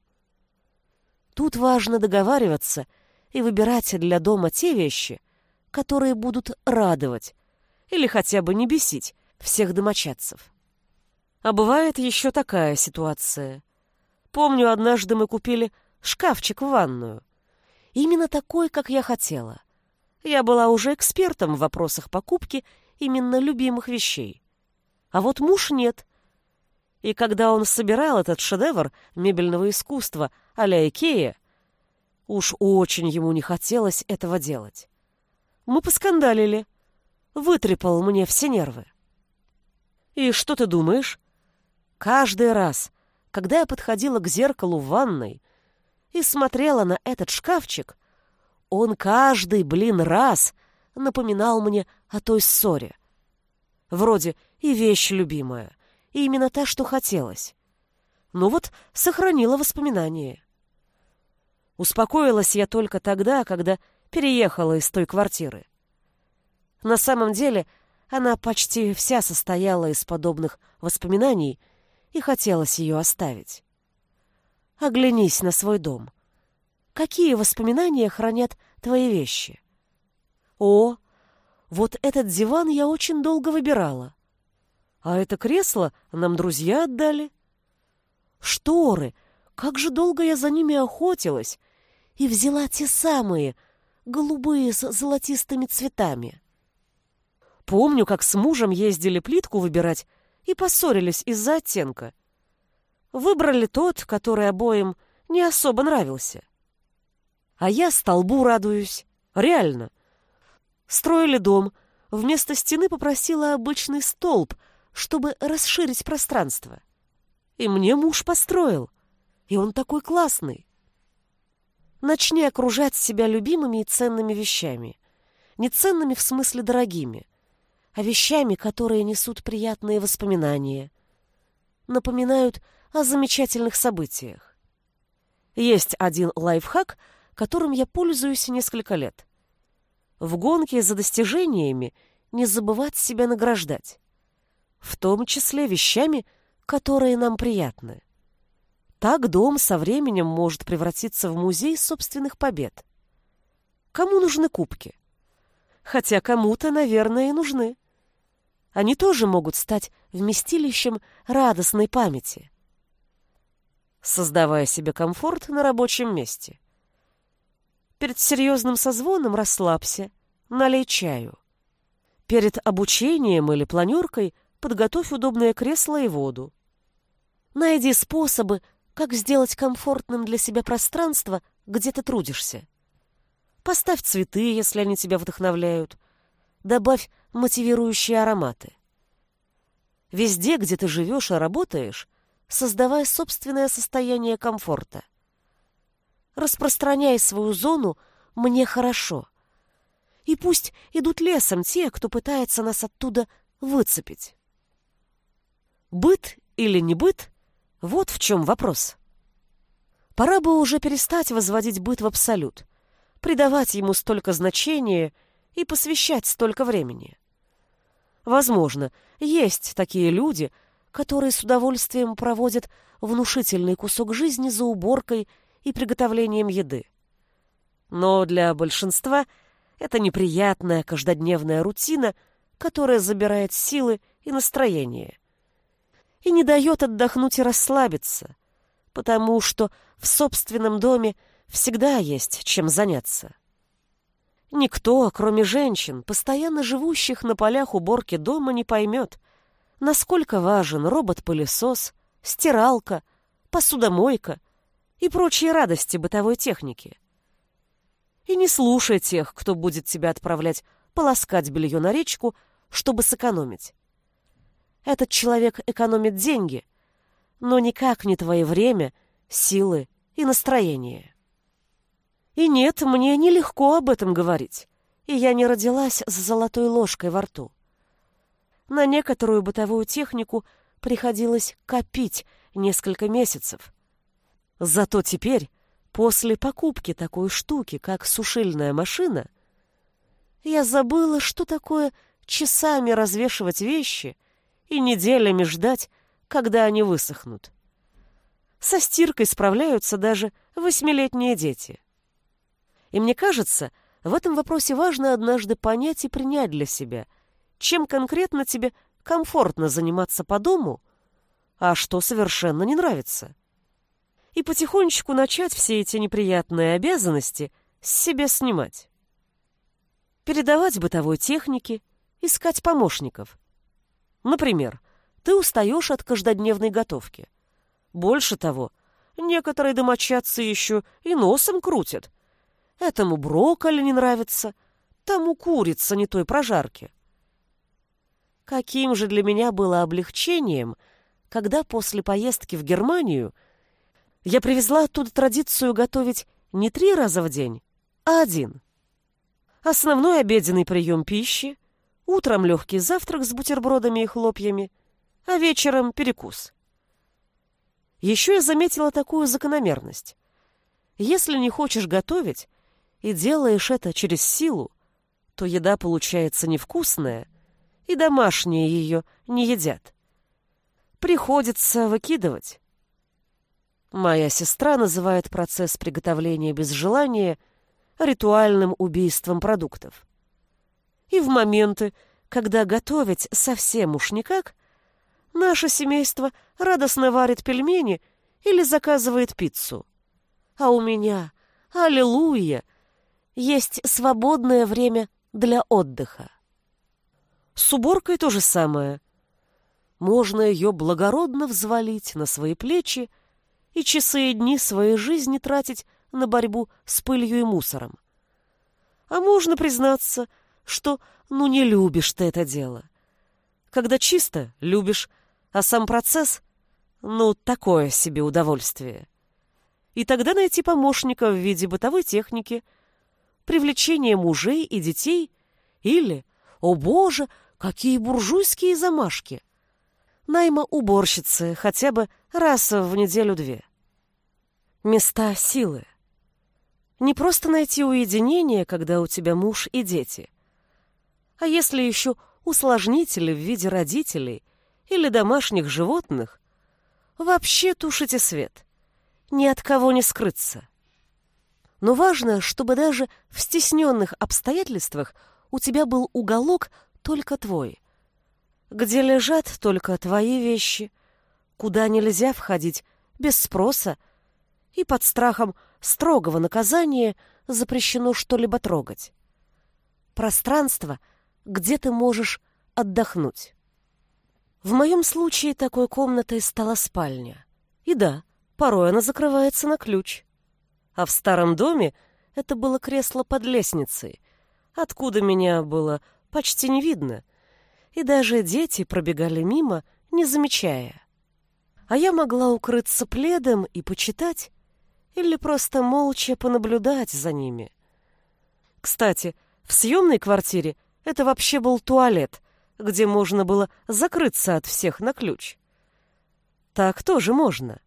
Тут важно договариваться и выбирать для дома те вещи, которые будут радовать или хотя бы не бесить всех домочадцев. А бывает еще такая ситуация. Помню, однажды мы купили шкафчик в ванную. Именно такой, как я хотела. Я была уже экспертом в вопросах покупки именно любимых вещей. А вот муж нет. И когда он собирал этот шедевр мебельного искусства а-ля Икея, уж очень ему не хотелось этого делать. Мы поскандалили. Вытрепал мне все нервы. И что ты думаешь? Каждый раз, когда я подходила к зеркалу в ванной и смотрела на этот шкафчик, он каждый, блин, раз напоминал мне о той ссоре. Вроде и вещь любимая, и именно та, что хотелось. Ну вот, сохранила воспоминания. Успокоилась я только тогда, когда переехала из той квартиры. На самом деле, она почти вся состояла из подобных воспоминаний, и хотелось ее оставить. Оглянись на свой дом. Какие воспоминания хранят твои вещи? О, вот этот диван я очень долго выбирала. А это кресло нам друзья отдали. Шторы, как же долго я за ними охотилась и взяла те самые, голубые с золотистыми цветами. Помню, как с мужем ездили плитку выбирать и поссорились из-за оттенка. Выбрали тот, который обоим не особо нравился. А я столбу радуюсь. Реально. Строили дом. Вместо стены попросила обычный столб, чтобы расширить пространство. И мне муж построил. И он такой классный. Начни окружать себя любимыми и ценными вещами. Не ценными в смысле дорогими, а вещами, которые несут приятные воспоминания, напоминают о замечательных событиях. Есть один лайфхак, которым я пользуюсь несколько лет. В гонке за достижениями не забывать себя награждать, в том числе вещами, которые нам приятны. Так дом со временем может превратиться в музей собственных побед. Кому нужны кубки? Хотя кому-то, наверное, и нужны они тоже могут стать вместилищем радостной памяти, создавая себе комфорт на рабочем месте. Перед серьезным созвоном расслабься, налей чаю. Перед обучением или планеркой подготовь удобное кресло и воду. Найди способы, как сделать комфортным для себя пространство, где ты трудишься. Поставь цветы, если они тебя вдохновляют. Добавь мотивирующие ароматы. Везде, где ты живешь и работаешь, создавай собственное состояние комфорта. Распространяй свою зону «мне хорошо». И пусть идут лесом те, кто пытается нас оттуда выцепить. Быт или не быт — вот в чем вопрос. Пора бы уже перестать возводить быт в абсолют, придавать ему столько значения и посвящать столько времени. Возможно, есть такие люди, которые с удовольствием проводят внушительный кусок жизни за уборкой и приготовлением еды. Но для большинства это неприятная каждодневная рутина, которая забирает силы и настроение. И не дает отдохнуть и расслабиться, потому что в собственном доме всегда есть чем заняться. Никто, кроме женщин, постоянно живущих на полях уборки дома, не поймет, насколько важен робот-пылесос, стиралка, посудомойка и прочие радости бытовой техники. И не слушай тех, кто будет тебя отправлять полоскать белье на речку, чтобы сэкономить. Этот человек экономит деньги, но никак не твое время, силы и настроение. И нет, мне нелегко об этом говорить, и я не родилась с золотой ложкой во рту. На некоторую бытовую технику приходилось копить несколько месяцев. Зато теперь, после покупки такой штуки, как сушильная машина, я забыла, что такое часами развешивать вещи и неделями ждать, когда они высохнут. Со стиркой справляются даже восьмилетние дети. И мне кажется, в этом вопросе важно однажды понять и принять для себя, чем конкретно тебе комфортно заниматься по дому, а что совершенно не нравится. И потихонечку начать все эти неприятные обязанности с себя снимать. Передавать бытовой технике, искать помощников. Например, ты устаешь от каждодневной готовки. Больше того, некоторые домочадцы еще и носом крутят. Этому брокколи не нравится, тому курица не той прожарки. Каким же для меня было облегчением, когда после поездки в Германию я привезла оттуда традицию готовить не три раза в день, а один. Основной обеденный прием пищи, утром легкий завтрак с бутербродами и хлопьями, а вечером перекус. Еще я заметила такую закономерность. Если не хочешь готовить и делаешь это через силу, то еда получается невкусная, и домашние ее не едят. Приходится выкидывать. Моя сестра называет процесс приготовления без желания ритуальным убийством продуктов. И в моменты, когда готовить совсем уж никак, Наше семейство радостно варит пельмени или заказывает пиццу. А у меня, аллилуйя, есть свободное время для отдыха. С уборкой то же самое. Можно ее благородно взвалить на свои плечи и часы и дни своей жизни тратить на борьбу с пылью и мусором. А можно признаться, что ну не любишь ты это дело. Когда чисто, любишь, а сам процесс — ну, такое себе удовольствие. И тогда найти помощника в виде бытовой техники, привлечения мужей и детей или, о боже, какие буржуйские замашки, найма уборщицы хотя бы раз в неделю-две. Места силы. Не просто найти уединение, когда у тебя муж и дети, а если еще усложнители в виде родителей или домашних животных, вообще тушите свет. Ни от кого не скрыться. Но важно, чтобы даже в стесненных обстоятельствах у тебя был уголок только твой, где лежат только твои вещи, куда нельзя входить без спроса, и под страхом строгого наказания запрещено что-либо трогать. Пространство, где ты можешь отдохнуть. В моем случае такой комнатой стала спальня. И да, порой она закрывается на ключ. А в старом доме это было кресло под лестницей, откуда меня было почти не видно, и даже дети пробегали мимо, не замечая. А я могла укрыться пледом и почитать, или просто молча понаблюдать за ними. Кстати, в съемной квартире это вообще был туалет — где можно было закрыться от всех на ключ. Так тоже можно.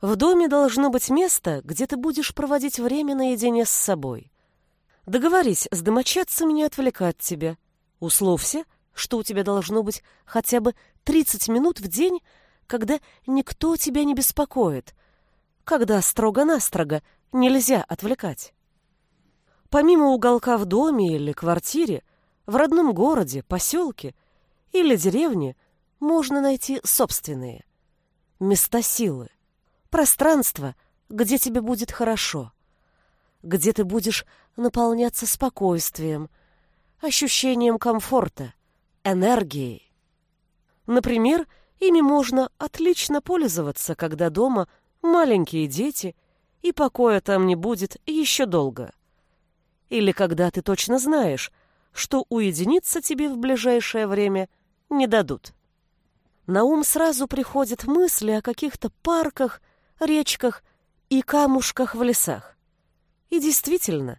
В доме должно быть место, где ты будешь проводить время наедине с собой. Договорись с домочадцами не отвлекать тебя. Условься, что у тебя должно быть хотя бы 30 минут в день, когда никто тебя не беспокоит, когда строго-настрого нельзя отвлекать. Помимо уголка в доме или квартире, в родном городе, поселке или деревне можно найти собственные. Места силы. Пространство, где тебе будет хорошо. где ты будешь наполняться спокойствием, ощущением комфорта, энергией. Например, ими можно отлично пользоваться, когда дома маленькие дети и покоя там не будет еще долго. Или когда ты точно знаешь, что уединиться тебе в ближайшее время не дадут. На ум сразу приходят мысли о каких-то парках, речках и камушках в лесах. И действительно,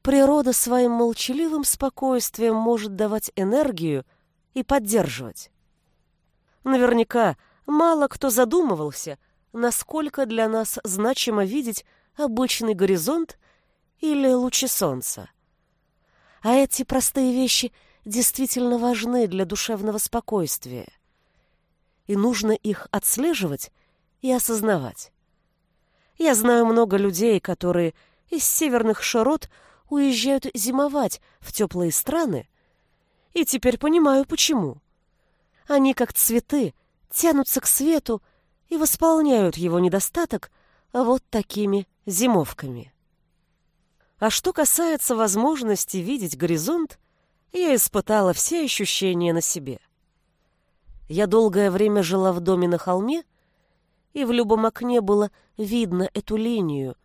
природа своим молчаливым спокойствием может давать энергию и поддерживать. Наверняка мало кто задумывался, насколько для нас значимо видеть обычный горизонт или лучи солнца. А эти простые вещи действительно важны для душевного спокойствия. И нужно их отслеживать и осознавать. Я знаю много людей, которые из северных широт уезжают зимовать в теплые страны, и теперь понимаю, почему. Они, как цветы, тянутся к свету и восполняют его недостаток вот такими зимовками. А что касается возможности видеть горизонт, я испытала все ощущения на себе. Я долгое время жила в доме на холме, и в любом окне было видно эту линию,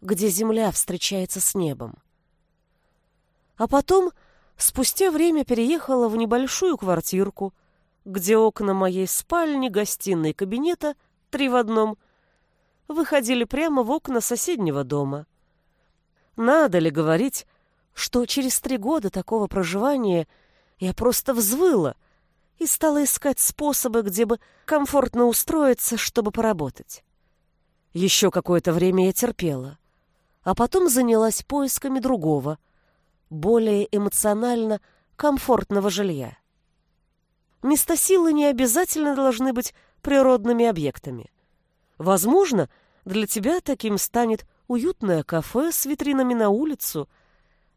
где земля встречается с небом. А потом, спустя время, переехала в небольшую квартирку, где окна моей спальни, гостиной и кабинета, три в одном, выходили прямо в окна соседнего дома. Надо ли говорить, что через три года такого проживания я просто взвыла и стала искать способы, где бы комфортно устроиться, чтобы поработать. Еще какое-то время я терпела, а потом занялась поисками другого, более эмоционально комфортного жилья. Места силы не обязательно должны быть природными объектами. Возможно, для тебя таким станет уютное кафе с витринами на улицу,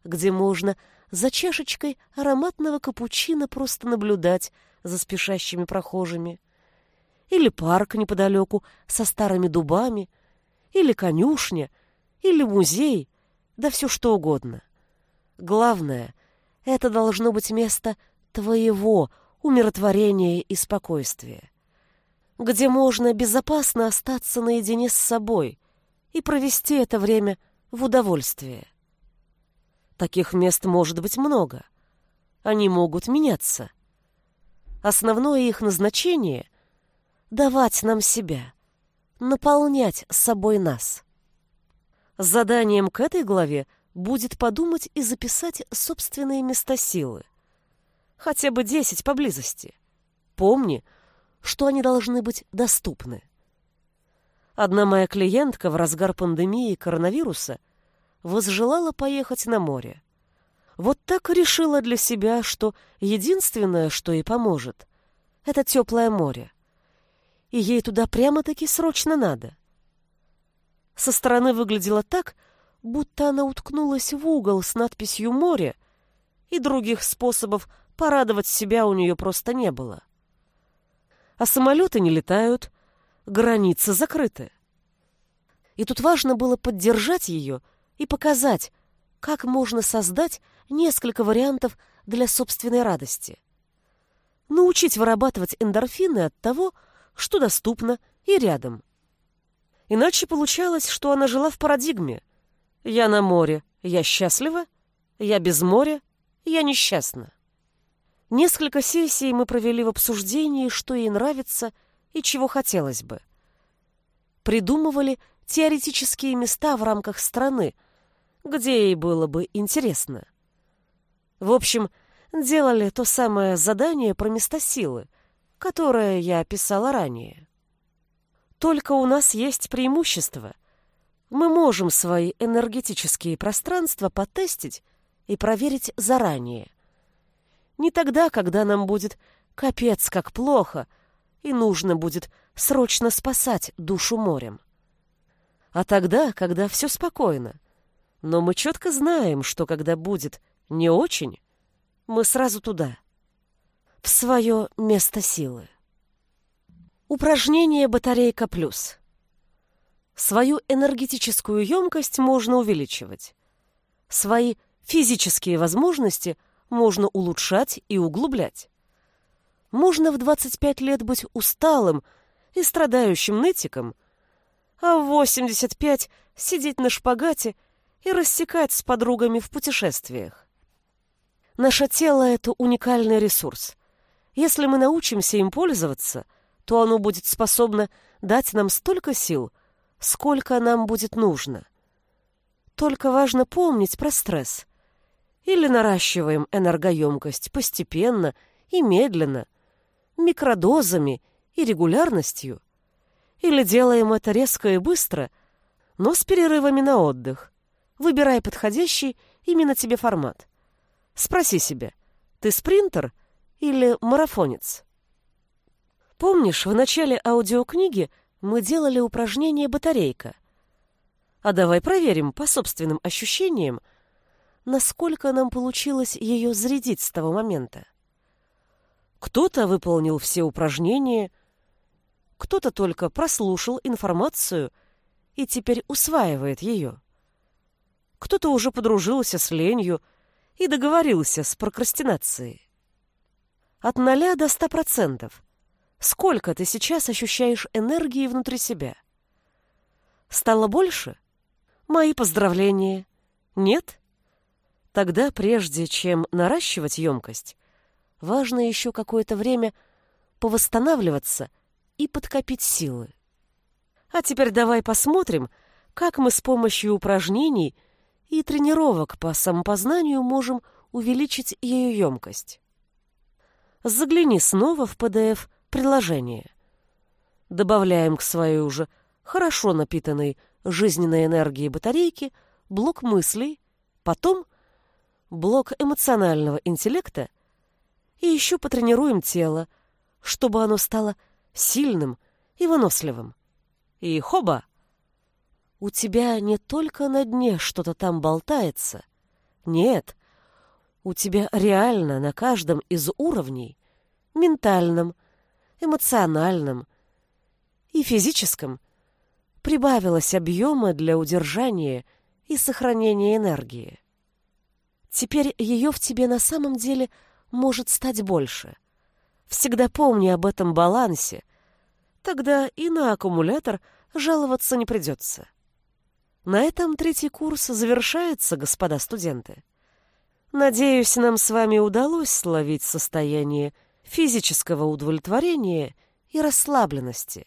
где можно за чашечкой ароматного капучино просто наблюдать за спешащими прохожими. Или парк неподалеку со старыми дубами, или конюшня, или музей, да все что угодно. Главное, это должно быть место твоего умиротворения и спокойствия, где можно безопасно остаться наедине с собой и провести это время в удовольствии. Таких мест может быть много. Они могут меняться. Основное их назначение — давать нам себя, наполнять собой нас. Заданием к этой главе будет подумать и записать собственные места силы. Хотя бы десять поблизости. Помни, что они должны быть доступны. Одна моя клиентка в разгар пандемии коронавируса возжелала поехать на море. Вот так решила для себя, что единственное, что ей поможет, это теплое море. И ей туда прямо-таки срочно надо. Со стороны выглядело так, будто она уткнулась в угол с надписью «Море», и других способов порадовать себя у нее просто не было. А самолеты не летают, границы закрыты. И тут важно было поддержать ее и показать, как можно создать несколько вариантов для собственной радости. Научить вырабатывать эндорфины от того, что доступно и рядом. Иначе получалось, что она жила в парадигме. Я на море, я счастлива, я без моря, я несчастна. Несколько сессий мы провели в обсуждении, что ей нравится и чего хотелось бы. Придумывали теоретические места в рамках страны, где ей было бы интересно. В общем, делали то самое задание про места силы, которое я описала ранее. Только у нас есть преимущество. Мы можем свои энергетические пространства потестить и проверить заранее. Не тогда, когда нам будет капец как плохо, и нужно будет срочно спасать душу морем. А тогда, когда все спокойно, но мы четко знаем, что когда будет не очень, мы сразу туда, в свое место силы. Упражнение «Батарейка плюс». Свою энергетическую емкость можно увеличивать. Свои физические возможности можно улучшать и углублять. Можно в 25 лет быть усталым и страдающим нытиком, а в 85 сидеть на шпагате и рассекать с подругами в путешествиях. Наше тело — это уникальный ресурс. Если мы научимся им пользоваться, то оно будет способно дать нам столько сил, сколько нам будет нужно. Только важно помнить про стресс. Или наращиваем энергоемкость постепенно и медленно, микродозами и регулярностью. Или делаем это резко и быстро, но с перерывами на отдых. Выбирай подходящий именно тебе формат. Спроси себя, ты спринтер или марафонец? Помнишь, в начале аудиокниги мы делали упражнение «Батарейка»? А давай проверим по собственным ощущениям, насколько нам получилось ее зарядить с того момента. Кто-то выполнил все упражнения, кто-то только прослушал информацию и теперь усваивает ее. Кто-то уже подружился с ленью и договорился с прокрастинацией. От ноля до ста процентов. Сколько ты сейчас ощущаешь энергии внутри себя? Стало больше? Мои поздравления. Нет? Тогда, прежде чем наращивать емкость, важно еще какое-то время повосстанавливаться и подкопить силы. А теперь давай посмотрим, как мы с помощью упражнений и тренировок по самопознанию можем увеличить ее емкость. Загляни снова в PDF приложение. Добавляем к своей уже хорошо напитанной жизненной энергии батарейки блок мыслей, потом блок эмоционального интеллекта и еще потренируем тело, чтобы оно стало сильным и выносливым. И хоба! У тебя не только на дне что-то там болтается. Нет, у тебя реально на каждом из уровней, ментальном, эмоциональном и физическом, прибавилось объема для удержания и сохранения энергии. Теперь ее в тебе на самом деле может стать больше. Всегда помни об этом балансе, тогда и на аккумулятор жаловаться не придется. На этом третий курс завершается, господа студенты. Надеюсь, нам с вами удалось словить состояние физического удовлетворения и расслабленности.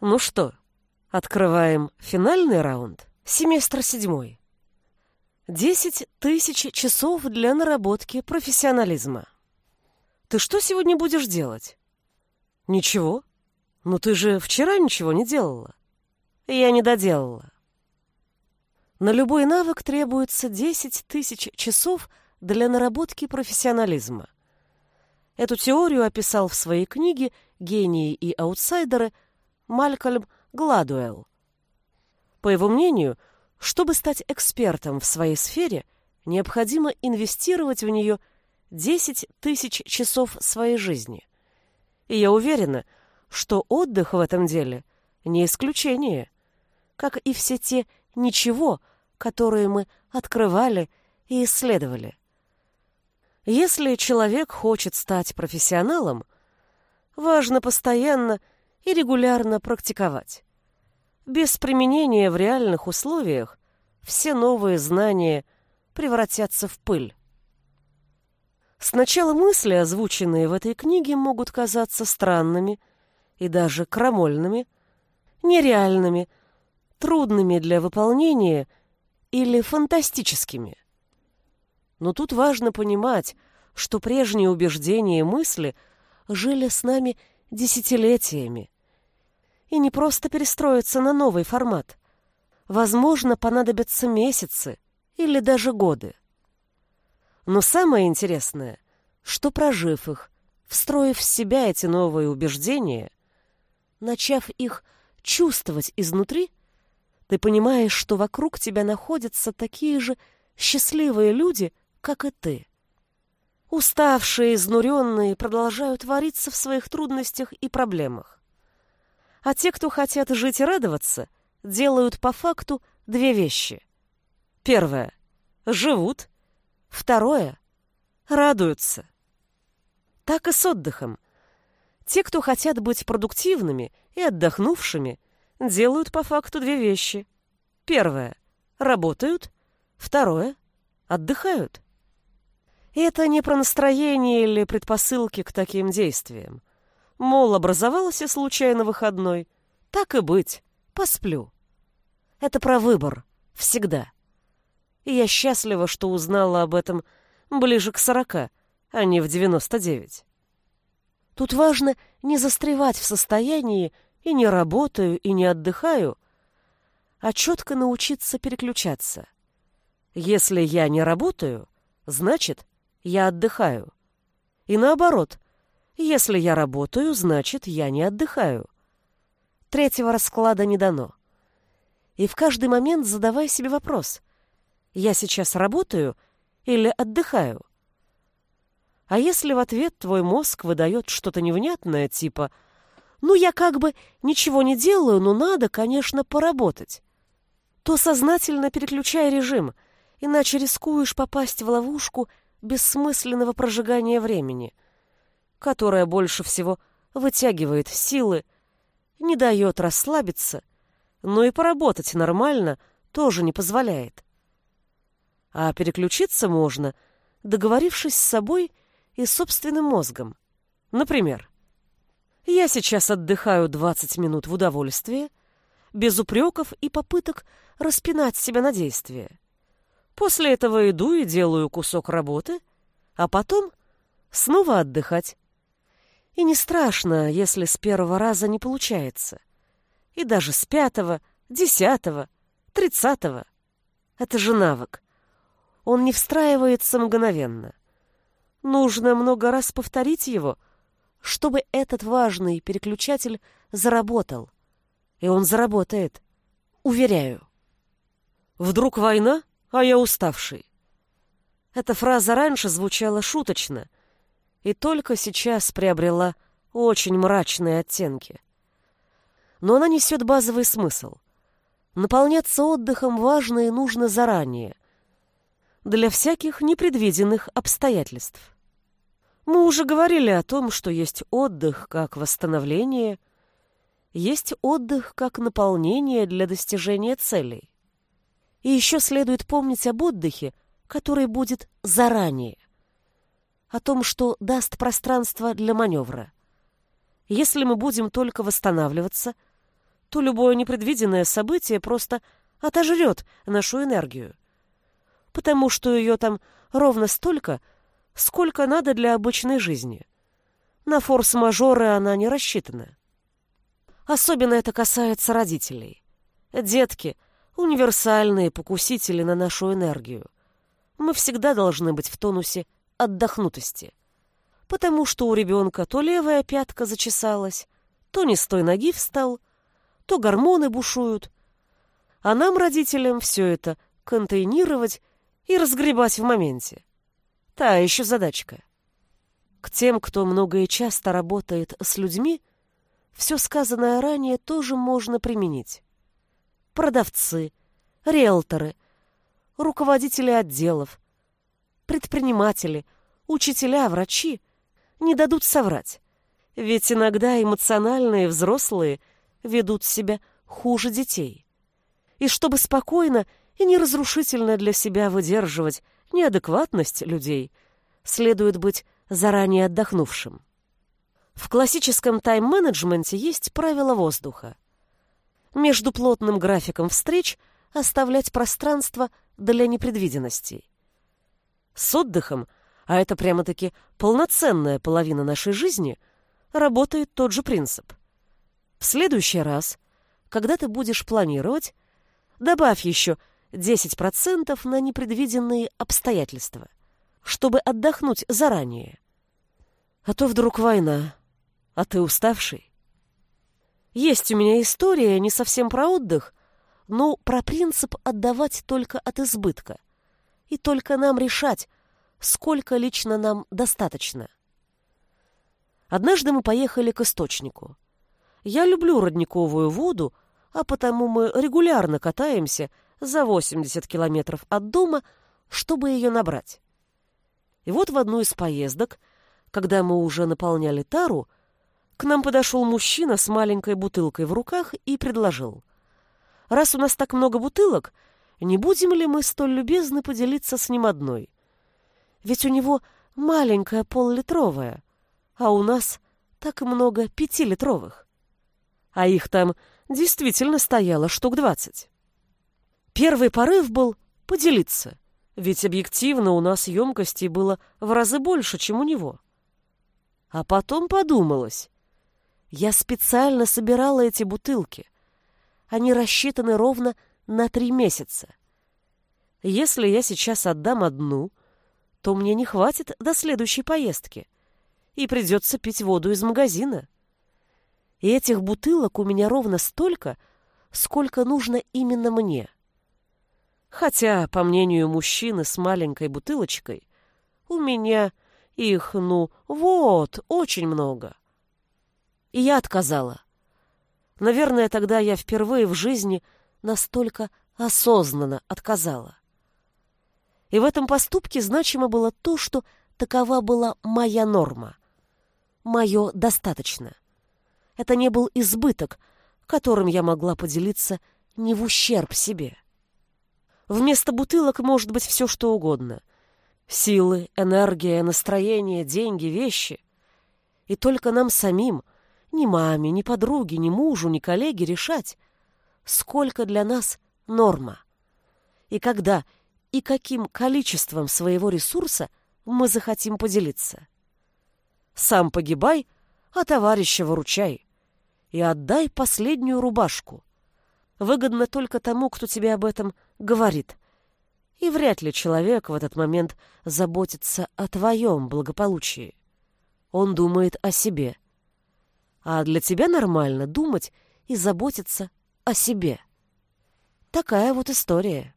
Ну что, открываем финальный раунд? Семестр седьмой. Десять тысяч часов для наработки профессионализма. Ты что сегодня будешь делать? Ничего. Но ты же вчера ничего не делала. Я не доделала. На любой навык требуется 10 тысяч часов для наработки профессионализма. Эту теорию описал в своей книге «Гении и аутсайдеры» Малькольм Гладуэлл. По его мнению, чтобы стать экспертом в своей сфере, необходимо инвестировать в нее 10 тысяч часов своей жизни. И я уверена, что отдых в этом деле не исключение, как и все те «ничего», которые мы открывали и исследовали. Если человек хочет стать профессионалом, важно постоянно и регулярно практиковать. Без применения в реальных условиях все новые знания превратятся в пыль. Сначала мысли, озвученные в этой книге, могут казаться странными и даже крамольными, нереальными, трудными для выполнения или фантастическими – но тут важно понимать, что прежние убеждения и мысли жили с нами десятилетиями. И не просто перестроиться на новый формат. Возможно, понадобятся месяцы или даже годы. Но самое интересное, что прожив их, встроив в себя эти новые убеждения, начав их чувствовать изнутри, ты понимаешь, что вокруг тебя находятся такие же счастливые люди, как и ты. Уставшие, изнуренные продолжают вариться в своих трудностях и проблемах. А те, кто хотят жить и радоваться, делают по факту две вещи. Первое — живут. Второе — радуются. Так и с отдыхом. Те, кто хотят быть продуктивными и отдохнувшими, делают по факту две вещи. Первое — работают. Второе — отдыхают. И это не про настроение или предпосылки к таким действиям. Мол, образовался случайно выходной. Так и быть, посплю. Это про выбор. Всегда. И я счастлива, что узнала об этом ближе к сорока, а не в девяносто девять. Тут важно не застревать в состоянии и не работаю, и не отдыхаю, а четко научиться переключаться. Если я не работаю, значит, я отдыхаю. И наоборот, если я работаю, значит, я не отдыхаю. Третьего расклада не дано. И в каждый момент задавай себе вопрос. Я сейчас работаю или отдыхаю? А если в ответ твой мозг выдает что-то невнятное, типа «Ну, я как бы ничего не делаю, но надо, конечно, поработать», то сознательно переключай режим, иначе рискуешь попасть в ловушку бессмысленного прожигания времени, которое больше всего вытягивает силы, не дает расслабиться, но и поработать нормально тоже не позволяет. А переключиться можно, договорившись с собой и собственным мозгом. Например, я сейчас отдыхаю 20 минут в удовольствие, без упреков и попыток распинать себя на действие. После этого иду и делаю кусок работы, а потом снова отдыхать. И не страшно, если с первого раза не получается. И даже с пятого, десятого, тридцатого. Это же навык. Он не встраивается мгновенно. Нужно много раз повторить его, чтобы этот важный переключатель заработал. И он заработает. Уверяю. Вдруг война? а я уставший. Эта фраза раньше звучала шуточно и только сейчас приобрела очень мрачные оттенки. Но она несет базовый смысл. Наполняться отдыхом важно и нужно заранее, для всяких непредвиденных обстоятельств. Мы уже говорили о том, что есть отдых как восстановление, есть отдых как наполнение для достижения целей. И еще следует помнить об отдыхе, который будет заранее. О том, что даст пространство для маневра. Если мы будем только восстанавливаться, то любое непредвиденное событие просто отожрет нашу энергию. Потому что ее там ровно столько, сколько надо для обычной жизни. На форс-мажоры она не рассчитана. Особенно это касается родителей. Детки — универсальные покусители на нашу энергию. Мы всегда должны быть в тонусе отдохнутости. Потому что у ребенка то левая пятка зачесалась, то не с той ноги встал, то гормоны бушуют. А нам, родителям, все это контейнировать и разгребать в моменте. Та еще задачка. К тем, кто много и часто работает с людьми, все сказанное ранее тоже можно применить продавцы, риэлторы, руководители отделов, предприниматели, учителя, врачи не дадут соврать. Ведь иногда эмоциональные взрослые ведут себя хуже детей. И чтобы спокойно и неразрушительно для себя выдерживать неадекватность людей, следует быть заранее отдохнувшим. В классическом тайм-менеджменте есть правила воздуха – между плотным графиком встреч оставлять пространство для непредвиденностей. С отдыхом, а это прямо-таки полноценная половина нашей жизни, работает тот же принцип. В следующий раз, когда ты будешь планировать, добавь еще 10% на непредвиденные обстоятельства, чтобы отдохнуть заранее. А то вдруг война, а ты уставший. Есть у меня история не совсем про отдых, но про принцип отдавать только от избытка. И только нам решать, сколько лично нам достаточно. Однажды мы поехали к источнику. Я люблю родниковую воду, а потому мы регулярно катаемся за 80 километров от дома, чтобы ее набрать. И вот в одну из поездок, когда мы уже наполняли тару, к нам подошел мужчина с маленькой бутылкой в руках и предложил. «Раз у нас так много бутылок, не будем ли мы столь любезны поделиться с ним одной? Ведь у него маленькая поллитровая, а у нас так много пятилитровых. А их там действительно стояло штук двадцать. Первый порыв был поделиться, ведь объективно у нас емкостей было в разы больше, чем у него. А потом подумалось. Я специально собирала эти бутылки. Они рассчитаны ровно на три месяца. Если я сейчас отдам одну, то мне не хватит до следующей поездки, и придется пить воду из магазина. И этих бутылок у меня ровно столько, сколько нужно именно мне. Хотя, по мнению мужчины с маленькой бутылочкой, у меня их, ну, вот, очень много. И я отказала. Наверное, тогда я впервые в жизни настолько осознанно отказала. И в этом поступке значимо было то, что такова была моя норма. Мое достаточно. Это не был избыток, которым я могла поделиться не в ущерб себе. Вместо бутылок может быть все, что угодно. Силы, энергия, настроение, деньги, вещи. И только нам самим, ни маме, ни подруге, ни мужу, ни коллеге решать, сколько для нас норма. И когда и каким количеством своего ресурса мы захотим поделиться. Сам погибай, а товарища выручай. И отдай последнюю рубашку. Выгодно только тому, кто тебе об этом говорит. И вряд ли человек в этот момент заботится о твоем благополучии. Он думает о себе. А для тебя нормально думать и заботиться о себе. Такая вот история.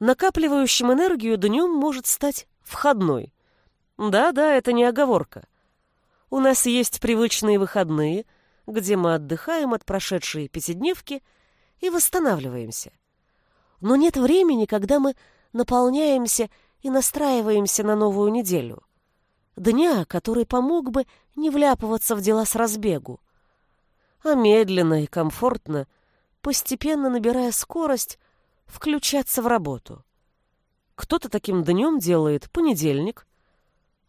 Накапливающим энергию днем может стать входной. Да-да, это не оговорка. У нас есть привычные выходные, где мы отдыхаем от прошедшей пятидневки и восстанавливаемся. Но нет времени, когда мы наполняемся и настраиваемся на новую неделю. Дня, который помог бы не вляпываться в дела с разбегу, а медленно и комфортно, постепенно набирая скорость, включаться в работу. Кто-то таким днем делает понедельник,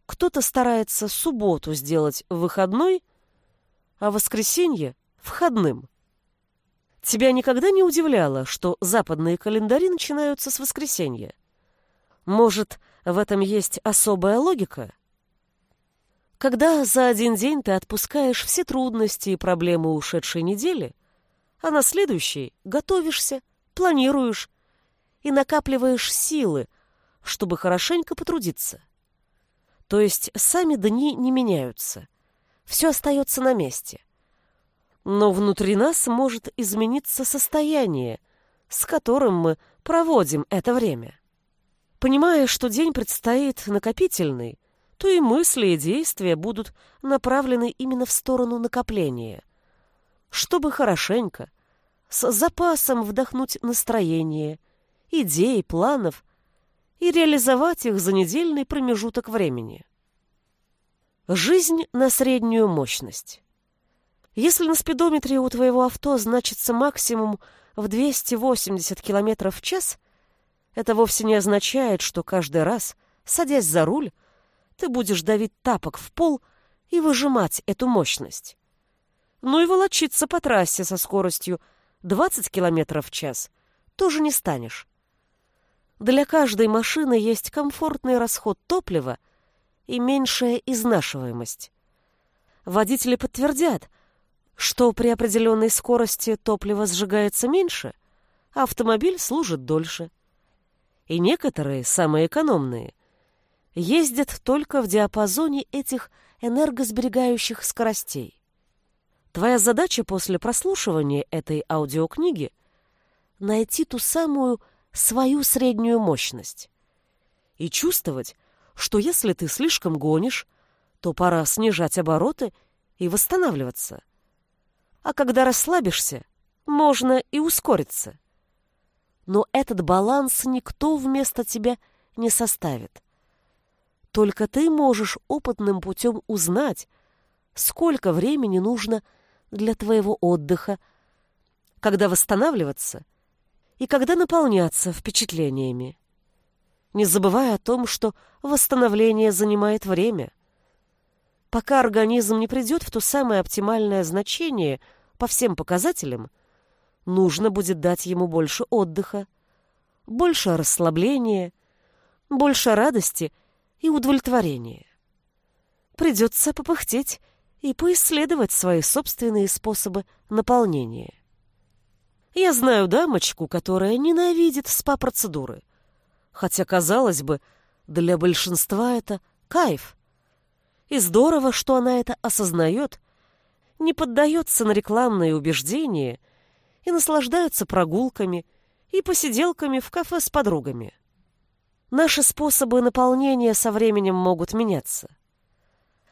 кто-то старается субботу сделать выходной, а воскресенье — входным. Тебя никогда не удивляло, что западные календари начинаются с воскресенья? Может, в этом есть особая логика? Когда за один день ты отпускаешь все трудности и проблемы ушедшей недели, а на следующий готовишься, планируешь и накапливаешь силы, чтобы хорошенько потрудиться. То есть сами дни не меняются. Все остается на месте. Но внутри нас может измениться состояние, с которым мы проводим это время. Понимая, что день предстоит накопительный, то и мысли и действия будут направлены именно в сторону накопления, чтобы хорошенько, с запасом вдохнуть настроение, идей, планов и реализовать их за недельный промежуток времени. Жизнь на среднюю мощность. Если на спидометре у твоего авто значится максимум в 280 км в час, это вовсе не означает, что каждый раз, садясь за руль, ты будешь давить тапок в пол и выжимать эту мощность. Ну и волочиться по трассе со скоростью 20 км в час тоже не станешь. Для каждой машины есть комфортный расход топлива и меньшая изнашиваемость. Водители подтвердят, что при определенной скорости топливо сжигается меньше, а автомобиль служит дольше. И некоторые, самые экономные, ездят только в диапазоне этих энергосберегающих скоростей. Твоя задача после прослушивания этой аудиокниги — найти ту самую свою среднюю мощность. И чувствовать, что если ты слишком гонишь, то пора снижать обороты и восстанавливаться. А когда расслабишься, можно и ускориться. Но этот баланс никто вместо тебя не составит. Только ты можешь опытным путем узнать, сколько времени нужно для твоего отдыха, когда восстанавливаться и когда наполняться впечатлениями. Не забывая о том, что восстановление занимает время. Пока организм не придет в то самое оптимальное значение по всем показателям, нужно будет дать ему больше отдыха, больше расслабления, больше радости и удовлетворения. Придется попыхтеть и поисследовать свои собственные способы наполнения. Я знаю дамочку, которая ненавидит спа-процедуры. Хотя, казалось бы, для большинства это кайф. И здорово, что она это осознает, не поддается на рекламные убеждения и наслаждается прогулками и посиделками в кафе с подругами. Наши способы наполнения со временем могут меняться.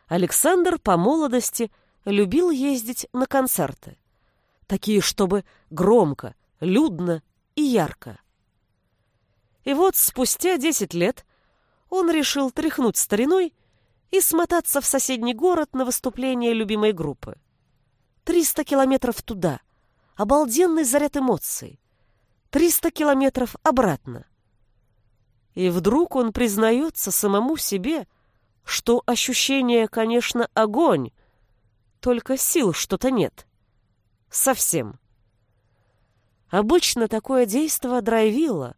Александр по молодости любил ездить на концерты. Такие, чтобы громко, людно и ярко. И вот спустя десять лет он решил тряхнуть стариной и смотаться в соседний город на выступление любимой группы. Триста километров туда. Обалденный заряд эмоций. Триста километров обратно. И вдруг он признается самому себе, что ощущение, конечно, огонь, только сил что-то нет. Совсем. Обычно такое действо драйвило,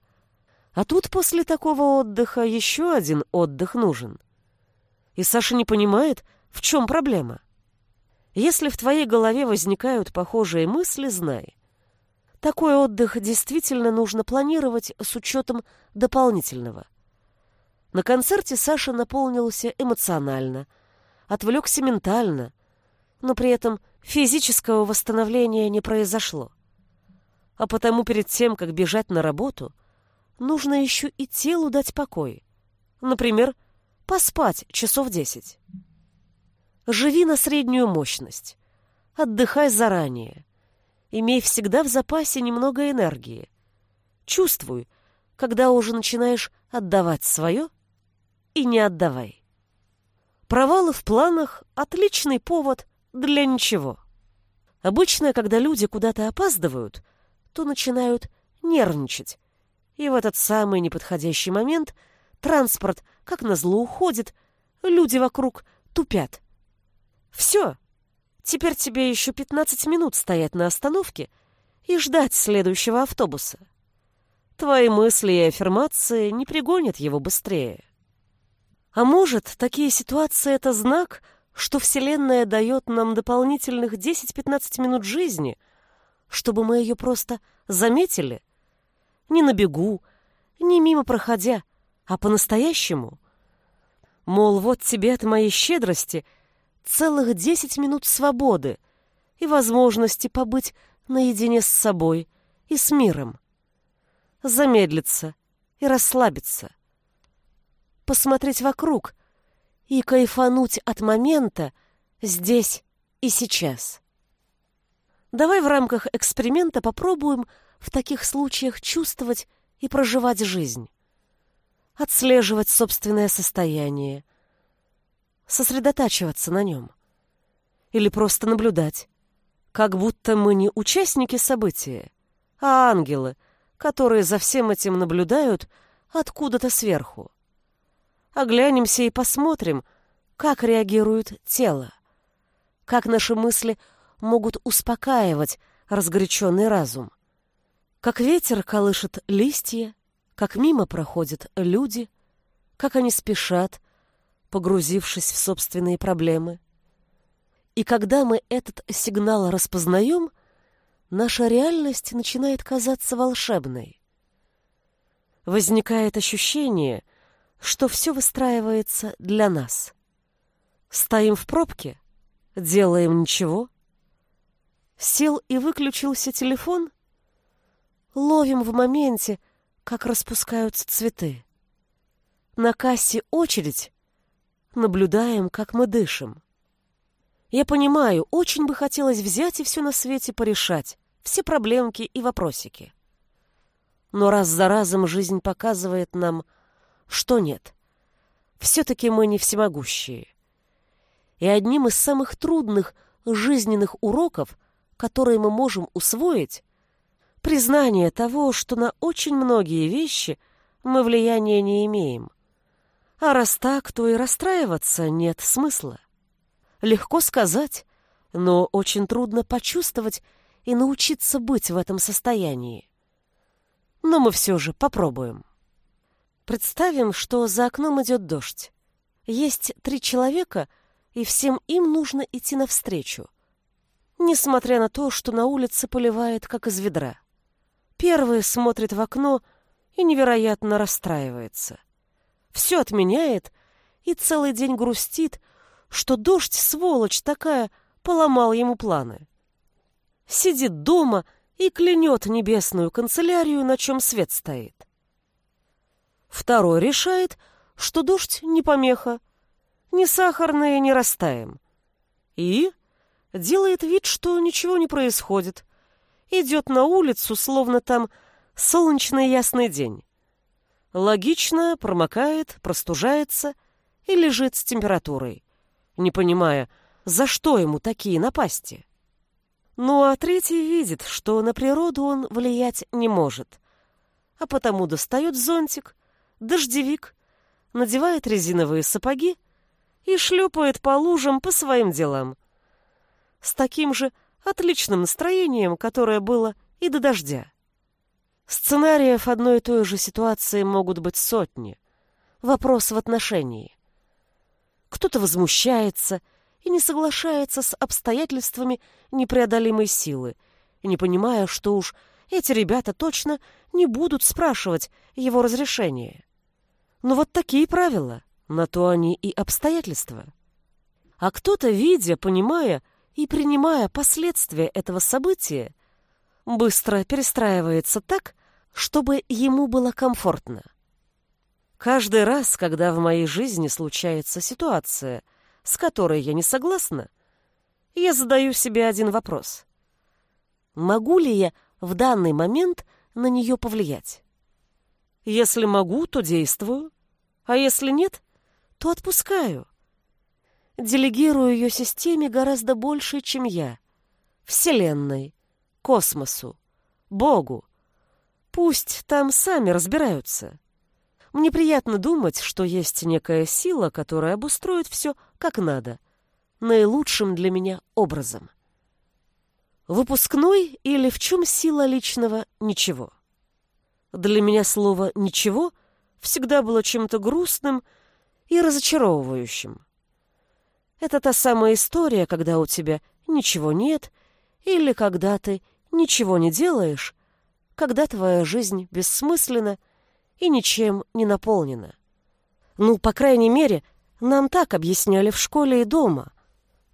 а тут после такого отдыха еще один отдых нужен. И Саша не понимает, в чем проблема. Если в твоей голове возникают похожие мысли, знай. Такой отдых действительно нужно планировать с учетом дополнительного – на концерте Саша наполнился эмоционально, отвлекся ментально, но при этом физического восстановления не произошло. А потому перед тем, как бежать на работу, нужно еще и телу дать покой. Например, поспать часов десять. Живи на среднюю мощность. Отдыхай заранее. Имей всегда в запасе немного энергии. Чувствуй, когда уже начинаешь отдавать свое, и не отдавай. Провалы в планах — отличный повод для ничего. Обычно, когда люди куда-то опаздывают, то начинают нервничать. И в этот самый неподходящий момент транспорт, как назло, уходит, люди вокруг тупят. Все. Теперь тебе еще 15 минут стоять на остановке и ждать следующего автобуса. Твои мысли и аффирмации не пригонят его быстрее. А может, такие ситуации — это знак, что Вселенная дает нам дополнительных 10-15 минут жизни, чтобы мы ее просто заметили? Не на бегу, не мимо проходя, а по-настоящему. Мол, вот тебе от моей щедрости целых 10 минут свободы и возможности побыть наедине с собой и с миром. Замедлиться и расслабиться посмотреть вокруг и кайфануть от момента здесь и сейчас. Давай в рамках эксперимента попробуем в таких случаях чувствовать и проживать жизнь. Отслеживать собственное состояние. Сосредотачиваться на нем. Или просто наблюдать. Как будто мы не участники события, а ангелы, которые за всем этим наблюдают откуда-то сверху оглянемся и посмотрим, как реагирует тело, как наши мысли могут успокаивать разгоряченный разум, как ветер колышет листья, как мимо проходят люди, как они спешат, погрузившись в собственные проблемы. И когда мы этот сигнал распознаем, наша реальность начинает казаться волшебной. Возникает ощущение — что все выстраивается для нас. Стоим в пробке, делаем ничего. Сел и выключился телефон. Ловим в моменте, как распускаются цветы. На кассе очередь. Наблюдаем, как мы дышим. Я понимаю, очень бы хотелось взять и все на свете порешать. все проблемки и вопросики. Но раз за разом жизнь показывает нам, что нет. Все-таки мы не всемогущие. И одним из самых трудных жизненных уроков, которые мы можем усвоить, признание того, что на очень многие вещи мы влияния не имеем. А раз так, то и расстраиваться нет смысла. Легко сказать, но очень трудно почувствовать и научиться быть в этом состоянии. Но мы все же попробуем. Представим, что за окном идет дождь. Есть три человека, и всем им нужно идти навстречу. Несмотря на то, что на улице поливает, как из ведра. Первый смотрит в окно и невероятно расстраивается. Все отменяет и целый день грустит, что дождь, сволочь такая, поломал ему планы. Сидит дома и клянет небесную канцелярию, на чем свет стоит. Второй решает, что дождь не помеха, ни сахарные не растаем. И делает вид, что ничего не происходит. Идет на улицу, словно там солнечный ясный день. Логично, промокает, простужается и лежит с температурой, не понимая, за что ему такие напасти. Ну а третий видит, что на природу он влиять не может, а потому достает зонтик, дождевик, надевает резиновые сапоги и шлепает по лужам по своим делам. С таким же отличным настроением, которое было и до дождя. Сценариев одной и той же ситуации могут быть сотни. Вопрос в отношении. Кто-то возмущается и не соглашается с обстоятельствами непреодолимой силы, не понимая, что уж эти ребята точно не будут спрашивать его разрешения. Но вот такие правила, на то они и обстоятельства. А кто-то, видя, понимая и принимая последствия этого события, быстро перестраивается так, чтобы ему было комфортно. Каждый раз, когда в моей жизни случается ситуация, с которой я не согласна, я задаю себе один вопрос. Могу ли я в данный момент на нее повлиять? Если могу, то действую, а если нет, то отпускаю. Делегирую ее системе гораздо больше, чем я. Вселенной, космосу, Богу, Пусть там сами разбираются. Мне приятно думать, что есть некая сила, которая обустроит все как надо, наилучшим для меня образом. Выпускной или в чем сила личного ничего? Для меня слово «ничего» всегда было чем-то грустным и разочаровывающим. Это та самая история, когда у тебя ничего нет, или когда ты ничего не делаешь, когда твоя жизнь бессмысленна и ничем не наполнена. Ну, по крайней мере, нам так объясняли в школе и дома,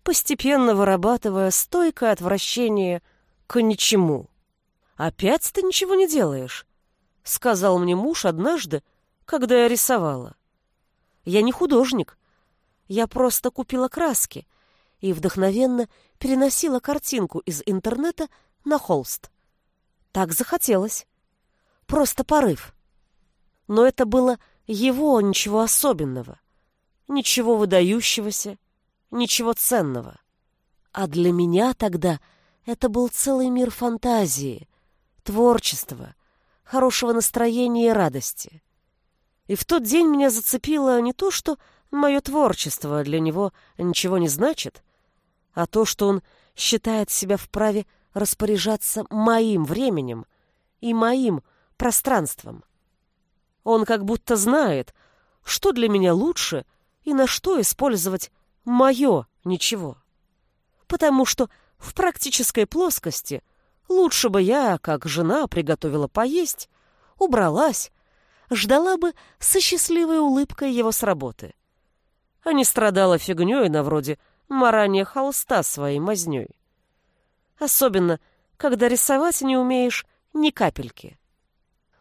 постепенно вырабатывая стойкое отвращение к ничему. «Опять ты ничего не делаешь», — сказал мне муж однажды, когда я рисовала. «Я не художник. Я просто купила краски и вдохновенно переносила картинку из интернета на холст. Так захотелось. Просто порыв. Но это было его ничего особенного, ничего выдающегося, ничего ценного. А для меня тогда это был целый мир фантазии, творчества, хорошего настроения и радости. И в тот день меня зацепило не то, что мое творчество для него ничего не значит, а то, что он считает себя вправе распоряжаться моим временем и моим пространством. Он как будто знает, что для меня лучше и на что использовать мое ничего. Потому что в практической плоскости лучше бы я, как жена, приготовила поесть, убралась, ждала бы со счастливой улыбкой его с работы, а не страдала фигнёй на вроде марания холста своей мазнёй особенно когда рисовать не умеешь ни капельки.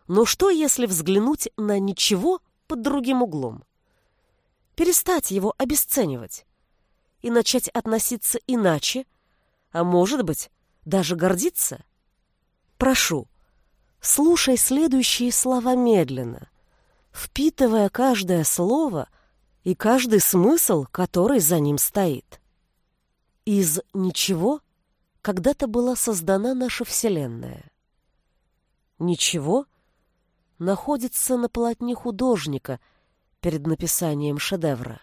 Но что, если взглянуть на ничего под другим углом? Перестать его обесценивать и начать относиться иначе, а может быть, даже гордиться? Прошу, слушай следующие слова медленно, впитывая каждое слово и каждый смысл, который за ним стоит. Из ничего когда-то была создана наша Вселенная. Ничего находится на полотне художника перед написанием шедевра.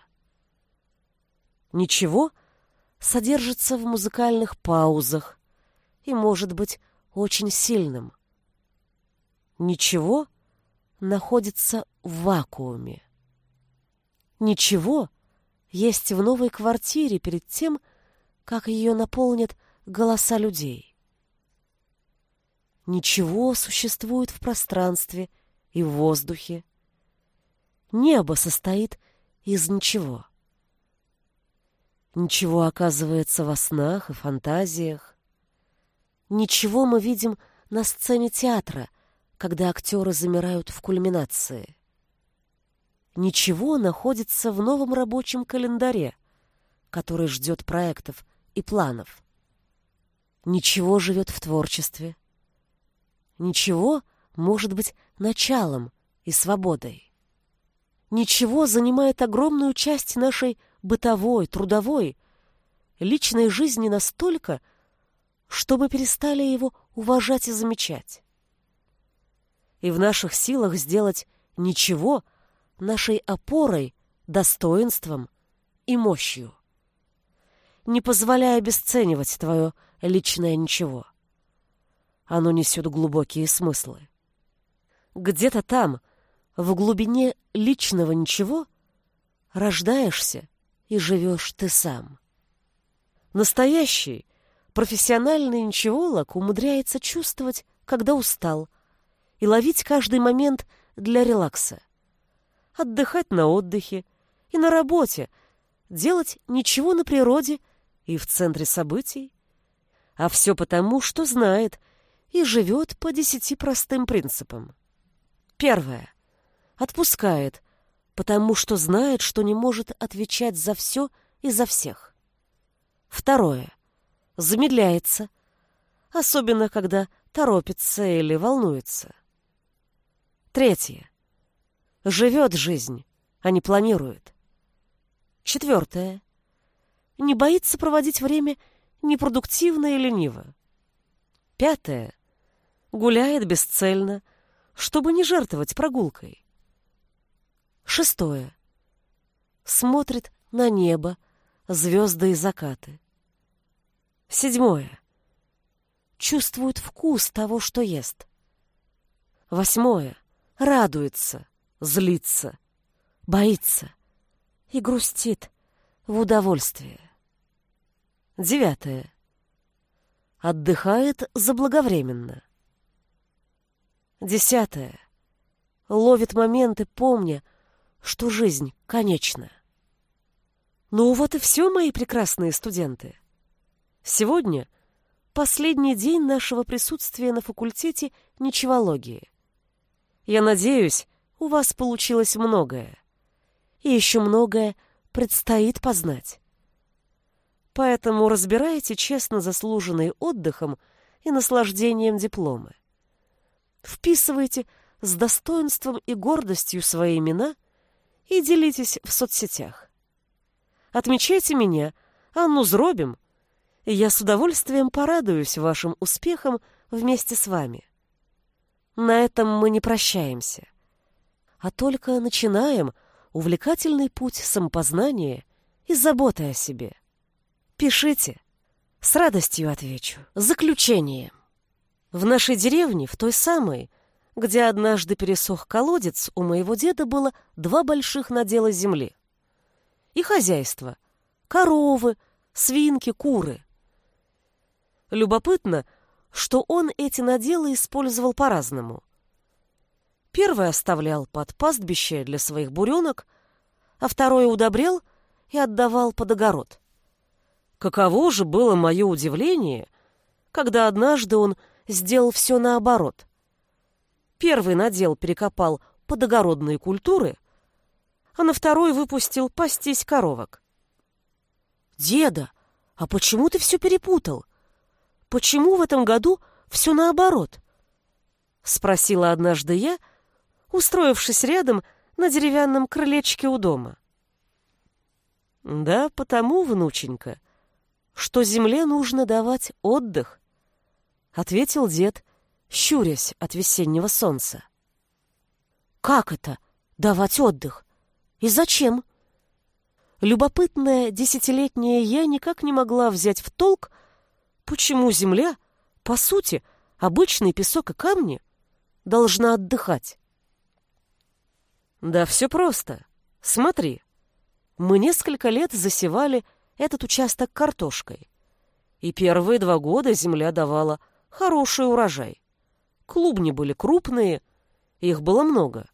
Ничего содержится в музыкальных паузах и может быть очень сильным. Ничего находится в вакууме. Ничего есть в новой квартире перед тем, как ее наполнят голоса людей. Ничего существует в пространстве и в воздухе. Небо состоит из ничего. Ничего оказывается во снах и фантазиях. Ничего мы видим на сцене театра, когда актеры замирают в кульминации. Ничего находится в новом рабочем календаре, который ждет проектов и планов. Ничего живет в творчестве. Ничего может быть началом и свободой. Ничего занимает огромную часть нашей бытовой, трудовой, личной жизни настолько, чтобы перестали его уважать и замечать. И в наших силах сделать ничего нашей опорой, достоинством и мощью, не позволяя обесценивать твое личное ничего. Оно несет глубокие смыслы. Где-то там, в глубине личного ничего, рождаешься и живешь ты сам. Настоящий, профессиональный ничеволог умудряется чувствовать, когда устал, и ловить каждый момент для релакса. Отдыхать на отдыхе и на работе, делать ничего на природе и в центре событий. А все потому, что знает и живет по десяти простым принципам. Первое. Отпускает, потому что знает, что не может отвечать за все и за всех. Второе. Замедляется, особенно когда торопится или волнуется. Третье. Живет жизнь, а не планирует. Четвертое. Не боится проводить время непродуктивно и лениво. Пятое. Гуляет бесцельно, чтобы не жертвовать прогулкой. Шестое. Смотрит на небо, звезды и закаты. Седьмое. Чувствует вкус того, что ест. Восьмое. Радуется, злится, боится и грустит в удовольствие. Девятое. Отдыхает заблаговременно. Десятое. Ловит моменты, помня, что жизнь конечна. Ну вот и все, мои прекрасные студенты. Сегодня последний день нашего присутствия на факультете ничевологии. Я надеюсь, у вас получилось многое. И еще многое предстоит познать. Поэтому разбирайте честно заслуженные отдыхом и наслаждением дипломы. Вписывайте с достоинством и гордостью свои имена – и делитесь в соцсетях. Отмечайте меня, Анну Зробим, и я с удовольствием порадуюсь вашим успехам вместе с вами. На этом мы не прощаемся, а только начинаем увлекательный путь самопознания и заботы о себе. Пишите, с радостью отвечу. Заключение. В нашей деревне, в той самой, где однажды пересох колодец, у моего деда было два больших надела земли. И хозяйство. Коровы, свинки, куры. Любопытно, что он эти наделы использовал по-разному. Первый оставлял под пастбище для своих буренок, а второй удобрял и отдавал под огород. Каково же было мое удивление, когда однажды он сделал все наоборот. Первый надел перекопал под огородные культуры, а на второй выпустил пастись коровок. «Деда, а почему ты все перепутал? Почему в этом году все наоборот?» Спросила однажды я, устроившись рядом на деревянном крылечке у дома. Да, потому, внученька, что земле нужно давать отдых, ответил дед, щурясь от весеннего солнца. Как это давать отдых? И зачем? Любопытная десятилетняя я никак не могла взять в толк, почему земля, по сути, обычный песок и камни, должна отдыхать. Да все просто. Смотри. Мы несколько лет засевали этот участок картошкой. И первые два года земля давала хороший урожай. Клубни были крупные, их было много.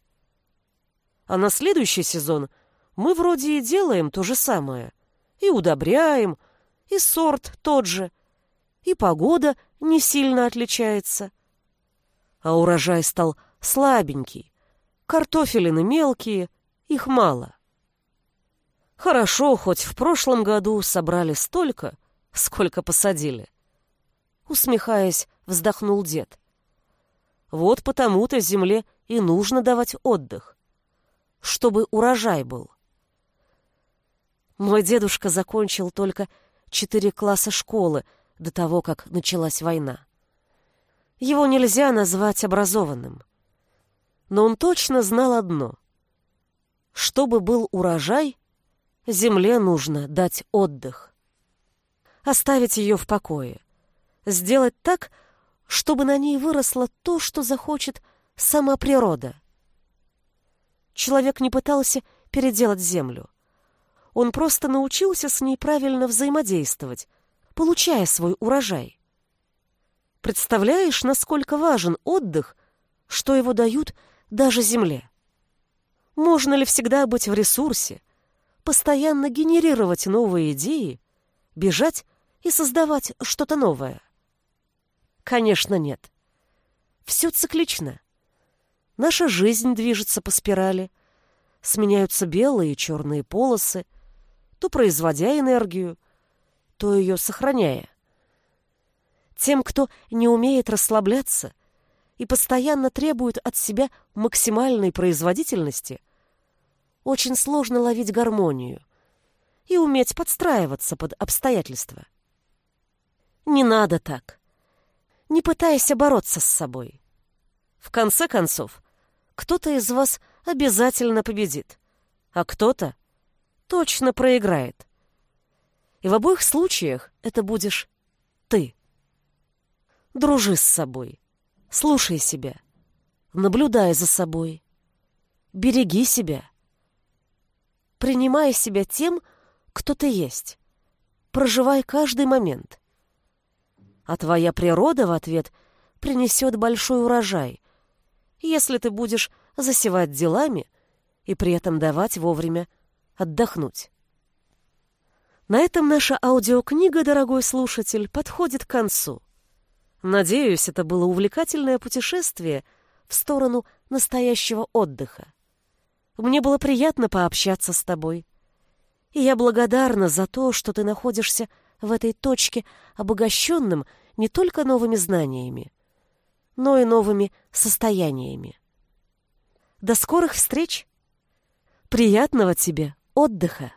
А на следующий сезон мы вроде и делаем то же самое. И удобряем, и сорт тот же, и погода не сильно отличается. А урожай стал слабенький, картофелины мелкие, их мало. Хорошо, хоть в прошлом году собрали столько, сколько посадили. Усмехаясь, вздохнул дед. Вот потому-то земле и нужно давать отдых, чтобы урожай был. Мой дедушка закончил только четыре класса школы до того, как началась война. Его нельзя назвать образованным. Но он точно знал одно. Чтобы был урожай, Земле нужно дать отдых. Оставить ее в покое. Сделать так, чтобы на ней выросло то, что захочет сама природа. Человек не пытался переделать землю. Он просто научился с ней правильно взаимодействовать, получая свой урожай. Представляешь, насколько важен отдых, что его дают даже земле? Можно ли всегда быть в ресурсе, постоянно генерировать новые идеи, бежать и создавать что-то новое? Конечно, нет. Все циклично. Наша жизнь движется по спирали, сменяются белые и черные полосы, то производя энергию, то ее сохраняя. Тем, кто не умеет расслабляться и постоянно требует от себя максимальной производительности, очень сложно ловить гармонию и уметь подстраиваться под обстоятельства. Не надо так. Не пытайся бороться с собой. В конце концов, кто-то из вас обязательно победит, а кто-то точно проиграет. И в обоих случаях это будешь ты. Дружи с собой, слушай себя, наблюдай за собой, береги себя — Принимай себя тем, кто ты есть. Проживай каждый момент. А твоя природа в ответ принесет большой урожай, если ты будешь засевать делами и при этом давать вовремя отдохнуть. На этом наша аудиокнига, дорогой слушатель, подходит к концу. Надеюсь, это было увлекательное путешествие в сторону настоящего отдыха. Мне было приятно пообщаться с тобой. И я благодарна за то, что ты находишься в этой точке обогащенным не только новыми знаниями, но и новыми состояниями. До скорых встреч! Приятного тебе отдыха!